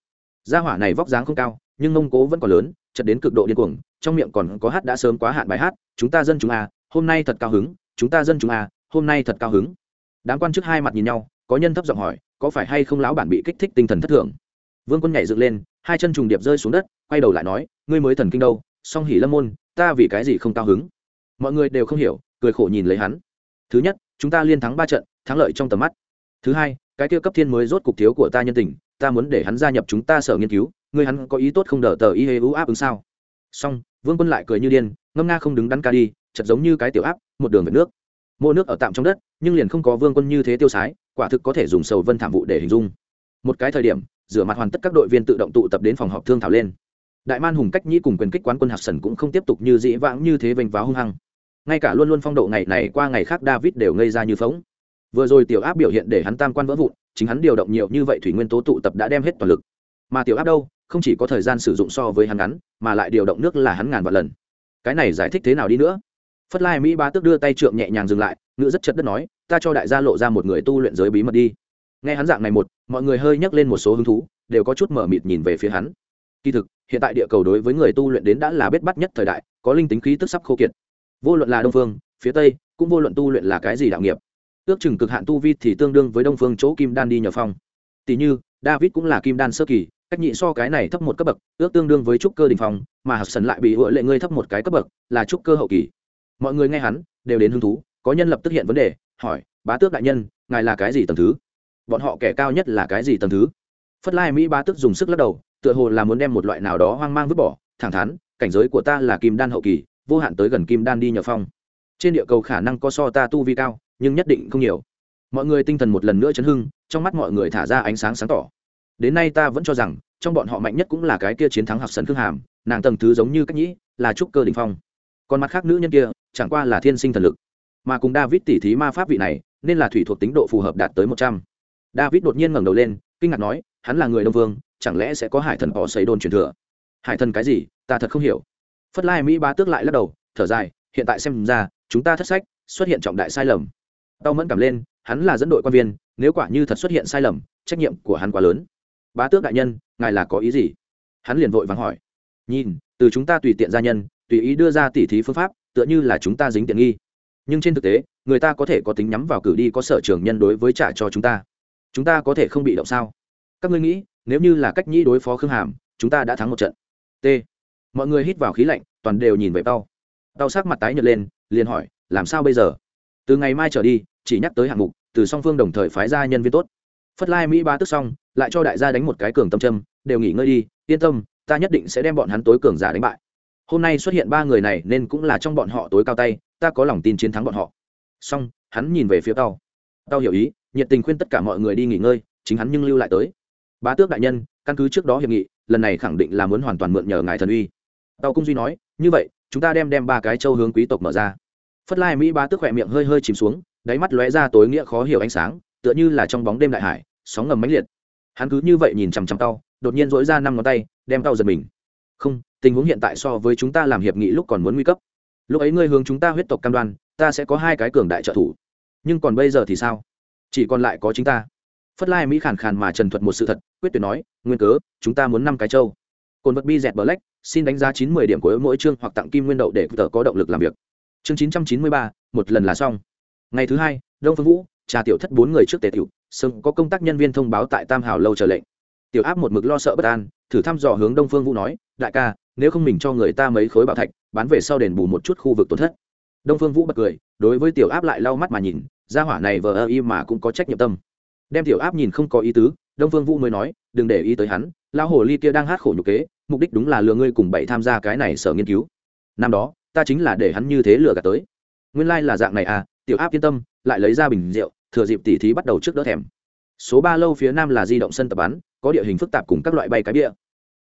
S1: gia hỏa này vóc dáng không cao, nhưng mông cố vẫn còn lớn, chật đến cực độ điên cuồng, trong miệng còn có hát đã sớm quá hạn bài hát, chúng ta dân chúng a, hôm nay thật cao hứng, chúng ta dân chúng a, hôm nay thật cao hứng đám quan chức hai mặt nhìn nhau, có nhân thấp giọng hỏi, có phải hay không lão bản bị kích thích tinh thần thất thường? Vương quân nhảy dựng lên, hai chân trùng điệp rơi xuống đất, quay đầu lại nói, ngươi mới thần kinh đâu, song hỉ lâm môn, ta vì cái gì không cao hứng? Mọi người đều không hiểu, cười khổ nhìn lấy hắn. Thứ nhất, chúng ta liên thắng ba trận, thắng lợi trong tầm mắt. Thứ hai, cái kia cấp thiên mới rốt cục thiếu của ta nhân tình, ta muốn để hắn gia nhập chúng ta sở nghiên cứu, ngươi hắn có ý tốt không đỡ tờ y hê ưu áp ứng sao? Xong, vương quân lại cười như điên, ngâm nga không đứng đắn ca đi, chật giống như cái tiểu áp, một đường về nước mua nước ở tạm trong đất, nhưng liền không có vương quân như thế tiêu sái, quả thực có thể dùng sầu vân thảm vụ để hình dung. Một cái thời điểm, rửa mặt hoàn tất các đội viên tự động tụ tập đến phòng họp thương thảo lên. Đại man hùng cách nhĩ cùng quyền kích quán quân hạc sần cũng không tiếp tục như dĩ vãng như thế vênh váo hung hăng. Ngay cả luôn luôn phong độ ngày này qua ngày khác david đều ngây ra như phóng vừa rồi tiểu áp biểu hiện để hắn tam quan vỡ vụn, chính hắn điều động nhiều như vậy thủy nguyên tố tụ tập đã đem hết toàn lực. Mà tiểu áp đâu, không chỉ có thời gian sử dụng so với hắn ngắn, mà lại điều động nước là hắn ngàn vạn lần. Cái này giải thích thế nào đi nữa? Phất lai mỹ ba tước đưa tay trượng nhẹ nhàng dừng lại, ngữ rất chật đất nói, ta cho đại gia lộ ra một người tu luyện giới bí mật đi. Nghe hắn dạng này một, mọi người hơi nhắc lên một số hứng thú, đều có chút mở mịt nhìn về phía hắn. Kỳ thực, hiện tại địa cầu đối với người tu luyện đến đã là bết bắt nhất thời đại, có linh tính khí tức sắp khô kiệt. Vô luận là đông phương, phía tây, cũng vô luận tu luyện là cái gì đạo nghiệp. Ước chừng cực hạn tu vi thì tương đương với đông phương chỗ kim đan đi nhờ phong. Tỷ như, david cũng là kim đan sơ kỳ, cách nhị so cái này thấp một cấp bậc ước tương đương với trúc cơ đình phong, mà hạt sần lại bị hội lệ ngươi thấp một cái cấp bậc, là trúc cơ hậu kỳ mọi người nghe hắn, đều đến hứng thú, có nhân lập tức hiện vấn đề, hỏi, bá tước đại nhân, ngài là cái gì tầng thứ? Bọn họ kẻ cao nhất là cái gì tầng thứ? Phất lai mỹ bá tước dùng sức lắc đầu, tựa hồ là muốn đem một loại nào đó hoang mang vứt bỏ, thẳng thắn, cảnh giới của ta là kim đan hậu kỳ, vô hạn tới gần kim đan đi nhờ phong. Trên địa cầu khả năng có so ta tu vi cao, nhưng nhất định không nhiều. Mọi người tinh thần một lần nữa chấn hưng, trong mắt mọi người thả ra ánh sáng sáng tỏ. Đến nay ta vẫn cho rằng, trong bọn họ mạnh nhất cũng là cái kia chiến thắng học sân khương hàm, nàng tầng thứ giống như cách nhĩ, là trúc cơ đình phong còn mặt khác nữ nhân kia, chẳng qua là thiên sinh thần lực. Mà cùng david tỉ thí ma pháp vị này, nên là thủy thuộc tính độ phù hợp đạt tới một trăm. David đột nhiên ngẩng đầu lên, kinh ngạc nói, hắn là người đông vương, chẳng lẽ sẽ có hải thần họ xây đồn truyền thừa? Hải thần cái gì? Ta thật không hiểu. Phất lai mỹ ba tước lại lắc đầu, thở dài, hiện tại xem ra, chúng ta thất sách, xuất hiện trọng đại sai lầm. Tao mẫn cảm lên, hắn là dẫn đội quan viên, nếu quả như thật xuất hiện sai lầm, trách nhiệm của hắn quá lớn. Bá tước đại nhân, ngài là có ý gì? Hắn liền vội vàng hỏi. Nhìn, từ chúng ta tùy tiện gia nhân tùy ý đưa ra tỉ thí phương pháp, tựa như là chúng ta dính tiện nghi. Nhưng trên thực tế, người ta có thể có tính nhắm vào cử đi có sở trường nhân đối với trả cho chúng ta. Chúng ta có thể không bị động sao? Các ngươi nghĩ, nếu như là cách nhĩ đối phó khương hàm, chúng ta đã thắng một trận. T. Mọi người hít vào khí lạnh, toàn đều nhìn về tao. Tao sắc mặt tái nhợt lên, liền hỏi, làm sao bây giờ? Từ ngày mai trở đi, chỉ nhắc tới hạng mục, từ song phương đồng thời phái ra nhân viên tốt. Phất lai mỹ ba tức xong, lại cho đại gia đánh một cái cường tâm châm, đều nghỉ ngơi đi, yên tâm, ta nhất định sẽ đem bọn hắn tối cường giả đánh bại hôm nay xuất hiện ba người này nên cũng là trong bọn họ tối cao tay, ta có lòng tin chiến thắng bọn họ. Xong, hắn nhìn về phía tao. Tao hiểu ý, nhiệt tình khuyên tất cả mọi người đi nghỉ ngơi, chính hắn nhưng lưu lại tới. Bá tước đại nhân, căn cứ trước đó hiệp nghị, lần này khẳng định là muốn hoàn toàn mượn nhờ ngài thần uy. Tao cung duy nói, như vậy, chúng ta đem đem ba cái châu hướng quý tộc mở ra. Phất lai mỹ bá tước khỏe miệng hơi hơi chìm xuống, đáy mắt lóe ra tối nghĩa khó hiểu ánh sáng, tựa như là trong bóng đêm đại hải, sóng ngầm mãnh liệt. Hắn cứ như vậy nhìn chằm chằm tao, đột nhiên dỗi ra năm ngón tay, đem tao giật mình không, tình huống hiện tại so với chúng ta làm hiệp nghị lúc còn muốn nguy cấp. Lúc ấy ngươi hướng chúng ta huyết tộc cam đoan, ta sẽ có hai cái cường đại trợ thủ. Nhưng còn bây giờ thì sao? Chỉ còn lại có chính ta. Phất lai mỹ khàn khàn mà trần thuật một sự thật, quyết tuyệt nói, nguyên cớ, chúng ta muốn năm cái châu. Cồn vật bi dẹt black, xin đánh giá chín mươi điểm của mỗi chương hoặc tặng kim nguyên đậu để tờ có động lực làm việc. Chương chín trăm chín mươi ba, một lần là xong. Ngày thứ hai, đông phương vũ, trà tiểu thất bốn người trước tề tiểu sưng có công tác nhân viên thông báo tại tam hảo lâu chờ lệnh. Tiểu áp một mực lo sợ bất an thử thăm dò hướng đông phương vũ nói, đại ca, nếu không mình cho người ta mấy khối bảo thạch, bán về sau đền bù một chút khu vực tổn thất. Đông phương vũ bật cười, đối với tiểu áp lại lau mắt mà nhìn ra hỏa này vờ ơ y mà cũng có trách nhiệm tâm. Đem tiểu áp nhìn không có ý tứ, đông phương vũ mới nói, đừng để ý tới hắn, lão hồ ly kia đang hát khổ nhục kế, mục đích đúng là lừa ngươi cùng bảy tham gia cái này sở nghiên cứu. Năm đó, ta chính là để hắn như thế lừa gạt tới. Nguyên lai là dạng này à tiểu áp yên tâm, lại lấy ra bình rượu, thừa dịp tỉ thí bắt đầu trước đỡ thèm. Số ba lâu phía nam là di động sân tập bắn có địa hình phức tạp cùng các loại bay cái bia.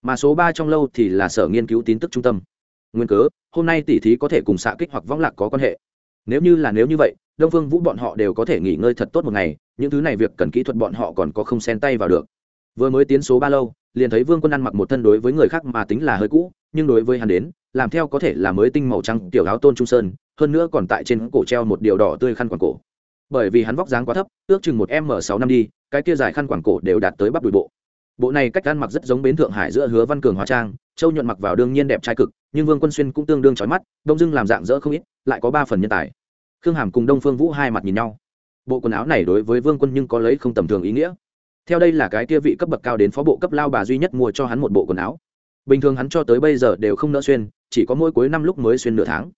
S1: Mà số ba trong lâu thì là sở nghiên cứu tin tức trung tâm. Nguyên cớ, hôm nay tỉ thí có thể cùng xạ kích hoặc võng lạc có quan hệ. Nếu như là nếu như vậy, đông phương vũ bọn họ đều có thể nghỉ ngơi thật tốt một ngày, những thứ này việc cần kỹ thuật bọn họ còn có không xen tay vào được. Vừa mới tiến số ba lâu, liền thấy vương quân ăn mặc một thân đối với người khác mà tính là hơi cũ, nhưng đối với hắn đến, làm theo có thể là mới tinh màu trắng, tiểu áo tôn trung sơn, hơn nữa còn tại trên cổ treo một điều đỏ tươi khăn quàng cổ. Bởi vì hắn vóc dáng quá thấp, ước chừng một m sáu năm đi, cái kia dài khăn quàng cổ đều đạt tới bắp đùi bộ bộ này cách ăn mặc rất giống bến thượng hải giữa hứa văn cường hóa trang, châu nhuận mặc vào đương nhiên đẹp trai cực, nhưng vương quân xuyên cũng tương đương trói mắt, đông dưng làm dạng dỡ không ít, lại có ba phần nhân tài. Khương hàm cùng đông phương vũ hai mặt nhìn nhau. Bộ quần áo này đối với vương quân nhưng có lấy không tầm thường ý nghĩa. Theo đây là cái kia vị cấp bậc cao đến phó bộ cấp lao bà duy nhất mua cho hắn một bộ quần áo. Bình thường hắn cho tới bây giờ đều không nỡ xuyên, chỉ có mỗi cuối năm lúc mới xuyên nửa tháng.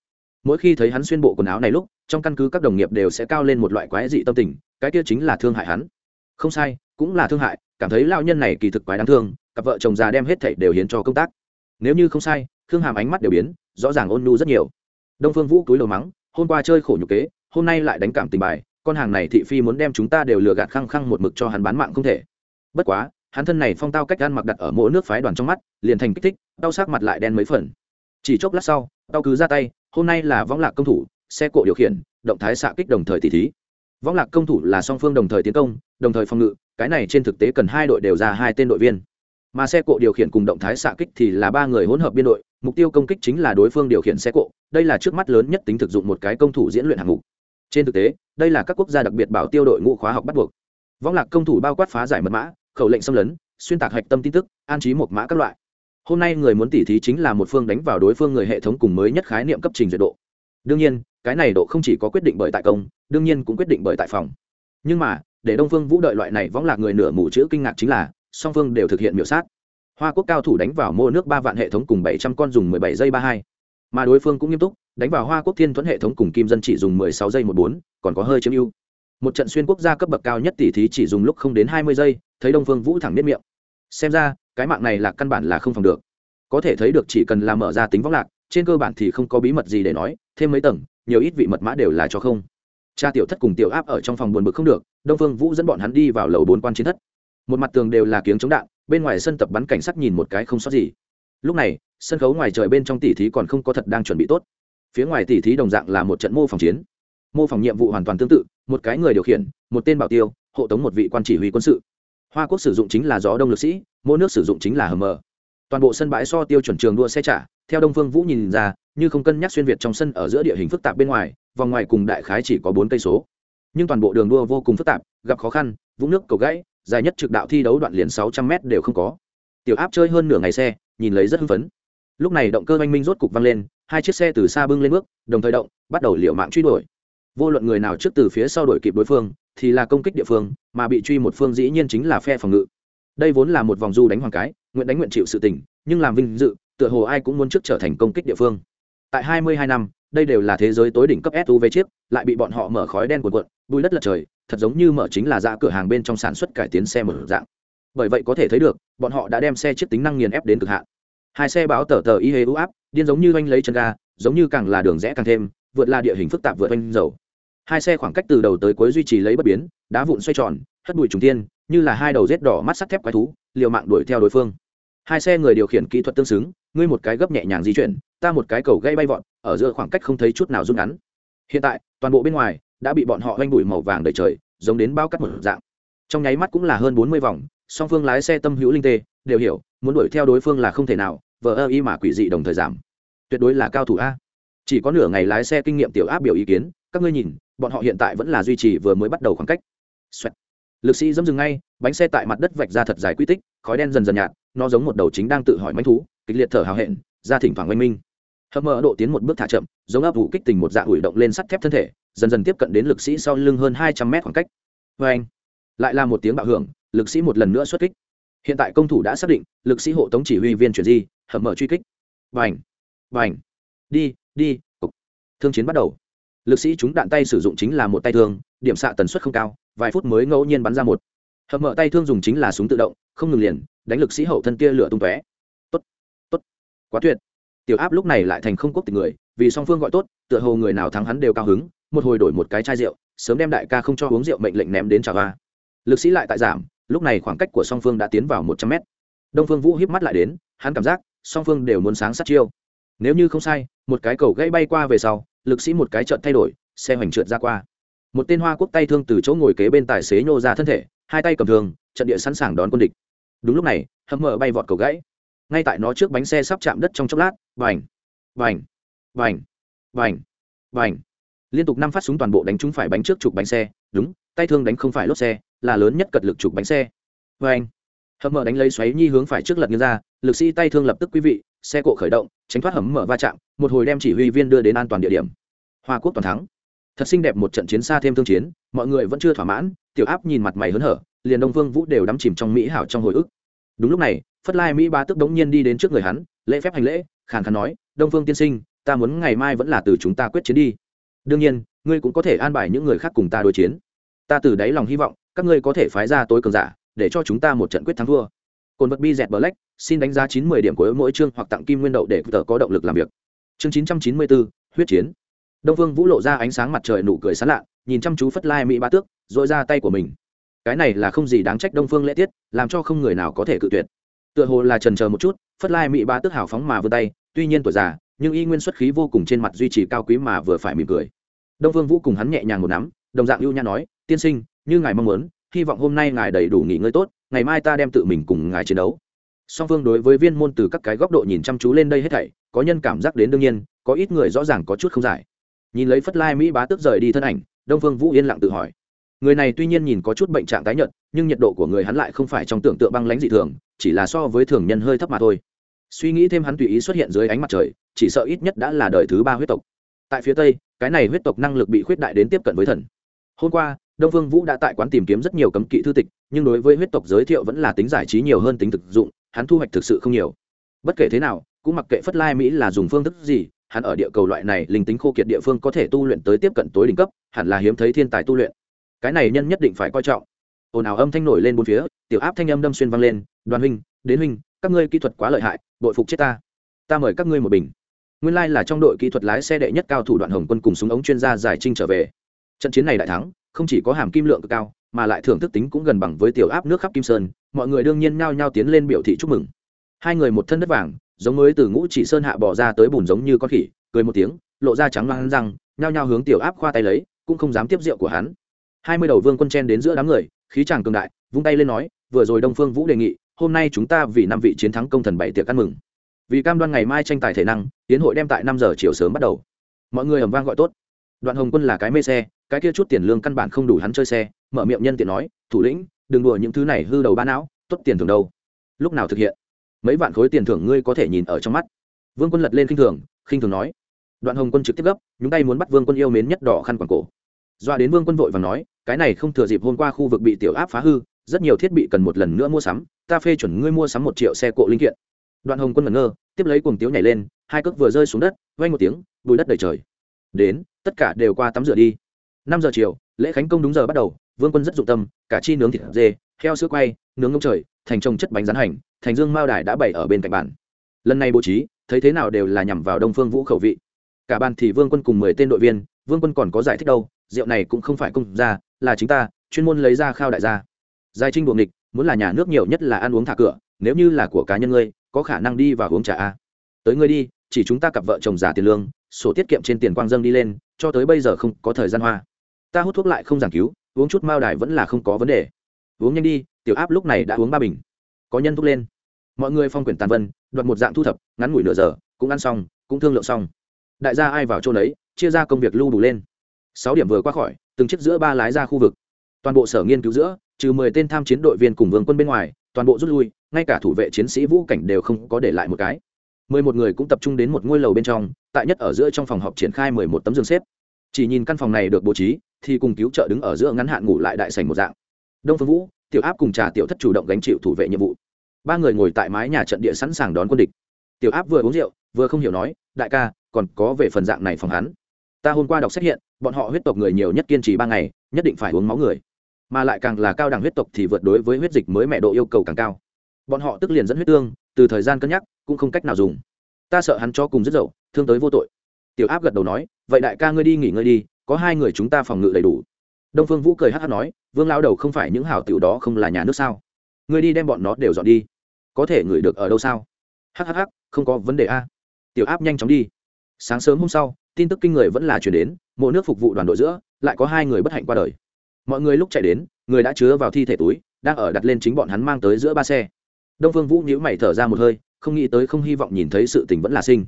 S1: Mỗi khi thấy hắn xuyên bộ quần áo này lúc, trong căn cứ các đồng nghiệp đều sẽ cao lên một loại quái dị tâm tình, cái kia chính là thương hại hắn. Không sai, cũng là thương hại cảm thấy lao nhân này kỳ thực quái đáng thương, cặp vợ chồng già đem hết thảy đều hiến cho công tác. Nếu như không sai, khương hàm ánh mắt đều biến, rõ ràng ôn nhu rất nhiều. Đông phương vũ túi lầu mắng, hôm qua chơi khổ nhục kế, hôm nay lại đánh cảm tình bài, con hàng này thị phi muốn đem chúng ta đều lừa gạt khăng khăng một mực cho hắn bán mạng không thể. Bất quá, hắn thân này phong tao cách ăn mặc đặt ở mỗi nước phái đoàn trong mắt, liền thành kích thích, đau sắc mặt lại đen mấy phần. Chỉ chốc lát sau, tao cứ ra tay, hôm nay là võng lạc công thủ, xe cộ điều khiển, động thái xạ kích đồng thời tỷ thí võng lạc công thủ là song phương đồng thời tiến công, đồng thời phòng ngự, cái này trên thực tế cần hai đội đều ra hai tên đội viên. Mà xe cộ điều khiển cùng động thái xạ kích thì là ba người hỗn hợp biên đội, mục tiêu công kích chính là đối phương điều khiển xe cộ, đây là trước mắt lớn nhất tính thực dụng một cái công thủ diễn luyện hạng mục. Trên thực tế, đây là các quốc gia đặc biệt bảo tiêu đội ngũ khóa học bắt buộc. Võng lạc công thủ bao quát phá giải mật mã, khẩu lệnh xâm lấn, xuyên tạc hạch tâm tin tức, an trí một mã các loại. Hôm nay người muốn tỉ thí chính là một phương đánh vào đối phương người hệ thống cùng mới nhất khái niệm cấp trình duyệt độ. Đương nhiên cái này độ không chỉ có quyết định bởi tại công, đương nhiên cũng quyết định bởi tại phòng. Nhưng mà, để đông phương vũ đợi loại này võng lạc người nửa mù chữ kinh ngạc chính là, song phương đều thực hiện miểu sát. Hoa quốc cao thủ đánh vào Mô nước ba vạn hệ thống cùng bảy trăm con dùng mười bảy giây ba hai. Mà đối phương cũng nghiêm túc, đánh vào hoa quốc thiên thuẫn hệ thống cùng kim dân chỉ dùng mười sáu giây một bốn, còn có hơi chiếm ưu. Một trận xuyên quốc gia cấp bậc cao nhất tỷ thí chỉ dùng lúc không đến hai mươi giây, thấy đông phương vũ thẳng biết miệng. Xem ra, cái mạng này là căn bản là không phòng được. Có thể thấy được chỉ cần làm mở ra tính võng lạc, trên cơ bản thì không có bí mật gì để nói, thêm mấy tầng nhiều ít vị mật mã đều là cho không. Cha tiểu thất cùng tiểu áp ở trong phòng buồn bực không được, đông phương vũ dẫn bọn hắn đi vào lầu bốn quan chiến thất. Một mặt tường đều là kiếng chống đạn, bên ngoài sân tập bắn cảnh sát nhìn một cái không sót gì. Lúc này, sân khấu ngoài trời bên trong tỉ thí còn không có thật đang chuẩn bị tốt. Phía ngoài tỉ thí đồng dạng là một trận mô phòng chiến. Mô phỏng nhiệm vụ hoàn toàn tương tự, một cái người điều khiển, một tên bảo tiêu, hộ tống một vị quan chỉ huy quân sự. Hoa quốc sử dụng chính là gió đông lực sĩ, mỗi nước sử dụng chính là hờ mờ toàn bộ sân bãi so tiêu chuẩn trường đua xe trả, theo đông phương vũ nhìn ra, như không cân nhắc xuyên việt trong sân ở giữa địa hình phức tạp bên ngoài, vòng ngoài cùng đại khái chỉ có bốn cây số. Nhưng toàn bộ đường đua vô cùng phức tạp, gặp khó khăn, vũng nước, cầu gãy, dài nhất trực đạo thi đấu đoạn liền sáu trăm m đều không có. Tiểu áp chơi hơn nửa ngày xe, nhìn lấy rất hưng phấn. Lúc này động cơ oanh minh rốt cục văng lên, hai chiếc xe từ xa bưng lên bước, đồng thời động, bắt đầu liệu mạng truy đuổi. Vô luận người nào trước từ phía sau đuổi kịp đối phương, thì là công kích địa phương, mà bị truy một phương dĩ nhiên chính là phe phòng ngự. Đây vốn là một vòng du đánh hoàng cái nguyện đánh nguyện chịu sự tình, nhưng làm vinh dự, tựa hồ ai cũng muốn trước trở thành công kích địa phương. Tại 22 năm, đây đều là thế giới tối đỉnh cấp suv chiếc, lại bị bọn họ mở khói đen cuồn cuộn, bùi đất lật trời, thật giống như mở chính là ra cửa hàng bên trong sản xuất cải tiến xe mở dạng. Bởi vậy có thể thấy được, bọn họ đã đem xe chiếc tính năng nghiền ép đến cực hạn. Hai xe báo tờ tờ y hê u áp, điên giống như oanh lấy chân ga, giống như càng là đường rẽ càng thêm, vượt là địa hình phức tạp vượt oanh dầu. Hai xe khoảng cách từ đầu tới cuối duy trì lấy bất biến, đá vụn xoay tròn, hất bụi trùng tiên như là hai đầu rết đỏ mắt sắt thép quái thú, liều mạng đuổi theo đối phương hai xe người điều khiển kỹ thuật tương xứng, ngươi một cái gấp nhẹ nhàng di chuyển, ta một cái cầu gây bay vọt, ở giữa khoảng cách không thấy chút nào rút ngắn. Hiện tại, toàn bộ bên ngoài đã bị bọn họ oanh bụi màu vàng đầy trời, giống đến bao cắt một dạng. Trong nháy mắt cũng là hơn bốn mươi vòng, song phương lái xe tâm hữu linh tê, đều hiểu, muốn đuổi theo đối phương là không thể nào, vờ ơ y mà quỷ dị đồng thời giảm. Tuyệt đối là cao thủ a. Chỉ có nửa ngày lái xe kinh nghiệm tiểu áp biểu ý kiến, các ngươi nhìn, bọn họ hiện tại vẫn là duy trì vừa mới bắt đầu khoảng cách. Xoẹt. lực sĩ dẫm dừng ngay, bánh xe tại mặt đất vạch ra thật dài quy tích, khói đen dần dần nhạt nó giống một đầu chính đang tự hỏi manh thú, kịch liệt thở hào hẹn, ra thỉnh thoảng oanh minh. Hầm mỡ độ tiến một bước thả chậm, giống áp vụ kích tình một dạng ủi động lên sắt thép thân thể, dần dần tiếp cận đến lực sĩ sau lưng hơn hai trăm mét khoảng cách. Vê anh lại là một tiếng bạo hưởng, lực sĩ một lần nữa xuất kích. Hiện tại công thủ đã xác định, lực sĩ hộ tống chỉ huy viên chuyển di hầm mở truy kích. Vành vành đi đi, cục. Thương chiến bắt đầu. Lực sĩ chúng đạn tay sử dụng chính là một tay thương, điểm xạ tần suất không cao, vài phút mới ngẫu nhiên bắn ra một hầm mở tay thương dùng chính là súng tự động, không ngừng liền, đánh lực sĩ hậu thân kia lửa tung tóe. Tốt tốt, quá tuyệt. Tiểu áp lúc này lại thành không quốc tịch người, vì song phương gọi tốt, tựa hồ người nào thắng hắn đều cao hứng, một hồi đổi một cái chai rượu, sớm đem đại ca không cho uống rượu mệnh lệnh ném đến trà va lực sĩ lại tại giảm, lúc này khoảng cách của song phương đã tiến vào một trăm mét. Đông phương vũ hiếp mắt lại đến, hắn cảm giác, song phương đều muốn sáng sát chiêu. Nếu như không sai, một cái cầu gãy bay qua về sau, lực sĩ một cái trận thay đổi, xe hoành trượt ra qua. Một tên hoa quốc tay thương từ chỗ ngồi kế bên tài xế nhô ra thân thể hai tay cầm thường trận địa sẵn sàng đón quân địch. Đúng lúc này hầm mở bay vọt cầu gãy. Ngay tại nó trước bánh xe sắp chạm đất trong chốc lát vành vành vành vành vành liên tục năm phát súng toàn bộ đánh trúng phải bánh trước trục bánh xe. Đúng, tay thương đánh không phải lốp xe, là lớn nhất cật lực trục bánh xe. Vành hầm mở đánh lấy xoáy nhi hướng phải trước lật nghiêng ra. Lực sĩ tay thương lập tức quý vị, xe cộ khởi động, tránh thoát hầm mở va chạm, một hồi đem chỉ huy viên đưa đến an toàn địa điểm. Hoa quốc toàn thắng thật xinh đẹp một trận chiến xa thêm thương chiến, mọi người vẫn chưa thỏa mãn, tiểu áp nhìn mặt mày hớn hở, liền đông vương vũ đều đắm chìm trong mỹ hảo trong hồi ức. Đúng lúc này, phất lai mỹ ba tức đống nhiên đi đến trước người hắn, lễ phép hành lễ, khàn khàn nói, đông phương tiên sinh, ta muốn ngày mai vẫn là từ chúng ta quyết chiến đi. Đương nhiên, ngươi cũng có thể an bài những người khác cùng ta đối chiến. Ta từ đáy lòng hy vọng, các ngươi có thể phái ra tối cường giả, để cho chúng ta một trận quyết thắng thua. Cồn vật bi dẹt black, xin đánh giá chín mươi điểm của mỗi chương hoặc tặng kim nguyên đậu để tờ có động lực làm việc. Chương chín trăm chín mươi bốn huyết chiến đông phương vũ lộ ra ánh sáng mặt trời nụ cười sán lạ, nhìn chăm chú phất lai mỹ ba tước dội ra tay của mình. Cái này là không gì đáng trách đông phương lễ tiết, làm cho không người nào có thể cự tuyệt. Tựa hồ là trần chờ một chút, phất lai mỹ ba tước hào phóng mà vươn tay, tuy nhiên tuổi già, nhưng y nguyên xuất khí vô cùng trên mặt duy trì cao quý mà vừa phải mỉm cười. Đông phương vũ cùng hắn nhẹ nhàng một nắm, đồng dạng ưu nhã nói, tiên sinh, như ngài mong muốn, hy vọng hôm nay ngài đầy đủ nghỉ ngơi tốt, ngày mai ta đem tự mình cùng ngài chiến đấu. Song phương đối với viên môn từ các cái góc độ nhìn chăm chú lên đây hết thảy, có nhân cảm giác đến đương nhiên, có ít người rõ ràng có chút không giải nhìn lấy phất lai mỹ bá tước rời đi thân ảnh, đông phương vũ yên lặng tự hỏi. Người này tuy nhiên nhìn có chút bệnh trạng tái nhợt, nhưng nhiệt độ của người hắn lại không phải trong tưởng tượng băng lãnh dị thường, chỉ là so với thường nhân hơi thấp mà thôi. Suy nghĩ thêm hắn tùy ý xuất hiện dưới ánh mặt trời, chỉ sợ ít nhất đã là đời thứ ba huyết tộc. Tại phía tây, cái này huyết tộc năng lực bị khuyết đại đến tiếp cận với thần. Hôm qua, đông phương vũ đã tại quán tìm kiếm rất nhiều cấm kỵ thư tịch, nhưng đối với huyết tộc giới thiệu vẫn là tính giải trí nhiều hơn tính thực dụng, hắn thu hoạch thực sự không nhiều. Bất kể thế nào, cũng mặc kệ phất lai mỹ là dùng phương thức gì hắn ở địa cầu loại này linh tính khô kiệt địa phương có thể tu luyện tới tiếp cận tối đỉnh cấp, hẳn là hiếm thấy thiên tài tu luyện. Cái này nhân nhất định phải coi trọng. Ồn ào âm thanh nổi lên bốn phía, tiểu áp thanh âm đâm xuyên vang lên, đoàn huynh, đến huynh, các ngươi kỹ thuật quá lợi hại bội phục chết ta. Ta mời các ngươi một bình. Nguyên lai là trong đội kỹ thuật lái xe đệ nhất cao thủ đoạn hồng quân cùng súng ống chuyên gia giải trinh trở về. Trận chiến này đại thắng, không chỉ có hàm kim lượng cực cao, mà lại thưởng thức tính cũng gần bằng với tiểu áp nước khắp kim sơn, mọi người đương nhiên nhao nhao tiến lên biểu thị chúc mừng. Hai người một thân đất vàng giống mới từ ngũ chỉ sơn hạ bỏ ra tới bùn giống như con khỉ, cười một tiếng, lộ ra trắng loang răng, nhao nhao hướng tiểu áp khoa tay lấy, cũng không dám tiếp rượu của hắn. Hai mươi đầu vương quân chen đến giữa đám người, khí chàng cường đại, vung tay lên nói, vừa rồi đông phương vũ đề nghị, hôm nay chúng ta vì năm vị chiến thắng công thần bảy tiệc ăn mừng. Vì cam đoan ngày mai tranh tài thể năng, tiến hội đem tại năm giờ chiều sớm bắt đầu. Mọi người ẩm vang gọi tốt. Đoạn hồng quân là cái mê xe, cái kia chút tiền lương căn bản không đủ hắn chơi xe, mở miệng nhân tiện nói, thủ lĩnh, đừng đùa những thứ này hư đầu ba não, tốt tiền thường đâu. Lúc nào thực hiện? Mấy vạn khối tiền thưởng ngươi có thể nhìn ở trong mắt. Vương quân lật lên khinh thường khinh thường nói. Đoạn hồng quân trực tiếp gấp, nhúng tay muốn bắt vương quân yêu mến nhất đỏ khăn quảng cổ. Doa đến vương quân vội và nói, cái này không thừa dịp hôm qua khu vực bị tiểu áp phá hư, rất nhiều thiết bị cần một lần nữa mua sắm, ta phê chuẩn ngươi mua sắm một triệu xe cộ linh kiện. Đoạn hồng quân ngẩn ngơ, tiếp lấy cuồng tiếu nhảy lên, hai cước vừa rơi xuống đất vay một tiếng, bùi đất đầy trời. Đến, tất cả đều qua tắm rửa đi. Năm giờ chiều, lễ khánh công đúng giờ bắt đầu, vương quân rất dụng tâm, cả chi nướng thịt dê, heo sữa quay, nướng ngông trời thành trồng chất bánh rán hành, thành dương mao đài đã bày ở bên cạnh bàn. Lần này bố trí, thấy thế nào đều là nhằm vào đông phương vũ khẩu vị. Cả bàn thì vương quân cùng mười tên đội viên, vương quân còn có giải thích đâu, rượu này cũng không phải công ra, là chính ta, chuyên môn lấy ra khao đại gia. Giai trinh buồng địch muốn là nhà nước nhiều nhất là ăn uống thả cửa, nếu như là của cá nhân ngươi, có khả năng đi và uống trà a. Tới ngươi đi, chỉ chúng ta cặp vợ chồng giả tiền lương, sổ tiết kiệm trên tiền quang dâng đi lên, cho tới bây giờ không có thời gian hoa. Ta hút thuốc lại không giảng cứu, uống chút mao đài vẫn là không có vấn đề. Uống nhanh đi tiểu áp lúc này đã uống ba bình. Có nhân thúc lên. Mọi người phong quyển tàn vân, đoạt một dạng thu thập, ngắn ngủi nửa giờ, cũng ăn xong, cũng thương lượng xong. Đại gia ai vào chỗ đấy chia ra công việc lưu đủ lên. Sáu điểm vừa qua khỏi, từng chiếc giữa ba lái ra khu vực. Toàn bộ sở nghiên cứu giữa, trừ mười tên tham chiến đội viên cùng vương quân bên ngoài, toàn bộ rút lui, ngay cả thủ vệ chiến sĩ vũ cảnh đều không có để lại một cái. Mười một người cũng tập trung đến một ngôi lầu bên trong, tại nhất ở giữa trong phòng họp triển khai mười một tấm giường xếp. Chỉ nhìn căn phòng này được bố trí, thì cùng cứu trợ đứng ở giữa ngắn hạn ngủ lại đại sành một dạng. Đông phương vũ tiểu áp cùng trà tiểu thất chủ động gánh chịu thủ vệ nhiệm vụ. Ba người ngồi tại mái nhà trận địa sẵn sàng đón quân địch. Tiểu áp vừa uống rượu, vừa không hiểu nói, đại ca, còn có về phần dạng này phòng hắn? Ta hôm qua đọc xét hiện, bọn họ huyết tộc người nhiều nhất kiên trì ba ngày, nhất định phải uống máu người. Mà lại càng là cao đẳng huyết tộc thì vượt đối với huyết dịch mới mẹ độ yêu cầu càng cao. Bọn họ tức liền dẫn huyết tương, từ thời gian cân nhắc, cũng không cách nào dùng. Ta sợ hắn cho cùng rất dậu, thương tới vô tội. Tiểu áp gật đầu nói, vậy đại ca ngươi đi nghỉ ngơi đi, có hai người chúng ta phòng ngự đầy đủ. Đông phương vũ cười hát hát nói vương lao đầu không phải những hảo tiểu đó không là nhà nước sao? Ngươi đi đem bọn nó đều dọn đi. Có thể ngửi được ở đâu sao? Hhh không có vấn đề a. Tiểu áp nhanh chóng đi. Sáng sớm hôm sau, tin tức kinh người vẫn là chuyển đến, mộ nước phục vụ đoàn đội giữa, lại có hai người bất hạnh qua đời. Mọi người lúc chạy đến, người đã chứa vào thi thể túi, đang ở đặt lên chính bọn hắn mang tới giữa ba xe. Đông phương vũ nhíu mày thở ra một hơi, không nghĩ tới không hy vọng nhìn thấy sự tình vẫn là sinh.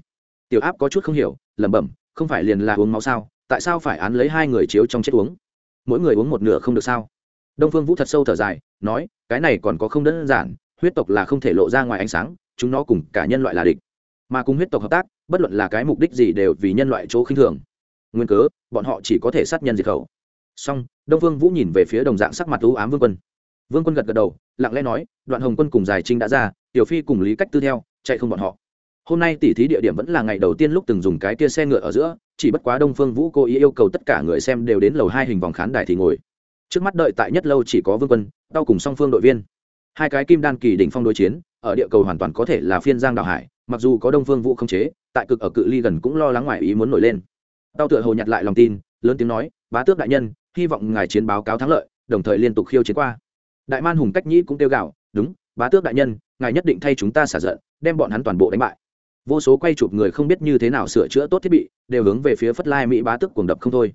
S1: Tiểu áp có chút không hiểu, lẩm bẩm, không phải liền là uống máu sao? Tại sao phải án lấy hai người chiếu trong chết uống? Mỗi người uống một nửa không được sao? Đông phương vũ thật sâu thở dài, nói, cái này còn có không đơn giản, huyết tộc là không thể lộ ra ngoài ánh sáng, chúng nó cùng cả nhân loại là địch. Mà cùng huyết tộc hợp tác, bất luận là cái mục đích gì đều vì nhân loại chỗ khinh thường. Nguyên cớ, bọn họ chỉ có thể sát nhân diệt khẩu. Song đông Phương vũ nhìn về phía đồng dạng sắc mặt u ám vương quân. Vương quân gật gật đầu, lặng lẽ nói, đoạn hồng quân cùng giải trinh đã ra, tiểu phi cùng lý cách tư theo, chạy không bọn họ hôm nay tỉ thí địa điểm vẫn là ngày đầu tiên lúc từng dùng cái kia xe ngựa ở giữa, chỉ bất quá đông phương vũ cố ý yêu cầu tất cả người xem đều đến lầu hai hình vòng khán đài thì ngồi. Trước mắt đợi tại nhất lâu chỉ có vương quân đau cùng song phương đội viên. Hai cái kim đan kỳ đỉnh phong đối chiến, ở địa cầu hoàn toàn có thể là phiên giang đào hải, mặc dù có đông phương vũ không chế, tại cực ở cự ly gần cũng lo lắng ngoài ý muốn nổi lên. Đau tựa hồ nhặt lại lòng tin, lớn tiếng nói, bá tước đại nhân, hy vọng ngài chiến báo cáo thắng lợi, đồng thời liên tục khiêu chiến qua. Đại man hùng cách nhĩ cũng kêu gạo đúng, bá tước đại nhân, ngài nhất định thay chúng ta xả giận, đem bọn hắn toàn bộ đánh bại vô số quay chụp người không biết như thế nào sửa chữa tốt thiết bị, đều hướng về phía phất lai mỹ bá tước cuồng đập không thôi.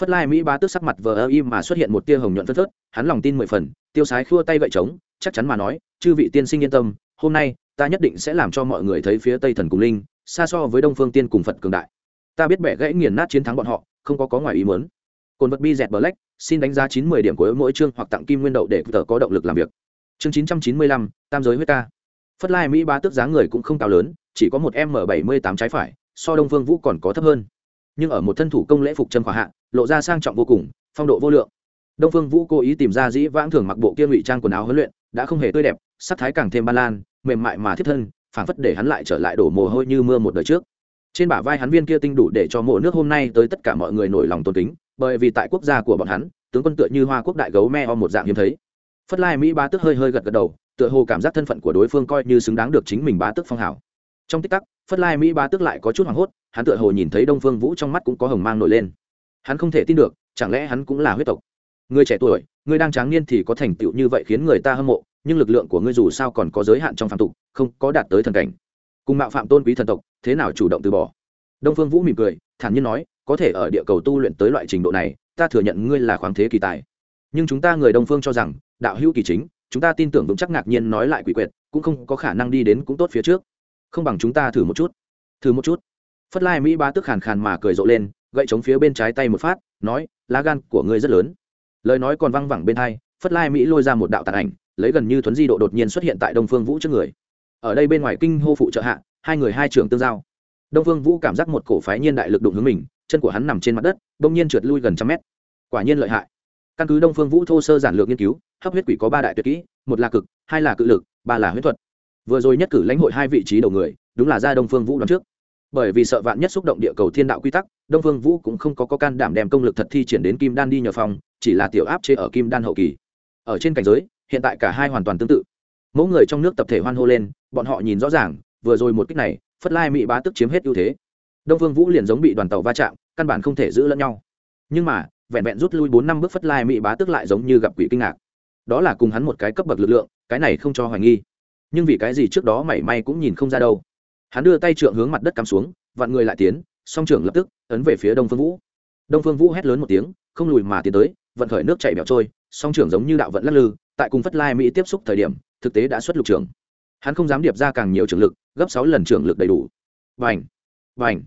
S1: Phất lai mỹ bá tước sắc mặt vờ ơ im mà xuất hiện một tia hồng nhuận phất phớt, hắn lòng tin mười phần, tiêu sái khua tay gậy trống, chắc chắn mà nói, chư vị tiên sinh yên tâm, hôm nay ta nhất định sẽ làm cho mọi người thấy phía tây thần cùng linh, xa so với đông phương tiên cùng phật cường đại. Ta biết bẻ gãy nghiền nát chiến thắng bọn họ, không có có ngoài ý muốn. Cồn vật bi dẹt black, xin đánh giá chín mươi điểm của mỗi chương hoặc tặng kim nguyên đậu để tờ có động lực làm việc. Chương chín trăm chín mươi lăm, tam giới huyết ca phất lai mỹ ba tước giá người cũng không cao lớn, chỉ có một m bảy mươi tám trái phải, so đông phương vũ còn có thấp hơn. Nhưng ở một thân thủ công lễ phục chân khỏa hạ, lộ ra sang trọng vô cùng, phong độ vô lượng. Đông phương vũ cố ý tìm ra dĩ vãng thường mặc bộ kia ngụy trang quần áo huấn luyện, đã không hề tươi đẹp, sắc thái càng thêm ba lan, mềm mại mà thiết thân, phảng phất để hắn lại trở lại đổ mồ hôi như mưa một đời trước. Trên bả vai hắn viên kia tinh đủ để cho mộ nước hôm nay tới tất cả mọi người nổi lòng tôn kính, bởi vì tại quốc gia của bọn hắn, tướng quân tựa như hoa quốc đại gấu me o một dạng hiếm thấy. Phất lai mỹ ba tức hơi hơi gật gật đầu tựa hồ cảm giác thân phận của đối phương coi như xứng đáng được chính mình bá tước phong hảo trong tích tắc, phất lai mỹ Bá Tước lại có chút hoảng hốt, hắn tựa hồ nhìn thấy đông phương vũ trong mắt cũng có hồng mang nổi lên. Hắn không thể tin được, chẳng lẽ hắn cũng là huyết tộc? Người trẻ tuổi, người đang tráng niên thì có thành tựu như vậy khiến người ta hâm mộ, nhưng lực lượng của ngươi dù sao còn có giới hạn trong phạm tục, không có đạt tới thần cảnh. Cùng mạo phạm tôn quý thần tộc, thế nào chủ động từ bỏ? Đông phương vũ mỉm cười, thản nhiên nói, có thể ở địa cầu tu luyện tới loại trình độ này, ta thừa nhận ngươi là khoáng thế kỳ tài. Nhưng chúng ta người đông phương cho rằng, đạo hữu kỳ chính chúng ta tin tưởng vững chắc ngạc nhiên nói lại quỷ quyệt, cũng không có khả năng đi đến cũng tốt phía trước. Không bằng chúng ta thử một chút. Thử một chút. Phất lai mỹ ba tức khàn khàn mà cười rộ lên, gậy chống phía bên trái tay một phát, nói, lá gan của ngươi rất lớn. Lời nói còn văng vẳng bên hai, phất lai mỹ lôi ra một đạo tàn ảnh, lấy gần như thuấn di độ đột nhiên xuất hiện tại đông phương vũ trước người. Ở đây bên ngoài kinh hô phụ trợ hạ, hai người hai trưởng tương giao. Đông phương vũ cảm giác một cổ phái nhiên đại lực đụng hướng mình, chân của hắn nằm trên mặt đất đông nhiên trượt lui gần trăm mét. Quả nhiên lợi hại căn cứ đông phương vũ thô sơ giản lược nghiên cứu hấp huyết quỷ có ba đại tuyệt kỹ một là cực hai là cự lực ba là huyết thuật. Vừa rồi nhất cử lãnh hội hai vị trí đầu người đúng là ra đông phương vũ đón trước. Bởi vì sợ vạn nhất xúc động địa cầu thiên đạo quy tắc đông phương vũ cũng không có, có can đảm đem công lực thật thi triển đến kim đan đi nhờ phòng chỉ là tiểu áp chế ở kim đan hậu kỳ. Ở trên cảnh giới hiện tại cả hai hoàn toàn tương tự. Mỗi người trong nước tập thể hoan hô lên bọn họ nhìn rõ ràng vừa rồi một cách này phất lai mỹ bá tức chiếm hết ưu thế. Đông phương vũ liền giống bị đoàn tàu va chạm căn bản không thể giữ lẫn nhau. Nhưng mà vẹn vẹn rút lui bốn năm bước phất lai mỹ bá tức lại giống như gặp quỷ kinh ngạc. Đó là cùng hắn một cái cấp bậc lực lượng, cái này không cho hoài nghi. Nhưng vì cái gì trước đó mảy may cũng nhìn không ra đâu. Hắn đưa tay trượng hướng mặt đất cắm xuống, vặn người lại tiến, song trưởng lập tức, ấn về phía đông phương vũ. Đông phương vũ hét lớn một tiếng, không lùi mà tiến tới, vận khởi nước chảy bẹo trôi, song trưởng giống như đạo vận lắc lư, tại cùng phất lai mỹ tiếp xúc thời điểm, thực tế đã xuất lục trưởng. Hắn không dám điệp ra càng nhiều trưởng lực, gấp sáu lần trưởng lực đầy đủ. Vành vành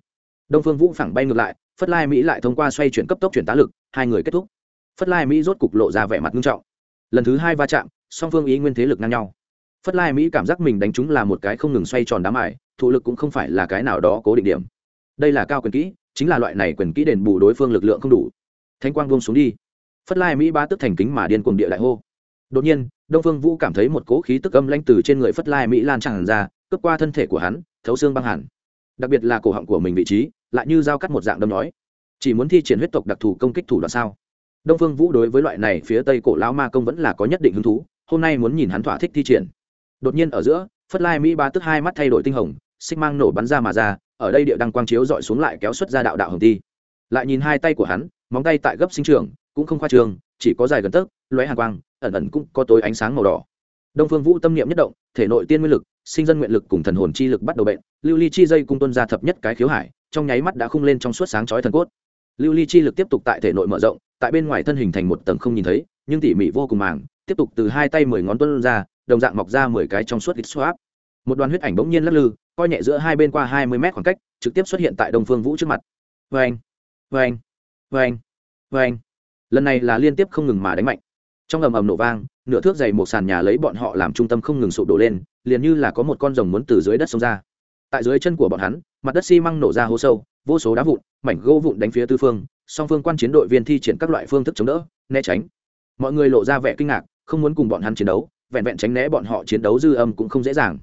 S1: đông phương vũ phẳng bay ngược lại, phất lai mỹ lại thông qua xoay chuyển cấp tốc chuyển tá lực hai người kết thúc. Phất lai mỹ rốt cục lộ ra vẻ mặt nghiêm trọng. Lần thứ hai va chạm, song phương ý nguyên thế lực ngang nhau. Phất lai mỹ cảm giác mình đánh chúng là một cái không ngừng xoay tròn đám ải thụ lực cũng không phải là cái nào đó cố định điểm. Đây là cao quyền kỹ, chính là loại này quyền kỹ đền bù đối phương lực lượng không đủ. Thanh quang buông xuống đi. Phất lai mỹ ba tức thành kính mà điên cuồng địa đại hô. Đột nhiên, đông phương vũ cảm thấy một cỗ khí tức âm lanh từ trên người phất lai mỹ lan tràn ra, cướp qua thân thể của hắn, thấu xương băng hẳn. Đặc biệt là cổ họng của mình vị trí, lại như dao cắt một dạng đâm nói chỉ muốn thi triển huyết tộc đặc thù công kích thủ đoạn sao? Đông phương vũ đối với loại này phía tây cổ lão ma công vẫn là có nhất định hứng thú, hôm nay muốn nhìn hắn thỏa thích thi triển. Đột nhiên ở giữa, phất lai mỹ ba tức hai mắt thay đổi tinh hồng, xích mang nổ bắn ra mà ra, ở đây địa đăng quang chiếu dọi xuống lại kéo xuất ra đạo đạo hồng ti. Lại nhìn hai tay của hắn, móng tay tại gấp sinh trường cũng không khoa trường, chỉ có dài gần tấc, lóe hàng quang, ẩn ẩn cũng có tối ánh sáng màu đỏ. Đông phương vũ tâm niệm nhất động, thể nội tiên nguyên lực, sinh dân nguyện lực cùng thần hồn chi lực bắt đầu bệnh, lưu ly chi dây cung tuân ra thập nhất cái khiếu hải, trong nháy mắt đã khung lên trong suốt sáng chói thần cốt lưu ly chi lực tiếp tục tại thể nội mở rộng, tại bên ngoài thân hình thành một tầng không nhìn thấy, nhưng tỉ mỉ vô cùng màng, tiếp tục từ hai tay mười ngón tuân ra, đồng dạng mọc ra mười cái trong suốt ít swap một đoàn huyết ảnh bỗng nhiên lắc lư, coi nhẹ giữa hai bên qua hai mươi mét khoảng cách, trực tiếp xuất hiện tại đông phương vũ trước mặt. Vê anh vê anh vê anh vê anh lần này là liên tiếp không ngừng mà đánh mạnh. Trong ầm ầm nổ vang, nửa thước dày một sàn nhà lấy bọn họ làm trung tâm không ngừng sụp đổ lên, liền như là có một con rồng muốn từ dưới đất xông ra. Tại dưới chân của bọn hắn, mặt đất xi măng nổ ra hố sâu vô số đá vụn, mảnh gỗ vụn đánh phía tư phương, song phương quan chiến đội viên thi triển các loại phương thức chống đỡ, né tránh. Mọi người lộ ra vẻ kinh ngạc, không muốn cùng bọn hắn chiến đấu, vẹn vẹn tránh né bọn họ chiến đấu dư âm cũng không dễ dàng.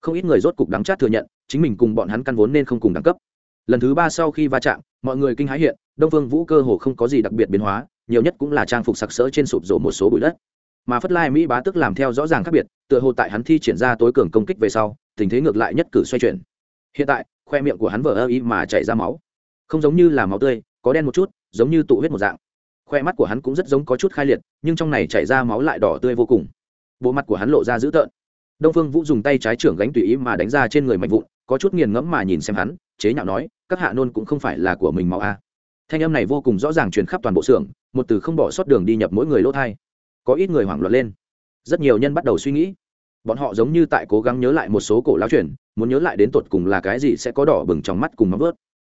S1: Không ít người rốt cục đắng chát thừa nhận, chính mình cùng bọn hắn căn vốn nên không cùng đẳng cấp. Lần thứ ba sau khi va chạm, mọi người kinh hãi hiện, đông phương vũ cơ hồ không có gì đặc biệt biến hóa, nhiều nhất cũng là trang phục sặc sỡ trên sụp rổ một số bụi đất. Mà phất lai mỹ bá tức làm theo rõ ràng khác biệt, tựa hồ tại hắn thi triển ra tối cường công kích về sau, tình thế ngược lại nhất cử xoay chuyển. Hiện tại khoe miệng của hắn vỡ ơ y mà chảy ra máu. Không giống như là máu tươi, có đen một chút, giống như tụ huyết một dạng. Khoe mắt của hắn cũng rất giống có chút khai liệt, nhưng trong này chảy ra máu lại đỏ tươi vô cùng. Bộ mặt của hắn lộ ra dữ tợn. Đông phương vũ dùng tay trái trưởng gánh tùy ý mà đánh ra trên người mạnh vụn, có chút nghiền ngẫm mà nhìn xem hắn, chế nhạo nói, các hạ nôn cũng không phải là của mình máu a thanh âm này vô cùng rõ ràng truyền khắp toàn bộ xưởng, một từ không bỏ sót đường đi nhập mỗi người lỗ thai. Có ít người hoảng loạn lên. Rất nhiều nhân bắt đầu suy nghĩ. Bọn họ giống như tại cố gắng nhớ lại một số cổ lão truyền muốn nhớ lại đến tột cùng là cái gì sẽ có đỏ bừng trong mắt cùng mắm vớt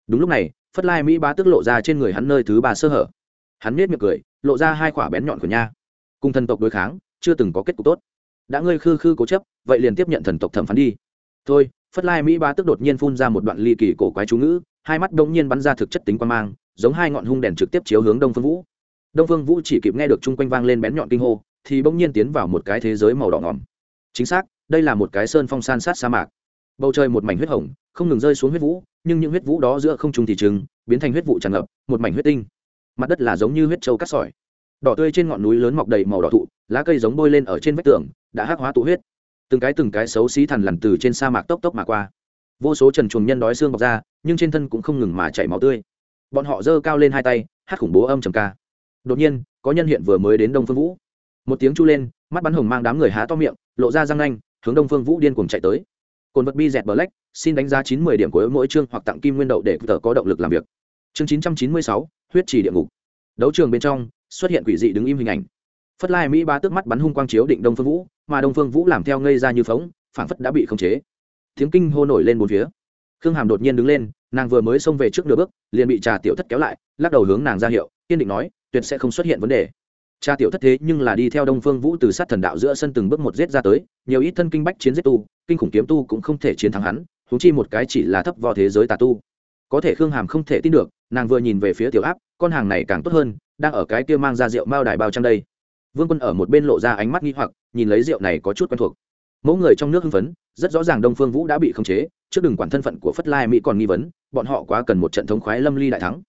S1: đúng lúc này, phất lai mỹ ba tức lộ ra trên người hắn nơi thứ ba sơ hở. Hắn nết miệng cười, lộ ra hai quả bén nhọn của nha. Cùng thần tộc đối kháng, chưa từng có kết cục tốt. Đã ngươi khư khư cố chấp, vậy liền tiếp nhận thần tộc thẩm phán đi. Thôi, phất lai mỹ ba tức đột nhiên phun ra một đoạn ly kỳ cổ quái chú ngữ, hai mắt đông nhiên bắn ra thực chất tính quan mang, giống hai ngọn hung đèn trực tiếp chiếu hướng đông phương vũ. Đông phương vũ chỉ kịp nghe được chung quanh vang lên bén nhọn kinh hô, thì bỗng nhiên tiến vào một cái thế giới màu đỏ ngỏm. Chính xác, đây là một cái sơn phong san sát sa mạc bầu trời một mảnh huyết hồng, không ngừng rơi xuống huyết vũ, nhưng những huyết vũ đó giữa không trùng thì trứng biến thành huyết vụ tràn ngập, một mảnh huyết tinh. Mặt đất là giống như huyết trâu cắt sỏi. Đỏ tươi trên ngọn núi lớn mọc đầy màu đỏ thụ, lá cây giống bôi lên ở trên vách tường, đã hắc hóa tụ huyết. Từng cái từng cái xấu xí thằn lằn từ trên sa mạc tốc tốc mà qua. Vô số trần chuồng nhân đói xương bọc ra, nhưng trên thân cũng không ngừng mà chảy máu tươi. Bọn họ giơ cao lên hai tay, hát khủng bố âm trầm ca. Đột nhiên, có nhân hiện vừa mới đến đông phương vũ. Một tiếng chu lên, mắt bắn hồng mang đám người há to miệng, lộ ra răng nanh, hướng đông phương vũ điên cuồng chạy tới cồn vật bi dẹt black, xin đánh giá chín mươi điểm của mỗi chương hoặc tặng kim nguyên đậu để tự có động lực làm việc. Chương chín trăm chín mươi sáu, huyết trì địa ngục. Đấu trường bên trong, xuất hiện quỷ dị đứng im hình ảnh. Phất lai mỹ ba tước mắt bắn hung quang chiếu định đông phương vũ, mà đông phương vũ làm theo ngây ra như phóng phản phất đã bị khống chế. Tiếng kinh hô nổi lên bốn phía. Khương hàm đột nhiên đứng lên, nàng vừa mới xông về trước nửa bước, liền bị trà tiểu thất kéo lại, lắc đầu hướng nàng ra hiệu, kiên định nói, tuyệt sẽ không xuất hiện vấn đề cha tiểu thất thế nhưng là đi theo đông phương vũ từ sát thần đạo giữa sân từng bước một giết ra tới, nhiều ít thân kinh bách chiến giết tu, kinh khủng kiếm tu cũng không thể chiến thắng hắn húng chi một cái chỉ là thấp vào thế giới tà tu. Có thể khương hàm không thể tin được, nàng vừa nhìn về phía tiểu áp, con hàng này càng tốt hơn, đang ở cái kia mang ra rượu mao đài bao trong đây. Vương quân ở một bên lộ ra ánh mắt nghi hoặc, nhìn lấy rượu này có chút quen thuộc. Mẫu người trong nước hưng phấn, rất rõ ràng đông phương vũ đã bị khống chế, trước đừng quản thân phận của phất lai mỹ còn nghi vấn, bọn họ quá cần một trận thống khoái lâm ly đại thắng.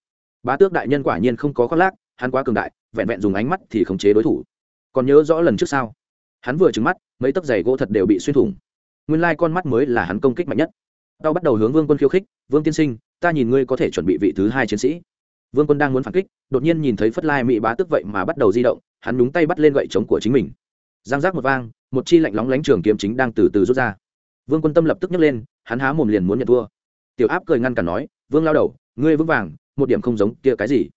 S1: Bá tước đại nhân quả nhiên không có khoác lác hắn quá cường đại, vẹn vẹn dùng ánh mắt thì khống chế đối thủ. Còn nhớ rõ lần trước sao? Hắn vừa trứng mắt, mấy tấc giày gỗ thật đều bị xuyên thủng. Nguyên lai con mắt mới là hắn công kích mạnh nhất. Tao bắt đầu hướng vương quân khiêu khích, vương tiên sinh, ta nhìn ngươi có thể chuẩn bị vị thứ hai chiến sĩ. Vương quân đang muốn phản kích, đột nhiên nhìn thấy phất lai mỹ bá tức vậy mà bắt đầu di động, hắn nhúng tay bắt lên gậy chống của chính mình. Giang giác một vang, một chi lạnh lóng lánh trường kiếm chính đang từ từ rút ra. Vương quân tâm lập tức nhấc lên, hắn há mồm liền muốn nhận thua. Tiểu áp cười ngăn cản nói, vương lao đầu, ngươi vững vàng, một điểm không giống kia cái gì.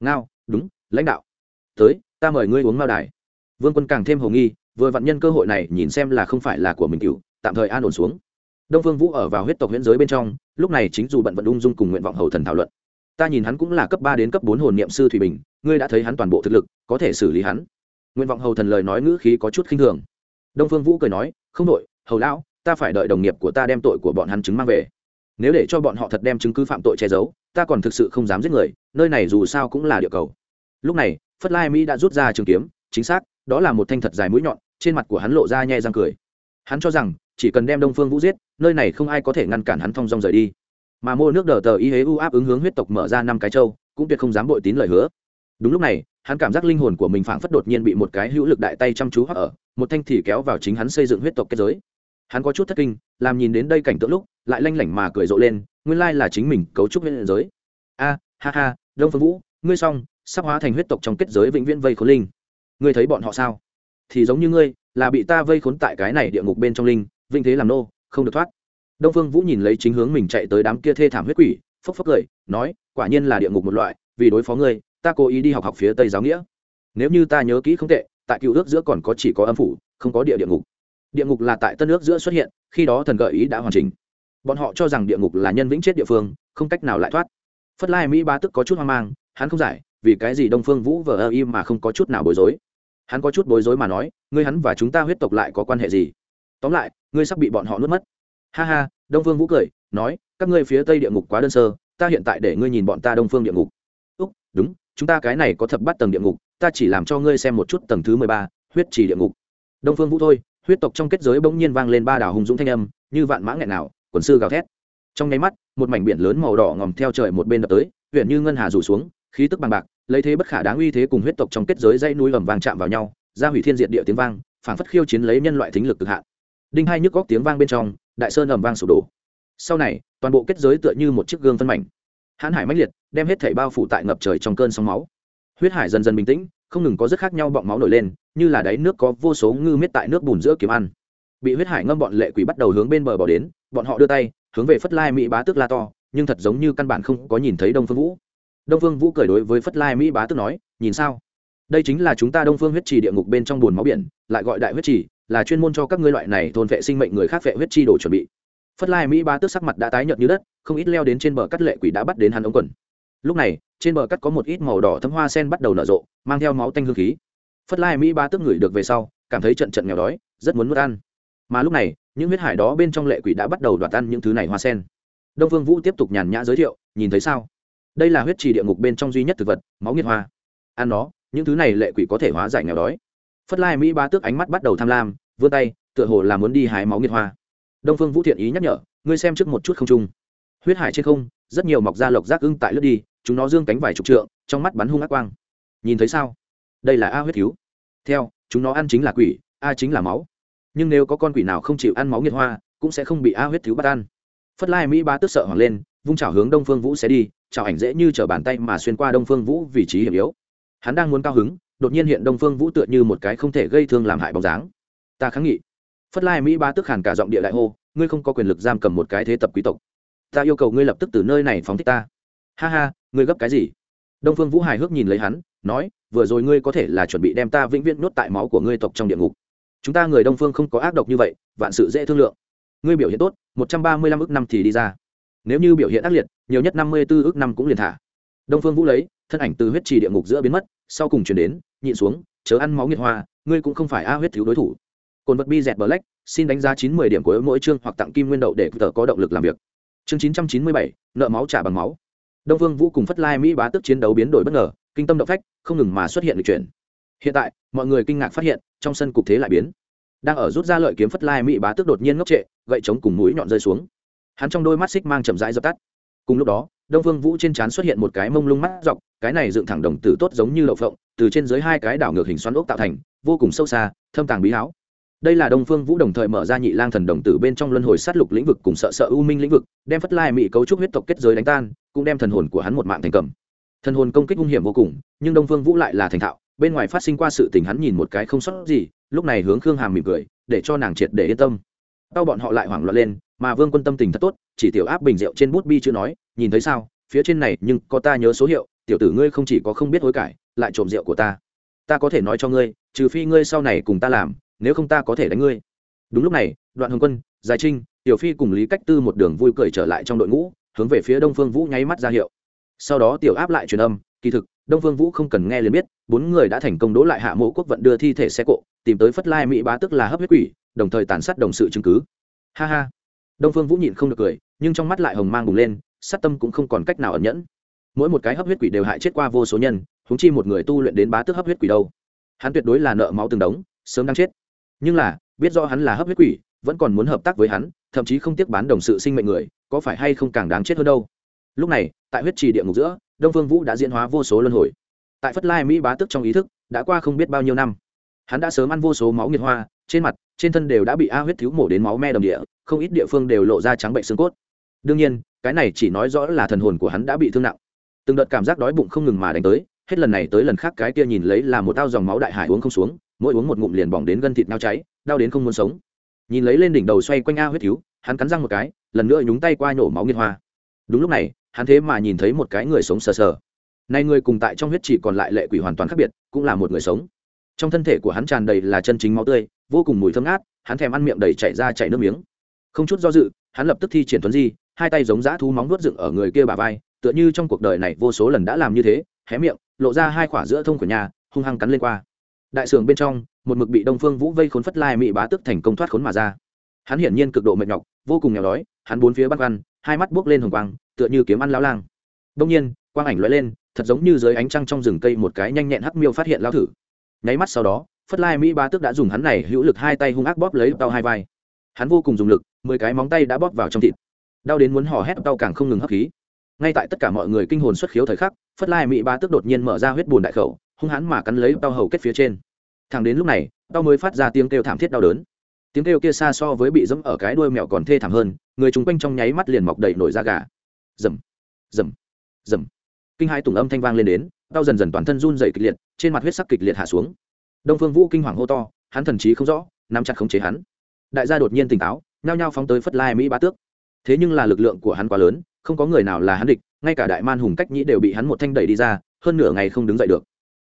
S1: Ngao đúng, lãnh đạo. Tới, ta mời ngươi uống mao đài. Vương quân càng thêm hồ nghi, vừa vặn nhân cơ hội này nhìn xem là không phải là của mình cựu tạm thời an ổn xuống. Đông phương vũ ở vào huyết tộc huyễn giới bên trong, lúc này chính dù bận vận ung dung cùng nguyện vọng hầu thần thảo luận. Ta nhìn hắn cũng là cấp ba đến cấp bốn hồn niệm sư thủy bình, ngươi đã thấy hắn toàn bộ thực lực, có thể xử lý hắn. Nguyện vọng hầu thần lời nói ngữ khí có chút khinh thường. Đông phương vũ cười nói, không đội, hầu lão, ta phải đợi đồng nghiệp của ta đem tội của bọn hắn chứng mang về. Nếu để cho bọn họ thật đem chứng cứ phạm tội che giấu, ta còn thực sự không dám giết người, nơi này dù sao cũng là địa cầu lúc này, phất lai mỹ đã rút ra trường kiếm, chính xác, đó là một thanh thật dài mũi nhọn, trên mặt của hắn lộ ra nhẹ răng cười. Hắn cho rằng, chỉ cần đem đông phương vũ giết, nơi này không ai có thể ngăn cản hắn thong dong rời đi. Mà mua nước đờ tờ y hế u áp ứng hướng huyết tộc mở ra năm cái châu, cũng tuyệt không dám bội tín lời hứa. Đúng lúc này, hắn cảm giác linh hồn của mình phảng phất đột nhiên bị một cái hữu lực đại tay chăm chú hoặc ở, một thanh thì kéo vào chính hắn xây dựng huyết tộc kết giới. Hắn có chút thất kinh, làm nhìn đến đây cảnh tượng lúc, lại lanh lảnh mà cười rộ lên, nguyên lai là chính mình cấu trúc huyết giới. A, ha ha, đông phương vũ, ngươi xong sắp hóa thành huyết tộc trong kết giới vĩnh viễn vây khốn linh. Ngươi thấy bọn họ sao? Thì giống như ngươi, là bị ta vây khốn tại cái này địa ngục bên trong linh vinh thế làm nô, không được thoát. Đông phương vũ nhìn lấy chính hướng mình chạy tới đám kia thê thảm huyết quỷ, phốc phốc cười, nói, quả nhiên là địa ngục một loại, vì đối phó ngươi, ta cố ý đi học học phía tây giáo nghĩa. Nếu như ta nhớ kỹ không tệ, tại cựu ước giữa còn có chỉ có âm phủ, không có địa địa ngục. Địa ngục là tại tân ước giữa xuất hiện, khi đó thần gợi ý đã hoàn chỉnh. Bọn họ cho rằng địa ngục là nhân vĩnh chết địa phương, không cách nào lại thoát. Phất lai mỹ ba tức có chút hoang mang, hắn không giải vì cái gì đông phương vũ vờ ơ im mà không có chút nào bối rối? Hắn có chút bối rối mà nói, ngươi hắn và chúng ta huyết tộc lại có quan hệ gì? Tóm lại, ngươi sắp bị bọn họ nuốt mất. Ha ha, đông phương vũ cười, nói, các ngươi phía tây địa ngục quá đơn sơ, ta hiện tại để ngươi nhìn bọn ta đông phương địa ngục. Úc, đúng, chúng ta cái này có thập bắt tầng địa ngục, ta chỉ làm cho ngươi xem một chút tầng thứ mười ba, huyết trì địa ngục. Đông phương vũ thôi, huyết tộc trong kết giới bỗng nhiên vang lên ba đảo hùng dũng thanh âm, như vạn mã nghẹn nào, quần sư gào thét. Trong nháy mắt, một mảnh biển lớn màu đỏ ngòm theo trời một bên đập tới, huyện như ngân hà rủ xuống khí tức bằng bạc, lấy thế bất khả đáng uy thế cùng huyết tộc trong kết giới dây núi ẩm vàng chạm vào nhau, ra hủy thiên diệt địa tiếng vang, phảng phất khiêu chiến lấy nhân loại thính lực cực hạn. Đinh hai nhức góc tiếng vang bên trong, đại sơn ẩm vang sụp đổ. Sau này, toàn bộ kết giới tựa như một chiếc gương phân mảnh. Hãn hải mãnh liệt, đem hết thảy bao phủ tại ngập trời trong cơn sóng máu. Huyết hải dần dần bình tĩnh, không ngừng có rất khác nhau bọng máu nổi lên, như là đáy nước có vô số ngư miết tại nước bùn giữa kiếm ăn. Bị huyết hải ngâm bọn lệ quỷ bắt đầu hướng bên bờ bỏ đến, bọn họ đưa tay, hướng về phất lai mỹ bá tước la to, nhưng thật giống như căn bản không có nhìn thấy đông phương vũ đông phương vũ cười đối với phất lai mỹ bá tước nói, nhìn sao? Đây chính là chúng ta đông phương huyết trì địa ngục bên trong buồn máu biển, lại gọi đại huyết trì, là chuyên môn cho các ngươi loại này thôn vệ sinh mệnh người khác vệ huyết chi đồ chuẩn bị. Phất lai mỹ bá tước sắc mặt đã tái nhợt như đất, không ít leo đến trên bờ cắt lệ quỷ đã bắt đến hắn ống quần. Lúc này, trên bờ cắt có một ít màu đỏ thấm hoa sen bắt đầu nở rộ, mang theo máu tanh hương khí. Phất lai mỹ bá tước ngửi được về sau, cảm thấy trận trận nghèo đói, rất muốn nuốt ăn. Mà lúc này, những huyết hải đó bên trong lệ quỷ đã bắt đầu đoạt ăn những thứ này hoa sen. Đông vương vũ tiếp tục nhàn nhã giới thiệu, nhìn thấy sao? Đây là huyết trì địa ngục bên trong duy nhất thực vật, máu nghiệt hoa. Ăn nó, những thứ này lệ quỷ có thể hóa giải nghèo đói. Phất lai mỹ ba tước ánh mắt bắt đầu tham lam, vươn tay, tựa hồ là muốn đi hái máu nghiệt hoa. Đông phương vũ thiện ý nhắc nhở, ngươi xem trước một chút không trung. Huyết hải trên không, rất nhiều mọc da lộc rác ưng tại lướt đi, chúng nó dương cánh vài chục trượng, trong mắt bắn hung ác quang. Nhìn thấy sao? Đây là a huyết thiếu theo, chúng nó ăn chính là quỷ, a chính là máu. Nhưng nếu có con quỷ nào không chịu ăn máu nghiệt hoa, cũng sẽ không bị a huyết thiếu bắt ăn. Phất lai mỹ ba tức sợ hoảng lên vung chảo hướng đông phương vũ sẽ đi, chảo ảnh dễ như t bàn tay mà xuyên qua đông phương vũ vị trí hiểm yếu. Hắn đang muốn cao hứng, đột nhiên hiện đông phương vũ tựa như một cái không thể gây thương làm hại bóng dáng. Ta kháng nghị. Phất lai mỹ ba tức hàn cả giọng địa đại hô, ngươi không có quyền lực giam cầm một cái thế tập quý tộc. Ta yêu cầu ngươi lập tức từ nơi này phóng thích ta. Ha ha, ngươi gấp cái gì? Đông phương vũ hài hước nhìn lấy hắn, nói, vừa rồi ngươi có thể là chuẩn bị đem ta vĩnh viễn nuốt tại máu của ngươi tộc trong địa ngục. Chúng ta người đông phương không có ác độc như vậy, vạn sự dễ thương lượng. Ngươi biểu hiện tốt, một trăm ba mươi lăm ước năm thì đi ra nếu như biểu hiện ác liệt, nhiều nhất năm mươi b ố ước năm cũng liền thả. Đông phương vũ lấy, thân ảnh từ huyết trì địa ngục giữa biến mất, sau cùng chuyển đến, nhịn xuống, chớ ăn máu nghiệt hoa, ngươi cũng không phải a huyết thiếu đối thủ. Cồn vật bi dẹt black, xin đánh giá chín mươi điểm của mỗi chương hoặc tặng kim nguyên đậu để tờ có động lực làm việc. Chương chín trăm chín mươi bảy, nợ máu trả bằng máu. Đông vương vũ cùng phất lai mỹ bá tức chiến đấu biến đổi bất ngờ, kinh tâm động phách, không ngừng mà xuất hiện lịch chuyển. Hiện tại, mọi người kinh ngạc phát hiện, trong sân cục thế lại biến. Đang ở rút ra lợi kiếm phất lai mỹ bá tước đột nhiên ngốc trệ, gậy chống cùng mũi nhọn rơi xuống hắn trong đôi mắt xích mang chậm rãi dập tắt. Cùng lúc đó, đông phương vũ trên trán xuất hiện một cái mông lung mắt dọc, cái này dựng thẳng đồng tử tốt giống như lậu phộng, từ trên dưới hai cái đảo ngược hình xoắn ốc tạo thành, vô cùng sâu xa, thâm tàng bí háo đây là đông phương vũ đồng thời mở ra nhị lang thần đồng tử bên trong luân hồi sát lục lĩnh vực cùng sợ sợ u minh lĩnh vực, đem phất lai mỹ cấu trúc huyết tộc kết giới đánh tan, cũng đem thần hồn của hắn một mạng thành cầm. Thần hồn công kích hung hiểm vô cùng, nhưng đông phương vũ lại là thành thạo, bên ngoài phát sinh qua sự tình hắn nhìn một cái không sót gì, lúc này hướng khương hàm mỉm cười, để cho nàng triệt để yên tâm tao bọn họ lại hoảng loạn lên, mà vương quân tâm tình thật tốt, chỉ tiểu áp bình rượu trên bút bi chưa nói, nhìn thấy sao? Phía trên này, nhưng có ta nhớ số hiệu, tiểu tử ngươi không chỉ có không biết hối cải, lại trộm rượu của ta. Ta có thể nói cho ngươi, trừ phi ngươi sau này cùng ta làm, nếu không ta có thể đánh ngươi. Đúng lúc này, đoạn hồng quân, giải trinh, tiểu phi cùng lý cách tư một đường vui cười trở lại trong đội ngũ, hướng về phía đông phương vũ nháy mắt ra hiệu. Sau đó tiểu áp lại truyền âm, kỳ thực, đông phương vũ không cần nghe liền biết, bốn người đã thành công đỗ lại hạ mộ quốc vận đưa thi thể xe cộ, tìm tới phất lai mỹ bá tức là hấp huyết quỷ đồng thời tàn sát đồng sự chứng cứ. Ha ha. Đông phương vũ nhịn không được cười, nhưng trong mắt lại hồng mang bùng lên, sát tâm cũng không còn cách nào ẩn nhẫn. Mỗi một cái hấp huyết quỷ đều hại chết qua vô số nhân húng chi một người tu luyện đến bá tức hấp huyết quỷ đâu. Hắn tuyệt đối là nợ máu từng đống, sớm đang chết. Nhưng là, biết do hắn là hấp huyết quỷ, vẫn còn muốn hợp tác với hắn, thậm chí không tiếc bán đồng sự sinh mệnh người, có phải hay không càng đáng chết hơn đâu. Lúc này, tại huyết trì địa ngục giữa, đông phương vũ đã diễn hóa vô số luân hồi. Tại phất lai mỹ bá tức trong ý thức, đã qua không biết bao nhiêu năm. Hắn đã sớm ăn vô số máu nghiệt hoa trên mặt, trên thân đều đã bị a huyết thiếu mổ đến máu me đồng địa, không ít địa phương đều lộ ra trắng bệnh xương cốt. Đương nhiên, cái này chỉ nói rõ là thần hồn của hắn đã bị thương nặng. Từng đợt cảm giác đói bụng không ngừng mà đánh tới, hết lần này tới lần khác cái kia nhìn lấy là một tao dòng máu đại hải uống không xuống, mỗi uống một ngụm liền bỏng đến gân thịt nao cháy, đau đến không muốn sống. Nhìn lấy lên đỉnh đầu xoay quanh a huyết thiếu, hắn cắn răng một cái, lần nữa nhúng tay qua nhổ máu nghiên hoa. Đúng lúc này, hắn thế mà nhìn thấy một cái người sống sờ sờ. Nay người cùng tại trong huyết chỉ còn lại lệ quỷ hoàn toàn khác biệt, cũng là một người sống trong thân thể của hắn tràn đầy là chân chính máu tươi, vô cùng mùi thơm ngát, hắn thèm ăn miệng đầy chảy ra chảy nước miếng. Không chút do dự, hắn lập tức thi triển tuấn di, hai tay giống dã thú móng nuốt dựng ở người kia bà vai, tựa như trong cuộc đời này vô số lần đã làm như thế, hé miệng, lộ ra hai khỏa giữa thông của nhà, hung hăng cắn lên qua. Đại sưởng bên trong, một mực bị đông phương vũ vây khốn phất lai mị bá tức thành công thoát khốn mà ra. Hắn hiển nhiên cực độ mệt nhọc, vô cùng nghèo đói, hắn bốn phía bắt văn hai mắt buốc lên hồng quang, tựa như kiếm ăn lao lang. Đông nhiên, quang ảnh lóe lên, thật giống như dưới ánh trăng trong rừng cây một cái nhanh nhẹn hắc miêu phát hiện lao thử nháy mắt sau đó, phất lai mỹ ba tức đã dùng hắn này hữu lực hai tay hung ác bóp lấy tao hai vai. Hắn vô cùng dùng lực, mười cái móng tay đã bóp vào trong thịt. Đau đến muốn hò hét tao càng không ngừng hấp khí. Ngay tại tất cả mọi người kinh hồn xuất khiếu thời khắc, phất lai mỹ ba tức đột nhiên mở ra huyết bùn đại khẩu, hung hắn mà cắn lấy tao hầu kết phía trên. Thẳng đến lúc này, tao mới phát ra tiếng kêu thảm thiết đau đớn. Tiếng kêu kia xa so với bị dẫm ở cái đuôi mèo còn thê thảm hơn, người chung quanh trong nháy mắt liền mọc đầy nổi da gà. Rầm rầm rầm. Kinh hai tùng âm thanh vang lên đến đau dần dần toàn thân run dày kịch liệt, trên mặt huyết sắc kịch liệt hạ xuống. Đông phương vũ kinh hoàng hô to, hắn thần trí không rõ, nắm chặt khống chế hắn. Đại gia đột nhiên tỉnh táo, nhao nhao phóng tới phất lai mỹ bá tước. Thế nhưng là lực lượng của hắn quá lớn, không có người nào là hắn địch, ngay cả đại man hùng cách nhĩ đều bị hắn một thanh đẩy đi ra, hơn nửa ngày không đứng dậy được.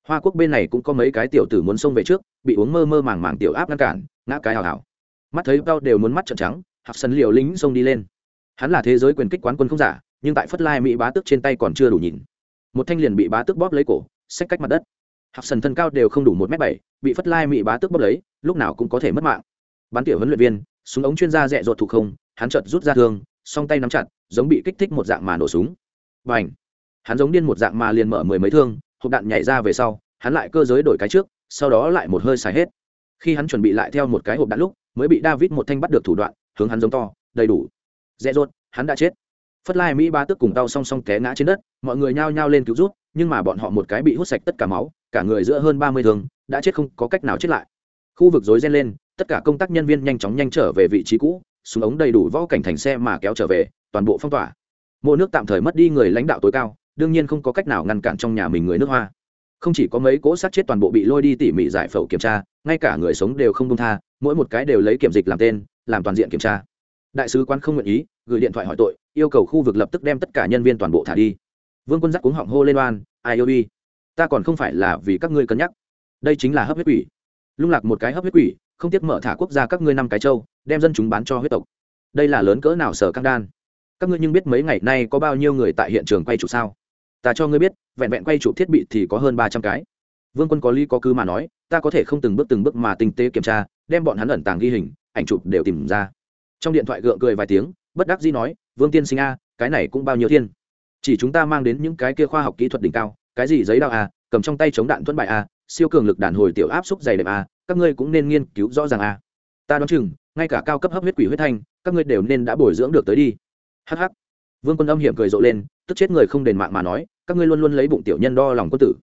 S1: Hoa quốc bên này cũng có mấy cái tiểu tử muốn xông về trước, bị uống mơ mơ màng màng tiểu áp ngăn cản, ngã cái hào hào. Mắt thấy bao đều muốn mắt trợn trắng hạp sân liều lính xông đi lên. Hắn là thế giới quyền kích quán quân không giả, nhưng tại phất lai mỹ bá tước trên tay còn chưa đủ nhìn một thanh liền bị bá tước bóp lấy cổ, xách cách mặt đất. Học sần thân cao đều không đủ một m bảy, bị phất lai bị bá tước bóp lấy, lúc nào cũng có thể mất mạng. Bắn tiểu huấn luyện viên, súng ống chuyên gia dẹ dột thủ không, hắn chợt rút ra thương, song tay nắm chặt, giống bị kích thích một dạng mà nổ súng. Và ảnh hắn giống điên một dạng mà liền mở mười mấy thương, hộp đạn nhảy ra về sau, hắn lại cơ giới đổi cái trước, sau đó lại một hơi xài hết. Khi hắn chuẩn bị lại theo một cái hộp đạn lúc, mới bị david một thanh bắt được thủ đoạn, hướng hắn giống to, đầy đủ. Dẹ dột hắn đã chết phất lai mỹ ba tức cùng tao song song té ngã trên đất, mọi người nhao nhao lên cứu rút nhưng mà bọn họ một cái bị hút sạch tất cả máu, cả người giữa hơn ba mươi thương, đã chết không có cách nào chết lại. Khu vực rối ren lên, tất cả công tác nhân viên nhanh chóng nhanh trở về vị trí cũ, súng ống đầy đủ võ cảnh thành xe mà kéo trở về, toàn bộ phong tỏa. Mỗi nước tạm thời mất đi người lãnh đạo tối cao, đương nhiên không có cách nào ngăn cản trong nhà mình người nước hoa. Không chỉ có mấy cỗ sát chết toàn bộ bị lôi đi tỉ mỉ giải phẫu kiểm tra, ngay cả người sống đều không công tha, mỗi một cái đều lấy kiểm dịch làm tên, làm toàn diện kiểm tra đại sứ quán không nguyện ý, gửi điện thoại hỏi tội, yêu cầu khu vực lập tức đem tất cả nhân viên toàn bộ thả đi. Vương quân giác cuống họng hô lên oan, ai yêu đi? Ta còn không phải là vì các ngươi cân nhắc. Đây chính là hấp huyết quỷ. Lung lạc một cái hấp huyết quỷ, không tiếc mở thả quốc gia các ngươi năm cái châu, đem dân chúng bán cho huyết tộc. Đây là lớn cỡ nào sở căng đan? Các ngươi nhưng biết mấy ngày nay có bao nhiêu người tại hiện trường quay trụ sao? Ta cho ngươi biết, vẹn vẹn quay trụ thiết bị thì có hơn ba trăm cái. Vương quân có lý có cứ mà nói, ta có thể không từng bước từng bước mà tinh tế kiểm tra, đem bọn hắn ẩn tàng ghi hình, ảnh chụp đều tìm ra trong điện thoại gượng cười vài tiếng, bất đắc dĩ nói, vương tiên sinh a, cái này cũng bao nhiêu thiên chỉ chúng ta mang đến những cái kia khoa học kỹ thuật đỉnh cao, cái gì giấy đao a, cầm trong tay chống đạn thuẫn bại a, siêu cường lực đàn hồi tiểu áp xúc dày đẹp a, các ngươi cũng nên nghiên cứu rõ ràng a. Ta đoán chừng, ngay cả cao cấp hấp huyết quỷ huyết thanh, các ngươi đều nên đã bồi dưỡng được tới đi. Hh vương quân âm hiểm cười rộ lên, tức chết người không đền mạng mà nói, các ngươi luôn luôn lấy bụng tiểu nhân đo lòng quân tử.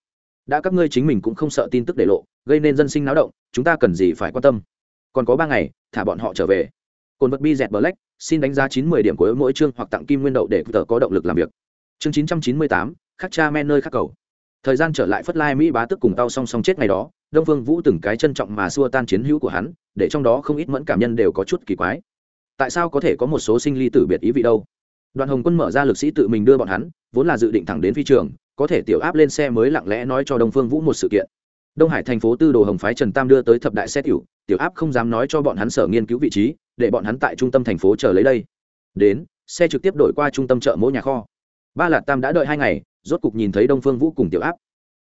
S1: Đã các ngươi chính mình cũng không sợ tin tức để lộ, gây nên dân sinh náo động, chúng ta cần gì phải quan tâm? Còn có ba ngày, thả bọn họ trở về cồn vật bi dẹt black, xin đánh giá chín mươi điểm của mỗi chương hoặc tặng kim nguyên đậu để tờ có động lực làm việc. Chương chín trăm chín mươi tám khắc cha men nơi khắc cầu. Thời gian trở lại phất lai mỹ bá tức cùng tao song song chết ngày đó, đông phương vũ từng cái trân trọng mà xua tan chiến hữu của hắn, để trong đó không ít mẫn cảm nhân đều có chút kỳ quái. Tại sao có thể có một số sinh ly tử biệt ý vị đâu? Đoàn hồng quân mở ra lực sĩ tự mình đưa bọn hắn, vốn là dự định thẳng đến phi trường, có thể tiểu áp lên xe mới lặng lẽ nói cho đông phương vũ một sự kiện. Đông hải thành phố tư đồ hồng phái trần tam đưa tới thập đại xét tiểu tiểu áp không dám nói cho bọn hắn sở nghiên cứu vị trí để bọn hắn tại trung tâm thành phố chờ lấy đây. Đến xe trực tiếp đổi qua trung tâm chợ mỗi nhà kho. Ba lạt tam đã đợi hai ngày rốt cục nhìn thấy đông phương vũ cùng tiểu áp.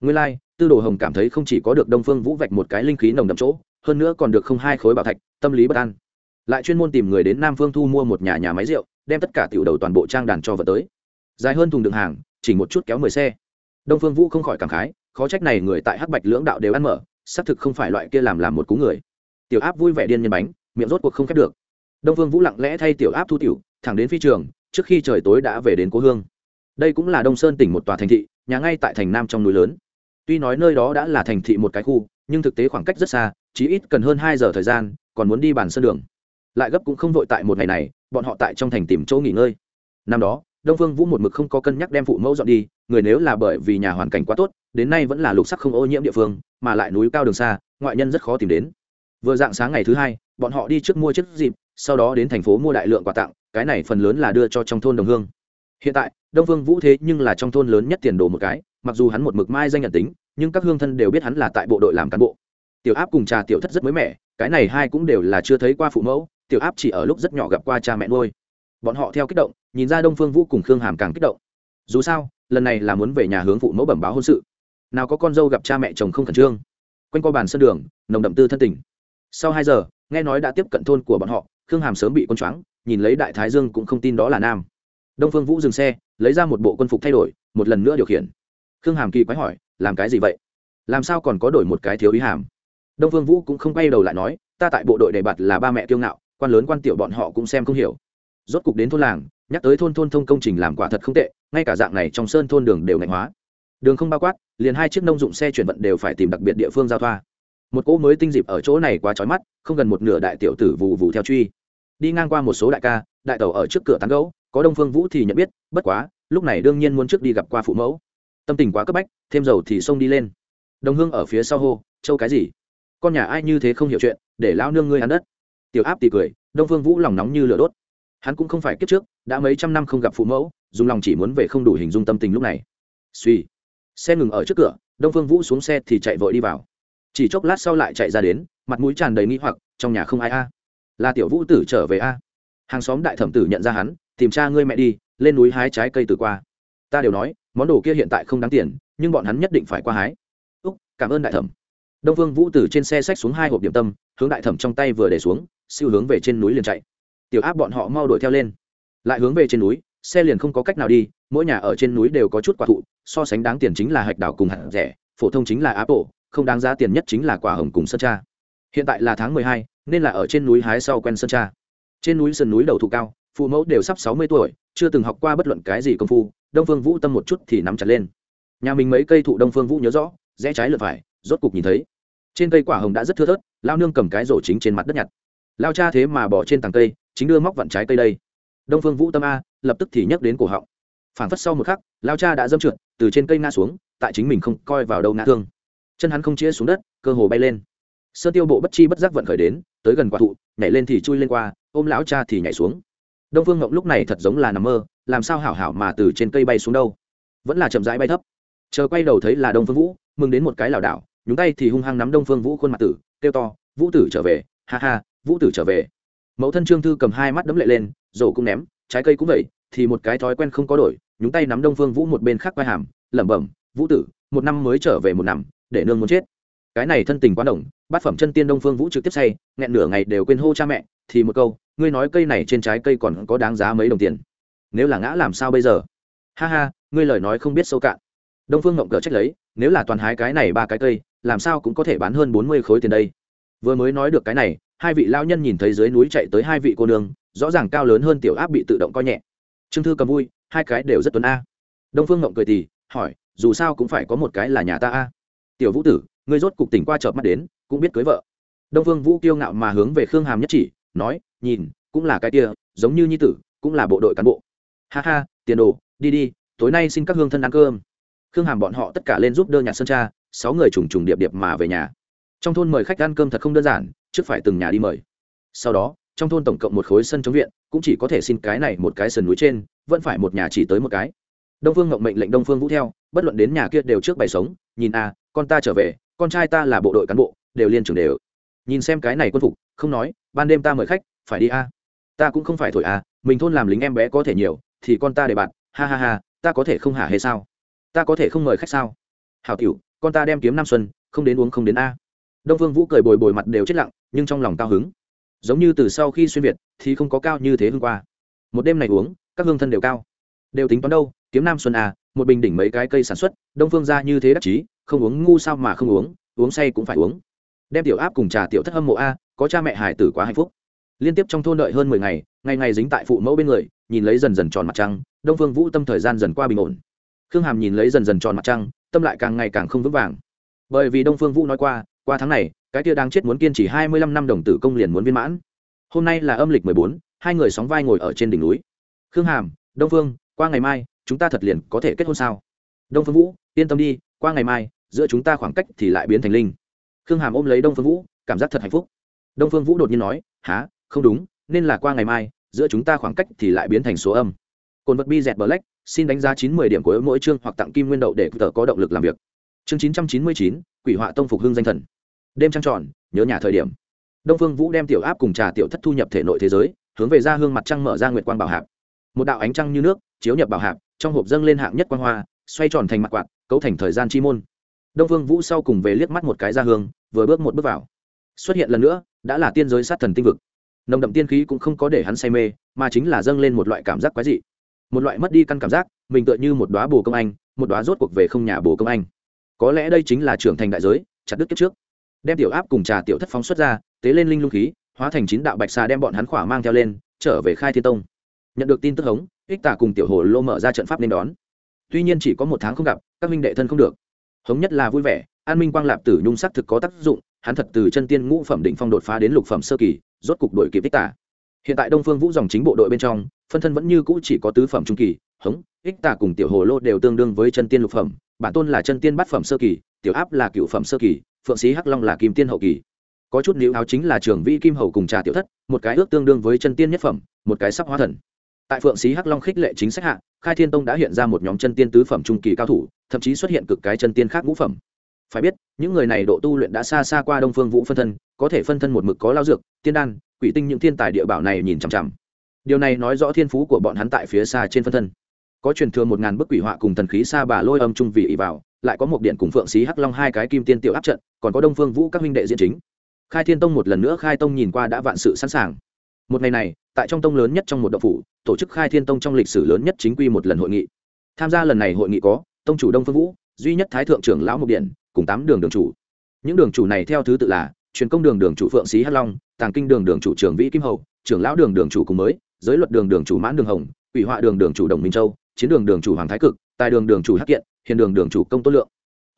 S1: Nguyên lai、like, tư đồ hồng cảm thấy không chỉ có được đông phương vũ vạch một cái linh khí nồng đậm chỗ hơn nữa còn được không hai khối bảo thạch tâm lý bất an. Lại chuyên môn tìm người đến nam phương thu mua một nhà nhà máy rượu đem tất cả tiểu đầu toàn bộ trang đàn cho vật tới. Dài hơn thùng đường hàng chỉ một chút kéo mười xe. Đông phương vũ không khỏi cảm khái khó trách này người tại hắc bạch lưỡng đạo đều ăn mở xác thực không phải loại kia làm làm một cú người. Tiểu áp vui vẻ điên nhân bánh miệng rốt cuộc không khép được đông phương vũ lặng lẽ thay tiểu áp thu tiểu, thẳng đến phi trường, trước khi trời tối đã về đến cố hương. Đây cũng là đông sơn tỉnh một tòa thành thị, nhà ngay tại thành nam trong núi lớn. Tuy nói nơi đó đã là thành thị một cái khu, nhưng thực tế khoảng cách rất xa chỉ ít cần hơn hai giờ thời gian, còn muốn đi bàn sơn đường. Lại gấp cũng không vội tại một ngày này, bọn họ tại trong thành tìm chỗ nghỉ ngơi. Năm đó, đông phương vũ một mực không có cân nhắc đem phụ mẫu dọn đi, người nếu là bởi vì nhà hoàn cảnh quá tốt, đến nay vẫn là lục sắc không ô nhiễm địa phương, mà lại núi cao đường xa, ngoại nhân rất khó tìm đến. Vừa dạng sáng ngày thứ hai, bọn họ đi trước mua chiếc dịp sau đó đến thành phố mua đại lượng quà tặng, cái này phần lớn là đưa cho trong thôn đồng hương. Hiện tại, đông phương vũ thế nhưng là trong thôn lớn nhất tiền đồ một cái, mặc dù hắn một mực mai danh nhận tính, nhưng các hương thân đều biết hắn là tại bộ đội làm cán bộ. Tiểu áp cùng trà tiểu thất rất mới mẻ, cái này hai cũng đều là chưa thấy qua phụ mẫu, tiểu áp chỉ ở lúc rất nhỏ gặp qua cha mẹ nuôi. Bọn họ theo kích động, nhìn ra đông phương vũ cùng khương hàm càng kích động. Dù sao, lần này là muốn về nhà hướng phụ mẫu bẩm báo hôn sự. Nào có con dâu gặp cha mẹ chồng không khẩn trương. Quanh qua bàn sân đường, nồng đậm tư thân tình. Sau hai giờ, nghe nói đã tiếp cận thôn của bọn họ khương hàm sớm bị quân choáng, nhìn lấy đại thái dương cũng không tin đó là nam. Đông phương vũ dừng xe, lấy ra một bộ quân phục thay đổi, một lần nữa điều khiển. Khương hàm kỳ quái hỏi, làm cái gì vậy? Làm sao còn có đổi một cái thiếu ý hàm? Đông phương vũ cũng không quay đầu lại nói, ta tại bộ đội đề bạt là ba mẹ kiêu ngạo, quan lớn quan tiểu bọn họ cũng xem không hiểu. Rốt cục đến thôn làng, nhắc tới thôn thôn thông công trình làm quả thật không tệ, ngay cả dạng này trong sơn thôn đường đều ngành hóa. Đường không bao quát, liền hai chiếc nông dụng xe chuyển vận đều phải tìm đặc biệt địa phương giao thoa một cỗ mới tinh dịp ở chỗ này quá trói mắt, không gần một nửa đại tiểu tử vù vù theo truy. Đi ngang qua một số đại ca, đại tàu ở trước cửa tán gấu có đông phương vũ thì nhận biết, bất quá, lúc này đương nhiên muốn trước đi gặp qua phụ mẫu. Tâm tình quá cấp bách, thêm dầu thì xông đi lên. Đồng hương ở phía sau hô, châu cái gì? Con nhà ai như thế không hiểu chuyện, để lao nương ngươi hắn đất. Tiểu áp tỉ cười, đông phương vũ lòng nóng như lửa đốt. Hắn cũng không phải kiếp trước, đã mấy trăm năm không gặp phụ mẫu, dùng lòng chỉ muốn về không đủ hình dung tâm tình lúc này. Suy xe ngừng ở trước cửa, đông phương vũ xuống xe thì chạy vội đi vào chỉ chốc lát sau lại chạy ra đến, mặt mũi tràn đầy nghi hoặc, trong nhà không ai a. Là tiểu vũ tử trở về a. Hàng xóm đại thẩm tử nhận ra hắn, tìm cha ngươi mẹ đi, lên núi hái trái cây từ qua. Ta đều nói, món đồ kia hiện tại không đáng tiền, nhưng bọn hắn nhất định phải qua hái. Úc, cảm ơn đại thẩm. Đông vương vũ tử trên xe xách xuống hai hộp điểm tâm, hướng đại thẩm trong tay vừa để xuống, siêu hướng về trên núi liền chạy. Tiểu áp bọn họ mau đuổi theo lên. Lại hướng về trên núi, xe liền không có cách nào đi, mỗi nhà ở trên núi đều có chút quả thụ, so sánh đáng tiền chính là hạch đào cùng hạt rẻ, phổ thông chính là áp bộ không đáng giá tiền nhất chính là quả hồng cùng sơn cha. Hiện tại là tháng mười hai, nên là ở trên núi hái sau quen sơn cha. Trên núi sườn núi đầu thụ cao, phụ mẫu đều sắp sáu mươi tuổi, chưa từng học qua bất luận cái gì công phu, đông phương vũ tâm một chút thì nắm chặt lên. Nhà mình mấy cây thụ đông phương vũ nhớ rõ, rẽ trái lượt phải, rốt cục nhìn thấy. Trên cây quả hồng đã rất thưa thớt, lao nương cầm cái rổ chính trên mặt đất nhặt. Lao cha thế mà bỏ trên tàng cây, chính đưa móc vặn trái cây đây. Đông phương vũ tâm a, lập tức thì nhắc đến cổ họng. Phản phất sau một khắc, lao cha đã dâm trượt, từ trên cây ngã xuống, tại chính mình không coi vào đâu ngã thương chân hắn không chĩa xuống đất, cơ hồ bay lên. Sơ tiêu bộ bất chi bất giác vận khởi đến, tới gần quả thụ, nhảy lên thì chui lên qua, ôm lão cha thì nhảy xuống. Đông phương ngộng lúc này thật giống là nằm mơ, làm sao hảo hảo mà từ trên cây bay xuống đâu. Vẫn là chậm rãi bay thấp. Chờ quay đầu thấy là đông phương vũ, mừng đến một cái lảo đảo, nhúng tay thì hung hăng nắm đông phương vũ khuôn mặt tử, kêu to, vũ tử trở về, ha ha, vũ tử trở về. Mẫu thân trương thư cầm hai mắt đấm lệ lên, rổ cũng ném, trái cây cũng vậy, thì một cái thói quen không có đổi, nhúng tay nắm đông phương vũ một bên khác vai hàm, lẩm bẩm, vũ tử, một năm mới trở về một năm để nương muốn chết. Cái này thân tình quá đồng, bát phẩm chân tiên đông phương vũ trực tiếp say, nghẹn nửa ngày đều quên hô cha mẹ, thì một câu, ngươi nói cây này trên trái cây còn có đáng giá mấy đồng tiền? Nếu là ngã làm sao bây giờ? Ha ha, ngươi lời nói không biết sâu cạn. Đông phương ngộng cờ trách lấy, nếu là toàn hái cái này ba cái cây, làm sao cũng có thể bán hơn bốn mươi khối tiền đây? Vừa mới nói được cái này, hai vị lao nhân nhìn thấy dưới núi chạy tới hai vị cô nương, rõ ràng cao lớn hơn tiểu áp bị tự động coi nhẹ. Trương thư cầm vui, hai cái đều rất tuấn a. Đông phương ngộng cười thì hỏi, dù sao cũng phải có một cái là nhà ta a tiểu vũ tử, ngươi rốt cục tỉnh qua chợp mắt đến, cũng biết cưới vợ. Đông phương vũ kiêu ngạo mà hướng về khương hàm nhất chỉ, nói, nhìn, cũng là cái kia, giống như nhi tử, cũng là bộ đội cán bộ. Ha ha, tiền đồ, đi đi, tối nay xin các hương thân ăn cơm. Khương hàm bọn họ tất cả lên giúp đỡ nhà sơn cha, sáu người trùng trùng điệp điệp mà về nhà. Trong thôn mời khách ăn cơm thật không đơn giản, trước phải từng nhà đi mời. Sau đó, trong thôn tổng cộng một khối sân chống viện, cũng chỉ có thể xin cái này một cái sườn núi trên, vẫn phải một nhà chỉ tới một cái. Đông phương ngộng mệnh lệnh đông phương vũ theo, bất luận đến nhà kia đều trước bày sống, nhìn a con ta trở về, con trai ta là bộ đội cán bộ, đều liên trường đều. Nhìn xem cái này quân phục, không nói, ban đêm ta mời khách, phải đi a. Ta cũng không phải thổi a, mình thôn làm lính em bé có thể nhiều, thì con ta để bạn, ha ha ha, ta có thể không hả hay sao? Ta có thể không mời khách sao? Hảo tiểu, con ta đem kiếm năm xuân, không đến uống không đến a. Đông phương vũ cười bồi bồi mặt đều chết lặng, nhưng trong lòng cao hứng. Giống như từ sau khi xuyên việt, thì không có cao như thế hôm qua. Một đêm này uống, các hương thân đều cao. Đều tính toán đâu, kiếm nam xuân à một bình đỉnh mấy cái cây sản xuất, đông phương ra như thế đắc chí không uống ngu sao mà không uống uống say cũng phải uống. Đem tiểu áp cùng trà tiểu thất hâm mộ a, có cha mẹ hải tử quá hạnh phúc. Liên tiếp trong thôn đợi hơn mười ngày ngày ngày dính tại phụ mẫu bên người, nhìn lấy dần dần tròn mặt trăng, đông phương vũ tâm thời gian dần qua bình ổn. Khương hàm nhìn lấy dần dần tròn mặt trăng, tâm lại càng ngày càng không vững vàng. Bởi vì đông phương vũ nói qua qua tháng này, cái kia đang chết muốn kiên trì hai mươi lăm năm đồng tử công liền muốn viên mãn. Hôm nay là âm lịch mười bốn, hai người sóng vai ngồi ở trên đỉnh núi. Khương hàm, đông phương, qua ngày mai, chúng ta thật liền có thể kết hôn sao? Đông phương vũ, yên tâm đi qua ngày mai, giữa chúng ta khoảng cách thì lại biến thành linh. Khương hàm ôm lấy đông phương vũ, cảm giác thật hạnh phúc. Đông phương vũ đột nhiên nói há không đúng, nên là qua ngày mai, giữa chúng ta khoảng cách thì lại biến thành số âm. Cồn vật bi dẹt bờ lách xin đánh giá chín mươi điểm của mỗi chương hoặc tặng kim nguyên đậu để tờ có động lực làm việc. Chương chín trăm chín mươi chín, quỷ họa tông phục hưng danh thần. Đêm trăng tròn, nhớ nhà thời điểm. Đông phương vũ đem tiểu áp cùng trà tiểu thất thu nhập thể nội thế giới, hướng về ra hương mặt trăng mở ra nguyệt quang bảo hạp. Một đạo ánh trăng như nước, chiếu nhập bảo hạp, trong hộp dâng lên hạng nhất quang hoa xoay tròn thành mặt quạt, cấu thành thời gian chi môn. Đông phương vũ sau cùng về liếc mắt một cái ra hương, vừa bước một bước vào. Xuất hiện lần nữa, đã là tiên giới sát thần tinh vực. Nồng đậm tiên khí cũng không có để hắn say mê, mà chính là dâng lên một loại cảm giác quái dị. Một loại mất đi căn cảm giác, mình tựa như một đóa bồ công anh, một đóa rốt cuộc về không nhà bồ công anh. Có lẽ đây chính là trưởng thành đại giới, chặt đứt kiếp trước. Đem tiểu áp cùng trà tiểu thất phóng xuất ra, tế lên linh lung khí, hóa thành chín đạo bạch xà đem bọn hắn khỏa mang theo lên, trở về khai thiên tông. Nhận được tin tức hống, ích tả cùng tiểu hồ lô mở ra trận pháp nên đón tuy nhiên chỉ có một tháng không gặp, các minh đệ thân không được. Hống nhất là vui vẻ, an minh quang lạp tử nhung sắc thực có tác dụng, hắn thật từ chân tiên ngũ phẩm định phong đột phá đến lục phẩm sơ kỳ, rốt cục đổi kịp ích tả hiện tại đông phương vũ dòng chính bộ đội bên trong, phân thân vẫn như cũ chỉ có tứ phẩm trung kỳ, hống ích tả cùng tiểu hồ lô đều tương đương với chân tiên lục phẩm, bản tôn là chân tiên bát phẩm sơ kỳ, tiểu áp là cựu phẩm sơ kỳ, phượng sĩ hắc long là kim tiên hậu kỳ. Có chút níu áo chính là trường vi kim hầu cùng trà tiểu thất, một cái ước tương đương với chân tiên nhất phẩm, một cái sắp hóa thần tại phượng sĩ hắc long khích lệ chính sách hạ, khai thiên tông đã hiện ra một nhóm chân tiên tứ phẩm trung kỳ cao thủ, thậm chí xuất hiện cực cái chân tiên khác ngũ phẩm. Phải biết, những người này độ tu luyện đã xa xa qua đông phương vũ phân thân, có thể phân thân một mực có lao dược, tiên đan, quỷ tinh những thiên tài địa bảo này nhìn chằm chằm. Điều này nói rõ thiên phú của bọn hắn tại phía xa trên phân thân. Có truyền thừa một ngàn bức quỷ họa cùng thần khí xa bà lôi âm trung vì ý vào, lại có một điện cùng phượng xí hắc long hai cái kim tiên tiểu áp trận, còn có đông phương vũ các huynh đệ diễn chính. Khai thiên tông một lần nữa khai tông nhìn qua đã vạn sự sẵn sàng một ngày này, tại trong tông lớn nhất trong một đậu phủ, tổ chức khai thiên tông trong lịch sử lớn nhất chính quy một lần hội nghị. Tham gia lần này hội nghị có, tông chủ đông phương vũ, duy nhất thái thượng trưởng lão mục điện, cùng tám đường đường chủ. Những đường chủ này theo thứ tự là, truyền công đường đường chủ phượng xí hắc long, tàng kinh đường đường chủ trường vĩ kim hậu trưởng lão đường đường chủ cùng mới, giới luật đường đường chủ mãn đường hồng, ủy họa đường đường chủ đồng minh châu, chiến đường đường chủ hoàng thái cực, tài đường đường chủ hắc kiện, hiền đường đường chủ công tô lượng.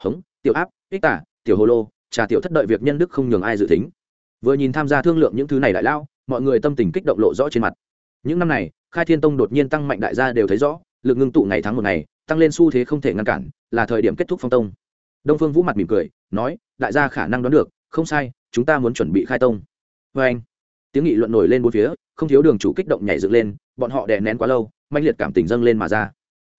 S1: Hống, tiểu áp, ích tả, tiểu hồ lô, trà tiểu thất đợi việc nhân đức không nhường ai dự tính. Vừa nhìn tham gia thương lượng những thứ này đại lao mọi người tâm tình kích động lộ rõ trên mặt. Những năm này, khai thiên tông đột nhiên tăng mạnh đại gia đều thấy rõ, lực ngưng tụ ngày tháng một ngày, tăng lên xu thế không thể ngăn cản, là thời điểm kết thúc phong tông. Đông phương vũ mặt mỉm cười, nói, đại gia khả năng đoán được, không sai, chúng ta muốn chuẩn bị khai tông. Vê anh, tiếng nghị luận nổi lên bốn phía, không thiếu đường chủ kích động nhảy dựng lên, bọn họ đè nén quá lâu, mãnh liệt cảm tình dâng lên mà ra.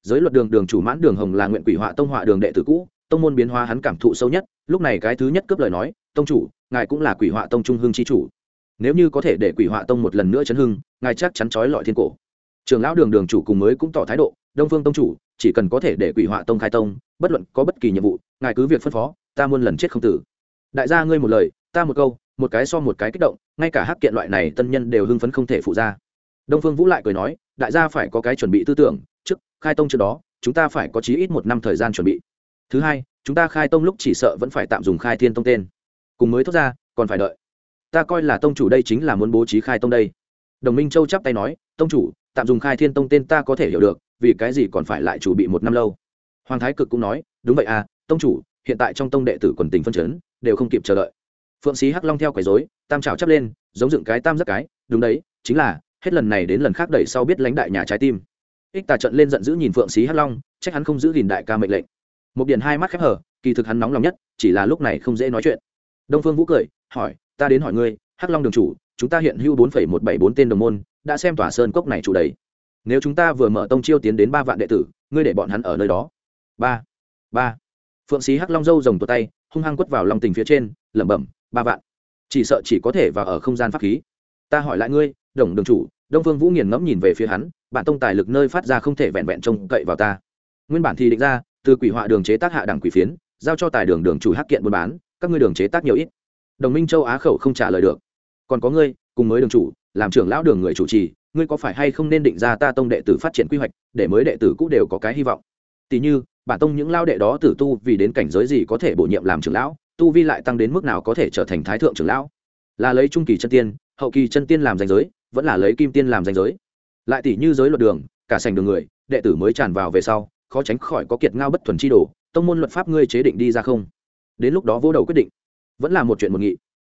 S1: Giới luật đường đường chủ mãn đường hồng là nguyện quỷ họa tông họa đường đệ tử cũ, tông môn biến hóa hắn cảm thụ sâu nhất, lúc này cái thứ nhất cướp lời nói, tông chủ, ngài cũng là quỷ họa tông trung hưng chi chủ nếu như có thể để quỷ họa tông một lần nữa chấn hưng, ngài chắc chắn trói lọi thiên cổ. Trường lão đường đường chủ cùng mới cũng tỏ thái độ, đông phương tông chủ, chỉ cần có thể để quỷ họa tông khai tông, bất luận có bất kỳ nhiệm vụ, ngài cứ việc phân phó, ta muôn lần chết không tử. Đại gia ngươi một lời, ta một câu, một cái so một cái kích động, ngay cả hắc kiện loại này tân nhân đều hưng phấn không thể phụ ra. Đông phương vũ lại cười nói, đại gia phải có cái chuẩn bị tư tưởng, trước, khai tông trước đó, chúng ta phải có chí ít một năm thời gian chuẩn bị. Thứ hai, chúng ta khai tông lúc chỉ sợ vẫn phải tạm dùng khai thiên tông tên. Cùng mới thốt ra, còn phải đợi ta coi là tông chủ đây chính là muốn bố trí khai tông đây. Đồng minh châu chắp tay nói, tông chủ, tạm dùng khai thiên tông tên ta có thể hiểu được, vì cái gì còn phải lại chủ bị một năm lâu? Hoàng thái cực cũng nói, đúng vậy à tông chủ, hiện tại trong tông đệ tử quần tình phân chấn, đều không kịp chờ đợi. Phượng sĩ hắc long theo quấy dối tam trào chắp lên, giống dựng cái tam giác cái, đúng đấy, chính là, hết lần này đến lần khác đẩy sau biết lãnh đại nhà trái tim. Ích tà trận lên giận dữ nhìn phượng sĩ hắc long, trách hắn không giữ gìn đại ca mệnh lệnh. Một điện hai mắt khép hở kỳ thực hắn nóng lòng nhất, chỉ là lúc này không dễ nói chuyện. Đông phương vũ cười, hỏi ta đến hỏi ngươi, hắc long đường chủ, chúng ta hiện hưu bốn phẩy một bảy bốn tên đồng môn, đã xem tòa sơn cốc này chủ đấy nếu chúng ta vừa mở tông chiêu tiến đến ba vạn đệ tử, ngươi để bọn hắn ở nơi đó. Ba ba. Phượng sĩ hắc long dâu rồng tuột tay, hung hăng quất vào lòng tình phía trên, lẩm bẩm, ba vạn. Chỉ sợ chỉ có thể vào ở không gian pháp khí. Ta hỏi lại ngươi, đồng, đường chủ, đông phương vũ nghiền ngẫm nhìn về phía hắn, bản tông tài lực nơi phát ra không thể vẹn vẹn trông cậy vào ta. Nguyên bản thì định ra, từ quỷ họa đường chế tác hạ đẳng quỷ phiến, giao cho tài đường đường chủ hắc kiện buôn bán, các ngươi đường chế tác nhiều ít đồng minh châu á khẩu không trả lời được. Còn có ngươi, cùng mới đường chủ, làm trưởng lão đường người chủ trì, ngươi có phải hay không nên định ra ta tông đệ tử phát triển quy hoạch, để mới đệ tử cũ đều có cái hy vọng? Tỷ như, bản tông những lao đệ đó tử tu vì đến cảnh giới gì có thể bổ nhiệm làm trưởng lão, tu vi lại tăng đến mức nào có thể trở thành thái thượng trưởng lão? Là lấy trung kỳ chân tiên, hậu kỳ chân tiên làm danh giới, vẫn là lấy kim tiên làm danh giới? Lại tỷ như giới luật đường, cả sành đường người, đệ tử mới tràn vào về sau, khó tránh khỏi có kiệt ngao bất thuần chi đồ, tông môn luật pháp ngươi chế định đi ra không? Đến lúc đó vô đầu quyết định vẫn là một chuyện một nghị.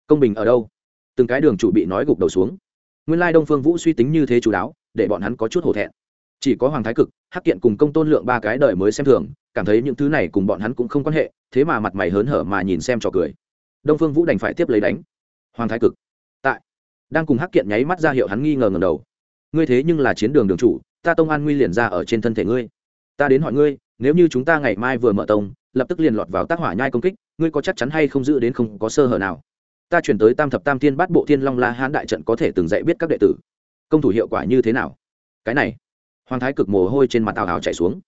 S1: Công bình ở đâu? Từng cái đường chủ bị nói gục đầu xuống. Nguyên lai đông phương vũ suy tính như thế chú đáo, để bọn hắn có chút hổ thẹn. Chỉ có hoàng thái cực, hắc kiện cùng công tôn lượng ba cái đời mới xem thường, cảm thấy những thứ này cùng bọn hắn cũng không quan hệ, thế mà mặt mày hớn hở mà nhìn xem trò cười. Đông phương vũ đành phải tiếp lấy đánh. Hoàng thái cực. Tại. Đang cùng hắc kiện nháy mắt ra hiệu hắn nghi ngờ ngầm đầu. Ngươi thế nhưng là chiến đường đường chủ, ta tông an nguy liền ra ở trên thân thể ngươi. Ta đến hỏi ngươi, nếu như chúng ta ngày mai vừa mở tông lập tức liền lọt vào tác hỏa nhai công kích, ngươi có chắc chắn hay không giữ đến không có sơ hở nào? Ta chuyển tới tam thập tam thiên bát bộ thiên long la hán đại trận có thể từng dạy biết các đệ tử. Công thủ hiệu quả như thế nào? Cái này, hoàng thái cực mồ hôi trên mặt tào hào chạy xuống.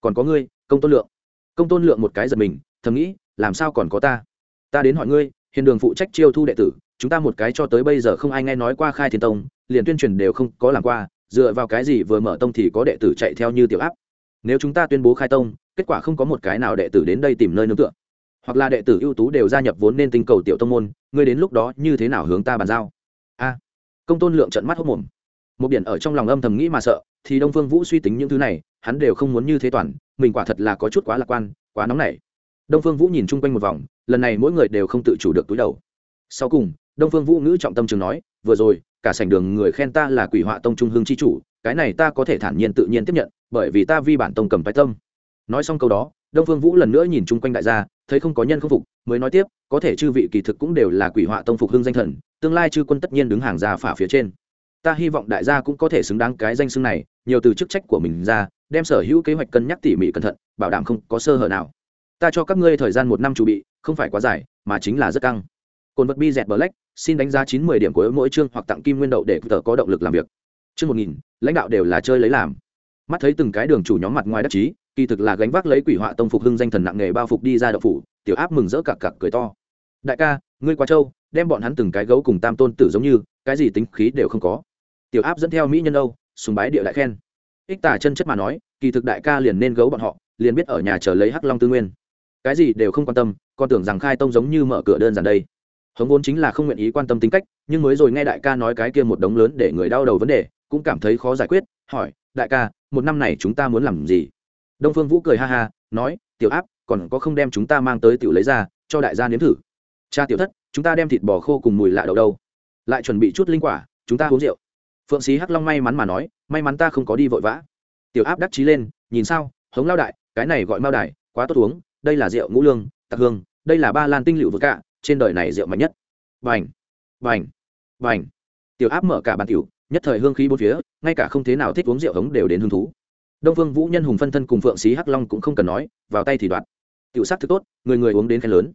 S1: Còn có ngươi, công tôn lượng. Công tôn lượng một cái giật mình, thầm nghĩ, làm sao còn có ta? Ta đến hỏi ngươi, hiền đường phụ trách chiêu thu đệ tử, chúng ta một cái cho tới bây giờ không ai nghe nói qua khai thiên tông, liền tuyên truyền đều không có làm qua, dựa vào cái gì vừa mở tông thì có đệ tử chạy theo như tiểu áp? Nếu chúng ta tuyên bố khai tông kết quả không có một cái nào đệ tử đến đây tìm nơi nương tựa. Hoặc là đệ tử ưu tú đều gia nhập vốn nên tinh cầu tiểu tông môn, ngươi đến lúc đó như thế nào hướng ta bàn giao? A. Công tôn lượng trận mắt hốc mồm. Một biển ở trong lòng âm thầm nghĩ mà sợ, thì đông phương vũ suy tính những thứ này, hắn đều không muốn như thế toàn, mình quả thật là có chút quá lạc quan, quá nóng nảy. Đông phương vũ nhìn chung quanh một vòng, lần này mỗi người đều không tự chủ được túi đầu. Sau cùng, đông phương vũ ngữ trọng tâm trường nói, vừa rồi, cả sảnh đường người khen ta là quỷ họa tông trung hương c h i chủ, cái này ta có thể thản nhiên tự nhiên tiếp nhận, bởi vì ta vi bản tông cầm bái tâm nói xong câu đó, đông phương vũ lần nữa nhìn chung quanh đại gia, thấy không có nhân không phục, mới nói tiếp, có thể chư vị kỳ thực cũng đều là quỷ họa tông phục hưng danh thần, tương lai chư quân tất nhiên đứng hàng ra phả phía trên. Ta hy vọng đại gia cũng có thể xứng đáng cái danh xưng này, nhiều từ chức trách của mình ra, đem sở hữu kế hoạch cân nhắc tỉ mỉ cẩn thận, bảo đảm không có sơ hở nào. Ta cho các ngươi thời gian một năm chuẩn bị, không phải quá dài, mà chính là rất căng. Cồn vật bi dẹt black xin đánh giá chín mươi điểm của mỗi chương hoặc tặng kim nguyên đậu để tờ có động lực làm việc. Chương một nghìn, lãnh đạo đều là chơi lấy làm. Mắt thấy từng cái đường chủ nhóm mặt ngoài đắc chí kỳ thực là gánh vác lấy quỷ họa tông phục hưng danh thần nặng nghề bao phục đi ra đậu phủ, tiểu áp mừng rỡ cặc cặc cười to. Đại ca, ngươi quá trâu, đem bọn hắn từng cái gấu cùng tam tôn tử giống như, cái gì tính khí đều không có. Tiểu áp dẫn theo mỹ nhân âu, sùng bái địa đại khen. Ích tả chân chất mà nói, kỳ thực đại ca liền nên gấu bọn họ, liền biết ở nhà chờ lấy hắc long tư nguyên. Cái gì đều không quan tâm con tưởng rằng khai tông giống như mở cửa đơn giản đây. Hống vốn chính là không nguyện ý quan tâm tính cách, nhưng mới rồi nghe đại ca nói cái kia một đống lớn để người đau đầu vấn đề, cũng cảm thấy khó giải quyết, hỏi, đại ca, một năm này chúng ta muốn làm gì? Đông phương vũ cười ha ha, nói, tiểu áp, còn có không đem chúng ta mang tới tiểu lấy ra, cho đại gia nếm thử. Cha tiểu thất, chúng ta đem thịt bò khô cùng mùi lạ đầu đâu? Lại chuẩn bị chút linh quả, chúng ta uống rượu. Phượng sĩ hắc long may mắn mà nói, may mắn ta không có đi vội vã. Tiểu áp đắc chí lên, nhìn sao, hống lao đại, cái này gọi mao đại, quá tốt uống, đây là rượu ngũ lương, tạc hương, đây là ba lan tinh liệu vượt cả, trên đời này rượu mạnh nhất. Vành vành vành tiểu áp mở cả bàn tiểu, nhất thời hương khí bốn phía, ngay cả không thế nào thích uống rượu hống đều đến hứng thú đông phương vũ nhân hùng phân thân cùng phượng sĩ hắc long cũng không cần nói, vào tay thì đoạt. Tiểu sắc thức tốt, người người uống đến khen lớn.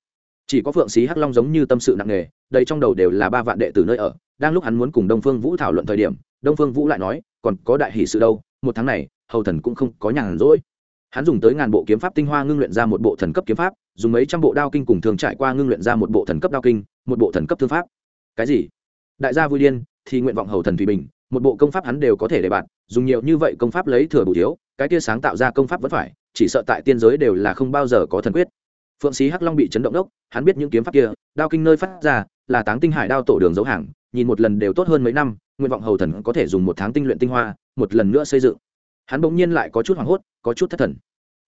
S1: Chỉ có phượng sĩ hắc long giống như tâm sự nặng nề, đây trong đầu đều là ba vạn đệ tử nơi ở, đang lúc hắn muốn cùng đông phương vũ thảo luận thời điểm, đông phương vũ lại nói, còn có đại hỷ sự đâu, một tháng này, hầu thần cũng không có nhàn rỗi. Hắn dùng tới ngàn bộ kiếm pháp tinh hoa ngưng luyện ra một bộ thần cấp kiếm pháp, dùng mấy trăm bộ đao kinh cùng thường trải qua ngưng luyện ra một bộ thần cấp đao kinh, một bộ thần cấp thương pháp. Cái gì? Đại gia vui điên, thì nguyện vọng hầu thần thủy bình một bộ công pháp hắn đều có thể để bạn, dùng nhiều như vậy công pháp lấy thừa bù thiếu, cái kia sáng tạo ra công pháp vẫn phải, chỉ sợ tại tiên giới đều là không bao giờ có thần quyết. Phượng sĩ hắc long bị chấn động đốc, hắn biết những kiếm pháp kia, đao kinh nơi phát ra, là táng tinh hải đao tổ đường dấu hàng, nhìn một lần đều tốt hơn mấy năm, nguyện vọng hầu thần có thể dùng một tháng tinh luyện tinh hoa, một lần nữa xây dựng. Hắn bỗng nhiên lại có chút hoảng hốt, có chút thất thần.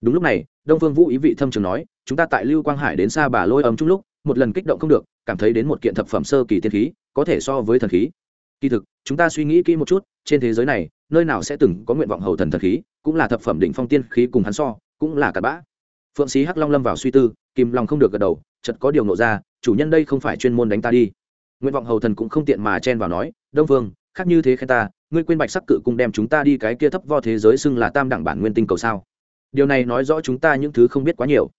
S1: Đúng lúc này, đông phương vũ ý vị thâm trường nói, chúng ta tại lưu quang hải đến xa bà lôi ấm chung lúc, một lần kích động không được, cảm thấy đến một kiện thập phẩm sơ kỳ tiên khí, có thể so với thần khí kỳ thực, chúng ta suy nghĩ kỹ một chút, trên thế giới này, nơi nào sẽ từng có nguyện vọng hầu thần thần khí, cũng là thập phẩm định phong tiên khí cùng hắn so, cũng là cặn bã. Phượng sĩ hắc long lâm vào suy tư, kìm lòng không được gật đầu chật có điều nộ ra, chủ nhân đây không phải chuyên môn đánh ta đi. Nguyện vọng hầu thần cũng không tiện mà chen vào nói, đông vương, khác như thế khen ta, ngươi quên bạch sắc cự cung đem chúng ta đi cái kia thấp vo thế giới xưng là tam đẳng bản nguyên tinh cầu sao? Điều này nói rõ chúng ta những thứ không biết quá nhiều.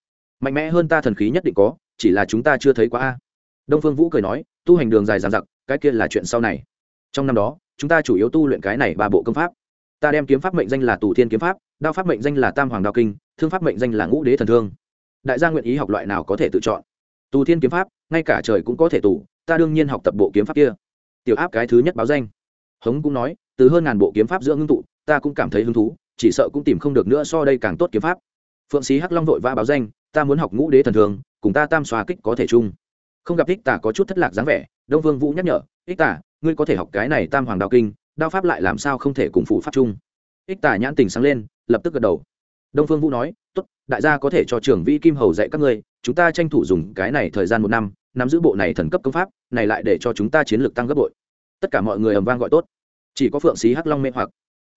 S1: Mạnh mẽ hơn ta thần khí nhất định có, chỉ là chúng ta chưa thấy quá a. Đông phương vũ cười nói, tu hành đường dài dàn giặc cái kia là chuyện sau này trong năm đó, chúng ta chủ yếu tu luyện cái này ba bộ công pháp. Ta đem kiếm pháp mệnh danh là tù thiên kiếm pháp, đao pháp mệnh danh là tam hoàng đao kinh, thương pháp mệnh danh là ngũ đế thần thương. Đại gia nguyện ý học loại nào có thể tự chọn. Tù thiên kiếm pháp, ngay cả trời cũng có thể tù, ta đương nhiên học tập bộ kiếm pháp kia. Tiểu áp cái thứ nhất báo danh. Hống cũng nói, từ hơn ngàn bộ kiếm pháp giữa ngưng tụ, ta cũng cảm thấy hứng thú, chỉ sợ cũng tìm không được nữa so đây càng tốt kiếm pháp. Phượng sĩ hắc long vội vã báo danh, ta muốn học ngũ đế thần thường cùng ta tam xoa kích có thể chung. Không gặp ích tả có chút thất lạc dáng vẻ, đông vương vũ nhắc nhở, ích tả ngươi có thể học cái này tam hoàng đao kinh, đao pháp lại làm sao không thể cùng phụ pháp chung? Ích tả nhãn tình sáng lên, lập tức gật đầu. Đông phương vũ nói, tốt, đại gia có thể cho trưởng vĩ kim hầu dạy các ngươi, chúng ta tranh thủ dùng cái này thời gian một năm, nắm giữ bộ này thần cấp công pháp, này lại để cho chúng ta chiến lược tăng gấp bội. Tất cả mọi người ầm vang gọi tốt. Chỉ có phượng sĩ hắc long mê hoặc.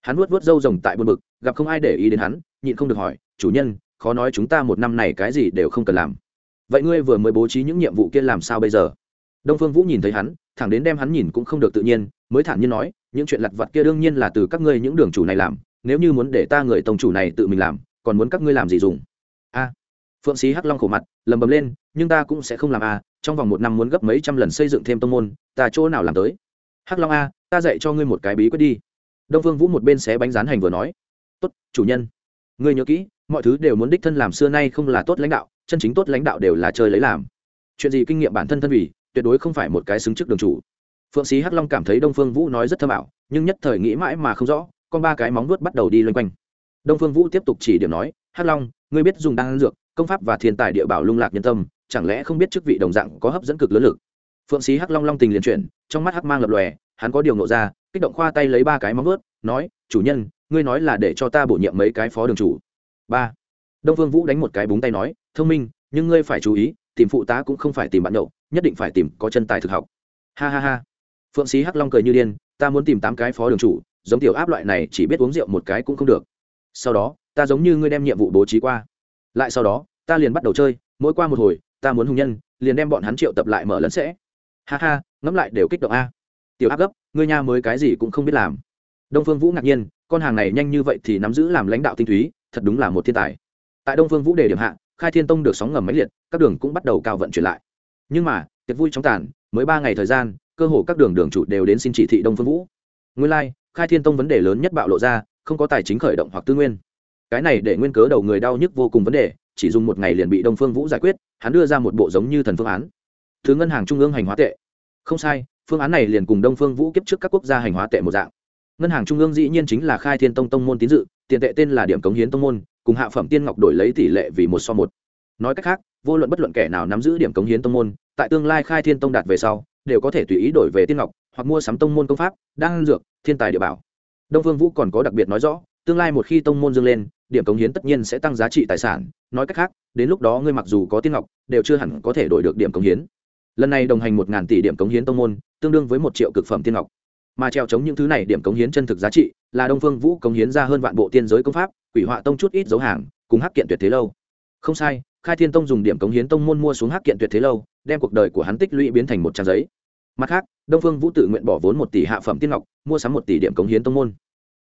S1: Hắn vuốt vớt râu rồng tại buồn bực, gặp không ai để ý đến hắn, nhịn không được hỏi, chủ nhân, khó nói chúng ta một năm này cái gì đều không cần làm. Vậy ngươi vừa mới bố trí những nhiệm vụ kia làm sao bây giờ? Đông phương vũ nhìn thấy hắn, thẳng đến đem hắn nhìn cũng không được tự nhiên, mới thản nhiên nói, những chuyện lặt vặt kia đương nhiên là từ các ngươi những đường chủ này làm, nếu như muốn để ta người tổng chủ này tự mình làm, còn muốn các ngươi làm gì dùng? A. Phượng sĩ hắc long khổ mặt, lầm bầm lên, nhưng ta cũng sẽ không làm a, trong vòng một năm muốn gấp mấy trăm lần xây dựng thêm tông môn, ta chỗ nào làm tới? Hắc long a, ta dạy cho ngươi một cái bí quyết đi. Đông phương vũ một bên xé bánh rán hành vừa nói, tốt, chủ nhân. Ngươi nhớ kỹ, mọi thứ đều muốn đích thân làm xưa nay không là tốt lãnh đạo, chân chính tốt lãnh đạo đều là chơi lấy làm. Chuyện gì kinh nghiệm bản thân thân vì tuyệt đối không phải một cái xứng trước đường chủ. Phượng sĩ hắc long cảm thấy đông phương vũ nói rất thâm ảo, nhưng nhất thời nghĩ mãi mà không rõ, con ba cái móng vuốt bắt đầu đi loanh quanh. Đông phương vũ tiếp tục chỉ điểm nói, hắc long, ngươi biết dùng đan dược, công pháp và thiên tài địa bảo lung lạc nhân tâm, chẳng lẽ không biết chức vị đồng dạng có hấp dẫn cực lớn lực? Phượng sĩ hắc long long tình liền chuyển, trong mắt hắc mang lập lòe, hắn có điều nộ ra, kích động khoa tay lấy ba cái móng vuốt, nói, chủ nhân, ngươi nói là để cho ta bổ nhiệm mấy cái phó đường chủ. Ba. Đông phương vũ đánh một cái búng tay nói, thông minh, nhưng ngươi phải chú ý, tìm phụ tá cũng không phải tìm bạn nhậu nhất định phải tìm có chân tài thực học. Ha ha ha. Phượng sĩ hắc long cười như điên, ta muốn tìm tám cái phó đường chủ, giống tiểu áp loại này chỉ biết uống rượu một cái cũng không được. Sau đó, ta giống như ngươi đem nhiệm vụ bố trí qua. Lại sau đó, ta liền bắt đầu chơi, mỗi qua một hồi, ta muốn hùng nhân, liền đem bọn hắn triệu tập lại mở lẫn sẽ. Ha ha, ngẫm lại đều kích động a. Tiểu áp gấp, ngươi nha mới cái gì cũng không biết làm. Đông phương vũ ngạc nhiên, con hàng này nhanh như vậy thì nắm giữ làm lãnh đạo tinh túy, thật đúng là một thiên tài. Tại đông phương vũ đề điểm hạ, khai thiên tông được sóng ngầm máy liệt, các đường cũng bắt đầu cao vận chuyển lại nhưng mà tiệc vui chóng tàn mới ba ngày thời gian cơ hồ các đường đường chủ đều đến xin chỉ thị đông phương vũ. Nguyên lai、like, khai thiên tông vấn đề lớn nhất bạo lộ ra không có tài chính khởi động hoặc tư nguyên. Cái này để nguyên cớ đầu người đau nhức vô cùng vấn đề chỉ dùng một ngày liền bị đông phương vũ giải quyết hắn đưa ra một bộ giống như thần phương án. Thứ ngân hàng trung ương hành hóa tệ. Không sai phương án này liền cùng đông phương vũ kiếp trước các quốc gia hành hóa tệ một dạng. Ngân hàng trung ương dĩ nhiên chính là khai thiên tông tông môn tín dự tiền tệ tên là điểm cống hiến tông môn cùng hạ phẩm tiên ngọc đổi lấy tỷ lệ vì một so một. Nói cách khác vô luận bất luận kẻ nào nắm giữ điểm cống hiến tông môn, tại tương lai khai thiên tông đạt về sau, đều có thể tùy ý đổi về tiên ngọc, hoặc mua sắm tông môn công pháp, đan dược, thiên tài địa bảo. Đông phương vũ còn có đặc biệt nói rõ, tương lai một khi tông môn dâng lên, điểm cống hiến tất nhiên sẽ tăng giá trị tài sản. Nói cách khác, đến lúc đó ngươi mặc dù có tiên ngọc, đều chưa hẳn có thể đổi được điểm cống hiến. Lần này đồng hành một ngàn tỷ điểm cống hiến tông môn, tương đương với một triệu cực phẩm tiên ngọc. Mà treo chống những thứ này, điểm cống hiến chân thực giá trị, là đông phương vũ cống hiến ra hơn vạn bộ tiên giới công pháp, quỷ họa tông chút ít dấu hàng, cùng hắc kiện tuyệt thế lâu. Không sai khai thiên tông dùng điểm cống hiến tông môn mua xuống hắc kiện tuyệt thế lâu, đem cuộc đời của hắn tích lũy biến thành một trang giấy. Mặt khác, đông phương vũ tự nguyện bỏ vốn một tỷ hạ phẩm tiên ngọc, mua sắm một tỷ điểm cống hiến tông môn.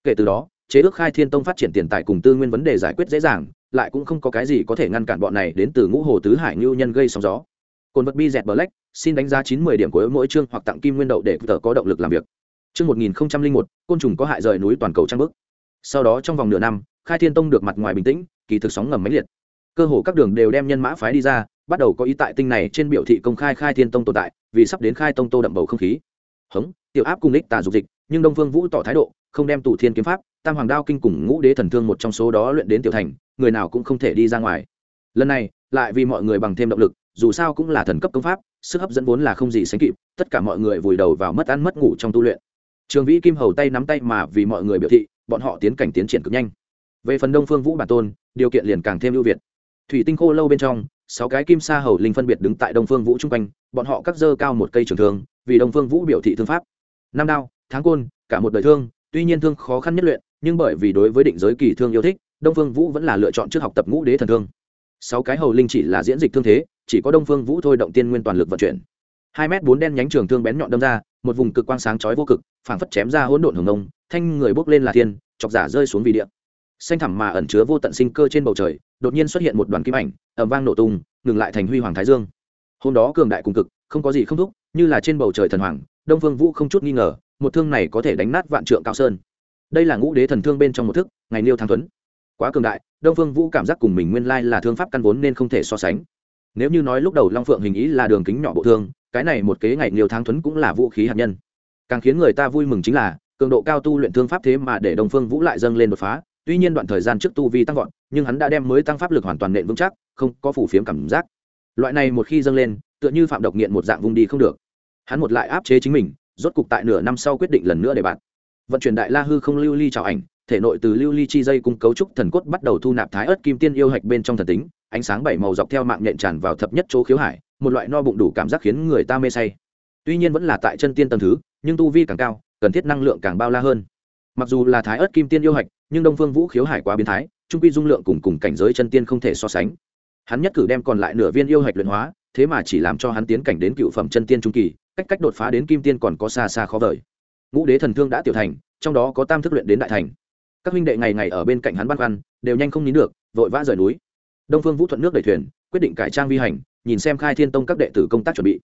S1: Kể từ đó, chế ước khai thiên tông phát triển tiền tài cùng tư nguyên vấn đề giải quyết dễ dàng, lại cũng không có cái gì có thể ngăn cản bọn này đến từ ngũ hồ tứ hải ngưu nhân gây sóng gió. Cồn vật bi dẹt black, xin đánh giá chín mươi điểm của mỗi chương hoặc tặng kim nguyên đậu để tờ có động lực làm việc. Chương một nghìn một, côn trùng có hại rời núi toàn cầu trang bức sau đó trong vòng nửa năm, khai thiên tông được mặt ngoài bình tĩnh, kỳ thực sóng ngầm máy liệt cơ hồ các đường đều đem nhân mã phái đi ra, bắt đầu có ý tại tinh này trên biểu thị công khai khai thiên tông tồn tại, vì sắp đến khai tông tô đậm bầu không khí. Hống, tiểu áp cùng đích tà dục dịch, nhưng đông phương vũ tỏ thái độ, không đem tụ thiên kiếm pháp, tam hoàng đao kinh cùng ngũ đế thần thương một trong số đó luyện đến tiểu thành, người nào cũng không thể đi ra ngoài. Lần này, lại vì mọi người bằng thêm động lực, dù sao cũng là thần cấp công pháp, sức hấp dẫn vốn là không gì sánh kịp, tất cả mọi người vùi đầu vào mất ăn mất ngủ trong tu luyện. Trường vĩ kim hầu tay nắm tay mà vì mọi người biểu thị, bọn họ tiến cảnh tiến triển cực nhanh. Về phần đông phương vũ bản tôn, điều kiện liền càng thêm ưu việt thủy tinh khô lâu bên trong, sáu cái kim sa hầu linh phân biệt đứng tại đông phương vũ chung quanh, bọn họ cắt dơ cao một cây trường thương, vì đông phương vũ biểu thị thương pháp. Năm đao, tháng côn, cả một đời thương, tuy nhiên thương khó khăn nhất luyện, nhưng bởi vì đối với định giới kỳ thương yêu thích, đông phương vũ vẫn là lựa chọn trước học tập ngũ đế thần thương. Sáu cái hầu linh chỉ là diễn dịch thương thế, chỉ có đông phương vũ thôi động tiên nguyên toàn lực vận chuyển. Hai m bốn đen nhánh trường thương bén nhọn đâm ra, một vùng cực quang sáng chói vô cực, phảng phất chém ra hỗn độn hồng nông thanh người bốc lên là thiên, chọc giả rơi xuống vì địa xanh thẳm mà ẩn chứa vô tận sinh cơ trên bầu trời, đột nhiên xuất hiện một đoàn kim ảnh ẩm vang nổ tung, ngừng lại thành huy hoàng thái dương. Hôm đó cường đại cùng cực, không có gì không thúc, như là trên bầu trời thần hoàng, đông phương vũ không chút nghi ngờ, một thương này có thể đánh nát vạn trượng cao sơn. Đây là ngũ đế thần thương bên trong một thức, ngày liêu thang tuấn quá cường đại, đông phương vũ cảm giác cùng mình nguyên lai là thương pháp căn vốn nên không thể so sánh. Nếu như nói lúc đầu long phượng hình ý là đường kính nhỏ bộ thương, cái này một kế ngày liêu thang tuấn cũng là vũ khí hạt nhân. Càng khiến người ta vui mừng chính là, cường độ cao tu luyện thương pháp thế mà để đông phương vũ lại dâng lên đột phá tuy nhiên đoạn thời gian trước tu vi tăng vọt, nhưng hắn đã đem mới tăng pháp lực hoàn toàn nện vững chắc, không có phủ phiếm cảm giác. Loại này một khi dâng lên, tựa như phạm độc nghiện một dạng vùng đi không được. Hắn một lại áp chế chính mình, rốt cục tại nửa năm sau quyết định lần nữa để bạn. Vận chuyển đại la hư không lưu ly trào ảnh, thể nội từ lưu ly chi dây cung cấu trúc thần cốt bắt đầu thu nạp thái ớt kim tiên yêu hạch bên trong thần tính, ánh sáng bảy màu dọc theo mạng nhện tràn vào thập nhất chỗ khiếu hải, một loại no bụng đủ cảm giác khiến người ta mê say. Tuy nhiên vẫn là tại chân tiên tầng thứ, nhưng tu vi càng cao, cần thiết năng lượng càng bao la hơn mặc dù là thái ớt kim tiên yêu hạch, nhưng đông phương vũ khiếu hải quá biến thái, trung quy dung lượng cùng cùng cảnh giới chân tiên không thể so sánh. Hắn nhất cử đem còn lại nửa viên yêu hạch luyện hóa, thế mà chỉ làm cho hắn tiến cảnh đến cựu phẩm chân tiên trung kỳ, cách cách đột phá đến kim tiên còn có xa xa khó vời. Ngũ đế thần thương đã tiểu thành, trong đó có tam thức luyện đến đại thành. Các huynh đệ ngày ngày ở bên cạnh hắn băn khoăn, đều nhanh không nín được, vội vã rời núi. Đông phương vũ thuận nước đẩy thuyền, quyết định cải trang vi hành, nhìn xem khai thiên tông các đệ tử công tác chuẩn bị.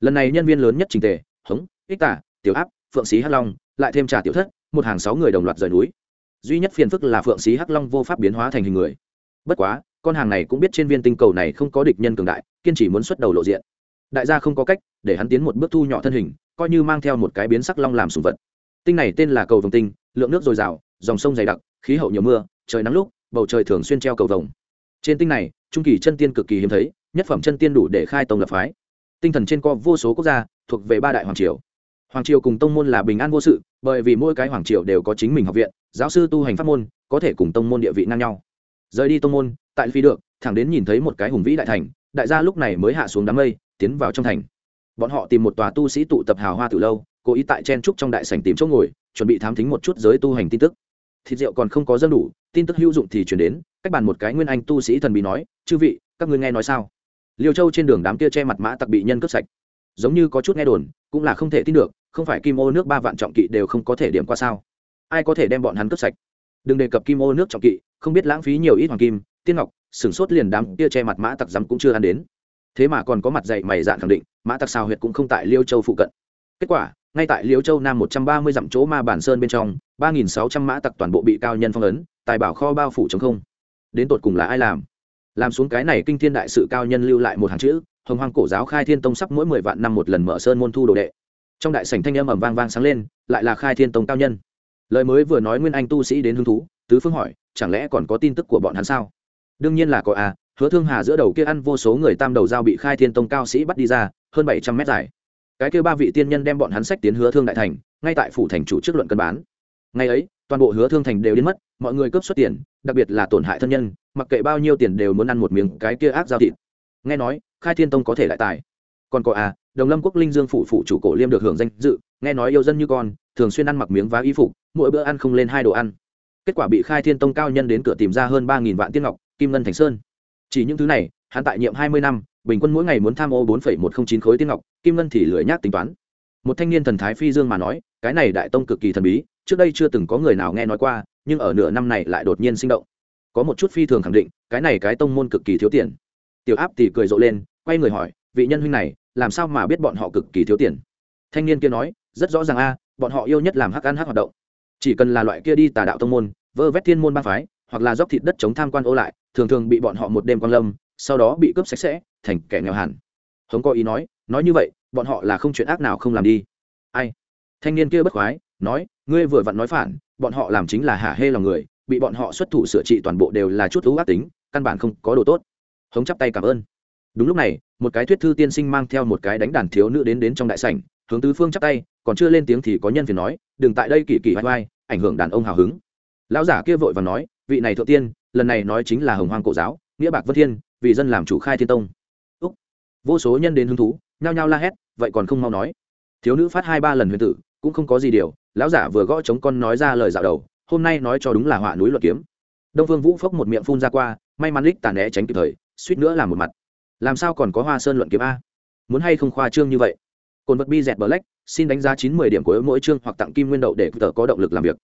S1: Lần này nhân viên lớn nhất trình tề, hống, ích tả, tiểu áp, phượng sĩ hắc long, lại thêm trà tiểu thất một hàng sáu người đồng loạt rời núi. Duy nhất phiền phức là phượng sĩ hắc long vô pháp biến hóa thành hình người. Bất quá, con hàng này cũng biết trên viên tinh cầu này không có địch nhân cường đại, kiên trì muốn xuất đầu lộ diện. Đại gia không có cách để hắn tiến một bước thu nhỏ thân hình, coi như mang theo một cái biến sắc long làm sùng vật. Tinh này tên là cầu vồng tinh, lượng nước dồi dào, dòng sông dày đặc, khí hậu nhiều mưa, trời nắng lúc, bầu trời thường xuyên treo cầu vồng. Trên tinh này, trung kỳ chân tiên cực kỳ hiếm thấy, nhất phẩm chân tiên đủ để khai tông lập phái. Tinh thần trên co vô số quốc gia, thuộc về ba đại hoàng triều hoàng triều cùng tông môn là bình an vô sự, bởi vì mỗi cái hoàng triều đều có chính mình học viện, giáo sư tu hành pháp môn, có thể cùng tông môn địa vị ngang nhau. Rời đi tông môn, tại phi được, thẳng đến nhìn thấy một cái hùng vĩ đại thành, đại gia lúc này mới hạ xuống đám mây, tiến vào trong thành. Bọn họ tìm một tòa tu sĩ tụ tập hào hoa từ lâu, cố ý tại chen trúc trong đại sảnh tìm chỗ ngồi, chuẩn bị thám thính một chút giới tu hành tin tức. Thịt rượu còn không có dân đủ, tin tức hữu dụng thì chuyển đến, cách bàn một cái nguyên anh tu sĩ thần bí nói, chư vị, các ngươi nghe nói sao? Liêu châu trên đường đám kia che mặt mã tặc bị nhân cướp sạch. Giống như có chút nghe đồn, cũng là không thể tin được không phải kim ô nước ba vạn trọng kỵ đều không có thể điểm qua sao? Ai có thể đem bọn hắn cướp sạch? Đừng đề cập kim ô nước trọng kỵ, không biết lãng phí nhiều ít hoàng kim, tiên ngọc sửng sốt liền đám kia che mặt mã tặc rắm cũng chưa ăn đến. Thế mà còn có mặt dạy mày dạn khẳng định, mã tặc sao huyệt cũng không tại liêu châu phụ cận. Kết quả, ngay tại liêu châu nam một trăm ba mươi dặm chỗ ma bản sơn bên trong, ba nghìn sáu trăm mã tặc toàn bộ bị cao nhân phong ấn, tài bảo kho bao phủ chống không. Đến tột cùng là ai làm? Làm xuống cái này kinh thiên đại sự cao nhân lưu lại một hàng chữ, hồng hoang cổ giáo khai thiên tông sắp mỗi mười vạn năm một lần mở sơn môn thu đồ đệ trong đại sảnh thanh âm ầm vang vang sáng lên, lại là khai thiên tông cao nhân. Lời mới vừa nói nguyên anh tu sĩ đến hứng thú, tứ phương hỏi, chẳng lẽ còn có tin tức của bọn hắn sao? Đương nhiên là có à hứa thương hà giữa đầu kia ăn vô số người tam đầu dao bị khai thiên tông cao sĩ bắt đi ra, hơn bảy trăm mét dài. Cái kia ba vị tiên nhân đem bọn hắn sách tiến hứa thương đại thành, ngay tại phủ thành chủ trước luận cân bán. Ngày ấy, toàn bộ hứa thương thành đều đến mất, mọi người cướp xuất tiền, đặc biệt là tổn hại thân nhân, mặc kệ bao nhiêu tiền đều muốn ăn một miếng cái kia ác giao thịt. Nghe nói, khai thiên tông có thể lại tài. Còn có à đồng lâm quốc linh dương phủ phụ chủ cổ liêm được hưởng danh dự, nghe nói yêu dân như con, thường xuyên ăn mặc miếng vá y phục, mỗi bữa ăn không lên hai đồ ăn. Kết quả bị khai thiên tông cao nhân đến cửa tìm ra hơn ba nghìn vạn tiên ngọc, kim ngân thành sơn. Chỉ những thứ này, hắn tại nhiệm hai mươi năm, bình quân mỗi ngày muốn tham ô bốn một trăm chín khối tiên ngọc, kim ngân thì lười nhác tính toán. Một thanh niên thần thái phi dương mà nói, cái này đại tông cực kỳ thần bí, trước đây chưa từng có người nào nghe nói qua, nhưng ở nửa năm này lại đột nhiên sinh động. Có một chút phi thường khẳng định, cái này cái tông môn cực kỳ thiếu tiền. Tiểu áp thì cười rộ lên, quay người hỏi, vị nhân huynh này làm sao mà biết bọn họ cực kỳ thiếu tiền? Thanh niên kia nói, rất rõ ràng a, bọn họ yêu nhất làm hắc ăn hắc hoạt động. Chỉ cần là loại kia đi tà đạo tông môn, vơ vét thiên môn ba phái, hoặc là dốc thịt đất chống tham quan ô lại, thường thường bị bọn họ một đêm quan lâm, sau đó bị cướp sạch sẽ, thành kẻ nghèo hẳn. Hống có ý nói nói như vậy, bọn họ là không chuyện ác nào không làm đi. Ai? Thanh niên kia bất khoái, nói, ngươi vừa vặn nói phản, bọn họ làm chính là hả hê lòng người, bị bọn họ xuất thủ sửa trị toàn bộ đều là chút thú ác tính, căn bản không có đồ tốt. Hống chắp tay cảm ơn đúng lúc này, một cái thuyết thư tiên sinh mang theo một cái đánh đàn thiếu nữ đến đến trong đại sảnh, hướng tứ phương chắp tay, còn chưa lên tiếng thì có nhân phiền nói, đừng tại đây kỳ kỳ vai vai, ảnh hưởng đàn ông hào hứng. Lão giả kia vội và nói, vị này thượng tiên, lần này nói chính là hồng hoang cổ giáo, nghĩa bạc vân thiên, vì dân làm chủ khai thiên tông. Úc. Vô số nhân đến hứng thú, nhao nhao la hét, vậy còn không mau nói. Thiếu nữ phát hai ba lần huyền tử, cũng không có gì điều, lão giả vừa gõ chống con nói ra lời dạo đầu, hôm nay nói cho đúng là họa núi luật kiếm. Đông vương vũ phốc một miệng phun ra qua, may mắn lích tàn né tránh kịp thời, suýt nữa là một mặt làm sao còn có hoa sơn luận kiếm a? Muốn hay không khoa trương như vậy? Cồn vật bi dẹt black, xin đánh giá chín mười điểm của mỗi chương hoặc tặng kim nguyên đậu để tờ có động lực làm việc.